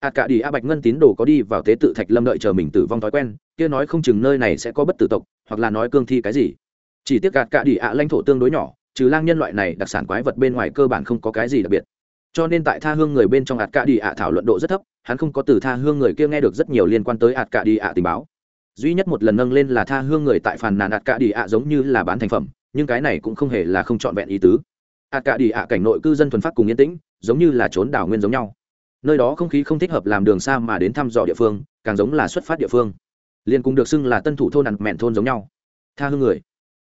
Hạt cả đi a bạch ngân tín đồ có đi vào tế tự thạch lâm đợi chờ mình tử vong thói quen, kia nói không chừng nơi này sẽ có bất tử tộc, hoặc là nói cương thi cái gì. Chỉ tiếc gạt cả đi a lãnh thổ tương đối nhỏ trừ lang nhân loại này đặc sản quái vật bên ngoài cơ bản không có cái gì đặc biệt. Cho nên tại tha hương người bên trong ạt cả đi ạ thảo luận độ rất thấp, hắn không có từ tha hương người kia nghe được rất nhiều liên quan tới ạt cả đi ạ tình báo. Duy nhất một lần nâng lên là tha hương người tại phàn nàn ạt cả đi ạ giống như là bán thành phẩm, nhưng cái này cũng không hề là không trọn vẹn ý tứ. Ạt cả đi ạ cảnh nội cư dân thuần phát cùng yên tĩnh, giống như là trốn đảo nguyên giống nhau. Nơi đó không khí không thích hợp làm đường xa mà đến thăm dò địa phương, càng giống là xuất phát địa phương. Liền cùng được xưng là tân thủ thôn nặng mẹn thôn giống nhau. Tha hương người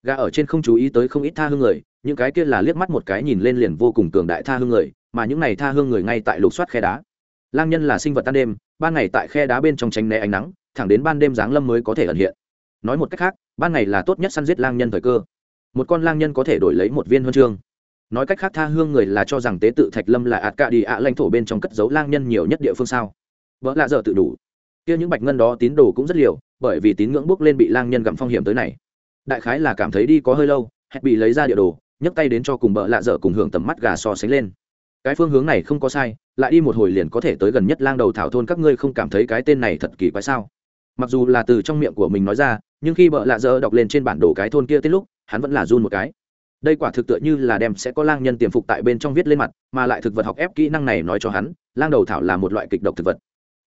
gà ở trên không chú ý tới không ít tha hương người, những cái kia là liếc mắt một cái nhìn lên liền vô cùng cường đại tha hương người, mà những này tha hương người ngay tại lục soát khe đá. Lang nhân là sinh vật tan đêm, ban ngày tại khe đá bên trong tránh né ánh nắng, thẳng đến ban đêm giáng lâm mới có thể ẩn hiện. Nói một cách khác, ban ngày là tốt nhất săn giết lang nhân thời cơ. Một con lang nhân có thể đổi lấy một viên huân chương. Nói cách khác tha hương người là cho rằng tế tự thạch lâm là ạt cạ đi ạ lãnh thổ bên trong cất dấu lang nhân nhiều nhất địa phương sao? Vợ lạ giờ tự đủ. Kia những bạch ngân đó tín đồ cũng rất liều, bởi vì tín ngưỡng bước lên bị lang nhân gặm phong hiểm tới này đại khái là cảm thấy đi có hơi lâu, hẹn bị lấy ra địa đồ, nhấc tay đến cho cùng bợ lạ dở cùng hưởng tầm mắt gà so sánh lên. Cái phương hướng này không có sai, lại đi một hồi liền có thể tới gần nhất lang đầu thảo thôn các ngươi không cảm thấy cái tên này thật kỳ quái sao? Mặc dù là từ trong miệng của mình nói ra, nhưng khi bợ lạ dở đọc lên trên bản đồ cái thôn kia tới lúc, hắn vẫn là run một cái. Đây quả thực tựa như là đem sẽ có lang nhân tiềm phục tại bên trong viết lên mặt, mà lại thực vật học ép kỹ năng này nói cho hắn, lang đầu thảo là một loại kịch độc thực vật.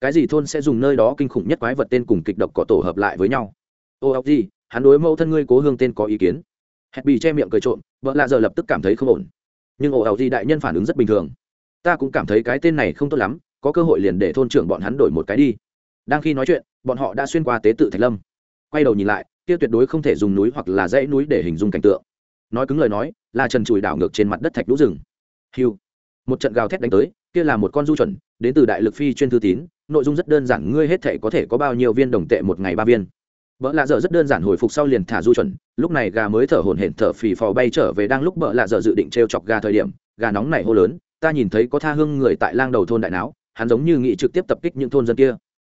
Cái gì thôn sẽ dùng nơi đó kinh khủng nhất quái vật tên cùng kịch độc có tổ hợp lại với nhau? Ô, ốc gì? Hắn đối mẫu thân ngươi cố hương tên có ý kiến. Hẹn bị che miệng cười trộm, vợ lạ giờ lập tức cảm thấy không ổn. Nhưng ồ ảo gì đại nhân phản ứng rất bình thường. Ta cũng cảm thấy cái tên này không tốt lắm, có cơ hội liền để thôn trưởng bọn hắn đổi một cái đi. Đang khi nói chuyện, bọn họ đã xuyên qua tế tự thạch lâm. Quay đầu nhìn lại, kia tuyệt đối không thể dùng núi hoặc là dãy núi để hình dung cảnh tượng. Nói cứng lời nói, là trần trụi đảo ngược trên mặt đất thạch lũ rừng. Hiu. Một trận gào thét đánh tới, kia là một con du chuẩn, đến từ đại lực phi chuyên thư tín, nội dung rất đơn giản, ngươi hết thể có thể có bao nhiêu viên đồng tệ một ngày ba viên. Bỡ lạ dở rất đơn giản hồi phục sau liền thả du chuẩn, lúc này gà mới thở hổn hển thở phì phò bay trở về đang lúc bỡ lạ dở dự định trêu chọc gà thời điểm, gà nóng này hô lớn, ta nhìn thấy có tha hương người tại lang đầu thôn đại náo, hắn giống như nghĩ trực tiếp tập kích những thôn dân kia.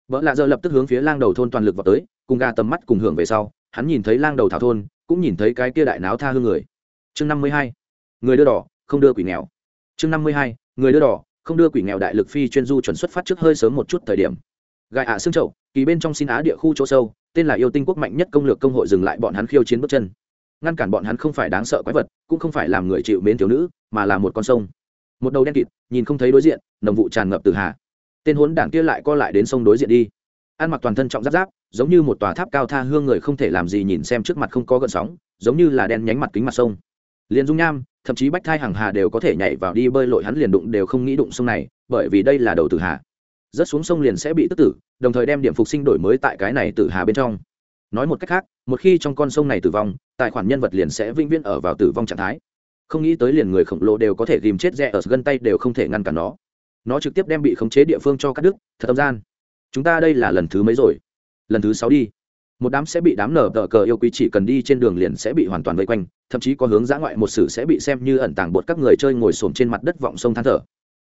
Bỡ lạ dở lập tức hướng phía lang đầu thôn toàn lực vào tới, cùng gà tầm mắt cùng hưởng về sau, hắn nhìn thấy lang đầu thảo thôn, cũng nhìn thấy cái kia đại náo tha hương người. Chương năm mươi hai, Người đưa đỏ, không đưa quỷ nghèo. Chương năm mươi hai, Người đưa đỏ, không đưa quỷ nghèo đại lực phi chuyên du chuẩn xuất phát trước hơi sớm một chút thời điểm. Gai ạ xương chậu, kỳ bên trong xin á địa khu chỗ sâu, tên là yêu tinh quốc mạnh nhất công lược công hội dừng lại bọn hắn khiêu chiến bước chân. Ngăn cản bọn hắn không phải đáng sợ quái vật, cũng không phải làm người chịu mến thiếu nữ, mà là một con sông. Một đầu đen kịt, nhìn không thấy đối diện, nồng vụ tràn ngập từ hà. Tên huấn đảng kia lại co lại đến sông đối diện đi. Ăn mặc toàn thân trọng giáp giáp, giống như một tòa tháp cao tha hương người không thể làm gì nhìn xem trước mặt không có gợn sóng, giống như là đen nhánh mặt kính mặt sông. Liền dung nham, thậm chí bách thai hàng hà đều có thể nhảy vào đi bơi lội hắn liền đụng đều không nghĩ đụng sông này, bởi vì đây là đầu từ hà rớt xuống sông liền sẽ bị tức tử, đồng thời đem điểm phục sinh đổi mới tại cái này tử hà bên trong. Nói một cách khác, một khi trong con sông này tử vong, tài khoản nhân vật liền sẽ vĩnh viễn ở vào tử vong trạng thái. Không nghĩ tới liền người khổng lồ đều có thể ghìm chết rẽ ở gân tay đều không thể ngăn cản nó. Nó trực tiếp đem bị khống chế địa phương cho các đức thật tâm gian. Chúng ta đây là lần thứ mấy rồi? Lần thứ sáu đi. Một đám sẽ bị đám nở tờ cờ yêu quý chỉ cần đi trên đường liền sẽ bị hoàn toàn vây quanh, thậm chí có hướng dã ngoại một sử sẽ bị xem như ẩn tàng bột các người chơi ngồi xổm trên mặt đất vọng sông than thở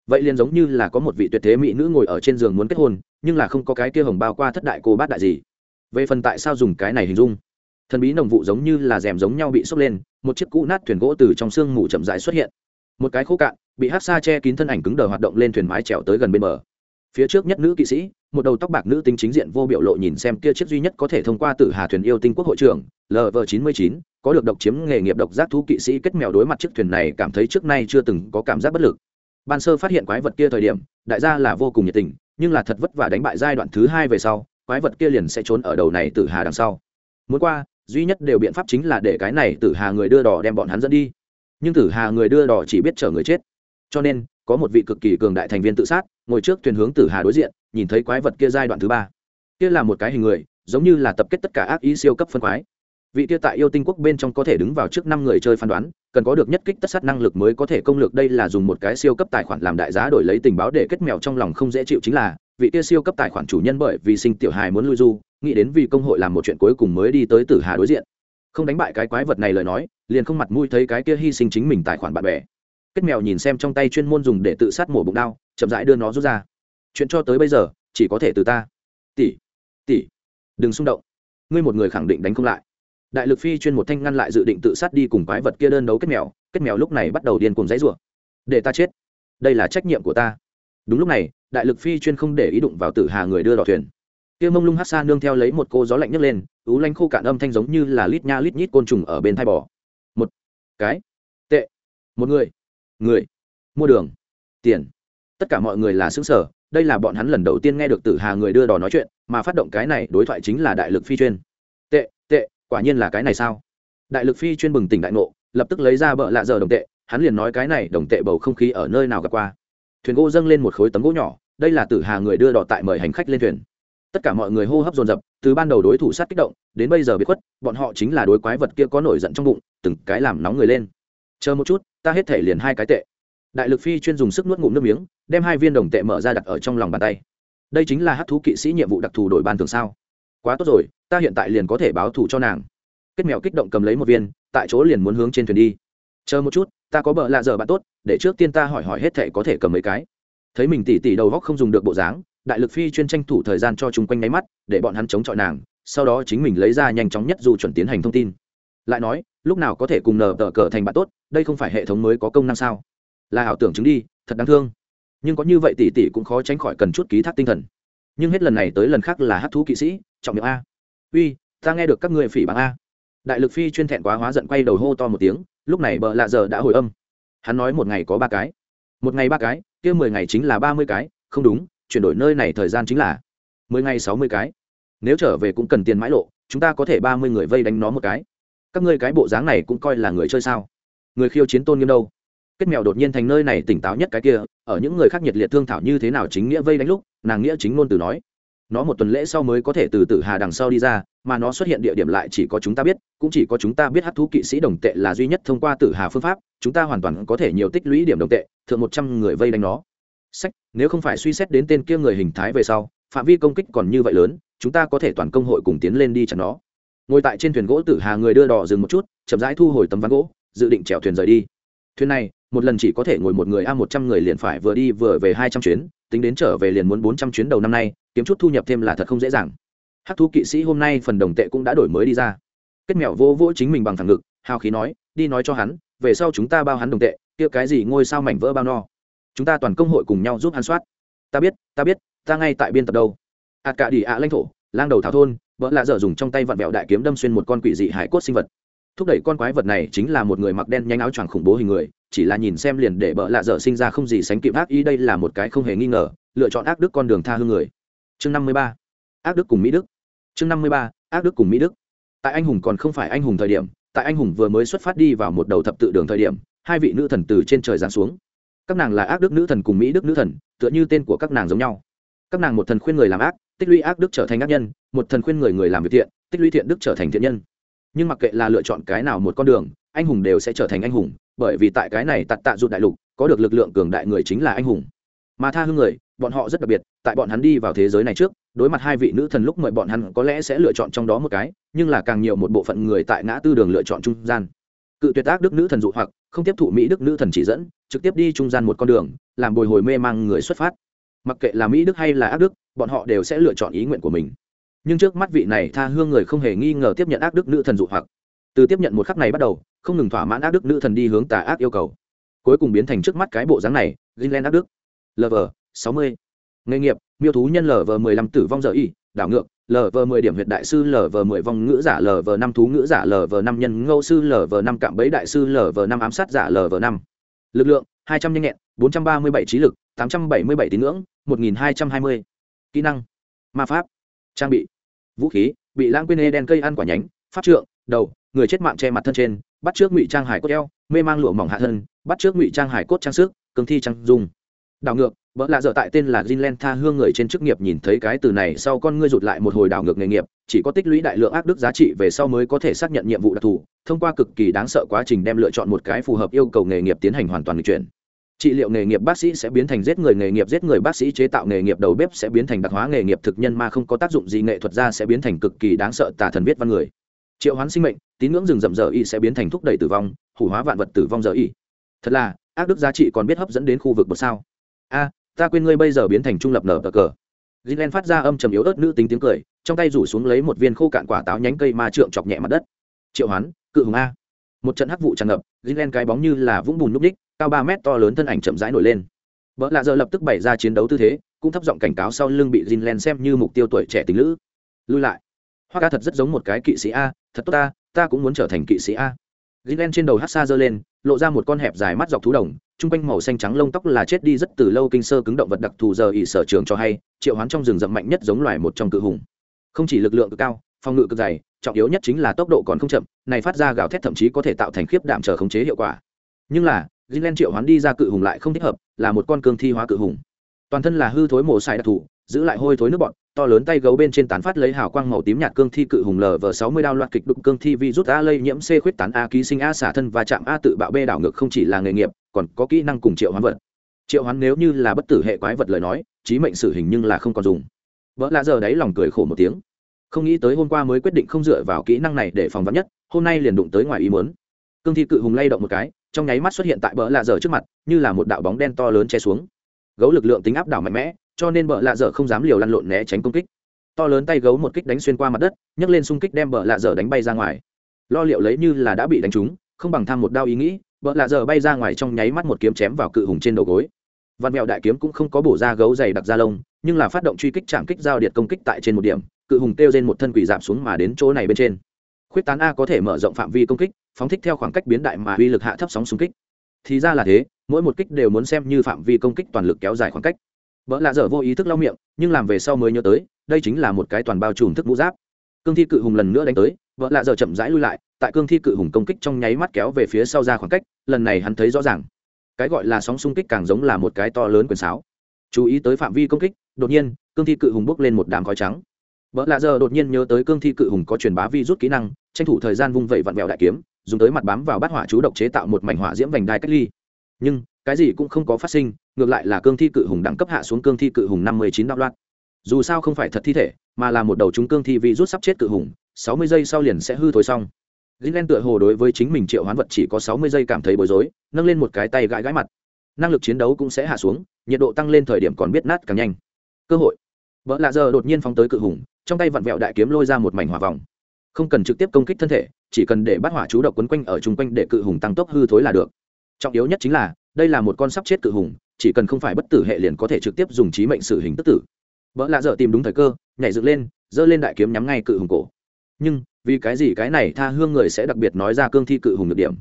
vậy liền giống như là có một vị tuyệt thế mỹ nữ ngồi ở trên giường muốn kết hôn, nhưng là không có cái kia hồng bao qua thất đại cô bát đại gì. Về phần tại sao dùng cái này hình dung? Thần bí nồng vụ giống như là rèm giống nhau bị sốc lên, một chiếc cũ nát thuyền gỗ từ trong sương mù chậm rãi xuất hiện. Một cái khô cạn, bị hát xa che kín thân ảnh cứng đờ hoạt động lên thuyền mái trèo tới gần bên bờ. Phía trước nhất nữ kỵ sĩ, một đầu tóc bạc nữ tính chính diện vô biểu lộ nhìn xem kia chiếc duy nhất có thể thông qua tử hà thuyền yêu tinh quốc hội trưởng lv chín mươi chín, có được độc chiếm nghề nghiệp độc giác thú kỵ sĩ kết mèo đối mặt chiếc thuyền này cảm thấy trước nay chưa từng có cảm giác bất lực ban sơ phát hiện quái vật kia thời điểm, đại gia là vô cùng nhiệt tình, nhưng là thật vất vả đánh bại giai đoạn thứ hai về sau, quái vật kia liền sẽ trốn ở đầu này tử hà đằng sau. Muốn qua, duy nhất đều biện pháp chính là để cái này tử hà người đưa đỏ đem bọn hắn dẫn đi. Nhưng tử hà người đưa đỏ chỉ biết chở người chết. Cho nên, có một vị cực kỳ cường đại thành viên tự sát, ngồi trước thuyền hướng tử hà đối diện, nhìn thấy quái vật kia giai đoạn thứ ba. Kia là một cái hình người, giống như là tập kết tất cả ác ý siêu cấp phân quái vị kia tại yêu tinh quốc bên trong có thể đứng vào trước năm người chơi phán đoán, cần có được nhất kích tất sát năng lực mới có thể công lược. Đây là dùng một cái siêu cấp tài khoản làm đại giá đổi lấy tình báo để kết mèo trong lòng không dễ chịu chính là, vị kia siêu cấp tài khoản chủ nhân bởi vì sinh tiểu hài muốn lui du, nghĩ đến vì công hội làm một chuyện cuối cùng mới đi tới tử hà đối diện. Không đánh bại cái quái vật này lời nói, liền không mặt mũi thấy cái kia hy sinh chính mình tài khoản bạn bè. Kết mèo nhìn xem trong tay chuyên môn dùng để tự sát mổ bụng đao chậm rãi đưa nó rút ra. Chuyện cho tới bây giờ, chỉ có thể từ ta. Tỷ tỷ, đừng xung động. Ngươi một người khẳng định đánh không lại đại lực phi chuyên một thanh ngăn lại dự định tự sát đi cùng quái vật kia đơn đấu kết mèo kết mèo lúc này bắt đầu điên cùng dãy rủa. Để ta chết. Đây là trách nhiệm của ta. Đúng lúc này, đại lực phi chuyên không để ý đụng vào tử hà người đưa đỏ thuyền. Kia mông lung hát xa nương theo lấy một cô gió lạnh nhấc lên, ú lanh khô cạn âm thanh giống như là lít nha lít nhít côn trùng ở bên thai bò. Một cái. Tệ. Một người. Người. Mua đường. Tiền. Tất cả mọi người là xứng sở đây là bọn hắn lần đầu tiên nghe được tử hà người đưa đò nói chuyện, mà phát động cái này đối thoại chính là đại lực phi chuyên. Tệ tệ quả nhiên là cái này sao? Đại lực phi chuyên bừng tỉnh đại ngộ, lập tức lấy ra bợ lạ giờ đồng tệ, hắn liền nói cái này đồng tệ bầu không khí ở nơi nào gặp qua. Thuyền gỗ dâng lên một khối tấm gỗ nhỏ, đây là tử hà người đưa đỏ tại mời hành khách lên thuyền. Tất cả mọi người hô hấp dồn dập, từ ban đầu đối thủ sát kích động, đến bây giờ bị khuất, bọn họ chính là đối quái vật kia có nổi giận trong bụng, từng cái làm nóng người lên. Chờ một chút, ta hết thể liền hai cái tệ. Đại lực phi chuyên dùng sức nuốt ngụm nước miếng, đem hai viên đồng tệ mở ra đặt ở trong lòng bàn tay. Đây chính là hát thú kỵ sĩ nhiệm vụ đặc thù đổi ban thường sao? Quá tốt rồi ta hiện tại liền có thể báo thù cho nàng. Kết mèo kích động cầm lấy một viên, tại chỗ liền muốn hướng trên thuyền đi. Chờ một chút, ta có bợ lạ giờ bạn tốt, để trước tiên ta hỏi hỏi hết thệ có thể cầm mấy cái. Thấy mình tỉ tỉ đầu góc không dùng được bộ dáng, đại lực phi chuyên tranh thủ thời gian cho chung quanh nháy mắt, để bọn hắn chống chọi nàng, sau đó chính mình lấy ra nhanh chóng nhất dù chuẩn tiến hành thông tin. Lại nói, lúc nào có thể cùng nờ tờ cờ thành bạn tốt, đây không phải hệ thống mới có công năng sao? Là ảo tưởng chứng đi, thật đáng thương. Nhưng có như vậy tỷ tỷ cũng khó tránh khỏi cần chút ký thác tinh thần. Nhưng hết lần này tới lần khác là hát thú kỵ sĩ, trọng miệng a uy, ta nghe được các ngươi phỉ báng a. Đại lực phi chuyên thẹn quá hóa giận quay đầu hô to một tiếng, lúc này bợ lạ giờ đã hồi âm. Hắn nói một ngày có ba cái. Một ngày ba cái, kia mười ngày chính là ba mươi cái, không đúng, chuyển đổi nơi này thời gian chính là mười ngày sáu mươi cái. Nếu trở về cũng cần tiền mãi lộ, chúng ta có thể ba mươi người vây đánh nó một cái. Các ngươi cái bộ dáng này cũng coi là người chơi sao? Người khiêu chiến tôn nghiêm đâu? Kết mèo đột nhiên thành nơi này tỉnh táo nhất cái kia, ở những người khác nhiệt liệt thương thảo như thế nào chính nghĩa vây đánh lúc, nàng nghĩa chính ngôn từ nói nó một tuần lễ sau mới có thể từ tử hà đằng sau đi ra, mà nó xuất hiện địa điểm lại chỉ có chúng ta biết, cũng chỉ có chúng ta biết hát thú kỵ sĩ đồng tệ là duy nhất thông qua tử hà phương pháp, chúng ta hoàn toàn có thể nhiều tích lũy điểm đồng tệ, thượng một trăm người vây đánh nó. Sách, nếu không phải suy xét đến tên kia người hình thái về sau, phạm vi công kích còn như vậy lớn, chúng ta có thể toàn công hội cùng tiến lên đi chặn nó. Ngồi tại trên thuyền gỗ tử hà người đưa đò dừng một chút, chậm rãi thu hồi tấm ván gỗ, dự định chèo thuyền rời đi. Thuyền này, một lần chỉ có thể ngồi một người a một trăm người liền phải vừa đi vừa về hai trăm chuyến, tính đến trở về liền muốn bốn trăm chuyến đầu năm nay kiếm chút thu nhập thêm là thật không dễ dàng. Hát thú kỵ sĩ hôm nay phần đồng tệ cũng đã đổi mới đi ra. Kết mẹo vô vỗ chính mình bằng thẳng ngực, hào khí nói, đi nói cho hắn, về sau chúng ta bao hắn đồng tệ, kia cái gì ngôi sao mảnh vỡ bao no. Chúng ta toàn công hội cùng nhau giúp hắn soát. Ta biết ta biết, ta ngay tại biên tập đâu. Ạt cả đi ạ lãnh thổ, lang đầu thảo thôn, vợ lạ dở dùng trong tay vặn vẹo đại kiếm đâm xuyên một con quỷ dị hải cốt sinh vật. Thúc đẩy con quái vật này chính là một người mặc đen nhanh áo choàng khủng bố hình người, chỉ là nhìn xem liền để bợ lạ dở sinh ra không gì sánh kịp ác ý, đây là một cái không hề nghi ngờ, lựa chọn ác đức con đường tha hương người chương năm mươi ba, ác đức cùng mỹ đức. Chương năm mươi ba, ác đức cùng mỹ đức. Tại anh hùng còn không phải anh hùng thời điểm, tại anh hùng vừa mới xuất phát đi vào một đầu thập tự đường thời điểm, hai vị nữ thần từ trên trời giáng xuống. Các nàng là ác đức nữ thần cùng mỹ đức nữ thần, tựa như tên của các nàng giống nhau. Các nàng một thần khuyên người làm ác, tích lũy ác đức trở thành ác nhân, một thần khuyên người người làm việc thiện, tích lũy thiện đức trở thành thiện nhân. Nhưng mặc kệ là lựa chọn cái nào một con đường, anh hùng đều sẽ trở thành anh hùng, bởi vì tại cái này tạt tạ dụt đại lục, có được lực lượng cường đại người chính là anh hùng. Mà tha hương người bọn họ rất đặc biệt, tại bọn hắn đi vào thế giới này trước, đối mặt hai vị nữ thần lúc mời bọn hắn có lẽ sẽ lựa chọn trong đó một cái, nhưng là càng nhiều một bộ phận người tại ngã tư đường lựa chọn trung gian. Cự tuyệt ác đức nữ thần dụ hoặc, không tiếp thụ mỹ đức nữ thần chỉ dẫn, trực tiếp đi trung gian một con đường, làm bồi hồi mê mang người xuất phát. Mặc kệ là mỹ đức hay là ác đức, bọn họ đều sẽ lựa chọn ý nguyện của mình. Nhưng trước mắt vị này tha hương người không hề nghi ngờ tiếp nhận ác đức nữ thần dụ hoặc. Từ tiếp nhận một khắc này bắt đầu, không ngừng thỏa mãn ác đức nữ thần đi hướng tà ác yêu cầu. Cuối cùng biến thành trước mắt cái bộ dáng này, greenland ác đức. Lv sáu mươi. Nghề nghiệp, miêu thú nhân lv mười lăm tử vong giờ y, đảo ngược lv mười điểm huyện đại sư lv mười vong ngữ giả lv năm thú ngữ giả lv năm nhân ngẫu sư lv năm cạm bẫy đại sư lv năm ám sát giả lv năm. Lực lượng, hai trăm nhanh nhẹn, bốn trăm ba mươi bảy trí lực, tám trăm bảy mươi bảy tín ngưỡng, một nghìn hai trăm hai mươi. Kỹ năng, ma pháp, trang bị, vũ khí, bị lãng quên ê đen cây ăn quả nhánh, pháp trượng, đầu, người chết mạng che mặt thân trên, bắt trước ngụy trang hải cốt eo, mê mang lụa mỏng hạ thân, bắt trước ngụy trang hải cốt trang sức, cường thi trang dùng đảo ngược vợ lạ dở tại tên là Greenland tha hương người trên chức nghiệp nhìn thấy cái từ này, sau con ngươi rụt lại một hồi đảo ngược nghề nghiệp, chỉ có tích lũy đại lượng ác đức giá trị về sau mới có thể xác nhận nhiệm vụ đặc thù, thông qua cực kỳ đáng sợ quá trình đem lựa chọn một cái phù hợp yêu cầu nghề nghiệp tiến hành hoàn toàn nghịch chuyển. Trị liệu nghề nghiệp bác sĩ sẽ biến thành giết người nghề nghiệp, giết người bác sĩ chế tạo nghề nghiệp đầu bếp sẽ biến thành đặc hóa nghề nghiệp thực nhân mà không có tác dụng gì, nghệ thuật ra sẽ biến thành cực kỳ đáng sợ tà thần viết văn người. Triệu hoán sinh mệnh, tín ngưỡng rừng rậm giờ y sẽ biến thành thúc đẩy tử vong, hủ hóa vạn vật tử vong giờ y. Thật là, ác đức giá trị còn biết hấp dẫn đến khu vực một sao a, ta quên ngươi bây giờ biến thành trung lập nở cờ cờ. Gilen phát ra âm trầm yếu ớt nữ tính tiếng cười, trong tay rủ xuống lấy một viên khô cạn quả táo nhánh cây ma trượng chọc nhẹ mặt đất. Triệu hoán, cự hùng a. Một trận hắc vụ tràn ngập gilen cái bóng như là vũng bùn núp đích, cao ba mét to lớn thân ảnh chậm rãi nổi lên. Vợ lạ giờ lập tức bày ra chiến đấu tư thế, cũng thấp giọng cảnh cáo sau lưng bị gilen xem như mục tiêu tuổi trẻ tính lữ. Lui lại. Hoa ca thật rất giống một cái kỵ sĩ a, thật tốt ta ta cũng muốn trở thành kỵ sĩ a gilen trên đầu hát xa giơ lên, lộ ra một con hẹp dài mắt dọc thú đồng trung quanh màu xanh trắng lông tóc là chết đi rất từ lâu kinh sơ cứng động vật đặc thù giờ ỉ sở trường cho hay, triệu hoán trong rừng rậm mạnh nhất giống loài một trong cự hùng. Không chỉ lực lượng cực cao, phòng ngự cực dày, trọng yếu nhất chính là tốc độ còn không chậm, này phát ra gào thét thậm chí có thể tạo thành khiếp đạm trở khống chế hiệu quả. Nhưng là Greenland triệu hoán đi ra cự hùng lại không thích hợp, là một con cương thi hóa cự hùng. Toàn thân là hư thối mổ xài đặc thù giữ lại hôi thối nước bọn, to lớn tay gấu bên trên tán phát lấy hào quang màu tím nhạt cương thi cự hùng lv sáu mươi đao loạt kịch đụng cương thi vi rút a lây nhiễm c khuyết tán a ký sinh a xả thân và chạm a tự bạo b đảo ngược không chỉ là nghề nghiệp, còn có kỹ năng cùng triệu hoán vật. Triệu hoán nếu như là bất tử hệ quái vật lời nói, trí mệnh xử hình nhưng là không còn dùng. Vợ lạ giờ đấy lòng cười khổ một tiếng. Không nghĩ tới hôm qua mới quyết định không dựa vào kỹ năng này để phòng vắn nhất, hôm nay liền đụng tới ngoài ý muốn. Cương thi cự hùng lay động một cái, trong nháy mắt xuất hiện tại bờ lạ giờ trước mặt, như là một đạo bóng đen to lớn che xuống. Gấu lực lượng tính áp đảo mạnh mẽ cho nên bợ lạ dở không dám liều lăn lộn né tránh công kích. To lớn tay gấu một kích đánh xuyên qua mặt đất, nhấc lên xung kích đem bợ lạ dở đánh bay ra ngoài. Lo liệu lấy như là đã bị đánh trúng, không bằng tham một đao ý nghĩ bợ lạ dở bay ra ngoài trong nháy mắt một kiếm chém vào cự hùng trên đầu gối. Văn mẹo đại kiếm cũng không có bổ ra gấu dày đặc da lông, nhưng là phát động truy kích chạm kích giao điện công kích tại trên một điểm, cự hùng kêu trên một thân quỷ giảm xuống mà đến chỗ này bên trên. Khuyết tán a có thể mở rộng phạm vi công kích, phóng thích theo khoảng cách biến đại mà uy lực hạ thấp sóng xung kích. Thì ra là thế, mỗi một kích đều muốn xem như phạm vi công kích toàn lực kéo dài khoảng cách vợ lạ dở vô ý thức lau miệng, nhưng làm về sau mới nhớ tới, đây chính là một cái toàn bao trùm thức mũ giáp. Cương thi cự hùng lần nữa đánh tới vợ lạ dở chậm rãi lui lại, tại cương thi cự hùng công kích trong nháy mắt kéo về phía sau ra khoảng cách, lần này hắn thấy rõ ràng. Cái gọi là sóng xung kích càng giống là một cái to lớn quyền sáo. Chú ý tới phạm vi công kích, đột nhiên, cương thi cự hùng bốc lên một đám khói trắng. Vợ lạ giờ đột nhiên nhớ tới cương thi cự hùng có truyền bá vi rút kỹ năng, tranh thủ thời gian vung vẩy vặn vẹo đại kiếm, dùng tới mặt bám vào bát hỏa chú độc chế tạo một mảnh hỏa diễm vành đai cách ly. Nhưng cái gì cũng không có phát sinh ngược lại là cương thi cự hùng đẳng cấp hạ xuống cương thi cự hùng năm mươi chín đạo loạn dù sao không phải thật thi thể mà là một đầu chúng cương thi vi rút sắp chết cự hùng sáu mươi giây sau liền sẽ hư thối xong Greenland tựa hồ đối với chính mình triệu hoán vật chỉ có sáu mươi giây cảm thấy bối rối, nâng lên một cái tay gãi gãi mặt. Năng lực chiến đấu cũng sẽ hạ xuống, nhiệt độ tăng lên thời điểm còn biết nát càng nhanh. Cơ hội. Vợ lạ giờ đột nhiên phóng tới cự hùng, trong tay vặn vẹo đại kiếm lôi ra một mảnh hỏa vòng. Không cần trực tiếp công kích thân thể, chỉ cần để bắt hỏa chú độc quấn quanh ở trung quanh để cự hùng tăng tốc hư thối là được. Trọng yếu nhất chính là, đây là một con sắp chết cự hùng, chỉ cần không phải bất tử hệ liền có thể trực tiếp dùng trí mệnh xử hình tức tử. Vợ lạ dở tìm đúng thời cơ, nhảy dựng lên, giơ lên đại kiếm nhắm ngay cự hùng cổ. Nhưng, vì cái gì cái này tha hương người sẽ đặc biệt nói ra cương thi cự hùng được điểm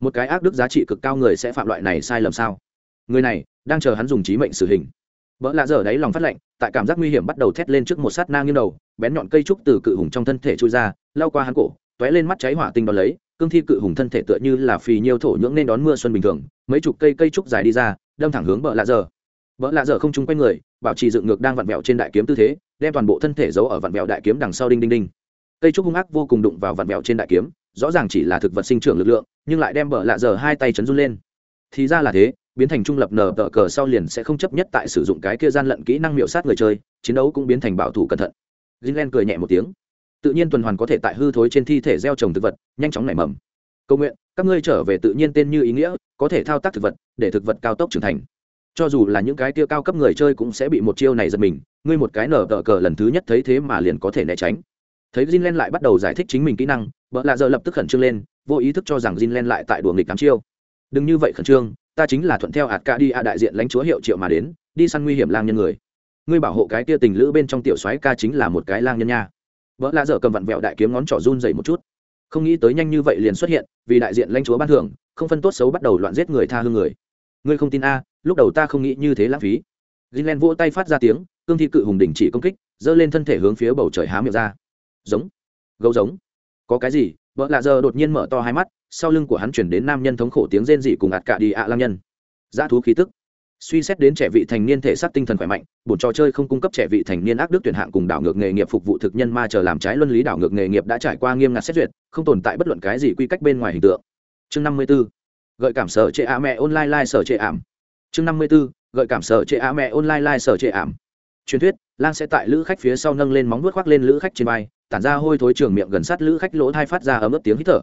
một cái ác đức giá trị cực cao người sẽ phạm loại này sai lầm sao người này đang chờ hắn dùng trí mệnh xử hình vợ lạ dở đáy lòng phát lạnh tại cảm giác nguy hiểm bắt đầu thét lên trước một sát nang nghiêng đầu bén nhọn cây trúc từ cự hùng trong thân thể trôi ra lao qua hắn cổ t ó é lên mắt cháy hỏa tinh đón lấy, cương thi cự hùng thân thể tựa như là phì nhiêu thổ nhưỡng nên đón mưa xuân bình thường, mấy chục cây cây trúc dài đi ra, đâm thẳng hướng bờ lạ giờ bờ lạ giờ không chung quanh người, bảo trì dựng ngược đang vặn vẹo trên đại kiếm tư thế, đem toàn bộ thân thể giấu ở vặn vẹo đại kiếm đằng sau đinh đinh đinh. Cây trúc hung ác vô cùng đụng vào vặn vẹo trên đại kiếm, rõ ràng chỉ là thực vật sinh trưởng lực lượng, nhưng lại đem bờ lạ giờ hai tay chấn run lên. Thì ra là thế, biến thành trung lập nở tờ cờ sau liền sẽ không chấp nhất tại sử dụng cái kia gian lận kỹ năng miệu sát người chơi, chiến đấu cũng biến thành bảo thủ cẩn thận. Jinlen cười nhẹ một tiếng tự nhiên tuần hoàn có thể tại hư thối trên thi thể gieo trồng thực vật, nhanh chóng nảy mầm. Cầu nguyện, các ngươi trở về tự nhiên tên như ý nghĩa, có thể thao tác thực vật, để thực vật cao tốc trưởng thành. Cho dù là những cái tia cao cấp người chơi cũng sẽ bị một chiêu này giật mình, ngươi một cái nở tờ cờ lần thứ nhất thấy thế mà liền có thể né tránh. Thấy Jinlen lại bắt đầu giải thích chính mình kỹ năng vợ lạ giờ lập tức khẩn trương lên, vô ý thức cho rằng Jinlen lại tại đùa nghịch cắm chiêu. Đừng như vậy khẩn trương, ta chính là thuận theo hạt ca đi a đại diện lãnh chúa hiệu triệu mà đến, đi săn nguy hiểm lang nhân người. Ngươi bảo hộ cái tia tình lữ bên trong tiểu soái ca chính là một cái lang nhân nha vợ lạ dở cầm vặn vẹo đại kiếm ngón trỏ run dày một chút. Không nghĩ tới nhanh như vậy liền xuất hiện, vì đại diện lãnh chúa ban thưởng, không phân tốt xấu bắt đầu loạn giết người tha hương người. Ngươi không tin a, lúc đầu ta không nghĩ như thế lãng phí. Greenland vỗ tay phát ra tiếng, cương thi cự hùng đỉnh chỉ công kích, giơ lên thân thể hướng phía bầu trời há miệng ra. Giống, gấu giống. Có cái gì? Vợ lạ giờ đột nhiên mở to hai mắt, sau lưng của hắn chuyển đến nam nhân thống khổ tiếng rên dị cùng ạt cả đi ạ à lang nhân. Dã thú khí tức suy xét đến trẻ vị thành niên thể xác tinh thần khỏe mạnh bổn trò chơi không cung cấp trẻ vị thành niên ác đức tuyển hạng cùng đảo ngược nghề nghiệp phục vụ thực nhân ma chờ làm trái luân lý đảo ngược nghề nghiệp đã trải qua nghiêm ngặt xét duyệt, không tồn tại bất luận cái gì quy cách bên ngoài hình tượng chương năm mươi 54. gợi cảm sở trệ á mẹ online live sở trệ ảm chương năm mươi 54. gợi cảm sở trệ á mẹ online live sở trệ ảm truyền thuyết, lang sẽ tại lữ khách phía sau nâng lên móng vuốt khoác lên lữ khách trên vai, tản ra hôi thối trường miệng gần sát lữ khách lỗ thai phát ra ấm ức tiếng hít thở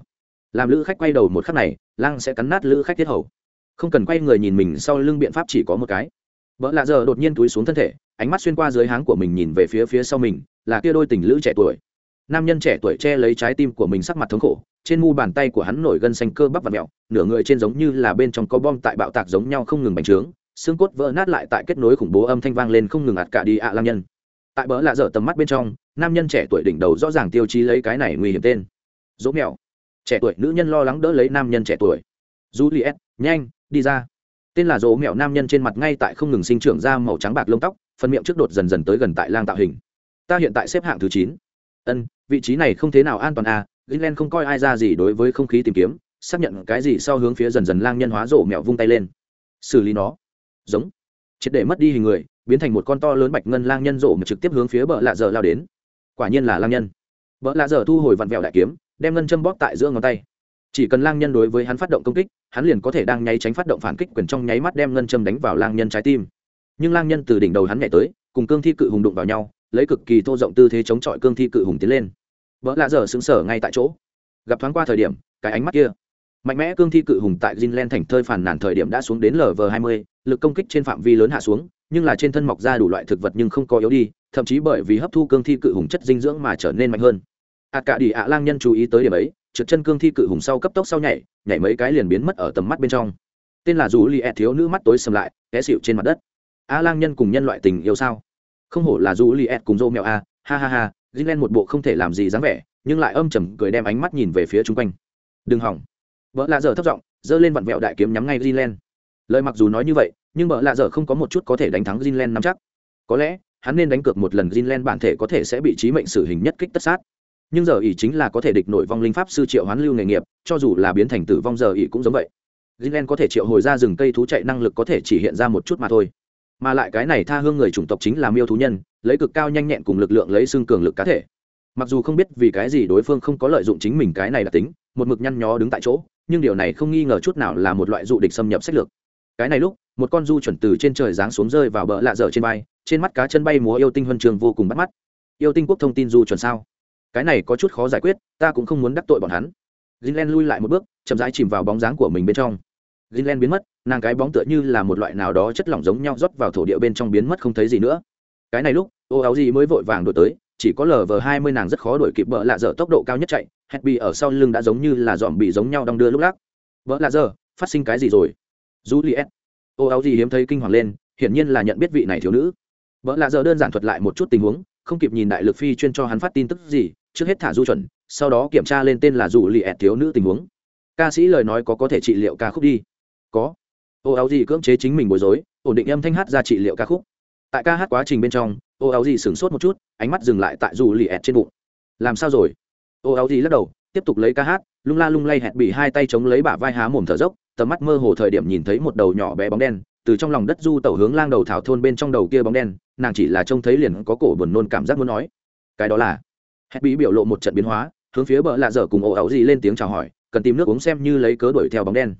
làm lữ khách quay đầu một khắc này, lang sẽ cắn nát lữ khách tiết hầu không cần quay người nhìn mình sau lưng biện pháp chỉ có một cái. Vợ lạ giờ đột nhiên túi xuống thân thể, ánh mắt xuyên qua dưới háng của mình nhìn về phía phía sau mình, là kia đôi tình lữ trẻ tuổi. Nam nhân trẻ tuổi che lấy trái tim của mình sắc mặt thống khổ, trên mu bàn tay của hắn nổi gân xanh cơ bắp và mẹo, nửa người trên giống như là bên trong có bom tại bạo tạc giống nhau không ngừng bành trướng, xương cốt vỡ nát lại tại kết nối khủng bố âm thanh vang lên không ngừng ạt cả đi ạ à lang nhân. Tại bỡ lạ dở tầm mắt bên trong, nam nhân trẻ tuổi đỉnh đầu rõ ràng tiêu chí lấy cái này nguy hiểm tên. Dỗ mẹo. Trẻ tuổi nữ nhân lo lắng đỡ lấy nam nhân trẻ tuổi. Juliet, nhanh đi ra. Tên là dỗ mẹo nam nhân trên mặt ngay tại không ngừng sinh trưởng ra màu trắng bạc lông tóc, phần miệng trước đột dần dần tới gần tại lang tạo hình. Ta hiện tại xếp hạng thứ chín. Ân, vị trí này không thế nào an toàn à greenland không coi ai ra gì đối với không khí tìm kiếm, xác nhận cái gì sau hướng phía dần dần lang nhân hóa rổ mẹo vung tay lên. Xử lý nó. Giống. Triệt để mất đi hình người, biến thành một con to lớn bạch ngân lang nhân rổ mà trực tiếp hướng phía bờ lạ dở lao đến. Quả nhiên là lang nhân. Bờ lạ dở thu hồi vặn vẹo đại kiếm, đem ngân châm bóp tại giữa ngón tay chỉ cần lang nhân đối với hắn phát động công kích, hắn liền có thể đang nháy tránh phát động phản kích quyền trong nháy mắt đem ngân châm đánh vào lang nhân trái tim. Nhưng lang nhân từ đỉnh đầu hắn nhảy tới, cùng cương thi cự hùng đụng vào nhau, lấy cực kỳ thô rộng tư thế chống chọi cương thi cự hùng tiến lên. Vợ lạ dở xứng sở ngay tại chỗ. Gặp thoáng qua thời điểm, cái ánh mắt kia. Mạnh mẽ cương thi cự hùng tại Jinlen thành thơi phản nản thời điểm đã xuống đến lv 20 lực công kích trên phạm vi lớn hạ xuống, nhưng là trên thân mọc ra đủ loại thực vật nhưng không có yếu đi, thậm chí bởi vì hấp thu cương thi cự hùng chất dinh dưỡng mà trở nên mạnh hơn. Ạt cả đi ạ, lang nhân chú ý tới điểm ấy trượt chân cương thi cự hùng sau cấp tốc sau nhảy nhảy mấy cái liền biến mất ở tầm mắt bên trong. Tên là dù li ẹ e thiếu nữ mắt tối sầm lại, té xịu trên mặt đất. A lang nhân cùng nhân loại tình yêu sao? Không hổ là dù li ẹ e cùng dô mèo a, ha ha ha gilen một bộ không thể làm gì dáng vẻ, nhưng lại âm trầm cười đem ánh mắt nhìn về phía chung quanh. Đừng hỏng. Vợ lạ dở thấp giọng, giơ lên vặn vẹo đại kiếm nhắm ngay gilen lời mặc dù nói như vậy, nhưng vợ lạ dở không có một chút có thể đánh thắng gilen nắm chắc. Có lẽ, hắn nên đánh cược một lần jinlen bản thể có thể sẽ bị trí mệnh xử hình nhất kích tất sát nhưng giờ ỷ chính là có thể địch nổi vong linh pháp sư triệu hoán lưu nghề nghiệp, cho dù là biến thành tử vong giờ ỷ cũng giống vậy. Gilen có thể triệu hồi ra rừng cây thú chạy năng lực có thể chỉ hiện ra một chút mà thôi. Mà lại cái này tha hương người chủng tộc chính là miêu thú nhân, lấy cực cao nhanh nhẹn cùng lực lượng lấy xương cường lực cá thể. Mặc dù không biết vì cái gì đối phương không có lợi dụng chính mình cái này là tính, một mực nhăn nhó đứng tại chỗ, nhưng điều này không nghi ngờ chút nào là một loại dụ địch xâm nhập sách lược. Cái này lúc, một con du chuẩn từ trên trời giáng xuống rơi vào bờ lạ dở trên bay trên mắt cá chân bay múa yêu tinh huân trường vô cùng bắt mắt. Yêu tinh quốc thông tin du chuẩn sao? Cái này có chút khó giải quyết, ta cũng không muốn đắc tội bọn hắn. Greenland lui lại một bước, chậm rãi chìm vào bóng dáng của mình bên trong. Greenland biến mất, nàng cái bóng tựa như là một loại nào đó chất lỏng giống nhau rót vào thổ địa bên trong biến mất không thấy gì nữa. Cái này lúc ô áo gì mới vội vàng đổi tới, chỉ có lờ vờ hai mươi nàng rất khó đuổi kịp bợ lạ dở tốc độ cao nhất chạy hét bị ở sau lưng đã giống như là dòm bị giống nhau đong đưa lúc lắc. Vợ lạ dở, phát sinh cái gì rồi? Juliet. Ô áo gì hiếm thấy kinh hoàng lên, hiển nhiên là nhận biết vị này thiếu nữ. Vợ lạ dở đơn giản thuật lại một chút tình huống không kịp nhìn đại lực phi chuyên cho hắn phát tin tức gì, trước hết thả du chuẩn, sau đó kiểm tra lên tên là dù lì ẹt thiếu nữ tình huống. Ca sĩ lời nói có có thể trị liệu ca khúc đi. Có. Ô áo gì cưỡng chế chính mình bối rối, ổn định âm thanh hát ra trị liệu ca khúc. Tại ca hát quá trình bên trong, ô áo gì sửng sốt một chút, ánh mắt dừng lại tại dù lì ẹt trên bụng. Làm sao rồi? Ô áo gì lắc đầu, tiếp tục lấy ca hát, lung la lung lay hẹn bị hai tay chống lấy bả vai há mồm thở dốc, tầm mắt mơ hồ thời điểm nhìn thấy một đầu nhỏ bé bóng đen từ trong lòng đất du tẩu hướng lang đầu thảo thôn bên trong đầu kia bóng đen, nàng chỉ là trông thấy liền có cổ buồn nôn cảm giác muốn nói. Cái đó là, hét bí biểu lộ một trận biến hóa, hướng phía bờ lạ dở cùng ồ ẩu gì lên tiếng chào hỏi, cần tìm nước uống xem như lấy cớ đuổi theo bóng đen.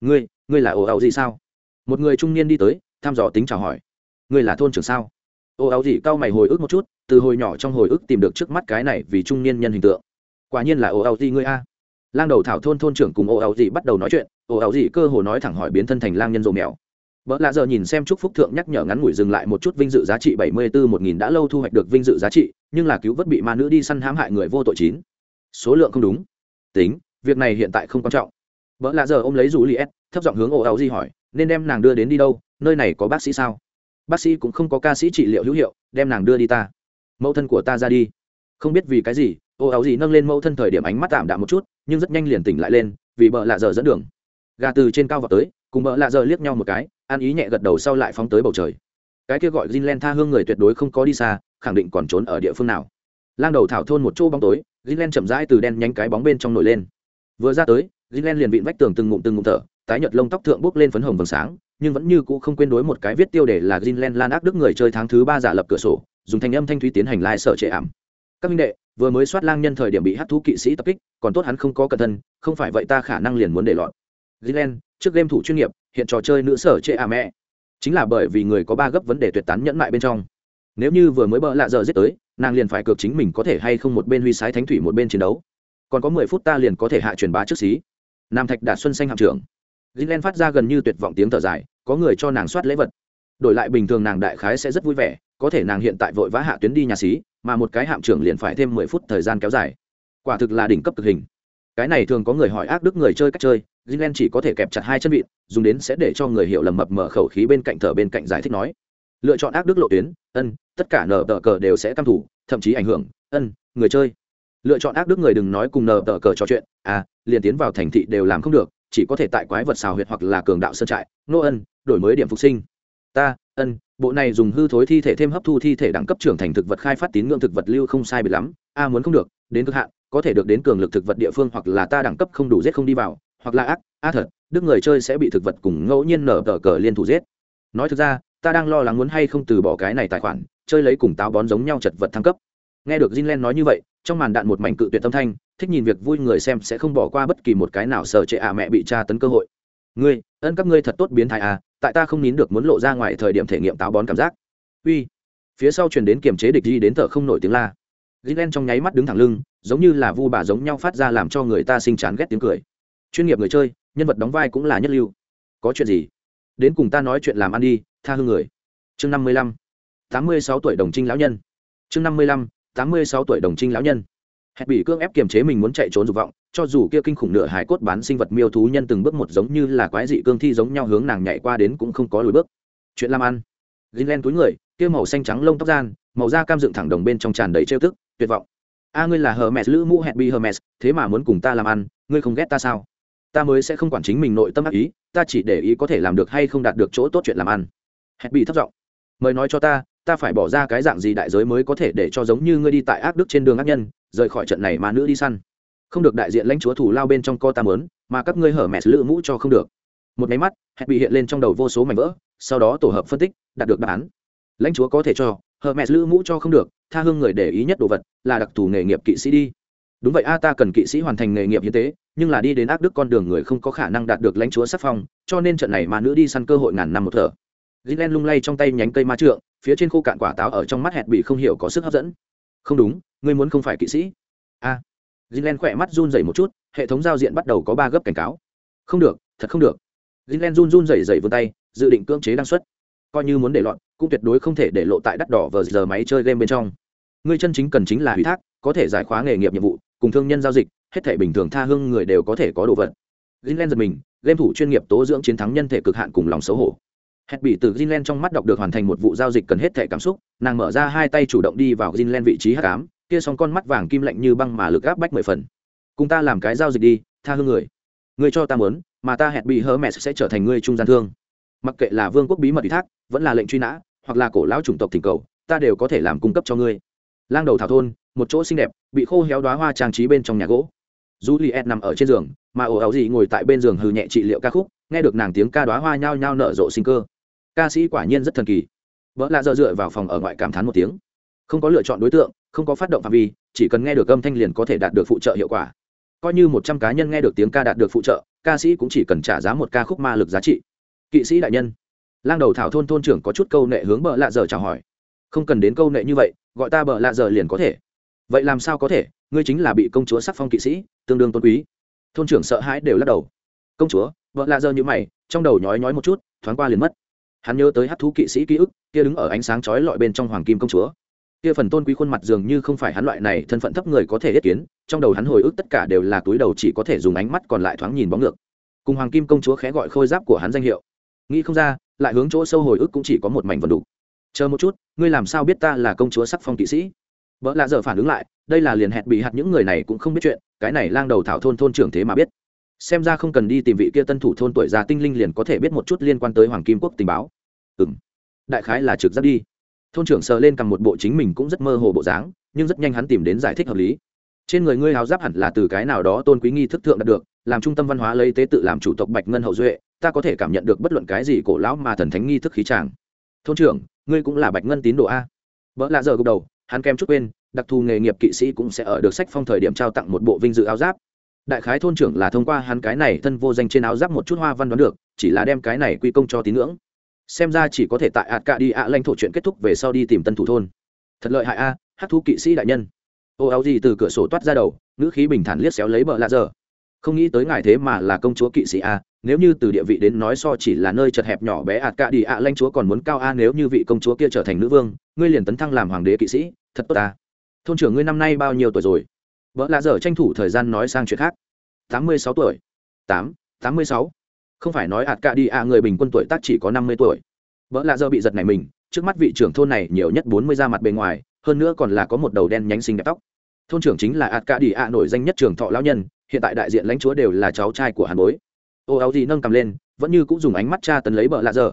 Ngươi ngươi là ồ ẩu gì sao? Một người trung niên đi tới, thăm dò tính chào hỏi. Ngươi là thôn trưởng sao? Ồ ẩu gì cau mày hồi ức một chút, từ hồi nhỏ trong hồi ức tìm được trước mắt cái này vì trung niên nhân hình tượng. Quả nhiên là ồ ẩu gì ngươi a. Lang đầu thảo thôn thôn trưởng cùng ồ ẩu gì bắt đầu nói chuyện, ồ ẩu gì cơ hồ nói thẳng hỏi biến thân thành lang nhân rồ mèo. Bỡ lạ giờ nhìn xem chúc phúc thượng nhắc nhở ngắn ngủi dừng lại một chút vinh dự giá trị bảy mươi bốn một nghìn đã lâu thu hoạch được vinh dự giá trị, nhưng là cứu vớt bị ma nữ đi săn hãm hại người vô tội chín. Số lượng không đúng. Tính, việc này hiện tại không quan trọng. Bỡ lạ giờ ôm lấy rủ thấp giọng hướng ổ áo di hỏi, nên đem nàng đưa đến đi đâu, nơi này có bác sĩ sao? Bác sĩ cũng không có ca sĩ trị liệu hữu hiệu, đem nàng đưa đi ta. Mẫu thân của ta ra đi. Không biết vì cái gì, ổ áo gì nâng lên mẫu thân thời điểm ánh mắt tạm đạm một chút, nhưng rất nhanh liền tỉnh lại lên, vì bỡ lạ giờ dẫn đường. Gà từ trên cao vọt tới, cùng bỡ lạ giờ liếc nhau một cái, an ý nhẹ gật đầu sau lại phóng tới bầu trời. Cái kia gọi Greenland tha hương người tuyệt đối không có đi xa, khẳng định còn trốn ở địa phương nào. Lang đầu thảo thôn một chỗ bóng tối Greenland chậm rãi từ đen nhánh cái bóng bên trong nổi lên. Vừa ra tới Greenland liền vịn vách tường từng ngụm từng ngụm thở, tái nhợt lông tóc thượng bốc lên phấn hồng vầng sáng, nhưng vẫn như cũ không quên đối một cái viết tiêu đề là Greenland lan ác đức người chơi tháng thứ ba giả lập cửa sổ, dùng thanh âm thanh thúy tiến hành lai sở trệ ảm. Các minh đệ, vừa mới soát lang nhân thời điểm bị hát thú kỵ sĩ tập kích, còn tốt hắn không có cẩn thân, không phải vậy ta khả năng liền muốn để lọt. Greenland trước game thủ chuyên nghiệp, hiện trò chơi nữ sở chế à mẹ. Chính là bởi vì người có ba gấp vấn đề tuyệt tán nhẫn mại bên trong. Nếu như vừa mới bỡ lạ giờ giết tới, nàng liền phải cược chính mình có thể hay không một bên huy sái thánh thủy một bên chiến đấu. Còn có mười phút ta liền có thể hạ truyền bá trước xí. Nam thạch đạt xuân xanh hạm trưởng. Gilen phát ra gần như tuyệt vọng tiếng thở dài, có người cho nàng soát lễ vật. Đổi lại bình thường nàng đại khái sẽ rất vui vẻ, có thể nàng hiện tại vội vã hạ tuyến đi nhà xí, mà một cái hạm trưởng liền phải thêm mười phút thời gian kéo dài. Quả thực là đỉnh cấp cực hình. Cái này thường có người hỏi ác đức người chơi cách chơi Gilen chỉ có thể kẹp chặt hai chân vịt, dùng đến sẽ để cho người hiểu lầm mập mở khẩu khí bên cạnh thở bên cạnh giải thích nói. Lựa chọn ác đức lộ tuyến, ân, tất cả nở tờ cờ đều sẽ cam thủ, thậm chí ảnh hưởng, ân, người chơi. Lựa chọn ác đức người đừng nói cùng nở tờ cờ trò chuyện, à, liền tiến vào thành thị đều làm không được, chỉ có thể tại quái vật xào huyệt hoặc là cường đạo sơn trại, nô ân, đổi mới điểm phục sinh. Ta, ân, bộ này dùng hư thối thi thể thêm hấp thu thi thể đẳng cấp trưởng thành thực vật khai phát tín ngưỡng thực vật lưu không sai biệt lắm, a muốn không được, đến cực hạn, có thể được đến cường lực thực vật địa phương hoặc là ta đẳng cấp không đủ giết không đi vào, hoặc là ác a thật, đức người chơi sẽ bị thực vật cùng ngẫu nhiên nở tờ cờ liên thủ giết. Nói thực ra, ta đang lo lắng muốn hay không từ bỏ cái này tài khoản, chơi lấy cùng táo bón giống nhau chật vật thăng cấp. Nghe được Jinlen nói như vậy, trong màn đạn một mảnh cự tuyệt tâm thanh, thích nhìn việc vui người xem sẽ không bỏ qua bất kỳ một cái nào sợ trệ ạ mẹ bị tra tấn cơ hội. Ngươi, ân các ngươi thật tốt biến thái à tại ta không nín được muốn lộ ra ngoài thời điểm thể nghiệm táo bón cảm giác. Uy, phía sau truyền đến kiềm chế địch di đến thở không nổi tiếng la. Jinlen trong nháy mắt đứng thẳng lưng, giống như là vu bà giống nhau phát ra làm cho người ta sinh chán ghét tiếng cười chuyên nghiệp người chơi, nhân vật đóng vai cũng là nhất lưu. Có chuyện gì? Đến cùng ta nói chuyện làm ăn đi, tha hương người. Chương năm mươi lăm. tám mươi sáu tuổi đồng trinh lão nhân. Chương năm mươi lăm, tám mươi sáu tuổi đồng trinh lão nhân. Hẹn bị cưỡng ép kiềm chế mình muốn chạy trốn dục vọng, cho dù kia kinh khủng nửa hải cốt bán sinh vật miêu thú nhân từng bước một giống như là quái dị cương thi giống nhau hướng nàng nhảy qua đến cũng không có lùi bước. Chuyện làm ăn. Gin len túi người, kia màu xanh trắng lông tóc gian, màu da cam dựng thẳng đồng bên trong tràn đầy trêu tức, tuyệt vọng. A, ngươi là hermes, lữ mũ hẹn bi hermes, thế mà muốn cùng ta làm ăn, ngươi không ghét ta sao? Ta mới sẽ không quản chính mình nội tâm ác ý, ta chỉ để ý có thể làm được hay không đạt được chỗ tốt chuyện làm ăn. Hẹn bị thất vọng mời nói cho ta ta phải bỏ ra cái dạng gì đại giới mới có thể để cho giống như ngươi đi tại ác đức trên đường ác nhân, rời khỏi trận này mà nữ đi săn? Không được đại diện lãnh chúa thủ lao bên trong co ta mớn, mà các ngươi hở mẹ lữ mũ cho không được. Một máy mắt, hẹn bị hiện lên trong đầu vô số mảnh vỡ, sau đó tổ hợp phân tích, đạt được đáp án. Lãnh chúa có thể cho hờ mẹ lữ mũ cho không được, tha hương người để ý nhất đồ vật là đặc thù nghề nghiệp kỵ sĩ đi. Đúng vậy a, ta cần kỵ sĩ hoàn thành nghề nghiệp hiến tế nhưng là đi đến ác đức con đường người không có khả năng đạt được lãnh chúa sắc phong, cho nên trận này mà nữ đi săn cơ hội ngàn năm một thở. Gilen lung lay trong tay nhánh cây ma trượng, phía trên khô cạn quả táo ở trong mắt hẹn bị không hiểu có sức hấp dẫn. Không đúng, ngươi muốn không phải kỵ sĩ. A. À. gilen khỏe mắt run rẩy một chút, hệ thống giao diện bắt đầu có ba gấp cảnh cáo. Không được, thật không được. Gilen run run rẩy rẩy vươn tay, dự định cưỡng chế đăng xuất. Coi như muốn để lọt, cũng tuyệt đối không thể để lộ tại đắt đỏ vờ giờ máy chơi game bên trong. Ngươi chân chính cần chính là ủy thác, có thể giải khóa nghề nghiệp nhiệm vụ, cùng thương nhân giao dịch hết thể bình thường tha hương người đều có thể có đồ vật. Greenland giật mình, game thủ chuyên nghiệp tố dưỡng chiến thắng nhân thể cực hạn cùng lòng xấu hổ. Hét bị từ Greenland trong mắt đọc được hoàn thành một vụ giao dịch cần hết thể cảm xúc, nàng mở ra hai tay chủ động đi vào Greenland vị trí hát cám kia xong con mắt vàng kim lạnh như băng mà lực áp bách mười phần. Cùng ta làm cái giao dịch đi, tha hương người. Người cho ta muốn, mà ta hẹn bị hơ mẹ sẽ trở thành người trung gian thương. Mặc kệ là vương quốc bí mật ủy thác, vẫn là lệnh truy nã, hoặc là cổ lão chủng tộc thỉnh cầu, ta đều có thể làm cung cấp cho ngươi. Lang đầu thảo thôn, một chỗ xinh đẹp, bị khô héo đoá hoa trang trí bên trong nhà gỗ juliet nằm ở trên giường, mà ồ áo gì ngồi tại bên giường hừ nhẹ trị liệu ca khúc, nghe được nàng tiếng ca đoá hoa nhao nhao nở rộ sinh cơ. Ca sĩ quả nhiên rất thần kỳ. Vợ lạ dợ dựa vào phòng ở ngoại cảm thán một tiếng. Không có lựa chọn đối tượng, không có phát động phạm vi, chỉ cần nghe được âm thanh liền có thể đạt được phụ trợ hiệu quả. Coi như một trăm cá nhân nghe được tiếng ca đạt được phụ trợ, ca sĩ cũng chỉ cần trả giá một ca khúc ma lực giá trị. Kỵ sĩ đại nhân, lang đầu thảo thôn thôn trưởng có chút câu nệ hướng bợ lạ dở chào hỏi. Không cần đến câu nệ như vậy, gọi ta bợ lạ dở liền có thể. Vậy làm sao có thể? Ngươi chính là bị công chúa sắc phong kỵ sĩ, tương đương tôn quý. Thôn trưởng sợ hãi đều lắc đầu. Công chúa, vợ lạ dở như mày, trong đầu nhói nhói một chút, thoáng qua liền mất. Hắn nhớ tới hát thú kỵ sĩ ký ức, kia đứng ở ánh sáng chói lọi bên trong hoàng kim công chúa. Kia phần tôn quý khuôn mặt dường như không phải hắn loại này thân phận thấp người có thể yết kiến, trong đầu hắn hồi ức tất cả đều là túi đầu chỉ có thể dùng ánh mắt còn lại thoáng nhìn bóng ngược. Cùng hoàng kim công chúa khẽ gọi khôi giáp của hắn danh hiệu. Nghĩ không ra, lại hướng chỗ sâu hồi ức cũng chỉ có một mảnh vần đủ. Chờ một chút, ngươi làm sao biết ta là công chúa sắc phong kỵ sĩ? Vợ lạ giờ phản ứng lại, đây là liền hẹn bị hạt những người này cũng không biết chuyện, cái này lang đầu thảo thôn thôn trưởng thế mà biết. Xem ra không cần đi tìm vị kia tân thủ thôn tuổi già tinh linh liền có thể biết một chút liên quan tới hoàng kim quốc tình báo. Ừ m đại khái là trực giáp đi. Thôn trưởng sờ lên cầm một bộ chính mình cũng rất mơ hồ bộ dáng, nhưng rất nhanh hắn tìm đến giải thích hợp lý. Trên người ngươi háo giáp hẳn là từ cái nào đó tôn quý nghi thức thượng đạt được, làm trung tâm văn hóa lấy tế tự làm chủ tộc bạch ngân hậu duệ, ta có thể cảm nhận được bất luận cái gì cổ lão mà thần thánh nghi thức khí tràng. Thôn trưởng, ngươi cũng là bạch ngân tín đồ a. Vợ lạ giờ gục đầu hắn kem chút quên, đặc thù nghề nghiệp kỵ sĩ cũng sẽ ở được sách phong thời điểm trao tặng một bộ vinh dự áo giáp. Đại khái thôn trưởng là thông qua hắn cái này thân vô danh trên áo giáp một chút hoa văn đoán được, chỉ là đem cái này quy công cho tín ngưỡng. Xem ra chỉ có thể tại ạt cạ đi ạ lãnh thổ chuyện kết thúc về sau đi tìm tân thủ thôn. Thật lợi hại a, hát thú kỵ sĩ đại nhân. Ô áo gì từ cửa sổ toát ra đầu, ngữ khí bình thản liếc xéo lấy bờ lạ giờ. Không nghĩ tới ngài thế mà là công chúa kỵ sĩ a, nếu như từ địa vị đến nói so chỉ là nơi chật hẹp nhỏ bé ạt cạ đi ạ lanh chúa còn muốn cao a, nếu như vị công chúa kia trở thành nữ vương, ngươi liền tấn thăng làm hoàng đế kỵ sĩ thật tốt ta. Thôn trưởng ngươi năm nay bao nhiêu tuổi rồi? Vợ lạ dở tranh thủ thời gian nói sang chuyện khác. Tám mươi sáu tuổi. Tám tám mươi sáu. Không phải nói ạt cạ đi ạ người bình quân tuổi tác chỉ có năm mươi tuổi. Vợ lạ dở bị giật này mình, trước mắt vị trưởng thôn này nhiều nhất bốn mươi da mặt bề ngoài, hơn nữa còn là có một đầu đen nhánh xinh đẹp tóc. Thôn trưởng chính là ạt cạ đi ạ nổi danh nhất trường thọ lão nhân, hiện tại đại diện lãnh chúa đều là cháu trai của hàn bối. Ô áo gì nâng cầm lên, vẫn như cũng dùng ánh mắt cha tấn lấy vợ lạ dở.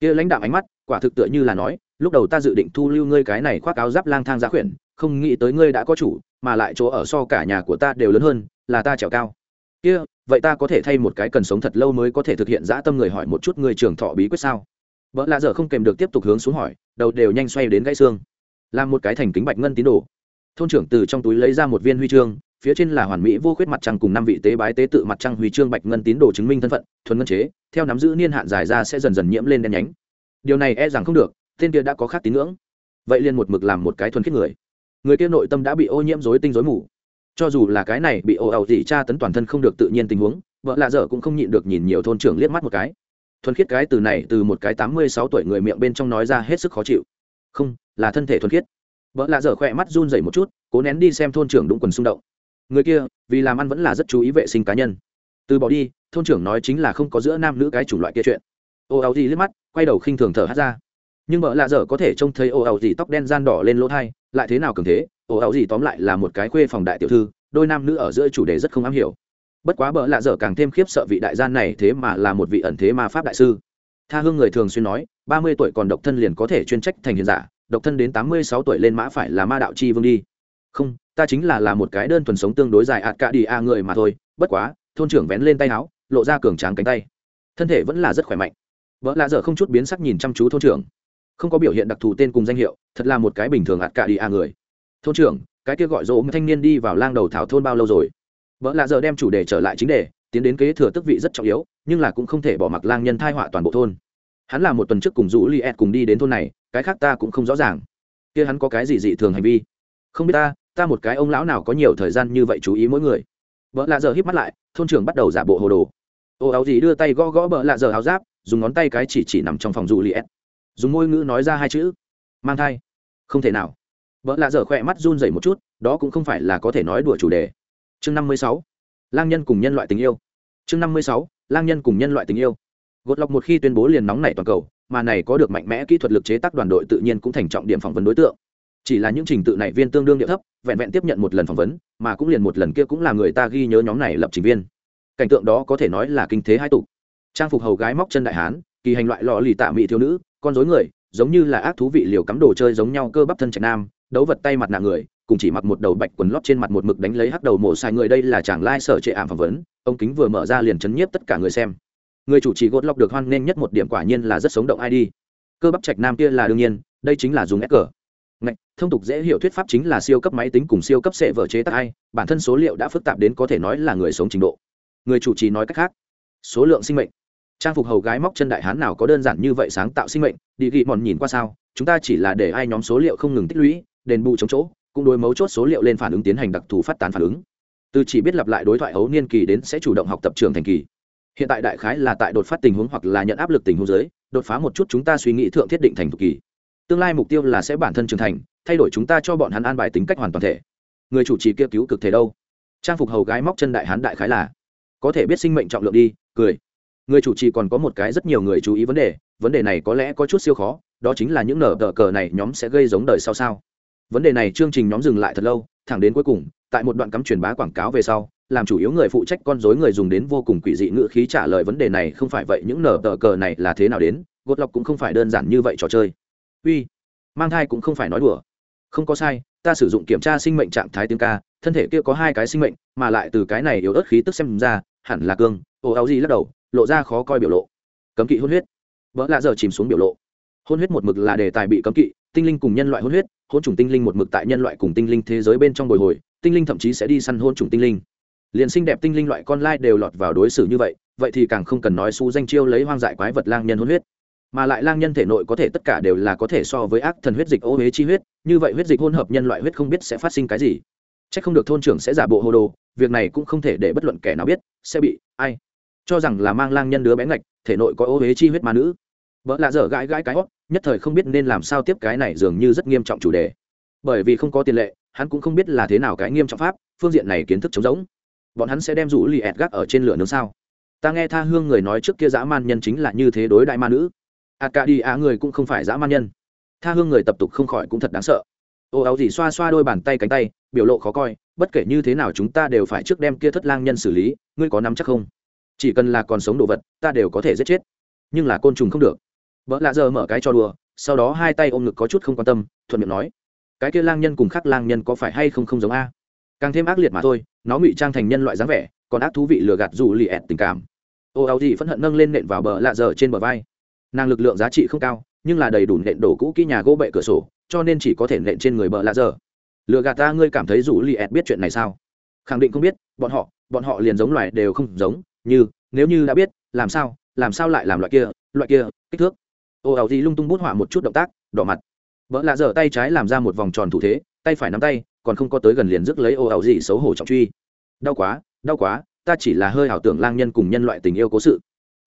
Kia lãnh đạo ánh mắt, quả thực tựa như là nói lúc đầu ta dự định thu lưu ngươi cái này khoác áo giáp lang thang giá khuyển, không nghĩ tới ngươi đã có chủ, mà lại chỗ ở so cả nhà của ta đều lớn hơn, là ta trèo cao. Kia, vậy ta có thể thay một cái cần sống thật lâu mới có thể thực hiện dã tâm người hỏi một chút người trường thọ bí quyết sao? Vợ lạ dở không kèm được tiếp tục hướng xuống hỏi, đầu đều nhanh xoay đến gãy xương. Làm một cái thành kính bạch ngân tín đồ. Thôn trưởng từ trong túi lấy ra một viên huy chương, phía trên là hoàn mỹ vô khuyết mặt trăng cùng năm vị tế bái tế tự mặt trăng huy chương bạch ngân tín đồ chứng minh thân phận, thuần ngân chế, theo nắm giữ niên hạn dài ra sẽ dần dần nhiễm lên đen nhánh. Điều này e rằng không được tên kia đã có khác tín ngưỡng. Vậy liền một mực làm một cái thuần khiết người. Người kia nội tâm đã bị ô nhiễm rối tinh rối mù. Cho dù là cái này bị ồ ẩu dị tra tấn toàn thân không được tự nhiên tình huống, vợ lạ dở cũng không nhịn được nhìn nhiều thôn trưởng liếc mắt một cái. Thuần khiết cái từ này từ một cái tám mươi sáu tuổi người miệng bên trong nói ra hết sức khó chịu. Không, là thân thể thuần khiết. Vợ lạ dở khỏe mắt run dậy một chút, cố nén đi xem thôn trưởng đúng quần xung động. Người kia, vì làm ăn vẫn là rất chú ý vệ sinh cá nhân. Từ bỏ đi, thôn trưởng nói chính là không có giữa nam nữ cái chủng loại kia chuyện. Ô áo gì liếc mắt, quay đầu khinh thường thở hát ra nhưng vợ lạ dở có thể trông thấy ô áo gì tóc đen gian đỏ lên lỗ thai, lại thế nào cường thế? Ồ ảo gì tóm lại là một cái khuê phòng đại tiểu thư, đôi nam nữ ở giữa chủ đề rất không am hiểu. Bất quá vợ lạ dở càng thêm khiếp sợ vị đại gian này thế mà là một vị ẩn thế ma pháp đại sư. Tha hương người thường xuyên nói, ba mươi tuổi còn độc thân liền có thể chuyên trách thành hiền giả, độc thân đến tám mươi sáu tuổi lên mã phải là ma đạo chi vương đi. Không, ta chính là là một cái đơn thuần sống tương đối dài ạt cả đi a người mà thôi, bất quá, thôn trưởng vén lên tay áo, lộ ra cường tráng cánh tay. Thân thể vẫn là rất khỏe mạnh. Vợ lạ dở không chút biến sắc nhìn chăm chú thôn trưởng không có biểu hiện đặc thù tên cùng danh hiệu, thật là một cái bình thường ạt cả đi a người. Thôn trưởng, cái kia gọi dỗ thanh niên đi vào lang đầu thảo thôn bao lâu rồi? Vợ lạ giờ đem chủ đề trở lại chính đề, tiến đến kế thừa tức vị rất trọng yếu, nhưng là cũng không thể bỏ mặc lang nhân thai họa toàn bộ thôn. Hắn là một tuần trước cùng rủ li ed cùng đi đến thôn này, cái khác ta cũng không rõ ràng. Kia hắn có cái gì dị thường hành vi? Không biết ta ta một cái ông lão nào có nhiều thời gian như vậy chú ý mỗi người. Vợ lạ giờ híp mắt lại, thôn trưởng bắt đầu giả bộ hồ đồ. Ô áo gì đưa tay gõ gõ vợ lạ giờ áo giáp, dùng ngón tay cái chỉ chỉ nằm trong phòng rủ li ed dùng ngôn ngữ nói ra hai chữ. Mang thai. Không thể nào. Vợ lạ dở khỏe mắt run rẩy một chút, đó cũng không phải là có thể nói đùa chủ đề. Chương năm mươi sáu. Lang nhân cùng nhân loại tình yêu. Chương năm mươi sáu. Lang nhân cùng nhân loại tình yêu. Gột lọc một khi tuyên bố liền nóng nảy toàn cầu, mà này có được mạnh mẽ kỹ thuật lực chế tác đoàn đội tự nhiên cũng thành trọng điểm phỏng vấn đối tượng. Chỉ là những trình tự này viên tương đương địa thấp, vẹn vẹn tiếp nhận một lần phỏng vấn, mà cũng liền một lần kia cũng là người ta ghi nhớ nhóm này lập trình viên. Cảnh tượng đó có thể nói là kinh thế hai tục trang phục hầu gái móc chân đại hán, kỳ hành loại lò lì tạ mỹ thiếu nữ con dối người, giống như là ác thú vị liều cắm đồ chơi giống nhau cơ bắp thân trạch nam, đấu vật tay mặt nạ người, cùng chỉ mặc một đầu bạch quần lót trên mặt một mực đánh lấy hắc đầu mổ sai người đây là chàng lai sở trệ ảm phỏng vấn, ông kính vừa mở ra liền chấn nhiếp tất cả người xem. Người chủ trì gột lọc được hoan nghênh nhất một điểm quả nhiên là rất sống động id cơ bắp trạch nam kia là đương nhiên, đây chính là dùng ép cờ ngạch, thông tục dễ hiểu thuyết pháp chính là siêu cấp máy tính cùng siêu cấp sệ vở chế tác ai, bản thân số liệu đã phức tạp đến có thể nói là người sống trình độ. Người chủ trì nói cách khác, số lượng sinh mệnh trang phục hầu gái móc chân đại hán nào có đơn giản như vậy sáng tạo sinh mệnh, đi ghi mòn nhìn qua sao, chúng ta chỉ là để ai nhóm số liệu không ngừng tích lũy, đền bù chống chỗ, cũng đối mấu chốt số liệu lên phản ứng tiến hành đặc thù phát tán phản ứng. Từ chỉ biết lặp lại đối thoại hấu niên kỳ đến sẽ chủ động học tập trường thành kỳ. Hiện tại đại khái là tại đột phát tình huống hoặc là nhận áp lực tình huống giới đột phá một chút chúng ta suy nghĩ thượng thiết định thành thục kỳ. Tương lai mục tiêu là sẽ bản thân trưởng thành, thay đổi chúng ta cho bọn hắn an bài tính cách hoàn toàn thể. Người chủ trì kia cứu cực thể đâu? Trang phục hầu gái móc chân đại hán đại khái là, có thể biết sinh mệnh trọng lượng đi, cười người chủ trì còn có một cái rất nhiều người chú ý vấn đề vấn đề này có lẽ có chút siêu khó, đó chính là những nở tờ cờ này nhóm sẽ gây giống đời sau sao? Vấn đề này chương trình nhóm dừng lại thật lâu, thẳng đến cuối cùng, tại một đoạn cắm truyền bá quảng cáo về sau, làm chủ yếu người phụ trách con dối người dùng đến vô cùng quỷ dị ngữ khí trả lời vấn đề này không phải vậy những nở tờ cờ này là thế nào đến gột lọc cũng không phải đơn giản như vậy trò chơi. Uy, mang thai cũng không phải nói đùa. Không có sai, ta sử dụng kiểm tra sinh mệnh trạng thái tiếng ca, thân thể kia có hai cái sinh mệnh, mà lại từ cái này yếu ớt khí tức xem ra, hẳn là cương, ồ, áo gì lắc đầu lộ ra khó coi biểu lộ. Cấm kỵ hôn huyết. Vợ lạ giờ chìm xuống biểu lộ. Hôn huyết một mực là đề tài bị cấm kỵ, tinh linh cùng nhân loại hôn huyết, hôn chủng tinh linh một mực tại nhân loại cùng tinh linh thế giới bên trong bồi hồi, tinh linh thậm chí sẽ đi săn hôn chủng tinh linh. Liền xinh đẹp tinh linh loại con lai đều lọt vào đối xử như vậy vậy thì càng không cần nói su danh chiêu lấy hoang dại quái vật lang nhân hôn huyết. Mà lại lang nhân thể nội có thể tất cả đều là có thể so với ác thần huyết dịch ô huế chi huyết, như vậy huyết dịch hôn hợp nhân loại huyết không biết sẽ phát sinh cái gì. C h ắ c không được thôn trưởng sẽ giả bộ hồ đồ, việc này cũng không thể để bất luận kẻ nào biết, sẽ bị ai cho rằng là mang lang nhân đứa bé ngạch, thể nội có ô huế chi huyết ma nữ. Vợ lạ dở gãi gãi cái hót nhất thời không biết nên làm sao tiếp cái này dường như rất nghiêm trọng chủ đề. Bởi vì không có tiền lệ, hắn cũng không biết là thế nào cái nghiêm trọng pháp, phương diện này kiến thức trống rỗng. Bọn hắn sẽ đem rủ lì ẹt gác ở trên lửa nướng sao? Ta nghe tha hương người nói trước kia dã man nhân chính là như thế đối đại ma nữ. Ạt cả đi á người cũng không phải dã man nhân. Tha hương người tập tục không khỏi cũng thật đáng sợ. Ô, áo gì xoa xoa đôi bàn tay cánh tay, biểu lộ khó coi, bất kể như thế nào chúng ta đều phải trước đem kia thất lang nhân xử lý, ngươi có nắm chắc không? Chỉ cần là còn sống đồ vật, ta đều có thể giết chết. Nhưng là côn trùng không được. Vợ lạ giờ mở cái cho đùa, sau đó hai tay ôm ngực có chút không quan tâm, thuận miệng nói, cái kia lang nhân cùng khác lang nhân có phải hay không không giống a? Càng thêm ác liệt mà thôi, nó ngụy trang thành nhân loại dáng vẻ, còn ác thú vị lừa gạt dù lì ẹt tình cảm. Ô áo gì phẫn hận nâng lên nện vào bờ lạ giờ trên bờ vai. Nàng lực lượng giá trị không cao, nhưng là đầy đủ nện đổ cũ kỹ nhà gỗ bệ cửa sổ, cho nên chỉ có thể nện trên người bờ lạ giờ. Lừa gạt ta, ngươi cảm thấy dù lì ẹt biết chuyện này sao? Khẳng định không biết, bọn họ bọn họ liền giống loài đều không giống như, nếu như đã biết, làm sao làm sao lại làm loại kia loại kia, kích thước? Ô, ảo gì lung tung bút họa một chút động tác, đỏ mặt. Vợ lạ dở tay trái làm ra một vòng tròn thủ thế, tay phải nắm tay, còn không có tới gần liền rước lấy ô, ảo gì xấu hổ trọng truy. Đau quá đau quá, ta chỉ là hơi ảo tưởng lang nhân cùng nhân loại tình yêu cố sự.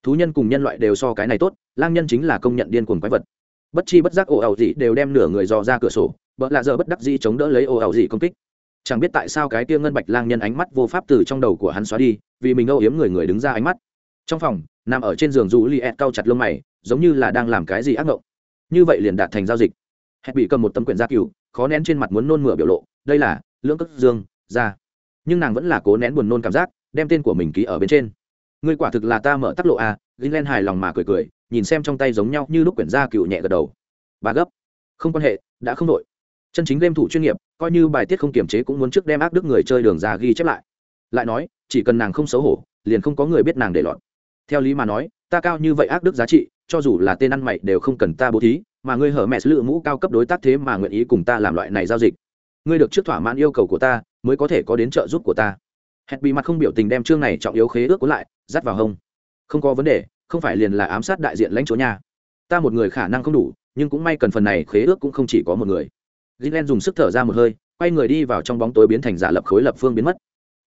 Thú nhân cùng nhân loại đều so cái này tốt, lang nhân chính là công nhận điên cuồng quái vật. Bất chi bất giác ồ ảo gì đều đem nửa người dò ra cửa sổ vợ lạ dở bất đắc dĩ chống đỡ lấy ồ ảo gì công kích chẳng biết tại sao cái tia ngân bạch lang nhân ánh mắt vô pháp từ trong đầu của hắn xóa đi, vì mình âu yếm người người đứng ra ánh mắt. Trong phòng, nằm ở trên giường dù li ed cau chặt lông mày, giống như là đang làm cái gì ác ngộng. Như vậy liền đạt thành giao dịch. Hẹn bị cầm một tấm quyển gia cựu khó nén trên mặt muốn nôn mửa biểu lộ, đây là lưỡng cất dương, ra. Nhưng nàng vẫn là cố nén buồn nôn cảm giác, đem tên của mình ký ở bên trên. Ngươi quả thực là ta mở tắc lộ à len hài lòng mà cười cười, nhìn xem trong tay giống nhau như lúc quyển gia cựu nhẹ gật đầu. Ba gấp. Không quan hệ, đã không đội chân chính game thủ chuyên nghiệp, coi như bài tiết không kiềm chế cũng muốn trước đem ác đức người chơi đường ra ghi chép lại. Lại nói, chỉ cần nàng không xấu hổ, liền không có người biết nàng để lọt. Theo lý mà nói, ta cao như vậy ác đức giá trị, cho dù là tên ăn mày đều không cần ta bố thí, mà ngươi hở mẹ lựa mũ cao cấp đối tác thế mà nguyện ý cùng ta làm loại này giao dịch. Ngươi được trước thỏa mãn yêu cầu của ta, mới có thể có đến trợ giúp của ta. Hẹn bị mặt không biểu tình đem chương này trọng yếu khế ước cuốn lại, dắt vào hông. Không có vấn đề, không phải liền là ám sát đại diện lãnh chúa nhà ta một người khả năng không đủ, nhưng cũng may cần phần này khế ước cũng không chỉ có một người gilen dùng sức thở ra một hơi, quay người đi vào trong bóng tối biến thành giả lập khối lập phương biến mất.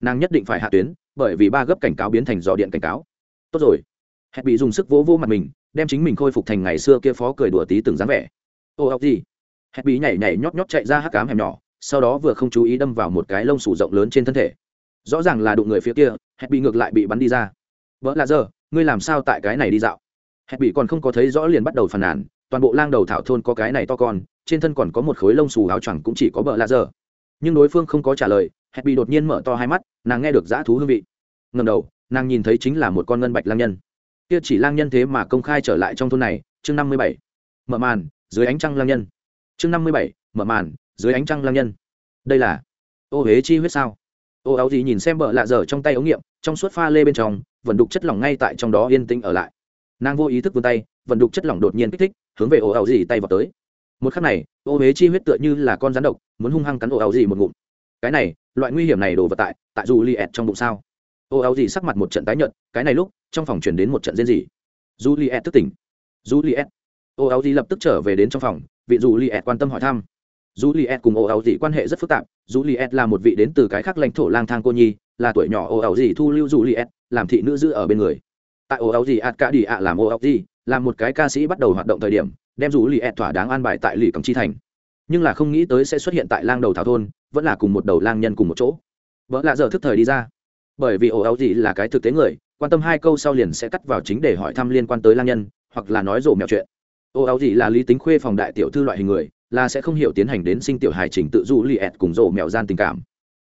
Nàng nhất định phải hạ tuyến, bởi vì ba gấp cảnh cáo biến thành dò điện cảnh cáo. Tốt rồi. Hẹn bị dùng sức vỗ vỗ mặt mình, đem chính mình khôi phục thành ngày xưa kia phó cười đùa tí từng dáng vẻ. Ô, học gì? Hẹn bị nhảy nhảy nhót nhót chạy ra hắc cám hẻm nhỏ, sau đó vừa không chú ý đâm vào một cái lông sủ rộng lớn trên thân thể. Rõ ràng là đụng người phía kia, hẹn bị ngược lại bị bắn đi ra. Vỡ là giờ, ngươi làm sao tại cái này đi dạo? Hẹn bị còn không có thấy rõ liền bắt đầu phàn nàn, toàn bộ lang đầu thảo thôn có cái này to con trên thân còn có một khối lông xù áo choàng cũng chỉ có bờ lạ giờ. Nhưng đối phương không có trả lời hẹn bị đột nhiên mở to hai mắt, nàng nghe được dã thú hương vị. Ngầm đầu, nàng nhìn thấy chính là một con ngân bạch lang nhân. Kia chỉ lang nhân thế mà công khai trở lại trong thôn này, chương năm mươi bảy. Mở màn, dưới ánh trăng lang nhân. Chương năm mươi bảy, mở màn, dưới ánh trăng lang nhân. Đây là ô huế chi huyết sao? Ô áo gì nhìn xem bợ lạ dở trong tay ống nghiệm, trong suốt pha lê bên trong vận đục chất lỏng ngay tại trong đó yên tĩnh ở lại. Nàng vô ý thức vươn tay vận đục chất lỏng đột nhiên kích thích, hướng về ô áo gì tay vào tới một khắc này ô huế chi huyết tựa như là con rắn độc muốn hung hăng cắn ô áo gì một ngụm. Cái này loại nguy hiểm này đổ vào tại tại dù li ẹt trong bụng sao? Ô áo gì sắc mặt một trận tái nhợt cái này lúc trong phòng chuyển đến một trận diễn gì dù li ẹt tức tỉnh. Dù li ẹt ô áo gì lập tức trở về đến trong phòng vị dù li ẹt quan tâm hỏi thăm. Juliet cùng ổ áo gì quan hệ rất phức tạp. Juliet là một vị đến từ cái khác lãnh thổ lang thang cô nhi, là tuổi nhỏ ổ áo gì thu lưu Juliet, làm thị nữ giữ ở bên người. Tại ổ áo gì ạt cả đi ạ làm ô áo gì làm một cái ca sĩ bắt đầu hoạt động thời điểm, đem rủ lì ẹt thỏa đáng an bài tại lì cầm chi thành. Nhưng là không nghĩ tới sẽ xuất hiện tại lang đầu thảo thôn, vẫn là cùng một đầu lang nhân cùng một chỗ. Vỡ lạ giờ thức thời đi ra. Bởi vì ổ áo dị là cái thực tế người, quan tâm hai câu sau liền sẽ cắt vào chính để hỏi thăm liên quan tới lang nhân, hoặc là nói rổ mèo chuyện. Ổ áo dị là lý tính khuê phòng đại tiểu thư loại hình người là sẽ không hiểu tiến hành đến sinh tiểu hài trình tự du li ẹt cùng rổ mèo gian tình cảm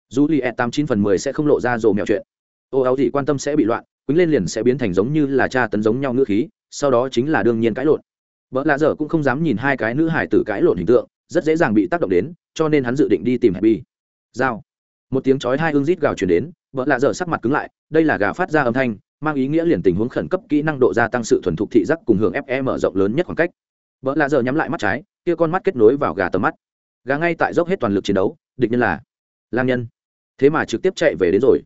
du li ẹt tám chín phần mười sẽ không lộ ra rổ mèo chuyện ô áo gì quan tâm sẽ bị loạn quýnh lên liền sẽ biến thành giống như là cha tấn giống nhau ngữ khí sau đó chính là đương nhiên cãi lộn vợ lạ dở cũng không dám nhìn hai cái nữ hải tử cãi lộn hình tượng, rất dễ dàng bị tác động đến, cho nên hắn dự định đi tìm happy. Dao một tiếng chói hai hương rít gào chuyển đến vợ lạ dở sắc mặt cứng lại, đây là gà phát ra âm thanh, mang ý nghĩa liền tình huống khẩn cấp kỹ năng độ gia tăng sự thuần thục thị giác cùng hưởng fe mở rộng lớn nhất khoảng cách. Vợ lạ dở nhắm lại mắt trái, kia con mắt kết nối vào gà tầm mắt. Gà ngay tại dốc hết toàn lực chiến đấu, địch nhân là lang nhân. Thế mà trực tiếp chạy về đến rồi.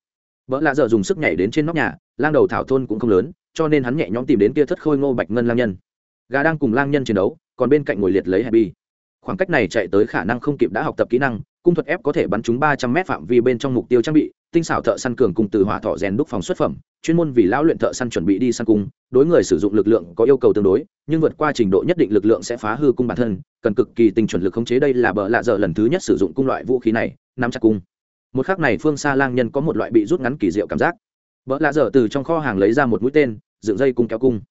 Vợ lạ dở dùng sức nhảy đến trên nóc nhà, lang đầu thảo thôn cũng không lớn, cho nên hắn nhẹ nhõm tìm đến kia thất khôi ngô bạch ngân lang nhân gà đang cùng lang nhân chiến đấu, còn bên cạnh ngồi liệt lấy happy. Khoảng cách này chạy tới khả năng không kịp đã học tập kỹ năng, cung thuật ép có thể bắn trúng ba trăm mét phạm vi bên trong mục tiêu trang bị, tinh xảo thợ săn cường cùng từ hỏa thọ rèn đúc phòng xuất phẩm, chuyên môn vì lão luyện thợ săn chuẩn bị đi săn cung, đối người sử dụng lực lượng có yêu cầu tương đối, nhưng vượt qua trình độ nhất định lực lượng sẽ phá hư cung bản thân, cần cực kỳ tinh chuẩn lực khống chế đây là bờ lạ dở lần thứ nhất sử dụng cung loại vũ khí này, nắm chặt cung. Một khắc này phương xa lang nhân có một loại bị rút ngắn kỳ diệu cảm giác. Bờ lạ dở từ trong kho hàng lấy ra một mũi tên, dựng dây cung kéo cung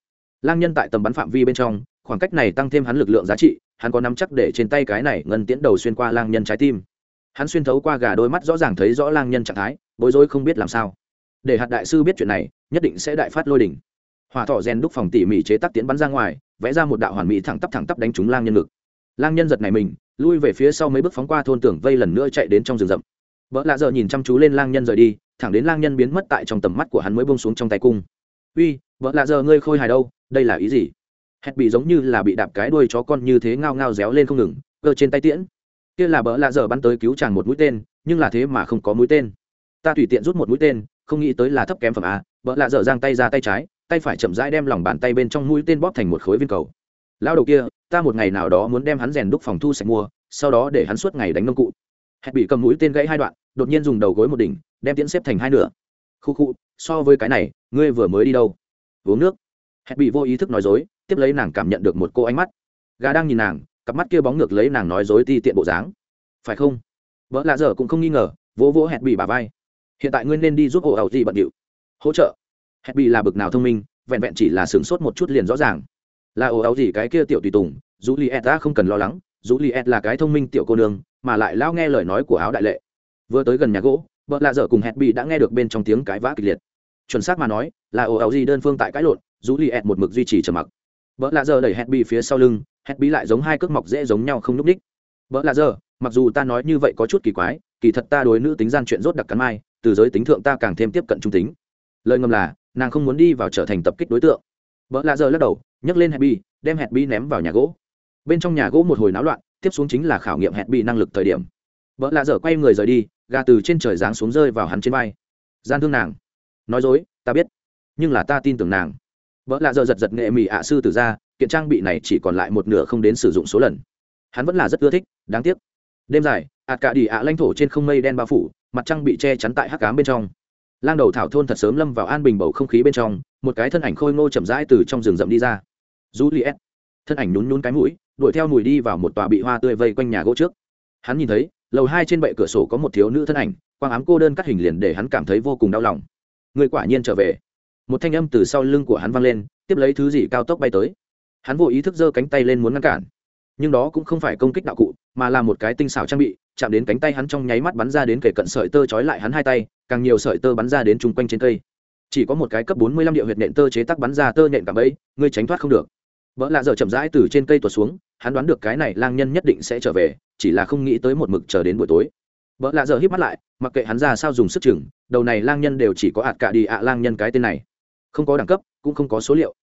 lang nhân tại tầm bắn phạm vi bên trong, khoảng cách này tăng thêm hắn lực lượng giá trị, hắn có nắm chắc để trên tay cái này ngân tiễn đầu xuyên qua lang nhân trái tim. Hắn xuyên thấu qua gà đôi mắt rõ ràng thấy rõ lang nhân trạng thái, bối rối không biết làm sao. Để hạt đại sư biết chuyện này, nhất định sẽ đại phát lôi đỉnh Hòa thọ rèn đúc phòng tỉ mỉ chế tác tiến bắn ra ngoài, vẽ ra một đạo hoàn mỹ thẳng tắp thẳng tắp đánh trúng lang nhân ngực. Lang nhân giật này mình, lui về phía sau mấy bước phóng qua thôn tưởng vây lần nữa chạy đến trong rừng rậm. Vợ lạ giờ nhìn chăm chú lên lang nhân rời đi, thẳng đến lang nhân biến mất tại trong tầm mắt của hắn mới bông xuống trong tay cung. Uy vợ lạ giờ ngươi khôi hài đâu đây là ý gì? Hẹn bị giống như là bị đạp cái đuôi chó con như thế ngao ngao réo lên không ngừng, cơ trên tay tiễn. Kia là bỡ lạ giờ bắn tới cứu chàng một mũi tên, nhưng là thế mà không có mũi tên. Ta tùy tiện rút một mũi tên, không nghĩ tới là thấp kém phẩm a, bỡ lạ dở giang tay ra tay trái, tay phải chậm rãi đem lòng bàn tay bên trong mũi tên bóp thành một khối viên cầu. Lao đầu kia, ta một ngày nào đó muốn đem hắn rèn đúc phòng thu sạch mua, sau đó để hắn suốt ngày đánh nông cụ. Hẹn bị cầm mũi tên gãy hai đoạn, đột nhiên dùng đầu gối một đỉnh, đem tiễn xếp thành hai nửa. Khu khu, so với cái này, ngươi vừa mới đi đâu? Uống nước hẹn bị vô ý thức nói dối, tiếp lấy nàng cảm nhận được một cô ánh mắt. Gà đang nhìn nàng, cặp mắt kia bóng ngược lấy nàng nói dối ti tiện bộ dáng. Phải không? Vợ lạ dở cũng không nghi ngờ, vỗ vỗ hẹn bị bà vai. Hiện tại ngươi nên đi giúp ổ ẩu gì bận điệu. Hỗ trợ. Hẹn bị là bực nào thông minh, vẹn vẹn chỉ là sửng sốt một chút liền rõ ràng. Là ổ ẩu gì cái kia tiểu tùy tùng, dù li eta không cần lo lắng, dù li et là cái thông minh tiểu cô nương, mà lại lao nghe lời nói của áo đại lệ. Vừa tới gần nhà gỗ, vợ lạ dở cùng hẹn bị đã nghe được bên trong tiếng cái vã kịch liệt. Chuẩn xác mà nói, là ổ áo gì đơn phương tại cãi lộn dù li ẹt một mực duy trì trầm mặc. Vợ lạ giờ đẩy hẹn bị phía sau lưng hẹn bị lại giống hai cước mọc dễ giống nhau không núp đích vợ lạ giờ, mặc dù ta nói như vậy có chút kỳ quái kỳ thật ta đối nữ tính gian chuyện rốt đặc cắn mai từ giới tính thượng ta càng thêm tiếp cận trung tính. Lời ngầm là nàng không muốn đi vào trở thành tập kích đối tượng. Vợ lạ giờ lắc đầu nhấc lên hẹn bi đem hẹn bi ném vào nhà gỗ. Bên trong nhà gỗ một hồi náo loạn tiếp xuống chính là khảo nghiệm hẹn bi năng lực thời điểm. Vợ lạ giờ quay người rời đi gà từ trên trời giáng xuống rơi vào hắn trên vai. Gian thương nàng. Nói dối ta biết nhưng là ta tin tưởng nàng vợ lạ giờ giật giật nghệ mì ạ sư từ ra, kiện trang bị này chỉ còn lại một nửa không đến sử dụng số lần. Hắn vẫn là rất ưa thích, đáng tiếc. Đêm dài, ạt cả đi ạ lãnh thổ trên không mây đen bao phủ, mặt trăng bị che chắn tại hắc cám bên trong. Lang đầu thảo thôn thật sớm lâm vào an bình bầu không khí bên trong, một cái thân ảnh khôi ngô chậm rãi từ trong rừng rậm đi ra. Juliet. Thân ảnh nhún nhún cái mũi, đuổi theo mùi đi vào một tòa bị hoa tươi vây quanh nhà gỗ trước. Hắn nhìn thấy, lầu hai trên bệ cửa sổ có một thiếu nữ thân ảnh, quang ám cô đơn cắt hình liền để hắn cảm thấy vô cùng đau lòng. Người quả nhiên trở về một thanh âm từ sau lưng của hắn vang lên, tiếp lấy thứ gì cao tốc bay tới. Hắn vô ý thức giơ cánh tay lên muốn ngăn cản. Nhưng đó cũng không phải công kích đạo cụ, mà là một cái tinh xảo trang bị, chạm đến cánh tay hắn trong nháy mắt bắn ra đến kể cận sợi tơ trói lại hắn hai tay, càng nhiều sợi tơ bắn ra đến chung quanh trên cây. Chỉ có một cái cấp bốn mươi lăm điệu huyệt nện tơ chế tác bắn ra tơ nện cả bẫy ngươi tránh thoát không được. Vợ lạ giờ chậm rãi từ trên cây tuột xuống, hắn đoán được cái này lang nhân nhất định sẽ trở về, chỉ là không nghĩ tới một mực chờ đến buổi tối. Vợ lạ giờ hít mắt lại, mặc kệ hắn ra sao dùng sức chừng, đầu này lang nhân đều chỉ có ạt cả đi ạ lang nhân cái tên này không có đẳng cấp cũng không có số liệu.